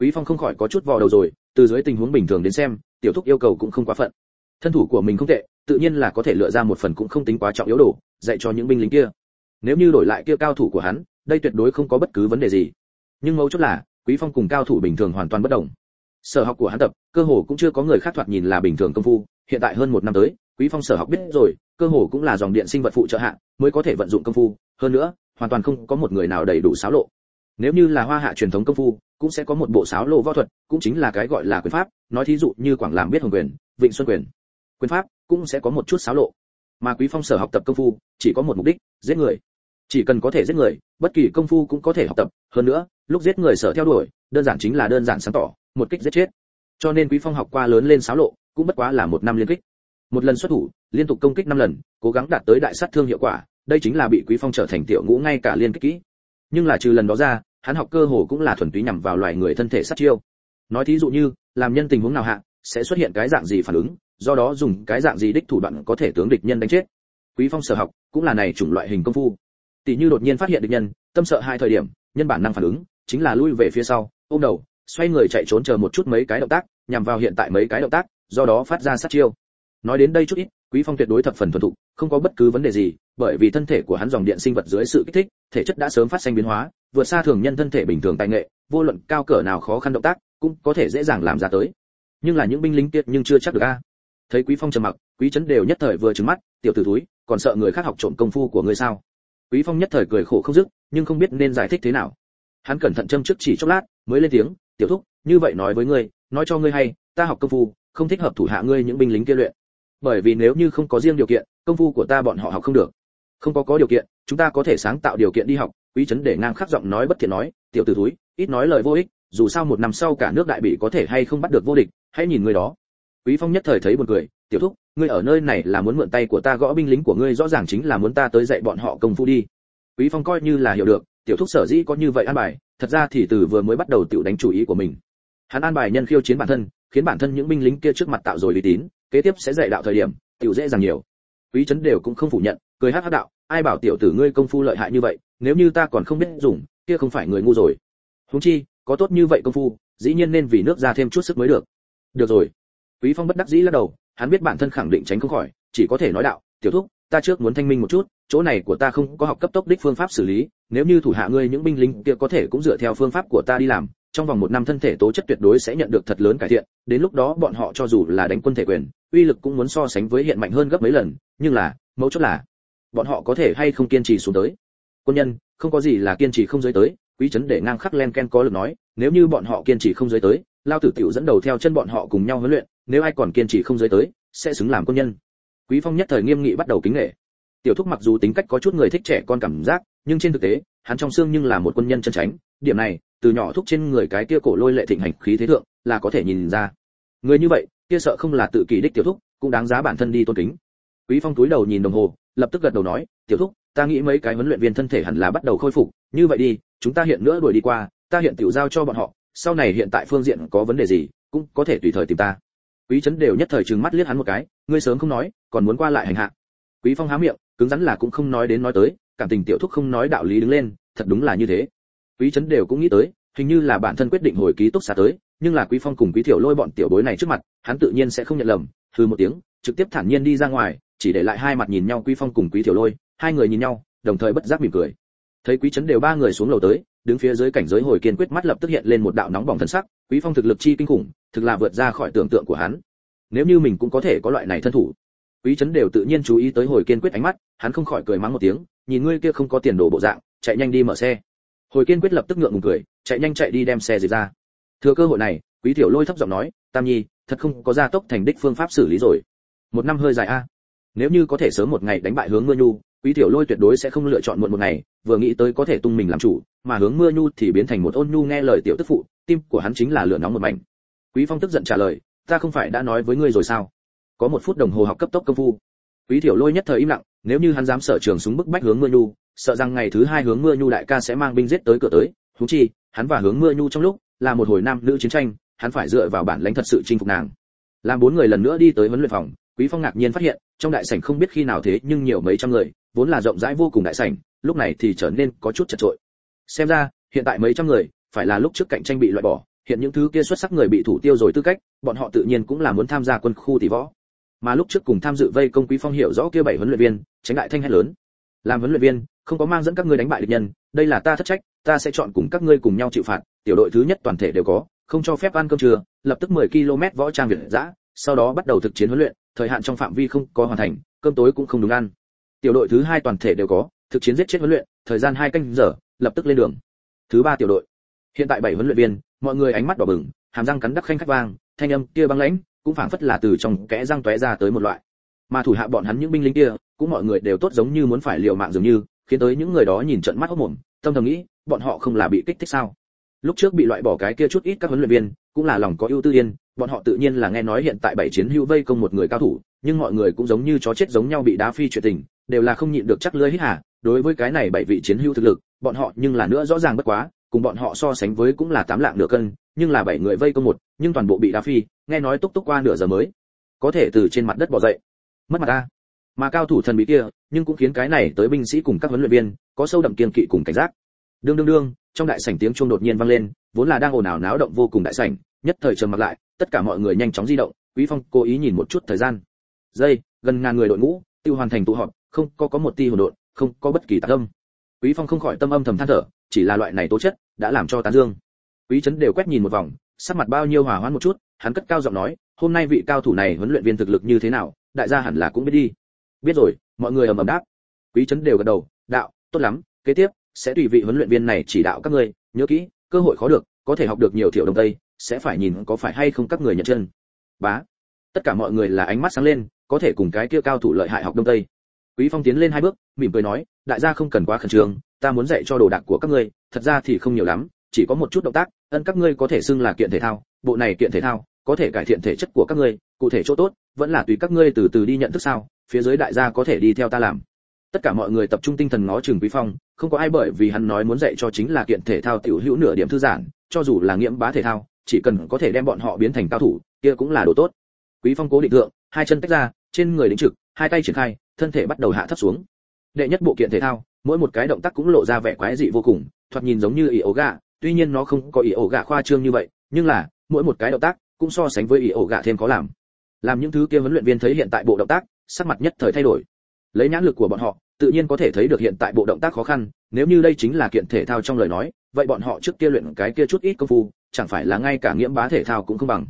Quý phong không khỏi có chút vò đầu rồi từ dưới tình huống bình thường đến xem tiểu thúc yêu cầu cũng không quá phận. Thân thủ của mình không tệ tự nhiên là có thể lựa ra một phần cũng không tính quá trọng yếu đồ dạy cho những binh lính kia. Nếu như đổi lại kia cao thủ của hắn đây tuyệt đối không có bất cứ vấn đề gì. Nhưng mấu chốt là quý phong cùng cao thủ bình thường hoàn toàn bất đồng. Sở học của hắn tập cơ hồ cũng chưa có người khác thoạt nhìn là bình thường công phu hiện tại hơn một năm tới quý phong sở học biết rồi, cơ hồ cũng là dòng điện sinh vật phụ trợ hạ, mới có thể vận dụng công phu. Hơn nữa, hoàn toàn không có một người nào đầy đủ sáo lộ. Nếu như là hoa hạ truyền thống công phu, cũng sẽ có một bộ sáo lộ võ thuật, cũng chính là cái gọi là quyền pháp. Nói thí dụ như quảng làm biết hồng quyền, vịnh xuân quyền. Quyền pháp cũng sẽ có một chút sáo lộ. Mà quý phong sở học tập công phu, chỉ có một mục đích, giết người. Chỉ cần có thể giết người, bất kỳ công phu cũng có thể học tập. Hơn nữa, lúc giết người sở theo đuổi, đơn giản chính là đơn giản sáng tỏ, một kích giết chết. Cho nên quý phong học qua lớn lên sáo lộ, cũng bất quá là một năm liên kích một lần xuất thủ, liên tục công kích năm lần, cố gắng đạt tới đại sát thương hiệu quả, đây chính là bị quý phong trở thành tiểu ngũ ngay cả liên kích kỹ. Nhưng là trừ lần đó ra, hắn học cơ hồ cũng là thuần túy nhằm vào loài người thân thể sát chiêu. Nói thí dụ như, làm nhân tình huống nào hạ, sẽ xuất hiện cái dạng gì phản ứng, do đó dùng cái dạng gì đích thủ đoạn có thể tướng địch nhân đánh chết. Quý phong sở học, cũng là này chủng loại hình công phu. Tỷ như đột nhiên phát hiện địch nhân, tâm sợ hai thời điểm, nhân bản năng phản ứng, chính là lui về phía sau, ôm đầu, xoay người chạy trốn chờ một chút mấy cái động tác, nhằm vào hiện tại mấy cái động tác, do đó phát ra sát chiêu nói đến đây chút ít, quý phong tuyệt đối thập phần thuần thục, không có bất cứ vấn đề gì, bởi vì thân thể của hắn dòng điện sinh vật dưới sự kích thích, thể chất đã sớm phát sinh biến hóa, vượt xa thường nhân thân thể bình thường tài nghệ, vô luận cao cỡ nào khó khăn động tác, cũng có thể dễ dàng làm ra tới. Nhưng là những binh lính kia nhưng chưa chắc được a. Thấy quý phong trầm mặc, quý chấn đều nhất thời vừa trừng mắt, tiểu tử túi còn sợ người khác học trộm công phu của ngươi sao? Quý phong nhất thời cười khổ không dứt, nhưng không biết nên giải thích thế nào. Hắn cẩn thận châm trước chỉ chốc lát, mới lên tiếng, tiểu thúc, như vậy nói với ngươi, nói cho ngươi hay, ta học công phu, không thích hợp thủ hạ ngươi những binh lính kia luyện bởi vì nếu như không có riêng điều kiện, công phu của ta bọn họ học không được. Không có có điều kiện, chúng ta có thể sáng tạo điều kiện đi học, quý chấn để ngang khắc giọng nói bất thiện nói, tiểu tử thúi, ít nói lời vô ích, dù sao một năm sau cả nước đại bị có thể hay không bắt được vô địch, hãy nhìn người đó. Quý phong nhất thời thấy buồn cười, tiểu thúc, ngươi ở nơi này là muốn mượn tay của ta gõ binh lính của ngươi rõ ràng chính là muốn ta tới dạy bọn họ công phu đi. Quý phong coi như là hiểu được, tiểu thúc sở dĩ có như vậy an bài, thật ra thì từ vừa mới bắt đầu tiểu đánh chủ ý của mình. Hắn an bài nhân khiêu chiến bản thân, khiến bản thân những binh lính kia trước mặt tạo rồi uy tín kế tiếp sẽ dạy đạo thời điểm, tiểu dễ dàng nhiều. Quý chấn đều cũng không phủ nhận, cười hát hát đạo, ai bảo tiểu tử ngươi công phu lợi hại như vậy, nếu như ta còn không biết dùng, kia không phải người ngu rồi. Huống chi, có tốt như vậy công phu, dĩ nhiên nên vì nước ra thêm chút sức mới được. Được rồi. Quý phong bất đắc dĩ lắc đầu, hắn biết bản thân khẳng định tránh không khỏi, chỉ có thể nói đạo, tiểu thúc, ta trước muốn thanh minh một chút, chỗ này của ta không có học cấp tốc đích phương pháp xử lý, nếu như thủ hạ ngươi những binh lính kia có thể cũng dựa theo phương pháp của ta đi làm trong vòng một năm thân thể tố chất tuyệt đối sẽ nhận được thật lớn cải thiện, đến lúc đó bọn họ cho dù là đánh quân thể quyền, uy lực cũng muốn so sánh với hiện mạnh hơn gấp mấy lần, nhưng là, mấu chốt là, bọn họ có thể hay không kiên trì xuống tới. Quân nhân, không có gì là kiên trì không dưới tới, quý chấn để ngang khắc len ken có lực nói, nếu như bọn họ kiên trì không dưới tới, lao tử tiểu dẫn đầu theo chân bọn họ cùng nhau huấn luyện, nếu ai còn kiên trì không dưới tới, sẽ xứng làm quân nhân. Quý phong nhất thời nghiêm nghị bắt đầu kính nghệ. Tiểu thúc mặc dù tính cách có chút người thích trẻ con cảm giác, nhưng trên thực tế hắn trong xương nhưng là một quân nhân chân tránh, điểm này, từ nhỏ thúc trên người cái kia cổ lôi lệ thịnh hành khí thế thượng, là có thể nhìn ra. Người như vậy, kia sợ không là tự kỷ đích tiểu thúc, cũng đáng giá bản thân đi tôn kính. Quý phong túi đầu nhìn đồng hồ, lập tức gật đầu nói, tiểu thúc, ta nghĩ mấy cái huấn luyện viên thân thể hẳn là bắt đầu khôi phục, như vậy đi, chúng ta hiện nữa đuổi đi qua, ta hiện tiểu giao cho bọn họ, sau này hiện tại phương diện có vấn đề gì, cũng có thể tùy thời tìm ta. Quý trấn đều nhất thời trừng mắt liếc hắn một cái, ngươi sớm không nói, còn muốn qua lại hành hạ. Quý phong há miệng, cứng rắn là cũng không nói đến nói tới cảm tình tiểu thúc không nói đạo lý đứng lên, thật đúng là như thế. Quý trấn đều cũng nghĩ tới, hình như là bản thân quyết định hồi ký túc xá tới, nhưng là quý phong cùng quý tiểu lôi bọn tiểu bối này trước mặt, hắn tự nhiên sẽ không nhận lầm, hừ một tiếng, trực tiếp thản nhiên đi ra ngoài, chỉ để lại hai mặt nhìn nhau quý phong cùng quý tiểu lôi, hai người nhìn nhau, đồng thời bất giác mỉm cười. Thấy quý trấn đều ba người xuống lầu tới, đứng phía dưới cảnh giới hồi kiên quyết mắt lập tức hiện lên một đạo nóng bỏng thân sắc, quý phong thực lực chi kinh khủng, thực là vượt ra khỏi tưởng tượng của hắn. Nếu như mình cũng có thể có loại này thân thủ, quý trấn đều tự nhiên chú ý tới hồi kiên quyết ánh mắt, hắn không khỏi cười mắng một tiếng nhìn ngươi kia không có tiền đồ bộ dạng, chạy nhanh đi mở xe. Hồi kiên quyết lập tức ngượng ngùng cười, chạy nhanh chạy đi đem xe dịch ra. Thừa cơ hội này, quý tiểu lôi thấp giọng nói, tam nhi, thật không có gia tốc thành đích phương pháp xử lý rồi. Một năm hơi dài a. Nếu như có thể sớm một ngày đánh bại hướng mưa nhu, quý tiểu lôi tuyệt đối sẽ không lựa chọn muộn một ngày, vừa nghĩ tới có thể tung mình làm chủ, mà hướng mưa nhu thì biến thành một ôn nhu nghe lời tiểu tức phụ, tim của hắn chính là lửa nóng một mảnh. Quý phong tức giận trả lời, ta không phải đã nói với ngươi rồi sao? Có một phút đồng hồ học cấp tốc công phu. Quý tiểu lôi nhất thời im lặng nếu như hắn dám sở trường súng bức bách hướng mưa nhu, sợ rằng ngày thứ hai hướng mưa nhu đại ca sẽ mang binh giết tới cửa tới. Thú chi, hắn và hướng mưa nhu trong lúc là một hồi nam nữ chiến tranh, hắn phải dựa vào bản lãnh thật sự chinh phục nàng. Làm bốn người lần nữa đi tới huấn luyện phòng, quý phong ngạc nhiên phát hiện, trong đại sảnh không biết khi nào thế nhưng nhiều mấy trăm người, vốn là rộng rãi vô cùng đại sảnh, lúc này thì trở nên có chút chật trội. Xem ra, hiện tại mấy trăm người, phải là lúc trước cạnh tranh bị loại bỏ, hiện những thứ kia xuất sắc người bị thủ tiêu rồi tư cách, bọn họ tự nhiên cũng là muốn tham gia quân khu tỷ võ mà lúc trước cùng tham dự vây công quý phong hiểu rõ kia bảy huấn luyện viên, tránh đại thanh hét lớn. Làm huấn luyện viên, không có mang dẫn các ngươi đánh bại địch nhân, đây là ta thất trách, ta sẽ chọn cùng các ngươi cùng nhau chịu phạt, tiểu đội thứ nhất toàn thể đều có, không cho phép ăn cơm trưa, lập tức 10 km võ trang việt dã sau đó bắt đầu thực chiến huấn luyện, thời hạn trong phạm vi không có hoàn thành, cơm tối cũng không đúng ăn. Tiểu đội thứ hai toàn thể đều có, thực chiến giết chết huấn luyện, thời gian hai canh giờ, lập tức lên đường. Thứ ba tiểu đội. Hiện tại bảy huấn luyện viên, mọi người ánh mắt đỏ bừng, hàm răng cắn đắc khanh khách vang, thanh âm kia băng lãnh cũng phảng phất là từ trong kẽ răng tóe ra tới một loại. Mà thủ hạ bọn hắn những binh lính kia, cũng mọi người đều tốt giống như muốn phải liều mạng dường như, khiến tới những người đó nhìn trận mắt hốc mồm, tâm thầm nghĩ, bọn họ không là bị kích thích sao? Lúc trước bị loại bỏ cái kia chút ít các huấn luyện viên, cũng là lòng có ưu tư yên, bọn họ tự nhiên là nghe nói hiện tại bảy chiến hữu vây công một người cao thủ, nhưng mọi người cũng giống như chó chết giống nhau bị đá phi chuyện tình, đều là không nhịn được chắc lưỡi hít hà, đối với cái này bảy vị chiến hữu thực lực, bọn họ nhưng là nữa rõ ràng bất quá, cùng bọn họ so sánh với cũng là tám lạng nửa cân nhưng là bảy người vây công một, nhưng toàn bộ bị đá phi, nghe nói túc túc qua nửa giờ mới, có thể từ trên mặt đất bò dậy. Mất mặt ta. Mà cao thủ thần bí kia, nhưng cũng khiến cái này tới binh sĩ cùng các huấn luyện viên, có sâu đậm kiên kỵ cùng cảnh giác. Đương đương đương, trong đại sảnh tiếng chuông đột nhiên vang lên, vốn là đang ồn ào náo động vô cùng đại sảnh, nhất thời trầm mặc lại, tất cả mọi người nhanh chóng di động, quý phong cố ý nhìn một chút thời gian. Giây, gần ngàn người đội ngũ, tiêu hoàn thành tụ họp, không có có một ti hỗn độn, không có bất kỳ tạc âm. Quý phong không khỏi tâm âm thầm than thở, chỉ là loại này tố chất, đã làm cho tán dương quý trấn đều quét nhìn một vòng, sắc mặt bao nhiêu hòa hoãn một chút, hắn cất cao giọng nói, hôm nay vị cao thủ này huấn luyện viên thực lực như thế nào, đại gia hẳn là cũng biết đi. Biết rồi, mọi người ầm ầm đáp. Quý trấn đều gật đầu, đạo, tốt lắm, kế tiếp sẽ tùy vị huấn luyện viên này chỉ đạo các ngươi, nhớ kỹ, cơ hội khó được, có thể học được nhiều thiểu đồng tây, sẽ phải nhìn có phải hay không các người nhận chân. Bá. Tất cả mọi người là ánh mắt sáng lên, có thể cùng cái kia cao thủ lợi hại học đông tây. Quý phong tiến lên hai bước, mỉm cười nói, đại gia không cần quá khẩn trương, ta muốn dạy cho đồ đạc của các ngươi, thật ra thì không nhiều lắm chỉ có một chút động tác, ân các ngươi có thể xưng là kiện thể thao, bộ này kiện thể thao, có thể cải thiện thể chất của các ngươi, cụ thể chỗ tốt, vẫn là tùy các ngươi từ từ đi nhận thức sao, phía dưới đại gia có thể đi theo ta làm. Tất cả mọi người tập trung tinh thần ngó chừng quý phong, không có ai bởi vì hắn nói muốn dạy cho chính là kiện thể thao tiểu hữu nửa điểm thư giãn, cho dù là nghiễm bá thể thao, chỉ cần có thể đem bọn họ biến thành cao thủ, kia cũng là đồ tốt. Quý phong cố định thượng, hai chân tách ra, trên người đính trực, hai tay triển khai, thân thể bắt đầu hạ thấp xuống. Đệ nhất bộ kiện thể thao, mỗi một cái động tác cũng lộ ra vẻ quái dị vô cùng, thoạt nhìn giống như ỉ gà tuy nhiên nó không có ý ổ gạ khoa trương như vậy, nhưng là, mỗi một cái động tác cũng so sánh với ý ổ gạ thêm có làm. Làm những thứ kia huấn luyện viên thấy hiện tại bộ động tác, sắc mặt nhất thời thay đổi. Lấy nhãn lực của bọn họ, tự nhiên có thể thấy được hiện tại bộ động tác khó khăn, nếu như đây chính là kiện thể thao trong lời nói, vậy bọn họ trước kia luyện cái kia chút ít công phu, chẳng phải là ngay cả nghiễm bá thể thao cũng không bằng.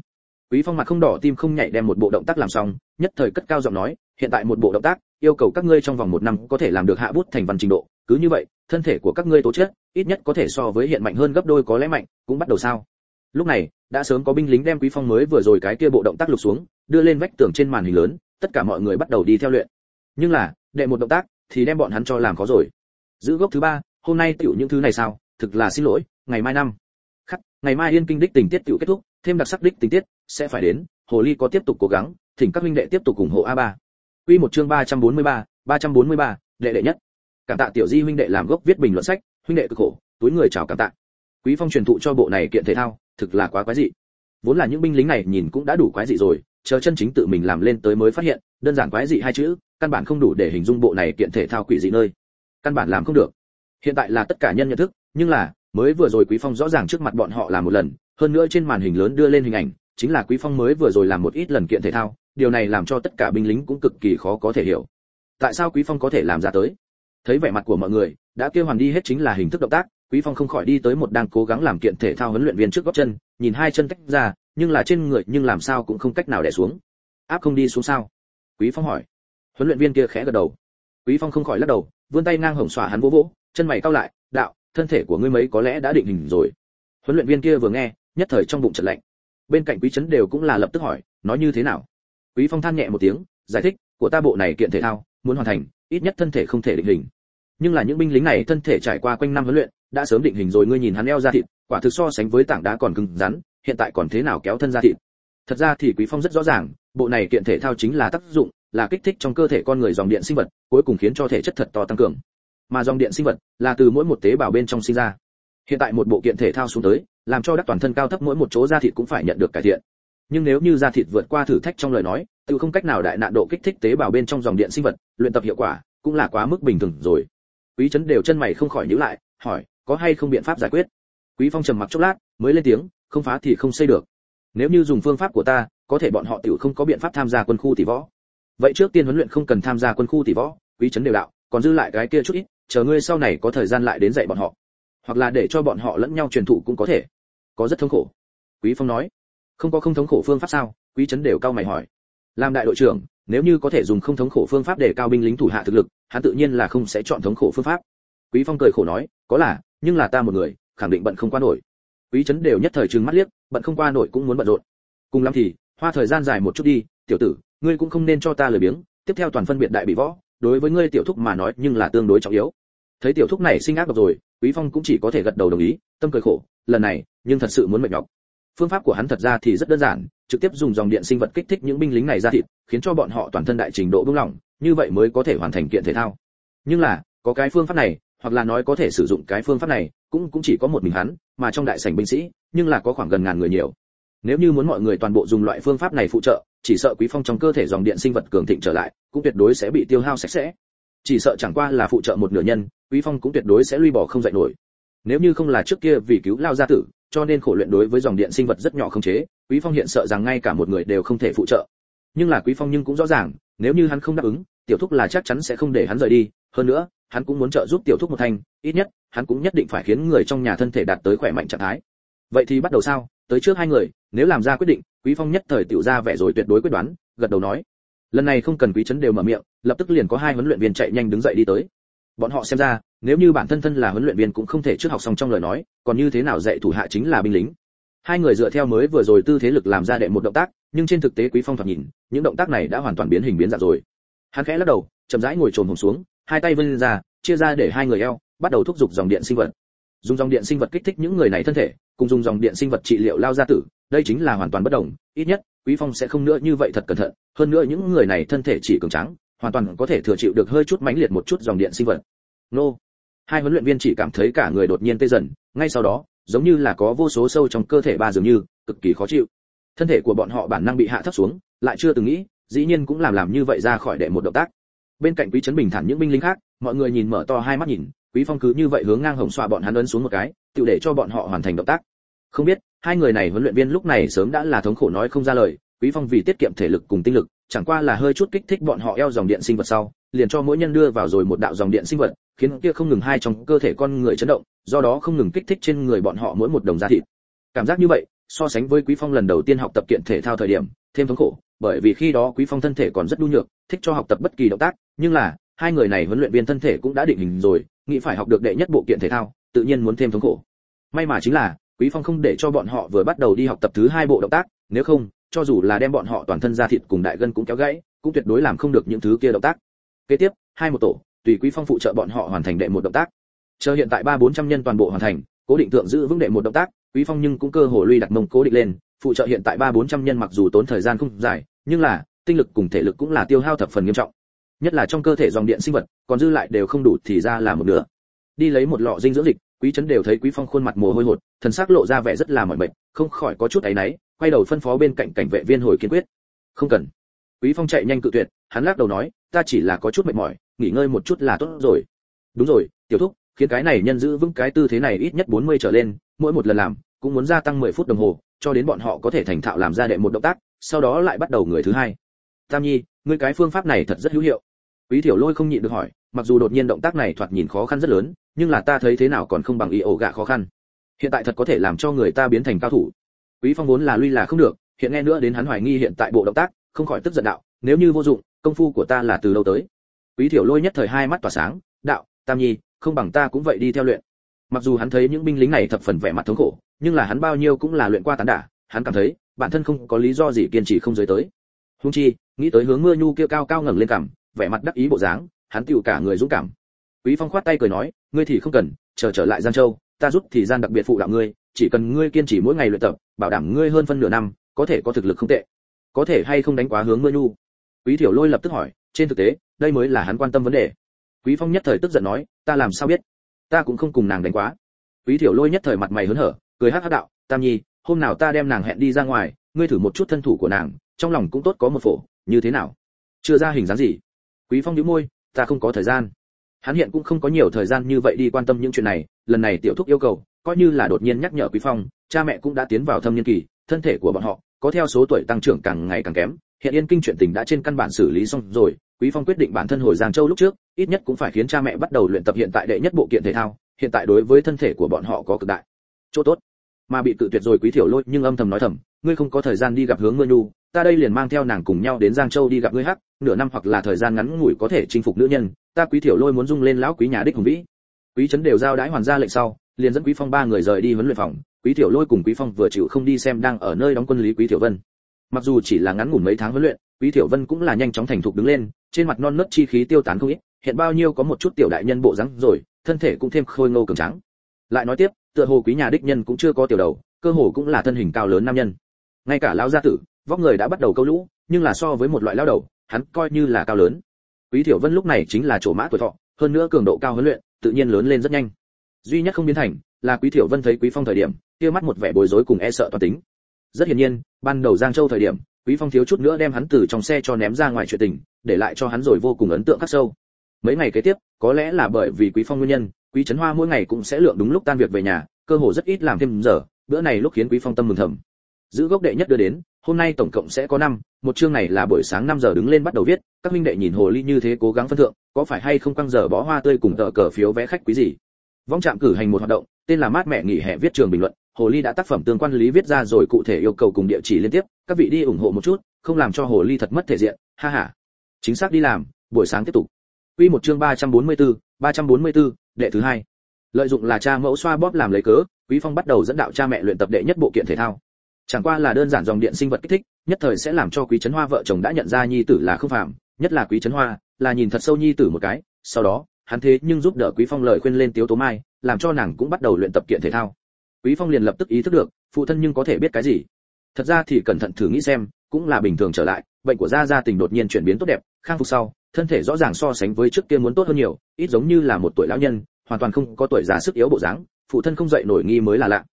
Quý phong mặt không đỏ, tim không nhảy đem một bộ động tác làm xong, nhất thời cất cao giọng nói, hiện tại một bộ động tác yêu cầu các ngươi trong vòng một năm có thể làm được hạ bút thành văn trình độ. Cứ như vậy, thân thể của các ngươi tố chất, ít nhất có thể so với hiện mạnh hơn gấp đôi có lẽ mạnh, cũng bắt đầu sao. Lúc này, đã sớm có binh lính đem quý phong mới vừa rồi cái kia bộ động tác lục xuống, đưa lên vách tường trên màn hình lớn, tất cả mọi người bắt đầu đi theo luyện. Nhưng là, đệ một động tác, thì đem bọn hắn cho làm khó rồi. Giữ gốc thứ ba, hôm nay tiểu những thứ này sao? Thực là xin lỗi, ngày mai năm. Khắc, ngày mai yên kinh đích tình tiết tiểu kết thúc, thêm đặc sắc đích tình tiết, sẽ phải đến, hồ ly có tiếp tục cố gắng, thỉnh các huynh đệ tiếp tục ủng hộ a 3 quy một chương 343, 343, đệ đệ nhất. Cảm tạ tiểu di huynh đệ làm gốc viết bình luận sách huynh đệ cực khổ túi người chào cảm tạ. Quý phong truyền thụ cho bộ này kiện thể thao thực là quá quái dị. Vốn là những binh lính này nhìn cũng đã đủ quái dị rồi chờ chân chính tự mình làm lên tới mới phát hiện đơn giản quái dị hai chữ căn bản không đủ để hình dung bộ này kiện thể thao quỷ dị nơi. Căn bản làm không được. Hiện tại là tất cả nhân nhận thức nhưng là mới vừa rồi quý phong rõ ràng trước mặt bọn họ làm một lần hơn nữa trên màn hình lớn đưa lên hình ảnh chính là quý phong mới vừa rồi làm một ít lần kiện thể thao điều này làm cho tất cả binh lính cũng cực kỳ khó có thể hiểu. Tại sao quý phong có thể làm ra tới? Thấy vẻ mặt của mọi người, đã kêu hoàn đi hết chính là hình thức động tác, quý phong không khỏi đi tới một đang cố gắng làm kiện thể thao huấn luyện viên trước gót chân, nhìn hai chân tách ra, nhưng là trên người nhưng làm sao cũng không cách nào đè xuống. Áp không đi xuống sao? Quý phong hỏi. Huấn luyện viên kia khẽ gật đầu. Quý phong không khỏi lắc đầu, vươn tay ngang hổng xỏa hắn vỗ vỗ, chân mày cau lại, đạo, thân thể của ngươi mấy có lẽ đã định hình rồi. Huấn luyện viên kia vừa nghe, nhất thời trong bụng chợt lạnh. Bên cạnh quý chấn đều cũng là lập tức hỏi, nói như thế nào? Quý phong than nhẹ một tiếng, giải thích, của ta bộ này kiện thể thao, muốn hoàn thành, ít nhất thân thể không thể định hình. Nhưng là những binh lính này thân thể trải qua quanh năm huấn luyện, đã sớm định hình rồi, ngươi nhìn hắn eo ra thịt, quả thực so sánh với tảng đá còn cứng rắn, hiện tại còn thế nào kéo thân ra thịt? Thật ra thì quý phong rất rõ ràng, bộ này kiện thể thao chính là tác dụng, là kích thích trong cơ thể con người dòng điện sinh vật, cuối cùng khiến cho thể chất thật to tăng cường. Mà dòng điện sinh vật là từ mỗi một tế bào bên trong sinh ra. Hiện tại một bộ kiện thể thao xuống tới, làm cho đắc toàn thân cao thấp mỗi một chỗ da thịt cũng phải nhận được cải thiện nhưng nếu như da thịt vượt qua thử thách trong lời nói, tự không cách nào đại nạn độ kích thích tế bào bên trong dòng điện sinh vật, luyện tập hiệu quả cũng là quá mức bình thường rồi. Quý chấn đều chân mày không khỏi nhíu lại, hỏi, có hay không biện pháp giải quyết? Quý phong trầm mặc chốc lát, mới lên tiếng, không phá thì không xây được. Nếu như dùng phương pháp của ta, có thể bọn họ tiểu không có biện pháp tham gia quân khu tỷ võ. Vậy trước tiên huấn luyện không cần tham gia quân khu tỷ võ, quý chấn đều đạo, còn dư lại cái kia chút ít, chờ ngươi sau này có thời gian lại đến dạy bọn họ. Hoặc là để cho bọn họ lẫn nhau truyền thụ cũng có thể. Có rất thống khổ. Quý phong nói không có không thống khổ phương pháp sao? Quý Trấn đều cao mày hỏi. Làm đại đội trưởng, nếu như có thể dùng không thống khổ phương pháp để cao binh lính thủ hạ thực lực, hắn tự nhiên là không sẽ chọn thống khổ phương pháp. Quý phong cười khổ nói, có là, nhưng là ta một người, khẳng định bận không qua nổi. Quý Trấn đều nhất thời trừng mắt liếc, bận không qua nổi cũng muốn bận rộn. Cùng lắm thì, hoa thời gian dài một chút đi, tiểu tử, ngươi cũng không nên cho ta lười biếng, tiếp theo toàn phân biệt đại bị võ, đối với ngươi tiểu thúc mà nói nhưng là tương đối trọng yếu. Thấy tiểu thúc này sinh ác độc rồi, quý phong cũng chỉ có thể gật đầu đồng ý, tâm cười khổ, lần này, nhưng thật sự muốn mệt nhọc phương pháp của hắn thật ra thì rất đơn giản, trực tiếp dùng dòng điện sinh vật kích thích những binh lính này ra thịt, khiến cho bọn họ toàn thân đại trình độ buông lỏng, như vậy mới có thể hoàn thành kiện thể thao. Nhưng là, có cái phương pháp này, hoặc là nói có thể sử dụng cái phương pháp này, cũng cũng chỉ có một mình hắn, mà trong đại sảnh binh sĩ, nhưng là có khoảng gần ngàn người nhiều. Nếu như muốn mọi người toàn bộ dùng loại phương pháp này phụ trợ, chỉ sợ quý phong trong cơ thể dòng điện sinh vật cường thịnh trở lại, cũng tuyệt đối sẽ bị tiêu hao sạch sẽ. Chỉ sợ chẳng qua là phụ trợ một nửa nhân, quý phong cũng tuyệt đối sẽ lui bỏ không dậy nổi. Nếu như không là trước kia vì cứu lao gia tử cho nên khổ luyện đối với dòng điện sinh vật rất nhỏ không chế, quý phong hiện sợ rằng ngay cả một người đều không thể phụ trợ. Nhưng là quý phong nhưng cũng rõ ràng, nếu như hắn không đáp ứng, tiểu thúc là chắc chắn sẽ không để hắn rời đi, hơn nữa, hắn cũng muốn trợ giúp tiểu thúc một thành ít nhất, hắn cũng nhất định phải khiến người trong nhà thân thể đạt tới khỏe mạnh trạng thái. Vậy thì bắt đầu sao? Tới trước hai người, nếu làm ra quyết định, quý phong nhất thời tiểu ra vẻ rồi tuyệt đối quyết đoán, gật đầu nói. Lần này không cần quý chấn đều mở miệng, lập tức liền có hai huấn luyện viên chạy nhanh đứng dậy đi tới. Bọn họ xem ra nếu như bản thân thân là huấn luyện viên cũng không thể trước học xong trong lời nói, còn như thế nào dạy thủ hạ chính là binh lính? Hai người dựa theo mới vừa rồi tư thế lực làm ra đệ một động tác, nhưng trên thực tế quý phong thoạt nhìn, những động tác này đã hoàn toàn biến hình biến dạng rồi. Hắn khẽ lắc đầu, chậm rãi ngồi trồn hồn xuống, hai tay vươn ra, chia ra để hai người eo, bắt đầu thúc giục dòng điện sinh vật. Dùng dòng điện sinh vật kích thích những người này thân thể, cùng dùng dòng điện sinh vật trị liệu lao ra tử, đây chính là hoàn toàn bất đồng, ít nhất, quý phong sẽ không nữa như vậy thật cẩn thận, hơn nữa những người này thân thể chỉ cường tráng, hoàn toàn có thể thừa chịu được hơi chút mãnh liệt một chút dòng điện sinh vật. Nô! Hai huấn luyện viên chỉ cảm thấy cả người đột nhiên tê dần, ngay sau đó, giống như là có vô số sâu trong cơ thể ba dường như, cực kỳ khó chịu. Thân thể của bọn họ bản năng bị hạ thấp xuống, lại chưa từng nghĩ, dĩ nhiên cũng làm làm như vậy ra khỏi đệ một động tác. Bên cạnh quý trấn bình thản những binh lính khác, mọi người nhìn mở to hai mắt nhìn, quý phong cứ như vậy hướng ngang hồng xoa bọn hắn ấn xuống một cái, tự để cho bọn họ hoàn thành động tác. Không biết, hai người này huấn luyện viên lúc này sớm đã là thống khổ nói không ra lời, quý phong vì tiết kiệm thể lực cùng tinh lực, chẳng qua là hơi chút kích thích bọn họ eo dòng điện sinh vật sau, liền cho mỗi nhân đưa vào rồi một đạo dòng điện sinh vật khiến kia không ngừng hai trong cơ thể con người chấn động, do đó không ngừng kích thích trên người bọn họ mỗi một đồng da thịt. Cảm giác như vậy, so sánh với quý phong lần đầu tiên học tập kiện thể thao thời điểm, thêm thống khổ, bởi vì khi đó quý phong thân thể còn rất nhu nhược, thích cho học tập bất kỳ động tác, nhưng là, hai người này huấn luyện viên thân thể cũng đã định hình rồi, nghĩ phải học được đệ nhất bộ kiện thể thao, tự nhiên muốn thêm thống khổ. May mà chính là, quý phong không để cho bọn họ vừa bắt đầu đi học tập thứ hai bộ động tác, nếu không, cho dù là đem bọn họ toàn thân da thịt cùng đại gân cũng kéo gãy, cũng tuyệt đối làm không được những thứ kia động tác. Kế tiếp, hai một tổ tùy quý phong phụ trợ bọn họ hoàn thành đệ một động tác. Chờ hiện tại ba bốn trăm nhân toàn bộ hoàn thành, cố định tượng giữ vững đệ một động tác, quý phong nhưng cũng cơ hồ lui đặt mông cố định lên, phụ trợ hiện tại ba bốn trăm nhân mặc dù tốn thời gian không dài, nhưng là, tinh lực cùng thể lực cũng là tiêu hao thập phần nghiêm trọng. Nhất là trong cơ thể dòng điện sinh vật, còn dư lại đều không đủ thì ra là một nửa. Đi lấy một lọ dinh dưỡng dịch, quý trấn đều thấy quý phong khuôn mặt mồ hôi hột, thần sắc lộ ra vẻ rất là mỏi mệt, không khỏi có chút áy náy, quay đầu phân phó bên cạnh cảnh vệ viên hồi kiên quyết. Không cần. Quý phong chạy nhanh cự tuyệt, hắn lắc đầu nói, ta chỉ là có chút mệt mỏi nghỉ ngơi một chút là tốt rồi. Đúng rồi, tiểu thúc, khiến cái này nhân giữ vững cái tư thế này ít nhất 40 trở lên, mỗi một lần làm, cũng muốn gia tăng 10 phút đồng hồ, cho đến bọn họ có thể thành thạo làm ra đệ một động tác, sau đó lại bắt đầu người thứ hai. Tam nhi, ngươi cái phương pháp này thật rất hữu hiệu. Quý tiểu lôi không nhịn được hỏi, mặc dù đột nhiên động tác này thoạt nhìn khó khăn rất lớn, nhưng là ta thấy thế nào còn không bằng y ổ gạ khó khăn. Hiện tại thật có thể làm cho người ta biến thành cao thủ. Quý phong vốn là lui là không được, hiện nghe nữa đến hắn hoài nghi hiện tại bộ động tác, không khỏi tức giận đạo, nếu như vô dụng, công phu của ta là từ lâu tới? Quý tiểu lôi nhất thời hai mắt tỏa sáng, đạo, tam nhi, không bằng ta cũng vậy đi theo luyện. Mặc dù hắn thấy những binh lính này thập phần vẻ mặt thống khổ, nhưng là hắn bao nhiêu cũng là luyện qua tán đả, hắn cảm thấy, bản thân không có lý do gì kiên trì không giới tới. Hung chi, nghĩ tới hướng mưa nhu kia cao cao ngẩng lên cằm, vẻ mặt đắc ý bộ dáng, hắn tựu cả người dũng cảm. Quý phong khoát tay cười nói, ngươi thì không cần, chờ trở lại giang châu, ta rút thì gian đặc biệt phụ đạo ngươi, chỉ cần ngươi kiên trì mỗi ngày luyện tập, bảo đảm ngươi hơn phân nửa năm, có thể có thực lực không tệ. Có thể hay không đánh quá hướng mưa nhu? Quý tiểu lôi lập tức hỏi, trên thực tế đây mới là hắn quan tâm vấn đề. Quý phong nhất thời tức giận nói, ta làm sao biết? Ta cũng không cùng nàng đánh quá. Quý thiểu lôi nhất thời mặt mày hớn hở, cười hắc hắc đạo, tam nhi, hôm nào ta đem nàng hẹn đi ra ngoài, ngươi thử một chút thân thủ của nàng, trong lòng cũng tốt có một phổ, như thế nào? Chưa ra hình dáng gì. Quý phong nhíu môi, ta không có thời gian. Hắn hiện cũng không có nhiều thời gian như vậy đi quan tâm những chuyện này, lần này tiểu thúc yêu cầu, coi như là đột nhiên nhắc nhở quý phong, cha mẹ cũng đã tiến vào thâm niên kỳ, thân thể của bọn họ, có theo số tuổi tăng trưởng càng ngày càng kém, hiện yên kinh chuyện tình đã trên căn bản xử lý xong rồi quý phong quyết định bản thân hồi giang châu lúc trước, ít nhất cũng phải khiến cha mẹ bắt đầu luyện tập hiện tại đệ nhất bộ kiện thể thao, hiện tại đối với thân thể của bọn họ có cực đại chỗ tốt. Mà bị tự tuyệt rồi quý thiểu lôi nhưng âm thầm nói thầm, ngươi không có thời gian đi gặp hướng mưa nhu, ta đây liền mang theo nàng cùng nhau đến giang châu đi gặp ngươi hắc, nửa năm hoặc là thời gian ngắn ngủi có thể chinh phục nữ nhân, ta quý thiểu lôi muốn dung lên lão quý nhà đích hùng vĩ. Quý trấn đều giao đãi hoàn gia lệnh sau, liền dẫn quý phong ba người rời đi huấn luyện phòng, quý thiểu lôi cùng quý phong vừa chịu không đi xem đang ở nơi đóng quân lý quý thiểu vân. Mặc dù chỉ là ngắn ngủn mấy tháng huấn luyện, quý thiểu vân cũng là nhanh chóng thành thục đứng lên trên mặt non nớt chi khí tiêu tán không ít, hiện bao nhiêu có một chút tiểu đại nhân bộ dáng rồi, thân thể cũng thêm khôi ngô cường tráng. Lại nói tiếp, tựa hồ quý nhà đích nhân cũng chưa có tiểu đầu, cơ hồ cũng là thân hình cao lớn nam nhân. Ngay cả lão gia tử, vóc người đã bắt đầu câu lũ, nhưng là so với một loại lão đầu, hắn coi như là cao lớn. Quý tiểu vân lúc này chính là chỗ mã tuổi thọ, hơn nữa cường độ cao huấn luyện, tự nhiên lớn lên rất nhanh. Duy nhất không biến thành, là quý tiểu vân thấy quý phong thời điểm, kia mắt một vẻ bối rối cùng e sợ toàn tính. Rất hiển nhiên, ban đầu giang châu thời điểm quý phong thiếu chút nữa đem hắn từ trong xe cho ném ra ngoài chuyện tình, để lại cho hắn rồi vô cùng ấn tượng khắc sâu. Mấy ngày kế tiếp, có lẽ là bởi vì quý phong nguyên nhân, quý trấn hoa mỗi ngày cũng sẽ lượng đúng lúc tan việc về nhà, cơ hồ rất ít làm thêm giờ, bữa này lúc khiến quý phong tâm mừng thầm. Giữ gốc đệ nhất đưa đến, hôm nay tổng cộng sẽ có năm, một chương này là buổi sáng 5 giờ đứng lên bắt đầu viết, các huynh đệ nhìn hồ ly như thế cố gắng phân thượng, có phải hay không quăng giờ bó hoa tươi cùng tờ cờ phiếu vé khách quý gì? Vong trạm cử hành một hoạt động, tên là mát mẹ nghỉ hè viết trường bình luận hồ ly đã tác phẩm tương quan lý viết ra rồi cụ thể yêu cầu cùng địa chỉ liên tiếp các vị đi ủng hộ một chút không làm cho hồ ly thật mất thể diện ha ha. Chính xác đi làm buổi sáng tiếp tục. Quy một chương 344, 344, đệ thứ hai. Lợi dụng là cha mẫu xoa bóp làm lấy cớ quý phong bắt đầu dẫn đạo cha mẹ luyện tập đệ nhất bộ kiện thể thao. Chẳng qua là đơn giản dòng điện sinh vật kích thích nhất thời sẽ làm cho quý trấn hoa vợ chồng đã nhận ra nhi tử là không phạm nhất là quý trấn hoa là nhìn thật sâu nhi tử một cái. Sau đó hắn thế nhưng giúp đỡ quý phong lời khuyên lên tiếu tố mai làm cho nàng cũng bắt đầu luyện tập kiện thể thao quý phong liền lập tức ý thức được, phụ thân nhưng có thể biết cái gì. Thật ra thì cẩn thận thử nghĩ xem, cũng là bình thường trở lại, bệnh của gia gia tình đột nhiên chuyển biến tốt đẹp, khang phục sau, thân thể rõ ràng so sánh với trước kia muốn tốt hơn nhiều, ít giống như là một tuổi lão nhân, hoàn toàn không có tuổi già sức yếu bộ dáng, phụ thân không dậy nổi nghi mới là lạ.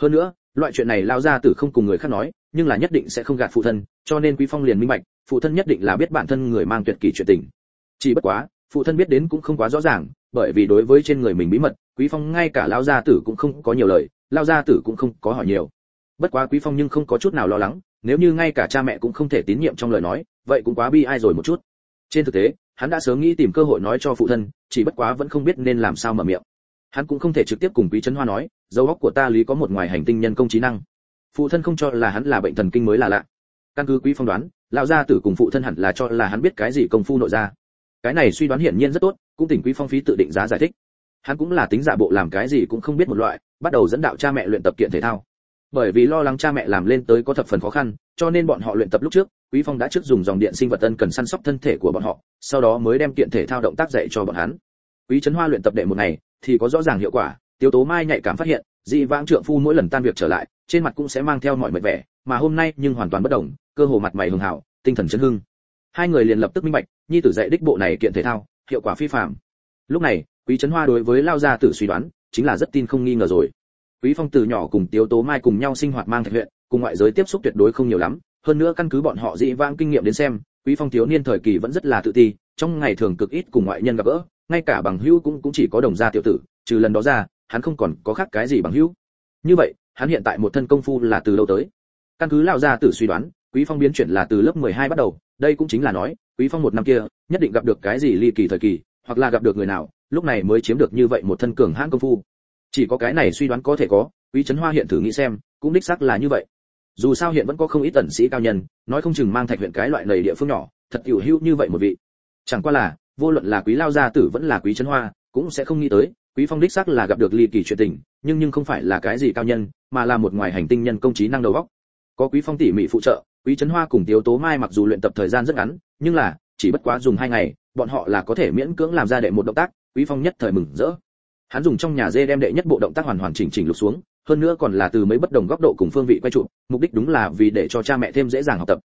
Hơn nữa, loại chuyện này lao ra tử không cùng người khác nói, nhưng là nhất định sẽ không gạt phụ thân, cho nên quý phong liền minh bạch, phụ thân nhất định là biết bản thân người mang tuyệt kỳ chuyện tình. Chỉ bất quá, phụ thân biết đến cũng không quá rõ ràng, bởi vì đối với trên người mình bí mật, quý phong ngay cả lao gia tử cũng không có nhiều lời lao gia tử cũng không có hỏi nhiều. Bất quá quý phong nhưng không có chút nào lo lắng, nếu như ngay cả cha mẹ cũng không thể tín nhiệm trong lời nói, vậy cũng quá bi ai rồi một chút. Trên thực tế, hắn đã sớm nghĩ tìm cơ hội nói cho phụ thân, chỉ bất quá vẫn không biết nên làm sao mở miệng. Hắn cũng không thể trực tiếp cùng quý trấn hoa nói, dấu óc của ta lý có một ngoài hành tinh nhân công trí năng. Phụ thân không cho là hắn là bệnh thần kinh mới là lạ. Căn cứ quý phong đoán, lão gia tử cùng phụ thân hẳn là cho là hắn biết cái gì công phu nội ra. Cái này suy đoán hiển nhiên rất tốt, cũng tỉnh quý phong phí tự định giá giải thích hắn cũng là tính giả bộ làm cái gì cũng không biết một loại, bắt đầu dẫn đạo cha mẹ luyện tập kiện thể thao. Bởi vì lo lắng cha mẹ làm lên tới có thập phần khó khăn, cho nên bọn họ luyện tập lúc trước, quý phong đã trước dùng dòng điện sinh vật tân cần săn sóc thân thể của bọn họ, sau đó mới đem kiện thể thao động tác dạy cho bọn hắn. Quý trấn hoa luyện tập đệ một ngày, thì có rõ ràng hiệu quả, tiêu tố mai nhạy cảm phát hiện, dị vãng trượng phu mỗi lần tan việc trở lại, trên mặt cũng sẽ mang theo mọi mệt vẻ, mà hôm nay nhưng hoàn toàn bất động, cơ hồ mặt mày hường hảo, tinh thần chấn hưng. Hai người liền lập tức minh bạch, nhi tử dạy đích bộ này kiện thể thao, hiệu quả phi phàm. Lúc này quý trấn hoa đối với lao gia tử suy đoán, chính là rất tin không nghi ngờ rồi. Quý phong từ nhỏ cùng tiếu tố mai cùng nhau sinh hoạt mang thạch huyện, cùng ngoại giới tiếp xúc tuyệt đối không nhiều lắm. Hơn nữa căn cứ bọn họ dị vãng kinh nghiệm đến xem, quý phong thiếu niên thời kỳ vẫn rất là tự ti, trong ngày thường cực ít cùng ngoại nhân gặp gỡ, ngay cả bằng hữu cũng cũng chỉ có đồng gia tiểu tử, trừ lần đó ra, hắn không còn có khác cái gì bằng hữu. Như vậy, hắn hiện tại một thân công phu là từ lâu tới? Căn cứ Lão gia tử suy đoán, quý phong biến chuyển là từ lớp 12 bắt đầu, đây cũng chính là nói, quý phong một năm kia, nhất định gặp được cái gì ly kỳ thời kỳ, hoặc là gặp được người nào lúc này mới chiếm được như vậy một thân cường hãn công phu. Chỉ có cái này suy đoán có thể có, quý trấn hoa hiện thử nghĩ xem, cũng đích xác là như vậy. Dù sao hiện vẫn có không ít tần sĩ cao nhân, nói không chừng mang thạch huyện cái loại lầy địa phương nhỏ, thật hữu hữu như vậy một vị. Chẳng qua là, vô luận là quý lao gia tử vẫn là quý trấn hoa, cũng sẽ không nghĩ tới, quý phong đích xác là gặp được ly kỳ chuyện tình, nhưng nhưng không phải là cái gì cao nhân, mà là một ngoài hành tinh nhân công trí năng đầu óc. Có quý phong tỉ mỉ phụ trợ, quý trấn hoa cùng tiếu tố mai mặc dù luyện tập thời gian rất ngắn, nhưng là, chỉ bất quá dùng hai ngày bọn họ là có thể miễn cưỡng làm ra đệ một động tác, quý phong nhất thời mừng rỡ. Hắn dùng trong nhà dê đem đệ nhất bộ động tác hoàn hoàn chỉnh chỉnh lục xuống, hơn nữa còn là từ mấy bất đồng góc độ cùng phương vị quay trụ mục đích đúng là vì để cho cha mẹ thêm dễ dàng học tập.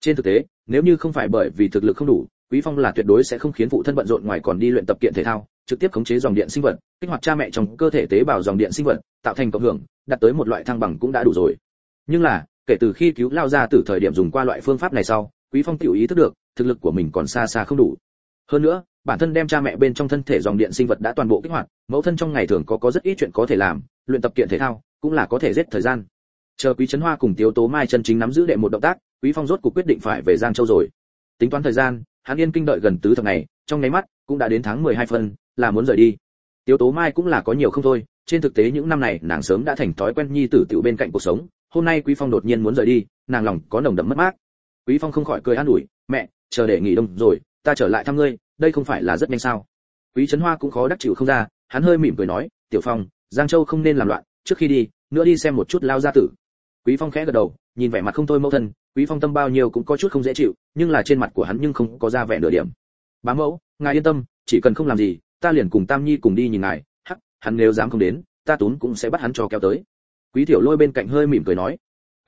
Trên thực tế, nếu như không phải bởi vì thực lực không đủ, quý phong là tuyệt đối sẽ không khiến phụ thân bận rộn ngoài còn đi luyện tập kiện thể thao, trực tiếp khống chế dòng điện sinh vật, kích hoạt cha mẹ trong cơ thể tế bào dòng điện sinh vật, tạo thành cộng hưởng, đạt tới một loại thăng bằng cũng đã đủ rồi. Nhưng là, kể từ khi cứu lao ra từ thời điểm dùng qua loại phương pháp này sau, quý phong tiểu ý thức được, thực lực của mình còn xa xa không đủ hơn nữa, bản thân đem cha mẹ bên trong thân thể dòng điện sinh vật đã toàn bộ kích hoạt, mẫu thân trong ngày thường có có rất ít chuyện có thể làm, luyện tập kiện thể thao, cũng là có thể giết thời gian. Chờ quý trấn hoa cùng tiếu tố mai chân chính nắm giữ đệ một động tác, quý phong rốt cuộc quyết định phải về giang châu rồi. Tính toán thời gian, hắn yên kinh đợi gần tứ thập ngày, trong nháy mắt, cũng đã đến tháng 12 phân, là muốn rời đi. Tiếu tố mai cũng là có nhiều không thôi, trên thực tế những năm này, nàng sớm đã thành thói quen nhi tử tiểu bên cạnh cuộc sống, hôm nay quý phong đột nhiên muốn rời đi, nàng lòng có nồng đậm mất mát. Quý phong không khỏi cười an ủi, mẹ, chờ để nghỉ đông rồi ta trở lại thăm ngươi, đây không phải là rất nhanh sao? Quý trấn hoa cũng khó đắc chịu không ra, hắn hơi mỉm cười nói, tiểu phong, giang châu không nên làm loạn, trước khi đi, nữa đi xem một chút lao gia tử. Quý phong khẽ gật đầu, nhìn vẻ mặt không thôi mẫu thân, quý phong tâm bao nhiêu cũng có chút không dễ chịu, nhưng là trên mặt của hắn nhưng không có ra vẻ nửa điểm. Bá mẫu, ngài yên tâm, chỉ cần không làm gì, ta liền cùng tam nhi cùng đi nhìn ngài, hắc, hắn nếu dám không đến, ta tún cũng sẽ bắt hắn cho kéo tới. Quý tiểu lôi bên cạnh hơi mỉm cười nói.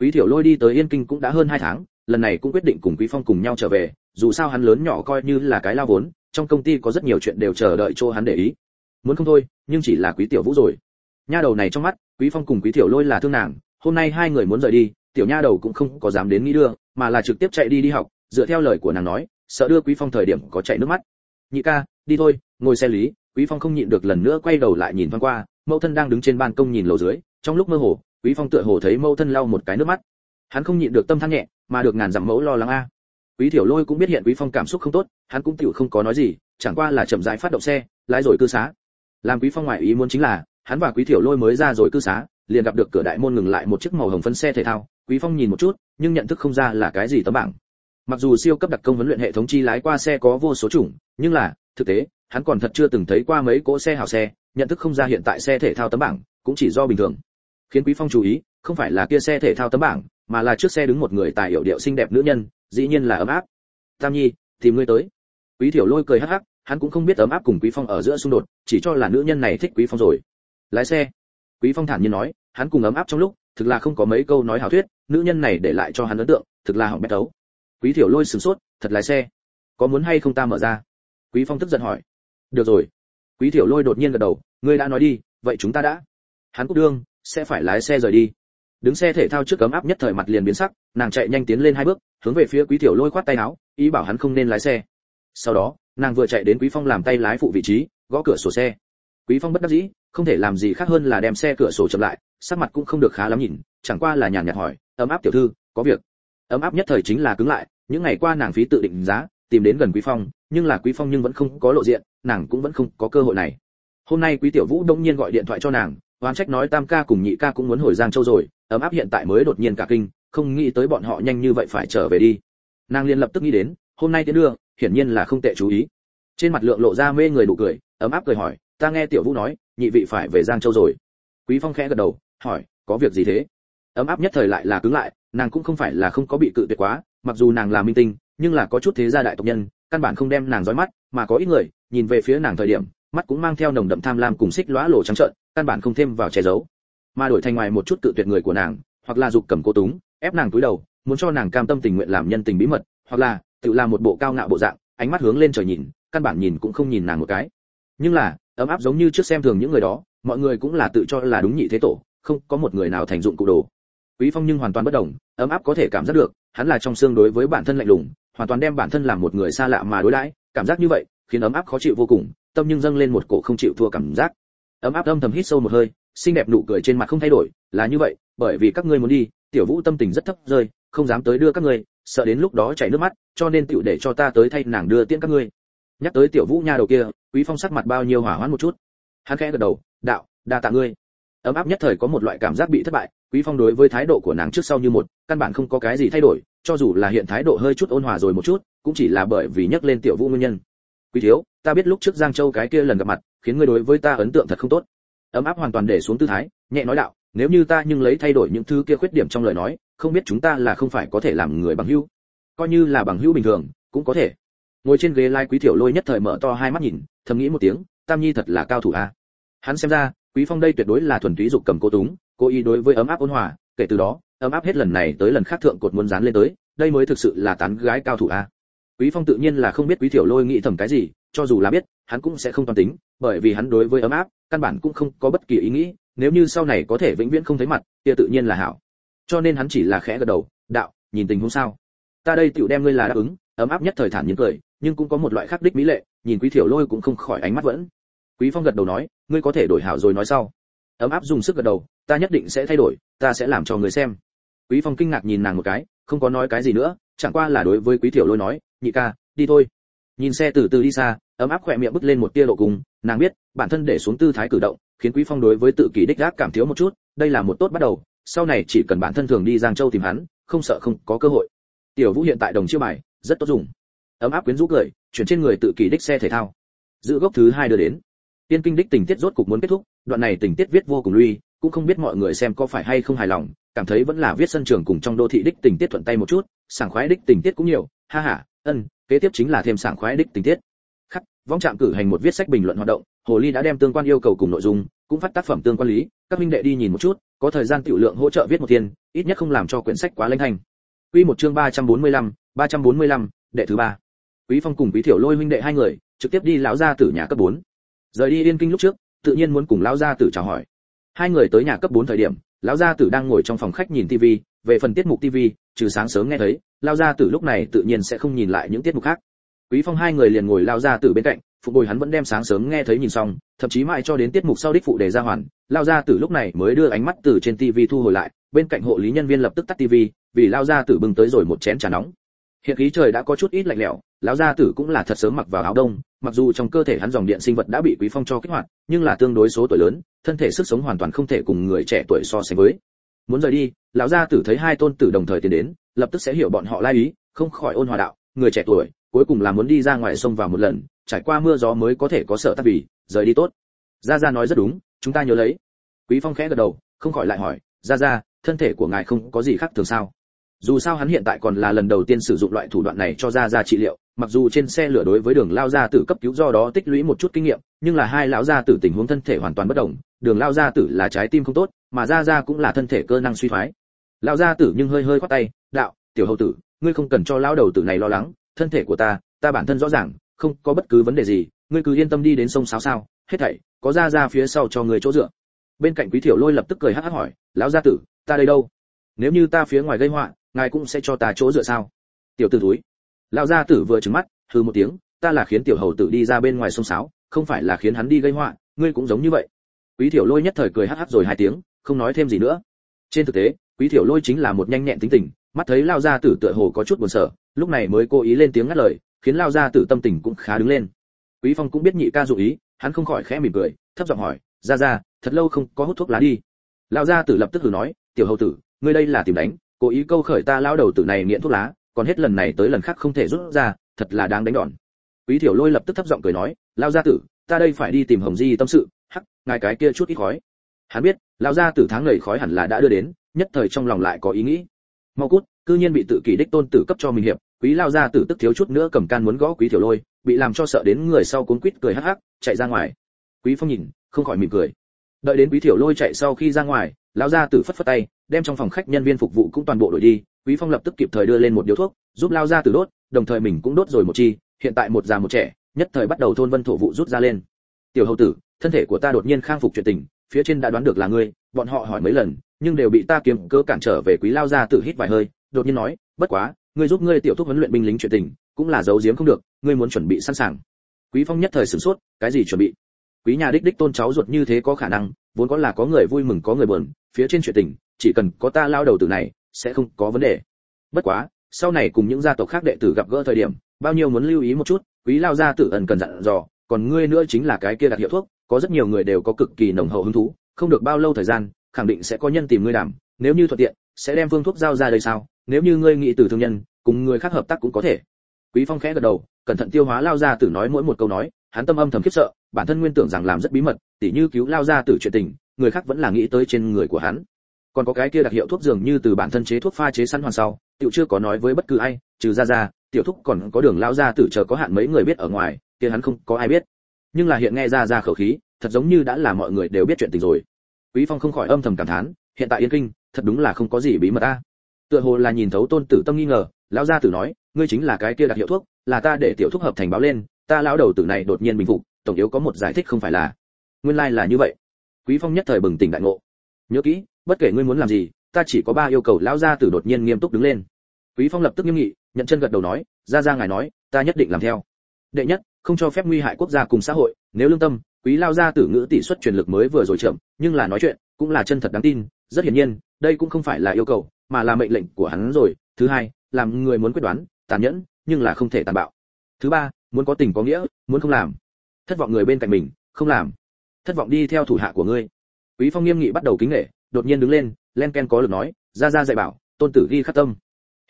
Quý tiểu lôi đi tới yên kinh cũng đã hơn hai tháng lần này cũng quyết định cùng quý phong cùng nhau trở về, dù sao hắn lớn nhỏ coi như là cái lao vốn, trong công ty có rất nhiều chuyện đều chờ đợi cho hắn để ý. Muốn không thôi, nhưng chỉ là quý tiểu vũ rồi. Nha đầu này trong mắt, quý phong cùng quý tiểu lôi là thương nàng, hôm nay hai người muốn rời đi, tiểu nha đầu cũng không có dám đến nghĩ đưa, mà là trực tiếp chạy đi đi học, dựa theo lời của nàng nói, sợ đưa quý phong thời điểm có chạy nước mắt. Nhị ca, đi thôi, ngồi xe lý. Quý phong không nhịn được lần nữa quay đầu lại nhìn thoáng qua, mẫu thân đang đứng trên ban công nhìn lầu dưới, trong lúc mơ hồ, quý phong tựa hồ thấy mẫu thân lau một cái nước mắt. Hắn không nhịn được tâm than nhẹ mà được ngàn dặm mẫu lo lắng a. Quý tiểu lôi cũng biết hiện quý phong cảm xúc không tốt, hắn cũng tiểu không có nói gì, chẳng qua là chậm rãi phát động xe, lái rồi cư xá. Làm quý phong ngoại ý muốn chính là, hắn và quý tiểu lôi mới ra rồi cư xá, liền gặp được cửa đại môn ngừng lại một chiếc màu hồng phân xe thể thao. Quý phong nhìn một chút, nhưng nhận thức không ra là cái gì tấm bảng. Mặc dù siêu cấp đặc công huấn luyện hệ thống chi lái qua xe có vô số chủng, nhưng là, thực tế, hắn còn thật chưa từng thấy qua mấy cỗ xe hào xe, nhận thức không ra hiện tại xe thể thao tấm bảng, cũng chỉ do bình thường. Khiến quý phong chú ý, không phải là kia xe thể thao tấm bảng mà là trước xe đứng một người tài hiểu điệu xinh đẹp nữ nhân, dĩ nhiên là ấm áp. Tam nhi, tìm ngươi tới. Quý tiểu lôi cười hắc hắc, hắn cũng không biết ấm áp cùng quý phong ở giữa xung đột, chỉ cho là nữ nhân này thích quý phong rồi. Lái xe. Quý phong thản nhiên nói, hắn cùng ấm áp trong lúc, thực là không có mấy câu nói hào thuyết, nữ nhân này để lại cho hắn ấn tượng, thực là hỏng bét tấu. Quý tiểu lôi sửng sốt, thật lái xe. Có muốn hay không ta mở ra? Quý phong tức giận hỏi. Được rồi. Quý tiểu lôi đột nhiên gật đầu, ngươi đã nói đi, vậy chúng ta đã. Hắn cúc đương sẽ phải lái xe rời đi đứng xe thể thao trước cấm áp nhất thời mặt liền biến sắc, nàng chạy nhanh tiến lên hai bước, hướng về phía quý tiểu lôi khoát tay áo, ý bảo hắn không nên lái xe. Sau đó, nàng vừa chạy đến quý phong làm tay lái phụ vị trí, gõ cửa sổ xe. Quý phong bất đắc dĩ, không thể làm gì khác hơn là đem xe cửa sổ chậm lại, sắc mặt cũng không được khá lắm nhìn, chẳng qua là nhàn nhạt hỏi, ấm áp tiểu thư, có việc. Ấm áp nhất thời chính là cứng lại, những ngày qua nàng phí tự định giá, tìm đến gần quý phong, nhưng là quý phong nhưng vẫn không có lộ diện, nàng cũng vẫn không có cơ hội này. Hôm nay quý tiểu vũ đông nhiên gọi điện thoại cho nàng oán trách nói tam ca cùng nhị ca cũng muốn hồi giang châu rồi, ấm áp hiện tại mới đột nhiên cả kinh, không nghĩ tới bọn họ nhanh như vậy phải trở về đi. Nàng liền lập tức nghĩ đến, hôm nay tiến đưa, hiển nhiên là không tệ chú ý. Trên mặt lượng lộ ra mê người đủ cười, ấm áp cười hỏi, ta nghe tiểu vũ nói, nhị vị phải về giang châu rồi. Quý phong khẽ gật đầu, hỏi, có việc gì thế? Ấm áp nhất thời lại là cứng lại, nàng cũng không phải là không có bị cự tuyệt quá, mặc dù nàng là minh tinh, nhưng là có chút thế gia đại tộc nhân, căn bản không đem nàng dõi mắt, mà có ít người, nhìn về phía nàng thời điểm mắt cũng mang theo nồng đậm tham lam cùng xích lóa lổ trắng trợn, căn bản không thêm vào che giấu. Mà đổi thành ngoài một chút cự tuyệt người của nàng, hoặc là dục cầm cô túng, ép nàng túi đầu, muốn cho nàng cam tâm tình nguyện làm nhân tình bí mật, hoặc là tự làm một bộ cao ngạo bộ dạng, ánh mắt hướng lên trời nhìn, căn bản nhìn cũng không nhìn nàng một cái. Nhưng là, ấm áp giống như trước xem thường những người đó, mọi người cũng là tự cho là đúng nhị thế tổ, không có một người nào thành dụng cụ đồ. Quý phong nhưng hoàn toàn bất đồng ấm áp có thể cảm giác được, hắn là trong xương đối với bản thân lạnh lùng, hoàn toàn đem bản thân làm một người xa lạ mà đối đãi, cảm giác như vậy, khiến ấm áp khó chịu vô cùng tâm nhưng dâng lên một cổ không chịu thua cảm giác. Ấm áp âm thầm hít sâu một hơi, xinh đẹp nụ cười trên mặt không thay đổi, là như vậy, bởi vì các ngươi muốn đi, tiểu vũ tâm tình rất thấp rơi, không dám tới đưa các ngươi, sợ đến lúc đó chảy nước mắt, cho nên tựu để cho ta tới thay nàng đưa tiễn các ngươi. Nhắc tới tiểu vũ nha đầu kia, quý phong sắc mặt bao nhiêu hỏa hoãn một chút. Hắn khẽ gật đầu, đạo, đa tạ ngươi. Ấm áp nhất thời có một loại cảm giác bị thất bại, quý phong đối với thái độ của nàng trước sau như một, căn bản không có cái gì thay đổi, cho dù là hiện thái độ hơi chút ôn hòa rồi một chút, cũng chỉ là bởi vì nhắc lên tiểu vũ nguyên nhân quý thiếu, ta biết lúc trước giang châu cái kia lần gặp mặt, khiến ngươi đối với ta ấn tượng thật không tốt. Ấm áp hoàn toàn để xuống tư thái, nhẹ nói đạo, nếu như ta nhưng lấy thay đổi những thứ kia khuyết điểm trong lời nói, không biết chúng ta là không phải có thể làm người bằng hữu. Coi như là bằng hữu bình thường, cũng có thể. Ngồi trên ghế lai quý tiểu lôi nhất thời mở to hai mắt nhìn, thầm nghĩ một tiếng, tam nhi thật là cao thủ a. Hắn xem ra, quý phong đây tuyệt đối là thuần túy dục cầm cô túng, cố ý đối với ấm áp ôn hòa, kể từ đó, ấm áp hết lần này tới lần khác thượng cột muốn dán lên tới, đây mới thực sự là tán gái cao thủ a quý phong tự nhiên là không biết quý tiểu lôi nghĩ thầm cái gì, cho dù là biết, hắn cũng sẽ không toan tính, bởi vì hắn đối với ấm áp, căn bản cũng không có bất kỳ ý nghĩ, nếu như sau này có thể vĩnh viễn không thấy mặt, kia tự nhiên là hảo. Cho nên hắn chỉ là khẽ gật đầu, đạo, nhìn tình huống sao? Ta đây tiểu đem ngươi là đáp ứng. Ấm áp nhất thời thản nhiên cười, nhưng cũng có một loại khác đích mỹ lệ, nhìn quý thiểu lôi cũng không khỏi ánh mắt vẫn. Quý phong gật đầu nói, ngươi có thể đổi hảo rồi nói sau. Ấm áp dùng sức gật đầu, ta nhất định sẽ thay đổi, ta sẽ làm cho người xem. Quý phong kinh ngạc nhìn nàng một cái, không có nói cái gì nữa, chẳng qua là đối với quý thiểu lôi nói nhị ca, đi thôi. Nhìn xe từ từ đi xa, ấm áp khỏe miệng bứt lên một tia độ cùng, nàng biết, bản thân để xuống tư thái cử động, khiến quý phong đối với tự kỷ đích gác cảm thiếu một chút, đây là một tốt bắt đầu, sau này chỉ cần bản thân thường đi giang châu tìm hắn, không sợ không có cơ hội. Tiểu vũ hiện tại đồng chiêu bài, rất tốt dùng. Ấm áp quyến rũ cười, chuyển trên người tự kỷ đích xe thể thao. Giữ gốc thứ hai đưa đến. Tiên kinh đích tình tiết rốt cục muốn kết thúc, đoạn này tình tiết viết vô cùng lui, cũng không biết mọi người xem có phải hay không hài lòng, cảm thấy vẫn là viết sân trường cùng trong đô thị đích tình tiết thuận tay một chút, sảng khoái đích tình tiết cũng nhiều, ha ha ân kế tiếp chính là thêm sảng khoái đích tình tiết. Khắc vong trạm cử hành một viết sách bình luận hoạt động hồ ly đã đem tương quan yêu cầu cùng nội dung cũng phát tác phẩm tương quan lý các minh đệ đi nhìn một chút có thời gian tiểu lượng hỗ trợ viết một thiên ít nhất không làm cho quyển sách quá lênh thành quy một chương 345, 345, đệ thứ ba. Quý phong cùng quý thiểu lôi huynh đệ hai người trực tiếp đi lão gia tử nhà cấp 4. rời đi yên kinh lúc trước tự nhiên muốn cùng lão gia tử chào hỏi. Hai người tới nhà cấp 4 thời điểm lão gia tử đang ngồi trong phòng khách nhìn tivi, về phần tiết mục tivi, trừ sáng sớm nghe thấy, lão gia tử lúc này tự nhiên sẽ không nhìn lại những tiết mục khác. Quý phong hai người liền ngồi lão gia tử bên cạnh phụ bồi hắn vẫn đem sáng sớm nghe thấy nhìn xong, thậm chí mãi cho đến tiết mục sau đích phụ đề ra hoàn, lão gia tử lúc này mới đưa ánh mắt từ trên tivi thu hồi lại, bên cạnh hộ lý nhân viên lập tức tắt tivi, vì lão gia tử bưng tới rồi một chén trà nóng. Hiện khí trời đã có chút ít lạnh lẽo, lão gia tử cũng là thật sớm mặc vào áo đông mặc dù trong cơ thể hắn dòng điện sinh vật đã bị quý phong cho kích hoạt, nhưng là tương đối số tuổi lớn, thân thể sức sống hoàn toàn không thể cùng người trẻ tuổi so sánh với. Muốn rời đi, lão gia tử thấy hai tôn tử đồng thời tiến đến, lập tức sẽ hiểu bọn họ lai ý, không khỏi ôn hòa đạo, người trẻ tuổi, cuối cùng là muốn đi ra ngoài sông vào một lần, trải qua mưa gió mới có thể có sợ tác vì, rời đi tốt. Gia gia nói rất đúng, chúng ta nhớ lấy. Quý phong khẽ gật đầu, không khỏi lại hỏi, gia gia, thân thể của ngài không có gì khác thường sao? Dù sao hắn hiện tại còn là lần đầu tiên sử dụng loại thủ đoạn này cho ra ra trị liệu, mặc dù trên xe lửa đối với đường lao gia tử cấp cứu do đó tích lũy một chút kinh nghiệm, nhưng là hai lão gia tử tình huống thân thể hoàn toàn bất đồng, đường lao gia tử là trái tim không tốt, mà ra ra cũng là thân thể cơ năng suy thoái. Lão gia tử nhưng hơi hơi khoát tay, đạo, tiểu hầu tử, ngươi không cần cho lão đầu tử này lo lắng, thân thể của ta ta bản thân rõ ràng, không có bất cứ vấn đề gì, ngươi cứ yên tâm đi đến sông sáo sao, hết thảy có ra ra phía sau cho người chỗ dựa. Bên cạnh quý thiểu lôi lập tức cười hắc hắc hỏi, lão gia tử, ta đây đâu? Nếu như ta phía ngoài gây họa ngài cũng sẽ cho ta chỗ dựa sao? Tiểu tử túi lão gia tử vừa trừng mắt, hừ một tiếng, ta là khiến tiểu hầu tử đi ra bên ngoài sông sáo, không phải là khiến hắn đi gây họa, ngươi cũng giống như vậy. Quý tiểu lôi nhất thời cười hắc hắc rồi hai tiếng, không nói thêm gì nữa. Trên thực tế, quý tiểu lôi chính là một nhanh nhẹn tính tình, mắt thấy lao gia tử tựa hồ có chút buồn sợ, lúc này mới cố ý lên tiếng ngắt lời, khiến lao gia tử tâm tình cũng khá đứng lên. Quý phong cũng biết nhị ca dụ ý, hắn không khỏi khẽ mỉm cười, thấp giọng hỏi ra ra thật lâu không có hút thuốc lá đi. Lao gia tử lập tức thử nói, tiểu hầu tử, ngươi đây là tìm đánh cố ý câu khởi ta lão đầu tử này nghiện thuốc lá, còn hết lần này tới lần khác không thể rút ra, thật là đáng đánh đòn. Quý tiểu lôi lập tức thấp giọng cười nói lao gia tử, ta đây phải đi tìm hồng di tâm sự, hắc, ngài cái kia chút ít khói. Hắn biết lao gia tử tháng này khói hẳn là đã đưa đến, nhất thời trong lòng lại có ý nghĩ. Mau cút, cư nhiên bị tự kỷ đích tôn tử cấp cho mình hiệp, quý lao gia tử tức thiếu chút nữa cầm can muốn gõ quý tiểu lôi, bị làm cho sợ đến người sau cuốn quýt cười hắc hắc, chạy ra ngoài. Quý phong nhìn, không khỏi mỉm cười đợi đến quý tiểu lôi chạy sau khi ra ngoài, lão gia tử phất phất tay, đem trong phòng khách nhân viên phục vụ cũng toàn bộ đổi đi, quý phong lập tức kịp thời đưa lên một điếu thuốc, giúp lao gia tử đốt, đồng thời mình cũng đốt rồi một chi, hiện tại một già một trẻ, nhất thời bắt đầu thôn vân thổ vụ rút ra lên. Tiểu hầu tử, thân thể của ta đột nhiên khang phục chuyện tình, phía trên đã đoán được là ngươi, bọn họ hỏi mấy lần, nhưng đều bị ta kiếm cớ cản trở về quý lao gia tử hít vài hơi, đột nhiên nói, bất quá, ngươi giúp ngươi tiểu thúc huấn luyện binh lính chuyện tình, cũng là giấu giếm không được, ngươi muốn chuẩn bị sẵn sàng. Quý phong nhất thời sửng sốt, cái gì chuẩn bị? Quý nhà đích đích tôn cháu ruột như thế có khả năng, vốn có là có người vui mừng, có người buồn, phía trên chuyện tình, chỉ cần có ta lao đầu từ này, sẽ không có vấn đề. Bất quá, sau này cùng những gia tộc khác đệ tử gặp gỡ thời điểm, bao nhiêu muốn lưu ý một chút, quý lao gia tử ẩn cần dặn dò, còn ngươi nữa chính là cái kia đặc hiệu thuốc, có rất nhiều người đều có cực kỳ nồng hậu hứng thú, không được bao lâu thời gian, khẳng định sẽ có nhân tìm ngươi đảm, nếu như thuận tiện, sẽ đem phương thuốc giao ra đây sao, nếu như ngươi nghĩ từ thương nhân, cùng người khác hợp tác cũng có thể. Quý phong khẽ gật đầu, cẩn thận tiêu hóa lao ra tử nói mỗi một câu nói, hắn tâm âm thầm khiếp sợ bản thân nguyên tưởng rằng làm rất bí mật, tỉ như cứu lao ra tử chuyện tình, người khác vẫn là nghĩ tới trên người của hắn. Còn có cái kia đặc hiệu thuốc dường như từ bản thân chế thuốc pha chế sẵn hoàn sau, tiểu chưa có nói với bất cứ ai, trừ ra ra, tiểu thúc còn có đường lao ra tử chờ có hạn mấy người biết ở ngoài, kia hắn không có ai biết. Nhưng là hiện nghe ra ra khẩu khí, thật giống như đã là mọi người đều biết chuyện tình rồi. Quý phong không khỏi âm thầm cảm thán, hiện tại yên kinh, thật đúng là không có gì bí mật a. Tựa hồ là nhìn thấu tôn tử tâm nghi ngờ lão gia tử nói, ngươi chính là cái kia đặc hiệu thuốc, là ta để tiểu thúc hợp thành báo lên, ta lão đầu tử này đột nhiên bình phục tổng yếu có một giải thích không phải là, nguyên lai like là như vậy. Quý phong nhất thời bừng tỉnh đại ngộ. Nhớ kỹ, bất kể ngươi muốn làm gì, ta chỉ có ba yêu cầu lão gia tử đột nhiên nghiêm túc đứng lên. Quý phong lập tức nghiêm nghị, nhận chân gật đầu nói, ra ra ngài nói, ta nhất định làm theo. Đệ nhất, không cho phép nguy hại quốc gia cùng xã hội, nếu lương tâm, quý lao gia tử ngữ tỷ suất truyền lực mới vừa rồi chậm, nhưng là nói chuyện, cũng là chân thật đáng tin, rất hiển nhiên, đây cũng không phải là yêu cầu, mà là mệnh lệnh của hắn rồi. Thứ hai, làm người muốn quyết đoán, tàn nhẫn, nhưng là không thể tàn bạo. Thứ ba, muốn có tình có nghĩa, muốn không làm thất vọng người bên cạnh mình, không làm. Thất vọng đi theo thủ hạ của ngươi. Quý phong nghiêm nghị bắt đầu kính nể, đột nhiên đứng lên, len ken có lực nói, ra ra dạy bảo, tôn tử ghi khắc tâm.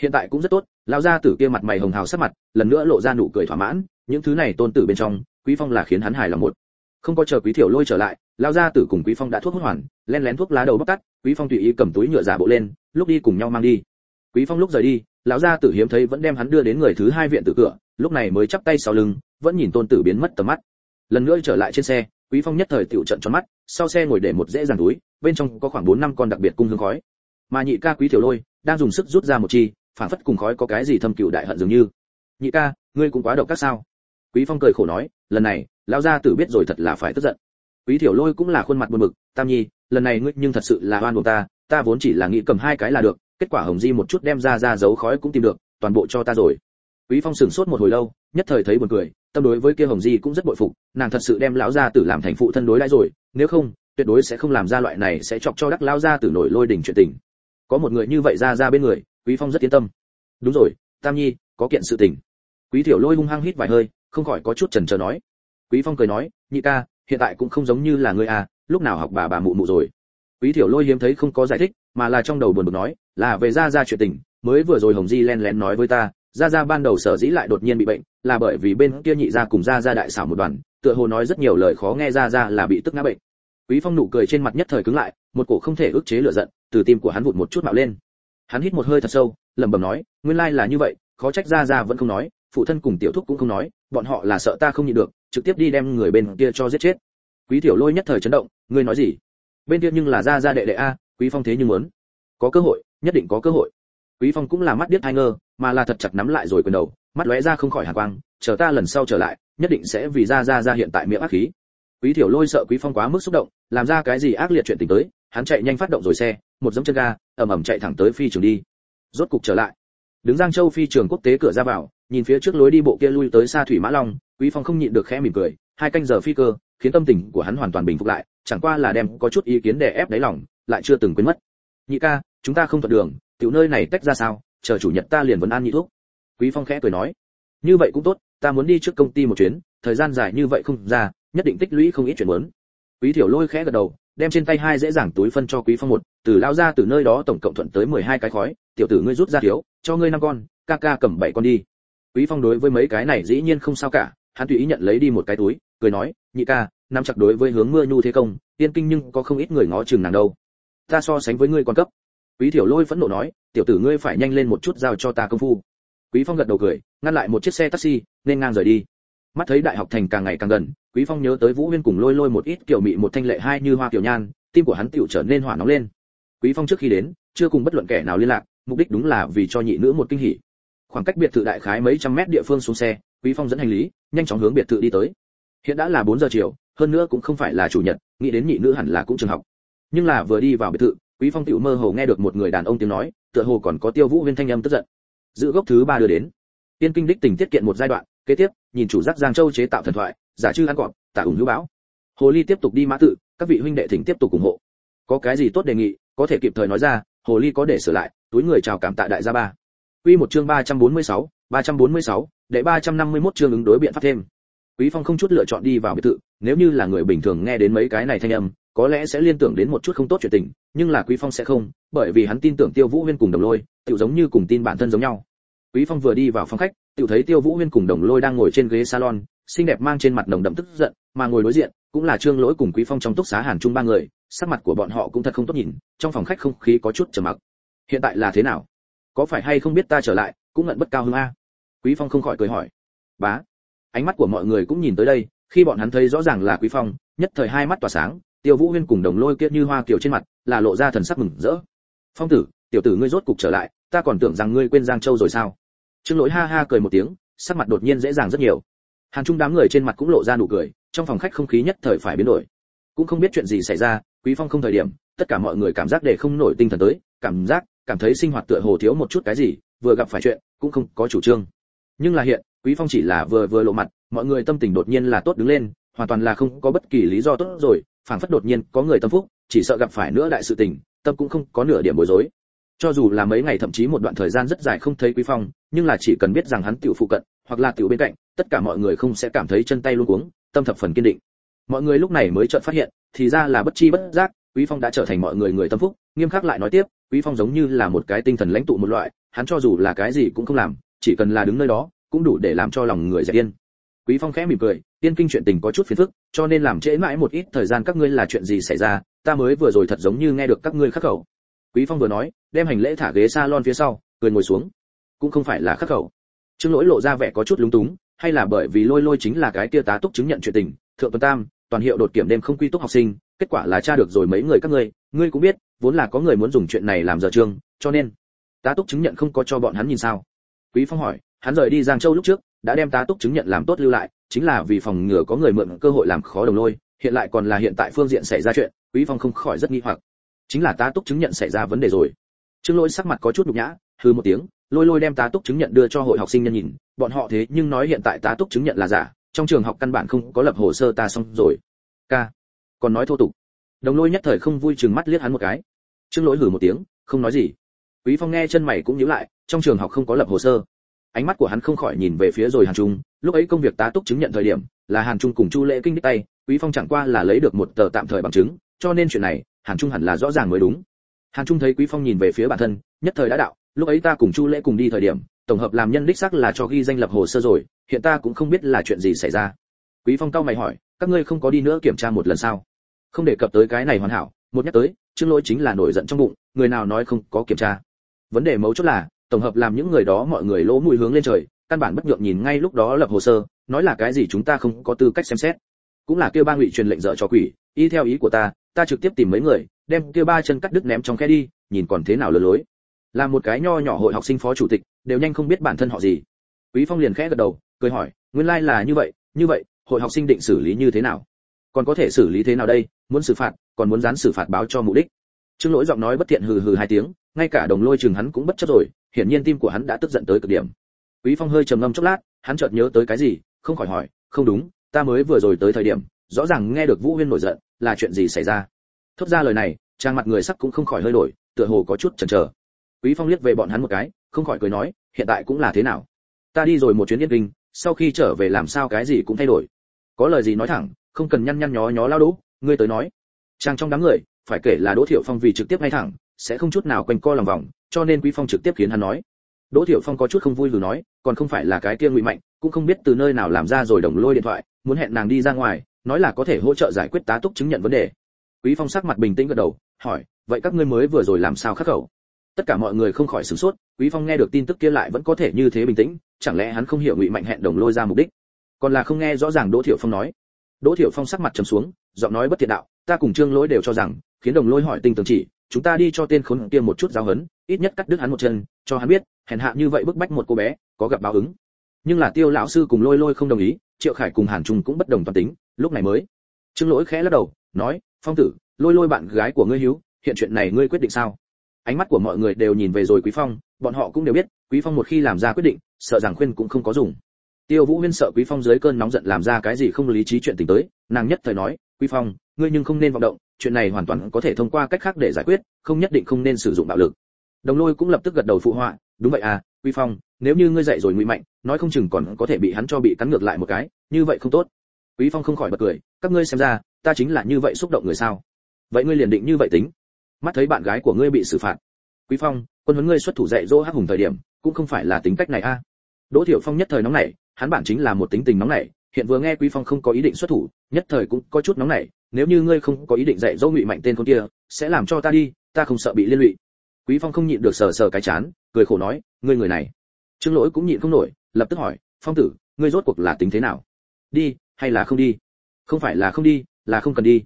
Hiện tại cũng rất tốt, lão gia tử kia mặt mày hồng hào sắc mặt, lần nữa lộ ra nụ cười thỏa mãn, những thứ này tôn tử bên trong, quý phong là khiến hắn hài lòng một. Không có chờ quý thiểu lôi trở lại, lão gia tử cùng quý phong đã thuốc hút hoàn, len lén thuốc lá đầu bóc tắt, quý phong tùy ý cầm túi nhựa giả bộ lên, lúc đi cùng nhau mang đi. Quý phong lúc rời đi, lão gia tử hiếm thấy vẫn đem hắn đưa đến người thứ hai viện tử cửa, lúc này mới chắp tay sau lưng, vẫn nhìn tôn tử biến mất tầm mắt lần nữa trở lại trên xe, quý phong nhất thời tiểu trận tròn mắt, sau xe ngồi để một dễ dàng túi, bên trong có khoảng bốn năm con đặc biệt cung hương khói. Mà nhị ca quý tiểu lôi đang dùng sức rút ra một chi phản phất cùng khói có cái gì thâm cựu đại hận dường như. Nhị ca, ngươi cũng quá độc các sao? Quý phong cười khổ nói, lần này, lão gia tử biết rồi thật là phải tức giận. Quý tiểu lôi cũng là khuôn mặt buồn bực, tam nhi, lần này ngươi nhưng thật sự là oan của ta ta vốn chỉ là nghĩ cầm hai cái là được, kết quả hồng di một chút đem ra ra giấu khói cũng tìm được, toàn bộ cho ta rồi quý phong sửng sốt một hồi lâu, nhất thời thấy buồn cười, tâm đối với kia hồng di cũng rất bội phục, nàng thật sự đem lão gia tử làm thành phụ thân đối đãi rồi, nếu không, tuyệt đối sẽ không làm ra loại này sẽ chọc cho đắc lão gia tử nổi lôi đỉnh chuyện tình. Có một người như vậy ra ra bên người, quý phong rất yên tâm. Đúng rồi, tam nhi, có kiện sự tình. Quý tiểu lôi hung hăng hít vài hơi, không khỏi có chút chần chờ nói. Quý phong cười nói, nhị ca, hiện tại cũng không giống như là ngươi à lúc nào học bà bà mụ mụ rồi? Quý tiểu lôi hiếm thấy không có giải thích, mà là trong đầu buồn bực nói, là về ra ra chuyện tình, mới vừa rồi hồng di len lén nói với ta Gia gia ban đầu sở dĩ lại đột nhiên bị bệnh, là bởi vì bên kia nhị gia cùng gia gia đại xảo một đoàn, tựa hồ nói rất nhiều lời khó nghe gia gia là bị tức ngã bệnh. Quý phong nụ cười trên mặt nhất thời cứng lại, một cổ không thể ức chế lửa giận, từ tim của hắn vụt một chút mạo lên. Hắn hít một hơi thật sâu, lẩm bẩm nói, nguyên lai là như vậy, khó trách gia gia vẫn không nói, phụ thân cùng tiểu thúc cũng không nói, bọn họ là sợ ta không nhịn được, trực tiếp đi đem người bên kia cho giết chết. Quý tiểu lôi nhất thời chấn động, ngươi nói gì? Bên kia nhưng là gia gia đệ đệ a, quý phong thế nhưng muốn. Có cơ hội, nhất định có cơ hội quý phong cũng là mắt biết hai ngơ, mà là thật chặt nắm lại rồi quyền đầu, mắt lóe ra không khỏi hàn quang, chờ ta lần sau trở lại, nhất định sẽ vì ra ra ra hiện tại miệng ác khí. Quý tiểu lôi sợ quý phong quá mức xúc động, làm ra cái gì ác liệt chuyện tình tới, hắn chạy nhanh phát động rồi xe, một dẫm chân ga, ầm ầm chạy thẳng tới phi trường đi. Rốt cục trở lại. Đứng giang châu phi trường quốc tế cửa ra vào, nhìn phía trước lối đi bộ kia lui tới xa thủy mã long, quý phong không nhịn được khẽ mỉm cười, hai canh giờ phi cơ, khiến tâm tình của hắn hoàn toàn bình phục lại, chẳng qua là đem có chút ý kiến đè ép đáy lòng, lại chưa từng quên mất. Nhị ca, chúng ta không thuận đường tiểu nơi này tách ra sao, chờ chủ nhật ta liền vấn an nhị thuốc. Quý phong khẽ cười nói, như vậy cũng tốt, ta muốn đi trước công ty một chuyến, thời gian dài như vậy không ra, nhất định tích lũy không ít chuyện muốn. Quý tiểu lôi khẽ gật đầu, đem trên tay hai dễ dàng túi phân cho quý phong một, từ lao ra từ nơi đó tổng cộng thuận tới 12 cái khói, tiểu tử ngươi rút ra thiếu, cho ngươi năm con, ca ca cầm bảy con đi. Quý phong đối với mấy cái này dĩ nhiên không sao cả, hắn tùy ý nhận lấy đi một cái túi, cười nói, nhị ca, nắm chặt đối với hướng mưa nhu thế công, tiên kinh nhưng có không ít người ngó chừng nàng đâu. Ta so sánh với ngươi còn cấp quý tiểu lôi phẫn nộ nói, tiểu tử ngươi phải nhanh lên một chút giao cho ta công phu. Quý phong gật đầu cười, ngăn lại một chiếc xe taxi, nên ngang rời đi. Mắt thấy đại học thành càng ngày càng gần, quý phong nhớ tới vũ huyên cùng lôi lôi một ít kiểu mị một thanh lệ hai như hoa tiểu nhan, tim của hắn tiểu trở nên hỏa nóng lên. Quý phong trước khi đến, chưa cùng bất luận kẻ nào liên lạc, mục đích đúng là vì cho nhị nữ một kinh hỉ. Khoảng cách biệt thự đại khái mấy trăm mét địa phương xuống xe, quý phong dẫn hành lý, nhanh chóng hướng biệt thự đi tới. Hiện đã là 4 giờ chiều, hơn nữa cũng không phải là chủ nhật, nghĩ đến nhị nữ hẳn là cũng trường học. Nhưng là vừa đi vào biệt thự quý phong tiểu mơ hồ nghe được một người đàn ông tiếng nói tựa hồ còn có tiêu vũ huyên thanh âm tức giận. Giữ gốc thứ ba đưa đến. Tiên kinh đích tình tiết kiện một giai đoạn kế tiếp nhìn chủ giác giang châu chế tạo thần thoại giả chư ăn cọp tả ủng hữu bão hồ ly tiếp tục đi mã tự các vị huynh đệ thỉnh tiếp tục ủng hộ. Có cái gì tốt đề nghị có thể kịp thời nói ra hồ ly có để sửa lại túi người chào cảm tạ đại gia ba. Quy một chương 346, 346, đệ 351 chương ứng đối biện pháp thêm. Quý phong không chút lựa chọn đi vào biệt thự nếu như là người bình thường nghe đến mấy cái này thanh âm có lẽ sẽ liên tưởng đến một chút không tốt chuyện tình, nhưng là quý phong sẽ không, bởi vì hắn tin tưởng tiêu vũ huyên cùng đồng lôi tự giống như cùng tin bản thân giống nhau. Quý phong vừa đi vào phòng khách tự thấy tiêu vũ huyên cùng đồng lôi đang ngồi trên ghế salon, xinh đẹp mang trên mặt nồng đậm tức giận, mà ngồi đối diện, cũng là trương lỗi cùng quý phong trong túc xá hàn Trung ba người, sắc mặt của bọn họ cũng thật không tốt nhìn, trong phòng khách không khí có chút trầm mặc. Hiện tại là thế nào? Có phải hay không biết ta trở lại, cũng ngận bất cao hơn a? Quý phong không khỏi cười hỏi. Bá. Ánh mắt của mọi người cũng nhìn tới đây, khi bọn hắn thấy rõ ràng là quý phong, nhất thời hai mắt tỏa sáng tiêu vũ huyên cùng đồng lôi kia như hoa kiều trên mặt, là lộ ra thần sắc mừng rỡ. Phong tử, tiểu tử ngươi rốt cục trở lại, ta còn tưởng rằng ngươi quên giang châu rồi sao? Trương lỗi ha ha cười một tiếng, sắc mặt đột nhiên dễ dàng rất nhiều. Hàng chung đám người trên mặt cũng lộ ra nụ cười, trong phòng khách không khí nhất thời phải biến đổi. Cũng không biết chuyện gì xảy ra, quý phong không thời điểm, tất cả mọi người cảm giác để không nổi tinh thần tới, cảm giác, cảm thấy sinh hoạt tựa hồ thiếu một chút cái gì, vừa gặp phải chuyện, cũng không có chủ trương. Nhưng là hiện, quý phong chỉ là vừa vừa lộ mặt, mọi người tâm tình đột nhiên là tốt đứng lên, hoàn toàn là không có bất kỳ lý do tốt rồi phảng phất đột nhiên có người tâm phúc, chỉ sợ gặp phải nữa đại sự tình, tâm cũng không có nửa điểm bối rối. Cho dù là mấy ngày thậm chí một đoạn thời gian rất dài không thấy quý phong, nhưng là chỉ cần biết rằng hắn tiểu phụ cận, hoặc là tiểu bên cạnh, tất cả mọi người không sẽ cảm thấy chân tay luống cuống, tâm thập phần kiên định. Mọi người lúc này mới chợt phát hiện, thì ra là bất chi bất giác, quý phong đã trở thành mọi người người tâm phúc. Nghiêm khắc lại nói tiếp, quý phong giống như là một cái tinh thần lãnh tụ một loại, hắn cho dù là cái gì cũng không làm, chỉ cần là đứng nơi đó, cũng đủ để làm cho lòng người dẹp yên quý phong khẽ mỉm cười, tiên kinh chuyện tình có chút phiền phức, cho nên làm trễ mãi một ít thời gian các ngươi là chuyện gì xảy ra, ta mới vừa rồi thật giống như nghe được các ngươi khắc khẩu. Quý phong vừa nói, đem hành lễ thả ghế salon phía sau, cười ngồi xuống. Cũng không phải là khắc khẩu. Trương lỗi lộ ra vẻ có chút lúng túng, hay là bởi vì lôi lôi chính là cái kia tá túc chứng nhận chuyện tình, thượng tuần tam, toàn hiệu đột kiểm đêm không quy túc học sinh, kết quả là tra được rồi mấy người các ngươi ngươi cũng biết, vốn là có người muốn dùng chuyện này làm giờ trương, cho nên, tá túc chứng nhận không có cho bọn hắn nhìn sao? Quý phong hỏi, hắn rời đi giang châu lúc trước đã đem tá túc chứng nhận làm tốt lưu lại, chính là vì phòng ngừa có người mượn cơ hội làm khó đồng lôi, hiện lại còn là hiện tại phương diện xảy ra chuyện, quý phong không khỏi rất nghi hoặc. Chính là tá túc chứng nhận xảy ra vấn đề rồi. Trương lỗi sắc mặt có chút nhục nhã hư một tiếng, lôi lôi đem tá túc chứng nhận đưa cho hội học sinh nhân nhìn, bọn họ thế nhưng nói hiện tại tá túc chứng nhận là giả, trong trường học căn bản không có lập hồ sơ ta xong rồi. K còn nói thô tục. Đồng lôi nhất thời không vui chừng mắt liếc hắn một cái. Trương lỗi hử một tiếng, không nói gì. Quý phong nghe chân mày cũng nhíu lại, trong trường học không có lập hồ sơ ánh mắt của hắn không khỏi nhìn về phía rồi hàn trung. Lúc ấy công việc tá túc chứng nhận thời điểm, là hàn trung cùng chu lễ kinh đích tay, quý phong chẳng qua là lấy được một tờ tạm thời bằng chứng, cho nên chuyện này, hàn trung hẳn là rõ ràng mới đúng. Hàn trung thấy quý phong nhìn về phía bản thân, nhất thời đã đạo, lúc ấy ta cùng chu lễ cùng đi thời điểm, tổng hợp làm nhân đích xác là cho ghi danh lập hồ sơ rồi, hiện ta cũng không biết là chuyện gì xảy ra. Quý phong cao mày hỏi, các ngươi không có đi nữa kiểm tra một lần sao? Không đề cập tới cái này hoàn hảo, một nhắc tới chương lỗi chính là nổi giận trong bụng, người nào nói không có kiểm tra? Vấn đề mấu chốt là tổng hợp làm những người đó mọi người lỗ mũi hướng lên trời, căn bản bất nhượng nhìn ngay lúc đó lập hồ sơ, nói là cái gì chúng ta không có tư cách xem xét. Cũng là kêu ba ngụy truyền lệnh dở cho quỷ, y theo ý của ta ta trực tiếp tìm mấy người, đem kêu ba chân cắt đứt ném trong khe đi, nhìn còn thế nào lừa lối. Là một cái nho nhỏ hội học sinh phó chủ tịch, đều nhanh không biết bản thân họ gì. Quý phong liền khẽ gật đầu, cười hỏi, nguyên lai là như vậy như vậy, hội học sinh định xử lý như thế nào? Còn có thể xử lý thế nào đây? Muốn xử phạt, còn muốn dán xử phạt báo cho mục đích. Trương lỗi giọng nói bất thiện hừ hừ hai tiếng ngay cả đồng lôi chừng hắn cũng bất chấp rồi, hiển nhiên tim của hắn đã tức giận tới cực điểm. Quý phong hơi trầm ngâm chốc lát, hắn chợt nhớ tới cái gì, không khỏi hỏi, không đúng, ta mới vừa rồi tới thời điểm, rõ ràng nghe được vũ huyên nổi giận, là chuyện gì xảy ra? Thốt ra lời này, trang mặt người sắc cũng không khỏi hơi đổi, tựa hồ có chút chần chờ. Quý phong liếc về bọn hắn một cái, không khỏi cười nói, hiện tại cũng là thế nào? Ta đi rồi một chuyến yên kinh, sau khi trở về làm sao cái gì cũng thay đổi. Có lời gì nói thẳng, không cần nhăn nhăn nhó nhó lao đỗ, ngươi tới nói. Trang trong đám người, phải kể là đỗ thiệu phong vì trực tiếp ngay thẳng sẽ không chút nào quanh co lòng vòng, cho nên quý phong trực tiếp khiến hắn nói. Đỗ thiệu phong có chút không vui vừa nói, còn không phải là cái kia ngụy mạnh, cũng không biết từ nơi nào làm ra rồi đồng lôi điện thoại, muốn hẹn nàng đi ra ngoài, nói là có thể hỗ trợ giải quyết tá túc chứng nhận vấn đề. Quý phong sắc mặt bình tĩnh gật đầu, hỏi, vậy các ngươi mới vừa rồi làm sao khắc khẩu? Tất cả mọi người không khỏi sửng sốt, quý phong nghe được tin tức kia lại vẫn có thể như thế bình tĩnh, chẳng lẽ hắn không hiểu ngụy mạnh hẹn đồng lôi ra mục đích? Còn là không nghe rõ ràng đỗ thiệu phong nói. Đỗ thiệu phong sắc mặt trầm xuống, giọng nói bất thiện đạo, ta cùng trương lỗi đều cho rằng, khiến đồng lôi hỏi tình tường chỉ chúng ta đi cho tên khốn kia một chút giáo hấn ít nhất cắt đứt hắn một chân, cho hắn biết, hèn hạ như vậy bức bách một cô bé, có gặp báo ứng. Nhưng là tiêu lão sư cùng lôi lôi không đồng ý, triệu khải cùng hàn trung cũng bất đồng toàn tính, lúc này mới. Trương lỗi khẽ lắc đầu, nói, phong tử, lôi lôi bạn gái của ngươi hiếu hiện chuyện này ngươi quyết định sao? Ánh mắt của mọi người đều nhìn về rồi quý phong, bọn họ cũng đều biết, quý phong một khi làm ra quyết định, sợ rằng khuyên cũng không có dùng. Tiêu vũ huyên sợ quý phong dưới cơn nóng giận làm ra cái gì không lý trí chuyện tình tới, nàng nhất thời nói, quý phong, ngươi nhưng không nên vọng động chuyện này hoàn toàn có thể thông qua cách khác để giải quyết, không nhất định không nên sử dụng bạo lực. Đồng lôi cũng lập tức gật đầu phụ họa, đúng vậy à quý phong, nếu như ngươi dạy rồi nguy mạnh, nói không chừng còn có thể bị hắn cho bị cắn ngược lại một cái, như vậy không tốt. Quý phong không khỏi bật cười, các ngươi xem ra, ta chính là như vậy xúc động người sao? Vậy ngươi liền định như vậy tính? Mắt thấy bạn gái của ngươi bị xử phạt. Quý phong, quân huấn ngươi xuất thủ dạy dỗ hắc hùng thời điểm, cũng không phải là tính cách này a. Đỗ thiệu phong nhất thời nóng nảy, hắn bản chính là một tính tình nóng nảy hiện vừa nghe quý phong không có ý định xuất thủ, nhất thời cũng có chút nóng nảy, nếu như ngươi không có ý định dạy dỗ ngụy mạnh tên con kia, sẽ làm cho ta đi, ta không sợ bị liên lụy. Quý phong không nhịn được sờ sờ cái chán, cười khổ nói, ngươi người này. Trương lỗi cũng nhịn không nổi, lập tức hỏi, phong tử, ngươi rốt cuộc là tính thế nào? Đi, hay là không đi? Không phải là không đi, là không cần đi.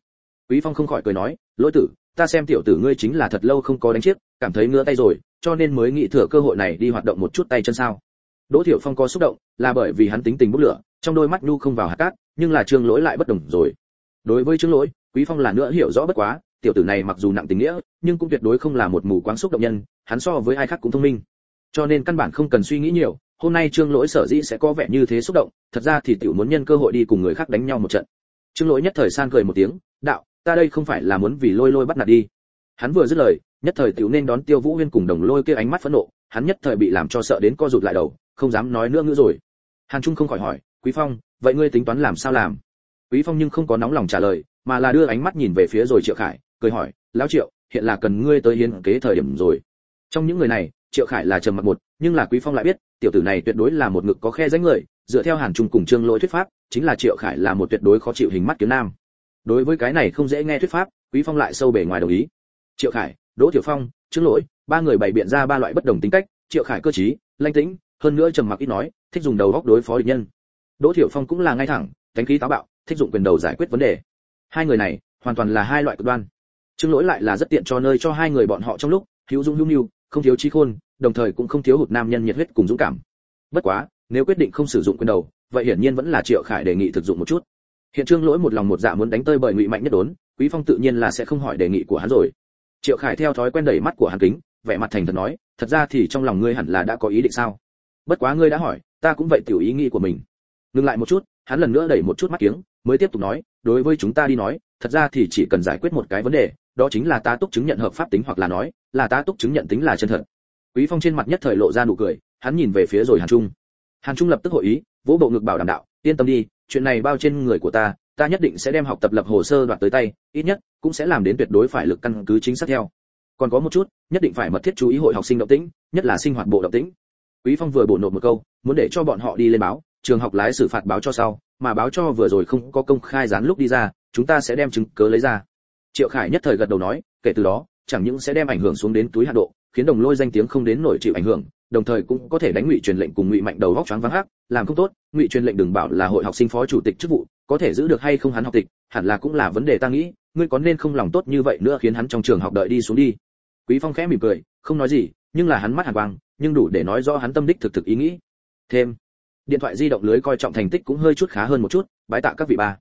Quý phong không khỏi cười nói, lỗi tử, ta xem tiểu tử ngươi chính là thật lâu không có đánh chiếc, cảm thấy ngứa tay rồi, cho nên mới nghĩ thừa cơ hội này đi hoạt động một chút tay chân sao. Đỗ thiểu phong có xúc động, là bởi vì hắn tính tình bốc lửa trong đôi mắt nhu không vào hạt cát, nhưng là trương lỗi lại bất đồng rồi. Đối với trương lỗi, quý phong là nữa hiểu rõ bất quá, tiểu tử này mặc dù nặng tình nghĩa, nhưng cũng tuyệt đối không là một mù quáng xúc động nhân, hắn so với ai khác cũng thông minh. Cho nên căn bản không cần suy nghĩ nhiều, hôm nay trương lỗi sở dĩ sẽ có vẻ như thế xúc động, thật ra thì tiểu muốn nhân cơ hội đi cùng người khác đánh nhau một trận. Trương lỗi nhất thời san cười một tiếng, đạo, ta đây không phải là muốn vì lôi lôi bắt nạt đi. Hắn vừa dứt lời, nhất thời tiểu nên đón tiêu vũ huyên cùng đồng lôi kia ánh mắt phẫn nộ, hắn nhất thời bị làm cho sợ đến co rụt lại đầu, không dám nói nữa nữa rồi. Hàn trung không khỏi hỏi quý phong, vậy ngươi tính toán làm sao làm? Quý phong nhưng không có nóng lòng trả lời, mà là đưa ánh mắt nhìn về phía rồi triệu khải, cười hỏi, lão triệu, hiện là cần ngươi tới hiến kế thời điểm rồi. Trong những người này, triệu khải là trầm mặc một, nhưng là quý phong lại biết, tiểu tử này tuyệt đối là một ngực có khe danh người, dựa theo hàn trung cùng trương lỗi thuyết pháp, chính là triệu khải là một tuyệt đối khó chịu hình mắt kiếm nam. Đối với cái này không dễ nghe thuyết pháp, quý phong lại sâu bề ngoài đồng ý. Triệu khải, đỗ tiểu phong, trương lỗi, ba người bày biện ra ba loại bất đồng tính cách, triệu khải cơ trí, lanh tĩnh, hơn nữa trầm mặc ít nói, thích dùng đầu góc đối phó địch nhân đỗ Thiểu phong cũng là ngay thẳng, thánh khí táo bạo, thích dụng quyền đầu giải quyết vấn đề. Hai người này, hoàn toàn là hai loại cực đoan. Trương lỗi lại là rất tiện cho nơi cho hai người bọn họ trong lúc, hữu dung hữu nhu không thiếu trí khôn, đồng thời cũng không thiếu hụt nam nhân nhiệt huyết cùng dũng cảm. Bất quá, nếu quyết định không sử dụng quyền đầu, vậy hiển nhiên vẫn là triệu khải đề nghị thực dụng một chút. Hiện trương lỗi một lòng một dạ muốn đánh tơi bời ngụy mạnh nhất đốn, quý phong tự nhiên là sẽ không hỏi đề nghị của hắn rồi. Triệu khải theo thói quen đẩy mắt của hắn kính, vẻ mặt thành thật nói, thật ra thì trong lòng ngươi hẳn là đã có ý định sao? Bất quá ngươi đã hỏi, ta cũng vậy tiểu ý nghĩ của mình ngừng lại một chút, hắn lần nữa đẩy một chút mắt kiếng, mới tiếp tục nói, đối với chúng ta đi nói, thật ra thì chỉ cần giải quyết một cái vấn đề, đó chính là ta túc chứng nhận hợp pháp tính hoặc là nói, là ta túc chứng nhận tính là chân thật. Quý phong trên mặt nhất thời lộ ra nụ cười, hắn nhìn về phía rồi hàn trung. Hàn trung lập tức hội ý, vỗ bộ ngực bảo đảm đạo, yên tâm đi, chuyện này bao trên người của ta ta nhất định sẽ đem học tập lập hồ sơ đoạt tới tay, ít nhất cũng sẽ làm đến tuyệt đối phải lực căn cứ chính xác theo. Còn có một chút, nhất định phải mật thiết chú ý hội học sinh động tĩnh, nhất là sinh hoạt bộ động tĩnh. Quý phong vừa bổ nộp một câu, muốn để cho bọn họ đi lên báo trường học lái xử phạt báo cho sau, mà báo cho vừa rồi không có công khai dán lúc đi ra, chúng ta sẽ đem chứng cứ lấy ra. Triệu khải nhất thời gật đầu nói, kể từ đó, chẳng những sẽ đem ảnh hưởng xuống đến túi hạ độ, khiến đồng lôi danh tiếng không đến nổi chịu ảnh hưởng, đồng thời cũng có thể đánh ngụy truyền lệnh cùng ngụy mạnh đầu góc choáng váng hắc, làm không tốt, ngụy truyền lệnh đừng bảo là hội học sinh phó chủ tịch chức vụ, có thể giữ được hay không hắn học tịch, hẳn là cũng là vấn đề ta nghĩ, ngươi có nên không lòng tốt như vậy nữa khiến hắn trong trường học đợi đi xuống đi. Quý phong khẽ mỉm cười, không nói gì, nhưng là hắn mắt hàn quang, nhưng đủ để nói rõ hắn tâm đích thực thực ý nghĩ. Thêm điện thoại di động lưới coi trọng thành tích cũng hơi chút khá hơn một chút, bái tạ các vị ba.